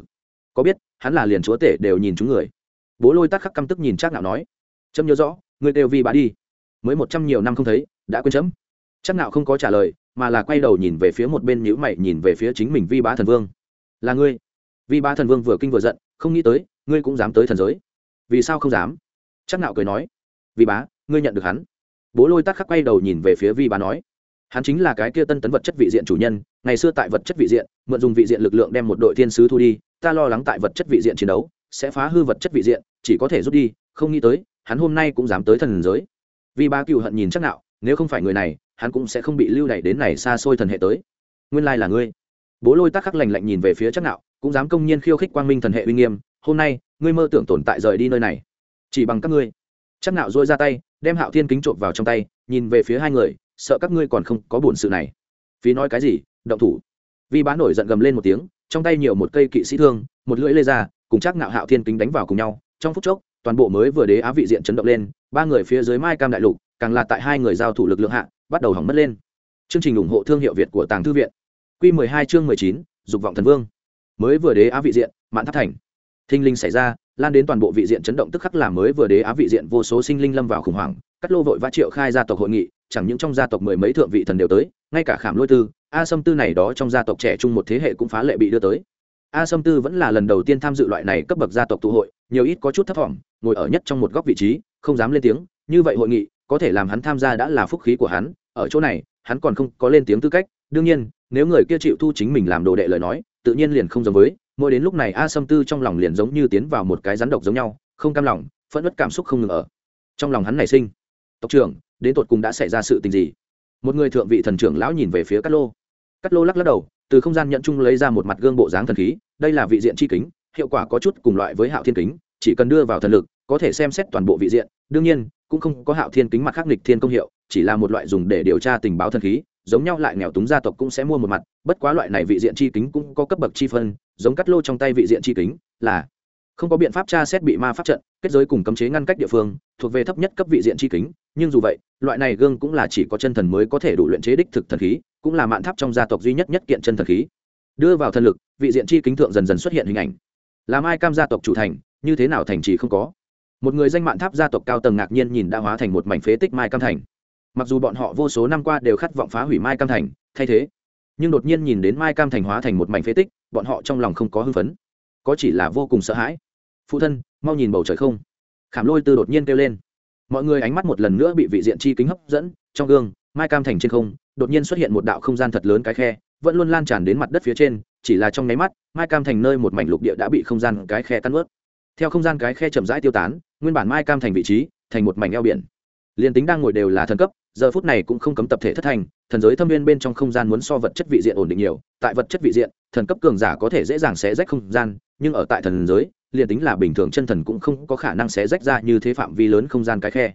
Có biết, hắn là liền chúa tể đều nhìn chúng người. Bố lôi tắc khắc căm tức nhìn trác nạo nói trâm nhớ rõ ngươi đều vì bà đi. Mới một trăm nhiều năm không thấy, đã quên chấm. Trác nạo không có trả lời, mà là quay đầu nhìn về phía một bên nhữ mày nhìn về phía chính mình vi bá thần vương. Là ngươi. Vi bá thần vương vừa kinh vừa giận, không nghĩ tới, ngươi cũng dám tới thần giới. Vì sao không dám? Chắc nạo cười nói. Vi bá, ngươi nhận được hắn. Bố lôi tắc khắc quay đầu nhìn về phía vi bá nói hắn chính là cái kia tân tấn vật chất vị diện chủ nhân, ngày xưa tại vật chất vị diện, mượn dùng vị diện lực lượng đem một đội thiên sứ thu đi, ta lo lắng tại vật chất vị diện chiến đấu, sẽ phá hư vật chất vị diện, chỉ có thể rút đi, không nghĩ tới, hắn hôm nay cũng dám tới thần giới. Vì ba cựu hận nhìn chắc nạo, nếu không phải người này, hắn cũng sẽ không bị lưu đày đến này xa xôi thần hệ tới. Nguyên lai là ngươi. Bố lôi tắc khắc lành lạnh nhìn về phía chắc nạo, cũng dám công nhiên khiêu khích quang minh thần hệ uy nghiêm, hôm nay, ngươi mơ tưởng tồn tại rời đi nơi này. Chỉ bằng các ngươi. Chắc nạo dội ra tay, đem hạo thiên kính trộm vào trong tay, nhìn về phía hai người sợ các ngươi còn không có buồn sự này. Phí nói cái gì? Động thủ. Vi bá nổi giận gầm lên một tiếng trong tay nhiều một cây kỵ sĩ thương một lưỡi lê ra cùng chắc nạo hạo thiên kính đánh vào cùng nhau. Trong phút chốc toàn bộ mới vừa đế á vị diện chấn động lên ba người phía dưới mai cam đại lục càng là tại hai người giao thủ lực lượng hạ bắt đầu hỏng mất lên. Chương trình ủng hộ thương hiệu việt của tàng thư viện. Q 12 chương 19, dục vọng thần vương. Mới vừa đế á vị diện mạn tháp thành. Thinh linh xảy ra lan đến toàn bộ vị diện chấn động tức khắc làm mới vừa đế á vị diện vô số sinh linh lâm vào khủng hoảng cắt lô vội vã triệu khai gia tộc hội nghị chẳng những trong gia tộc mười mấy thượng vị thần đều tới, ngay cả khảm lôi tư, a sâm tư này đó trong gia tộc trẻ trung một thế hệ cũng phá lệ bị đưa tới. A sâm tư vẫn là lần đầu tiên tham dự loại này cấp bậc gia tộc tụ hội, nhiều ít có chút thấp thỏm ngồi ở nhất trong một góc vị trí, không dám lên tiếng, như vậy hội nghị, có thể làm hắn tham gia đã là phúc khí của hắn, ở chỗ này, hắn còn không có lên tiếng tư cách, đương nhiên, nếu người kia chịu thu chính mình làm đồ đệ lời nói, tự nhiên liền không giống với, mỗi đến lúc này a sâm tư trong lòng liền giống như tiến vào một cái rắn độc giống nhau, không cam lòng, phẫn nứt cảm xúc không ngừng ở trong lòng hắn nảy sinh. Tộc trưởng đến tột cùng đã xảy ra sự tình gì? Một người thượng vị thần trưởng lão nhìn về phía cát lô. Cát lô lắc lắc đầu, từ không gian nhận chung lấy ra một mặt gương bộ dáng thần khí, đây là vị diện chi kính, hiệu quả có chút cùng loại với hạo thiên kính, chỉ cần đưa vào thần lực, có thể xem xét toàn bộ vị diện, đương nhiên, cũng không có hạo thiên kính mặt khắc nghịch thiên công hiệu, chỉ là một loại dùng để điều tra tình báo thần khí, giống nhau lại nghèo túng gia tộc cũng sẽ mua một mặt, bất quá loại này vị diện chi kính cũng có cấp bậc chi phân, giống cắt lô trong tay vị diện chi kính, là không có biện pháp tra xét bị ma pháp trận, kết giới cùng cấm chế ngăn cách địa phương, thuộc về thấp nhất cấp vị diện chi kính, nhưng dù vậy, loại này gương cũng là chỉ có chân thần mới có thể đủ luyện chế đích thực thần khí, cũng là mạn tháp trong gia tộc duy nhất nhất kiện chân thần khí. Đưa vào thần lực, vị diện chi kính thượng dần dần xuất hiện hình ảnh. Làm ai cam gia tộc chủ thành, như thế nào thành trì không có. Một người danh mạn tháp gia tộc cao tầng ngạc nhiên nhìn đã hóa thành một mảnh phế tích mai cam thành. Mặc dù bọn họ vô số năm qua đều khát vọng phá hủy mai cam thành, thay thế, nhưng đột nhiên nhìn đến mai cam thành hóa thành một mảnh phế tích, bọn họ trong lòng không có hưng phấn. Có chỉ là vô cùng sợ hãi phụ thân, mau nhìn bầu trời không? Khảm lôi tư đột nhiên kêu lên. Mọi người ánh mắt một lần nữa bị vị diện chi kính hấp dẫn, trong gương, mai cam thành trên không, đột nhiên xuất hiện một đạo không gian thật lớn cái khe, vẫn luôn lan tràn đến mặt đất phía trên, chỉ là trong nháy mắt, mai cam thành nơi một mảnh lục địa đã bị không gian cái khe cắn ướt. Theo không gian cái khe chậm rãi tiêu tán, nguyên bản mai cam thành vị trí, thành một mảnh eo biển liền tính đang ngồi đều là thần cấp, giờ phút này cũng không cấm tập thể thất thành, thần giới thâm viên bên trong không gian muốn so vật chất vị diện ổn định nhiều, tại vật chất vị diện, thần cấp cường giả có thể dễ dàng xé rách không gian, nhưng ở tại thần giới, liền tính là bình thường chân thần cũng không có khả năng xé rách ra như thế phạm vi lớn không gian cái khe.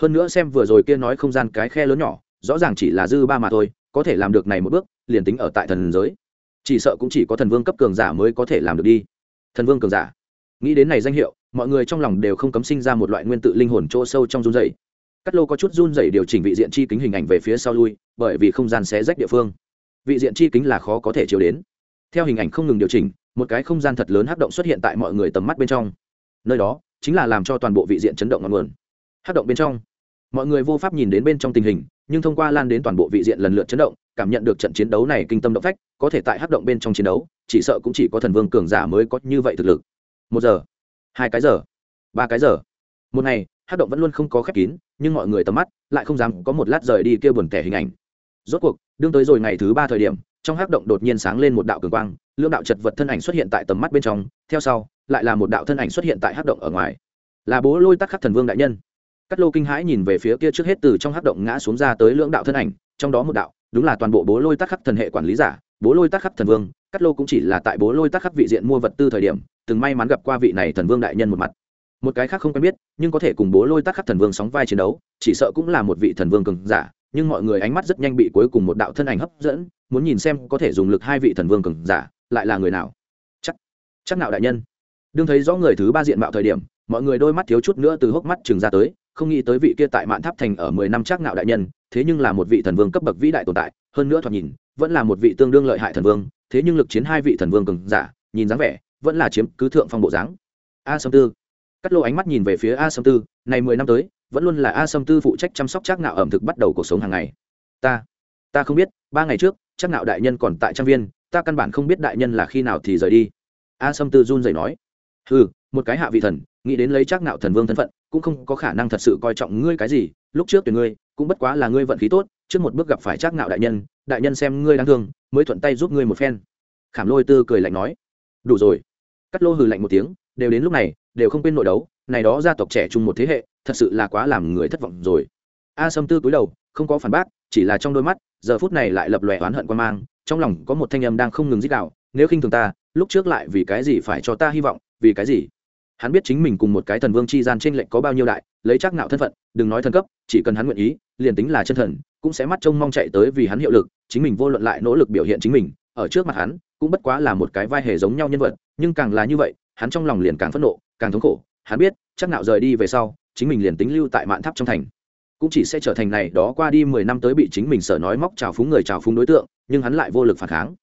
Hơn nữa xem vừa rồi kia nói không gian cái khe lớn nhỏ, rõ ràng chỉ là dư ba mà thôi, có thể làm được này một bước, liền tính ở tại thần giới. Chỉ sợ cũng chỉ có thần vương cấp cường giả mới có thể làm được đi. Thần vương cường giả. Nghĩ đến này danh hiệu, mọi người trong lòng đều không cấm sinh ra một loại nguyên tự linh hồn chỗ sâu trong run dày cắt lô có chút run dày điều chỉnh vị diện chi kính hình ảnh về phía sau lui, bởi vì không gian xé rách địa phương. Vị diện chi kính là khó có thể chiếu đến. Theo hình ảnh không ngừng điều chỉnh, một cái không gian thật lớn hắc động xuất hiện tại mọi người tầm mắt bên trong. Nơi đó chính là làm cho toàn bộ vị diện chấn động ngọn nguồn. Hắc động bên trong, mọi người vô pháp nhìn đến bên trong tình hình, nhưng thông qua lan đến toàn bộ vị diện lần lượt chấn động, cảm nhận được trận chiến đấu này kinh tâm động phách, có thể tại hắc động bên trong chiến đấu, chỉ sợ cũng chỉ có thần vương cường giả mới có như vậy thực lực. Một giờ, hai cái giờ, ba cái giờ. Một ngày, hắc động vẫn luôn không có khép kín nhưng mọi người tầm mắt lại không dám có một lát rời đi kia buồn tẻ hình ảnh. Rốt cuộc, đương tới rồi ngày thứ ba thời điểm, trong hắc động đột nhiên sáng lên một đạo cường quang lượng đạo chật vật thân ảnh xuất hiện tại tầm mắt bên trong, theo sau, lại là một đạo thân ảnh xuất hiện tại hắc động ở ngoài. Là bố lôi tắc khắc thần vương đại nhân. Cắt lô kinh hãi nhìn về phía kia trước hết từ trong hắc động ngã xuống ra tới lưỡng đạo thân ảnh, trong đó một đạo, đúng là toàn bộ bố lôi tắc khắc thần hệ quản lý giả, bố lôi tắc khắc thần vương, cắt lô cũng chỉ là tại bố lôi tắc khắc vị diện mua vật tư thời điểm, từng may mắn gặp qua vị này thần vương đại nhân một mặt một cái khác không quen biết, nhưng có thể cùng bố lôi tắc khắc thần vương sóng vai chiến đấu, chỉ sợ cũng là một vị thần vương cường giả, nhưng mọi người ánh mắt rất nhanh bị cuối cùng một đạo thân ảnh hấp dẫn, muốn nhìn xem có thể dùng lực hai vị thần vương cường giả, lại là người nào. Chắc chắc nào đại nhân? Đương thấy rõ người thứ ba diện mạo thời điểm, mọi người đôi mắt thiếu chút nữa từ hốc mắt chừng ra tới, không nghĩ tới vị kia tại mạn tháp thành ở mười năm chắc nạo đại nhân, thế nhưng là một vị thần vương cấp bậc vĩ đại tồn tại, hơn nữa thoạt nhìn, vẫn là một vị tương đương lợi hại thần vương, thế nhưng lực chiến hai vị thần vương cường giả, nhìn dáng vẻ, vẫn là chiếm cứ thượng phong bộ dáng. A sâm tư cắt lô ánh mắt nhìn về phía a sâm tư, này mười năm tới, vẫn luôn là a sâm tư phụ trách chăm sóc Trác nạo ẩm thực bắt đầu cuộc sống hàng ngày. Ta ta không biết, ba ngày trước, Trác nạo đại nhân còn tại trang viên, ta căn bản không biết đại nhân là khi nào thì rời đi. A sâm tư run rẩy nói ừ một cái hạ vị thần, nghĩ đến lấy Trác nạo thần vương thân phận, cũng không có khả năng thật sự coi trọng ngươi cái gì, lúc trước tuyển ngươi, cũng bất quá là ngươi vận khí tốt, trước một bước gặp phải Trác nạo đại nhân đại nhân xem ngươi đáng thương, mới thuận tay giúp ngươi một phen. Khảm lôi tư cười lạnh nói, đủ rồi. Cắt lô hừ lạnh một tiếng, đều đến lúc này đều không quên nội đấu, này đó gia tộc trẻ chung một thế hệ, thật sự là quá làm người thất vọng rồi. A sâm tư cúi đầu, không có phản bác, chỉ là trong đôi mắt, giờ phút này lại lập lòe oán hận quan mang, trong lòng có một thanh âm đang không ngừng dích đạo nếu khinh thường ta, lúc trước lại vì cái gì phải cho ta hy vọng, vì cái gì? Hắn biết chính mình cùng một cái thần vương chi gian trên lệnh có bao nhiêu đại, lấy chắc ngạo thân phận, đừng nói thân cấp, chỉ cần hắn nguyện ý, liền tính là chân thần, cũng sẽ mắt trông mong chạy tới vì hắn hiệu lực, chính mình vô luận lại nỗ lực biểu hiện chính mình, ở trước mặt hắn, cũng bất quá là một cái vai hề giống nhau nhân vật, nhưng càng là như vậy, hắn trong lòng liền càng phẫn nộ càng thống khổ, hắn biết, chắc nạo rời đi về sau, chính mình liền tính lưu tại mạn tháp trong thành. Cũng chỉ sẽ trở thành này đó qua đi mười năm tới bị chính mình sở nói móc trào phúng người trào phúng đối tượng, nhưng hắn lại vô lực phản kháng.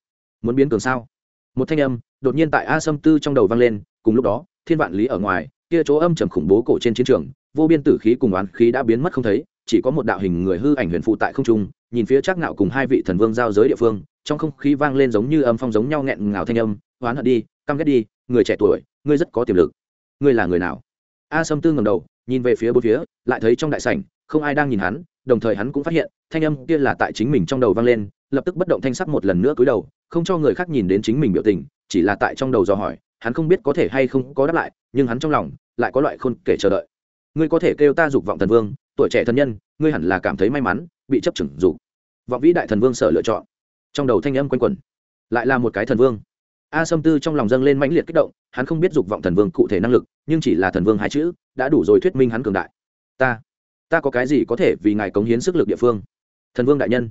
Muốn biến cường sao? Một thanh âm, đột nhiên tại a sâm tư trong đầu vang lên, cùng lúc đó, thiên vạn lý ở ngoài, kia chỗ âm trầm khủng bố cổ trên chiến trường, vô biên tử khí cùng oán khí đã biến mất không thấy, chỉ có một đạo hình người hư ảnh huyền phụ tại không trung, nhìn phía chắc nạo cùng hai vị thần vương giao giới địa phương, trong không khí vang lên giống như âm phong giống nhau nghẹn ngào thanh âm oán hận đi, căm ghét đi, người trẻ tuổi, ngươi rất có tiềm lực ngươi là người nào? A sâm tư ngầm đầu, nhìn về phía bốn phía, lại thấy trong đại sảnh, không ai đang nhìn hắn, đồng thời hắn cũng phát hiện, thanh âm kia là tại chính mình trong đầu vang lên, lập tức bất động thanh sắc một lần nữa cúi đầu, không cho người khác nhìn đến chính mình biểu tình, chỉ là tại trong đầu dò hỏi, hắn không biết có thể hay không có đáp lại, nhưng hắn trong lòng lại có loại khôn kể chờ đợi. Ngươi có thể kêu ta dục vọng thần vương, tuổi trẻ thần nhân, ngươi hẳn là cảm thấy may mắn, bị chấp chừng dục. Vọng vĩ đại thần vương sở lựa chọn. Trong đầu thanh âm quanh quẩn. Lại là một cái thần vương a sâm tư trong lòng dâng lên mãnh liệt kích động, hắn không biết dục vọng thần vương cụ thể năng lực, nhưng chỉ là thần vương hai chữ, đã đủ rồi thuyết minh hắn cường đại. Ta ta có cái gì có thể vì ngài cống hiến sức lực địa phương? Thần vương đại nhân.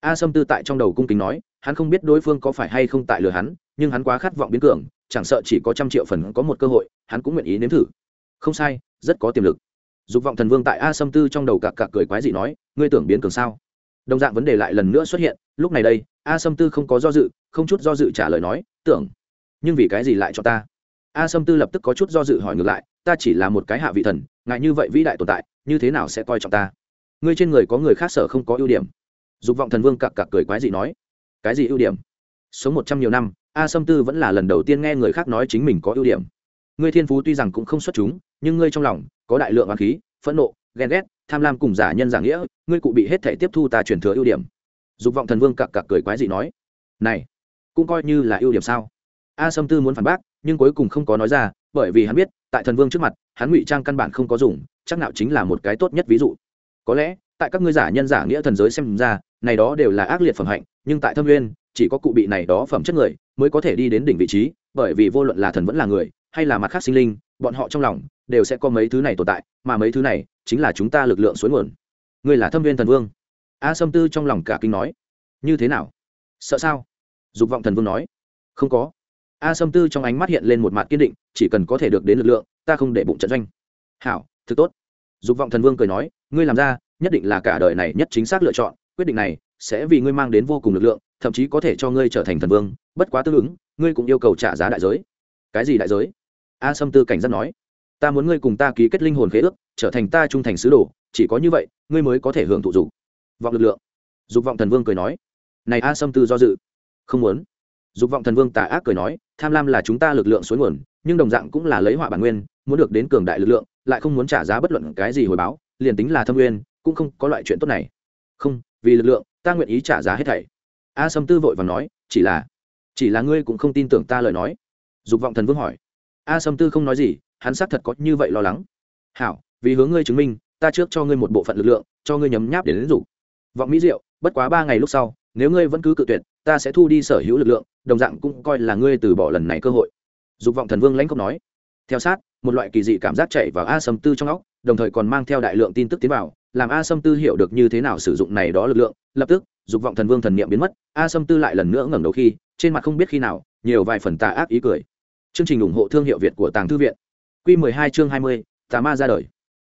A sâm tư tại trong đầu cung kính nói, hắn không biết đối phương có phải hay không tại lừa hắn, nhưng hắn quá khát vọng biến cường, chẳng sợ chỉ có trăm triệu phần có một cơ hội, hắn cũng nguyện ý nếm thử. Không sai, rất có tiềm lực. Dục vọng thần vương tại a sâm tư trong đầu cặc cặc cười quái dị nói, ngươi tưởng biến cường sao? Đồng dạng vấn đề lại lần nữa xuất hiện, lúc này đây, a sâm tư không có do dự, không chút do dự trả lời nói tưởng. Nhưng vì cái gì lại cho ta? A sâm tư lập tức có chút do dự hỏi ngược lại, ta chỉ là một cái hạ vị thần, ngại như vậy vĩ đại tồn tại, như thế nào sẽ coi trọng ta? Ngươi trên người có người khác sở không có ưu điểm. Dục vọng thần vương cặc cặc cười quái gì nói. Cái gì ưu điểm? Sống một trăm nhiều năm, a sâm tư vẫn là lần đầu tiên nghe người khác nói chính mình có ưu điểm. Ngươi thiên phú tuy rằng cũng không xuất chúng, nhưng ngươi trong lòng có đại lượng hoàng khí, phẫn nộ, ghen ghét, tham lam cùng giả nhân giả nghĩa, ngươi cụ bị hết thể tiếp thu ta truyền thừa ưu điểm. Dục vọng thần vương cặc cặc cười quái dị nói. Này cũng coi như là ưu điểm sao. A sâm tư muốn phản bác, nhưng cuối cùng không có nói ra, bởi vì hắn biết, tại thần vương trước mặt, hắn ngụy trang căn bản không có dùng, chắc nào chính là một cái tốt nhất ví dụ. Có lẽ, tại các ngươi giả nhân giả nghĩa thần giới xem ra, này đó đều là ác liệt phẩm hạnh, nhưng tại thâm nguyên, chỉ có cụ bị này đó phẩm chất người, mới có thể đi đến đỉnh vị trí, bởi vì vô luận là thần vẫn là người, hay là mặt khác sinh linh, bọn họ trong lòng, đều sẽ có mấy thứ này tồn tại, mà mấy thứ này, chính là chúng ta lực lượng suối nguồn. Ngươi là thâm viên thần vương. A sâm tư trong lòng cả kinh nói. Như thế nào? Sợ sao? Dục vọng thần vương nói. Không có. A sâm tư trong ánh mắt hiện lên một mặt kiên định, chỉ cần có thể được đến lực lượng, ta không để bụng trận doanh. Hảo, thực tốt. Dục vọng thần vương cười nói, ngươi làm ra, nhất định là cả đời này nhất chính xác lựa chọn, quyết định này sẽ vì ngươi mang đến vô cùng lực lượng, thậm chí có thể cho ngươi trở thành thần vương, bất quá tương ứng, ngươi cũng yêu cầu trả giá đại giới. Cái gì đại giới? A sâm tư cảnh giác nói, ta muốn ngươi cùng ta ký kết linh hồn khế ước, trở thành ta trung thành sứ đồ, chỉ có như vậy, ngươi mới có thể hưởng thụ dục vọng lực lượng. Dục vọng thần vương cười nói, này a sâm tư do dự không muốn. Dục vọng thần vương tà ác cười nói, tham lam là chúng ta lực lượng suối nguồn, nhưng đồng dạng cũng là lấy họa bản nguyên, muốn được đến cường đại lực lượng, lại không muốn trả giá bất luận cái gì hồi báo, liền tính là thâm nguyên, cũng không có loại chuyện tốt này. Không, vì lực lượng, ta nguyện ý trả giá hết thảy. A sâm tư vội và nói, chỉ là chỉ là ngươi cũng không tin tưởng ta lời nói. Dục vọng thần vương hỏi. A sâm tư không nói gì, hắn xác thật có như vậy lo lắng. Hảo, vì hướng ngươi chứng minh, ta trước cho ngươi một bộ phận lực lượng, cho ngươi nhấm nháp để đến dục. Vọng mỹ diệu, bất quá ba ngày lúc sau, nếu ngươi vẫn cứ cự tuyệt ta sẽ thu đi sở hữu lực lượng đồng dạng cũng coi là ngươi từ bỏ lần này cơ hội. Dục vọng thần vương lãnh không nói. Theo sát một loại kỳ dị cảm giác chạy vào a sâm tư trong óc đồng thời còn mang theo đại lượng tin tức tiến vào làm a sâm tư hiểu được như thế nào sử dụng này đó lực lượng. Lập tức dục vọng thần vương thần niệm biến mất a sâm tư lại lần nữa ngẩng đầu khi trên mặt không biết khi nào nhiều vài phần tà ác ý cười. Chương trình ủng hộ thương hiệu việt của tàng thư viện. Q 12 chương 20, tà ma ra đời.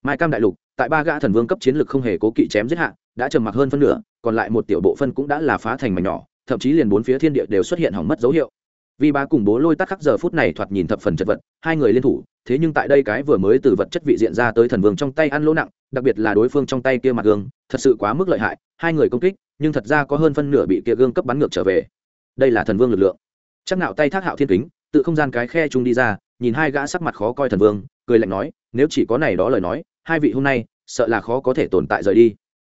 Mai cam đại lục tại ba gã thần vương cấp chiến lực không hề cố kỵ chém giết hạ đã trầm mặc hơn phân nửa còn lại một tiểu bộ phân cũng đã là phá thành mảnh nhỏ thậm chí liền bốn phía thiên địa đều xuất hiện hỏng mất dấu hiệu. Vì ba cùng bố lôi tắc khắc giờ phút này thoạt nhìn thập phần chật vật, hai người liên thủ, thế nhưng tại đây cái vừa mới từ vật chất vị diện ra tới thần vương trong tay ăn lỗ nặng, đặc biệt là đối phương trong tay kia mặt gương, thật sự quá mức lợi hại, hai người công kích, nhưng thật ra có hơn phân nửa bị kia gương cấp bắn ngược trở về. Đây là thần vương lực lượng. Chắc nạo tay thác hạo thiên kính, tự không gian cái khe chung đi ra, nhìn hai gã sắc mặt khó coi thần vương, cười lạnh nói, nếu chỉ có này đó lời nói, hai vị hôm nay, sợ là khó có thể tồn tại rời đi.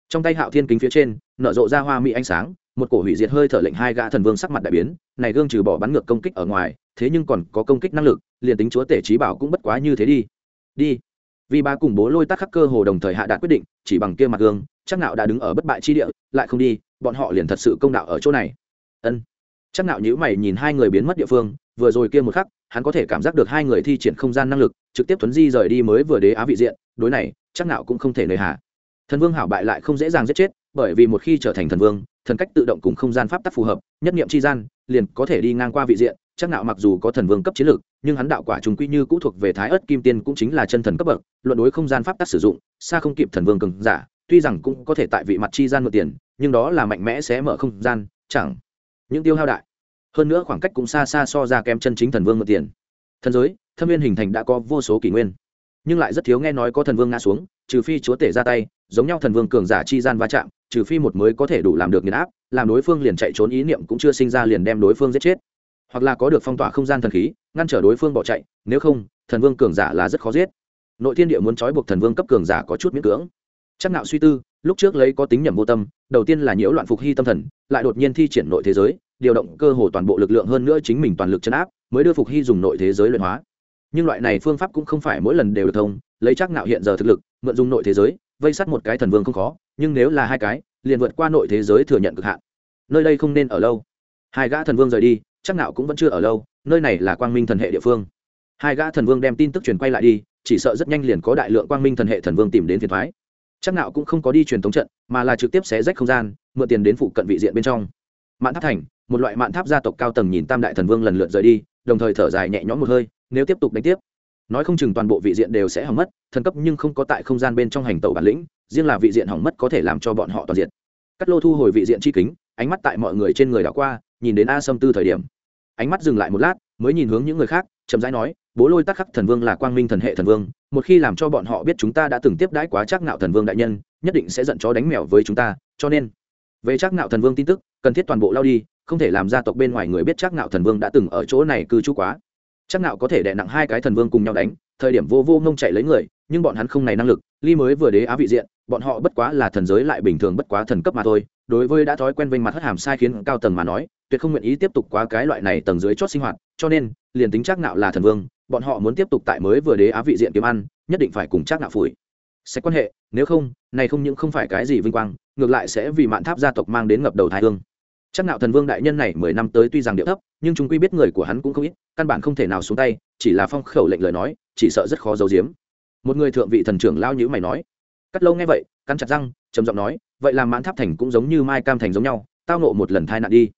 Trong tay hạo thiên kính phía trên, nở rộ ra hoa mỹ ánh sáng một cổ hủy diệt hơi thở lệnh hai gã thần vương sắc mặt đại biến, này gương trừ bỏ bắn ngược công kích ở ngoài, thế nhưng còn có công kích năng lực, liền tính chúa tể trí bảo cũng bất quá như thế đi. Đi. Vì ba cùng bố lôi tắc khắc cơ hồ đồng thời hạ đạt quyết định, chỉ bằng kia mặt gương, chắc nạo đã đứng ở bất bại chi địa, lại không đi, bọn họ liền thật sự công đạo ở chỗ này. Ân. Chắc nạo nhíu mày nhìn hai người biến mất địa phương, vừa rồi kia một khắc, hắn có thể cảm giác được hai người thi triển không gian năng lực, trực tiếp tuấn di rời đi mới vừa đế á vị diện, đối này, chắc nạo cũng không thể nơi hạ thần vương hảo bại lại không dễ dàng giết chết, bởi vì một khi trở thành thần vương thần cách tự động cùng không gian pháp tắc phù hợp, nhất niệm chi gian, liền có thể đi ngang qua vị diện, chắc nạo mặc dù có thần vương cấp chiến lược nhưng hắn đạo quả trùng quy như cũ thuộc về thái ất kim tiên cũng chính là chân thần cấp bậc, luận đối không gian pháp tắc sử dụng, xa không kịp thần vương cường giả, tuy rằng cũng có thể tại vị mặt chi gian một tiền, nhưng đó là mạnh mẽ sẽ mở không gian, chẳng những tiêu hao đại. Hơn nữa khoảng cách cũng xa xa so ra kém chân chính thần vương một tiền. Thần giới, thâm viên hình thành đã có vô số kỷ nguyên. Nhưng lại rất thiếu nghe nói có thần vương ngã xuống, trừ phi chúa tể ra tay, giống nhau thần vương cường giả chi gian va chạm trừ phi một mới có thể đủ làm được nghiền áp, làm đối phương liền chạy trốn ý niệm cũng chưa sinh ra liền đem đối phương giết chết. Hoặc là có được phong tỏa không gian thần khí, ngăn trở đối phương bỏ chạy, nếu không, thần vương cường giả là rất khó giết. Nội thiên địa muốn trói buộc thần vương cấp cường giả có chút miễn cưỡng. Chắc nạo suy tư, lúc trước lấy có tính nhầm vô tâm, đầu tiên là nhiễu loạn phục hy tâm thần, lại đột nhiên thi triển nội thế giới, điều động cơ hồ toàn bộ lực lượng hơn nữa chính mình toàn lực chấn áp, mới đưa phục hy dùng nội thế giới luyện hóa. Nhưng loại này phương pháp cũng không phải mỗi lần đều được thông, lấy chắc nạo hiện giờ thực lực, mượn dùng nội thế giới vây sát một cái thần vương không khó, nhưng nếu là hai cái, liền vượt qua nội thế giới thừa nhận cực hạn. Nơi đây không nên ở lâu. Hai gã thần vương rời đi, chắc nào cũng vẫn chưa ở lâu, nơi này là quang minh thần hệ địa phương. Hai gã thần vương đem tin tức truyền quay lại đi, chỉ sợ rất nhanh liền có đại lượng quang minh thần hệ thần vương tìm đến phiền thoái chắc nào cũng không có đi truyền thống trận, mà là trực tiếp xé rách không gian, mượn tiền đến phụ cận vị diện bên trong. Mạn tháp thành, một loại mạn tháp gia tộc cao tầng nhìn tam đại thần vương lần lượt rời đi, đồng thời thở dài nhẹ nhõm một hơi, nếu tiếp tục đánh tiếp nói không chừng toàn bộ vị diện đều sẽ hỏng mất, thần cấp nhưng không có tại không gian bên trong hành tẩu bản lĩnh, riêng là vị diện hỏng mất có thể làm cho bọn họ toàn diện. Cắt lô thu hồi vị diện chi kính, ánh mắt tại mọi người trên người đảo qua, nhìn đến a sâm tư thời điểm. Ánh mắt dừng lại một lát, mới nhìn hướng những người khác, chậm rãi nói, bố lôi tắc khắc thần vương là quang minh thần hệ thần vương, một khi làm cho bọn họ biết chúng ta đã từng tiếp đãi quá chắc nạo thần vương đại nhân, nhất định sẽ giận chó đánh mèo với chúng ta, cho nên, về chắc nạo thần vương tin tức, cần thiết toàn bộ lao đi, không thể làm gia tộc bên ngoài người biết chắc nạo thần vương đã từng ở chỗ này cư trú quá chắc nạo có thể đè nặng hai cái thần vương cùng nhau đánh, thời điểm vô vô ngông chạy lấy người, nhưng bọn hắn không này năng lực, ly mới vừa đế á vị diện, bọn họ bất quá là thần giới lại bình thường bất quá thần cấp mà thôi, đối với đã thói quen vinh mặt hất hàm sai khiến cao tầng mà nói, tuyệt không nguyện ý tiếp tục quá cái loại này tầng dưới chót sinh hoạt, cho nên, liền tính chắc nạo là thần vương, bọn họ muốn tiếp tục tại mới vừa đế á vị diện kiếm ăn, nhất định phải cùng chắc nạo phủi. Sẽ quan hệ, nếu không, này không những không phải cái gì vinh quang, ngược lại sẽ vì mạn tháp gia tộc mang đến ngập đầu thái hương chắc nạo thần vương đại nhân này mười năm tới tuy rằng địa thấp, nhưng chúng quy biết người của hắn cũng không ít, căn bản không thể nào xuống tay, chỉ là phong khẩu lệnh lời nói, chỉ sợ rất khó giấu giếm. Một người thượng vị thần trưởng lao nhữ mày nói. Cắt lâu nghe vậy, cắn chặt răng, trầm giọng nói, vậy làm mãn tháp thành cũng giống như mai cam thành giống nhau, tao nộ một lần thai nạn đi.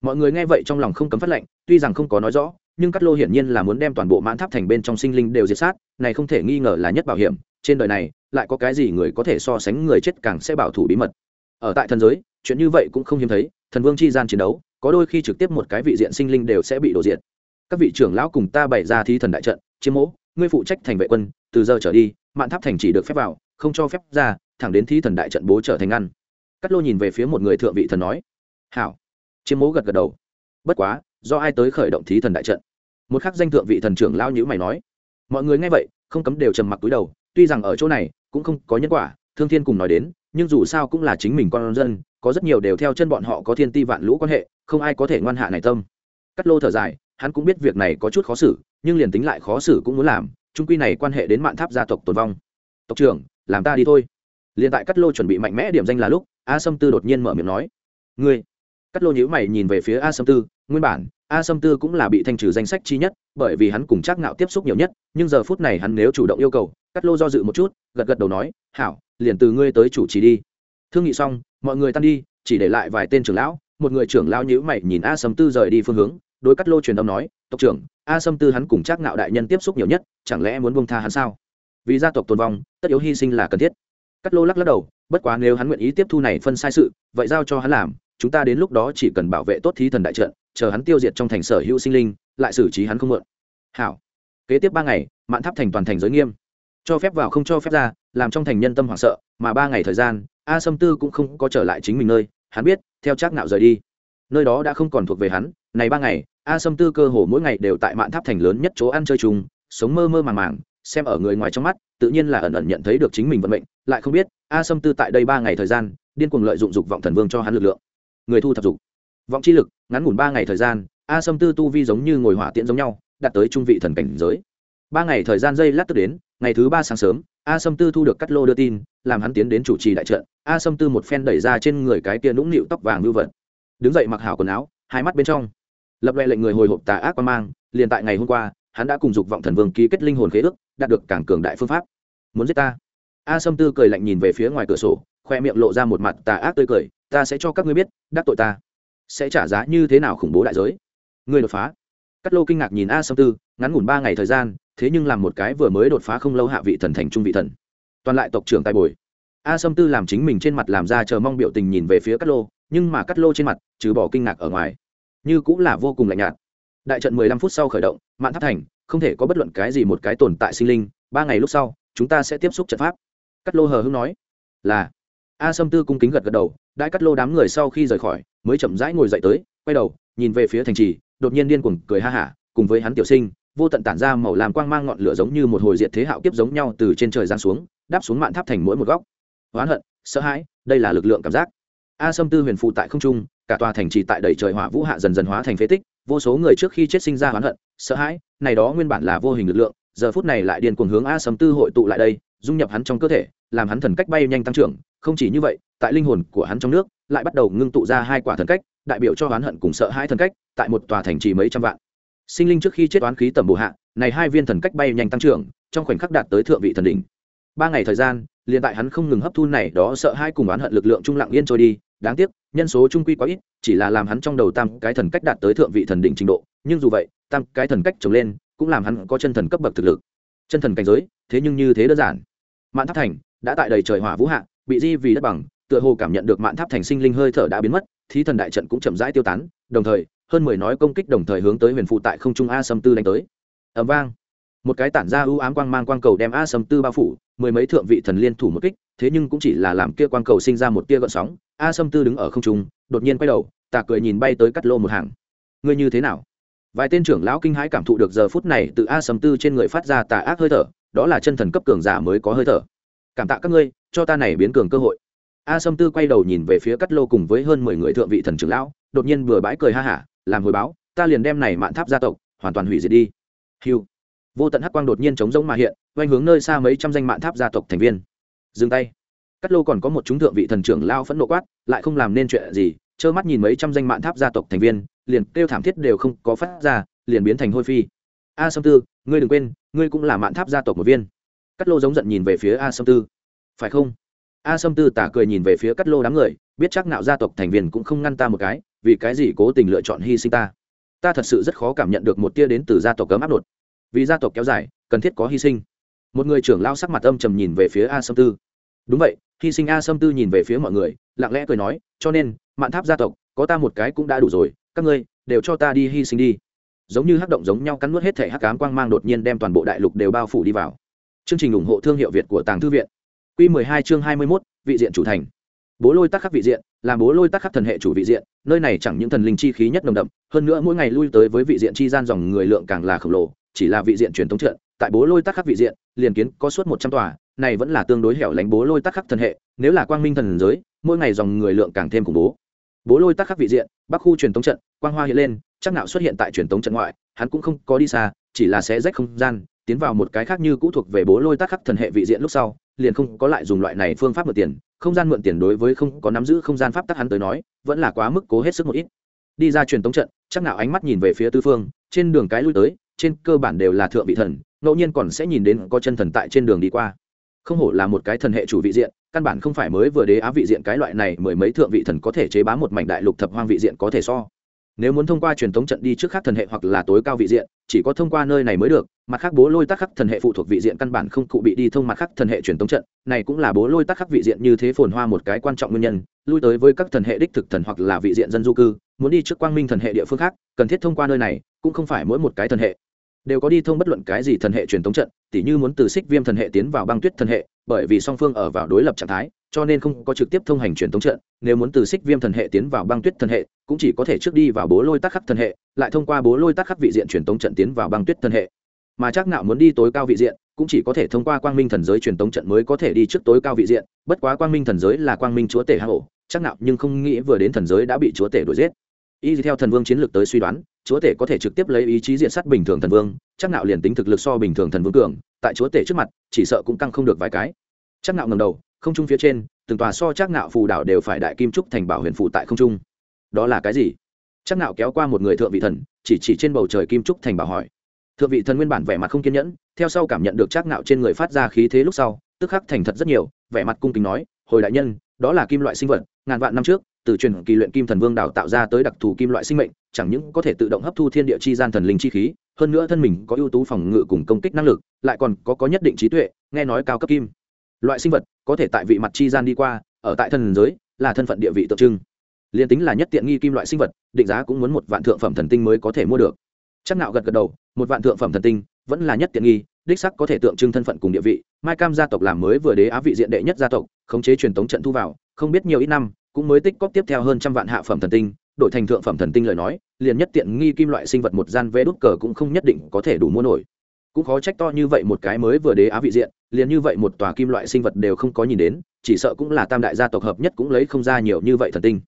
Mọi người nghe vậy trong lòng không cấm phát lệnh, tuy rằng không có nói rõ, nhưng cắt lô hiển nhiên là muốn đem toàn bộ mãn tháp thành bên trong sinh linh đều diệt sát, này không thể nghi ngờ là nhất bảo hiểm, trên đời này, lại có cái gì người có thể so sánh người chết càng sẽ bảo thủ bí mật. Ở tại thần giới, chuyện như vậy cũng không hiếm thấy thần vương chi gian chiến đấu, có đôi khi trực tiếp một cái vị diện sinh linh đều sẽ bị đổ diện các vị trưởng lão cùng ta bày ra thi thần đại trận chiếm mỗ, ngươi phụ trách thành vệ quân, từ giờ trở đi, mạn tháp thành chỉ được phép vào, không cho phép ra, thẳng đến thi thần đại trận bố trở thành ngăn. Cắt lô nhìn về phía một người thượng vị thần nói, hảo. Chiếm mỗ gật gật đầu. Bất quá, do ai tới khởi động thí thần đại trận? Một khắc danh thượng vị thần trưởng lao nhữ mày nói, mọi người nghe vậy, không cấm đều trầm mặc túi đầu, tuy rằng ở chỗ này cũng không có nhân quả, thương thiên cùng nói đến, nhưng dù sao cũng là chính mình con dân có rất nhiều đều theo chân bọn họ có thiên ti vạn lũ quan hệ, không ai có thể ngoan hạ này tâm. Cắt lô thở dài, hắn cũng biết việc này có chút khó xử, nhưng liền tính lại khó xử cũng muốn làm, trung quy này quan hệ đến mạng tháp gia tộc tồn vong. Tộc trưởng, làm ta đi thôi. Liền tại cắt lô chuẩn bị mạnh mẽ điểm danh là lúc, a sâm tư đột nhiên mở miệng nói, ngươi. Cắt lô nhữ mày nhìn về phía a sâm tư, nguyên bản, a sâm tư cũng là bị thanh trừ danh sách chi nhất, bởi vì hắn cùng chắc ngạo tiếp xúc nhiều nhất, nhưng giờ phút này hắn nếu chủ động yêu cầu, cắt lô do dự một chút, gật gật đầu nói, hảo, liền từ ngươi tới chủ trì đi. Thương nghị xong mọi người tan đi, chỉ để lại vài tên trưởng lão. Một người trưởng lão nhữ mày nhìn a sâm tư rời đi phương hướng, đối cắt lô truyền âm nói, tộc trưởng, a sâm tư hắn cùng chắc ngạo đại nhân tiếp xúc nhiều nhất, chẳng lẽ muốn buông tha hắn sao? Vì gia tộc tồn vong, tất yếu hy sinh là cần thiết. Cắt lô lắc lắc đầu, bất quá nếu hắn nguyện ý tiếp thu này phân sai sự, vậy giao cho hắn làm. Chúng ta đến lúc đó chỉ cần bảo vệ tốt thí thần đại trận, chờ hắn tiêu diệt trong thành sở hữu sinh linh, lại xử trí hắn không mượn. Hảo. Kế tiếp ba ngày, mạn tháp thành toàn thành giới nghiêm. Cho phép vào không cho phép ra, làm trong thành nhân tâm hoảng sợ, mà ba ngày thời gian a sâm tư cũng không có trở lại chính mình nơi, hắn biết, theo Trác nạo rời đi. Nơi đó đã không còn thuộc về hắn, này ba ngày, a sâm tư cơ hồ mỗi ngày đều tại mạn tháp thành lớn nhất chỗ ăn chơi chung, sống mơ mơ màng màng, xem ở người ngoài trong mắt, tự nhiên là ẩn ẩn nhận thấy được chính mình vận mệnh, lại không biết, a sâm tư tại đây ba ngày thời gian, điên cuồng lợi dụng dục vọng thần vương cho hắn lực lượng. Người thu thập dục. Vọng chi lực, ngắn ngủn ba ngày thời gian, a sâm tư tu vi giống như ngồi hỏa tiễn giống nhau, đạt tới trung vị thần cảnh giới ba ngày thời gian dây lát tức đến, ngày thứ ba sáng sớm, a sâm tư thu được cắt lô đưa tin, làm hắn tiến đến chủ trì đại trận. A sâm tư một phen đẩy ra trên người cái tia nũng nịu tóc vàng lưu vật. Đứng dậy mặc hảo quần áo, hai mắt bên trong, lập loại lệnh người hồi hộp tà ác quan mang. Liền tại ngày hôm qua, hắn đã cùng dục vọng thần vương ký kết linh hồn khế ước, đạt được cảng cường đại phương pháp. Muốn giết ta? A sâm tư cười lạnh nhìn về phía ngoài cửa sổ, khoe miệng lộ ra một mặt tà ác tươi cười. Ta sẽ cho các ngươi biết, đắc tội ta. Sẽ trả giá như thế nào khủng bố đại giới? Ngươi đột phá. Cắt lô kinh ngạc nhìn a sâm tư, ngắn ngủn ba ngày thời gian thế nhưng làm một cái vừa mới đột phá không lâu hạ vị thần thành trung vị thần. Toàn lại tộc trưởng tài bồi. A sâm tư làm chính mình trên mặt làm ra chờ mong biểu tình nhìn về phía cắt lô, nhưng mà cắt lô trên mặt trừ bỏ kinh ngạc ở ngoài, như cũng là vô cùng lạnh nhạt. Đại trận mười lăm phút sau khởi động, mạn tháp thành, không thể có bất luận cái gì một cái tồn tại sinh linh, ba ngày lúc sau, chúng ta sẽ tiếp xúc trận pháp. Cắt lô hờ hưng nói, là. A sâm tư cung kính gật gật đầu, đại cắt lô đám người sau khi rời khỏi, mới chậm rãi ngồi dậy tới, quay đầu, nhìn về phía thành trì, đột nhiên điên cuồng cười ha hả, cùng với hắn tiểu sinh vô tận tản ra màu làm quang mang ngọn lửa giống như một hồi diệt thế hạo kiếp giống nhau từ trên trời giáng xuống, đáp xuống mạn tháp thành mỗi một góc. Oán hận, sợ hãi, đây là lực lượng cảm giác. A sâm tư huyền phụ tại không trung, cả tòa thành trì tại đầy trời hỏa vũ hạ dần dần hóa thành phế tích, vô số người trước khi chết sinh ra oán hận, sợ hãi, này đó nguyên bản là vô hình lực lượng, giờ phút này lại điên cuồng hướng a sâm tư hội tụ lại đây, dung nhập hắn trong cơ thể, làm hắn thần cách bay nhanh tăng trưởng. Không chỉ như vậy, tại linh hồn của hắn trong nước, lại bắt đầu ngưng tụ ra hai quả thần cách, đại biểu cho oán hận cùng sợ hãi thần cách, tại một tòa thành trì mấy trăm vạn sinh linh trước khi chết oán khí tầm bổ hạ, này hai viên thần cách bay nhanh tăng trưởng, trong khoảnh khắc đạt tới thượng vị thần đỉnh. Ba ngày thời gian, liền tại hắn không ngừng hấp thu này đó sợ hai cùng oán hận lực lượng trung lặng yên trôi đi. Đáng tiếc, nhân số trung quy quá ít, chỉ là làm hắn trong đầu tam cái thần cách đạt tới thượng vị thần đỉnh trình độ. Nhưng dù vậy, tam cái thần cách trồng lên, cũng làm hắn có chân thần cấp bậc thực lực. Chân thần cảnh giới, thế nhưng như thế đơn giản. Mạn tháp thành đã tại đầy trời hỏa vũ hạ, bị di vì đất bằng, tựa hồ cảm nhận được mạn tháp thành sinh linh hơi thở đã biến mất, thí thần đại trận cũng chậm rãi tiêu tán, đồng thời hơn mười nói công kích đồng thời hướng tới huyền phụ tại không trung a sâm tư đánh tới. Ẩm vang. Một cái tản ra ưu ám quang mang quang cầu đem a sâm tư bao phủ, mười mấy thượng vị thần liên thủ một kích, thế nhưng cũng chỉ là làm kia quang cầu sinh ra một tia gợn sóng. A sâm tư đứng ở không trung, đột nhiên quay đầu, tà cười nhìn bay tới cắt lô một hàng. Ngươi như thế nào? Vài tên trưởng lão kinh hãi cảm thụ được giờ phút này từ a sâm tư trên người phát ra tà ác hơi thở, đó là chân thần cấp cường giả mới có hơi thở. Cảm tạ các ngươi, cho ta này biến cường cơ hội. A sâm tư quay đầu nhìn về phía cắt lô cùng với hơn mười người thượng vị thần trưởng lão, đột nhiên vừa bãi cười ha hả làm hồi báo, ta liền đem này mạn tháp gia tộc hoàn toàn hủy diệt đi. Hiu vô tận hắc quang đột nhiên chống rỗng mà hiện, oanh hướng nơi xa mấy trăm danh mạn tháp gia tộc thành viên. Dừng tay. Cắt lô còn có một chúng thượng vị thần trưởng lao phẫn nộ quát, lại không làm nên chuyện gì, trơ mắt nhìn mấy trăm danh mạn tháp gia tộc thành viên, liền kêu thảm thiết đều không có phát ra, liền biến thành hôi phi. A sâm tư, ngươi đừng quên, ngươi cũng là mạn tháp gia tộc một viên. Cắt lô giống giận nhìn về phía a sâm tư. Phải không? A sâm tư tả cười nhìn về phía cắt lô đám người, biết chắc nạo gia tộc thành viên cũng không ngăn ta một cái vì cái gì cố tình lựa chọn hy sinh ta? Ta thật sự rất khó cảm nhận được một tia đến từ gia tộc cấm áp đột. Vì gia tộc kéo dài cần thiết có hy sinh. Một người trưởng lao sắc mặt âm trầm nhìn về phía a sâm tư. Đúng vậy hy sinh a sâm tư nhìn về phía mọi người lặng lẽ cười nói cho nên mạn tháp gia tộc có ta một cái cũng đã đủ rồi các ngươi đều cho ta đi hy sinh đi. Giống như hắc động giống nhau cắn nuốt hết thể hắc cám quang mang đột nhiên đem toàn bộ đại lục đều bao phủ đi vào. Chương trình ủng hộ thương hiệu việt của tàng thư viện. Q 12 chương 21, vị diện chủ thành. Bố lôi tắc khắc vị diện là bố lôi tắc khắc thần hệ chủ vị diện, nơi này chẳng những thần linh chi khí nhất nồng đậm, hơn nữa mỗi ngày lui tới với vị diện chi gian dòng người lượng càng là khổng lồ, chỉ là vị diện truyền thống trận, tại bố lôi tắc khắc vị diện, liền kiến có suốt một trăm tòa, này vẫn là tương đối hẻo lánh bố lôi tắc khắc thần hệ, nếu là quang minh thần giới, mỗi ngày dòng người lượng càng thêm khủng bố. Bố lôi tắc khắc vị diện, bắc khu truyền thống trận, quang hoa hiện lên, chắc nạo xuất hiện tại truyền thống trận ngoại, hắn cũng không có đi xa, chỉ là sẽ rách không gian, tiến vào một cái khác như cũ thuộc về bố lôi tắc khắc thần hệ vị diện lúc sau, liền không có lại dùng loại này phương pháp mượn tiền không gian mượn tiền đối với không có nắm giữ không gian pháp tắc hắn tới nói, vẫn là quá mức cố hết sức một ít. Đi ra truyền tống trận, chắc nào ánh mắt nhìn về phía tư phương, trên đường cái lui tới, trên cơ bản đều là thượng vị thần, ngẫu nhiên còn sẽ nhìn đến có chân thần tại trên đường đi qua. Không hổ là một cái thần hệ chủ vị diện, căn bản không phải mới vừa đế á vị diện cái loại này mười mấy thượng vị thần có thể chế bá một mảnh đại lục thập hoang vị diện có thể so nếu muốn thông qua truyền thống trận đi trước khắc thần hệ hoặc là tối cao vị diện, chỉ có thông qua nơi này mới được. Mặt khác bố lôi tắc khắc thần hệ phụ thuộc vị diện căn bản không cụ bị đi thông mặt khắc thần hệ truyền thống trận. Này cũng là bố lôi tắc khắc vị diện như thế phồn hoa một cái quan trọng nguyên nhân, lui tới với các thần hệ đích thực thần hoặc là vị diện dân du cư, muốn đi trước quang minh thần hệ địa phương khác, cần thiết thông qua nơi này, cũng không phải mỗi một cái thần hệ đều có đi thông bất luận cái gì thần hệ truyền thống trận, tỉ như muốn từ xích viêm thần hệ tiến vào băng tuyết thần hệ, bởi vì song phương ở vào đối lập trạng thái, cho nên không có trực tiếp thông hành truyền thống trận, nếu muốn từ xích viêm thần hệ tiến vào băng tuyết thần hệ, cũng chỉ có thể trước đi vào bố lôi tắc khắc thần hệ, lại thông qua bố lôi tắc khắc vị diện truyền thống trận tiến vào băng tuyết thần hệ. Mà chắc nạo muốn đi tối cao vị diện, cũng chỉ có thể thông qua quang minh thần giới truyền thống trận mới có thể đi trước tối cao vị diện, bất quá quang minh thần giới là quang minh chúa tể hạ hổ chắc nạo nhưng không nghĩ vừa đến thần giới đã bị chúa tể đuổi giết y theo thần vương chiến lược tới suy đoán, chúa tể có thể trực tiếp lấy ý chí diện sát bình thường thần vương, chắc nạo liền tính thực lực so bình thường thần vương cường, tại chúa tể trước mặt, chỉ sợ cũng căng không được vài cái. Chắc nạo ngầm đầu, không trung phía trên, từng tòa so chắc nạo phù đảo đều phải đại kim trúc thành bảo huyền phụ tại không trung. Đó là cái gì? Chắc nạo kéo qua một người thượng vị thần, chỉ chỉ trên bầu trời kim trúc thành bảo hỏi. Thượng vị thần nguyên bản vẻ mặt không kiên nhẫn, theo sau cảm nhận được chắc nạo trên người phát ra khí thế lúc sau, tức khắc thành thật rất nhiều, vẻ mặt cung kính nói, hồi đại nhân, đó là kim loại sinh vật, ngàn vạn năm trước từ truyền kỳ luyện kim thần vương đào tạo ra tới đặc thù kim loại sinh mệnh, chẳng những có thể tự động hấp thu thiên địa chi gian thần linh chi khí, hơn nữa thân mình có ưu tú phòng ngự cùng công kích năng lực, lại còn có có nhất định trí tuệ, nghe nói cao cấp kim. Loại sinh vật có thể tại vị mặt chi gian đi qua, ở tại thần giới, là thân phận địa vị tượng trưng. Liền tính là nhất tiện nghi kim loại sinh vật, định giá cũng muốn một vạn thượng phẩm thần tinh mới có thể mua được. Chắc nạo gật gật đầu, một vạn thượng phẩm thần tinh, vẫn là nhất tiện nghi, đích sắc có thể tượng trưng thân phận cùng địa vị. Mai cam gia tộc làm mới vừa đế á vị diện đệ nhất gia tộc, khống chế truyền tống trận thu vào, không biết nhiều ít năm cũng mới tích cóp tiếp theo hơn trăm vạn hạ phẩm thần tinh, đổi thành thượng phẩm thần tinh lời nói, liền nhất tiện nghi kim loại sinh vật một gian vé đút cờ cũng không nhất định có thể đủ mua nổi. Cũng khó trách to như vậy một cái mới vừa đế á vị diện, liền như vậy một tòa kim loại sinh vật đều không có nhìn đến, chỉ sợ cũng là tam đại gia tộc hợp nhất cũng lấy không ra nhiều như vậy thần tinh.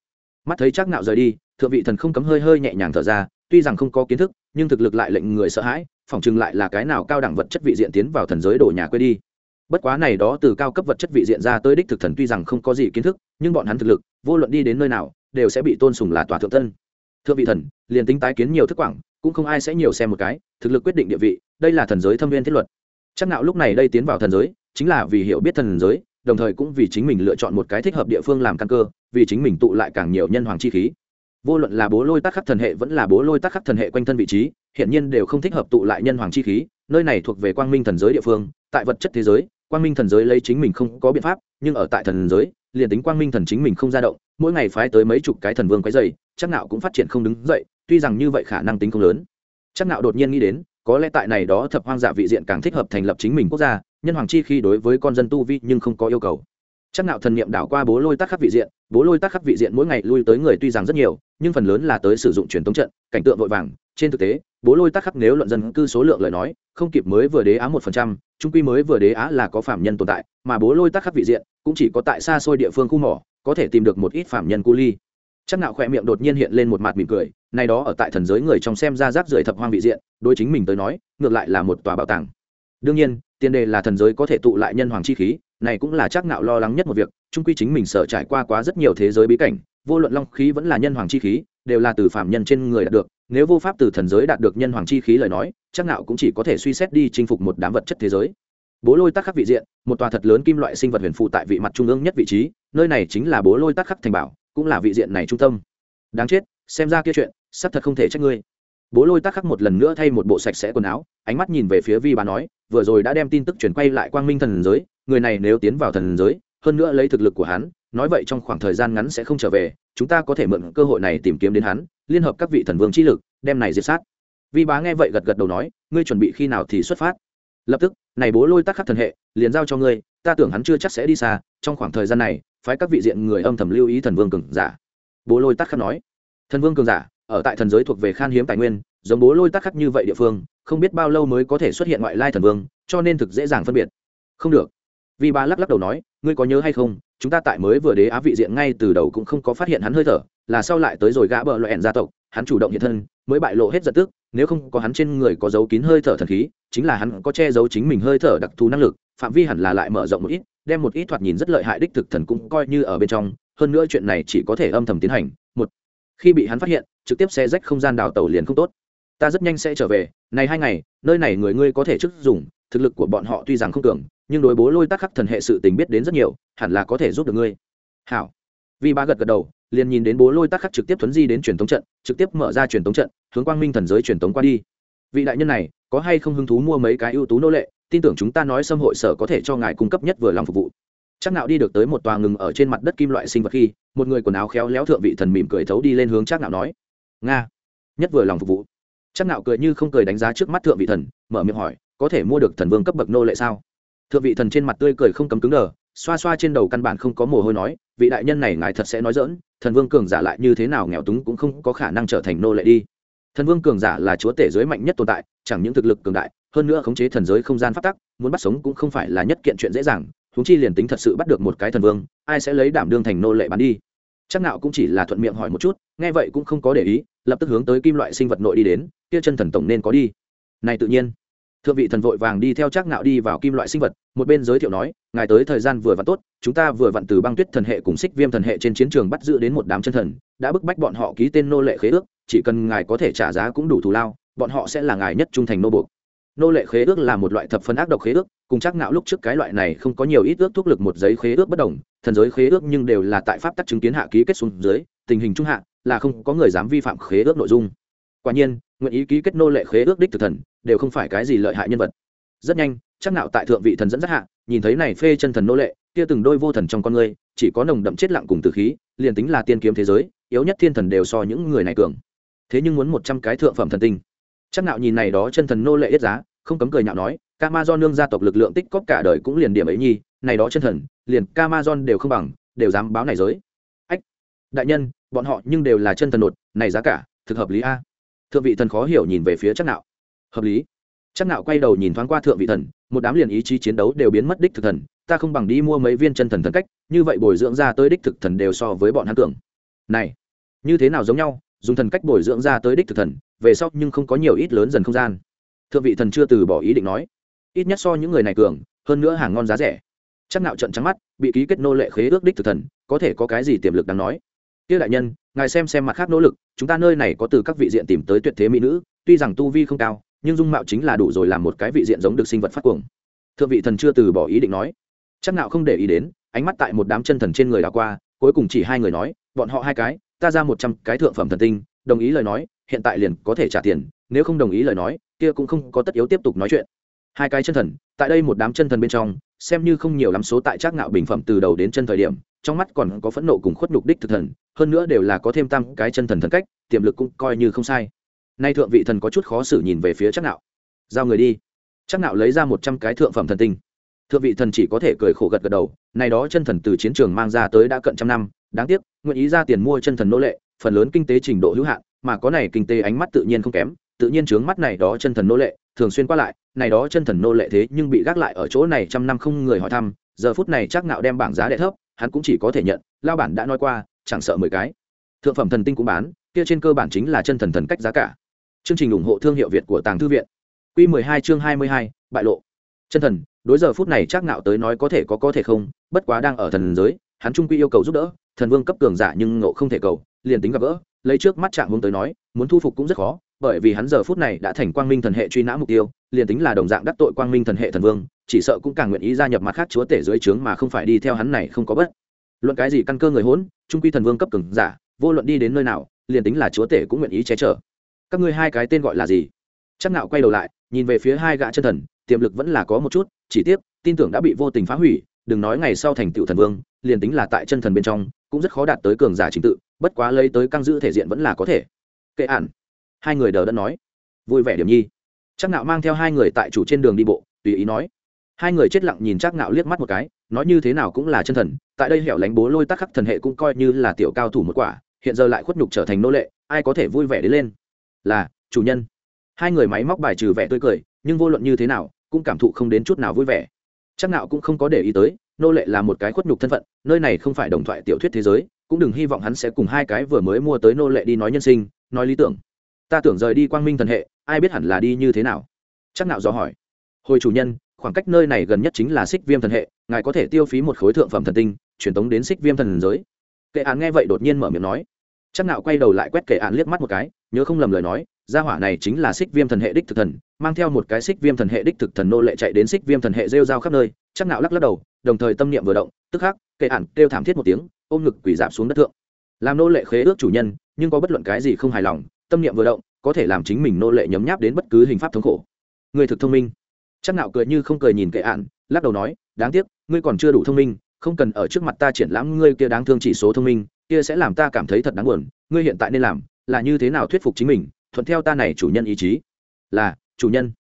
Mắt thấy chắc nạo rời đi, thượng vị thần không cấm hơi hơi nhẹ nhàng thở ra, tuy rằng không có kiến thức, nhưng thực lực lại lệnh người sợ hãi, phỏng chừng lại là cái nào cao đẳng vật chất vị diện tiến vào thần giới đổ nhà quê đi bất quá này đó từ cao cấp vật chất vị diện ra tới đích thực thần tuy rằng không có gì kiến thức, nhưng bọn hắn thực lực, vô luận đi đến nơi nào, đều sẽ bị tôn sùng là tòa thượng tân thượng vị thần, liền tính tái kiến nhiều thức quảng, cũng không ai sẽ nhiều xem một cái, thực lực quyết định địa vị, đây là thần giới thâm viên thiết luật. Chắc nạo lúc này đây tiến vào thần giới, chính là vì hiểu biết thần giới, đồng thời cũng vì chính mình lựa chọn một cái thích hợp địa phương làm căn cơ, vì chính mình tụ lại càng nhiều nhân hoàng chi khí. Vô luận là bố lôi tác khắc thần hệ vẫn là bố lôi tác khắc thần hệ quanh thân vị trí hiện nhiên đều không thích hợp tụ lại nhân hoàng chi khí, nơi này thuộc về quang minh thần giới địa phương, tại vật chất thế giới quang minh thần giới lấy chính mình không có biện pháp, nhưng ở tại thần giới, liền tính quang minh thần chính mình không ra động, mỗi ngày phái tới mấy chục cái thần vương quái dày chắc nạo cũng phát triển không đứng dậy, tuy rằng như vậy khả năng tính không lớn. Chắc nạo đột nhiên nghĩ đến, có lẽ tại này đó thập hoang dạ vị diện càng thích hợp thành lập chính mình quốc gia, nhân hoàng chi khi đối với con dân tu vi nhưng không có yêu cầu. Chắc nạo thần niệm đảo qua bố lôi tác khắp vị diện, bố lôi tác khắp vị diện mỗi ngày lui tới người tuy rằng rất nhiều, nhưng phần lớn là tới sử dụng truyền thống trận, cảnh tượng vội vàng trên thực tế, bố lôi tác khắc nếu luận dân cư số lượng lời nói, không kịp mới vừa đế á một phần trăm, trung quy mới vừa đế á là có phạm nhân tồn tại, mà bố lôi tác khắc vị diện cũng chỉ có tại xa xôi địa phương khu mỏ, có thể tìm được một ít phạm nhân cu ly. Chắc nạo khỏe miệng đột nhiên hiện lên một mặt mỉm cười này đó ở tại thần giới người trong xem ra rác rưởi thập hoang vị diện, đối chính mình tới nói, ngược lại là một tòa bảo tàng. Đương nhiên, tiền đề là thần giới có thể tụ lại nhân hoàng chi khí, này cũng là chắc nạo lo lắng nhất một việc, trung quy chính mình sợ trải qua quá rất nhiều thế giới bí cảnh, vô luận long khí vẫn là nhân hoàng chi khí, đều là từ phạm nhân trên người đạt được nếu vô pháp từ thần giới đạt được nhân hoàng chi khí lời nói, chắc nạo cũng chỉ có thể suy xét đi chinh phục một đám vật chất thế giới. Bố lôi tắc khắc vị diện, một tòa thật lớn kim loại sinh vật huyền phụ tại vị mặt trung ương nhất vị trí, nơi này chính là bố lôi tắc khắc thành bảo, cũng là vị diện này trung tâm. Đáng chết, xem ra kia chuyện sắp thật không thể trách ngươi. Bố lôi tắc khắc một lần nữa thay một bộ sạch sẽ quần áo, ánh mắt nhìn về phía vi bà nói, vừa rồi đã đem tin tức chuyển quay lại quang minh thần giới, người này nếu tiến vào thần giới, hơn nữa lấy thực lực của hắn, nói vậy trong khoảng thời gian ngắn sẽ không trở về, chúng ta có thể mượn cơ hội này tìm kiếm đến hắn liên hợp các vị thần vương chi lực, đem này diệt sát. Vi bá nghe vậy gật gật đầu nói, ngươi chuẩn bị khi nào thì xuất phát? Lập tức, này bố lôi tắc khắc thần hệ, liền giao cho ngươi, ta tưởng hắn chưa chắc sẽ đi xa, trong khoảng thời gian này, phái các vị diện người âm thầm lưu ý thần vương cường giả. Bố lôi tắc khắc nói, thần vương cường giả, ở tại thần giới thuộc về khan hiếm tài nguyên, giống bố lôi tắc khắc như vậy địa phương, không biết bao lâu mới có thể xuất hiện ngoại lai thần vương, cho nên thực dễ dàng phân biệt. Không được. Vi Bá lắc lắc đầu nói, ngươi có nhớ hay không chúng ta tại mới vừa đế á vị diện ngay từ đầu cũng không có phát hiện hắn hơi thở, là sau lại tới rồi gã bờ loại ẻn gia tộc, hắn chủ động hiện thân, mới bại lộ hết giật tức, nếu không có hắn trên người có dấu kín hơi thở thần khí, chính là hắn có che giấu chính mình hơi thở đặc thù năng lực, phạm vi hẳn là lại mở rộng một ít, đem một ít thoạt nhìn rất lợi hại đích thực thần cũng coi như ở bên trong, hơn nữa chuyện này chỉ có thể âm thầm tiến hành, một, khi bị hắn phát hiện, trực tiếp xe rách không gian đào tàu liền không tốt. Ta rất nhanh sẽ trở về, này hai ngày, nơi này người ngươi có thể chức dùng thực lực của bọn họ tuy rằng không tưởng nhưng đối bố lôi tác khắc thần hệ sự tình biết đến rất nhiều, hẳn là có thể giúp được ngươi. Hảo. Vi ba gật gật đầu, liền nhìn đến bố lôi tác khắc trực tiếp thuấn di đến truyền thống trận, trực tiếp mở ra truyền thống trận, hướng quang minh thần giới truyền thống qua đi. Vị đại nhân này, có hay không hứng thú mua mấy cái ưu tú nô lệ, tin tưởng chúng ta nói xâm hội sở có thể cho ngài cung cấp nhất vừa lòng phục vụ. Chắc nạo đi được tới một tòa ngừng ở trên mặt đất kim loại sinh vật khi, một người quần áo khéo léo thượng vị thần mỉm cười thấu đi lên hướng chắc nạo nói. Nga, nhất vừa lòng phục vụ. Chắc nạo cười như không cười đánh giá trước mắt thượng vị thần, mở miệng hỏi có thể mua được thần vương cấp bậc nô lệ sao? Thượng vị thần trên mặt tươi cười không cấm cứng đờ, xoa xoa trên đầu căn bản không có mồ hôi nói, vị đại nhân này ngài thật sẽ nói dỡn thần vương cường giả lại như thế nào nghèo túng cũng không có khả năng trở thành nô lệ đi. Thần vương cường giả là chúa tể giới mạnh nhất tồn tại, chẳng những thực lực cường đại, hơn nữa khống chế thần giới không gian phát tắc, muốn bắt sống cũng không phải là nhất kiện chuyện dễ dàng húng chi liền tính thật sự bắt được một cái thần vương, ai sẽ lấy đảm đương thành nô lệ bán đi? Chắc nào cũng chỉ là thuận miệng hỏi một chút, nghe vậy cũng không có để ý, lập tức hướng tới kim loại sinh vật nội đi đến, kia chân thần tổng nên có đi. Này tự nhiên thượng vị thần vội vàng đi theo chắc nạo đi vào kim loại sinh vật, một bên giới thiệu nói, ngài tới thời gian vừa vặn tốt, chúng ta vừa vặn từ băng tuyết thần hệ cùng xích viêm thần hệ trên chiến trường bắt giữ đến một đám chân thần, đã bức bách bọn họ ký tên nô lệ khế ước, chỉ cần ngài có thể trả giá cũng đủ thù lao, bọn họ sẽ là ngài nhất trung thành nô buộc. Nô lệ khế ước là một loại thập phân ác độc khế ước, cùng chắc nạo lúc trước cái loại này không có nhiều ít ước thuốc lực một giấy khế ước bất đồng, thần giới khế ước nhưng đều là tại pháp tắc chứng kiến hạ ký kết xuống dưới, tình hình trung hạ, là không có người dám vi phạm khế ước nội dung quả nhiên, nguyện ý ký kết nô lệ khế ước đích thực thần, đều không phải cái gì lợi hại nhân vật. Rất nhanh, chắc nạo tại thượng vị thần dẫn dắt hạ, nhìn thấy này phê chân thần nô lệ, kia từng đôi vô thần trong con người chỉ có nồng đậm chết lặng cùng tử khí, liền tính là tiên kiếm thế giới, yếu nhất thiên thần đều so những người này cường. Thế nhưng muốn một trăm cái thượng phẩm thần tinh. Chắc nạo nhìn này đó chân thần nô lệ ít giá, không cấm cười nhạo nói Camazon nương gia tộc lực lượng tích cóp cả đời cũng liền điểm ấy nhi, này đó chân thần, liền Camazon đều không bằng, đều dám báo này giới. Ách, đại nhân, bọn họ nhưng đều là chân thần nột, này giá cả, thực hợp lý a thượng vị thần khó hiểu nhìn về phía chắc nạo. Hợp lý. Chắc nạo quay đầu nhìn thoáng qua thượng vị thần, một đám liền ý chí chiến đấu đều biến mất đích thực thần, ta không bằng đi mua mấy viên chân thần thần cách, như vậy bồi dưỡng ra tới đích thực thần đều so với bọn hắn cường. Này, như thế nào giống nhau, dùng thần cách bồi dưỡng ra tới đích thực thần, về sau nhưng không có nhiều ít lớn dần không gian. Thượng vị thần chưa từ bỏ ý định nói. Ít nhất so những người này cường, hơn nữa hàng ngon giá rẻ. Chắc nạo trận trắng mắt, bị ký kết nô lệ khế ước đích thực thần, có thể có cái gì tiềm lực đáng nói? Kia đại nhân ngài xem xem mặt khác nỗ lực, chúng ta nơi này có từ các vị diện tìm tới tuyệt thế mỹ nữ, tuy rằng tu vi không cao, nhưng dung mạo chính là đủ rồi làm một cái vị diện giống được sinh vật phát cuồng. Thượng vị thần chưa từ bỏ ý định nói. Chắc nào không để ý đến, ánh mắt tại một đám chân thần trên người đảo qua, cuối cùng chỉ hai người nói, bọn họ hai cái, ta ra một trăm cái thượng phẩm thần tinh, đồng ý lời nói, hiện tại liền có thể trả tiền, nếu không đồng ý lời nói, kia cũng không có tất yếu tiếp tục nói chuyện. Hai cái chân thần, tại đây một đám chân thần bên trong, xem như không nhiều lắm số tại trác ngạo bình phẩm từ đầu đến chân thời điểm trong mắt còn có phẫn nộ cùng khuất nhục đích thực thần hơn nữa đều là có thêm tam cái chân thần thần cách tiềm lực cũng coi như không sai. Nay thượng vị thần có chút khó xử nhìn về phía chắc nạo, giao người đi. Chắc nạo lấy ra một trăm cái thượng phẩm thần tinh. Thượng vị thần chỉ có thể cười khổ gật gật đầu này đó chân thần từ chiến trường mang ra tới đã cận trăm năm đáng tiếc nguyện ý ra tiền mua chân thần nô lệ phần lớn kinh tế trình độ hữu hạn mà có này kinh tế ánh mắt tự nhiên không kém tự nhiên trướng mắt này đó chân thần nô lệ thường xuyên qua lại này đó chân thần nô lệ thế nhưng bị gác lại ở chỗ này trăm năm không người hỏi thăm giờ phút này chắc nạo đem bảng giá đệ thấp hắn cũng chỉ có thể nhận, lao bản đã nói qua, chẳng sợ mười cái. Thượng phẩm thần tinh cũng bán, kia trên cơ bản chính là chân thần thần cách giá cả. Chương trình ủng hộ thương hiệu việt của tàng thư viện. Quy mười hai chương hai mươi hai, bại lộ. Chân thần, đối giờ phút này chắc ngạo tới nói có thể có có thể không, bất quá đang ở thần giới, hắn trung quy yêu cầu giúp đỡ, thần vương cấp cường giả nhưng ngộ không thể cầu, liền tính gặp gỡ, lấy trước mắt trạng hướng tới nói, muốn thu phục cũng rất khó bởi vì hắn giờ phút này đã thành quang minh thần hệ truy nã mục tiêu, liền tính là đồng dạng đắc tội quang minh thần hệ thần vương, chỉ sợ cũng càng nguyện ý gia nhập mặt khác chúa tể dưới trướng mà không phải đi theo hắn này không có bất. Luận cái gì căn cơ người hỗn, trung quy thần vương cấp cường giả, vô luận đi đến nơi nào, liền tính là chúa tể cũng nguyện ý che chở. Các ngươi hai cái tên gọi là gì? Chắc nạo quay đầu lại, nhìn về phía hai gã chân thần, tiềm lực vẫn là có một chút, chỉ tiếc, tin tưởng đã bị vô tình phá hủy, đừng nói ngày sau thành tựu thần vương, liền tính là tại chân thần bên trong, cũng rất khó đạt tới cường giả trình tự, bất quá lấy tới căng giữ thể diện vẫn là có thể. Kệ ản hai người đờ đẫn nói. Vui vẻ điểm nhi. Chắc nạo mang theo hai người tại chủ trên đường đi bộ, tùy ý nói. Hai người chết lặng nhìn chắc nạo liếc mắt một cái, nói như thế nào cũng là chân thần, tại đây hẻo lánh bố lôi tắc khắc thần hệ cũng coi như là tiểu cao thủ một quả, hiện giờ lại khuất nhục trở thành nô lệ, ai có thể vui vẻ đến lên? Là, chủ nhân. Hai người máy móc bài trừ vẻ tươi cười, nhưng vô luận như thế nào, cũng cảm thụ không đến chút nào vui vẻ. Chắc nạo cũng không có để ý tới, nô lệ là một cái khuất nhục thân phận, nơi này không phải đồng thoại tiểu thuyết thế giới, cũng đừng hy vọng hắn sẽ cùng hai cái vừa mới mua tới nô lệ đi nói nhân sinh, nói lý tưởng ta tưởng rời đi quang minh thần hệ, ai biết hẳn là đi như thế nào? Chắc Nạo do hỏi. Hồi chủ nhân, khoảng cách nơi này gần nhất chính là xích viêm thần hệ, ngài có thể tiêu phí một khối thượng phẩm thần tinh, truyền tống đến xích viêm thần giới. Kệ án nghe vậy đột nhiên mở miệng nói. Chắc Nạo quay đầu lại quét kệ án liếc mắt một cái, nhớ không lầm lời nói, gia hỏa này chính là xích viêm thần hệ đích thực thần, mang theo một cái xích viêm thần hệ đích thực thần nô lệ chạy đến xích viêm thần hệ rêu rao khắp nơi. Chắc Nạo lắc lắc đầu, đồng thời tâm niệm vừa động, tức khắc, kệ Án kêu thảm thiết một tiếng, ôm ngực quỳ dạp xuống đất thượng. Làm nô lệ khế ước chủ nhân, nhưng có bất luận cái gì không hài lòng tâm niệm vừa động, có thể làm chính mình nô lệ nhấm nháp đến bất cứ hình pháp thống khổ. Người thực thông minh. Chắc Nạo cười như không cười nhìn kệ ạn lắc đầu nói, đáng tiếc, ngươi còn chưa đủ thông minh, không cần ở trước mặt ta triển lãm ngươi kia đáng thương chỉ số thông minh, kia sẽ làm ta cảm thấy thật đáng buồn, ngươi hiện tại nên làm là như thế nào thuyết phục chính mình, thuận theo ta này chủ nhân ý chí. Là, chủ nhân.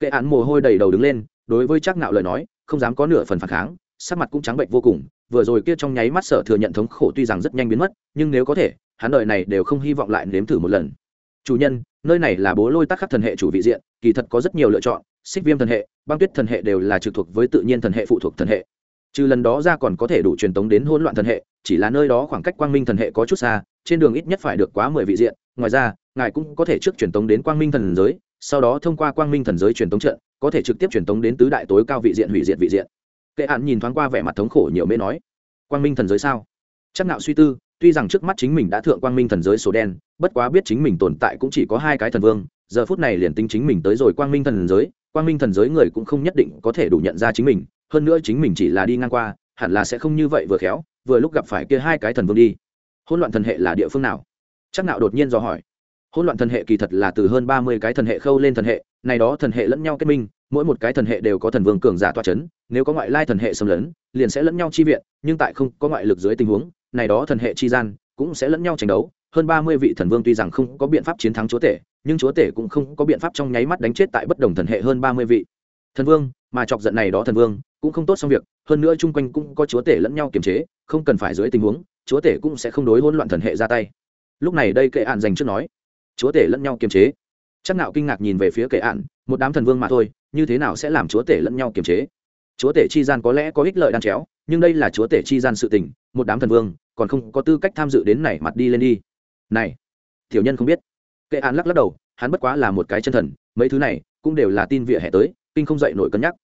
Kệ án mồ hôi đầy đầu đứng lên, đối với chắc nạo lời nói, không dám có nửa phần phản kháng, sắc mặt cũng trắng bệnh vô cùng, vừa rồi kia trong nháy mắt sở thừa nhận thống khổ tuy rằng rất nhanh biến mất, nhưng nếu có thể, hắn đời này đều không hy vọng lại nếm thử một lần chủ nhân, nơi này là bố lôi tắc khắc thần hệ chủ vị diện, kỳ thật có rất nhiều lựa chọn, xích viêm thần hệ, băng tuyết thần hệ đều là trực thuộc với tự nhiên thần hệ phụ thuộc thần hệ. Trừ lần đó ra còn có thể đủ truyền tống đến hỗn loạn thần hệ, chỉ là nơi đó khoảng cách quang minh thần hệ có chút xa, trên đường ít nhất phải được quá mười vị diện. Ngoài ra, ngài cũng có thể trước truyền tống đến quang minh thần giới, sau đó thông qua quang minh thần giới truyền tống trận, có thể trực tiếp truyền tống đến tứ đại tối cao vị diện, hủy diệt vị diện. Kệ hạn nhìn thoáng qua vẻ mặt thống khổ nhiều mê nói, quang minh thần giới sao? Chắc nạo suy tư tuy rằng trước mắt chính mình đã thượng quang minh thần giới số đen, bất quá biết chính mình tồn tại cũng chỉ có hai cái thần vương, giờ phút này liền tính chính mình tới rồi quang minh thần giới, quang minh thần giới người cũng không nhất định có thể đủ nhận ra chính mình, hơn nữa chính mình chỉ là đi ngang qua, hẳn là sẽ không như vậy vừa khéo, vừa lúc gặp phải kia hai cái thần vương đi. Hỗn loạn thần hệ là địa phương nào? Chắc nạo đột nhiên dò hỏi. Hỗn loạn thần hệ kỳ thật là từ hơn ba mươi cái thần hệ khâu lên thần hệ, này đó thần hệ lẫn nhau kết minh, mỗi một cái thần hệ đều có thần vương cường giả toa c h ấ n nếu có ngoại lai thần hệ xâm lấn, liền sẽ lẫn nhau chi viện, nhưng tại không có ngoại lực dưới tình huống này đó thần hệ chi gian cũng sẽ lẫn nhau tranh đấu. Hơn ba mươi vị thần vương tuy rằng không có biện pháp chiến thắng chúa tể, nhưng chúa tể cũng không có biện pháp trong nháy mắt đánh chết tại bất đồng thần hệ hơn ba mươi vị. Thần vương, mà chọc giận này đó thần vương, cũng không tốt xong việc. Hơn nữa chung quanh cũng có chúa tể lẫn nhau kiềm chế, không cần phải dưới tình huống, chúa tể cũng sẽ không đối hỗn loạn thần hệ ra tay. Lúc này đây kệ ạn dành trước nói, chúa tể lẫn nhau kiềm chế. Chắc nạo kinh ngạc nhìn về phía kệ ạn, một đám thần vương mà thôi, như thế nào sẽ làm chúa tể lẫn nhau kiềm chế? Chúa tể chi gian có lẽ có ích lợi đan chéo, nhưng đây là chúa tể chi gian sự tình, một đám thần vương còn không có tư cách tham dự đến này mặt đi lên đi. Này, tiểu nhân không biết. Kệ án lắc lắc đầu, hắn bất quá là một cái chân thần, mấy thứ này cũng đều là tin vỉa hè tới, kinh không dậy nổi cân nhắc.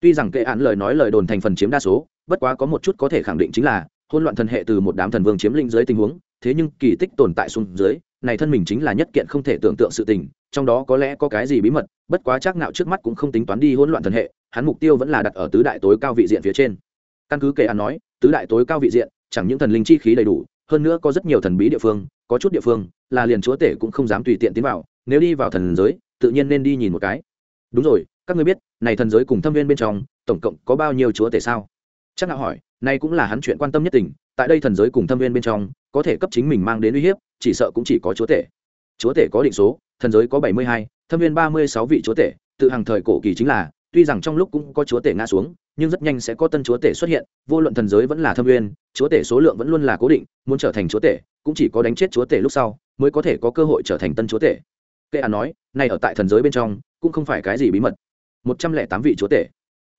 Tuy rằng kệ án lời nói lời đồn thành phần chiếm đa số, bất quá có một chút có thể khẳng định chính là hôn loạn thần hệ từ một đám thần vương chiếm lĩnh dưới tình huống, thế nhưng kỳ tích tồn tại xuống dưới, này thân mình chính là nhất kiện không thể tưởng tượng sự tình, trong đó có lẽ có cái gì bí mật, bất quá chắc nạo trước mắt cũng không tính toán đi hỗn loạn thần hệ, hắn mục tiêu vẫn là đặt ở tứ đại tối cao vị diện phía trên. Căn cứ kệ an nói, tứ đại tối cao vị diện chẳng những thần linh chi khí đầy đủ, hơn nữa có rất nhiều thần bí địa phương, có chút địa phương là liền chúa tể cũng không dám tùy tiện tiến vào, nếu đi vào thần giới, tự nhiên nên đi nhìn một cái. Đúng rồi, các ngươi biết, này thần giới cùng thâm viên bên trong, tổng cộng có bao nhiêu chúa tể sao? Chắc nào hỏi, này cũng là hắn chuyện quan tâm nhất tình, tại đây thần giới cùng thâm viên bên trong, có thể cấp chính mình mang đến uy hiếp, chỉ sợ cũng chỉ có chúa tể. Chúa tể có định số, thần giới có bảy mươi hai, thâm viên ba mươi sáu vị chúa tể, tự hàng thời cổ kỳ chính là, tuy rằng trong lúc cũng có chúa tể ngã xuống, nhưng rất nhanh sẽ có tân chúa tể xuất hiện, vô luận thần giới vẫn là thâm viên chúa tể số lượng vẫn luôn là cố định, muốn trở thành chúa tể, cũng chỉ có đánh chết chúa tể lúc sau, mới có thể có cơ hội trở thành tân chúa tể. Kệ an nói, này ở tại thần giới bên trong, cũng không phải cái gì bí mật. Một trăm lẻ tám vị chúa tể.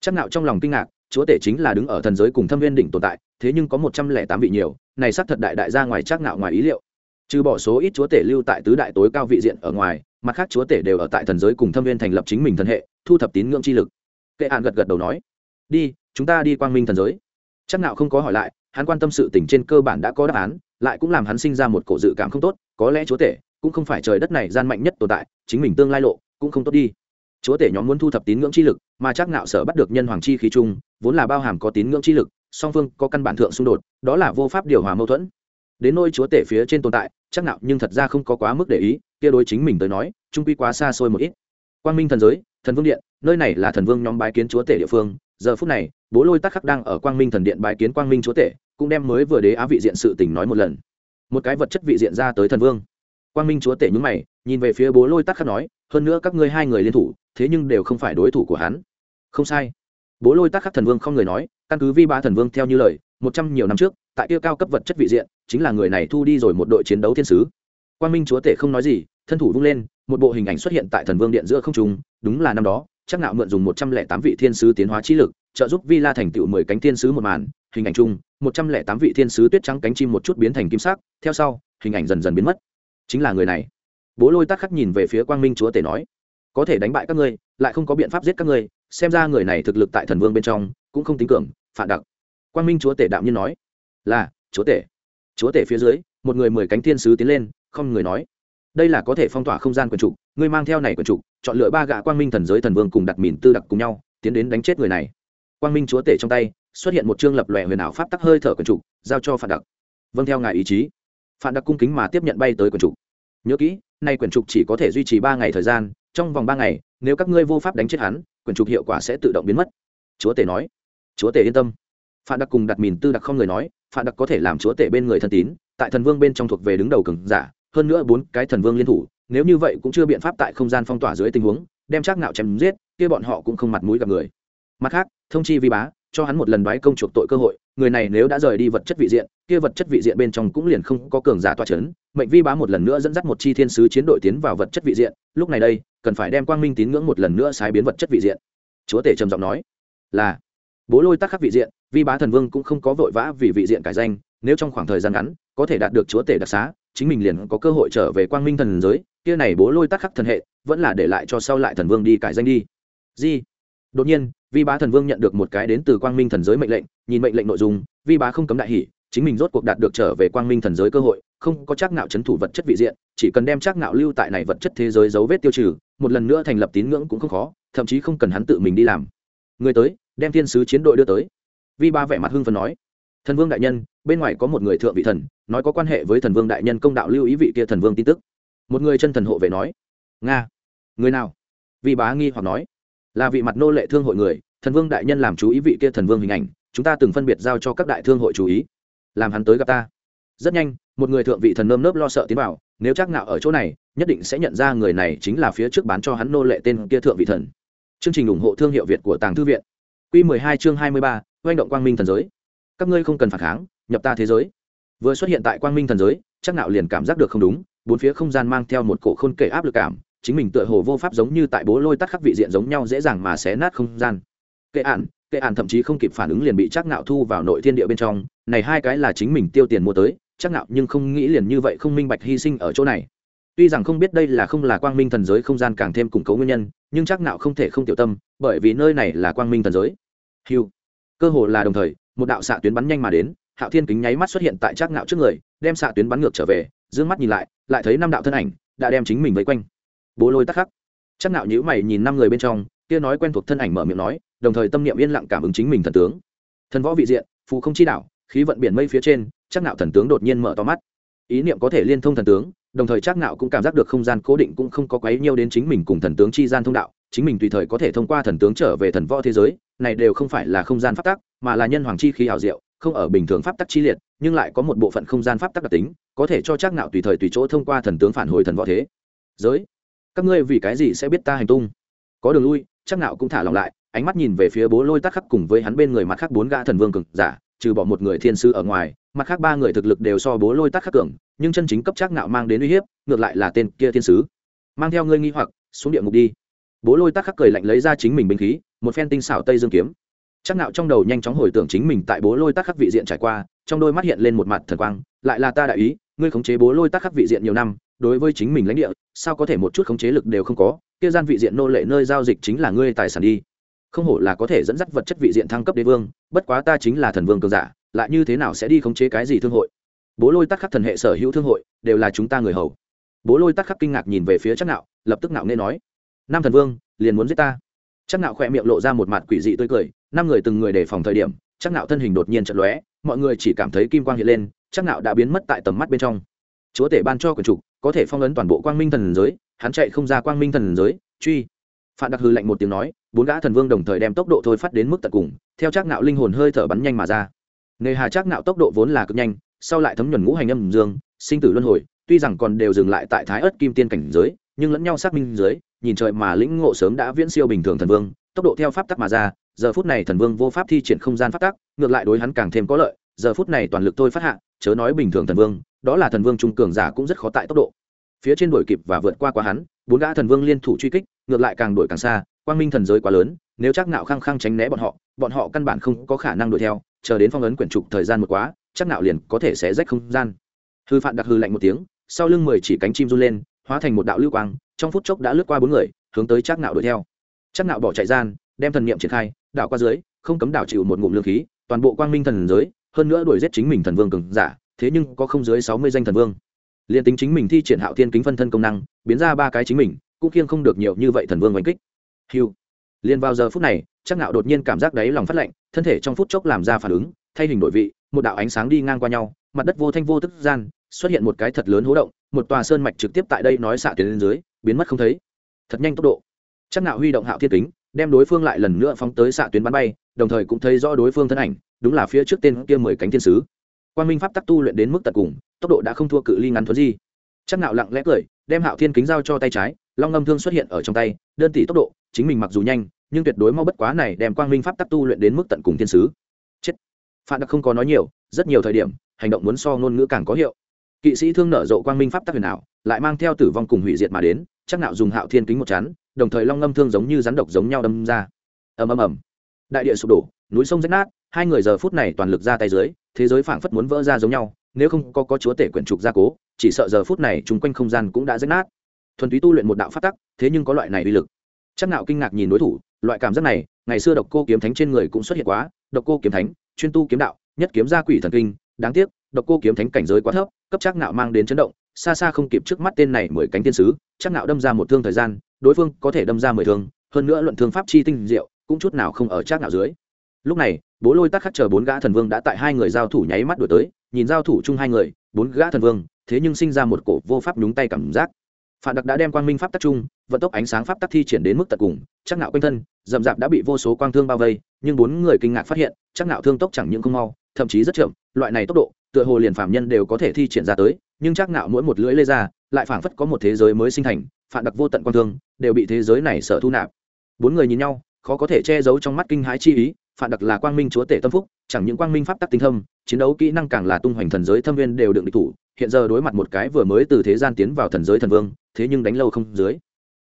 Chắc nạo trong lòng kinh ngạc, chúa tể chính là đứng ở thần giới cùng thâm viên đỉnh tồn tại, thế nhưng có một trăm lẻ tám vị nhiều, này xác thật đại đại ra ngoài chắc nạo ngoài ý liệu. Trừ bỏ số ít chúa tể lưu tại tứ đại tối cao vị diện ở ngoài, mặt khác chúa tể đều ở tại thần giới cùng thâm viên thành lập chính mình thần hệ, thu thập tín ngưỡng chi lực. Kệ hạn gật gật đầu nói, đi, chúng ta đi quang minh thần giới chắc nạo không có hỏi lại, hắn quan tâm sự tình trên cơ bản đã có đáp án, lại cũng làm hắn sinh ra một cổ dự cảm không tốt, có lẽ chúa tể cũng không phải trời đất này gian mạnh nhất tồn tại, chính mình tương lai lộ cũng không tốt đi. Chúa tể nhóm muốn thu thập tín ngưỡng chi lực, mà chắc nạo sở bắt được nhân hoàng chi khí chung, vốn là bao hàm có tín ngưỡng chi lực, song phương có căn bản thượng xung đột, đó là vô pháp điều hòa mâu thuẫn. Đến nôi chúa tể phía trên tồn tại, chắc nạo nhưng thật ra không có quá mức để ý, kia đối chính mình tới nói, trung quy quá xa xôi một ít. Quang minh thần giới, thần vương điện, nơi này là thần vương nhóm bái kiến chúa tể địa phương, giờ phút này bố lôi tắc khắc đang ở quang minh thần điện bái kiến quang minh chúa tể, cũng đem mới vừa đế á vị diện sự tình nói một lần. Một cái vật chất vị diện ra tới thần vương. Quang minh chúa tể nhúng mày, nhìn về phía bố lôi tắc khắc nói, hơn nữa các ngươi hai người liên thủ, thế nhưng đều không phải đối thủ của hắn. Không sai. Bố lôi tắc khắc thần vương không người nói, căn cứ vi ba thần vương theo như lời, một trăm nhiều năm trước, tại kia cao cấp vật chất vị diện, chính là người này thu đi rồi một đội chiến đấu thiên sứ. Quang minh chúa tể không nói gì, thân thủ vung lên, một bộ hình ảnh xuất hiện tại thần vương điện giữa không trung, đúng là năm đó, chắc nạo mượn dùng một trăm lẻ tám vị thiên sứ tiến hóa trí lực trợ giúp vi la thành tựu mười cánh thiên sứ một màn, hình ảnh chung, một trăm lẻ tám vị thiên sứ tuyết trắng cánh chim một chút biến thành kim sắc, theo sau, hình ảnh dần dần biến mất. Chính là người này. Bố lôi tắc khắc nhìn về phía quang minh chúa tể nói, có thể đánh bại các ngươi, lại không có biện pháp giết các ngươi, xem ra người này thực lực tại thần vương bên trong cũng không tính cường, phản đặc. Quang minh chúa tể đạm nhiên nói, là, chúa tể. Chúa tể phía dưới, một người mười cánh thiên sứ tiến lên, không người nói, đây là có thể phong tỏa không gian Quyền Chủ ngươi mang theo này Quyền Chủ chọn lựa ba gã quang minh thần giới thần vương cùng đặt mìn tư đặc cùng nhau, tiến đến đánh chết người này quang minh chúa tể trong tay, xuất hiện một chương lập lòe huyền ảo pháp tắc hơi thở quần trục giao cho phản đặc. Vâng theo ngài ý chí. Phản đặc cung kính mà tiếp nhận bay tới quần trục nhớ kỹ, nay quyển trục chỉ có thể duy trì ba ngày thời gian, trong vòng ba ngày, nếu các ngươi vô pháp đánh chết hắn quyển trục hiệu quả sẽ tự động biến mất. Chúa tể nói. Chúa tể yên tâm. Phản đặc cùng đặt mìn tư đặc không người nói phản đặc có thể làm chúa tể bên người thân tín, tại thần vương bên trong thuộc về đứng đầu cường giả, hơn nữa bốn cái thần vương liên thủ, nếu như vậy cũng chưa biện pháp tại không gian phong tỏa dưới tình huống, đem chắc nạo chém giết, kia bọn họ cũng không mặt mũi gặp người mặt khác, thông chi vi bá, cho hắn một lần đoái công chuộc tội cơ hội, người này nếu đã rời đi vật chất vị diện, kia vật chất vị diện bên trong cũng liền không có cường giả toa chấn. Mệnh vi bá một lần nữa dẫn dắt một chi thiên sứ chiến đội tiến vào vật chất vị diện, lúc này đây, cần phải đem quang minh tín ngưỡng một lần nữa sai biến vật chất vị diện. Chúa tể trầm giọng nói, là. Bố lôi tắc khắc vị diện, vi bá thần vương cũng không có vội vã vì vị diện cải danh, nếu trong khoảng thời gian ngắn, có thể đạt được chúa tể đặc xá, chính mình liền có cơ hội trở về quang minh thần giới, kia này bố lôi tắc khắc thần hệ, vẫn là để lại cho sau lại thần vương đi cải danh đi. Di đột nhiên vi bá thần vương nhận được một cái đến từ quang minh thần giới mệnh lệnh, nhìn mệnh lệnh nội dung, vi bá không cấm đại hỷ chính mình rốt cuộc đạt được trở về quang minh thần giới cơ hội, không có chắc nạo chấn thủ vật chất vị diện, chỉ cần đem chắc nạo lưu tại này vật chất thế giới dấu vết tiêu trừ, một lần nữa thành lập tín ngưỡng cũng không khó, thậm chí không cần hắn tự mình đi làm. Người tới, đem thiên sứ chiến đội đưa tới. Vi ba vẻ mặt hưng phần nói, thần vương đại nhân, bên ngoài có một người thượng vị thần, nói có quan hệ với thần vương đại nhân công đạo lưu ý vị kia thần vương tin tức. Một người chân thần hộ vệ nói, nga, người nào? Vi bá nghi hoặc nói là vị mặt nô lệ thương hội người thần vương đại nhân làm chú ý vị kia thần vương hình ảnh chúng ta từng phân biệt giao cho các đại thương hội chú ý. Làm hắn tới gặp ta. Rất nhanh một người thượng vị thần nơm nớp lo sợ tiến vào nếu chắc nạo ở chỗ này nhất định sẽ nhận ra người này chính là phía trước bán cho hắn nô lệ tên kia thượng vị thần. Chương trình ủng hộ thương hiệu việt của tàng thư viện. Quy 12 chương 23, oanh động quang minh thần giới. Các ngươi không cần phản kháng nhập ta thế giới. Vừa xuất hiện tại quang minh thần giới chắc nạo liền cảm giác được không đúng bốn phía không gian mang theo một cổ khôn kể áp lực cảm chính mình tựa hồ vô pháp giống như tại bố lôi tắt khắc vị diện giống nhau dễ dàng mà xé nát không gian. Kệ ạn kệ ạn thậm chí không kịp phản ứng liền bị chắc nạo thu vào nội thiên địa bên trong. Này hai cái là chính mình tiêu tiền mua tới. Chắc nạo nhưng không nghĩ liền như vậy không minh bạch hy sinh ở chỗ này. Tuy rằng không biết đây là không là quang minh thần giới không gian càng thêm củng cố nguyên nhân, nhưng chắc nạo không thể không tiểu tâm, bởi vì nơi này là quang minh thần giới. Hiu cơ hồ là đồng thời, một đạo xạ tuyến bắn nhanh mà đến. Hạo thiên kính nháy mắt xuất hiện tại chắc nạo trước người, đem xạ tuyến bắn ngược trở về, dương mắt nhìn lại lại thấy năm đạo thân ảnh đã đem chính mình vây quanh bố lôi tắc khắc. Chắc nạo nhữ mày nhìn năm người bên trong kia nói quen thuộc thân ảnh mở miệng nói đồng thời tâm niệm yên lặng cảm ứng chính mình thần tướng. Thần võ vị diện phù không chi đảo, khí vận biển mây phía trên chắc nạo thần tướng đột nhiên mở to mắt. Ý niệm có thể liên thông thần tướng đồng thời chắc nạo cũng cảm giác được không gian cố định cũng không có quấy nhiêu đến chính mình cùng thần tướng chi gian thông đạo chính mình tùy thời có thể thông qua thần tướng trở về thần võ thế giới này đều không phải là không gian pháp tắc mà là nhân hoàng chi khí hảo diệu không ở bình thường pháp tắc chi liệt nhưng lại có một bộ phận không gian pháp tắc đặc tính có thể cho chắc nạo tùy thời tùy chỗ thông qua thần tướng phản hồi thần võ thế giới các ngươi vì cái gì sẽ biết ta hành tung? Có đường lui, chắc nạo cũng thả lòng lại, ánh mắt nhìn về phía bố lôi tắc khắc cùng với hắn bên người mặt khác bốn gã thần vương cường giả, trừ bỏ một người thiên sư ở ngoài, mặt khác ba người thực lực đều so bố lôi tắc khắc cường, nhưng chân chính cấp chắc nạo mang đến uy hiếp, ngược lại là tên kia thiên sứ. Mang theo ngươi nghi hoặc, xuống địa ngục đi. Bố lôi tắc khắc cười lạnh lấy ra chính mình binh khí, một phen tinh xảo tây dương kiếm. Chắc nạo trong đầu nhanh chóng hồi tưởng chính mình tại bố lôi tắc khắc vị diện trải qua, trong đôi mắt hiện lên một mặt thần quang, lại là ta đại ý, ngươi khống chế bố lôi tắc khắc vị diện nhiều năm đối với chính mình lãnh địa, sao có thể một chút khống chế lực đều không có? Kia gian vị diện nô lệ nơi giao dịch chính là ngươi tài sản đi. Không hổ là có thể dẫn dắt vật chất vị diện thăng cấp đế vương, bất quá ta chính là thần vương cường giả, lại như thế nào sẽ đi khống chế cái gì thương hội? Bố lôi tắc khắc thần hệ sở hữu thương hội, đều là chúng ta người hầu. Bố lôi tắc khắc kinh ngạc nhìn về phía chắc nạo, lập tức nạo nghe nói, nam thần vương, liền muốn giết ta. Chắc nạo khỏe miệng lộ ra một mặt quỷ dị tươi cười, năm người từng người đề phòng thời điểm chắc nạo thân hình đột nhiên chật lóe, mọi người chỉ cảm thấy kim quang hiện lên chắc nạo đã biến mất tại tầm mắt bên trong. Chúa tể ban cho quần trục có thể phong ấn toàn bộ quang minh thần giới, hắn chạy không ra quang minh thần giới, truy. Phạm đặc hư lạnh một tiếng nói, bốn gã thần vương đồng thời đem tốc độ thôi phát đến mức tận cùng, theo chắc nạo linh hồn hơi thở bắn nhanh mà ra. Nghề hà chắc nạo tốc độ vốn là cực nhanh, sau lại thấm nhuần ngũ hành âm dương, sinh tử luân hồi, tuy rằng còn đều dừng lại tại thái ớt kim tiên cảnh giới, nhưng lẫn nhau xác minh dưới, nhìn trời mà lĩnh ngộ sớm đã viễn siêu bình thường thần vương, tốc độ theo pháp tắc mà ra, giờ phút này thần vương vô pháp thi triển không gian pháp tắc, ngược lại đối hắn càng thêm có lợi, giờ phút này toàn lực tôi phát hạ, chớ nói bình thường thần vương đó là thần vương trung cường giả cũng rất khó tại tốc độ. Phía trên đuổi kịp và vượt qua quá hắn, bốn gã thần vương liên thủ truy kích, ngược lại càng đuổi càng xa, quang minh thần giới quá lớn, nếu chắc nạo khăng khăng tránh né bọn họ bọn họ căn bản không có khả năng đuổi theo, chờ đến phong ấn quyển trục thời gian một quá, chắc nạo liền có thể sẽ rách không gian. Hư phạn đặc hư lạnh một tiếng, sau lưng mười chỉ cánh chim run lên, hóa thành một đạo lưu quang, trong phút chốc đã lướt qua bốn người, hướng tới chắc nạo đuổi theo. Chắc nạo bỏ chạy gian, đem thần niệm triển khai, đảo qua dưới, không cấm đảo chịu một ngụm lương khí, toàn bộ quang minh thần giới, hơn nữa đuổi giết chính mình thần vương cường giả thế nhưng có không dưới sáu mươi danh thần vương. Liền tính chính mình thi triển hạo thiên kính phân thân công năng, biến ra ba cái chính mình, cũng kiêng không được nhiều như vậy thần vương oanh kích. Hiu liền vào giờ phút này chắc nạo đột nhiên cảm giác đáy lòng phát lạnh, thân thể trong phút chốc làm ra phản ứng, thay hình đổi vị, một đạo ánh sáng đi ngang qua nhau, mặt đất vô thanh vô tức gian, xuất hiện một cái thật lớn hố động, một tòa sơn mạch trực tiếp tại đây nói xạ tuyến lên dưới, biến mất không thấy. Thật nhanh tốc độ. Chắc nạo huy động hạo thiên kính, đem đối phương lại lần nữa phóng tới xạ tuyến bắn bay, đồng thời cũng thấy rõ đối phương thân ảnh, đúng là phía trước tên kia mười cánh thiên sứ quan minh pháp tắc tu luyện đến mức tận cùng, tốc độ đã không thua cự ly ngắn thuấn di. Chắc nạo lặng lẽ cười, đem hạo thiên kính giao cho tay trái, long ngâm thương xuất hiện ở trong tay, đơn tỷ tốc độ, chính mình mặc dù nhanh, nhưng tuyệt đối mau bất quá này đem quang minh pháp tắc tu luyện đến mức tận cùng thiên sứ. Chết. Phạm đặc không có nói nhiều, rất nhiều thời điểm, hành động muốn so ngôn ngữ càng có hiệu. Kỵ sĩ thương nở rộ quang minh pháp tắc huyền ảo, lại mang theo tử vong cùng hủy diệt mà đến, chắc nạo dùng hạo thiên kính một chán đồng thời long ngâm thương giống như rắn độc giống nhau đâm ra. Ầm ầm ầm. Đại địa sụp đổ, núi sông rách nát, hai người giờ phút này toàn lực ra tay dưới thế giới phảng phất muốn vỡ ra giống nhau, nếu không có có chúa tể quyển trục gia cố, chỉ sợ giờ phút này chung quanh không gian cũng đã rách nát. Thuần túy tu luyện một đạo phát tắc, thế nhưng có loại này uy lực. Chắc nạo kinh ngạc nhìn đối thủ, loại cảm giác này, ngày xưa độc cô kiếm thánh trên người cũng xuất hiện quá, độc cô kiếm thánh, chuyên tu kiếm đạo, nhất kiếm gia quỷ thần kinh, đáng tiếc, độc cô kiếm thánh cảnh giới quá thấp, cấp chắc nạo mang đến chấn động, xa xa không kịp trước mắt tên này mười cánh tiên sứ, chắc nạo đâm ra một thương thời gian, đối phương có thể đâm ra mười thương, hơn nữa luận thương pháp chi tinh diệu, cũng chút nào không ở chắc nạo dưới lúc này, bố lôi tắc khắc chờ bốn gã thần vương đã tại hai người giao thủ nháy mắt đổi tới, nhìn giao thủ chung hai người, bốn gã thần vương, thế nhưng sinh ra một cổ vô pháp nhúng tay cảm giác. Phản đặc đã đem quang minh pháp tắc chung, vận tốc ánh sáng pháp tắc thi triển đến mức tận cùng, chắc nạo quanh thân, rậm rạp đã bị vô số quang thương bao vây, nhưng bốn người kinh ngạc phát hiện, chắc nạo thương tốc chẳng những không mau, thậm chí rất chậm, loại này tốc độ, tựa hồ liền phạm nhân đều có thể thi triển ra tới, nhưng chắc nạo mỗi một lưỡi lê ra, lại phảng phất có một thế giới mới sinh thành, phản đặc vô tận quang thương, đều bị thế giới này sở thu nạp. Bốn người nhìn nhau, khó có thể che giấu trong mắt kinh hãi chi ý phản đặc là quang minh chúa tể tâm phúc, chẳng những quang minh pháp tắc tinh thâm, chiến đấu kỹ năng càng là tung hoành thần giới thâm viên đều được địch thủ. Hiện giờ đối mặt một cái vừa mới từ thế gian tiến vào thần giới thần vương, thế nhưng đánh lâu không dưới.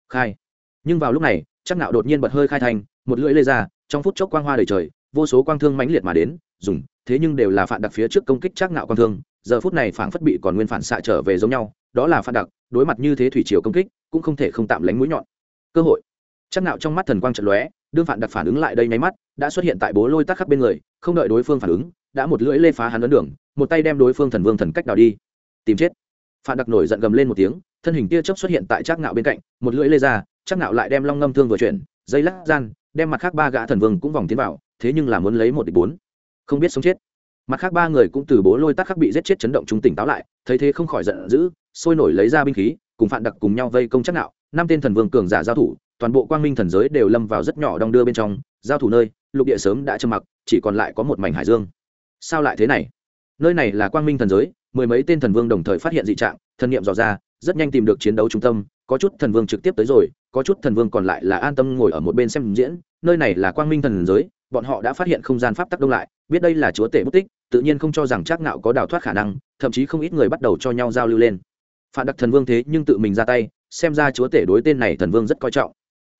Khai. Nhưng vào lúc này, chắc nạo đột nhiên bật hơi khai thành, một lưỡi lê ra, trong phút chốc quang hoa đầy trời, vô số quang thương mãnh liệt mà đến, dùng, thế nhưng đều là phản đặc phía trước công kích chắc nạo quang thương, giờ phút này phản phất bị còn nguyên phản xạ trở về giống nhau, đó là phản đặc, đối mặt như thế thủy triều công kích, cũng không thể không tạm lánh mũi nhọn. Cơ hội. Chắc nạo trong mắt thần quang trận lóe đương phản đặc phản ứng lại đây nháy mắt, đã xuất hiện tại bố lôi tắc khắc bên người, không đợi đối phương phản ứng, đã một lưỡi lê phá hắn ấn đường, một tay đem đối phương thần vương thần cách đào đi. Tìm chết. Phản đặc nổi giận gầm lên một tiếng, thân hình tia chớp xuất hiện tại trác ngạo bên cạnh, một lưỡi lê ra, trác ngạo lại đem long ngâm thương vừa chuyển, dây lắc gian, đem mặt khác ba gã thần vương cũng vòng tiến vào, thế nhưng là muốn lấy một địch bốn. Không biết sống chết. Mặt khác ba người cũng từ bố lôi tắc khắc bị giết chết chấn động chúng tỉnh táo lại, thấy thế không khỏi giận dữ, sôi nổi lấy ra binh khí, cùng phản đặc cùng nhau vây công trác ngạo, năm tên thần vương cường giả giao thủ toàn bộ quang minh thần giới đều lâm vào rất nhỏ đong đưa bên trong, giao thủ nơi, lục địa sớm đã trầm mặc, chỉ còn lại có một mảnh hải dương. Sao lại thế này? Nơi này là quang minh thần giới, mười mấy tên thần vương đồng thời phát hiện dị trạng thần niệm dò ra, rất nhanh tìm được chiến đấu trung tâm, có chút thần vương trực tiếp tới rồi, có chút thần vương còn lại là an tâm ngồi ở một bên xem diễn, nơi này là quang minh thần giới, bọn họ đã phát hiện không gian pháp tắc đông lại, biết đây là chúa tể mất tích, tự nhiên không cho rằng chắc nạo có đào thoát khả năng, thậm chí không ít người bắt đầu cho nhau giao lưu lên. Phản đặc thần vương thế nhưng tự mình ra tay, xem ra chúa tể đối tên này thần vương rất coi trọng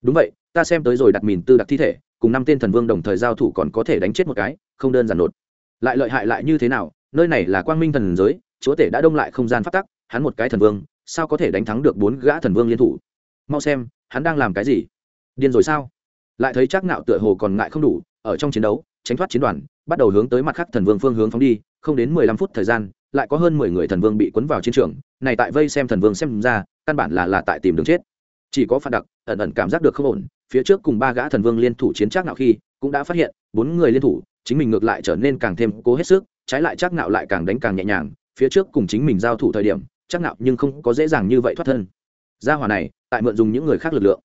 đúng vậy, ta xem tới rồi đặt mìn tư đặc thi thể, cùng năm tên thần vương đồng thời giao thủ còn có thể đánh chết một cái, không đơn giản nột. Lại lợi hại lại như thế nào, nơi này là quang minh thần giới, chúa tể đã đông lại không gian phát tắc, hắn một cái thần vương, sao có thể đánh thắng được bốn gã thần vương liên thủ? Mau xem, hắn đang làm cái gì? Điên rồi sao? Lại thấy chắc nạo tựa hồ còn ngại không đủ, ở trong chiến đấu, tránh thoát chiến đoàn, bắt đầu hướng tới mặt khác thần vương phương hướng phóng đi, không đến mười lăm phút thời gian, lại có hơn mười người thần vương bị cuốn vào chiến trường, này tại vây xem thần vương xem ra, căn bản là là tại tìm đường chết. Chỉ có phản đặc ẩn ẩn cảm giác được không ổn, phía trước cùng ba gã thần vương liên thủ chiến trác nạo khi cũng đã phát hiện, bốn người liên thủ, chính mình ngược lại trở nên càng thêm cố hết sức, trái lại trác nạo lại càng đánh càng nhẹ nhàng, phía trước cùng chính mình giao thủ thời điểm, trác nạo nhưng không có dễ dàng như vậy thoát thân. Gia hỏa này, tại mượn dùng những người khác lực lượng.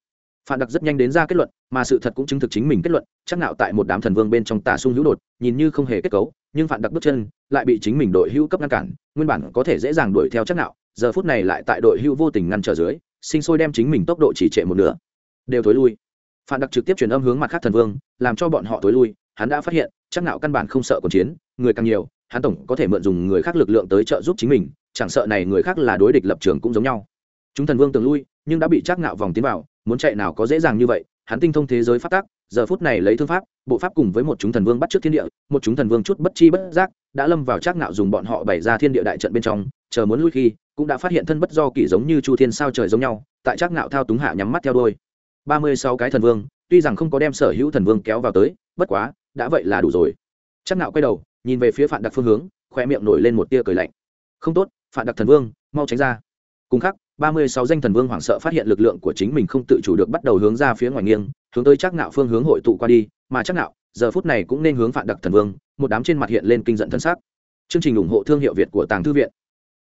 Phản đặc rất nhanh đến ra kết luận, mà sự thật cũng chứng thực chính mình kết luận chắc nạo tại một đám thần vương bên trong tà sung hữu đột, nhìn như không hề kết cấu, nhưng phản đặc bước chân lại bị chính mình đội hữu cấp ngăn cản, nguyên bản có thể dễ dàng đuổi theo chắc nạo, giờ phút này lại tại đội hữu vô tình ngăn trở dưới sinh sôi đem chính mình tốc độ chỉ trệ một nửa, đều thối lui. Phản đặc trực tiếp truyền âm hướng mặt khác thần vương, làm cho bọn họ thối lui, hắn đã phát hiện, chắc nạo căn bản không sợ cuộc chiến, người càng nhiều, hắn tổng có thể mượn dùng người khác lực lượng tới trợ giúp chính mình, chẳng sợ này người khác là đối địch lập trường cũng giống nhau. Chúng thần vương từng lui, nhưng đã bị chắc nạo vòng tiến vào, muốn chạy nào có dễ dàng như vậy, hắn tinh thông thế giới phát tác giờ phút này lấy thương pháp, bộ pháp cùng với một chúng thần vương bắt trước thiên địa, một chúng thần vương chút bất chi bất giác, đã lâm vào chắc nạo dùng bọn họ bày ra thiên địa đại trận bên trong, chờ muốn lui khi cũng đã phát hiện thân bất do kỳ giống như chu thiên sao trời giống nhau, tại chắc nạo thao túng hạ nhắm mắt theo đôi ba mươi sáu cái thần vương, tuy rằng không có đem sở hữu thần vương kéo vào tới, bất quá, đã vậy là đủ rồi. Chắc nạo quay đầu, nhìn về phía phản đặc phương hướng khoe miệng nổi lên một tia cười lạnh. Không tốt phản đặc thần vương, mau tránh ra. Cùng khắc, ba mươi sáu danh thần vương hoảng sợ phát hiện lực lượng của chính mình không tự chủ được bắt đầu hướng ra phía ngoài nghiêng, hướng tới chắc nạo phương hướng hội tụ qua đi, mà chắc nạo giờ phút này cũng nên hướng phản đặc thần vương, một đám trên mặt hiện lên kinh giận thân xác. Chương trình ủng hộ thương hiệu việt của tàng thư viện.